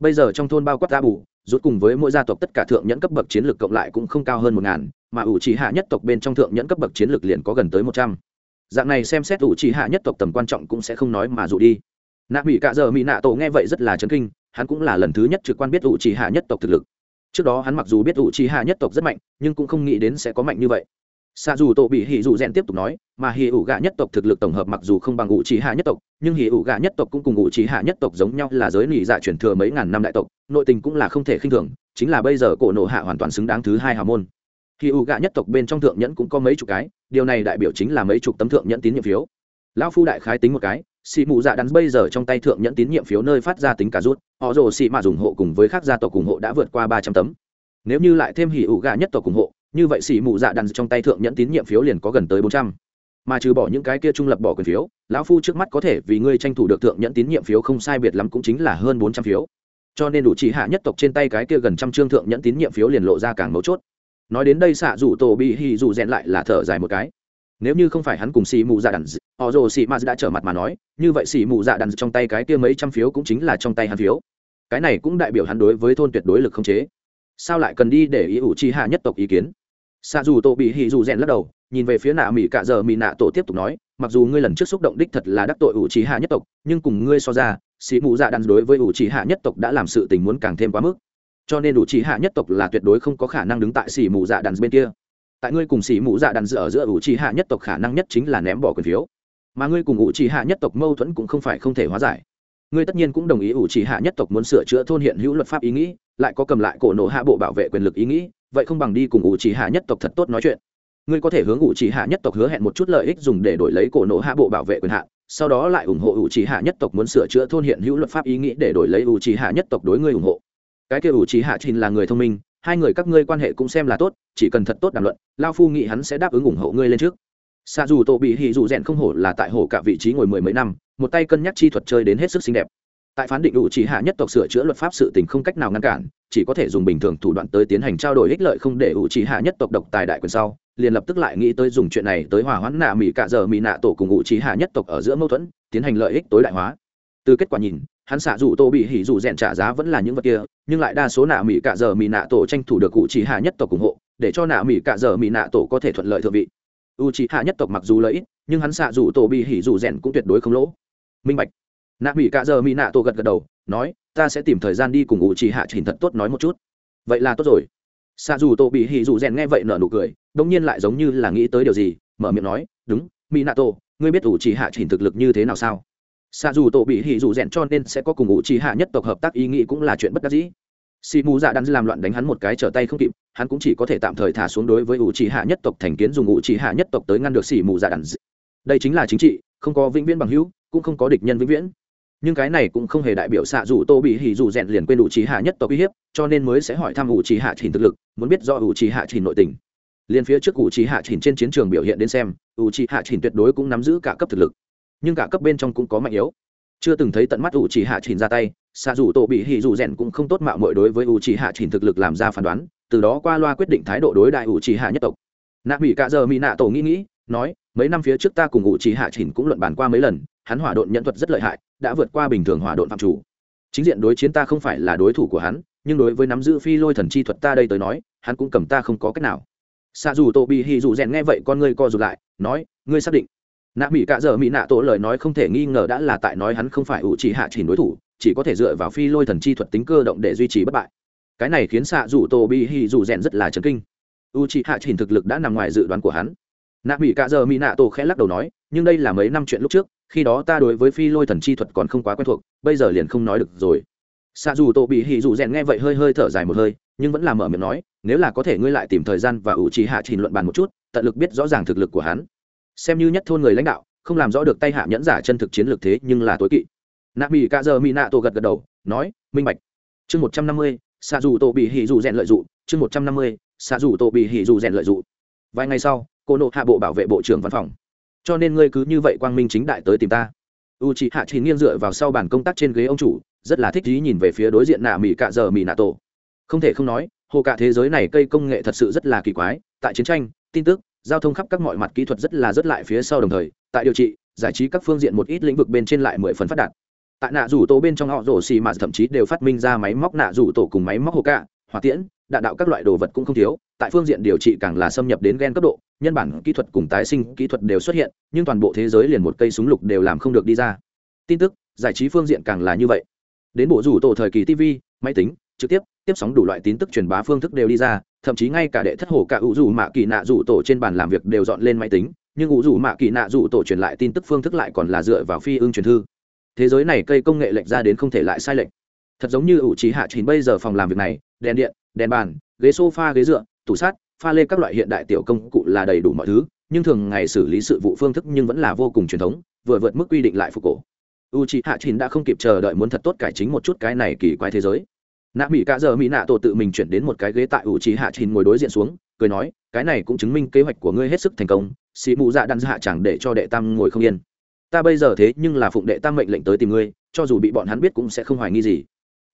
Bây giờ trong thôn bao quát ra bù rút cùng với mỗi gia tộc tất cả thượng nhẫn cấp bậc chiến lược cộng lại cũng không cao hơn một ngàn, mà ủ trí hạ nhất tộc bên trong thượng nhẫn cấp bậc chiến lược liền có gần tới một trăm. Dạng này xem xét ủ trí hạ nhất tộc tầm quan trọng cũng sẽ không nói mà dụ đi. Nạ mỹ cạ giờ mỹ nạ tổ nghe vậy rất là chấn kinh, hắn cũng là lần thứ nhất trực quan biết ủ trí hạ nhất tộc thực lực. Trước đó hắn mặc dù biết ủ trí hạ nhất tộc rất mạnh, nhưng cũng không nghĩ đến sẽ có mạnh như vậy xa dù tổ bị hỉ dù rèn tiếp tục nói, mà hỉ ủ gạ nhất tộc thực lực tổng hợp mặc dù không bằng ngụ trí hạ nhất tộc, nhưng hỉ ủ gạ nhất tộc cũng cùng ngụ trí hạ nhất tộc giống nhau là giới nỉ dạ truyền thừa mấy ngàn năm đại tộc, nội tình cũng là không thể khinh thường, chính là bây giờ cổ nộ hạ hoàn toàn xứng đáng thứ hai hào môn. Hỉ ủ gạ nhất tộc bên trong thượng nhẫn cũng có mấy chục cái, điều này đại biểu chính là mấy chục tấm thượng nhẫn tín nhiệm phiếu. Lão phu đại khái tính một cái xị mụ dạ đắn bây giờ trong tay thượng nhẫn tín nhiệm phiếu nơi phát ra tính cả rút, họ rồ xị mạ dùng hộ cùng với các gia tộc ủng hộ đã vượt qua ba trăm tấm. Nếu như lại thêm hỉ ủ gà nhất tộc ủng hộ như vậy xỉ mụ dạ đàn trong tay thượng nhẫn tín nhiệm phiếu liền có gần tới bốn trăm. Mà trừ bỏ những cái kia trung lập bỏ quyền phiếu, lão phu trước mắt có thể vì ngươi tranh thủ được thượng nhẫn tín nhiệm phiếu không sai biệt lắm cũng chính là hơn bốn trăm phiếu. Cho nên đủ chỉ hạ nhất tộc trên tay cái kia gần trăm trương thượng nhẫn tín nhiệm phiếu liền lộ ra càng mấu chốt. Nói đến đây xạ dù tổ bị hì dù rèn lại là thở dài một cái. Nếu như không phải hắn cùng xì mù dạ đàn, họ rồ xì maz đã trở mặt mà nói, như vậy xì mù dạ đàn trong tay cái kia mấy trăm phiếu cũng chính là trong tay hắn phiếu. Cái này cũng đại biểu hắn đối với thôn tuyệt đối lực không chế. Sao lại cần đi để ý ủ chi hạ nhất tộc ý kiến? Xạ dù tổ bị hì dù rèn lắc đầu, nhìn về phía nạ mỹ cạ giờ mỹ nạ tổ tiếp tục nói, mặc dù ngươi lần trước xúc động đích thật là đắc tội ủ trí hạ nhất tộc, nhưng cùng ngươi so ra sĩ mù dạ đàn đối với ủ trí hạ nhất tộc đã làm sự tình muốn càng thêm quá mức. Cho nên ủ trí hạ nhất tộc là tuyệt đối không có khả năng đứng tại sĩ mù dạ đàn bên kia. Tại ngươi cùng xỉ mụ dạ đàn dựa ở giữa ủ trí hạ nhất tộc khả năng nhất chính là ném bỏ quyền phiếu. Mà ngươi cùng ủ trí hạ nhất tộc mâu thuẫn cũng không phải không thể hóa giải. Ngươi tất nhiên cũng đồng ý ủ trí hạ nhất tộc muốn sửa chữa thôn hiện hữu luật pháp ý nghĩ, lại có cầm lại cổ nổ hạ bộ bảo vệ quyền lực ý nghĩ vậy không bằng đi cùng ủ trì hạ nhất tộc thật tốt nói chuyện. Ngươi có thể hướng ủ trì hạ nhất tộc hứa hẹn một chút lợi ích dùng để đổi lấy cổ nộ hạ bộ bảo vệ quyền hạn, sau đó lại ủng hộ ủ trì hạ nhất tộc muốn sửa chữa thôn hiện hữu luật pháp ý nghĩ để đổi lấy ủ trì hạ nhất tộc đối ngươi ủng hộ. Cái kia ủ trì hạ trình là người thông minh, hai người các ngươi quan hệ cũng xem là tốt, chỉ cần thật tốt đàm luận, lao phu nghĩ hắn sẽ đáp ứng ủng hộ ngươi lên trước. Xa dù tổ bị hì dù rèn không hổ là tại hổ cả vị trí ngồi mười mấy năm, một tay cân nhắc chi thuật chơi đến hết sức xinh đẹp tại phán định đủ chỉ hạ nhất tộc sửa chữa luật pháp sự tình không cách nào ngăn cản, chỉ có thể dùng bình thường thủ đoạn tới tiến hành trao đổi ích lợi không để ủ chỉ hạ nhất tộc độc tài đại quyền sau, liền lập tức lại nghĩ tới dùng chuyện này tới hòa hoãn nạ mỹ cạ giờ mỹ nạ tổ cùng ủ chỉ hạ nhất tộc ở giữa mâu thuẫn, tiến hành lợi ích tối đại hóa. Từ kết quả nhìn, hắn xạ dù tô bị hỉ dù rèn trả giá vẫn là những vật kia, nhưng lại đa số nạ mỹ cạ giờ mỹ nạ tổ tranh thủ được ủ chỉ hạ nhất tộc ủng hộ, để cho nạ mỹ cạ giờ mỹ nạ tổ có thể thuận lợi thượng vị. U chỉ hạ nhất tộc mặc dù lợi ích, nhưng hắn xạ dù tô bị hỉ dù rèn cũng tuyệt đối không lỗ. Minh bạch nạ mỹ cạ giờ mỹ nạ tổ gật gật đầu, nói, ta sẽ tìm thời gian đi cùng ủ trì hạ chỉnh thật tốt nói một chút. Vậy là tốt rồi. Xa dù tô bị hỉ dù rèn nghe vậy nở nụ cười đông nhiên lại giống như là nghĩ tới điều gì, mở miệng nói, đúng mỹ nạ tổ, ngươi biết ủ trì hạ chỉnh thực lực như thế nào sao? Xa dù tổ bị hỉ dù rèn cho nên sẽ có cùng ủ trì hạ nhất tộc hợp tác ý nghĩ cũng là chuyện bất đắc dĩ. Xì mù dạ đắn làm loạn đánh hắn một cái trở tay không kịp, hắn cũng chỉ có thể tạm thời thả xuống đối với ủ trì hạ nhất tộc thành kiến dùng ủ trì hạ nhất tộc tới ngăn được xì mù dạ đắn đây chính là chính trị, không có vĩnh viễn bằng hữu, cũng không có địch nhân vĩnh viễn nhưng cái này cũng không hề đại biểu xạ dù tô bị hỉ dù rèn liền quên ủ trí hạ nhất tộc uy hiếp, cho nên mới sẽ hỏi thăm ủ trì hạ trình thực lực, muốn biết do ủ trì hạ trình nội tình. Liền phía trước ủ trì hạ trình trên chiến trường biểu hiện đến xem, ủ trì hạ trình tuyệt đối cũng nắm giữ cả cấp thực lực. Nhưng cả cấp bên trong cũng có mạnh yếu. Chưa từng thấy tận mắt ủ trì hạ trình ra tay, xạ dù tô bị hỉ dù rèn cũng không tốt mạo mọi đối với ủ trì hạ trình thực lực làm ra phán đoán, từ đó qua loa quyết định thái độ đối đại ủ trì hạ nhất tộc. Nạ mỹ cả giờ mỹ nạ tổ nghĩ nghĩ, nói, mấy năm phía trước ta cùng ủ trì hạ trình cũng luận bàn qua mấy lần hắn hỏa độn nhận thuật rất lợi hại, đã vượt qua bình thường hỏa độn phạm chủ. Chính diện đối chiến ta không phải là đối thủ của hắn, nhưng đối với nắm giữ phi lôi thần chi thuật ta đây tới nói, hắn cũng cầm ta không có cách nào. Xa dù tô bị hì dù rèn nghe vậy con ngươi co rụt lại, nói, ngươi xác định. Nạ mỹ cạ Dở mỹ nạ tổ lời nói không thể nghi ngờ đã là tại nói hắn không phải ủ chỉ hạ chỉ đối thủ, chỉ có thể dựa vào phi lôi thần chi thuật tính cơ động để duy trì bất bại. Cái này khiến xạ dù tô bị hì dù rèn rất là chấn kinh. U chỉ hạ chỉ thực lực đã nằm ngoài dự đoán của hắn. Nạ mỹ cạ Dở mỹ nạ tổ khẽ lắc đầu nói, nhưng đây là mấy năm chuyện lúc trước khi đó ta đối với phi lôi thần chi thuật còn không quá quen thuộc, bây giờ liền không nói được rồi. Xạ dù tổ bị hỉ dù rèn nghe vậy hơi hơi thở dài một hơi, nhưng vẫn là mở miệng nói, nếu là có thể ngươi lại tìm thời gian và ủ trì hạ trình luận bàn một chút, tận lực biết rõ ràng thực lực của hắn. Xem như nhất thôn người lãnh đạo, không làm rõ được tay hạ nhẫn giả chân thực chiến lược thế nhưng là tối kỵ. Nạ mỹ ca giờ mỹ nạ tổ gật gật đầu, nói, minh bạch. Chương một trăm năm mươi xạ dù tổ bị hỉ dù rèn lợi dụng chương một trăm năm mươi xạ dù tổ bị hỉ dù rèn lợi dụng vài ngày sau, cô nộ hạ bộ bảo vệ bộ trưởng văn phòng cho nên ngươi cứ như vậy quang minh chính đại tới tìm ta. U chị hạ chỉ nghiêng dựa vào sau bàn công tác trên ghế ông chủ, rất là thích ý nhìn về phía đối diện nạ mỹ cạ giờ mỹ nạ tổ. Không thể không nói, hồ cả thế giới này cây công nghệ thật sự rất là kỳ quái, tại chiến tranh, tin tức, giao thông khắp các mọi mặt kỹ thuật rất là rất lại phía sau đồng thời, tại điều trị, giải trí các phương diện một ít lĩnh vực bên trên lại mười phần phát đạt. Tại nạ rủ tổ bên trong họ rổ xì mà thậm chí đều phát minh ra máy móc nạ rủ tổ cùng máy móc hồ cạ hỏa tiễn, đạn đạo các loại đồ vật cũng không thiếu, tại phương diện điều trị càng là xâm nhập đến gen cấp độ, nhân bản kỹ thuật cùng tái sinh kỹ thuật đều xuất hiện, nhưng toàn bộ thế giới liền một cây súng lục đều làm không được đi ra. Tin tức, giải trí phương diện càng là như vậy. Đến bộ rủ tổ thời kỳ tv máy tính, trực tiếp tiếp sóng đủ loại tin tức truyền bá phương thức đều đi ra, thậm chí ngay cả đệ thất hồ cả ủ rủ mạ kỳ nạ rủ tổ trên bàn làm việc đều dọn lên máy tính, nhưng ủ rủ mạ kỳ nạ rủ tổ truyền lại tin tức phương thức lại còn là dựa vào phi ương truyền thư. Thế giới này cây công nghệ lệch ra đến không thể lại sai lệch. Thật giống như ủ trí hạ chín bây giờ phòng làm việc này đèn điện, đèn bàn, ghế sofa, ghế dựa, tủ sát, pha lê các loại hiện đại tiểu công cụ là đầy đủ mọi thứ, nhưng thường ngày xử lý sự vụ phương thức nhưng vẫn là vô cùng truyền thống, vừa vượt mức quy định lại phục cổ. U c hạ chín đã không kịp chờ đợi muốn thật tốt cải chính một chút cái này kỳ quái thế giới. Nạ mỹ cả giờ mỹ nạ tổ tự mình chuyển đến một cái ghế tại u c hạ chín ngồi đối diện xuống, cười nói, cái này cũng chứng minh kế hoạch của ngươi hết sức thành công sĩ mụ dạ đan hạ chẳng để cho đệ tam ngồi không yên. Ta bây giờ thế nhưng là phụng đệ tam mệnh lệnh tới tìm ngươi, cho dù bị bọn hắn biết cũng sẽ không hoài nghi gì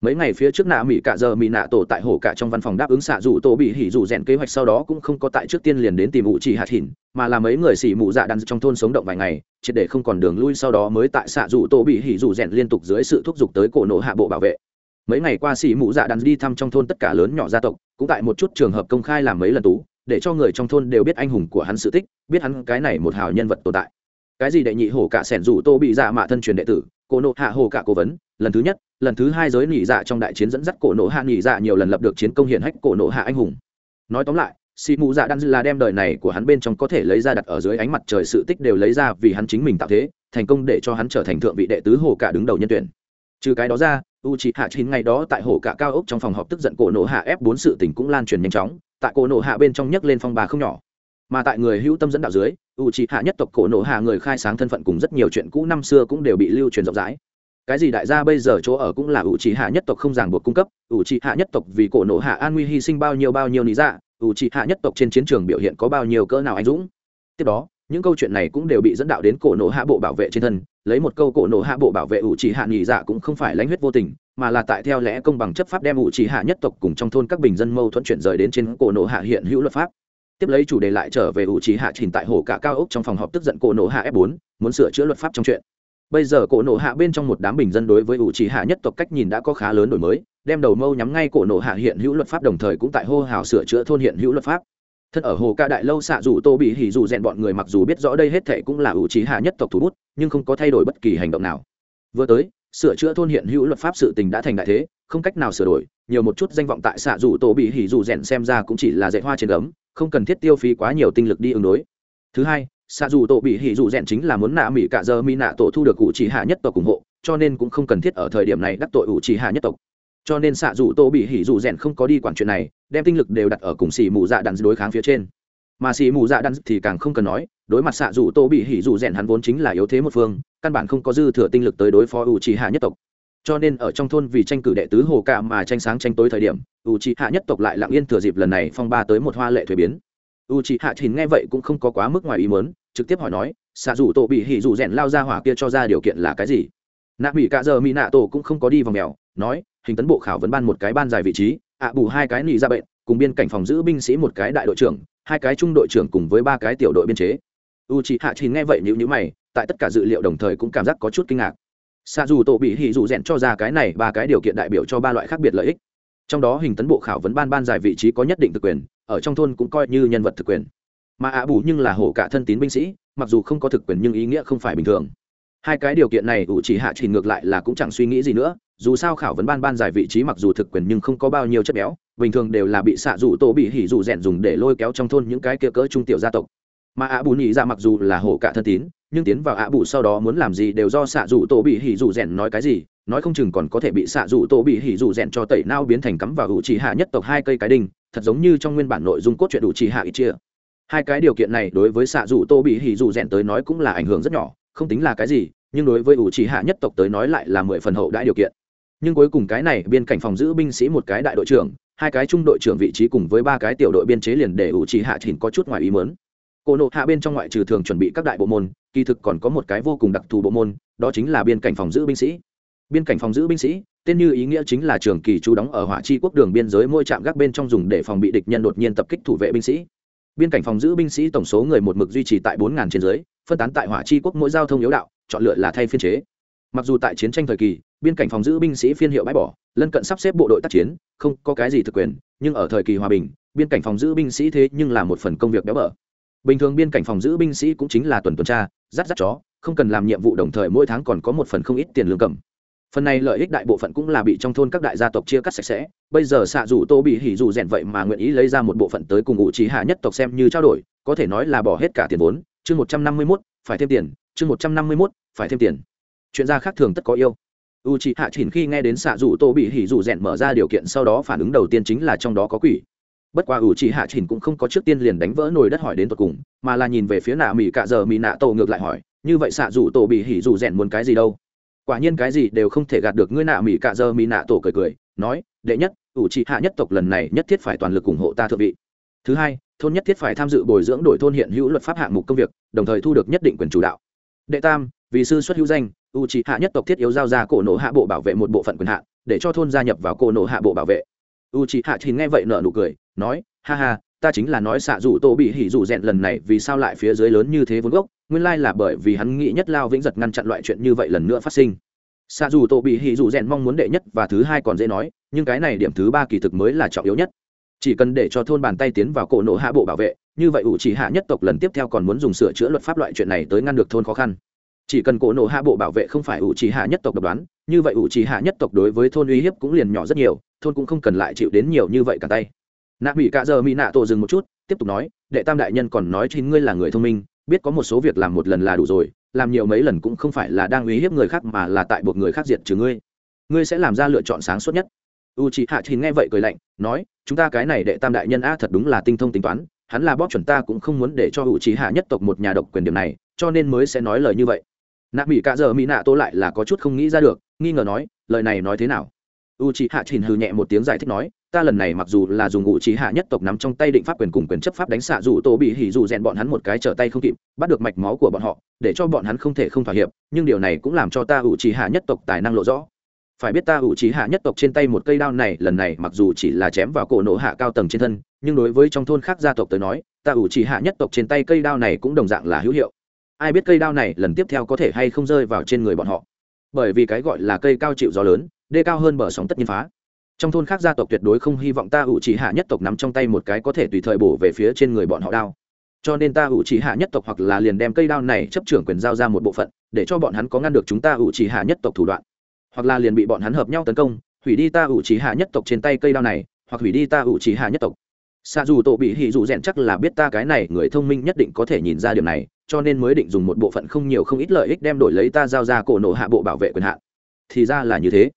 mấy ngày phía trước nạ mỹ cả giờ mỹ nạ tổ tại hồ cả trong văn phòng đáp ứng xạ dù tổ bị hỉ dù rèn kế hoạch sau đó cũng không có tại trước tiên liền đến tìm ủ chỉ hạt hỉn, mà là mấy người xỉ mụ dạ đan trong thôn sống động vài ngày, triệt để không còn đường lui sau đó mới tại xạ dù tổ bị hỉ dù rèn liên tục dưới sự thúc giục tới cổ nổ hạ bộ bảo vệ. Mấy ngày qua xỉ mụ dạ đan đi thăm trong thôn tất cả lớn nhỏ gia tộc, cũng tại một chút trường hợp công khai làm mấy lần tú, để cho người trong thôn đều biết anh hùng của hắn sự tích, biết hắn cái này một hào nhân vật tồn tại. Cái gì đệ nhị hổ cả sẻn dù tô bị dạ mạ thân truyền đệ tử, cổ nộ hạ hồ cả cố vấn lần thứ nhất, lần thứ hai giới nhị dạ trong đại chiến dẫn dắt cổ nộ hạ nhị dạ nhiều lần lập được chiến công hiển hách cổ nộ hạ anh hùng. Nói tóm lại xì mù dạ đan là đem đời này của hắn bên trong có thể lấy ra đặt ở dưới ánh mặt trời sự tích đều lấy ra vì hắn chính mình tạo thế, thành công để cho hắn trở thành thượng vị đệ tứ hồ cả đứng đầu nhân tuyển. Trừ cái đó ra u c hạ chín ngày đó tại hồ cả cao ốc trong phòng họp tức giận cổ nổ hạ f bốn sự tình cũng lan truyền nhanh chóng, tại cổ nổ hạ bên trong nhấc lên phong bà không nhỏ. Mà tại người hữu tâm dẫn đạo dưới u c hạ nhất tộc cổ nổ hạ người khai sáng thân phận cùng rất nhiều chuyện cũ năm xưa cũng đều bị lưu truyền rộng rãi cái gì đại gia bây giờ chỗ ở cũng là ủ trì hạ nhất tộc không ràng buộc cung cấp, ủ trì hạ nhất tộc vì cổ nổ hạ an nguy hy sinh bao nhiêu bao nhiêu lý dạ ủ trì hạ nhất tộc trên chiến trường biểu hiện có bao nhiêu cỡ nào anh dũng. Tiếp đó, những câu chuyện này cũng đều bị dẫn đạo đến cổ nổ hạ bộ bảo vệ trên thân, lấy một câu cổ nổ hạ bộ bảo vệ ủ chỉ hạ nghỉ dạ cũng không phải lãnh huyết vô tình, mà là tại theo lẽ công bằng chấp pháp đem ủ chỉ hạ nhất tộc cùng trong thôn các bình dân mâu thuẫn chuyển rời đến trên cổ nổ hạ hiện hữu luật pháp. Tiếp lấy chủ đề lại trở về ủ chỉ hạ trình tại hồ cả cao ốc trong phòng họp tức giận cổ nổ hạ f 4 muốn sửa chữa luật pháp trong chuyện bây giờ cổ nổ hạ bên trong một đám bình dân đối với ủ chỉ hạ nhất tộc cách nhìn đã có khá lớn đổi mới, đem đầu mâu nhắm ngay cổ nổ hạ hiện hữu luật pháp đồng thời cũng tại hô hào sửa chữa thôn hiện hữu luật pháp. Thân ở hồ ca đại lâu xạ dù tô bị hỉ dù rèn bọn người mặc dù biết rõ đây hết thệ cũng là ủ trì hạ nhất tộc thủ bút, nhưng không có thay đổi bất kỳ hành động nào. Vừa tới, sửa chữa thôn hiện hữu luật pháp sự tình đã thành đại thế, không cách nào sửa đổi, nhiều một chút danh vọng tại xạ dù tô bị hỉ dù rèn xem ra cũng chỉ là dạy hoa trên gấm, không cần thiết tiêu phí quá nhiều tinh lực đi ứng đối. Thứ hai xạ dù tổ bị hỉ dù rèn chính là muốn nạ mỹ cả giờ mỹ nạ tổ thu được ủ chỉ hạ nhất tộc ủng hộ, cho nên cũng không cần thiết ở thời điểm này đắc tội ủ chỉ hạ nhất tộc. Cho nên xạ dù tô bị hỉ dù rèn không có đi quản chuyện này, đem tinh lực đều đặt ở cùng xì mù dạ đàn đối kháng phía trên. Mà xì mù dạ đàn thì càng không cần nói, đối mặt xạ dù tô bị hỉ dù rèn hắn vốn chính là yếu thế một phương, căn bản không có dư thừa tinh lực tới đối phó u trì hạ nhất tộc. Cho nên ở trong thôn vì tranh cử đệ tứ hồ ca mà tranh sáng tranh tối thời điểm u trì hạ nhất tộc lại lặng yên thừa dịp lần này phong ba tới một hoa lệ thuế biến. U trì hạ thìn nghe vậy cũng không có quá mức ngoài ý mớn trực tiếp hỏi nói, xạ dù tổ bị hỉ dù rèn lao ra hỏa kia cho ra điều kiện là cái gì? Nạ mỹ cả giờ mỹ nạ tổ cũng không có đi vòng mèo, nói, hình tấn bộ khảo vấn ban một cái ban dài vị trí, ạ bù hai cái nị ra bệnh, cùng biên cảnh phòng giữ binh sĩ một cái đại đội trưởng, hai cái trung đội trưởng cùng với ba cái tiểu đội biên chế. U chị hạ trình nghe vậy nhữ nhữ mày, tại tất cả dự liệu đồng thời cũng cảm giác có chút kinh ngạc. Xa dù tổ bị hỉ dù rèn cho ra cái này ba cái điều kiện đại biểu cho ba loại khác biệt lợi ích. Trong đó hình tấn bộ khảo vấn ban ban dài vị trí có nhất định thực quyền, ở trong thôn cũng coi như nhân vật thực quyền mà ạ bù nhưng là hổ cả thân tín binh sĩ, mặc dù không có thực quyền nhưng ý nghĩa không phải bình thường. Hai cái điều kiện này ủ chỉ hạ chỉ ngược lại là cũng chẳng suy nghĩ gì nữa, dù sao khảo vấn ban ban giải vị trí mặc dù thực quyền nhưng không có bao nhiêu chất béo, bình thường đều là bị xạ rủ tổ bị hỉ rủ rèn dùng để lôi kéo trong thôn những cái kia cỡ trung tiểu gia tộc. Mà ạ bù nhị ra mặc dù là hổ cả thân tín, nhưng tiến vào ạ bù sau đó muốn làm gì đều do xạ rủ tổ bị hỉ rủ rèn nói cái gì, nói không chừng còn có thể bị xạ rủ tổ bị hỉ rủ rèn cho tẩy nao biến thành cắm vào ủ chỉ hạ nhất tộc hai cây cái đinh, thật giống như trong nguyên bản nội dung cốt truyện ủ chỉ hạ ít chia hai cái điều kiện này đối với xạ rủ tô bị hỉ rủ rèn tới nói cũng là ảnh hưởng rất nhỏ, không tính là cái gì, nhưng đối với ủ chỉ hạ nhất tộc tới nói lại là mười phần hậu đại điều kiện. Nhưng cuối cùng cái này biên cảnh phòng giữ binh sĩ một cái đại đội trưởng, hai cái trung đội trưởng vị trí cùng với ba cái tiểu đội biên chế liền để ủ chỉ hạ chỉnh có chút ngoài ý mớn cổ nộ hạ bên trong ngoại trừ thường chuẩn bị các đại bộ môn, kỳ thực còn có một cái vô cùng đặc thù bộ môn, đó chính là biên cảnh phòng giữ binh sĩ. Biên cảnh phòng giữ binh sĩ, tên như ý nghĩa chính là trường kỳ chú đóng ở hỏa chi quốc đường biên giới môi trạm gác bên trong dùng để phòng bị địch nhân đột nhiên tập kích thủ vệ binh sĩ biên cảnh phòng giữ binh sĩ tổng số người một mực duy trì tại bốn trên dưới, phân tán tại hỏa chi quốc mỗi giao thông yếu đạo, chọn lựa là thay phiên chế. Mặc dù tại chiến tranh thời kỳ, biên cảnh phòng giữ binh sĩ phiên hiệu bãi bỏ, lân cận sắp xếp bộ đội tác chiến, không có cái gì thực quyền, nhưng ở thời kỳ hòa bình, biên cảnh phòng giữ binh sĩ thế nhưng là một phần công việc béo bở. Bình thường biên cảnh phòng giữ binh sĩ cũng chính là tuần tuần tra dắt dắt chó, không cần làm nhiệm vụ đồng thời mỗi tháng còn có một phần không ít tiền lương cầm phần này lợi ích đại bộ phận cũng là bị trong thôn các đại gia tộc chia cắt sạch sẽ. Bây giờ xạ dù tô bị hỉ dù rèn vậy mà nguyện ý lấy ra một bộ phận tới cùng ngụ trí hạ nhất tộc xem như trao đổi, có thể nói là bỏ hết cả tiền vốn. Chương một trăm năm mươi mốt, phải thêm tiền. Chương một trăm năm mươi mốt, phải thêm tiền. Chuyện gia khác thường tất có yêu. U c h ị hạ chỉnh khi nghe đến xạ dù tô bị hỉ dù rèn mở ra điều kiện sau đó phản ứng đầu tiên chính là trong đó có quỷ. Bất qua u c h ị hạ chỉnh cũng không có trước tiên liền đánh vỡ nồi đất hỏi đến tột cùng, mà là nhìn về phía nạ mỹ cạ giờ mỹ nạ tổ ngược lại hỏi, như vậy xạ dù tô bị hỉ dù rèn muốn cái gì đâu? Quả nhiên cái gì đều không thể gạt được ngươi nạ mỹ cạ giờ mỹ nạ tổ cười cười, nói, đệ nhất u trị hạ nhất tộc lần này nhất thiết phải toàn lực ủng hộ ta thượng vị. Thứ hai, thôn nhất thiết phải tham dự bồi dưỡng đổi thôn hiện hữu luật pháp hạng mục công việc, đồng thời thu được nhất định quyền chủ đạo. Đệ tam, vì sư xuất hữu danh u trị hạ nhất tộc thiết yếu giao ra cổ nổ hạ bộ bảo vệ một bộ phận quyền hạn, để cho thôn gia nhập vào cổ nổ hạ bộ bảo vệ. U trị hạ thì nghe vậy nợ nụ cười, nói, ha ha, ta chính là nói xạ dù tô bị hỉ dù rèn lần này vì sao lại phía dưới lớn như thế vốn gốc nguyên lai là bởi vì hắn nghĩ nhất lao vĩnh giật ngăn chặn loại chuyện như vậy lần nữa phát sinh. Xa dù tổ bị hỉ dù rèn mong muốn đệ nhất và thứ hai còn dễ nói, nhưng cái này điểm thứ ba kỳ thực mới là trọng yếu nhất. Chỉ cần để cho thôn bàn tay tiến vào cổ nổ hạ bộ bảo vệ, như vậy ủ chỉ hạ nhất tộc lần tiếp theo còn muốn dùng sửa chữa luật pháp loại chuyện này tới ngăn được thôn khó khăn. Chỉ cần cổ nộ hạ bộ bảo vệ không phải ủ trì hạ nhất tộc độc đoán, như vậy ủ trì hạ nhất tộc đối với thôn uy hiếp cũng liền nhỏ rất nhiều, thôn cũng không cần lại chịu đến nhiều như vậy cả tay. Nạ mỹ cạ giờ mỹ nạ tổ dừng một chút, tiếp tục nói, đệ tam đại nhân còn nói chính ngươi là người thông minh biết có một số việc làm một lần là đủ rồi, làm nhiều mấy lần cũng không phải là đang uy hiếp người khác mà là tại buộc người khác diệt trừ ngươi. Ngươi sẽ làm ra lựa chọn sáng suốt nhất. U chị hạ thì nghe vậy cười lạnh, nói, chúng ta cái này đệ tam đại nhân a thật đúng là tinh thông tính toán, hắn là bóp chuẩn ta cũng không muốn để cho u chị hạ nhất tộc một nhà độc quyền điểm này, cho nên mới sẽ nói lời như vậy. Nạ mỹ cạ giờ mỹ nạ tô lại là có chút không nghĩ ra được, nghi ngờ nói, lời này nói thế nào? U chị hạ chỉnh hừ nhẹ một tiếng giải thích nói, ta lần này mặc dù là dùng u chị hạ nhất tộc nắm trong tay định pháp quyền cùng quyền chấp pháp đánh xạ dù tổ bị hỉ dù rèn bọn hắn một cái trở tay không kịp, bắt được mạch máu của bọn họ, để cho bọn hắn không thể không thỏa hiệp, nhưng điều này cũng làm cho ta u chị hạ nhất tộc tài năng lộ rõ. Phải biết ta u chị hạ nhất tộc trên tay một cây đao này lần này mặc dù chỉ là chém vào cổ nổ hạ cao tầng trên thân, nhưng đối với trong thôn khác gia tộc tới nói, ta u chị hạ nhất tộc trên tay cây đao này cũng đồng dạng là hữu hiệu. Ai biết cây đao này lần tiếp theo có thể hay không rơi vào trên người bọn họ. Bởi vì cái gọi là cây cao chịu gió lớn đê cao hơn bờ sóng tất nhiên phá. Trong thôn khác gia tộc tuyệt đối không hy vọng ta ủ chỉ hạ nhất tộc nắm trong tay một cái có thể tùy thời bổ về phía trên người bọn họ đao. Cho nên ta ủ chỉ hạ nhất tộc hoặc là liền đem cây đao này chấp trưởng quyền giao ra một bộ phận, để cho bọn hắn có ngăn được chúng ta ủ chỉ hạ nhất tộc thủ đoạn. Hoặc là liền bị bọn hắn hợp nhau tấn công, hủy đi ta ủ chỉ hạ nhất tộc trên tay cây đao này, hoặc hủy đi ta ủ chỉ hạ nhất tộc. Xa dù tổ bị hỉ dù rèn chắc là biết ta cái này người thông minh nhất định có thể nhìn ra điểm này, cho nên mới định dùng một bộ phận không nhiều không ít lợi ích đem đổi lấy ta giao ra cổ nổ hạ bộ bảo vệ quyền hạn. Thì ra là như thế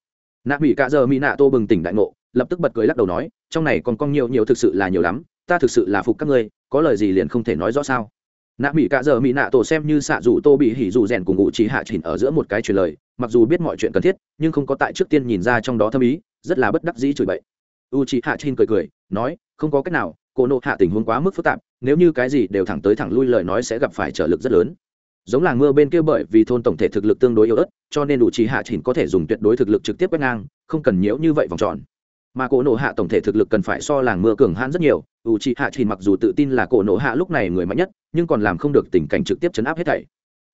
nạ mỹ cạ giờ mỹ nạ tô bừng tỉnh đại ngộ, lập tức bật cười lắc đầu nói, trong này còn con nhiều nhiều thực sự là nhiều lắm, ta thực sự là phục các ngươi, có lời gì liền không thể nói rõ sao? Nạ mỹ cạ giờ mỹ nạ tổ xem như xạ dù tô bị hỉ dù rèn cùng ngụ trí hạ chỉnh ở giữa một cái truyền lời, mặc dù biết mọi chuyện cần thiết, nhưng không có tại trước tiên nhìn ra trong đó thâm ý, rất là bất đắc dĩ chửi bậy. U trí hạ chỉnh cười cười, nói, không có cách nào, cô nộ hạ tình huống quá mức phức tạp, nếu như cái gì đều thẳng tới thẳng lui lời nói sẽ gặp phải trở lực rất lớn giống làng mưa bên kia bởi vì thôn tổng thể thực lực tương đối yếu ớt, cho nên đủ trí hạ chỉnh có thể dùng tuyệt đối thực lực trực tiếp quét ngang, không cần nhiễu như vậy vòng tròn. Mà cổ nổ hạ tổng thể thực lực cần phải so làng mưa cường hãn rất nhiều u trí hạ chỉnh mặc dù tự tin là cổ nổ hạ lúc này người mạnh nhất, nhưng còn làm không được tình cảnh trực tiếp chấn áp hết thảy.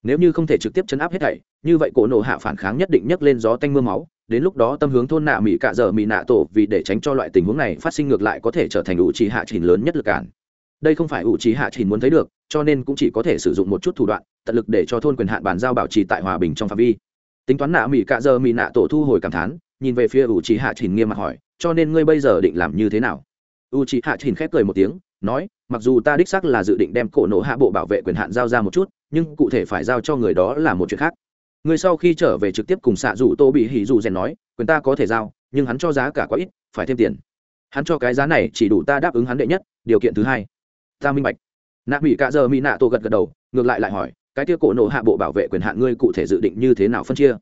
Nếu như không thể trực tiếp chấn áp hết thảy, như vậy cổ nổ hạ phản kháng nhất định nhấc lên gió tanh mưa máu, đến lúc đó tâm hướng thôn nạ mỹ cạ dở mỹ nạ tổ vì để tránh cho loại tình huống này phát sinh ngược lại có thể trở thành ủ trí hạ chỉnh lớn nhất lực cản. Đây không phải ủ trí hạ chỉnh muốn thấy được cho nên cũng chỉ có thể sử dụng một chút thủ đoạn, tận lực để cho thôn quyền hạn bàn giao bảo trì tại hòa bình trong phạm vi. Tính toán nạ mỹ cạ dơ mỹ nạ tổ thu hồi cảm thán, nhìn về phía u trí hạ trình nghiêm mặt hỏi, cho nên ngươi bây giờ định làm như thế nào? U trí hạ trình khép cười một tiếng, nói, mặc dù ta đích xác là dự định đem cổ nổ hạ bộ bảo vệ quyền hạn giao ra một chút, nhưng cụ thể phải giao cho người đó là một chuyện khác. Người sau khi trở về trực tiếp cùng xạ dù tô bị hỉ dù rèn nói, quyền ta có thể giao, nhưng hắn cho giá cả quá ít, phải thêm tiền. Hắn cho cái giá này chỉ đủ ta đáp ứng hắn đệ nhất, điều kiện thứ hai. Ta minh bạch nạ mỹ cạ giờ mỹ nạ tổ gật gật đầu, ngược lại lại hỏi, cái tia cổ nộ hạ bộ bảo vệ quyền hạn ngươi cụ thể dự định như thế nào phân chia?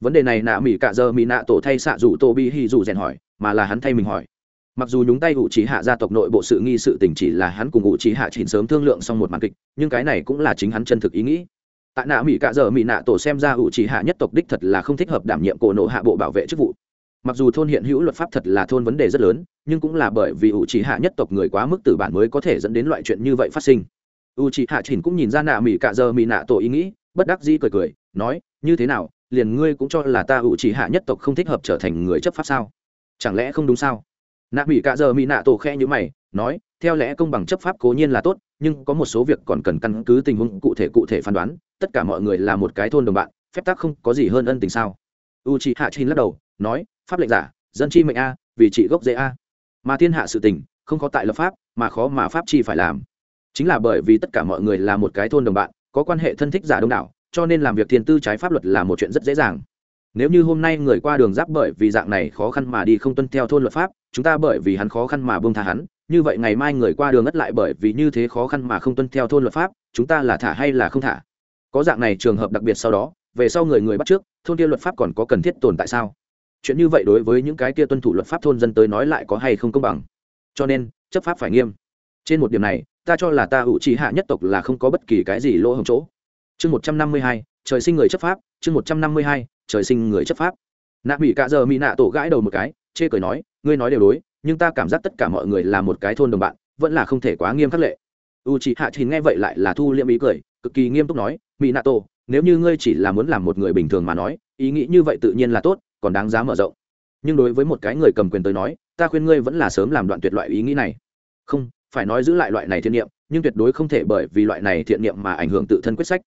Vấn đề này nạ mỹ cạ giờ mỹ nạ tổ thay xạ rủ tô bi hi dù rèn hỏi, mà là hắn thay mình hỏi. Mặc dù nhúng tay ủ trí hạ gia tộc nội bộ sự nghi sự tình chỉ là hắn cùng ủ trí hạ chỉnh sớm thương lượng xong một màn kịch, nhưng cái này cũng là chính hắn chân thực ý nghĩ. Tại nạ mỹ cạ giờ mỹ nạ tổ xem ra ủ trí hạ nhất tộc đích thật là không thích hợp đảm nhiệm cổ nộ hạ bộ bảo vệ chức vụ mặc dù thôn hiện hữu luật pháp thật là thôn vấn đề rất lớn, nhưng cũng là bởi vì ủ trí hạ nhất tộc người quá mức tử bản mới có thể dẫn đến loại chuyện như vậy phát sinh. U trì hạ chỉnh cũng nhìn ra nạ mỹ cạ giờ mỹ nạ tổ ý nghĩ, bất đắc dĩ cười cười, nói, như thế nào, liền ngươi cũng cho là ta u trì hạ nhất tộc không thích hợp trở thành người chấp pháp sao? Chẳng lẽ không đúng sao? Nạ mỹ cạ giờ mỹ nạ tổ khe như mày, nói, theo lẽ công bằng chấp pháp cố nhiên là tốt, nhưng có một số việc còn cần căn cứ tình huống cụ thể cụ thể phán đoán, tất cả mọi người là một cái thôn đồng bạn, phép tắc không có gì hơn ân tình sao? U c h hạ chín lắc đầu, nói pháp lệnh giả, dân chi mệnh a, vì trị gốc dễ a. Mà thiên hạ sự tình, không có tại lập pháp, mà khó mà pháp chi phải làm. Chính là bởi vì tất cả mọi người là một cái thôn đồng bạn, có quan hệ thân thích giả đông đảo, cho nên làm việc thiên tư trái pháp luật là một chuyện rất dễ dàng. Nếu như hôm nay người qua đường giáp bởi vì dạng này khó khăn mà đi không tuân theo thôn luật pháp, chúng ta bởi vì hắn khó khăn mà bông tha hắn, như vậy ngày mai người qua đường ngất lại bởi vì như thế khó khăn mà không tuân theo thôn luật pháp, chúng ta là thả hay là không thả? Có dạng này trường hợp đặc biệt sau đó, về sau người người bắt trước, thôn kia luật pháp còn có cần thiết tồn tại sao? Chuyện như vậy đối với những cái kia tuân thủ luật pháp thôn dân tới nói lại có hay không công bằng? Cho nên, chấp pháp phải nghiêm. Trên một điểm này, ta cho là ta ủ trì hạ nhất tộc là không có bất kỳ cái gì lỗ hồng chỗ. Chương một trăm năm mươi hai, trời sinh người chấp pháp. Chương một trăm năm mươi hai, trời sinh người chấp pháp. Nạ mỹ cạ giờ mỹ nạ tổ gãi đầu một cái, chê cười nói, ngươi nói đều đối, nhưng ta cảm giác tất cả mọi người là một cái thôn đồng bạn, vẫn là không thể quá nghiêm khắc lệ. U chị hạ thì nghe vậy lại là thu liễm ý cười, cực kỳ nghiêm túc nói mỹ nạ tổ, nếu như ngươi chỉ là muốn làm một người bình thường mà nói, ý nghĩ như vậy tự nhiên là tốt còn đáng giá mở rộng. Nhưng đối với một cái người cầm quyền tới nói, ta khuyên ngươi vẫn là sớm làm đoạn tuyệt loại ý nghĩ này. Không, phải nói giữ lại loại này thiện niệm, nhưng tuyệt đối không thể bởi vì loại này thiện niệm mà ảnh hưởng tự thân quyết sách.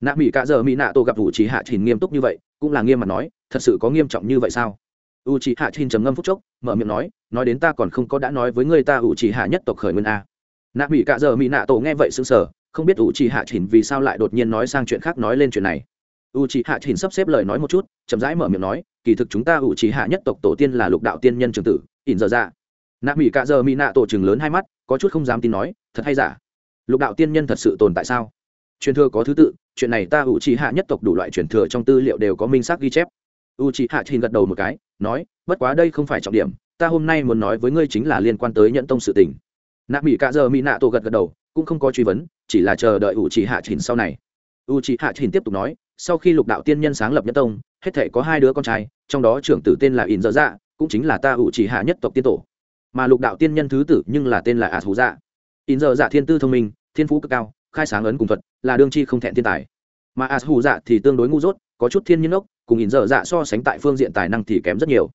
Nạ mỹ cạ giờ mỹ nạ tổ gặp vụ trí hạ trình nghiêm túc như vậy, cũng là nghiêm mặt nói, thật sự có nghiêm trọng như vậy sao? U trí hạ trình trầm ngâm phút chốc, mở miệng nói nói đến ta còn không có đã nói với ngươi ta u trí hạ nhất tộc khởi nguyên a. Nạ mỹ cạ giờ mỹ nạ tổ nghe vậy sững sờ, không biết u trí hạ trình vì sao lại đột nhiên nói sang chuyện khác nói lên chuyện này u chị hạ chin sắp xếp lời nói một chút, chậm rãi mở miệng nói, kỳ thực chúng ta u chị hạ nhất tộc tổ tiên là lục đạo tiên nhân trường tử, ỉn giờ ra dạ. nạ mỹ cạ giờ mỹ nạ tổ trường lớn hai mắt, có chút không dám tin nói, thật hay giả? Lục đạo tiên nhân thật sự tồn tại sao? Truyền thừa có thứ tự, chuyện này ta u chị hạ nhất tộc đủ loại truyền thừa trong tư liệu đều có minh xác ghi chép. U chị hạ chin gật đầu một cái, nói, bất quá đây không phải trọng điểm, ta hôm nay muốn nói với ngươi chính là liên quan tới nhận tông sự tình. Nạ mỹ cạ giờ mỹ nạ tổ gật gật đầu, cũng không có truy vấn, chỉ là chờ đợi u chị hạ chin sau này u chị hạ chin tiếp tục nói, sau khi lục đạo tiên nhân sáng lập nhất tông, hết thể có hai đứa con trai, trong đó trưởng tử tên là in dở dạ cũng chính là ta u chị hạ nhất tộc tiên tổ. Mà lục đạo tiên nhân thứ tử nhưng là tên là a thú dạ. In dở dạ thiên tư thông minh, thiên phú cực cao, khai sáng ấn cùng thuật, là đương chi không thẹn thiên tài. Mà a thú dạ thì tương đối ngu dốt, có chút thiên nhiên ốc, cùng in dở dạ so sánh tại phương diện tài năng thì kém rất nhiều.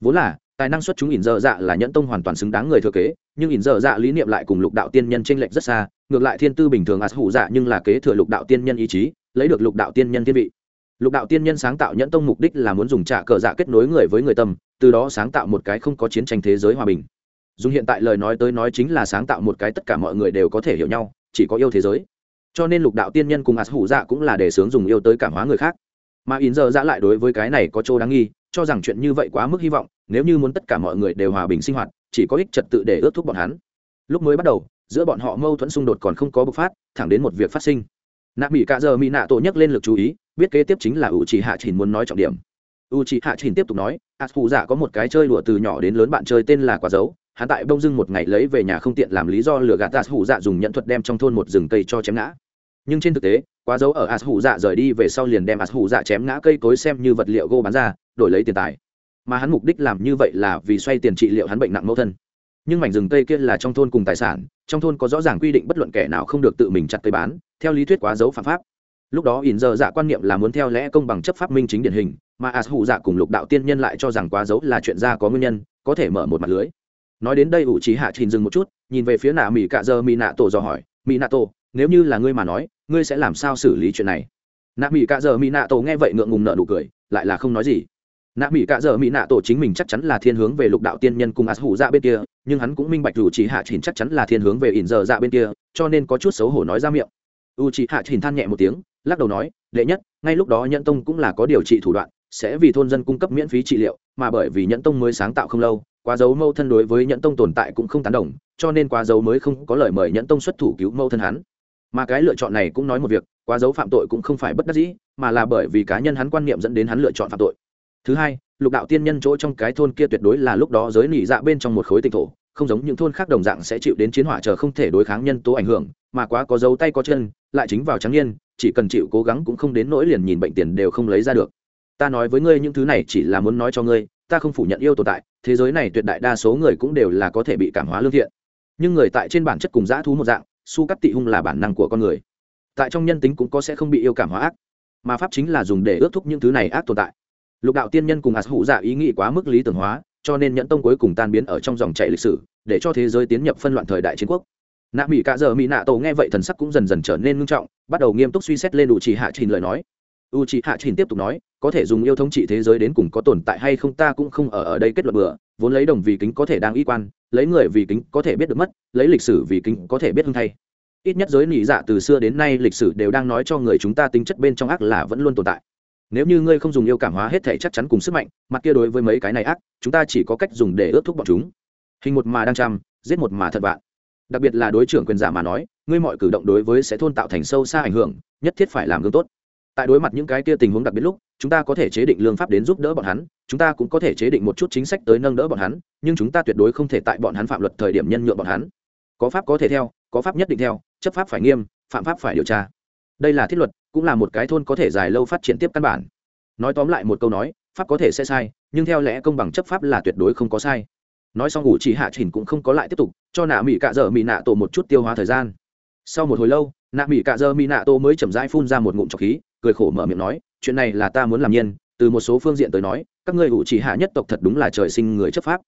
Vốn là, tài năng xuất chúng in dở dạ là nhẫn tông hoàn toàn xứng đáng người thừa kế, nhưng in dở dạ lý niệm lại cùng lục đạo tiên nhân tranh lệch rất xa ngược lại thiên tư bình thường a hủ dạ nhưng là kế thừa lục đạo tiên nhân ý chí, lấy được lục đạo tiên nhân thiên vị. Lục đạo tiên nhân sáng tạo nhẫn tông mục đích là muốn dùng trả cờ dạ kết nối người với người tâm, từ đó sáng tạo một cái không có chiến tranh thế giới hòa bình. Dùng hiện tại lời nói tới nói chính là sáng tạo một cái tất cả mọi người đều có thể hiểu nhau, chỉ có yêu thế giới. Cho nên lục đạo tiên nhân cùng ạt hủ dạ cũng là để sướng dùng yêu tới cảm hóa người khác. Mà in giờ dạ lại đối với cái này có chỗ đáng nghi, cho rằng chuyện như vậy quá mức hy vọng, nếu như muốn tất cả mọi người đều hòa bình sinh hoạt, chỉ có ích trật tự để ước thúc bọn hắn. Lúc mới bắt đầu giữa bọn họ mâu thuẫn xung đột còn không có bộc phát, thẳng đến một việc phát sinh. Nạ mỹ cạ giờ mỹ nạ tổ nhắc lên lực chú ý, biết kế tiếp chính là u chỉ hạ chỉnh muốn nói trọng điểm. U chỉ hạ chỉnh tiếp tục nói ạt phụ dạ có một cái chơi đùa từ nhỏ đến lớn bạn chơi tên là quả dấu. Hắn tại bông dưng một ngày lấy về nhà không tiện làm lý do lừa gạt ạt phụ dạ dùng nhận thuật đem trong thôn một rừng cây cho chém ngã. Nhưng trên thực tế quá dấu ở ạt hủ dạ rời đi về sau liền đem ạt hủ dạ chém ngã cây cối xem như vật liệu gô bán ra, đổi lấy tiền tài. Mà hắn mục đích làm như vậy là vì xoay tiền trị liệu hắn bệnh nặng mẫu thân. Nhưng mảnh rừng cây kia là trong thôn cùng tài sản trong thôn có rõ ràng quy định bất luận kẻ nào không được tự mình chặt cây bán, theo lý thuyết quá dấu phạm pháp. Lúc đó ỉn giờ dạ quan niệm là muốn theo lẽ công bằng chấp pháp minh chính điển hình, mà as hụ dạ cùng lục đạo tiên nhân lại cho rằng quá dấu là chuyện ra có nguyên nhân, có thể mở một mặt lưới. Nói đến đây ủ trí hạ trình dừng một chút, nhìn về phía nạ mỹ cạ dơ mỹ nạ tổ dò hỏi mỹ nạ tổ, nếu như là ngươi mà nói, ngươi sẽ làm sao xử lý chuyện này? Nạ mỹ cạ dơ mỹ nạ tổ nghe vậy ngượng ngùng nợ nụ cười, lại là không nói gì. Nạ mỹ cạ dơ mỹ nạ tổ chính mình chắc chắn là thiên hướng về lục đạo tiên nhân cùng as hụ dạ bên kia nhưng hắn cũng minh bạch dù chỉ hạ chỉnh chắc chắn là thiên hướng về ỉn giờ dạ bên kia, cho nên có chút xấu hổ nói ra miệng. U chỉ hạ chỉnh than nhẹ một tiếng, lắc đầu nói, đệ nhất, ngay lúc đó nhẫn tông cũng là có điều trị thủ đoạn, sẽ vì thôn dân cung cấp miễn phí trị liệu, mà bởi vì nhẫn tông mới sáng tạo không lâu, quá dấu mâu thân đối với nhẫn tông tồn tại cũng không tán đồng, cho nên quá dấu mới không có lời mời nhẫn tông xuất thủ cứu mâu thân hắn. Mà cái lựa chọn này cũng nói một việc, quá dấu phạm tội cũng không phải bất đắc dĩ, mà là bởi vì cá nhân hắn quan niệm dẫn đến hắn lựa chọn phạm tội. Thứ hai, lục đạo tiên nhân chỗ trong cái thôn kia tuyệt đối là lúc đó giới nỉ dạ bên trong một khối tịnh thổ không giống những thôn khác đồng dạng sẽ chịu đến chiến hỏa chờ không thể đối kháng nhân tố ảnh hưởng, mà quá có dấu tay có chân, lại chính vào trắng niên, chỉ cần chịu cố gắng cũng không đến nỗi liền nhìn bệnh tiền đều không lấy ra được. Ta nói với ngươi những thứ này chỉ là muốn nói cho ngươi, ta không phủ nhận yêu tồn tại, thế giới này tuyệt đại đa số người cũng đều là có thể bị cảm hóa lương thiện. Nhưng người tại trên bản chất cùng dã thú một dạng, su cắt tị hung là bản năng của con người. Tại trong nhân tính cũng có sẽ không bị yêu cảm hóa ác, mà pháp chính là dùng để ước thúc những thứ này ác tồn tại. Lục đạo tiên nhân cùng ạt hụ dạ ý nghĩ quá mức lý tưởng hóa cho nên nhẫn tông cuối cùng tan biến ở trong dòng chảy lịch sử, để cho thế giới tiến nhập phân loạn thời đại chiến quốc. Nạ mỹ cạ giờ mỹ nạ tổ nghe vậy thần sắc cũng dần dần trở nên ngưng trọng, bắt đầu nghiêm túc suy xét lên u trì hạ trình lời nói. U trì hạ trình tiếp tục nói, có thể dùng yêu thống trị thế giới đến cùng có tồn tại hay không ta cũng không ở ở đây kết luận bừa, vốn lấy đồng vì kính có thể đang y quan, lấy người vì kính có thể biết được mất, lấy lịch sử vì kính có thể biết hưng thay. Ít nhất giới nỉ dạ từ xưa đến nay lịch sử đều đang nói cho người chúng ta tính chất bên trong ác là vẫn luôn tồn tại nếu như ngươi không dùng yêu cảm hóa hết thể chắc chắn cùng sức mạnh, mặt kia đối với mấy cái này ác, chúng ta chỉ có cách dùng để ước thúc bọn chúng. Hình một mà đang chăm, giết một mà thật vạn. Đặc biệt là đối trưởng quyền giả mà nói, ngươi mọi cử động đối với sẽ thôn tạo thành sâu xa ảnh hưởng, nhất thiết phải làm gương tốt. Tại đối mặt những cái kia tình huống đặc biệt lúc, chúng ta có thể chế định lương pháp đến giúp đỡ bọn hắn, chúng ta cũng có thể chế định một chút chính sách tới nâng đỡ bọn hắn, nhưng chúng ta tuyệt đối không thể tại bọn hắn phạm luật thời điểm nhân nhượng bọn hắn. Có pháp có thể theo, có pháp nhất định theo, chấp pháp phải nghiêm, phạm pháp phải điều tra đây là thiết luật, cũng là một cái thôn có thể dài lâu phát triển tiếp căn bản. Nói tóm lại một câu nói, pháp có thể sẽ sai, nhưng theo lẽ công bằng chấp pháp là tuyệt đối không có sai. Nói xong ngủ chỉ hạ trình cũng không có lại tiếp tục, cho nạ mỹ cạ dơ mỹ nạ tổ một chút tiêu hóa thời gian. Sau một hồi lâu, nạ mỹ cạ dơ mỹ nạ tổ mới chậm rãi phun ra một ngụm trọc khí, cười khổ mở miệng nói, chuyện này là ta muốn làm nhiên, từ một số phương diện tới nói, các ngươi ủ chỉ hạ nhất tộc thật đúng là trời sinh người chấp pháp.